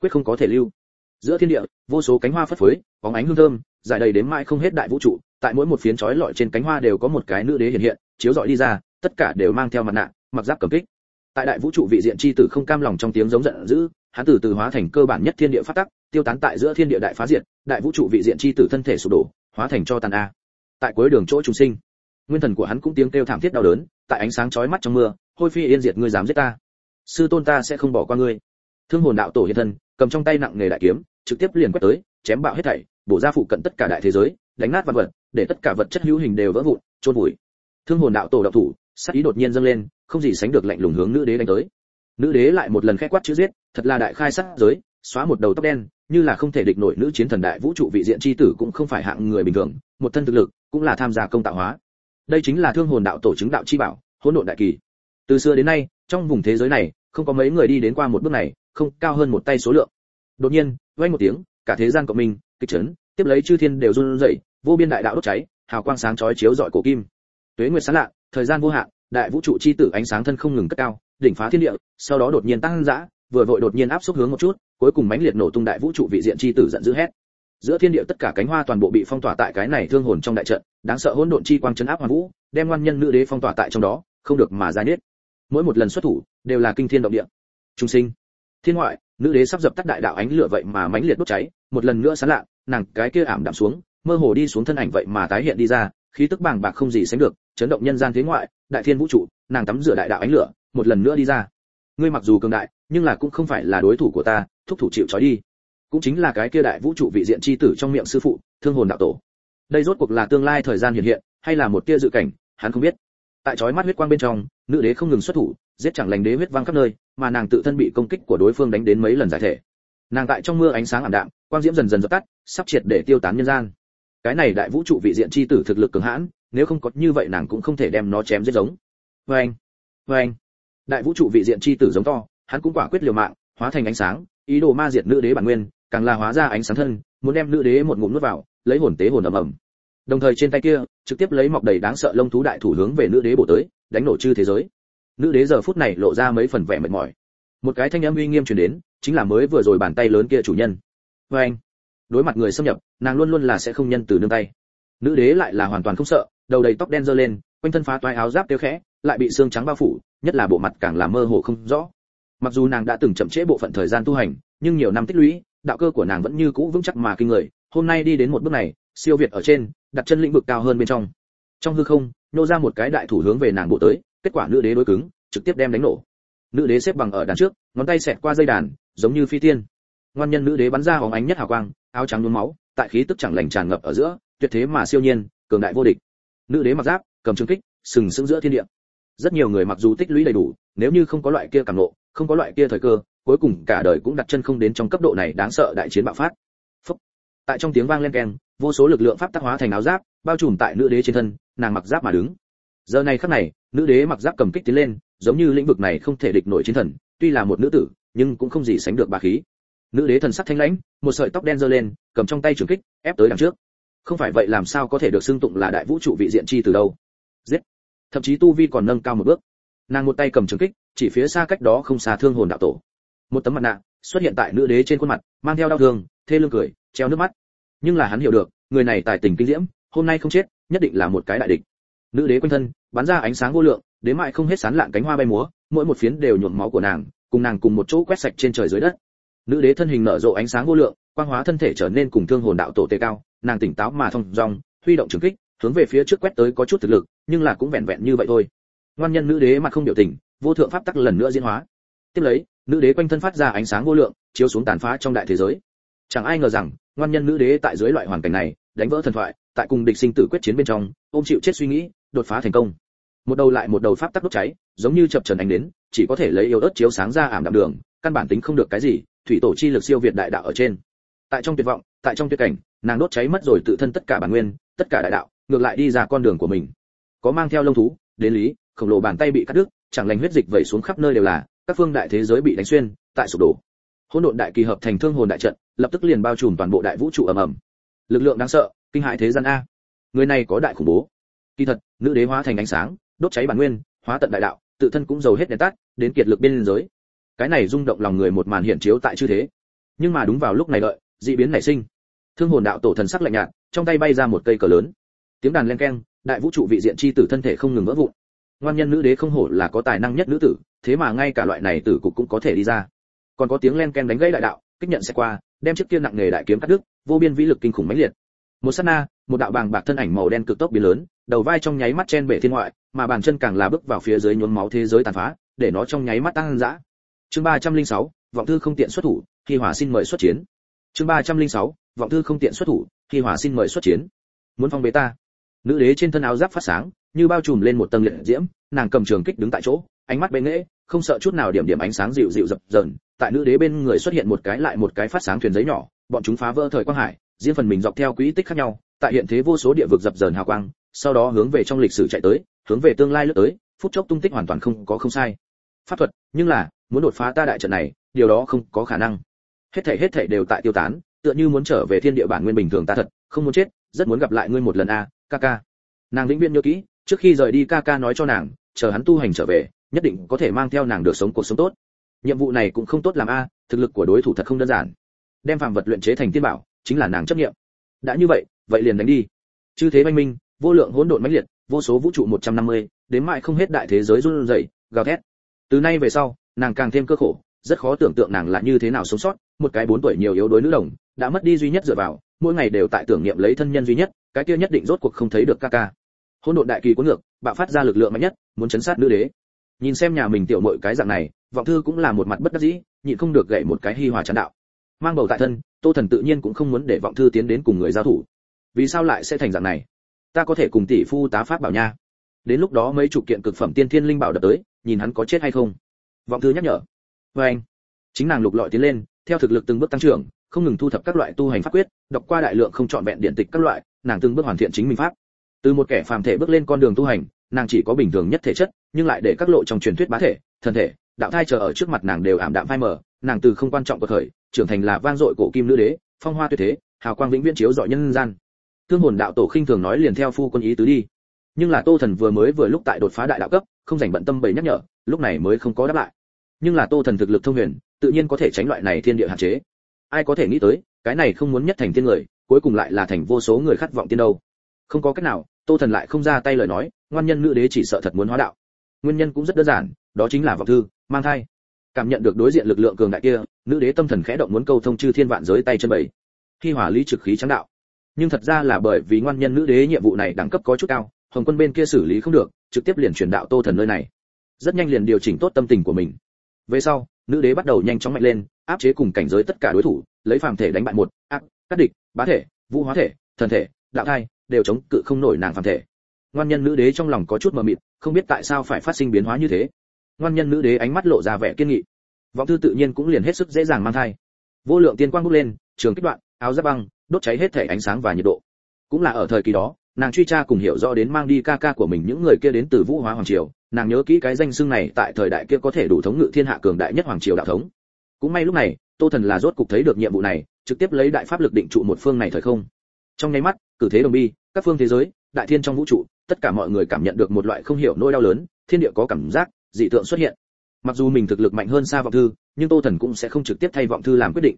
quyết không có thể lưu. Giữa thiên địa, vô số cánh hoa phất phới, bóng ánh hương thơm, dài đầy đến mãi không hết đại vũ trụ, tại mỗi một phiến chói lọi trên cánh hoa đều có một cái nữ đế hiện hiện, chiếu rọi đi ra, tất cả đều mang theo mặt nạ, mặc giáp cầm kích tại đại vũ trụ vị diện chi tử không cam lòng trong tiếng giống giận dữ, hắn từ từ hóa thành cơ bản nhất thiên địa phát tắc, tiêu tán tại giữa thiên địa đại phá diệt, đại vũ trụ vị diện chi tử thân thể sụp đổ, hóa thành cho tàn a. Tại cuối đường chỗ chúng sinh, nguyên thần của hắn cũng tiếng kêu thảm thiết đau đớn, tại ánh sáng chói mắt trong mưa, hôi phi yên diệt ngươi dám giết ta. Sư tôn ta sẽ không bỏ qua ngươi. Thương hồn đạo tổ hiện thân, cầm trong tay nặng nghề đại kiếm, trực tiếp liền quét tới, chém bạo hết thảy, bổ ra phụ cận tất cả đại thế giới, đánh nát văn vật, để tất cả vật chất hữu hình đều vỡ vụn trôn vùi. Thương hồn đạo tổ đạo thủ, sát ý đột nhiên dâng lên không gì sánh được lạnh lùng hướng nữ đế đánh tới. Nữ đế lại một lần khẽ quát chữ giết, thật là đại khai sát giới, xóa một đầu tóc đen, như là không thể địch nổi nữ chiến thần đại vũ trụ vị diện chi tử cũng không phải hạng người bình thường, một thân thực lực cũng là tham gia công tạo hóa. Đây chính là thương hồn đạo tổ chứng đạo chi bảo, hỗn độn đại kỳ. Từ xưa đến nay, trong vùng thế giới này, không có mấy người đi đến qua một bước này, không cao hơn một tay số lượng. Đột nhiên, vang một tiếng, cả thế gian cộng minh, kịch chấn, tiếp lấy chư thiên đều run rẩy, vô biên đại đạo đốt cháy, hào quang sáng chói chiếu rọi cổ kim. Tuế nguyệt sáng lạ, thời gian vô hạn đại vũ trụ chi tử ánh sáng thân không ngừng cất cao, đỉnh phá thiên địa, sau đó đột nhiên tăng dã, vừa vội đột nhiên áp xúc hướng một chút, cuối cùng mãnh liệt nổ tung đại vũ trụ vị diện chi tử giận dữ hét. Giữa thiên địa tất cả cánh hoa toàn bộ bị phong tỏa tại cái này thương hồn trong đại trận, đáng sợ hỗn độn chi quang chấn áp hoàn vũ, đem ngoan nhân nữ đế phong tỏa tại trong đó, không được mà ra nết. Mỗi một lần xuất thủ, đều là kinh thiên động địa. Trung sinh, thiên ngoại, nữ đế sắp dập tắt đại đạo ánh lửa vậy mà mãnh liệt đốt cháy, một lần nữa sáng lạ, nàng cái kia ảm đạm xuống, mơ hồ đi xuống thân ảnh vậy mà tái hiện đi ra khí tức bàng bạc không gì sánh được, chấn động nhân gian thế ngoại, đại thiên vũ trụ, nàng tắm rửa đại đạo ánh lửa, một lần nữa đi ra. Ngươi mặc dù cường đại, nhưng là cũng không phải là đối thủ của ta, thúc thủ chịu trói đi. Cũng chính là cái kia đại vũ trụ vị diện chi tử trong miệng sư phụ, thương hồn đạo tổ. Đây rốt cuộc là tương lai thời gian hiện hiện, hay là một tia dự cảnh, hắn không biết. Tại chói mắt huyết quang bên trong, nữ đế không ngừng xuất thủ, giết chẳng lành đế huyết vang khắp nơi, mà nàng tự thân bị công kích của đối phương đánh đến mấy lần giải thể. Nàng tại trong mưa ánh sáng ảm đạm, quang diễm dần dần dập tắt, sắp triệt để tiêu tán nhân gian cái này đại vũ trụ vị diện chi tử thực lực cường hãn, nếu không có như vậy nàng cũng không thể đem nó chém giết giống. Vê anh vê anh. Đại vũ trụ vị diện chi tử giống to, hắn cũng quả quyết liều mạng, hóa thành ánh sáng, ý đồ ma diệt nữ đế bản nguyên, càng là hóa ra ánh sáng thân, muốn đem nữ đế một ngụm nuốt vào, lấy hồn tế hồn ầm ầm. Đồng thời trên tay kia, trực tiếp lấy mọc đầy đáng sợ lông thú đại thủ hướng về nữ đế bổ tới, đánh nổ chư thế giới. Nữ đế giờ phút này lộ ra mấy phần vẻ mệt mỏi. Một cái thanh âm uy nghiêm truyền đến, chính là mới vừa rồi bàn tay lớn kia chủ nhân. Vê anh đối mặt người xâm nhập, nàng luôn luôn là sẽ không nhân từ nương tay. Nữ đế lại là hoàn toàn không sợ, đầu đầy tóc đen dơ lên, quanh thân phá toái áo giáp tiêu khẽ, lại bị xương trắng bao phủ, nhất là bộ mặt càng là mơ hồ không rõ. Mặc dù nàng đã từng chậm trễ bộ phận thời gian tu hành, nhưng nhiều năm tích lũy, đạo cơ của nàng vẫn như cũ vững chắc mà kinh người. Hôm nay đi đến một bước này, siêu việt ở trên, đặt chân lĩnh vực cao hơn bên trong. Trong hư không, nô ra một cái đại thủ hướng về nàng bộ tới, kết quả nữ đế đối cứng, trực tiếp đem đánh nổ. Nữ đế xếp bằng ở đằng trước, ngón tay xẹt qua dây đàn, giống như phi tiên ngoan nhân nữ đế bắn ra hóng ánh nhất hào quang, áo trắng nhuốm máu, tại khí tức chẳng lành tràn ngập ở giữa, tuyệt thế mà siêu nhiên, cường đại vô địch. Nữ đế mặc giáp, cầm trường kích, sừng sững giữa thiên địa. Rất nhiều người mặc dù tích lũy đầy đủ, nếu như không có loại kia cảm nộ không có loại kia thời cơ, cuối cùng cả đời cũng đặt chân không đến trong cấp độ này đáng sợ đại chiến bạo phát. Phúc. tại trong tiếng vang lên keng, vô số lực lượng pháp tác hóa thành áo giáp, bao trùm tại nữ đế trên thân, nàng mặc giáp mà đứng. Giờ này khắc này, nữ đế mặc giáp cầm kích tiến lên, giống như lĩnh vực này không thể địch nổi chiến thần, tuy là một nữ tử, nhưng cũng không gì sánh được bà khí nữ đế thần sắc thanh lãnh, một sợi tóc đen giơ lên, cầm trong tay trường kích, ép tới đằng trước. Không phải vậy làm sao có thể được xưng tụng là đại vũ trụ vị diện chi từ đâu. Giết. Thậm chí tu vi còn nâng cao một bước. Nàng một tay cầm trường kích, chỉ phía xa cách đó không xa thương hồn đạo tổ. Một tấm mặt nạ xuất hiện tại nữ đế trên khuôn mặt, mang theo đau thương, thê lương cười, treo nước mắt. Nhưng là hắn hiểu được, người này tài tình kinh diễm, hôm nay không chết, nhất định là một cái đại địch. Nữ đế quanh thân, bắn ra ánh sáng vô lượng, đến mại không hết sán lạng cánh hoa bay múa, mỗi một phiến đều nhuộm máu của nàng, cùng nàng cùng một chỗ quét sạch trên trời dưới đất nữ đế thân hình nở rộ ánh sáng vô lượng, quang hóa thân thể trở nên cùng thương hồn đạo tổ tề cao, nàng tỉnh táo mà thông dong, huy động trường kích, hướng về phía trước quét tới có chút thực lực, nhưng là cũng vẹn vẹn như vậy thôi. Ngoan nhân nữ đế mặt không biểu tình, vô thượng pháp tắc lần nữa diễn hóa. Tiếp lấy, nữ đế quanh thân phát ra ánh sáng vô lượng, chiếu xuống tàn phá trong đại thế giới. Chẳng ai ngờ rằng, ngoan nhân nữ đế tại dưới loại hoàn cảnh này, đánh vỡ thần thoại, tại cùng địch sinh tử quyết chiến bên trong, ôm chịu chết suy nghĩ, đột phá thành công. Một đầu lại một đầu pháp tắc đốt cháy, giống như chập trần ánh đến chỉ có thể lấy yêu ớt chiếu sáng ra ảm đạm đường, căn bản tính không được cái gì thủy tổ chi lực siêu việt đại đạo ở trên. Tại trong tuyệt vọng, tại trong tuyệt cảnh, nàng đốt cháy mất rồi tự thân tất cả bản nguyên, tất cả đại đạo, ngược lại đi ra con đường của mình. Có mang theo lông thú, đến lý, khổng lồ bàn tay bị cắt đứt, chẳng lành huyết dịch vẩy xuống khắp nơi đều là, các phương đại thế giới bị đánh xuyên, tại sụp đổ. Hỗn độn đại kỳ hợp thành thương hồn đại trận, lập tức liền bao trùm toàn bộ đại vũ trụ ầm ầm. Lực lượng đáng sợ, kinh hại thế gian a. Người này có đại khủng bố. Kỳ thật, nữ đế hóa thành ánh sáng, đốt cháy bản nguyên, hóa tận đại đạo, tự thân cũng giàu hết đèn tắt, đến kiệt lực bên giới cái này rung động lòng người một màn hiện chiếu tại chư thế. Nhưng mà đúng vào lúc này đợi, dị biến nảy sinh. Thương hồn đạo tổ thần sắc lạnh nhạt, trong tay bay ra một cây cờ lớn. Tiếng đàn len keng, đại vũ trụ vị diện chi tử thân thể không ngừng vỡ vụn. Ngoan nhân nữ đế không hổ là có tài năng nhất nữ tử, thế mà ngay cả loại này tử cục cũng có thể đi ra. Còn có tiếng len ken đánh gãy đại đạo, kích nhận sẽ qua, đem chiếc kia nặng nghề đại kiếm cắt đứt, vô biên vĩ lực kinh khủng mãnh liệt. Một sát na, một đạo bàng bạc thân ảnh màu đen cực tốc biến lớn, đầu vai trong nháy mắt chen bể thiên ngoại, mà bàn chân càng là bước vào phía dưới nhuốm máu thế giới tàn phá, để nó trong nháy mắt tăng dã chương 306, vọng thư không tiện xuất thủ khi hỏa xin mời xuất chiến. Chương 306, vọng thư không tiện xuất thủ khi hỏa xin mời xuất chiến. Muốn phong bế ta. Nữ đế trên thân áo giáp phát sáng như bao trùm lên một tầng liệt diễm nàng cầm trường kích đứng tại chỗ ánh mắt bệ nghễ không sợ chút nào điểm điểm ánh sáng dịu dịu dập dờn. Tại nữ đế bên người xuất hiện một cái lại một cái phát sáng thuyền giấy nhỏ bọn chúng phá vỡ thời quang hải riêng phần mình dọc theo quỹ tích khác nhau. Tại hiện thế vô số địa vực dập dờn hào quang sau đó hướng về trong lịch sử chạy tới hướng về tương lai lướt tới phút chốc tung tích hoàn toàn không có không sai. Pháp thuật nhưng là muốn đột phá ta đại trận này điều đó không có khả năng. Hết thảy hết thảy đều tại tiêu tán tựa như muốn trở về thiên địa bản nguyên bình thường ta thật không muốn chết rất muốn gặp lại ngươi một lần a ca ca. Nàng vĩnh viễn nhớ kỹ trước khi rời đi ca ca nói cho nàng chờ hắn tu hành trở về nhất định có thể mang theo nàng được sống cuộc sống tốt. Nhiệm vụ này cũng không tốt làm a thực lực của đối thủ thật không đơn giản. Đem phàm vật luyện chế thành tiên bảo chính là nàng chấp nghiệm. Đã như vậy vậy liền đánh đi. Chư thế minh minh vô lượng hỗn độn mãnh liệt vô số vũ trụ 150, đến mãi không hết đại thế giới run rẩy gào thét. Từ nay về sau nàng càng thêm cơ khổ, rất khó tưởng tượng nàng là như thế nào sống sót, một cái bốn tuổi nhiều yếu đuối nữ đồng, đã mất đi duy nhất dựa vào, mỗi ngày đều tại tưởng niệm lấy thân nhân duy nhất, cái kia nhất định rốt cuộc không thấy được ca ca. Hôn độn đại kỳ cuốn ngược, bạo phát ra lực lượng mạnh nhất, muốn chấn sát nữ đế. Nhìn xem nhà mình tiểu muội cái dạng này, vọng thư cũng là một mặt bất đắc dĩ, nhịn không được gậy một cái hi hòa chán đạo. Mang bầu tại thân, tô thần tự nhiên cũng không muốn để vọng thư tiến đến cùng người giao thủ. Vì sao lại sẽ thành dạng này? Ta có thể cùng tỷ phu tá pháp bảo nha. Đến lúc đó mấy chục kiện cực phẩm tiên thiên linh bảo đập tới, nhìn hắn có chết hay không? Vọng thư nhắc nhở. Với anh. Chính nàng lục lọi tiến lên, theo thực lực từng bước tăng trưởng, không ngừng thu thập các loại tu hành pháp quyết, đọc qua đại lượng không chọn vẹn điện tịch các loại, nàng từng bước hoàn thiện chính mình pháp. Từ một kẻ phàm thể bước lên con đường tu hành, nàng chỉ có bình thường nhất thể chất, nhưng lại để các lộ trong truyền thuyết bá thể thân thể, đạo thai chờ ở trước mặt nàng đều ảm đạm phai mờ, nàng từ không quan trọng của thời, trưởng thành là vang dội cổ kim nữ đế, phong hoa tuyệt thế, hào quang vĩnh viễn chiếu dọi nhân gian. Thương hồn đạo tổ khinh thường nói liền theo phu quân ý tứ đi. Nhưng là tô thần vừa mới vừa lúc tại đột phá đại đạo cấp, không dành bận tâm bày nhắc nhở, lúc này mới không có đáp lại nhưng là tô thần thực lực thông huyền, tự nhiên có thể tránh loại này thiên địa hạn chế. Ai có thể nghĩ tới, cái này không muốn nhất thành tiên người, cuối cùng lại là thành vô số người khát vọng tiên đâu. Không có cách nào, tô thần lại không ra tay lời nói, ngoan nhân nữ đế chỉ sợ thật muốn hóa đạo. Nguyên nhân cũng rất đơn giản, đó chính là vọng thư, mang thai. Cảm nhận được đối diện lực lượng cường đại kia nữ đế tâm thần khẽ động muốn câu thông chư thiên vạn giới tay chân bảy. Khi hỏa lý trực khí trắng đạo. Nhưng thật ra là bởi vì ngoan nhân nữ đế nhiệm vụ này đẳng cấp có chút cao, hồng quân bên kia xử lý không được, trực tiếp liền truyền đạo tô thần nơi này. Rất nhanh liền điều chỉnh tốt tâm tình của mình về sau, nữ đế bắt đầu nhanh chóng mạnh lên, áp chế cùng cảnh giới tất cả đối thủ, lấy phàm thể đánh bại một, ác, cắt địch, bá thể, vũ hóa thể, thần thể, đạo thai, đều chống cự không nổi nàng phàm thể. Ngoan nhân nữ đế trong lòng có chút mờ mịt, không biết tại sao phải phát sinh biến hóa như thế. Ngoan nhân nữ đế ánh mắt lộ ra vẻ kiên nghị. Vọng thư tự nhiên cũng liền hết sức dễ dàng mang thai. Vô lượng tiên quang bốc lên, trường kích đoạn, áo giáp băng, đốt cháy hết thể ánh sáng và nhiệt độ. Cũng là ở thời kỳ đó nàng truy tra cùng hiểu rõ đến mang đi ca ca của mình những người kia đến từ vũ hóa hoàng triều, nàng nhớ kỹ cái danh xưng này tại thời đại kia có thể đủ thống ngự thiên hạ cường đại nhất hoàng triều đạo thống. Cũng may lúc này, tô thần là rốt cục thấy được nhiệm vụ này, trực tiếp lấy đại pháp lực định trụ một phương này thời không. Trong nháy mắt, cử thế đồng bi, các phương thế giới, đại thiên trong vũ trụ, tất cả mọi người cảm nhận được một loại không hiểu nỗi đau lớn, thiên địa có cảm giác, dị tượng xuất hiện. Mặc dù mình thực lực mạnh hơn xa vọng thư, nhưng tô thần cũng sẽ không trực tiếp thay vọng thư làm quyết định.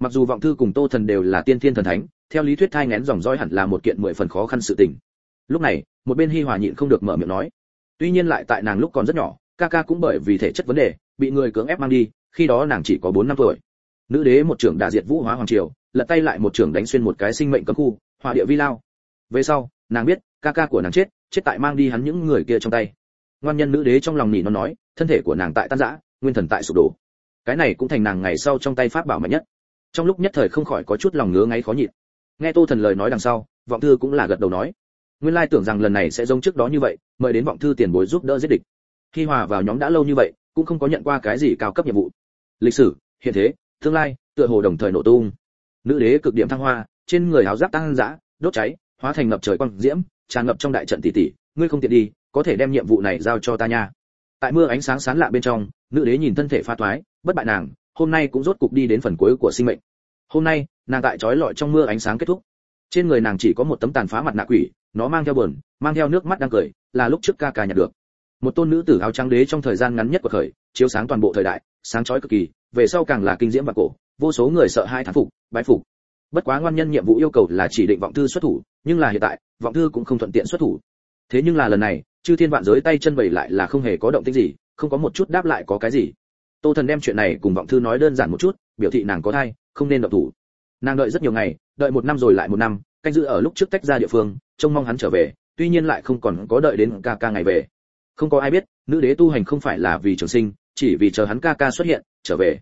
Mặc dù vọng thư cùng tô thần đều là tiên thiên thần thánh theo lý thuyết thai ngén dòng dõi hẳn là một kiện mười phần khó khăn sự tình. Lúc này, một bên hi hòa nhịn không được mở miệng nói. Tuy nhiên lại tại nàng lúc còn rất nhỏ, ca ca cũng bởi vì thể chất vấn đề, bị người cưỡng ép mang đi, khi đó nàng chỉ có bốn năm tuổi. Nữ đế một trưởng đả diệt vũ hóa hoàng triều, lật tay lại một trưởng đánh xuyên một cái sinh mệnh cấm khu hỏa địa vi lao. Về sau, nàng biết, ca ca của nàng chết chết tại mang đi hắn những người kia trong tay. Ngoan nhân nữ đế trong lòng nỉ nó nói, thân thể của nàng tại tan rã, nguyên thần tại sụp đổ. Cái này cũng thành nàng ngày sau trong tay pháp bảo mạnh nhất. Trong lúc nhất thời không khỏi có chút lòng ngứa ngáy khó nhịn nghe tô thần lời nói đằng sau vọng thư cũng là gật đầu nói. Nguyên lai tưởng rằng lần này sẽ giống trước đó như vậy mời đến vọng thư tiền bối giúp đỡ giết địch. Khi hòa vào nhóm đã lâu như vậy cũng không có nhận qua cái gì cao cấp nhiệm vụ. Lịch sử hiện thế tương lai tựa hồ đồng thời nổ tung. Nữ đế cực điểm thăng hoa trên người áo giáp tăng dã đốt cháy hóa thành ngập trời quang diễm tràn ngập trong đại trận tỷ tỷ ngươi không tiện đi có thể đem nhiệm vụ này giao cho ta nha. Tại mưa ánh sáng sáng lạ bên trong nữ đế nhìn thân thể pha thoái, bất bại nàng hôm nay cũng rốt cục đi đến phần cuối của sinh mệnh hôm nay, nàng tại trói lọi trong mưa ánh sáng kết thúc. Trên người nàng chỉ có một tấm tàn phá mặt nạ quỷ, nó mang theo buồn, mang theo nước mắt đang cười, là lúc trước ca ca nhặt được. Một tôn nữ tử áo trắng đế trong thời gian ngắn nhất của khởi chiếu sáng toàn bộ thời đại, sáng chói cực kỳ, về sau càng là kinh diễm và cổ, vô số người sợ hai thán phục, bái phục. Bất quá ngoan nhân nhiệm vụ yêu cầu là chỉ định vọng thư xuất thủ, nhưng là hiện tại, vọng thư cũng không thuận tiện xuất thủ. Thế nhưng là lần này, chư thiên vạn giới tay chân bầy lại là không hề có động tĩnh gì, không có một chút đáp lại có cái gì. Tô thần đem chuyện này cùng vọng thư nói đơn giản một chút, biểu thị nàng có thai không nên động thủ. Nàng đợi rất nhiều ngày, đợi một năm rồi lại một năm, canh giữ ở lúc trước tách ra địa phương, trông mong hắn trở về, tuy nhiên lại không còn có đợi đến ca ca ngày về. Không có ai biết, nữ đế tu hành không phải là vì trường sinh, chỉ vì chờ hắn ca ca xuất hiện, trở về.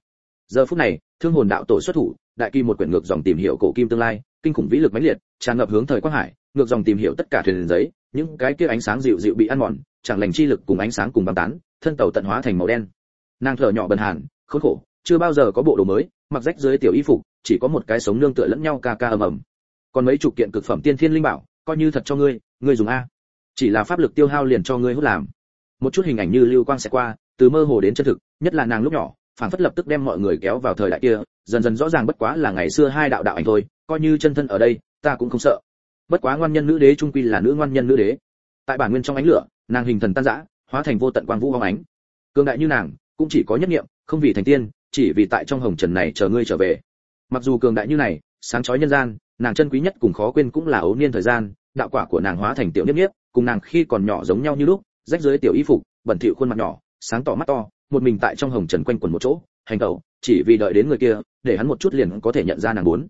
Giờ phút này, thương hồn đạo tổ xuất thủ, đại kỳ một quyển ngược dòng tìm hiểu cổ kim tương lai, kinh khủng vĩ lực mãnh liệt, tràn ngập hướng thời quang hải, ngược dòng tìm hiểu tất cả thuyền giấy, những cái kia ánh sáng dịu dịu bị ăn mòn, chẳng lành chi lực cùng ánh sáng cùng băng tán, thân tàu tận hóa thành màu đen. Nàng thở nhỏ bần hàn, khốn khổ chưa bao giờ có bộ đồ mới, mặc rách dưới tiểu y phục, chỉ có một cái sống nương tựa lẫn nhau ca ca ầm ầm. Còn mấy chục kiện cực phẩm tiên thiên linh bảo, coi như thật cho ngươi ngươi dùng a. Chỉ là pháp lực tiêu hao liền cho ngươi hút làm. Một chút hình ảnh như lưu quang sẽ qua, từ mơ hồ đến chân thực, nhất là nàng lúc nhỏ phản phất lập tức đem mọi người kéo vào thời đại kia, dần dần rõ ràng bất quá là ngày xưa hai đạo đạo ảnh thôi, coi như chân thân ở đây, ta cũng không sợ. Bất quá ngoan nhân nữ đế trung quy là nữ ngoan nhân nữ đế. Tại bản nguyên trong ánh lửa, nàng hình thần tan rã, hóa thành vô tận quang vũ hóng ánh. Cường đại như nàng, cũng chỉ có nhất niệm, không vì thành tiên chỉ vì tại trong hồng trần này chờ ngươi trở về. Mặc dù cường đại như này, sáng chói nhân gian, nàng chân quý nhất cùng khó quên cũng là ấu niên thời gian, đạo quả của nàng hóa thành tiểu niếp niếp, cùng nàng khi còn nhỏ giống nhau như lúc, rách dưới tiểu y phục, bẩn thỉu khuôn mặt nhỏ, sáng tỏ mắt to, một mình tại trong hồng trần quanh quẩn một chỗ, hành tẩu, chỉ vì đợi đến người kia, để hắn một chút liền có thể nhận ra nàng muốn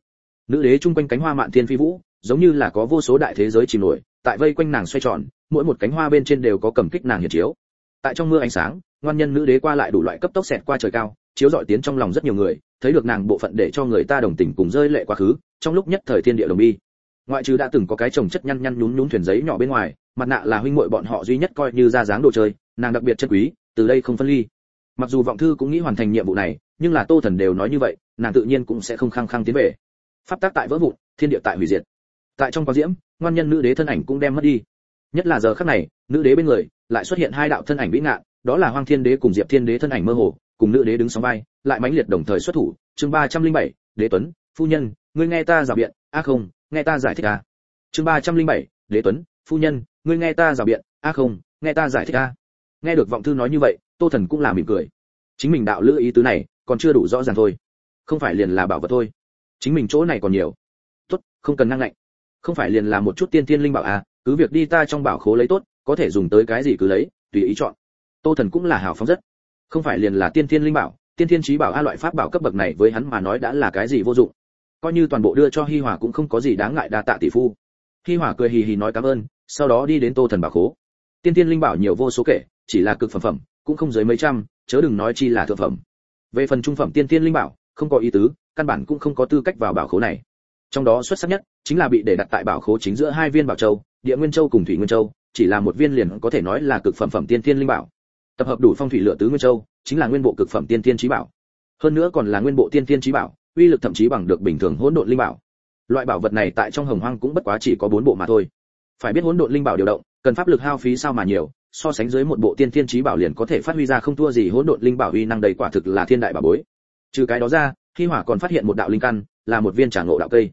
nữ đế trung quanh cánh hoa mạn thiên phi vũ, giống như là có vô số đại thế giới chìm nổi, tại vây quanh nàng xoay tròn, mỗi một cánh hoa bên trên đều có cầm kích nàng hiện chiếu. Tại trong mưa ánh sáng, ngoan nhân nữ đế qua lại đủ loại cấp tốc xẹt qua trời cao chiếu dọi tiến trong lòng rất nhiều người, thấy được nàng bộ phận để cho người ta đồng tình cùng rơi lệ quá khứ, trong lúc nhất thời thiên địa đồng bi. Ngoại trừ đã từng có cái chồng chất nhăn nhăn nhún nhún thuyền giấy nhỏ bên ngoài, mặt nạ là huynh muội bọn họ duy nhất coi như ra dáng đồ chơi, nàng đặc biệt chân quý, từ đây không phân ly. Mặc dù vọng thư cũng nghĩ hoàn thành nhiệm vụ này, nhưng là tô thần đều nói như vậy, nàng tự nhiên cũng sẽ không khăng khăng tiến về. Pháp tác tại vỡ vụn, thiên địa tại hủy diệt. Tại trong quang diễm, ngoan nhân nữ đế thân ảnh cũng đem mất đi. Nhất là giờ khắc này, nữ đế bên người, lại xuất hiện hai đạo thân ảnh vĩ ngạn, đó là hoang thiên đế cùng diệp thiên đế thân ảnh mơ hồ cùng nữ đế đứng sóng vai lại mãnh liệt đồng thời xuất thủ. Chương ba trăm linh bảy đế tuấn phu nhân ngươi nghe ta rào biện. A không nghe ta giải thích a. Chương ba trăm linh bảy đế tuấn phu nhân ngươi nghe ta rào biện. A không nghe ta giải thích a. Nghe được vọng thư nói như vậy tô thần cũng là mỉm cười. Chính mình đạo lữ ý tứ này còn chưa đủ rõ ràng thôi. Không phải liền là bảo vật thôi. Chính mình chỗ này còn nhiều. Tốt không cần năng lạnh không phải liền là một chút tiên tiên linh bảo a, cứ việc đi ta trong bảo khố lấy tốt có thể dùng tới cái gì cứ lấy tùy ý chọn. Tô thần cũng là hào phóng rất không phải liền là tiên Thiên linh bảo, tiên Thiên trí bảo a loại pháp bảo cấp bậc này với hắn mà nói đã là cái gì vô dụng. Coi như toàn bộ đưa cho hi hòa cũng không có gì đáng ngại đa tạ tỷ phu. Hi hòa cười hì hì nói cảm ơn, sau đó đi đến tô thần bảo khố. Tiên Thiên linh bảo nhiều vô số kể, chỉ là cực phẩm phẩm, cũng không dưới mấy trăm, chớ đừng nói chi là thượng phẩm. Về phần trung phẩm tiên Thiên linh bảo, không có ý tứ, căn bản cũng không có tư cách vào bảo khố này. Trong đó xuất sắc nhất chính là bị để đặt tại bảo khố chính giữa hai viên bảo châu, địa nguyên châu cùng thủy nguyên châu, chỉ là một viên liền có thể nói là cực phẩm phẩm tiên Thiên linh bảo tập hợp đủ phong thủy lựa tứ nguyên châu, chính là nguyên bộ cực phẩm tiên tiên trí bảo. Hơn nữa còn là nguyên bộ tiên tiên trí bảo, uy lực thậm chí bằng được bình thường hỗn độn linh bảo. Loại bảo vật này tại trong hồng hoang cũng bất quá chỉ có bốn bộ mà thôi. Phải biết hỗn độn linh bảo điều động, cần pháp lực hao phí sao mà nhiều, so sánh dưới một bộ tiên tiên trí bảo liền có thể phát huy ra không thua gì hỗn độn linh bảo uy năng đầy quả thực là thiên đại bảo bối. Trừ cái đó ra, khi hỏa còn phát hiện một đạo linh căn, là một viên trà ngộ đạo cây.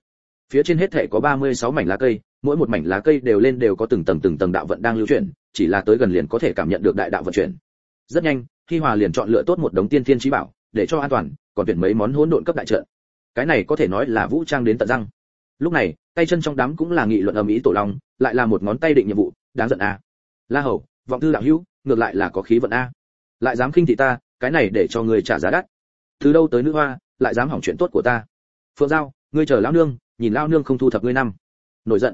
Phía trên hết thể có 36 mảnh lá cây, mỗi một mảnh lá cây đều lên đều có từng tầng từng tầng đạo vận đang lưu chuyển, chỉ là tới gần liền có thể cảm nhận được đại đạo vận chuyển rất nhanh khi hòa liền chọn lựa tốt một đống tiên thiên trí bảo, để cho an toàn, còn tuyển mấy món hỗn độn cấp đại trận. Cái này có thể nói là vũ trang đến tận răng. Lúc này, tay chân trong đám cũng là nghị luận ầm ĩ tổ long, lại là một ngón tay định nhiệm vụ, đáng giận a. La hầu, vọng thư đạo hữu, ngược lại là có khí vận a. Lại dám khinh thị ta, cái này để cho người trả giá đắt. Từ đâu tới nữ hoa, lại dám hỏng chuyện tốt của ta. Phượng giao, ngươi chờ lão nương, nhìn lão nương không thu thập ngươi năm. Nổi giận.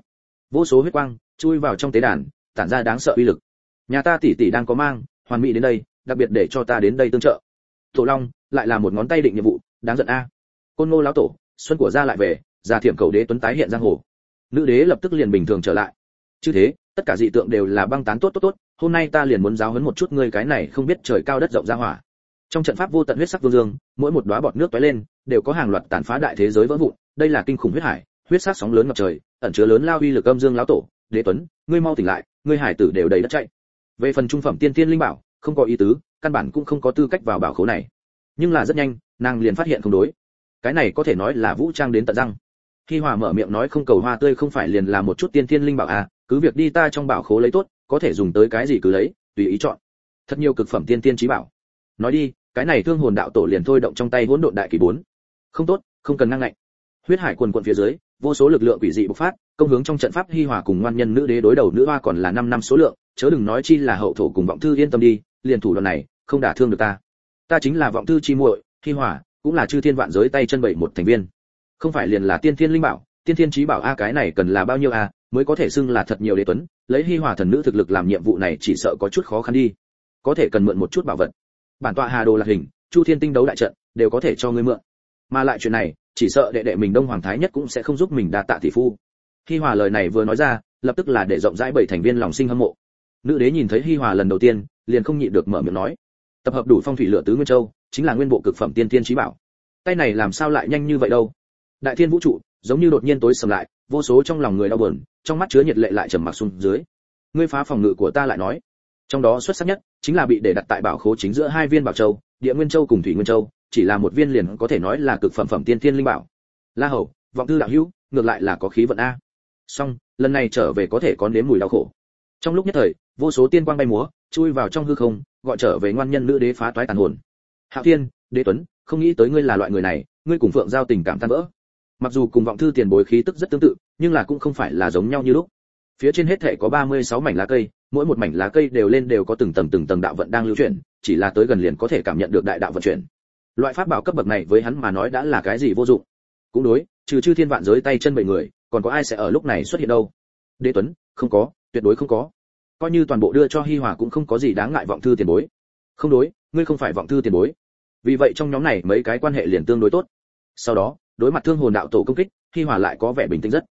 Vô số huyết quang, chui vào trong tế đàn, tản ra đáng sợ uy lực. Nhà ta tỷ tỷ đang có mang hoàn mỹ đến đây, đặc biệt để cho ta đến đây tương trợ. Tổ long, lại là một ngón tay định nhiệm vụ, đáng giận a. Côn ngô lão tổ, xuân của gia lại về, già thiểm cầu đế tuấn tái hiện giang hồ. Nữ đế lập tức liền bình thường trở lại. Chứ thế, tất cả dị tượng đều là băng tán tốt tốt tốt, hôm nay ta liền muốn giáo huấn một chút ngươi cái này không biết trời cao đất rộng ra hỏa. Trong trận pháp vô tận huyết sắc vương dương, mỗi một đóa bọt nước tóe lên, đều có hàng loạt tàn phá đại thế giới vỡ vụn, đây là kinh khủng huyết hải, huyết sắc sóng lớn ngập trời, ẩn chứa lớn lao uy lực âm dương lão tổ. Đế tuấn, ngươi mau tỉnh lại, ngươi hải tử đều đầy đất chạy về phần trung phẩm tiên tiên linh bảo, không có ý tứ, căn bản cũng không có tư cách vào bảo khố này. Nhưng là rất nhanh, nàng liền phát hiện không đối. Cái này có thể nói là vũ trang đến tận răng. Khi hòa mở miệng nói không cầu hoa tươi không phải liền là một chút tiên tiên linh bảo à cứ việc đi ta trong bảo khố lấy tốt, có thể dùng tới cái gì cứ lấy, tùy ý chọn. Thật nhiều cực phẩm tiên tiên trí bảo. Nói đi, cái này thương hồn đạo tổ liền thôi động trong tay hỗn độn đại kỳ bốn. Không tốt, không cần năng ngạnh huyết hải quần quận phía dưới, vô số lực lượng quỷ dị bộc phát, công hướng trong trận pháp hi hòa cùng ngoan nhân nữ đế đối đầu nữ hoa còn là năm năm số lượng, chớ đừng nói chi là hậu thổ cùng vọng thư yên tâm đi, liền thủ đoạn này, không đả thương được ta. Ta chính là vọng thư chi muội, hi hòa, cũng là chư thiên vạn giới tay chân bảy một thành viên. Không phải liền là tiên thiên linh bảo, tiên thiên trí bảo a, cái này cần là bao nhiêu a, mới có thể xưng là thật nhiều đế tuấn, lấy hi hòa thần nữ thực lực làm nhiệm vụ này chỉ sợ có chút khó khăn đi. Có thể cần mượn một chút bảo vật. Bản tọa hà đồ là hình, chu thiên tinh đấu đại trận, đều có thể cho ngươi mượn. Mà lại chuyện này chỉ sợ đệ đệ mình đông hoàng thái nhất cũng sẽ không giúp mình đa tạ tỷ phu. Hi hòa lời này vừa nói ra, lập tức là để rộng rãi bảy thành viên lòng sinh hâm mộ. Nữ đế nhìn thấy hi hòa lần đầu tiên, liền không nhịn được mở miệng nói, tập hợp đủ phong thủy lửa tứ nguyên châu, chính là nguyên bộ cực phẩm tiên tiên trí bảo. Tay này làm sao lại nhanh như vậy đâu? Đại thiên vũ trụ, giống như đột nhiên tối sầm lại, vô số trong lòng người đau buồn, trong mắt chứa nhiệt lệ lại trầm mặc xuống dưới. Ngươi phá phòng ngự của ta lại nói. Trong đó xuất sắc nhất chính là bị để đặt tại bảo khố chính giữa hai viên bảo châu, địa nguyên châu cùng thủy nguyên châu chỉ là một viên liền có thể nói là cực phẩm phẩm tiên tiên linh bảo. La hầu, vọng tư đạo hữu, ngược lại là có khí vận a. Song lần này trở về có thể có nếm mùi đau khổ. Trong lúc nhất thời, vô số tiên quang bay múa, chui vào trong hư không, gọi trở về ngoan nhân nữ đế phá toái tàn hồn. Hạo thiên, đế tuấn, không nghĩ tới ngươi là loại người này, ngươi cùng phượng giao tình cảm tan vỡ. Mặc dù cùng vọng thư tiền bối khí tức rất tương tự, nhưng là cũng không phải là giống nhau như lúc. Phía trên hết thể có 36 mảnh lá cây, mỗi một mảnh lá cây đều lên đều có từng tầng từng tầng đạo vận đang lưu chuyển, chỉ là tới gần liền có thể cảm nhận được đại đạo vận chuyển loại pháp bảo cấp bậc này với hắn mà nói đã là cái gì vô dụng? Cũng đối, trừ chư thiên vạn giới tay chân bảy người, còn có ai sẽ ở lúc này xuất hiện đâu? Đế tuấn, không có, tuyệt đối không có. Coi như toàn bộ đưa cho hi hòa cũng không có gì đáng ngại vọng thư tiền bối. Không đối, ngươi không phải vọng thư tiền bối. Vì vậy trong nhóm này mấy cái quan hệ liền tương đối tốt. Sau đó, đối mặt thương hồn đạo tổ công kích, hi hòa lại có vẻ bình tĩnh rất.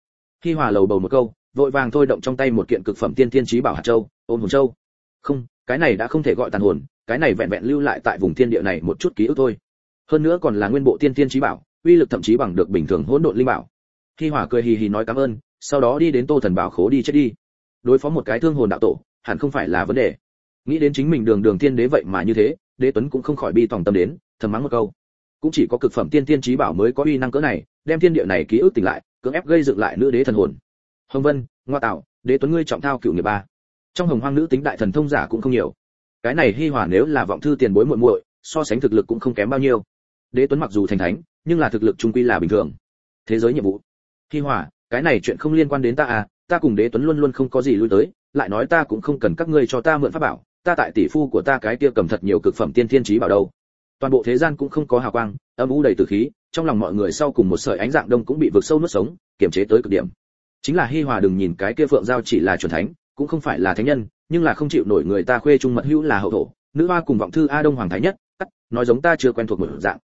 Hi hòa lầu bầu một câu, vội vàng thôi động trong tay một kiện cực phẩm tiên tiên trí bảo hạt châu ôm hồn châu. Không, cái này đã không thể gọi tàn hồn, cái này vẹn vẹn lưu lại tại vùng thiên địa này một chút ký ức thôi hơn nữa còn là nguyên bộ tiên tiên trí bảo, uy lực thậm chí bằng được bình thường hỗn độn linh bảo. Hi hỏa cười hì hì nói cảm ơn, sau đó đi đến tô thần bảo khố đi chết đi. Đối phó một cái thương hồn đạo tổ, hẳn không phải là vấn đề. Nghĩ đến chính mình đường đường tiên đế vậy mà như thế, đế tuấn cũng không khỏi bi tòng tâm đến, thầm mắng một câu. Cũng chỉ có cực phẩm tiên tiên trí bảo mới có uy năng cỡ này, đem thiên địa này ký ức tỉnh lại, cưỡng ép gây dựng lại nữ đế thần hồn. Hồng vân, ngoa tạo, đế tuấn ngươi trọng thao cửu nghiệp ba. Trong hồng hoang nữ tính đại thần thông giả cũng không nhiều. Cái này hi hòa nếu là vọng thư tiền bối muội muội, so sánh thực lực cũng không kém bao nhiêu đế tuấn mặc dù thành thánh, nhưng là thực lực trung quy là bình thường. Thế giới nhiệm vụ. Hi hòa, cái này chuyện không liên quan đến ta à ta cùng đế tuấn luôn luôn không có gì lui tới, lại nói ta cũng không cần các ngươi cho ta mượn pháp bảo, ta tại tỷ phu của ta cái kia cầm thật nhiều cực phẩm tiên thiên trí bảo đâu. Toàn bộ thế gian cũng không có hào quang, âm u đầy tử khí, trong lòng mọi người sau cùng một sợi ánh dạng đông cũng bị vực sâu nuốt sống, kiềm chế tới cực điểm. Chính là hi hòa đừng nhìn cái kia phượng giao chỉ là chuẩn thánh, cũng không phải là thánh nhân, nhưng là không chịu nổi người ta khuê trung mật hữu là hậu thổ. Nữ hoa cùng vọng thư a đông hoàng thái nhất, cắt, nói giống ta chưa quen thuộc một dạng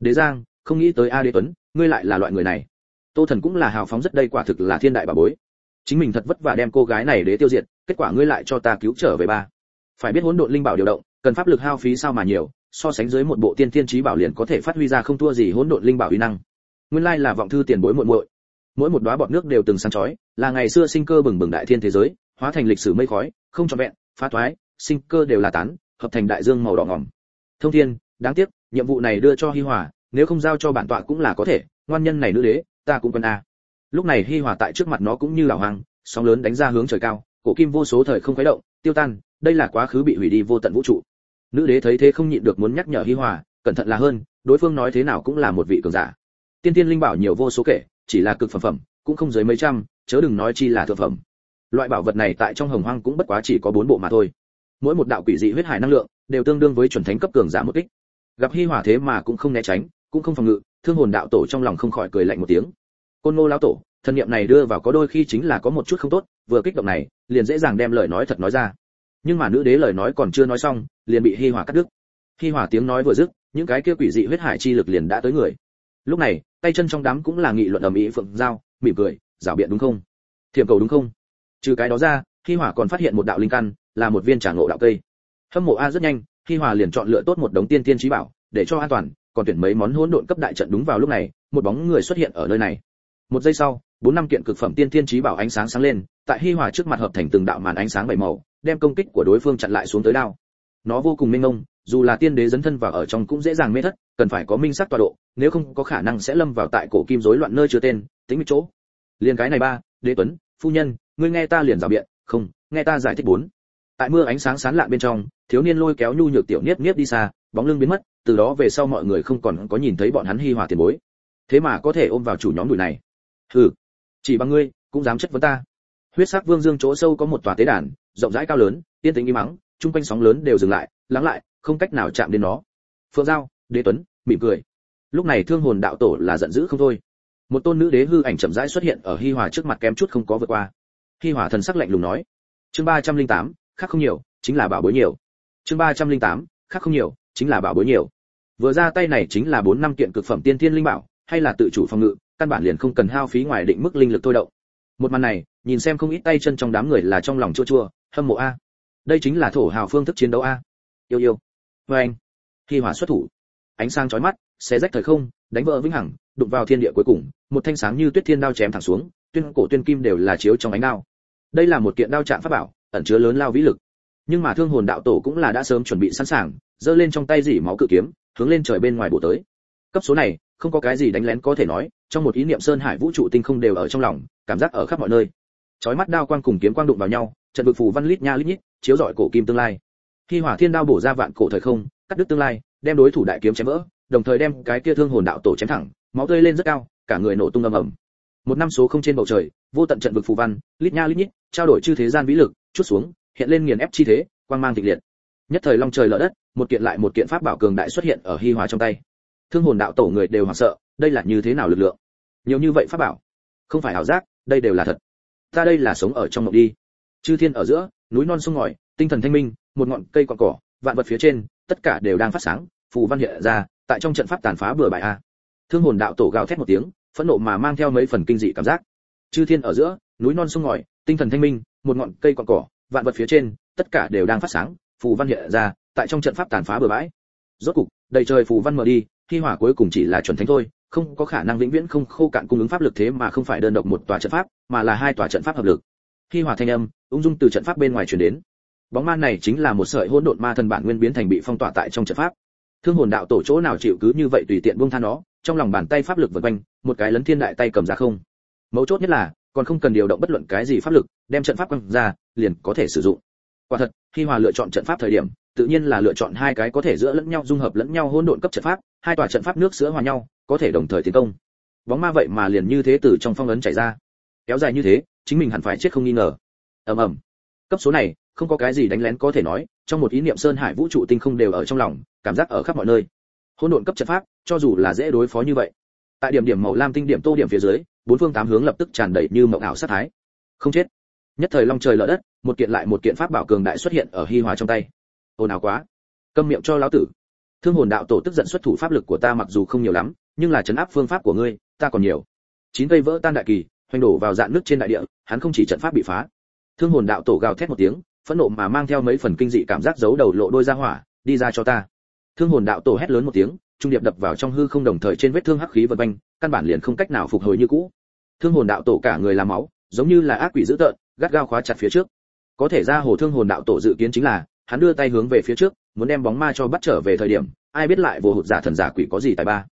đế giang, không nghĩ tới a đế tuấn, ngươi lại là loại người này. Tô thần cũng là hào phóng rất đây quả thực là thiên đại bà bối. Chính mình thật vất vả đem cô gái này đế tiêu diệt, kết quả ngươi lại cho ta cứu trở về ba. Phải biết hỗn độn linh bảo điều động, cần pháp lực hao phí sao mà nhiều, so sánh dưới một bộ tiên tiên trí bảo liền có thể phát huy ra không thua gì hỗn độn linh bảo uy năng. Nguyên lai là vọng thư tiền bối muội muội. Mỗi một đóa bọt nước đều từng sáng chói, là ngày xưa sinh cơ bừng bừng đại thiên thế giới, hóa thành lịch sử mây khói, không trọn vẹn, phá thoái, sinh cơ đều là tán, hợp thành đại dương màu đỏ ngỏm. Thông thiên, đáng tiếc nhiệm vụ này đưa cho hi hòa, nếu không giao cho bản tọa cũng là có thể, ngoan nhân này nữ đế, ta cũng cần a. Lúc này hi hòa tại trước mặt nó cũng như là hoàng sóng lớn đánh ra hướng trời cao, cổ kim vô số thời không khuấy động, tiêu tan, đây là quá khứ bị hủy đi vô tận vũ trụ. Nữ đế thấy thế không nhịn được muốn nhắc nhở hi hòa, cẩn thận là hơn, đối phương nói thế nào cũng là một vị cường giả. Tiên tiên linh bảo nhiều vô số kể, chỉ là cực phẩm phẩm, cũng không dưới mấy trăm, chớ đừng nói chi là thượng phẩm. Loại bảo vật này tại trong hồng hoang cũng bất quá chỉ có bốn bộ mà thôi. Mỗi một đạo quỷ dị huyết hải năng lượng, đều tương đương với chuẩn thánh cấp cường giả một kích gặp hi hòa thế mà cũng không né tránh, cũng không phòng ngự, thương hồn đạo tổ trong lòng không khỏi cười lạnh một tiếng. Côn ngô lão tổ thần niệm này đưa vào có đôi khi chính là có một chút không tốt, vừa kích động này, liền dễ dàng đem lời nói thật nói ra. Nhưng mà nữ đế lời nói còn chưa nói xong, liền bị hi hòa cắt đứt. Hi hòa tiếng nói vừa dứt, những cái kia quỷ dị huyết hải chi lực liền đã tới người. Lúc này, tay chân trong đám cũng là nghị luận ầm ĩ phượng giao, mỉm cười rảo biện đúng không? Thiểm cầu đúng không? Trừ cái đó ra, hi hòa còn phát hiện một đạo linh căn, là một viên trà ngộ đạo cây. Hâm mộ a rất nhanh hi hòa liền chọn lựa tốt một đống tiên tiên trí bảo, để cho an toàn, còn tuyển mấy món hỗn độn cấp đại trận đúng vào lúc này, một bóng người xuất hiện ở nơi này. Một giây sau, bốn năm kiện cực phẩm tiên tiên trí bảo ánh sáng sáng lên, tại hi hòa trước mặt hợp thành từng đạo màn ánh sáng bảy màu, đem công kích của đối phương chặn lại xuống tới đao. Nó vô cùng minh mông, dù là tiên đế dấn thân vào ở trong cũng dễ dàng mê thất, cần phải có minh sắc tọa độ, nếu không có khả năng sẽ lâm vào tại cổ kim rối loạn nơi chứa tên, tính chỗ. Liền cái này ba, đế tuấn, phu nhân, ngươi nghe ta liền rào biện, không, nghe ta giải thích bốn. Tại mưa ánh sáng sán lạn bên trong thiếu niên lôi kéo nhu nhược tiểu niết niết đi xa, bóng lưng biến mất, từ đó về sau mọi người không còn có nhìn thấy bọn hắn hi hòa tiền bối. Thế mà có thể ôm vào chủ nhóm đùi này. Hừ, chỉ bằng ngươi, cũng dám chất vấn ta. Huyết sắc vương dương chỗ sâu có một tòa tế đàn, rộng rãi cao lớn tiên tính im mắng, chung quanh sóng lớn đều dừng lại, lắng lại, không cách nào chạm đến nó. Phượng giao, đế tuấn, mỉm cười. Lúc này thương hồn đạo tổ là giận dữ không thôi. Một tôn nữ đế hư ảnh chậm rãi xuất hiện ở hi hòa trước mặt kém chút không có vượt qua. Hi hòa thần sắc lạnh lùng nói. Chương ba trăm linh tám, khác không nhiều, chính là bảo bối nhiều chương ba trăm linh tám, khác không nhiều, chính là bảo bối nhiều. Vừa ra tay này chính là bốn năm kiện cực phẩm tiên thiên linh bảo, hay là tự chủ phòng ngự, căn bản liền không cần hao phí ngoài định mức linh lực thôi động. Một màn này, nhìn xem không ít tay chân trong đám người là trong lòng chua chua, hâm mộ a. Đây chính là thổ hào phương thức chiến đấu a. Yêu yêu. Vê anh. Khi hỏa xuất thủ, ánh sáng chói mắt, xé rách thời không, đánh vỡ vĩnh hằng, đụng vào thiên địa cuối cùng, một thanh sáng như tuyết thiên đao chém thẳng xuống, tuyên cổ tuyên kim đều là chiếu trong ánh đao. Đây là một kiện đao trạng pháp bảo, ẩn chứa lớn lao vĩ lực nhưng mà thương hồn đạo tổ cũng là đã sớm chuẩn bị sẵn sàng, giơ lên trong tay dỉ máu cự kiếm, hướng lên trời bên ngoài bổ tới. Cấp số này, không có cái gì đánh lén có thể nói, trong một ý niệm sơn hải vũ trụ tinh không đều ở trong lòng, cảm giác ở khắp mọi nơi. Chói mắt đao quang cùng kiếm quang đụng vào nhau, trận vực phù văn lít nha lít nhít, chiếu rọi cổ kim tương lai. Khi hỏa thiên đao bổ ra vạn cổ thời không, cắt đứt tương lai, đem đối thủ đại kiếm chém vỡ, đồng thời đem cái kia thương hồn đạo tổ chém thẳng, máu tươi lên rất cao, cả người nổ tung ầm ầm. Một năm số không trên bầu trời, vô tận trận vực phù văn, lít nha lít nhít, trao đổi chư thế gian vĩ lực, chút xuống hiện lên nghiền ép chi thế, quang mang thịnh liệt. Nhất thời long trời lở đất, một kiện lại một kiện pháp bảo cường đại xuất hiện ở hi hóa trong tay. Thương hồn đạo tổ người đều hoảng sợ, đây là như thế nào lực lượng? Nhiều như vậy pháp bảo, không phải ảo giác, đây đều là thật. Ta đây là sống ở trong mộng đi. Chư thiên ở giữa, núi non sông ngòi, tinh thần thanh minh, một ngọn cây cọn cỏ, vạn vật phía trên, tất cả đều đang phát sáng, phù văn hiện ra, tại trong trận pháp tàn phá bừa bãi a. Thương hồn đạo tổ gào thét một tiếng, phẫn nộ mà mang theo mấy phần kinh dị cảm giác. Chư thiên ở giữa, núi non sông ngòi, tinh thần thanh minh, một ngọn cây cọn cỏ vạn vật phía trên, tất cả đều đang phát sáng, phù văn hiện ra, tại trong trận pháp tàn phá bừa bãi. Rốt cục, đầy trời phù văn mở đi, khi hỏa cuối cùng chỉ là chuẩn thánh thôi, không có khả năng vĩnh viễn không khô cạn cung ứng pháp lực thế mà không phải đơn độc một tòa trận pháp, mà là hai tòa trận pháp hợp lực. Khi hỏa thanh âm, ung dung từ trận pháp bên ngoài truyền đến. Bóng ma này chính là một sợi hỗn độn ma thần bản nguyên biến thành bị phong tỏa tại trong trận pháp. Thương hồn đạo tổ chỗ nào chịu cứ như vậy tùy tiện buông tha nó, trong lòng bàn tay pháp lực vượt quanh, một cái lấn thiên đại tay cầm ra không. Mấu chốt nhất là còn không cần điều động bất luận cái gì pháp lực, đem trận pháp quăng ra, liền có thể sử dụng. Quả thật, khi hòa lựa chọn trận pháp thời điểm, tự nhiên là lựa chọn hai cái có thể giữa lẫn nhau dung hợp lẫn nhau hỗn độn cấp trận pháp, hai tòa trận pháp nước sữa hòa nhau, có thể đồng thời tiến công. Bóng ma vậy mà liền như thế từ trong phong ấn chảy ra. Kéo dài như thế, chính mình hẳn phải chết không nghi ngờ. Ầm ầm. Cấp số này, không có cái gì đánh lén có thể nói, trong một ý niệm sơn hải vũ trụ tinh không đều ở trong lòng, cảm giác ở khắp mọi nơi. Hỗn độn cấp trận pháp, cho dù là dễ đối phó như vậy tại điểm điểm màu lam tinh điểm tô điểm phía dưới, bốn phương tám hướng lập tức tràn đầy như mộng ảo sát thái. Không chết. Nhất thời long trời lở đất, một kiện lại một kiện pháp bảo cường đại xuất hiện ở hi hòa trong tay. Ồn ào quá. Câm miệng cho lão tử. Thương hồn đạo tổ tức giận xuất thủ pháp lực của ta mặc dù không nhiều lắm, nhưng là chấn áp phương pháp của ngươi, ta còn nhiều. Chín cây vỡ tan đại kỳ, hoành đổ vào dạn nước trên đại địa, hắn không chỉ trận pháp bị phá. Thương hồn đạo tổ gào thét một tiếng, phẫn nộ mà mang theo mấy phần kinh dị cảm giác giấu đầu lộ đôi ra hỏa, đi ra cho ta. Thương hồn đạo tổ hét lớn một tiếng trung điệp đập vào trong hư không đồng thời trên vết thương hắc khí vân quanh, căn bản liền không cách nào phục hồi như cũ. Thương hồn đạo tổ cả người làm máu, giống như là ác quỷ dữ tợn, gắt gao khóa chặt phía trước. Có thể ra hồ thương hồn đạo tổ dự kiến chính là, hắn đưa tay hướng về phía trước, muốn đem bóng ma cho bắt trở về thời điểm, ai biết lại vô hụt giả thần giả quỷ có gì tài ba.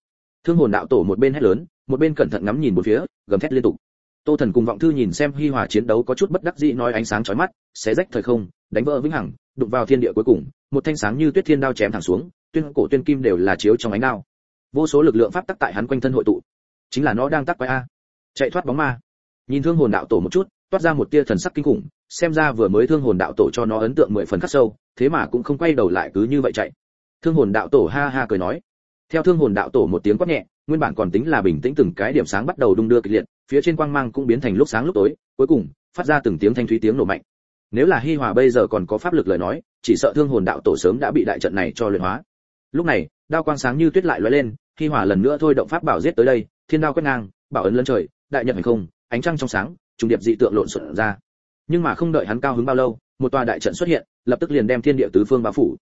Thương hồn đạo tổ một bên hét lớn, một bên cẩn thận ngắm nhìn một phía, gầm thét liên tục. Tô thần cùng vọng thư nhìn xem hi hòa chiến đấu có chút bất đắc dĩ nói ánh sáng chói mắt, xé rách thời không, đánh vỡ vĩnh hằng, đụng vào thiên địa cuối cùng, một thanh sáng như tuyết thiên đao chém thẳng xuống tuyên cổ tuyên kim đều là chiếu trong ánh đao. Vô số lực lượng pháp tắc tại hắn quanh thân hội tụ. Chính là nó đang tắc quái a. Chạy thoát bóng ma. Nhìn thương hồn đạo tổ một chút, toát ra một tia thần sắc kinh khủng, xem ra vừa mới thương hồn đạo tổ cho nó ấn tượng mười phần khắc sâu, thế mà cũng không quay đầu lại cứ như vậy chạy. Thương hồn đạo tổ ha ha cười nói. Theo thương hồn đạo tổ một tiếng quát nhẹ, nguyên bản còn tính là bình tĩnh từng cái điểm sáng bắt đầu đung đưa kịch liệt, phía trên quang mang cũng biến thành lúc sáng lúc tối, cuối cùng, phát ra từng tiếng thanh thúy tiếng nổ mạnh. Nếu là hi hòa bây giờ còn có pháp lực lời nói, chỉ sợ thương hồn đạo tổ sớm đã bị đại trận này cho luyện hóa lúc này, đao quang sáng như tuyết lại lóe lên, khi hỏa lần nữa thôi động pháp bảo giết tới đây, thiên đao quét ngang, bảo ấn lớn trời, đại nhật hành không, ánh trăng trong sáng, trùng điệp dị tượng lộn xộn ra. Nhưng mà không đợi hắn cao hứng bao lâu, một tòa đại trận xuất hiện, lập tức liền đem thiên địa tứ phương bao phủ.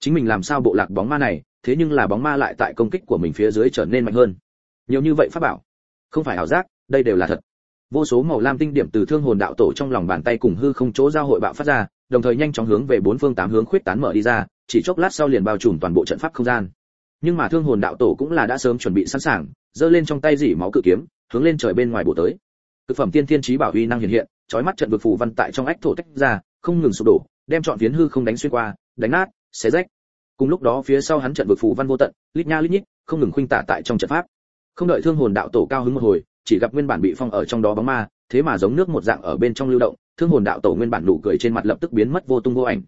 Chính mình làm sao bộ lạc bóng ma này, thế nhưng là bóng ma lại tại công kích của mình phía dưới trở nên mạnh hơn. Nhiều như vậy pháp bảo, không phải ảo giác, đây đều là thật. Vô số màu lam tinh điểm từ thương hồn đạo tổ trong lòng bàn tay cùng hư không chỗ giao hội bạo phát ra đồng thời nhanh chóng hướng về bốn phương tám hướng khuyết tán mở đi ra, chỉ chốc lát sau liền bao trùm toàn bộ trận pháp không gian. Nhưng mà thương hồn đạo tổ cũng là đã sớm chuẩn bị sẵn sàng, giơ lên trong tay dỉ máu cự kiếm, hướng lên trời bên ngoài bổ tới. Cực phẩm tiên thiên trí bảo uy năng hiện hiện, chói mắt trận vực phù văn tại trong ách thổ tách ra, không ngừng sụp đổ, đem trọn phiến hư không đánh xuyên qua, đánh nát, xé rách. Cùng lúc đó phía sau hắn trận vực phù văn vô tận, lít nha lít nhít, không ngừng khuynh tả tại trong trận pháp. Không đợi thương hồn đạo tổ cao hứng một hồi, chỉ gặp nguyên bản bị phong ở trong đó bóng ma, thế mà giống nước một dạng ở bên trong lưu động thương hồn đạo tổ nguyên bản nụ cười trên mặt lập tức biến mất vô tung vô ảnh.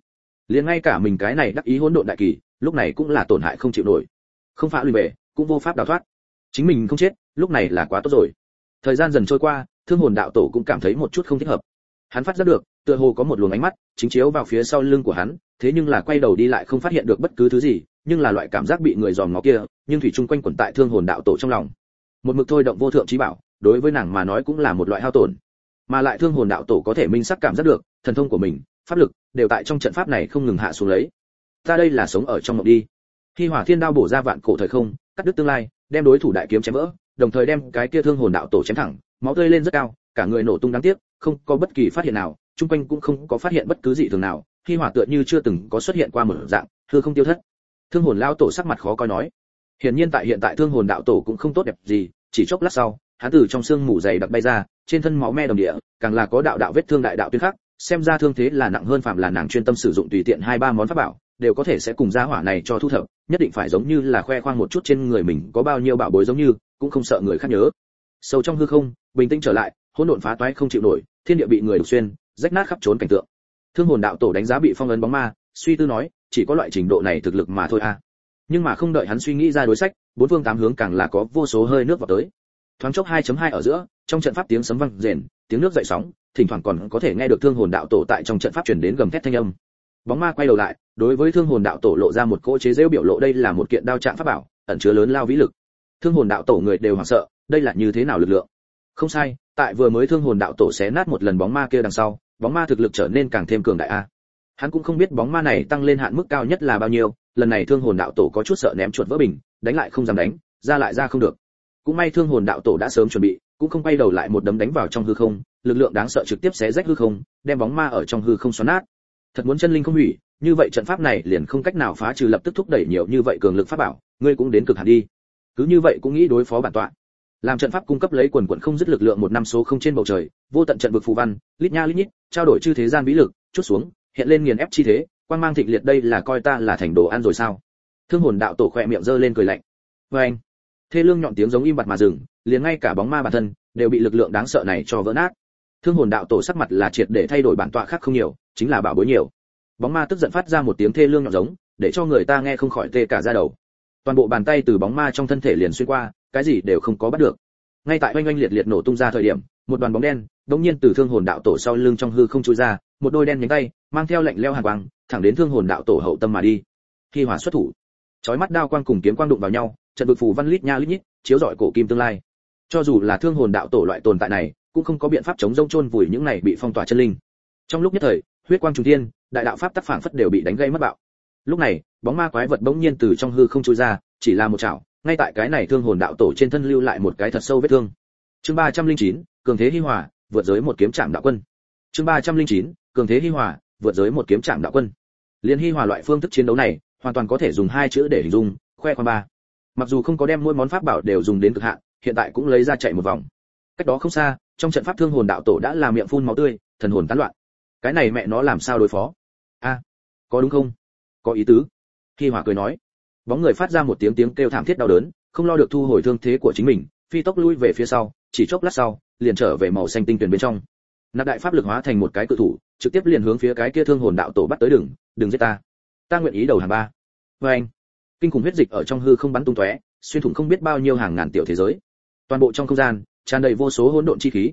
Liền ngay cả mình cái này đắc ý hỗn độn đại kỳ, lúc này cũng là tổn hại không chịu nổi. Không phá lùi về, cũng vô pháp đào thoát. Chính mình không chết, lúc này là quá tốt rồi. Thời gian dần trôi qua, thương hồn đạo tổ cũng cảm thấy một chút không thích hợp. Hắn phát giác được, tựa hồ có một luồng ánh mắt chính chiếu vào phía sau lưng của hắn, thế nhưng là quay đầu đi lại không phát hiện được bất cứ thứ gì, nhưng là loại cảm giác bị người dòm ngó kia, nhưng thủy chung quanh quẩn tại thương hồn đạo tổ trong lòng. Một mực thôi động vô thượng trí bảo, đối với nàng mà nói cũng là một loại hao tổn mà lại thương hồn đạo tổ có thể minh sắc cảm giác được, thần thông của mình, pháp lực đều tại trong trận pháp này không ngừng hạ xuống lấy. Ta đây là sống ở trong mộng đi. Khi hỏa thiên đao bổ ra vạn cổ thời không, cắt đứt tương lai, đem đối thủ đại kiếm chém vỡ, đồng thời đem cái kia thương hồn đạo tổ chém thẳng, máu tươi lên rất cao, cả người nổ tung đáng tiếc, không có bất kỳ phát hiện nào, chung quanh cũng không có phát hiện bất cứ gì thường nào, khi hỏa tựa như chưa từng có xuất hiện qua một dạng thưa không tiêu thất. Thương hồn lao tổ sắc mặt khó coi nói, hiển nhiên tại hiện tại thương hồn đạo tổ cũng không tốt đẹp gì, chỉ chốc lát sau hắn từ trong xương mù dày đặc bay ra, trên thân máu me đồng địa, càng là có đạo đạo vết thương đại đạo tuyên khắc xem ra thương thế là nặng hơn phạm là nàng chuyên tâm sử dụng tùy tiện hai ba món pháp bảo, đều có thể sẽ cùng gia hỏa này cho thu thập, nhất định phải giống như là khoe khoang một chút trên người mình có bao nhiêu bảo bối giống như, cũng không sợ người khác nhớ. Sâu trong hư không, bình tĩnh trở lại, hỗn độn phá toái không chịu nổi, thiên địa bị người đục xuyên, rách nát khắp trốn cảnh tượng. Thương hồn đạo tổ đánh giá bị phong ấn bóng ma, suy tư nói, chỉ có loại trình độ này thực lực mà thôi a à. nhưng mà không đợi hắn suy nghĩ ra đối sách, bốn phương tám hướng càng là có vô số hơi nước vào tới thoáng chốc 2.2 ở giữa, trong trận pháp tiếng sấm vang rền, tiếng nước dậy sóng, thỉnh thoảng còn có thể nghe được thương hồn đạo tổ tại trong trận pháp truyền đến gầm thét thanh âm. Bóng ma quay đầu lại, đối với thương hồn đạo tổ lộ ra một cỗ chế giễu biểu lộ đây là một kiện đao trạng pháp bảo, ẩn chứa lớn lao vĩ lực. Thương hồn đạo tổ người đều hoảng sợ, đây là như thế nào lực lượng? Không sai, tại vừa mới thương hồn đạo tổ xé nát một lần bóng ma kia đằng sau, bóng ma thực lực trở nên càng thêm cường đại a. Hắn cũng không biết bóng ma này tăng lên hạn mức cao nhất là bao nhiêu, lần này thương hồn đạo tổ có chút sợ ném chuột vỡ bình, đánh lại không dám đánh, ra lại ra không được cũng may thương hồn đạo tổ đã sớm chuẩn bị, cũng không quay đầu lại một đấm đánh vào trong hư không, lực lượng đáng sợ trực tiếp xé rách hư không, đem bóng ma ở trong hư không xoắn nát. Thật muốn chân linh không hủy, như vậy trận pháp này liền không cách nào phá trừ lập tức thúc đẩy nhiều như vậy cường lực pháp bảo, ngươi cũng đến cực hạn đi. Cứ như vậy cũng nghĩ đối phó bản tọa. Làm trận pháp cung cấp lấy quần quần không dứt lực lượng một năm số không trên bầu trời, vô tận trận vực phù văn, lít nha lít nhít, trao đổi chư thế gian vĩ lực, chút xuống, hiện lên nghiền ép chi thế quan mang thịnh liệt đây là coi ta là thành đồ ăn rồi sao? Thương hồn đạo tổ khỏe miệng giơ lên cười lạnh. Vê anh thê lương nhọn tiếng giống im bặt mà dừng, liền ngay cả bóng ma bản thân đều bị lực lượng đáng sợ này cho vỡ nát. Thương hồn đạo tổ sắc mặt là triệt để thay đổi bản tọa khác không nhiều, chính là bảo bối nhiều. Bóng ma tức giận phát ra một tiếng thê lương nhọn giống, để cho người ta nghe không khỏi tê cả da đầu. Toàn bộ bàn tay từ bóng ma trong thân thể liền xuyên qua, cái gì đều không có bắt được. Ngay tại oanh oanh liệt liệt nổ tung ra thời điểm, một đoàn bóng đen đống nhiên từ thương hồn đạo tổ sau lưng trong hư không chui ra, một đôi đen nhánh tay mang theo lệnh leo hàn quang, thẳng đến thương hồn đạo tổ hậu tâm mà đi. Khi hỏa xuất thủ, chói mắt đao quang cùng kiếm quang đụng vào nhau trận vực phù văn lít nha lít nhít, chiếu rọi cổ kim tương lai. Cho dù là thương hồn đạo tổ loại tồn tại này, cũng không có biện pháp chống rông chôn vùi những này bị phong tỏa chân linh. Trong lúc nhất thời, huyết quang trùng thiên, đại đạo pháp tác phản phất đều bị đánh gây mất bạo. Lúc này, bóng ma quái vật bỗng nhiên từ trong hư không trôi ra, chỉ là một chảo, ngay tại cái này thương hồn đạo tổ trên thân lưu lại một cái thật sâu vết thương. Chương ba trăm linh chín, cường thế hi hòa, vượt giới một kiếm chạm đạo quân. Chương ba trăm linh chín, cường thế hi hòa, vượt giới một kiếm chạm đạo quân. Liên hi hòa loại phương thức chiến đấu này, hoàn toàn có thể dùng hai chữ để hình dung, khoe khoang ba mặc dù không có đem mỗi món pháp bảo đều dùng đến cực hạn, hiện tại cũng lấy ra chạy một vòng. Cách đó không xa, trong trận pháp thương hồn đạo tổ đã làm miệng phun máu tươi, thần hồn tán loạn. Cái này mẹ nó làm sao đối phó? A, có đúng không? Có ý tứ. Khi hòa cười nói, bóng người phát ra một tiếng tiếng kêu thảm thiết đau đớn, không lo được thu hồi thương thế của chính mình, phi tốc lui về phía sau, chỉ chốc lát sau, liền trở về màu xanh tinh tuyển bên trong. Nạp đại pháp lực hóa thành một cái cự thủ, trực tiếp liền hướng phía cái kia thương hồn đạo tổ bắt tới đừng đừng giết ta. Ta nguyện ý đầu hàng ba. Vê anh kinh khủng huyết dịch ở trong hư không bắn tung tóe, xuyên thủng không biết bao nhiêu hàng ngàn tiểu thế giới. Toàn bộ trong không gian, tràn đầy vô số hỗn độn chi khí.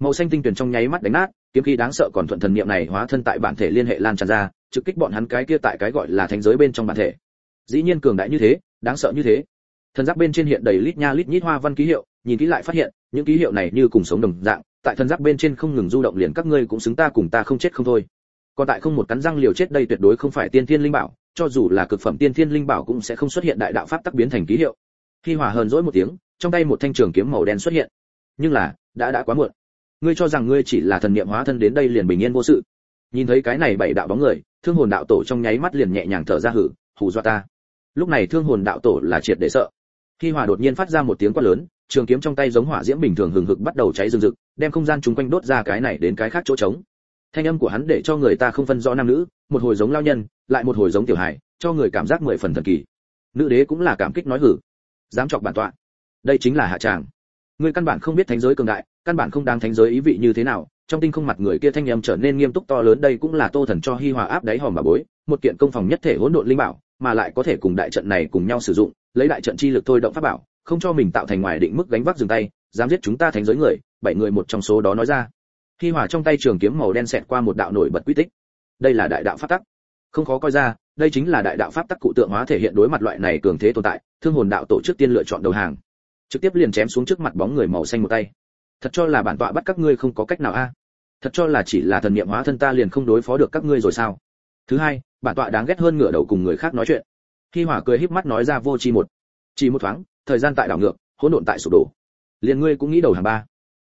Màu xanh tinh tuyển trong nháy mắt đánh nát, kiếm khí đáng sợ còn thuận thần niệm này hóa thân tại bản thể liên hệ lan tràn ra, trực kích bọn hắn cái kia tại cái gọi là thánh giới bên trong bản thể. Dĩ nhiên cường đại như thế, đáng sợ như thế. Thần giáp bên trên hiện đầy lít nha lít nhít hoa văn ký hiệu, nhìn kỹ lại phát hiện, những ký hiệu này như cùng sống đồng dạng, tại thần giáp bên trên không ngừng du động liền các ngươi cũng xứng ta cùng ta không chết không thôi. Còn tại không một cắn răng liều chết đây tuyệt đối không phải tiên thiên linh bảo cho dù là cực phẩm tiên thiên linh bảo cũng sẽ không xuất hiện đại đạo pháp tắc biến thành ký hiệu. Khi hòa hờn dỗi một tiếng, trong tay một thanh trường kiếm màu đen xuất hiện. Nhưng là, đã đã quá muộn. Ngươi cho rằng ngươi chỉ là thần niệm hóa thân đến đây liền bình yên vô sự. Nhìn thấy cái này bảy đạo bóng người, thương hồn đạo tổ trong nháy mắt liền nhẹ nhàng thở ra hử, hù dọa ta. Lúc này thương hồn đạo tổ là triệt để sợ. Khi hòa đột nhiên phát ra một tiếng quát lớn, trường kiếm trong tay giống hỏa diễm bình thường hừng hực bắt đầu cháy rừng rực, đem không gian chung quanh đốt ra cái này đến cái khác chỗ trống thanh âm của hắn để cho người ta không phân rõ nam nữ, một hồi giống lao nhân, lại một hồi giống tiểu hài, cho người cảm giác mười phần thần kỳ. Nữ đế cũng là cảm kích nói hử. Dám chọc bản tọa. Đây chính là hạ tràng. Người căn bản không biết thánh giới cường đại, căn bản không đáng thánh giới ý vị như thế nào, trong tinh không mặt người kia thanh âm trở nên nghiêm túc to lớn, đây cũng là tô thần cho hi hòa áp đáy hòm bà bối, một kiện công phòng nhất thể hỗn độn linh bảo, mà lại có thể cùng đại trận này cùng nhau sử dụng, lấy đại trận chi lực thôi động pháp bảo, không cho mình tạo thành ngoài định mức gánh vác dừng tay, dám giết chúng ta thánh giới người, bảy người một trong số đó nói ra khi hỏa trong tay trường kiếm màu đen xẹt qua một đạo nổi bật quy tích. Đây là đại đạo pháp tắc. Không khó coi ra, đây chính là đại đạo pháp tắc cụ tượng hóa thể hiện đối mặt loại này cường thế tồn tại, thương hồn đạo tổ chức tiên lựa chọn đầu hàng. Trực tiếp liền chém xuống trước mặt bóng người màu xanh một tay. Thật cho là bản tọa bắt các ngươi không có cách nào a. Thật cho là chỉ là thần niệm hóa thân ta liền không đối phó được các ngươi rồi sao? Thứ hai, bản tọa đáng ghét hơn ngửa đầu cùng người khác nói chuyện. Khi hỏa cười híp mắt nói ra vô chi một. Chỉ một thoáng, thời gian tại đảo ngược, hỗn độn tại sụp đổ. Liền ngươi cũng nghĩ đầu hàng ba.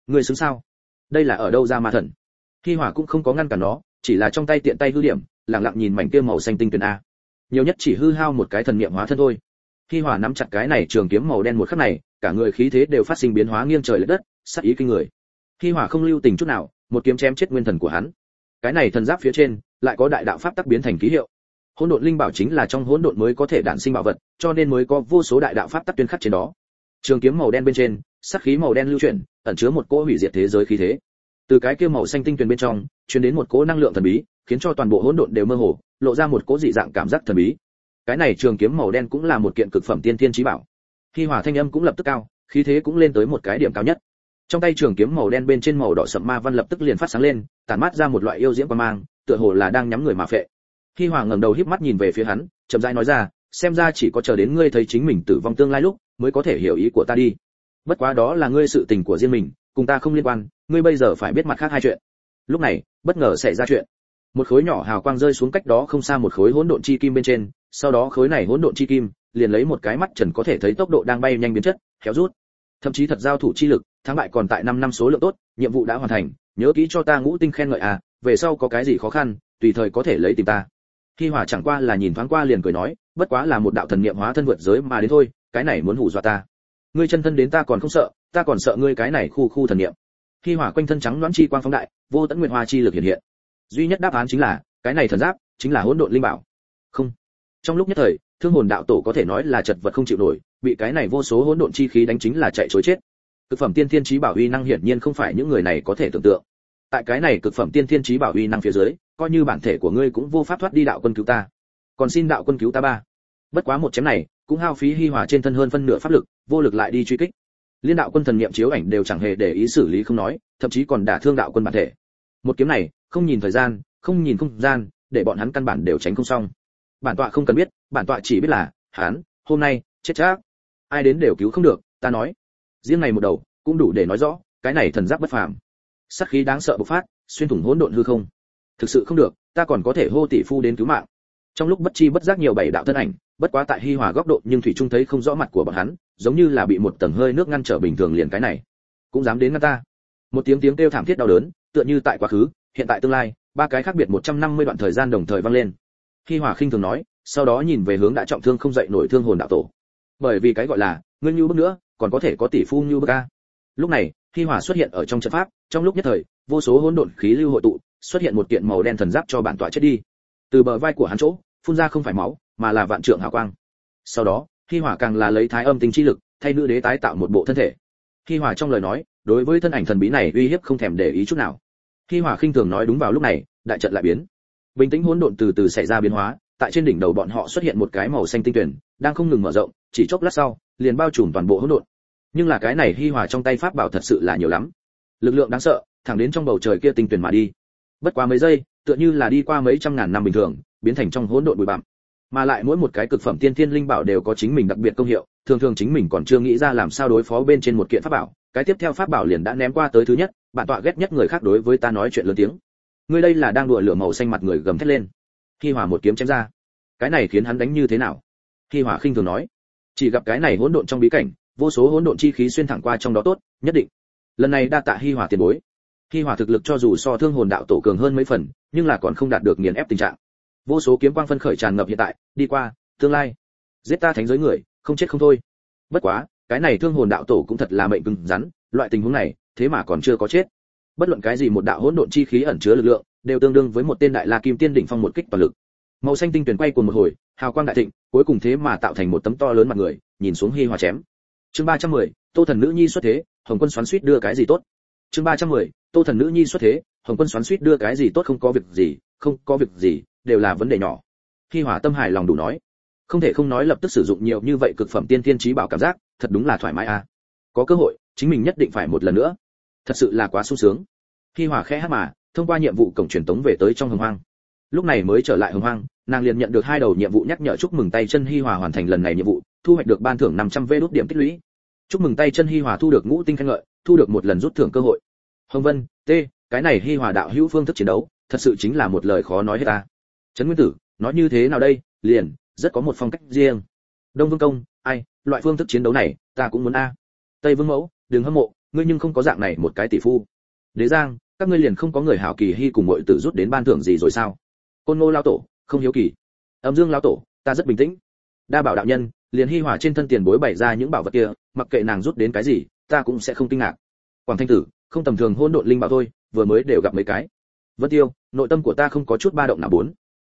Ngươi xứng sao? Đây là ở đâu ra ma thần? Khi hỏa cũng không có ngăn cản nó, chỉ là trong tay tiện tay hư điểm, lặng lặng nhìn mảnh kia màu xanh tinh tuyền a. Nhiều nhất chỉ hư hao một cái thần niệm hóa thân thôi. Khi hỏa nắm chặt cái này trường kiếm màu đen một khắc này, cả người khí thế đều phát sinh biến hóa nghiêng trời lệch đất sát ý kinh người. Khi hỏa không lưu tình chút nào, một kiếm chém chết nguyên thần của hắn. Cái này thần giáp phía trên, lại có đại đạo pháp tắc biến thành ký hiệu. Hỗn độn linh bảo chính là trong hỗn độn mới có thể đản sinh bảo vật, cho nên mới có vô số đại đạo pháp tắc tuyên khắc trên đó. Trường kiếm màu đen bên trên, sắc khí màu đen lưu chuyển ẩn chứa một cỗ hủy diệt thế giới khí thế. Từ cái kia màu xanh tinh tuyền bên trong, truyền đến một cỗ năng lượng thần bí, khiến cho toàn bộ hỗn độn đều mơ hồ, lộ ra một cỗ dị dạng cảm giác thần bí. Cái này trường kiếm màu đen cũng là một kiện cực phẩm tiên thiên chí bảo. Khi hỏa thanh âm cũng lập tức cao, khí thế cũng lên tới một cái điểm cao nhất. Trong tay trường kiếm màu đen bên trên màu đỏ sậm ma văn lập tức liền phát sáng lên, tản mát ra một loại yêu diễm qua mang, tựa hồ là đang nhắm người mà phệ. Khi hoàng ngẩng đầu híp mắt nhìn về phía hắn, chậm rãi nói ra, xem ra chỉ có chờ đến ngươi thấy chính mình tử vong tương lai lúc, mới có thể hiểu ý của ta đi bất quá đó là ngươi sự tình của riêng mình, cùng ta không liên quan, ngươi bây giờ phải biết mặt khác hai chuyện. Lúc này, bất ngờ xảy ra chuyện. Một khối nhỏ hào quang rơi xuống cách đó không xa một khối hỗn độn chi kim bên trên, sau đó khối này hỗn độn chi kim, liền lấy một cái mắt trần có thể thấy tốc độ đang bay nhanh biến chất kéo rút. Thậm chí thật giao thủ chi lực, thắng bại còn tại 5 năm số lượng tốt, nhiệm vụ đã hoàn thành, nhớ kỹ cho ta ngũ tinh khen ngợi à về sau có cái gì khó khăn, tùy thời có thể lấy tìm ta. Khi hỏa chẳng qua là nhìn thoáng qua liền cười nói, bất quá là một đạo thần niệm hóa thân vượt giới mà đến thôi, cái này muốn hù dọa ta ngươi chân thân đến ta còn không sợ, ta còn sợ ngươi cái này khu khu thần niệm. Khi hỏa quanh thân trắng loãng chi quang phóng đại, vô tận nguyệt hoa chi lực hiện hiện. Duy nhất đáp án chính là, cái này thần giáp, chính là hỗn độn linh bảo. Không. Trong lúc nhất thời, thương hồn đạo tổ có thể nói là chật vật không chịu nổi, bị cái này vô số hỗn độn chi khí đánh chính là chạy trối chết. Cực phẩm tiên thiên trí bảo uy năng hiển nhiên không phải những người này có thể tưởng tượng. Tại cái này cực phẩm tiên thiên trí bảo uy năng phía dưới, coi như bản thể của ngươi cũng vô pháp thoát đi đạo quân cứu ta. Còn xin đạo quân cứu ta ba. Bất quá một chém này cũng hao phí hi hòa trên thân hơn phân nửa pháp lực, vô lực lại đi truy kích. Liên đạo quân thần niệm chiếu ảnh đều chẳng hề để ý xử lý không nói, thậm chí còn đả thương đạo quân bản thể. Một kiếm này, không nhìn thời gian, không nhìn không gian, để bọn hắn căn bản đều tránh không xong. Bản tọa không cần biết, bản tọa chỉ biết là, hắn, hôm nay, chết chắc. Ai đến đều cứu không được, ta nói. Riêng này một đầu, cũng đủ để nói rõ, cái này thần giáp bất phàm. Sát khí đáng sợ bộc phát, xuyên thủng hỗn độn hư không. Thực sự không được, ta còn có thể hô tỷ phu đến cứu mạng trong lúc bất chi bất giác nhiều bảy đạo thân ảnh, bất quá tại hi hòa góc độ, nhưng thủy trung thấy không rõ mặt của bọn hắn, giống như là bị một tầng hơi nước ngăn trở bình thường liền cái này. Cũng dám đến ngăn ta. Một tiếng tiếng kêu thảm thiết đau đớn, tựa như tại quá khứ, hiện tại tương lai, ba cái khác biệt 150 đoạn thời gian đồng thời vang lên. Hi hòa khinh thường nói, sau đó nhìn về hướng đã trọng thương không dậy nổi thương hồn đạo tổ. Bởi vì cái gọi là, ngươi như bước nữa, còn có thể có tỷ phu như bước ca lúc này, hi hòa xuất hiện ở trong trận pháp, trong lúc nhất thời, vô số hỗn độn khí lưu hội tụ, xuất hiện một kiện màu đen thần giáp cho bản tọa chết đi từ bờ vai của hắn chỗ, phun ra không phải máu, mà là vạn trượng hào quang. Sau đó, hi hỏa càng là lấy thái âm tinh chi lực, thay nữ đế tái tạo một bộ thân thể. Hi hỏa trong lời nói, đối với thân ảnh thần bí này uy hiếp không thèm để ý chút nào. Hi hỏa khinh thường nói đúng vào lúc này, đại trận lại biến. Bình tĩnh hỗn độn từ từ xảy ra biến hóa, tại trên đỉnh đầu bọn họ xuất hiện một cái màu xanh tinh tuyển, đang không ngừng mở rộng, chỉ chốc lát sau, liền bao trùm toàn bộ hỗn độn. Nhưng là cái này hi hòa trong tay pháp bảo thật sự là nhiều lắm. Lực lượng đáng sợ, thẳng đến trong bầu trời kia tinh tuyển mà đi. Bất quá mấy giây tựa như là đi qua mấy trăm ngàn năm bình thường, biến thành trong hỗn độn bụi bặm. Mà lại mỗi một cái cực phẩm tiên thiên linh bảo đều có chính mình đặc biệt công hiệu, thường thường chính mình còn chưa nghĩ ra làm sao đối phó bên trên một kiện pháp bảo. Cái tiếp theo pháp bảo liền đã ném qua tới thứ nhất, bản tọa ghét nhất người khác đối với ta nói chuyện lớn tiếng. Ngươi đây là đang đùa lửa màu xanh mặt người gầm thét lên. Khi hỏa một kiếm chém ra, cái này khiến hắn đánh như thế nào? Khi hỏa khinh thường nói, chỉ gặp cái này hỗn độn trong bí cảnh, vô số hỗn độn chi khí xuyên thẳng qua trong đó tốt, nhất định. Lần này đa tạ hi hỏa tiền bối. Khi hỏa thực lực cho dù so thương hồn đạo tổ cường hơn mấy phần nhưng là còn không đạt được nghiền ép tình trạng. Vô số kiếm quang phân khởi tràn ngập hiện tại đi qua tương lai. Giết ta thánh giới người không chết không thôi. Bất quá cái này thương hồn đạo tổ cũng thật là mệnh cứng rắn loại tình huống này thế mà còn chưa có chết. Bất luận cái gì một đạo hỗn độn chi khí ẩn chứa lực lượng đều tương đương với một tên đại la kim tiên đỉnh phong một kích toàn lực. Màu xanh tinh tuyển quay cuồng một hồi hào quang đại thịnh cuối cùng thế mà tạo thành một tấm to lớn mặt người nhìn xuống hi hòa chém. Chương 310, tô thần nữ nhi xuất thế hồng quân xoắn suýt đưa cái gì tốt? Chương 310, tô thần nữ nhi xuất thế hồng quân xoắn suýt đưa cái gì tốt không có việc gì không có việc gì đều là vấn đề nhỏ. Khi hỏa tâm hài lòng đủ nói không thể không nói lập tức sử dụng nhiều như vậy cực phẩm tiên tiên trí bảo cảm giác thật đúng là thoải mái à có cơ hội chính mình nhất định phải một lần nữa. Thật sự là quá sung sướng. Khi hỏa khẽ hát mà thông qua nhiệm vụ cổng truyền tống về tới trong hồng hoang. Lúc này mới trở lại hồng hoang nàng liền nhận được hai đầu nhiệm vụ nhắc nhở chúc mừng tay chân hi hòa hoàn thành lần này nhiệm vụ thu hoạch được ban thưởng 500 vé đốt điểm tích lũy. Chúc mừng tay chân hi hòa thu được ngũ tinh khen ngợi thu được một lần rút thưởng cơ hội. Hồng vân, t, cái này hi hòa đạo hữu phương thức chiến đấu, thật sự chính là một lời khó nói hết ta. Trấn nguyên tử, nói như thế nào đây? Liền, rất có một phong cách riêng. Đông vương công, ai, loại phương thức chiến đấu này, ta cũng muốn a. Tây vương mẫu, đừng hâm mộ, ngươi nhưng không có dạng này một cái tỷ phu. Đế giang, các ngươi liền không có người hảo kỳ hy cùng mọi tử rút đến ban thưởng gì rồi sao? Côn ngô lao tổ, không hiếu kỳ. Âm dương lao tổ, ta rất bình tĩnh. Đa bảo đạo nhân, liền hy hòa trên thân tiền bối bày ra những bảo vật kia, mặc kệ nàng rút đến cái gì ta cũng sẽ không kinh ngạc. Quảng thanh tử, không tầm thường hôn độn linh bảo thôi, vừa mới đều gặp mấy cái. Vân tiêu, nội tâm của ta không có chút ba động nào bốn.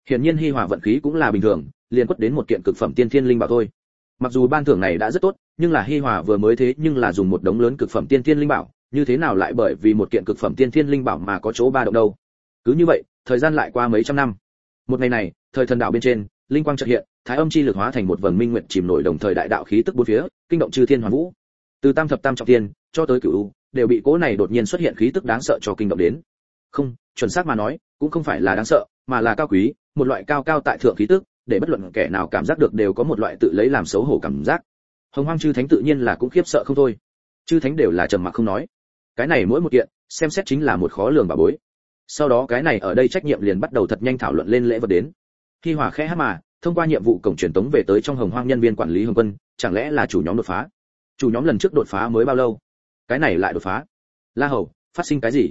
Hiển nhiên hi hòa vận khí cũng là bình thường, liền quất đến một kiện cực phẩm tiên thiên linh bảo thôi. Mặc dù ban thưởng này đã rất tốt, nhưng là hi hòa vừa mới thế nhưng là dùng một đống lớn cực phẩm tiên thiên linh bảo, như thế nào lại bởi vì một kiện cực phẩm tiên thiên linh bảo mà có chỗ ba động đâu? Cứ như vậy, thời gian lại qua mấy trăm năm. Một ngày này, thời thần đạo bên trên, linh quang chợt hiện, thái âm chi lực hóa thành một vầng minh nguyện chìm nổi đồng thời đại đạo khí tức bốn phía, kinh động chư thiên hoàn vũ từ tam thập tam trọng thiên cho tới cửu đều bị cố này đột nhiên xuất hiện khí tức đáng sợ cho kinh động đến. Không, chuẩn xác mà nói, cũng không phải là đáng sợ, mà là cao quý, một loại cao cao tại thượng khí tức, để bất luận kẻ nào cảm giác được đều có một loại tự lấy làm xấu hổ cảm giác. Hồng hoang chư thánh tự nhiên là cũng khiếp sợ không thôi. Chư thánh đều là trầm mặc không nói. Cái này mỗi một kiện, xem xét chính là một khó lường bà bối. Sau đó cái này ở đây trách nhiệm liền bắt đầu thật nhanh thảo luận lên lễ vật đến. Khi hỏa khẽ hát mà, thông qua nhiệm vụ cổng truyền tống về tới trong hồng hoang nhân viên quản lý hồng quân, chẳng lẽ là chủ nhóm đột phá? Chủ nhóm lần trước đột phá mới bao lâu? Cái này lại đột phá. La hầu, phát sinh cái gì?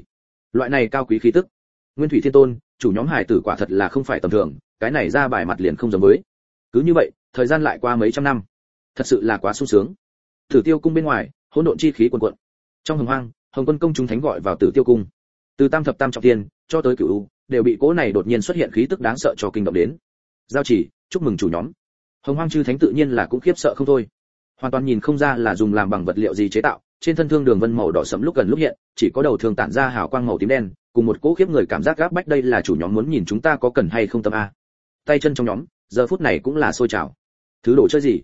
Loại này cao quý khí tức. Nguyên thủy thiên tôn, chủ nhóm hải tử quả thật là không phải tầm thường, cái này ra bài mặt liền không giống với. Cứ như vậy, thời gian lại qua mấy trăm năm. Thật sự là quá sung sướng. Tử tiêu cung bên ngoài, hỗn độn chi khí quần quận trong hồng hoang, hồng quân công chúng thánh gọi vào tử tiêu cung. Từ tam thập tam trọng tiên cho tới cửu đều bị cố này đột nhiên xuất hiện khí tức đáng sợ cho kinh động đến. Giao chỉ, chúc mừng chủ nhóm. Hồng hoang chư thánh tự nhiên là cũng khiếp sợ không thôi hoàn toàn nhìn không ra là dùng làm bằng vật liệu gì chế tạo, trên thân thương đường vân màu đỏ sẫm lúc gần lúc hiện, chỉ có đầu thường tản ra hào quang màu tím đen, cùng một cỗ khiếp người cảm giác gáp bách đây là chủ nhóm muốn nhìn chúng ta có cần hay không tâm a. Tay chân trong nhóm, giờ phút này cũng là sôi trào. Thứ đồ chơi gì?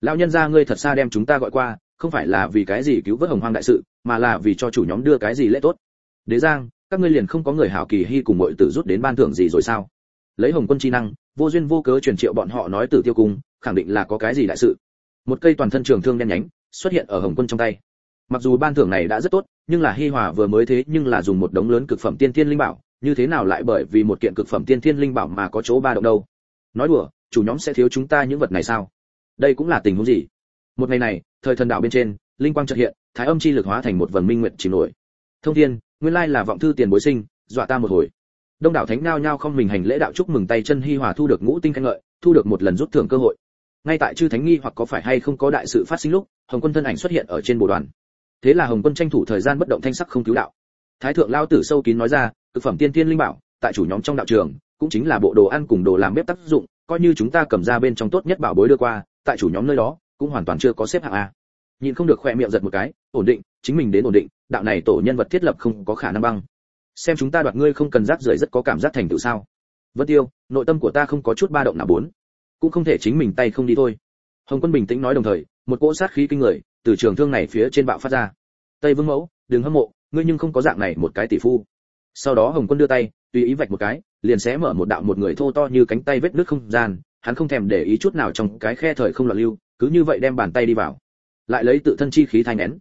Lão nhân gia ngươi thật xa đem chúng ta gọi qua, không phải là vì cái gì cứu vớt hồng hoang đại sự, mà là vì cho chủ nhóm đưa cái gì lễ tốt. Đế giang, các ngươi liền không có người hảo kỳ hy cùng mọi tử rút đến ban thưởng gì rồi sao? Lấy hồng quân chi năng, vô duyên vô cớ truyền triệu bọn họ nói tử tiêu cung, khẳng định là có cái gì đại sự một cây toàn thân trường thương đen nhánh xuất hiện ở hồng quân trong tay. Mặc dù ban thưởng này đã rất tốt, nhưng là hi hòa vừa mới thế nhưng là dùng một đống lớn cực phẩm tiên thiên linh bảo, như thế nào lại bởi vì một kiện cực phẩm tiên thiên linh bảo mà có chỗ ba động đâu? Nói đùa, chủ nhóm sẽ thiếu chúng ta những vật này sao? Đây cũng là tình huống gì? Một ngày này, thời thần đạo bên trên, linh quang chợt hiện, thái âm chi lực hóa thành một vần minh nguyện chìm nổi. Thông thiên, nguyên lai là vọng thư tiền bối sinh, dọa ta một hồi. Đông đảo thánh nao nhao không mình hành lễ đạo chúc mừng tay chân hi hòa thu được ngũ tinh khen ngợi, thu được một lần rút thưởng cơ hội ngay tại chư thánh nghi hoặc có phải hay không có đại sự phát sinh lúc, hồng quân thân ảnh xuất hiện ở trên bộ đoàn. Thế là hồng quân tranh thủ thời gian bất động thanh sắc không cứu đạo. Thái thượng lao tử sâu kín nói ra thực phẩm tiên tiên linh bảo, tại chủ nhóm trong đạo trường, cũng chính là bộ đồ ăn cùng đồ làm bếp tác dụng, coi như chúng ta cầm ra bên trong tốt nhất bảo bối đưa qua, tại chủ nhóm nơi đó, cũng hoàn toàn chưa có xếp hạng a. Nhìn không được khoe miệng giật một cái, ổn định, chính mình đến ổn định, đạo này tổ nhân vật thiết lập không có khả năng băng. Xem chúng ta đoạt ngươi không cần rác rưởi rất có cảm giác thành tựu sao? Vân tiêu, nội tâm của ta không có chút ba động nào bốn cũng không thể chính mình tay không đi thôi. Hồng quân bình tĩnh nói đồng thời, một cỗ sát khí kinh người từ trường thương này phía trên bạo phát ra. Tây vương mẫu, đừng hâm mộ, ngươi nhưng không có dạng này một cái tỷ phu. Sau đó hồng quân đưa tay, tùy ý vạch một cái, liền sẽ mở một đạo một người thô to như cánh tay vết nước không gian, hắn không thèm để ý chút nào trong cái khe thời không loạn lưu, cứ như vậy đem bàn tay đi vào. Lại lấy tự thân chi khí thay nén.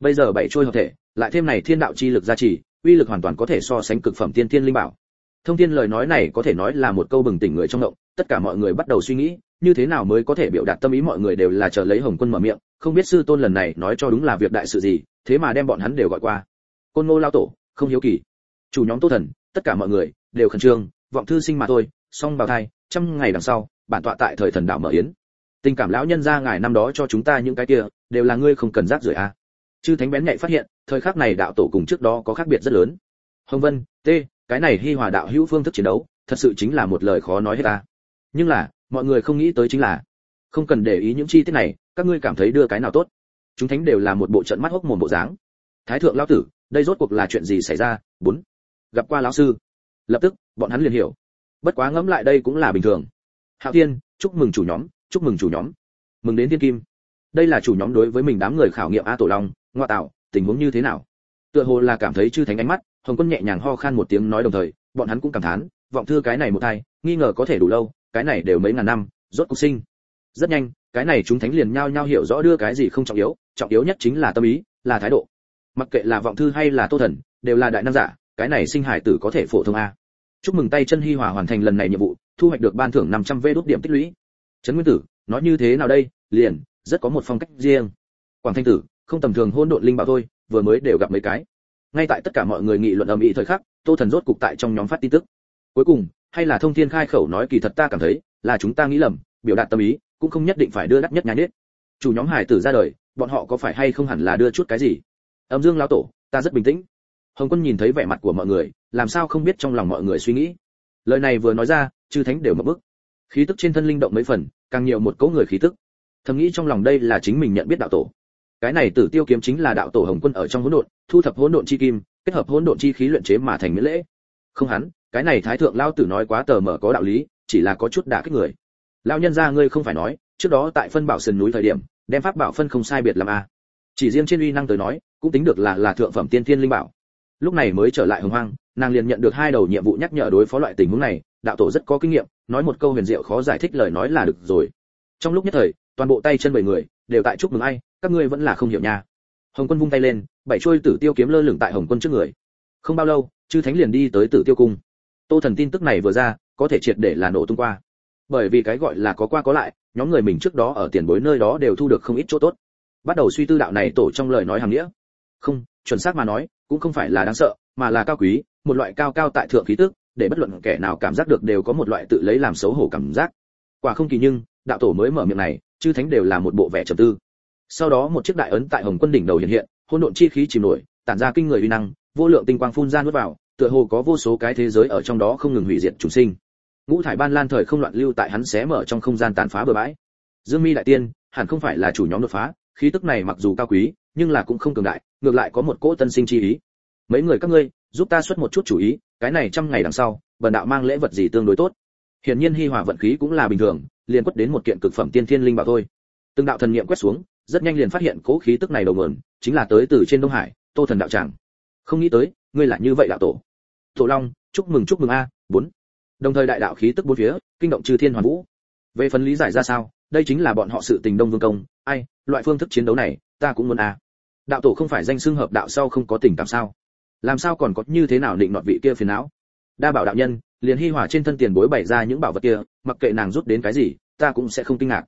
Bây giờ bảy trôi hợp thể, lại thêm này thiên đạo chi lực gia trì, uy lực hoàn toàn có thể so sánh cực phẩm tiên thiên linh bảo. Thông thiên lời nói này có thể nói là một câu bừng tỉnh người trong động tất cả mọi người bắt đầu suy nghĩ, như thế nào mới có thể biểu đạt tâm ý mọi người đều là chờ lấy hồng quân mở miệng, không biết sư tôn lần này nói cho đúng là việc đại sự gì, thế mà đem bọn hắn đều gọi qua. Côn ngô lao tổ, không hiếu kỳ. Chủ nhóm tô thần, tất cả mọi người, đều khẩn trương, vọng thư sinh mà thôi, song bào thai, trăm ngày đằng sau, bản tọa tại thời thần đạo mở yến. Tình cảm lão nhân gia ngài năm đó cho chúng ta những cái kia, đều là ngươi không cần rác rưởi à. Chư thánh bén nhạy phát hiện, thời khắc này đạo tổ cùng trước đó có khác biệt rất lớn. Hồng vân t cái này hi hòa đạo hữu phương thức chiến đấu, thật sự chính là một lời khó nói hết ta nhưng là, mọi người không nghĩ tới chính là, không cần để ý những chi tiết này, các ngươi cảm thấy đưa cái nào tốt? Chúng thánh đều là một bộ trận mắt hốc mồm bộ dáng. Thái thượng lão tử, đây rốt cuộc là chuyện gì xảy ra? Bốn. Gặp qua lão sư. Lập tức, bọn hắn liền hiểu. Bất quá ngẫm lại đây cũng là bình thường. Hạo thiên, chúc mừng chủ nhóm, chúc mừng chủ nhóm. Mừng đến thiên kim. Đây là chủ nhóm đối với mình đám người khảo nghiệm a tổ long ngoa tạo, tình huống như thế nào? Tựa hồ là cảm thấy chư thánh ánh mắt, hồng quân nhẹ nhàng ho khan một tiếng nói đồng thời, bọn hắn cũng cảm thán, vọng thư cái này một thai, nghi ngờ có thể đủ lâu cái này đều mấy ngàn năm, rốt cuộc sinh. Rất nhanh, cái này chúng thánh liền nhao nhao hiểu rõ đưa cái gì không trọng yếu trọng yếu nhất chính là tâm ý, là thái độ. Mặc kệ là vọng thư hay là tô thần, đều là đại nam giả, cái này sinh hải tử có thể phổ thông a. Chúc mừng tay chân hi hòa hoàn thành lần này nhiệm vụ, thu hoạch được ban thưởng 500 v đốt điểm tích lũy. Trấn nguyên tử, nói như thế nào đây? Liền, rất có một phong cách riêng. Quảng thanh tử, không tầm thường hôn độn linh bảo thôi, vừa mới đều gặp mấy cái. Ngay tại tất cả mọi người nghị luận ầm ĩ thời khắc, tô thần rốt cục tại trong nhóm phát tin tức. Cuối cùng hay là thông thiên khai khẩu nói kỳ thật ta cảm thấy, là chúng ta nghĩ lầm, biểu đạt tâm ý, cũng không nhất định phải đưa đắt nhất nhái nết chủ nhóm hải tử ra đời, bọn họ có phải hay không hẳn là đưa chút cái gì? Âm dương lão tổ, ta rất bình tĩnh. Hồng quân nhìn thấy vẻ mặt của mọi người, làm sao không biết trong lòng mọi người suy nghĩ. Lời này vừa nói ra, chư thánh đều mở bức khí tức trên thân linh động mấy phần, càng nhiều một cấu người khí tức. Thầm nghĩ trong lòng đây là chính mình nhận biết đạo tổ. Cái này tử tiêu kiếm chính là đạo tổ hồng quân ở trong hỗn độn, thu thập hỗn độn chi kim, kết hợp hỗn độn chi khí luyện chế mà thành miễn lễ. Không hắn cái này thái thượng lao tử nói quá tờ mở có đạo lý, chỉ là có chút đả kích người. Lao nhân ra ngươi không phải nói, trước đó tại phân bảo sườn núi thời điểm, đem pháp bảo phân không sai biệt làm a à. chỉ riêng trên uy năng tới nói, cũng tính được là là thượng phẩm tiên thiên linh bảo. Lúc này mới trở lại hồng hoang, nàng liền nhận được hai đầu nhiệm vụ nhắc nhở đối phó loại tình huống này, đạo tổ rất có kinh nghiệm, nói một câu huyền diệu khó giải thích lời nói là được rồi. Trong lúc nhất thời, toàn bộ tay chân bảy người, đều tại chúc mừng ai, các ngươi vẫn là không hiểu nha. Hồng quân vung tay lên, bảy trôi tử tiêu kiếm lơ lửng tại hồng quân trước người. Không bao lâu, chư thánh liền đi tới tử tiêu cung tô thần tin tức này vừa ra, có thể triệt để là nổ tung qua. Bởi vì cái gọi là có qua có lại, nhóm người mình trước đó ở tiền bối nơi đó đều thu được không ít chỗ tốt. Bắt đầu suy tư đạo này tổ trong lời nói hàng nghĩa. Không, chuẩn xác mà nói, cũng không phải là đáng sợ, mà là cao quý, một loại cao cao tại thượng khí tức, để bất luận kẻ nào cảm giác được đều có một loại tự lấy làm xấu hổ cảm giác. Quả không kỳ nhưng, đạo tổ mới mở miệng này, chư thánh đều là một bộ vẻ trầm tư. Sau đó một chiếc đại ấn tại hồng quân đỉnh đầu hiện hiện, hỗn độn chi khí chìm nổi, tản ra kinh người uy năng, vô lượng tinh quang phun ra nuốt vào tựa hồ có vô số cái thế giới ở trong đó không ngừng hủy diệt chúng sinh. Ngũ thải ban lan thời không loạn lưu tại hắn xé mở trong không gian tàn phá bừa bãi. Dương mi đại tiên, hẳn không phải là chủ nhóm đột phá, khí tức này mặc dù cao quý, nhưng là cũng không cường đại, ngược lại có một cỗ tân sinh chi ý. Mấy người các ngươi, giúp ta xuất một chút chủ ý, cái này trăm ngày đằng sau bần đạo mang lễ vật gì tương đối tốt. Hiển nhiên hi hòa vận khí cũng là bình thường, liền quất đến một kiện cực phẩm tiên thiên linh bảo thôi. Từng đạo thần niệm quét xuống, rất nhanh liền phát hiện cỗ khí tức này đầu nguồn, chính là tới từ trên đông hải, tô thần đạo tràng. Không nghĩ tới ngươi là như vậy đạo tổ. Tổ long, chúc mừng chúc mừng a, bốn. Đồng thời đại đạo khí tức bốn phía, kinh động chư thiên hoàn vũ. Về phần lý giải ra sao, đây chính là bọn họ sự tình đông vương công. Ai, loại phương thức chiến đấu này, ta cũng muốn a. Đạo tổ không phải danh xưng hợp đạo sau không có tình cảm sao? Làm sao còn có như thế nào định nọt vị kia phiền não? Đa bảo đạo nhân, liền hi hỏa trên thân tiền bối bày ra những bảo vật kia, mặc kệ nàng rút đến cái gì, ta cũng sẽ không kinh ngạc.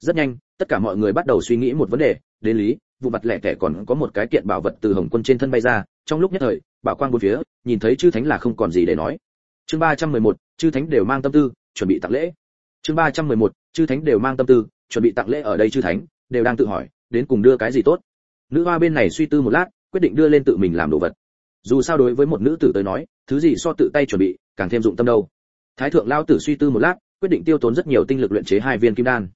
Rất nhanh, tất cả mọi người bắt đầu suy nghĩ một vấn đề, đến lý, vụ mặt lẻ tẻ còn có một cái kiện bảo vật từ hồng quân trên thân bay ra, trong lúc nhất thời bảo quang bốn phía, nhìn thấy chư thánh là không còn gì để nói. Chương ba trăm mười một, chư thánh đều mang tâm tư, chuẩn bị tặng lễ. Chương ba trăm mười một, chư thánh đều mang tâm tư, chuẩn bị tặng lễ ở đây chư thánh, đều đang tự hỏi, đến cùng đưa cái gì tốt. Nữ hoa bên này suy tư một lát, quyết định đưa lên tự mình làm đồ vật. Dù sao đối với một nữ tử tới nói, thứ gì so tự tay chuẩn bị, càng thêm dụng tâm đâu. Thái thượng lao tử suy tư một lát, quyết định tiêu tốn rất nhiều tinh lực luyện chế hai viên kim đan.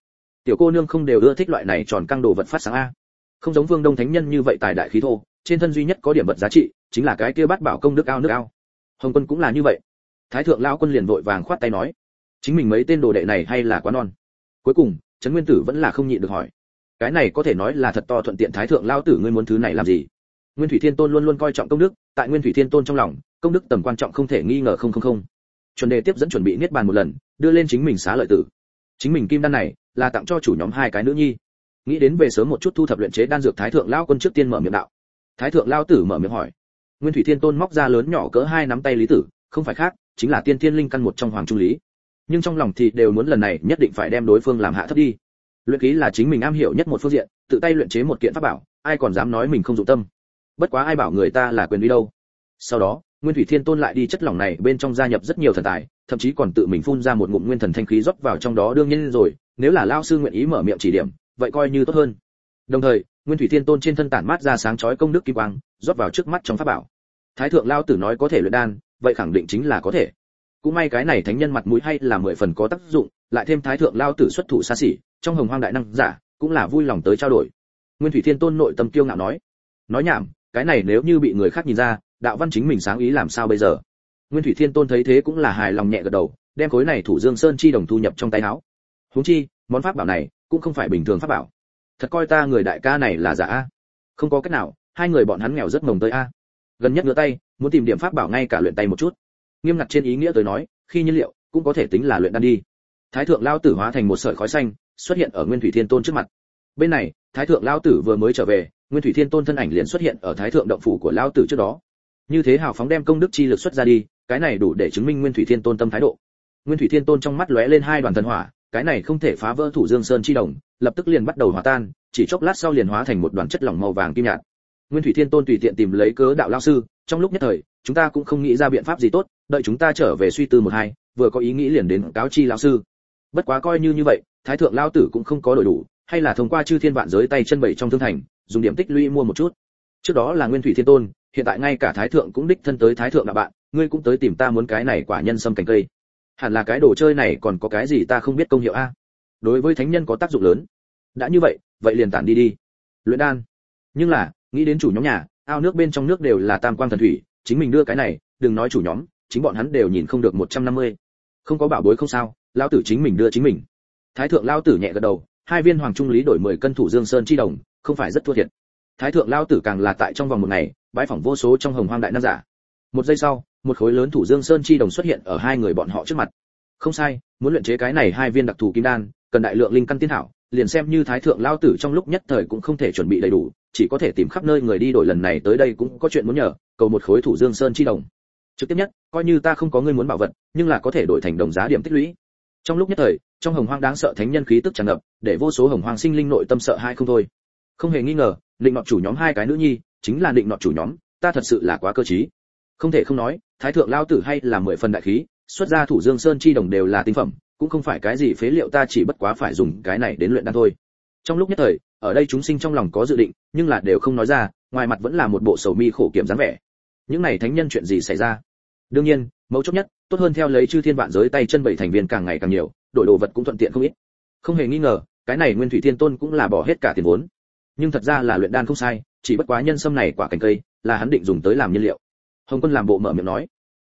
Tiểu cô nương không đều ưa thích loại này tròn căng đồ vật phát sáng a. Không giống vương đông thánh nhân như vậy tài đại khí thô, trên thân duy nhất có điểm vật giá trị chính là cái kia bắt bảo công đức ao nước ao. Hồng quân cũng là như vậy. Thái thượng lão quân liền vội vàng khoát tay nói, chính mình mấy tên đồ đệ này hay là quá non. Cuối cùng, trấn nguyên tử vẫn là không nhịn được hỏi, cái này có thể nói là thật to thuận tiện thái thượng lao tử ngươi muốn thứ này làm gì? Nguyên thủy thiên tôn luôn luôn coi trọng công đức, tại nguyên thủy thiên tôn trong lòng, công đức tầm quan trọng không thể nghi ngờ không không không. Chuẩn đề tiếp dẫn chuẩn bị niết bàn một lần, đưa lên chính mình xá lợi tử. Chính mình kim đan này, là tặng cho chủ nhóm hai cái nữ nhi. Nghĩ đến về sớm một chút thu thập luyện chế đan dược thái thượng lao quân trước tiên mở miệng đạo. Thái thượng lao tử mở miệng hỏi nguyên thủy thiên tôn móc ra lớn nhỏ cỡ hai nắm tay lý tử, không phải khác, chính là tiên thiên linh căn một trong hoàng trung lý. Nhưng trong lòng thì đều muốn lần này nhất định phải đem đối phương làm hạ thấp đi. Luyện ký là chính mình am hiểu nhất một phương diện, tự tay luyện chế một kiện pháp bảo, ai còn dám nói mình không dụng tâm. Bất quá ai bảo người ta là quyền đi đâu. Sau đó, nguyên thủy thiên tôn lại đi chất lỏng này bên trong gia nhập rất nhiều thần tài, thậm chí còn tự mình phun ra một ngụm nguyên thần thanh khí rót vào trong đó đương nhiên rồi, nếu là lao sư nguyện ý mở miệng chỉ điểm, vậy coi như tốt hơn. Đồng thời nguyên thủy thiên tôn trên thân tản mát ra sáng chói công đức kim quang, rót vào trước mắt trong pháp bảo. Thái thượng lao tử nói có thể luyện đan, vậy khẳng định chính là có thể. Cũng may cái này thánh nhân mặt mũi hay là mười phần có tác dụng, lại thêm thái thượng lao tử xuất thủ xa xỉ, trong hồng hoang đại năng giả, cũng là vui lòng tới trao đổi. Nguyên thủy thiên tôn nội tâm kiêu ngạo nói nói nhảm, cái này nếu như bị người khác nhìn ra, đạo văn chính mình sáng ý làm sao bây giờ? Nguyên thủy thiên tôn thấy thế cũng là hài lòng nhẹ gật đầu, đem khối này thủ dương sơn chi đồng thu nhập trong tay áo. Huống chi, món pháp bảo này cũng không phải bình thường pháp bảo thật coi ta người đại ca này là giả a. Không có cách nào, hai người bọn hắn nghèo rất mồng tới a. Gần nhất ngửa tay, muốn tìm điểm pháp bảo ngay cả luyện tay một chút. Nghiêm ngặt trên ý nghĩa tới nói, khi nhiên liệu, cũng có thể tính là luyện đan đi. Thái thượng lao tử hóa thành một sợi khói xanh, xuất hiện ở nguyên thủy thiên tôn trước mặt. Bên này, thái thượng lao tử vừa mới trở về, nguyên thủy thiên tôn thân ảnh liền xuất hiện ở thái thượng động phủ của lao tử trước đó. Như thế hào phóng đem công đức chi lực xuất ra đi, cái này đủ để chứng minh nguyên thủy thiên tôn tâm thái độ. Nguyên thủy thiên tôn trong mắt lóe lên hai đoàn thần hỏa, cái này không thể phá vỡ thủ dương sơn chi đồng lập tức liền bắt đầu hòa tan, chỉ chốc lát sau liền hóa thành một đoàn chất lỏng màu vàng kim nhạt. Nguyên thủy thiên tôn tùy tiện tìm lấy cớ đạo lao sư, trong lúc nhất thời, chúng ta cũng không nghĩ ra biện pháp gì tốt, đợi chúng ta trở về suy tư một hai, vừa có ý nghĩ liền đến cáo chi lão sư. Bất quá coi như như vậy, thái thượng lao tử cũng không có đổi đủ, hay là thông qua chư thiên vạn giới tay chân bảy trong thương thành, dùng điểm tích lũy mua một chút. Trước đó là nguyên thủy thiên tôn, hiện tại ngay cả thái thượng cũng đích thân tới thái thượng là bạn, ngươi cũng tới tìm ta muốn cái này quả nhân sâm cành cây. Hẳn là cái đồ chơi này còn có cái gì ta không biết công hiệu a? Đối với thánh nhân có tác dụng lớn. Đã như vậy vậy liền tản đi đi. Luyện đan. Nhưng là, nghĩ đến chủ nhóm nhà, ao nước bên trong nước đều là tam quang thần thủy, chính mình đưa cái này, đừng nói chủ nhóm, chính bọn hắn đều nhìn không được 150. không có bảo bối không sao, lão tử chính mình đưa chính mình. Thái thượng lão tử nhẹ gật đầu, hai viên hoàng trung lý đổi 10 cân thủ dương sơn chi đồng, không phải rất thua thiệt. Thái thượng lão tử càng là tại trong vòng một ngày, bãi phỏng vô số trong hồng hoang đại nam giả. Một giây sau, một khối lớn thủ dương sơn chi đồng xuất hiện ở hai người bọn họ trước mặt. Không sai, muốn luyện chế cái này hai viên đặc thù kim đan cần đại lượng linh căn tiên thảo liền xem như thái thượng lao tử trong lúc nhất thời cũng không thể chuẩn bị đầy đủ, chỉ có thể tìm khắp nơi người đi đổi lần này tới đây cũng có chuyện muốn nhờ, cầu một khối thủ dương sơn chi đồng. Trực tiếp nhất, coi như ta không có ngươi muốn bảo vật, nhưng là có thể đổi thành đồng giá điểm tích lũy. Trong lúc nhất thời, trong hồng hoang đáng sợ thánh nhân khí tức tràn ngập, để vô số hồng hoang sinh linh nội tâm sợ hai không thôi. Không hề nghi ngờ, định nọ chủ nhóm hai cái nữ nhi, chính là định nọ chủ nhóm, ta thật sự là quá cơ trí. Không thể không nói, thái thượng lao tử hay là mười phần đại khí, xuất ra thủ dương sơn chi đồng đều là tinh phẩm cũng không phải cái gì phế liệu, ta chỉ bất quá phải dùng cái này đến luyện đan thôi. Trong lúc nhất thời, ở đây chúng sinh trong lòng có dự định, nhưng là đều không nói ra, ngoài mặt vẫn là một bộ sầu mi khổ kiểm dáng vẻ. Những này thánh nhân chuyện gì xảy ra? Đương nhiên, mấu chốt nhất, tốt hơn theo lấy chư thiên vạn giới tay chân bảy thành viên càng ngày càng nhiều, đổi đồ vật cũng thuận tiện không ít. Không hề nghi ngờ, cái này nguyên thủy thiên tôn cũng là bỏ hết cả tiền vốn. Nhưng thật ra là luyện đan không sai, chỉ bất quá nhân sâm này quả cành cây, là hắn định dùng tới làm nhiên liệu. Hồng quân làm bộ mở miệng nói.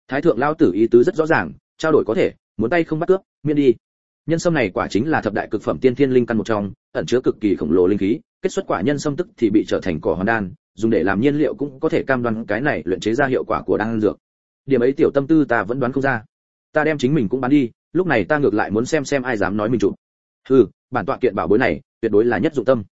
Thái thượng lao tử ý tứ rất rõ ràng, trao đổi có thể muốn tay không bắt cướp, miễn đi. Nhân sâm này quả chính là thập đại cực phẩm tiên thiên linh căn một trong, ẩn chứa cực kỳ khổng lồ linh khí, kết xuất quả nhân sâm tức thì bị trở thành cỏ hoàn đan, dùng để làm nhiên liệu cũng có thể cam đoan cái này luyện chế ra hiệu quả của đan dược. Điểm ấy tiểu tâm tư ta vẫn đoán không ra. Ta đem chính mình cũng bán đi, lúc này ta ngược lại muốn xem xem ai dám nói mình chủ. Hừ, bản tọa kiện bảo bối này, tuyệt đối là nhất dụng tâm.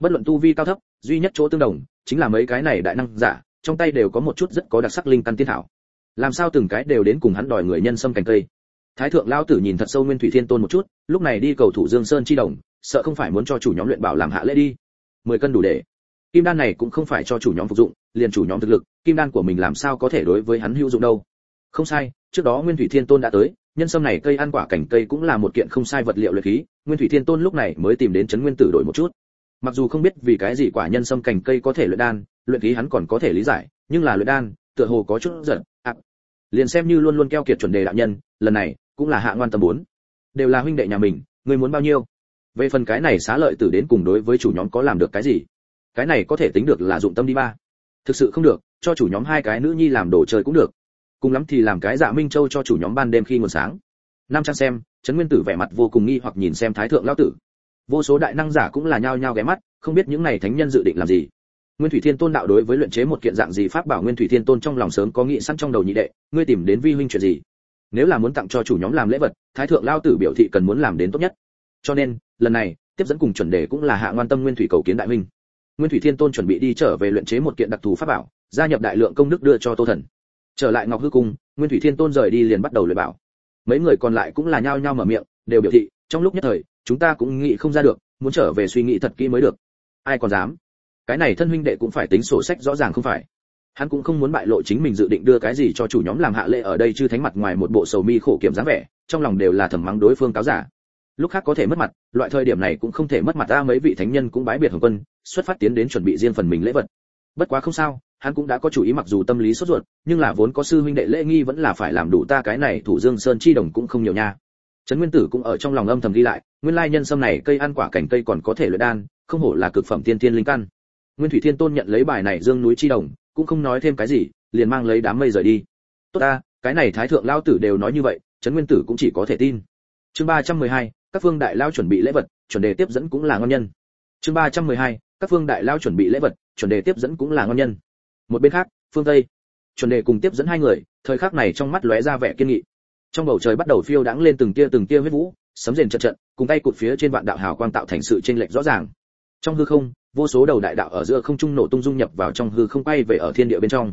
Bất luận tu vi cao thấp, duy nhất chỗ tương đồng, chính là mấy cái này đại năng giả, trong tay đều có một chút rất có đặc sắc linh căn tiên thảo. Làm sao từng cái đều đến cùng hắn đòi người nhân sâm cành cây? Thái thượng lao tử nhìn thật sâu nguyên thủy thiên tôn một chút, lúc này đi cầu thủ dương sơn chi đồng, sợ không phải muốn cho chủ nhóm luyện bảo làm hạ lễ đi. Mười cân đủ để. Kim đan này cũng không phải cho chủ nhóm phục dụng, liền chủ nhóm thực lực, kim đan của mình làm sao có thể đối với hắn hữu dụng đâu. Không sai, trước đó nguyên thủy thiên tôn đã tới, nhân sâm này cây ăn quả cảnh cây cũng là một kiện không sai vật liệu luyện khí, nguyên thủy thiên tôn lúc này mới tìm đến Trấn nguyên tử đổi một chút. Mặc dù không biết vì cái gì quả nhân sâm cành cây có thể luyện đan, luyện khí hắn còn có thể lý giải, nhưng là luyện đan, tựa hồ có chút giận ạ liền xem như luôn luôn keo kiệt chuẩn đề đạo nhân, lần này cũng là hạ ngoan tâm bốn. Đều là huynh đệ nhà mình, ngươi muốn bao nhiêu? Về phần cái này xá lợi tử đến cùng đối với chủ nhóm có làm được cái gì? Cái này có thể tính được là dụng tâm đi ba. Thực sự không được, cho chủ nhóm hai cái nữ nhi làm đồ chơi cũng được. Cùng lắm thì làm cái dạ minh châu cho chủ nhóm ban đêm khi nguồn sáng. Năm trang xem, trấn nguyên tử vẻ mặt vô cùng nghi hoặc nhìn xem thái thượng lão tử. Vô số đại năng giả cũng là nhao nhao ghé mắt, không biết những này thánh nhân dự định làm gì. Nguyên thủy thiên tôn đạo đối với luyện chế một kiện dạng gì pháp bảo nguyên thủy thiên tôn trong lòng sớm có nghị sẵn trong đầu nhị đệ, ngươi tìm đến vi huynh chuyện gì? Nếu là muốn tặng cho chủ nhóm làm lễ vật, thái thượng lao tử biểu thị cần muốn làm đến tốt nhất. Cho nên, lần này, tiếp dẫn cùng chuẩn đề cũng là hạ ngoan tâm nguyên thủy cầu kiến đại huynh. Nguyên thủy thiên tôn chuẩn bị đi trở về luyện chế một kiện đặc thù pháp bảo, gia nhập đại lượng công đức đưa cho tô thần. Trở lại ngọc hư cung, nguyên thủy thiên tôn rời đi liền bắt đầu luyện bảo. Mấy người còn lại cũng là nhao nhao mở miệng, đều biểu thị, trong lúc nhất thời, chúng ta cũng nghĩ không ra được, muốn trở về suy nghĩ thật kỹ mới được. Ai còn dám? Cái này thân huynh đệ cũng phải tính sổ sách rõ ràng không phải hắn cũng không muốn bại lộ chính mình dự định đưa cái gì cho chủ nhóm làm hạ lệ ở đây chứ thánh mặt ngoài một bộ sầu mi khổ kiểm dáng vẻ, trong lòng đều là thầm mắng đối phương cáo giả. Lúc khác có thể mất mặt, loại thời điểm này cũng không thể mất mặt ta mấy vị thánh nhân cũng bái biệt hồng quân, xuất phát tiến đến chuẩn bị riêng phần mình lễ vật. Bất quá không sao, hắn cũng đã có chủ ý mặc dù tâm lý sốt ruột, nhưng là vốn có sư huynh đệ lễ nghi vẫn là phải làm đủ ta cái này thủ dương sơn chi đồng cũng không nhiều nha. Trấn nguyên tử cũng ở trong lòng âm thầm ghi lại, nguyên lai nhân sâm này cây ăn quả cảnh cây còn có thể luyện đan, không hổ là cực phẩm tiên tiên linh căn. Nguyên thủy thiên tôn nhận lấy bài này dương núi chi đồng cũng không nói thêm cái gì, liền mang lấy đám mây rời đi. Tốt ta, cái này thái thượng lao tử đều nói như vậy, trấn nguyên tử cũng chỉ có thể tin. Chương ba trăm mười hai, các phương đại lao chuẩn bị lễ vật, chuẩn đề tiếp dẫn cũng là ngon nhân. Chương ba trăm mười hai, các phương đại lao chuẩn bị lễ vật, chuẩn đề tiếp dẫn cũng là ngon nhân. Một bên khác, phương tây, chuẩn đề cùng tiếp dẫn hai người, thời khắc này trong mắt lóe ra vẻ kiên nghị. Trong bầu trời bắt đầu phiêu đãng lên từng tia từng tia huyết vũ, sấm rền trận trận cùng tay cụt phía trên vạn đạo hào quang tạo thành sự chênh lệch rõ ràng. Trong hư không vô số đầu đại đạo ở giữa không trung nổ tung dung nhập vào trong hư không bay về ở thiên địa bên trong.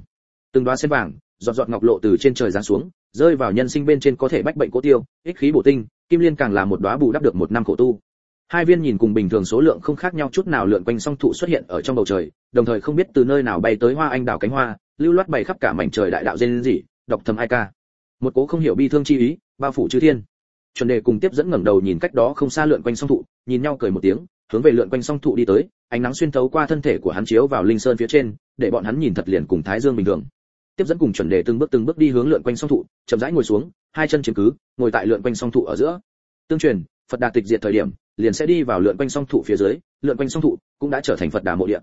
Từng đóa sen vàng, giọt giọt ngọc lộ từ trên trời giáng xuống, rơi vào nhân sinh bên trên có thể bách bệnh cố tiêu, ích khí bổ tinh, kim liên càng là một đóa bù đắp được một năm khổ tu. Hai viên nhìn cùng bình thường số lượng không khác nhau chút nào lượn quanh song thụ xuất hiện ở trong bầu trời, đồng thời không biết từ nơi nào bay tới hoa anh đào cánh hoa, lưu loát bày khắp cả mảnh trời đại đạo dên dị đọc thầm ai ca. Một cố không hiểu bi thương chi ý, bao phủ chư thiên. Chuẩn đề cùng tiếp dẫn ngẩng đầu nhìn cách đó không xa lượn quanh song thụ, nhìn nhau cười một tiếng hướng về lượn quanh song thụ đi tới, ánh nắng xuyên thấu qua thân thể của hắn chiếu vào linh sơn phía trên, để bọn hắn nhìn thật liền cùng thái dương bình thường. Tiếp dẫn cùng chuẩn đề từng bước từng bước đi hướng lượn quanh song thụ, chậm rãi ngồi xuống, hai chân chiếm cứ, ngồi tại lượn quanh song thụ ở giữa. Tương truyền, phật đà tịch diệt thời điểm, liền sẽ đi vào lượn quanh song thụ phía dưới, lượn quanh song thụ cũng đã trở thành phật đà mộ địa.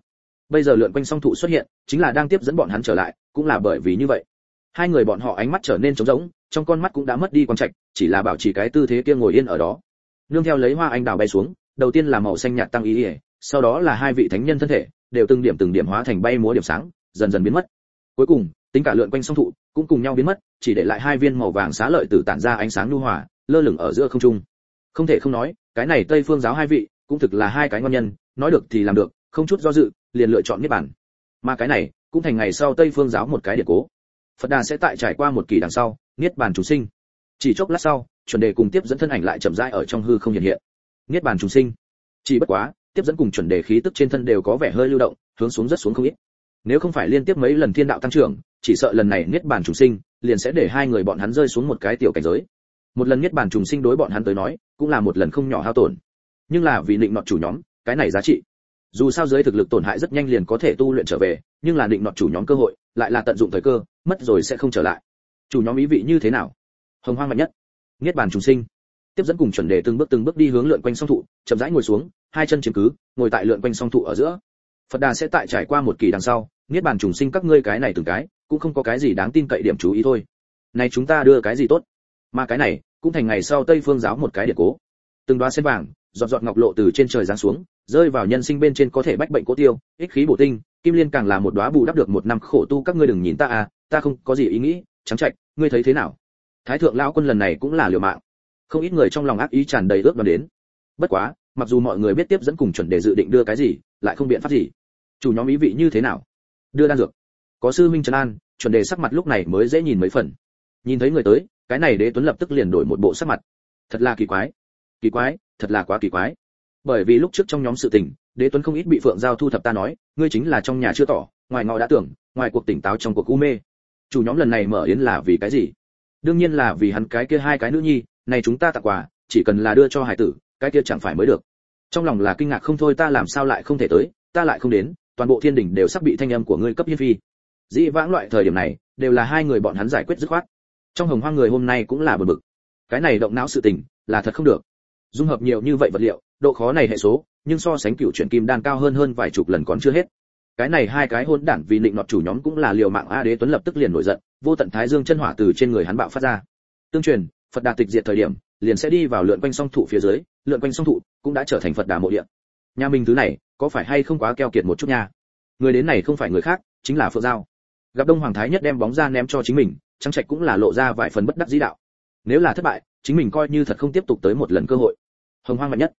Bây giờ lượn quanh song thụ xuất hiện, chính là đang tiếp dẫn bọn hắn trở lại, cũng là bởi vì như vậy. Hai người bọn họ ánh mắt trở nên trống rỗng, trong con mắt cũng đã mất đi quan trạch, chỉ là bảo trì cái tư thế kia ngồi yên ở đó. Nương theo lấy hoa anh đào bay xuống đầu tiên là màu xanh nhạt tăng ý ỉa, sau đó là hai vị thánh nhân thân thể, đều từng điểm từng điểm hóa thành bay múa điểm sáng, dần dần biến mất. Cuối cùng, tính cả lượn quanh song thụ, cũng cùng nhau biến mất, chỉ để lại hai viên màu vàng xá lợi tử tản ra ánh sáng nhu hòa, lơ lửng ở giữa không trung. Không thể không nói, cái này tây phương giáo hai vị, cũng thực là hai cái ngon nhân, nói được thì làm được, không chút do dự, liền lựa chọn niết bản mà cái này, cũng thành ngày sau tây phương giáo một cái điện cố. Phật đà sẽ tại trải qua một kỳ đằng sau, niết bàn chủ sinh. Chỉ chốc lát sau, chuẩn đề cùng tiếp dẫn thân ảnh lại chậm rãi ở trong hư không hiện hiện niết bàn trùng sinh. Chỉ bất quá, tiếp dẫn cùng chuẩn đề khí tức trên thân đều có vẻ hơi lưu động, hướng xuống rất xuống không ít. Nếu không phải liên tiếp mấy lần thiên đạo tăng trưởng, chỉ sợ lần này niết bàn trùng sinh liền sẽ để hai người bọn hắn rơi xuống một cái tiểu cảnh giới. Một lần niết bàn trùng sinh đối bọn hắn tới nói, cũng là một lần không nhỏ hao tổn. Nhưng là vì định nọt chủ nhóm, cái này giá trị. Dù sao dưới thực lực tổn hại rất nhanh liền có thể tu luyện trở về, nhưng là định nọt chủ nhóm cơ hội, lại là tận dụng thời cơ, mất rồi sẽ không trở lại. Chủ nhóm ý vị như thế nào? Hồng hoang mạnh nhất. Niết bàn trùng sinh tiếp dẫn cùng chuẩn đề từng bước từng bước đi hướng lượn quanh song thụ, chậm rãi ngồi xuống, hai chân chiếm cứ, ngồi tại lượn quanh song thụ ở giữa. Phật đà sẽ tại trải qua một kỳ đằng sau, niết bàn trùng sinh các ngươi cái này từng cái, cũng không có cái gì đáng tin cậy điểm chú ý thôi. Này chúng ta đưa cái gì tốt? Mà cái này, cũng thành ngày sau tây phương giáo một cái điện cố. Từng đoá sen vàng, giọt giọt ngọc lộ từ trên trời giáng xuống, rơi vào nhân sinh bên trên có thể bách bệnh cố tiêu, ích khí bổ tinh, kim liên càng là một đóa bù đắp được một năm khổ tu các ngươi đừng nhìn ta à ta không có gì ý nghĩ, trắng trạch, ngươi thấy thế nào? Thái thượng lão quân lần này cũng là liều mạng không ít người trong lòng ác ý tràn đầy ước đoán đến. Bất quá, mặc dù mọi người biết tiếp dẫn cùng chuẩn đề dự định đưa cái gì, lại không biện pháp gì. Chủ nhóm ý vị như thế nào? Đưa đan dược. Có sư minh trần an, chuẩn đề sắc mặt lúc này mới dễ nhìn mấy phần. Nhìn thấy người tới, cái này đế tuấn lập tức liền đổi một bộ sắc mặt. Thật là kỳ quái. Kỳ quái, thật là quá kỳ quái. Bởi vì lúc trước trong nhóm sự tình, đế tuấn không ít bị phượng giao thu thập ta nói, ngươi chính là trong nhà chưa tỏ, ngoài ngọ đã tưởng, ngoài cuộc tỉnh táo trong cuộc u mê. Chủ nhóm lần này mở yến là vì cái gì? Đương nhiên là vì hắn cái kia hai cái nữ nhi này chúng ta tặng quà, chỉ cần là đưa cho hải tử, cái kia chẳng phải mới được. Trong lòng là kinh ngạc không thôi, ta làm sao lại không thể tới, ta lại không đến, toàn bộ thiên đình đều sắp bị thanh âm của ngươi cấp hiên phi. Dĩ vãng loại thời điểm này, đều là hai người bọn hắn giải quyết dứt khoát. Trong hồng hoang người hôm nay cũng là bực bực. Cái này động não sự tình, là thật không được. Dung hợp nhiều như vậy vật liệu, độ khó này hệ số, nhưng so sánh cựu chuyển kim đan cao hơn hơn vài chục lần còn chưa hết. Cái này hai cái hôn đản vì định nọt chủ nhóm cũng là liều mạng a đế tuấn lập tức liền nổi giận, vô tận thái dương chân hỏa từ trên người hắn bạo phát ra. Tương truyền phật đà tịch diệt thời điểm, liền sẽ đi vào lượn quanh song thụ phía dưới, lượn quanh song thụ cũng đã trở thành phật đà mộ địa. Nhà mình thứ này, có phải hay không quá keo kiệt một chút nha? Người đến này không phải người khác, chính là phượng giao. Gặp đông hoàng thái nhất đem bóng ra ném cho chính mình, trắng trạch cũng là lộ ra vài phần bất đắc dĩ đạo. Nếu là thất bại, chính mình coi như thật không tiếp tục tới một lần cơ hội. Hồng hoang mạnh nhất.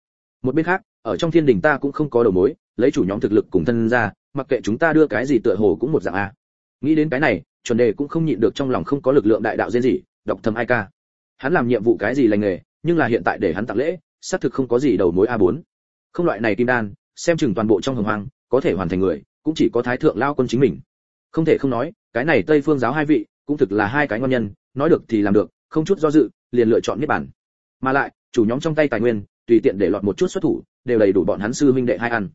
Một bên khác, ở trong thiên đình ta cũng không có đầu mối, lấy chủ nhóm thực lực cùng thân ra, mặc kệ chúng ta đưa cái gì tựa hồ cũng một dạng a. Nghĩ đến cái này, chuẩn đề cũng không nhịn được trong lòng không có lực lượng đại đạo dên gì, đọc thầm ai ca hắn làm nhiệm vụ cái gì lành nghề, nhưng là hiện tại để hắn tặng lễ, xác thực không có gì đầu mối a 4 không loại này kim đan, xem chừng toàn bộ trong hồng hoang, có thể hoàn thành người, cũng chỉ có thái thượng lao quân chính mình. Không thể không nói, cái này tây phương giáo hai vị, cũng thực là hai cái ngon nhân, nói được thì làm được, không chút do dự, liền lựa chọn niết bản mà lại, chủ nhóm trong tay tài nguyên, tùy tiện để lọt một chút xuất thủ, đều đầy đủ bọn hắn sư huynh đệ hai ăn.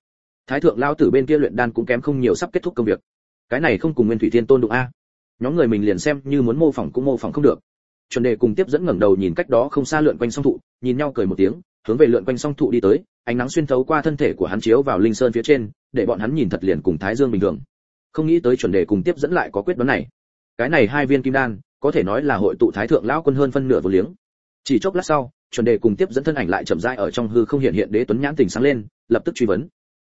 Thái thượng lao tử bên kia luyện đan cũng kém không nhiều sắp kết thúc công việc. Cái này không cùng nguyên thủy thiên tôn đụng a. Nhóm người mình liền xem như muốn mô phỏng cũng mô phỏng không được chuẩn đề cùng tiếp dẫn ngẩng đầu nhìn cách đó không xa lượn quanh song thụ, nhìn nhau cười một tiếng, hướng về lượn quanh song thụ đi tới, ánh nắng xuyên thấu qua thân thể của hắn chiếu vào linh sơn phía trên, để bọn hắn nhìn thật liền cùng thái dương bình thường. Không nghĩ tới chuẩn đề cùng tiếp dẫn lại có quyết đoán này. Cái này hai viên kim đan, có thể nói là hội tụ thái thượng lão quân hơn phân nửa vô liếng. Chỉ chốc lát sau, chuẩn đề cùng tiếp dẫn thân ảnh lại chậm rãi ở trong hư không hiện hiện đế tuấn nhãn tình sáng lên, lập tức truy vấn.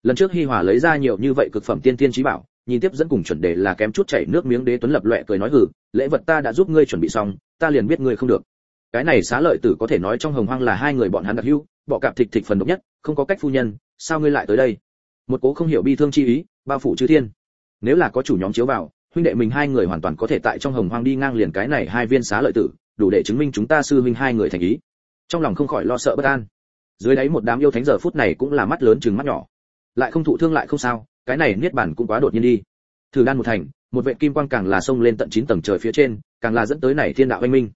Lần trước hi hòa lấy ra nhiều như vậy cực phẩm tiên tiên trí bảo nhìn tiếp dẫn cùng chuẩn đề là kém chút chảy nước miếng đế tuấn lập loẹ cười nói, hừ, lễ vật ta đã giúp ngươi chuẩn bị xong, ta liền biết ngươi không được. Cái này xá lợi tử có thể nói trong hồng hoang là hai người bọn hắn đặc hữu, bọ cạp thịt thịt phần độc nhất, không có cách phu nhân, sao ngươi lại tới đây? Một cố không hiểu bi thương chi ý, bao phủ chư thiên. Nếu là có chủ nhóm chiếu vào, huynh đệ mình hai người hoàn toàn có thể tại trong hồng hoang đi ngang liền cái này hai viên xá lợi tử, đủ để chứng minh chúng ta sư huynh hai người thành ý. Trong lòng không khỏi lo sợ bất an. Dưới đáy một đám yêu thánh giờ phút này cũng là mắt lớn chừng mắt nhỏ. Lại không thụ thương lại không sao cái này niết bản cũng quá đột nhiên đi. Thử đan một thành, một vệ kim quang càng là xông lên tận chín tầng trời phía trên, càng là dẫn tới này thiên đạo anh minh.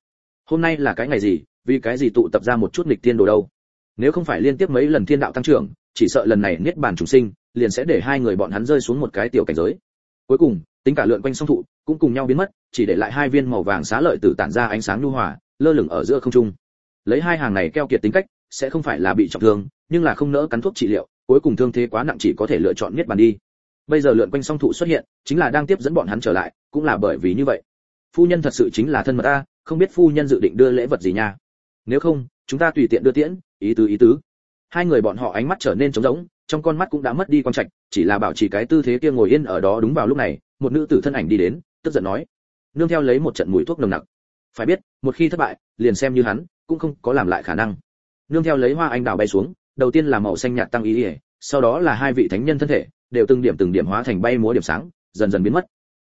Hôm nay là cái ngày gì, vì cái gì tụ tập ra một chút nghịch tiên đồ đâu? Nếu không phải liên tiếp mấy lần thiên đạo tăng trưởng, chỉ sợ lần này niết bàn chủ sinh, liền sẽ để hai người bọn hắn rơi xuống một cái tiểu cảnh giới. Cuối cùng, tính cả lượn quanh song thụ, cũng cùng nhau biến mất, chỉ để lại hai viên màu vàng xá lợi tử tản ra ánh sáng nhu hòa, lơ lửng ở giữa không trung. Lấy hai hàng này keo kiệt tính cách, sẽ không phải là bị trọng thương, nhưng là không nỡ cắn thuốc trị liệu cuối cùng thương thế quá nặng chỉ có thể lựa chọn niết bàn đi. Bây giờ lượn quanh song thụ xuất hiện, chính là đang tiếp dẫn bọn hắn trở lại, cũng là bởi vì như vậy. Phu nhân thật sự chính là thân mật ta không biết phu nhân dự định đưa lễ vật gì nha. Nếu không, chúng ta tùy tiện đưa tiễn, ý tứ ý tứ. Hai người bọn họ ánh mắt trở nên trống rỗng, trong con mắt cũng đã mất đi quan trạch, chỉ là bảo trì cái tư thế kia ngồi yên ở đó đúng vào lúc này, một nữ tử thân ảnh đi đến, tức giận nói, nương theo lấy một trận mùi thuốc nồng nặc. Phải biết, một khi thất bại, liền xem như hắn, cũng không có làm lại khả năng. Nương theo lấy hoa anh đào bay xuống đầu tiên là màu xanh nhạt tăng ý ỉa, sau đó là hai vị thánh nhân thân thể, đều từng điểm từng điểm hóa thành bay múa điểm sáng, dần dần biến mất.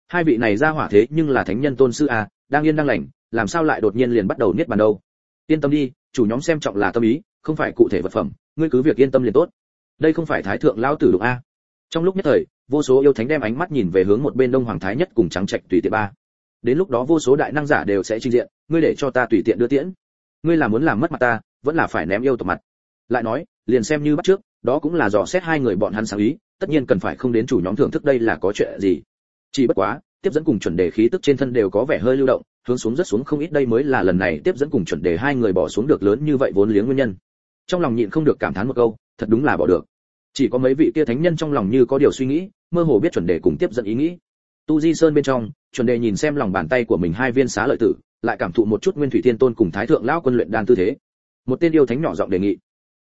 Hai vị này ra hỏa thế nhưng là thánh nhân tôn sư a, đang yên đang lành, làm sao lại đột nhiên liền bắt đầu niết bàn đâu? Yên tâm đi, chủ nhóm xem trọng là tâm ý, không phải cụ thể vật phẩm, ngươi cứ việc yên tâm liền tốt. Đây không phải thái thượng lão tử đụng a. Trong lúc nhất thời, vô số yêu thánh đem ánh mắt nhìn về hướng một bên đông hoàng thái nhất cùng trắng trạch tùy tiện ba. Đến lúc đó vô số đại năng giả đều sẽ trình diện, ngươi để cho ta tùy tiện đưa tiễn. Ngươi là muốn làm mất mặt ta, vẫn là phải ném yêu tộc mặt. Lại nói liền xem như bắt trước, đó cũng là dò xét hai người bọn hắn sáng ý, tất nhiên cần phải không đến chủ nhóm thưởng thức đây là có chuyện gì. Chỉ bất quá, tiếp dẫn cùng chuẩn đề khí tức trên thân đều có vẻ hơi lưu động, hướng xuống rất xuống không ít đây mới là lần này tiếp dẫn cùng chuẩn đề hai người bỏ xuống được lớn như vậy vốn liếng nguyên nhân. Trong lòng nhịn không được cảm thán một câu, thật đúng là bỏ được. Chỉ có mấy vị kia thánh nhân trong lòng như có điều suy nghĩ, mơ hồ biết chuẩn đề cùng tiếp dẫn ý nghĩ. Tu di sơn bên trong, chuẩn đề nhìn xem lòng bàn tay của mình hai viên xá lợi tử, lại cảm thụ một chút nguyên thủy thiên tôn cùng thái thượng lão quân luyện đan tư thế. Một tên yêu thánh nhỏ giọng đề nghị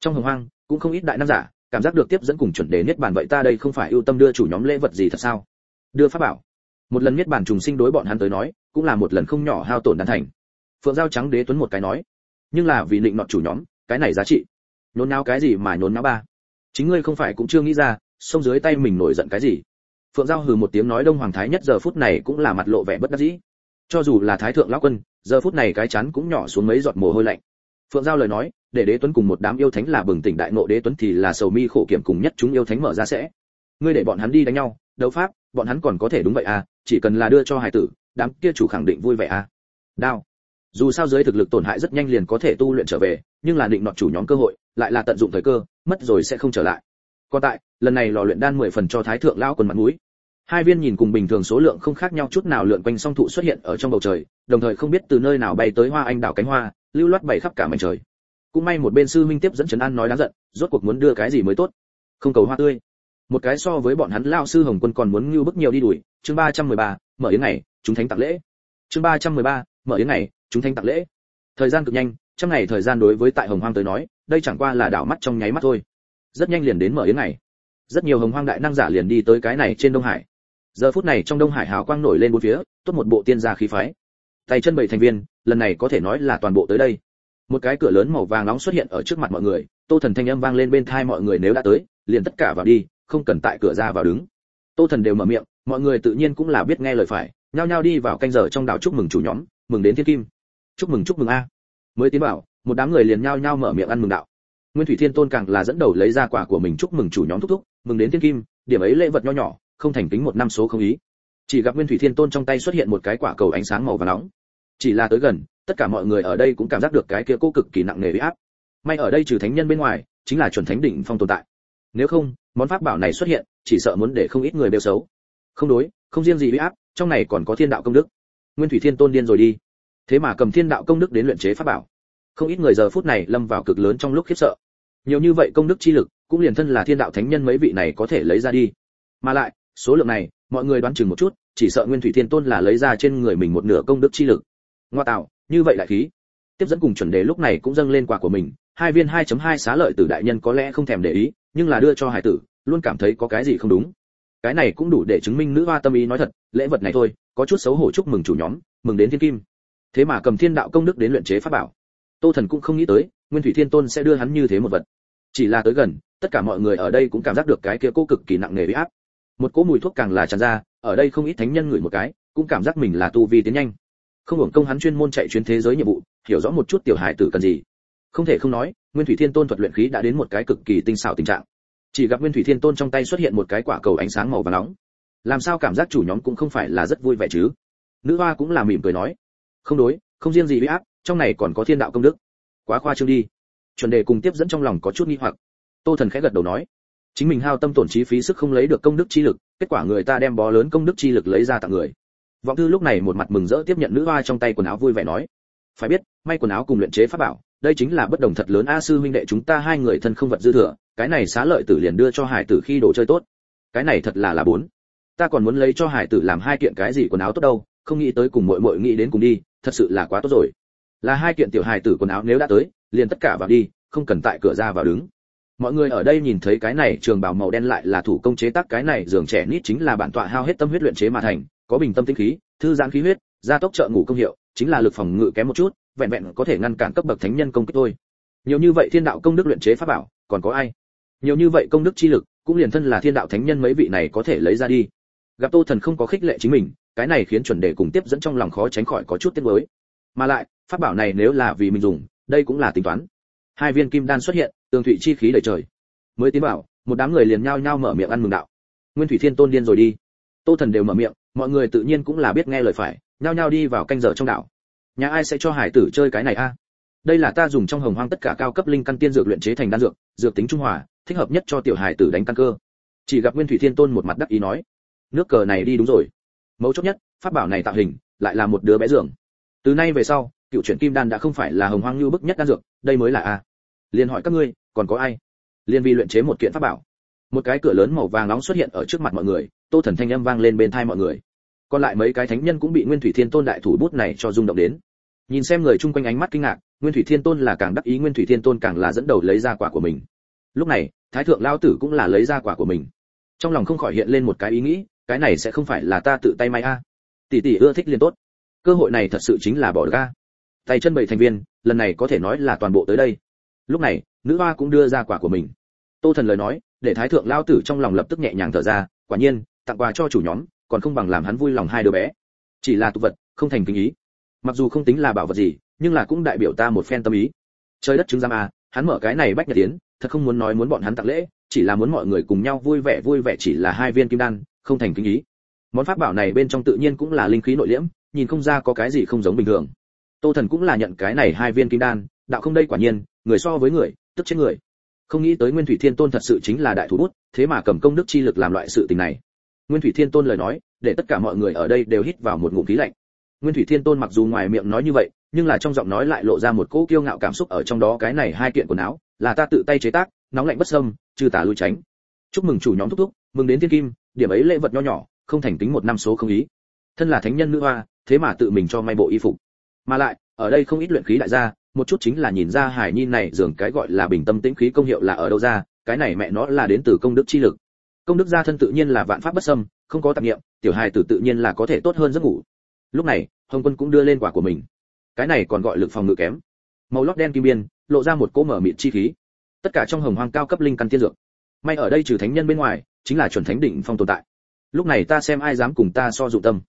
trong hồng hoang, cũng không ít đại nam giả, cảm giác được tiếp dẫn cùng chuẩn đề niết bàn vậy ta đây không phải ưu tâm đưa chủ nhóm lễ vật gì thật sao? Đưa pháp bảo. Một lần niết bàn trùng sinh đối bọn hắn tới nói, cũng là một lần không nhỏ hao tổn đan thành. Phượng giao trắng đế tuấn một cái nói, nhưng là vì định nọ chủ nhóm, cái này giá trị. Nhốn náo cái gì mà nhốn náo ba? Chính ngươi không phải cũng chưa nghĩ ra, xông dưới tay mình nổi giận cái gì? Phượng giao hừ một tiếng nói đông hoàng thái nhất giờ phút này cũng là mặt lộ vẻ bất đắc dĩ. Cho dù là thái thượng lão quân, giờ phút này cái chắn cũng nhỏ xuống mấy giọt mồ hôi lạnh phượng giao lời nói, để đế tuấn cùng một đám yêu thánh là bừng tỉnh đại ngộ, đế tuấn thì là sầu mi khổ kiểm cùng nhất chúng yêu thánh mở ra sẽ. Ngươi để bọn hắn đi đánh nhau, đấu pháp, bọn hắn còn có thể đúng vậy à chỉ cần là đưa cho hải tử, đám kia chủ khẳng định vui vẻ à. Đao. Dù sao dưới thực lực tổn hại rất nhanh liền có thể tu luyện trở về, nhưng là định nọt chủ nhóm cơ hội, lại là tận dụng thời cơ, mất rồi sẽ không trở lại. Còn tại, lần này lò luyện đan mười phần cho thái thượng lão quần mặt mũi. Hai viên nhìn cùng bình thường số lượng không khác nhau chút nào lượn quanh song thụ xuất hiện ở trong bầu trời, đồng thời không biết từ nơi nào bay tới hoa anh đảo cánh hoa lưu loát bày khắp cả mảnh trời. Cũng may một bên sư minh tiếp dẫn trấn an nói đáng giận, rốt cuộc muốn đưa cái gì mới tốt? Không cầu hoa tươi. Một cái so với bọn hắn lao sư hồng quân còn muốn ngưu bức nhiều đi đuổi. Chương ba trăm mười ba, mở yến này chúng thánh tặng lễ. Chương ba trăm mười ba, mở yến này chúng thánh tặng lễ. Thời gian cực nhanh, trăm ngày thời gian đối với tại hồng hoang tới nói, đây chẳng qua là đảo mắt trong nháy mắt thôi. Rất nhanh liền đến mở yến này. rất nhiều hồng hoang đại năng giả liền đi tới cái này trên đông hải. Giờ phút này trong đông hải hào quang nổi lên bốn phía, tốt một bộ tiên gia khí phái. Tay chân bảy thành viên lần này có thể nói là toàn bộ tới đây. Một cái cửa lớn màu vàng nóng xuất hiện ở trước mặt mọi người, tô thần thanh âm vang lên bên thai mọi người nếu đã tới, liền tất cả vào đi, không cần tại cửa ra vào đứng. Tô thần đều mở miệng, mọi người tự nhiên cũng là biết nghe lời phải, nhao nhao đi vào canh giờ trong đảo chúc mừng chủ nhóm, mừng đến thiên kim. Chúc mừng chúc mừng a. Mới tiến vào, một đám người liền nhao nhao mở miệng ăn mừng đạo. Nguyên thủy thiên tôn càng là dẫn đầu lấy ra quả của mình chúc mừng chủ nhóm thúc thúc, mừng đến thiên kim, điểm ấy lễ vật nho nhỏ, không thành tính một năm số không ý. Chỉ gặp nguyên thủy thiên tôn trong tay xuất hiện một cái quả cầu ánh sáng màu vàng nóng chỉ là tới gần, tất cả mọi người ở đây cũng cảm giác được cái kia cô cực kỳ nặng nề uy áp. May ở đây trừ thánh nhân bên ngoài, chính là chuẩn thánh đỉnh phong tồn tại. Nếu không, món pháp bảo này xuất hiện, chỉ sợ muốn để không ít người bêu xấu. Không đối, không riêng gì uy áp, trong này còn có thiên đạo công đức. Nguyên thủy thiên tôn điên rồi đi. Thế mà cầm thiên đạo công đức đến luyện chế pháp bảo. Không ít người giờ phút này lâm vào cực lớn trong lúc khiếp sợ. Nhiều như vậy công đức chi lực, cũng liền thân là thiên đạo thánh nhân mấy vị này có thể lấy ra đi. Mà lại, số lượng này, mọi người đoán chừng một chút, chỉ sợ nguyên thủy thiên tôn là lấy ra trên người mình một nửa công đức chi lực ngoa tạo, như vậy lại khí. Tiếp dẫn cùng chuẩn đề lúc này cũng dâng lên quà của mình, hai viên 2.2 xá lợi tử đại nhân có lẽ không thèm để ý, nhưng là đưa cho hải tử, luôn cảm thấy có cái gì không đúng. Cái này cũng đủ để chứng minh nữ hoa tâm ý nói thật, lễ vật này thôi, có chút xấu hổ chúc mừng chủ nhóm, mừng đến thiên kim. Thế mà cầm thiên đạo công đức đến luyện chế pháp bảo. Tô thần cũng không nghĩ tới, nguyên thủy thiên tôn sẽ đưa hắn như thế một vật. Chỉ là tới gần, tất cả mọi người ở đây cũng cảm giác được cái kia cô cực kỳ nặng nề bị áp. Một cỗ mùi thuốc càng là tràn ra, ở đây không ít thánh nhân ngửi một cái, cũng cảm giác mình là tu vi tiến nhanh không hưởng công hắn chuyên môn chạy chuyến thế giới nhiệm vụ, hiểu rõ một chút tiểu hải tử cần gì. Không thể không nói, nguyên thủy thiên tôn thuật luyện khí đã đến một cái cực kỳ tinh xảo tình trạng. Chỉ gặp nguyên thủy thiên tôn trong tay xuất hiện một cái quả cầu ánh sáng màu và nóng. Làm sao cảm giác chủ nhóm cũng không phải là rất vui vẻ chứ? Nữ hoa cũng là mỉm cười nói. Không đối, không riêng gì bị áp trong này còn có thiên đạo công đức. Quá khoa trương đi. Chuẩn đề cùng tiếp dẫn trong lòng có chút nghi hoặc. Tô thần khẽ gật đầu nói. Chính mình hao tâm tổn trí phí sức không lấy được công đức chi lực, kết quả người ta đem bó lớn công đức chi lực lấy ra tặng người vọng thư lúc này một mặt mừng rỡ tiếp nhận nữ hoa trong tay quần áo vui vẻ nói, phải biết, may quần áo cùng luyện chế pháp bảo, đây chính là bất đồng thật lớn. A sư huynh đệ, chúng ta hai người thân không vật dư thừa, cái này xá lợi tử liền đưa cho hải tử khi đồ chơi tốt. Cái này thật là là bốn. Ta còn muốn lấy cho hải tử làm hai kiện cái gì quần áo tốt đâu, không nghĩ tới cùng muội muội nghĩ đến cùng đi, thật sự là quá tốt rồi. Là hai kiện tiểu hải tử quần áo, nếu đã tới, liền tất cả vào đi, không cần tại cửa ra vào đứng. Mọi người ở đây nhìn thấy cái này trường bào màu đen lại là thủ công chế tác cái này, giường trẻ nít chính là bản tọa hao hết tâm huyết luyện chế mà thành có bình tâm tinh khí, thư giãn khí huyết, gia tốc trợ ngủ công hiệu, chính là lực phòng ngự kém một chút, vẹn vẹn có thể ngăn cản cấp bậc thánh nhân công kích thôi. Nhiều như vậy thiên đạo công đức luyện chế pháp bảo, còn có ai? Nhiều như vậy công đức chi lực, cũng liền thân là thiên đạo thánh nhân mấy vị này có thể lấy ra đi. Gặp tô thần không có khích lệ chính mình, cái này khiến chuẩn đề cùng tiếp dẫn trong lòng khó tránh khỏi có chút tiếc nuối. Mà lại, pháp bảo này nếu là vì mình dùng, đây cũng là tính toán. Hai viên kim đan xuất hiện, tường thụy chi khí đầy trời. Mới tiến bảo một đám người liền nhao nhao mở miệng ăn mừng đạo. Nguyên thủy thiên tôn điên rồi đi. Tô thần đều mở miệng mọi người tự nhiên cũng là biết nghe lời phải, nhao nhao đi vào canh giờ trong đảo. nhà ai sẽ cho hải tử chơi cái này a? Đây là ta dùng trong hồng hoang tất cả cao cấp linh căn tiên dược luyện chế thành đan dược dược tính trung hòa, thích hợp nhất cho tiểu hải tử đánh căn cơ. Chỉ gặp nguyên thủy thiên tôn một mặt đắc ý nói, nước cờ này đi đúng rồi. Mấu chốt nhất, pháp bảo này tạo hình, lại là một đứa bé dường. Từ nay về sau, cựu chuyển kim đan đã không phải là hồng hoang như bức nhất đan dược, đây mới là a. Liền hỏi các ngươi, còn có ai? Liên vi luyện chế một kiện pháp bảo. Một cái cửa lớn màu vàng nóng xuất hiện ở trước mặt mọi người tô thần thanh âm vang lên bên tai mọi người. Còn lại mấy cái thánh nhân cũng bị nguyên thủy thiên tôn đại thủ bút này cho rung động đến. Nhìn xem người chung quanh ánh mắt kinh ngạc, nguyên thủy thiên tôn là càng đắc ý, nguyên thủy thiên tôn càng là dẫn đầu lấy ra quả của mình. Lúc này, thái thượng lao tử cũng là lấy ra quả của mình. Trong lòng không khỏi hiện lên một cái ý nghĩ, cái này sẽ không phải là ta tự tay may a. Tỷ tỷ ưa thích liền tốt. Cơ hội này thật sự chính là bỏ ga. Tay chân bảy thành viên, lần này có thể nói là toàn bộ tới đây. Lúc này, nữ hoa cũng đưa ra quả của mình. Tô thần lời nói, để thái thượng lao tử trong lòng lập tức nhẹ nhàng thở ra, quả nhiên tặng quà cho chủ nhóm, còn không bằng làm hắn vui lòng hai đứa bé. Chỉ là tục vật, không thành kinh ý. Mặc dù không tính là bảo vật gì, nhưng là cũng đại biểu ta một phen tâm ý. Trời đất chứng giam à hắn mở cái này bách nhật tiến, thật không muốn nói muốn bọn hắn tặng lễ, chỉ là muốn mọi người cùng nhau vui vẻ vui vẻ chỉ là hai viên kim đan, không thành kinh ý. Món pháp bảo này bên trong tự nhiên cũng là linh khí nội liễm, nhìn không ra có cái gì không giống bình thường. Tô thần cũng là nhận cái này hai viên kim đan, đạo không đây quả nhiên, người so với người, tức chết người. Không nghĩ tới nguyên thủy thiên tôn thật sự chính là đại thủ bút, thế mà cầm công đức chi lực làm loại sự tình này nguyên thủy thiên tôn lời nói, để tất cả mọi người ở đây đều hít vào một ngụm khí lạnh. Nguyên thủy thiên tôn mặc dù ngoài miệng nói như vậy, nhưng là trong giọng nói lại lộ ra một cỗ kiêu ngạo cảm xúc ở trong đó. Cái này hai kiện quần áo, là ta tự tay chế tác, nóng lạnh bất sâm trừ tà lui tránh. Chúc mừng chủ nhóm thúc thúc, mừng đến thiên kim, điểm ấy lễ vật nho nhỏ, không thành tính một năm số không ý. Thân là thánh nhân nữ hoa, thế mà tự mình cho may bộ y phục. Mà lại, ở đây không ít luyện khí đại gia, một chút chính là nhìn ra hải nhi này dường cái gọi là bình tâm tĩnh khí công hiệu là ở đâu ra, cái này mẹ nó là đến từ công đức chi lực công đức gia thân tự nhiên là vạn pháp bất xâm, không có tạp niệm, tiểu hài tử tự nhiên là có thể tốt hơn giấc ngủ. Lúc này, hồng quân cũng đưa lên quả của mình. Cái này còn gọi lực phòng ngự kém. Màu lót đen kim biên, lộ ra một cỗ mở mịn chi khí. Tất cả trong hồng hoang cao cấp linh căn tiên dược. May ở đây trừ thánh nhân bên ngoài, chính là chuẩn thánh định phong tồn tại. Lúc này ta xem ai dám cùng ta so dụng tâm.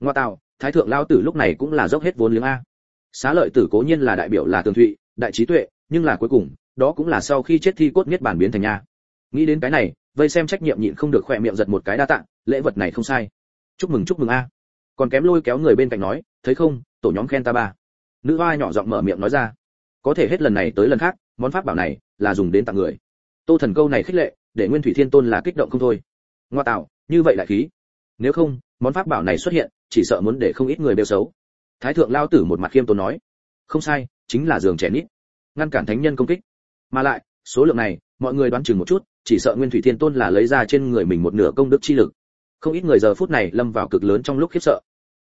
Ngoa tạo, thái thượng lao tử lúc này cũng là dốc hết vốn liếng a. Xá lợi tử cố nhiên là đại biểu là tường thụy, đại trí tuệ, nhưng là cuối cùng, đó cũng là sau khi chết thi cốt niết bản biến thành nha nghĩ đến cái này vây xem trách nhiệm nhịn không được khỏe miệng giật một cái đa tạng, lễ vật này không sai. Chúc mừng chúc mừng a. À. Còn kém lôi kéo người bên cạnh nói, thấy không, tổ nhóm khen ta ba. Nữ hoa nhỏ giọng mở miệng nói ra. Có thể hết lần này tới lần khác, món pháp bảo này là dùng đến tặng người. Tô thần câu này khích lệ, để nguyên thủy thiên tôn là kích động không thôi. Ngoa tạo, như vậy lại khí. Nếu không, món pháp bảo này xuất hiện, chỉ sợ muốn để không ít người bêu xấu. Thái thượng lao tử một mặt khiêm tốn nói. Không sai, chính là giường trẻ nít. Ngăn cản thánh nhân công kích. Mà lại, số lượng này mọi người đoán chừng một chút, chỉ sợ nguyên thủy thiên tôn là lấy ra trên người mình một nửa công đức chi lực. Không ít người giờ phút này lâm vào cực lớn trong lúc khiếp sợ.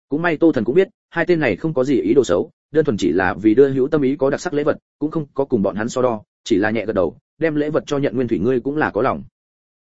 Cũng may tô thần cũng biết, hai tên này không có gì ý đồ xấu, đơn thuần chỉ là vì đưa hữu tâm ý có đặc sắc lễ vật, cũng không có cùng bọn hắn so đo, chỉ là nhẹ gật đầu, đem lễ vật cho nhận nguyên thủy ngươi cũng là có lòng.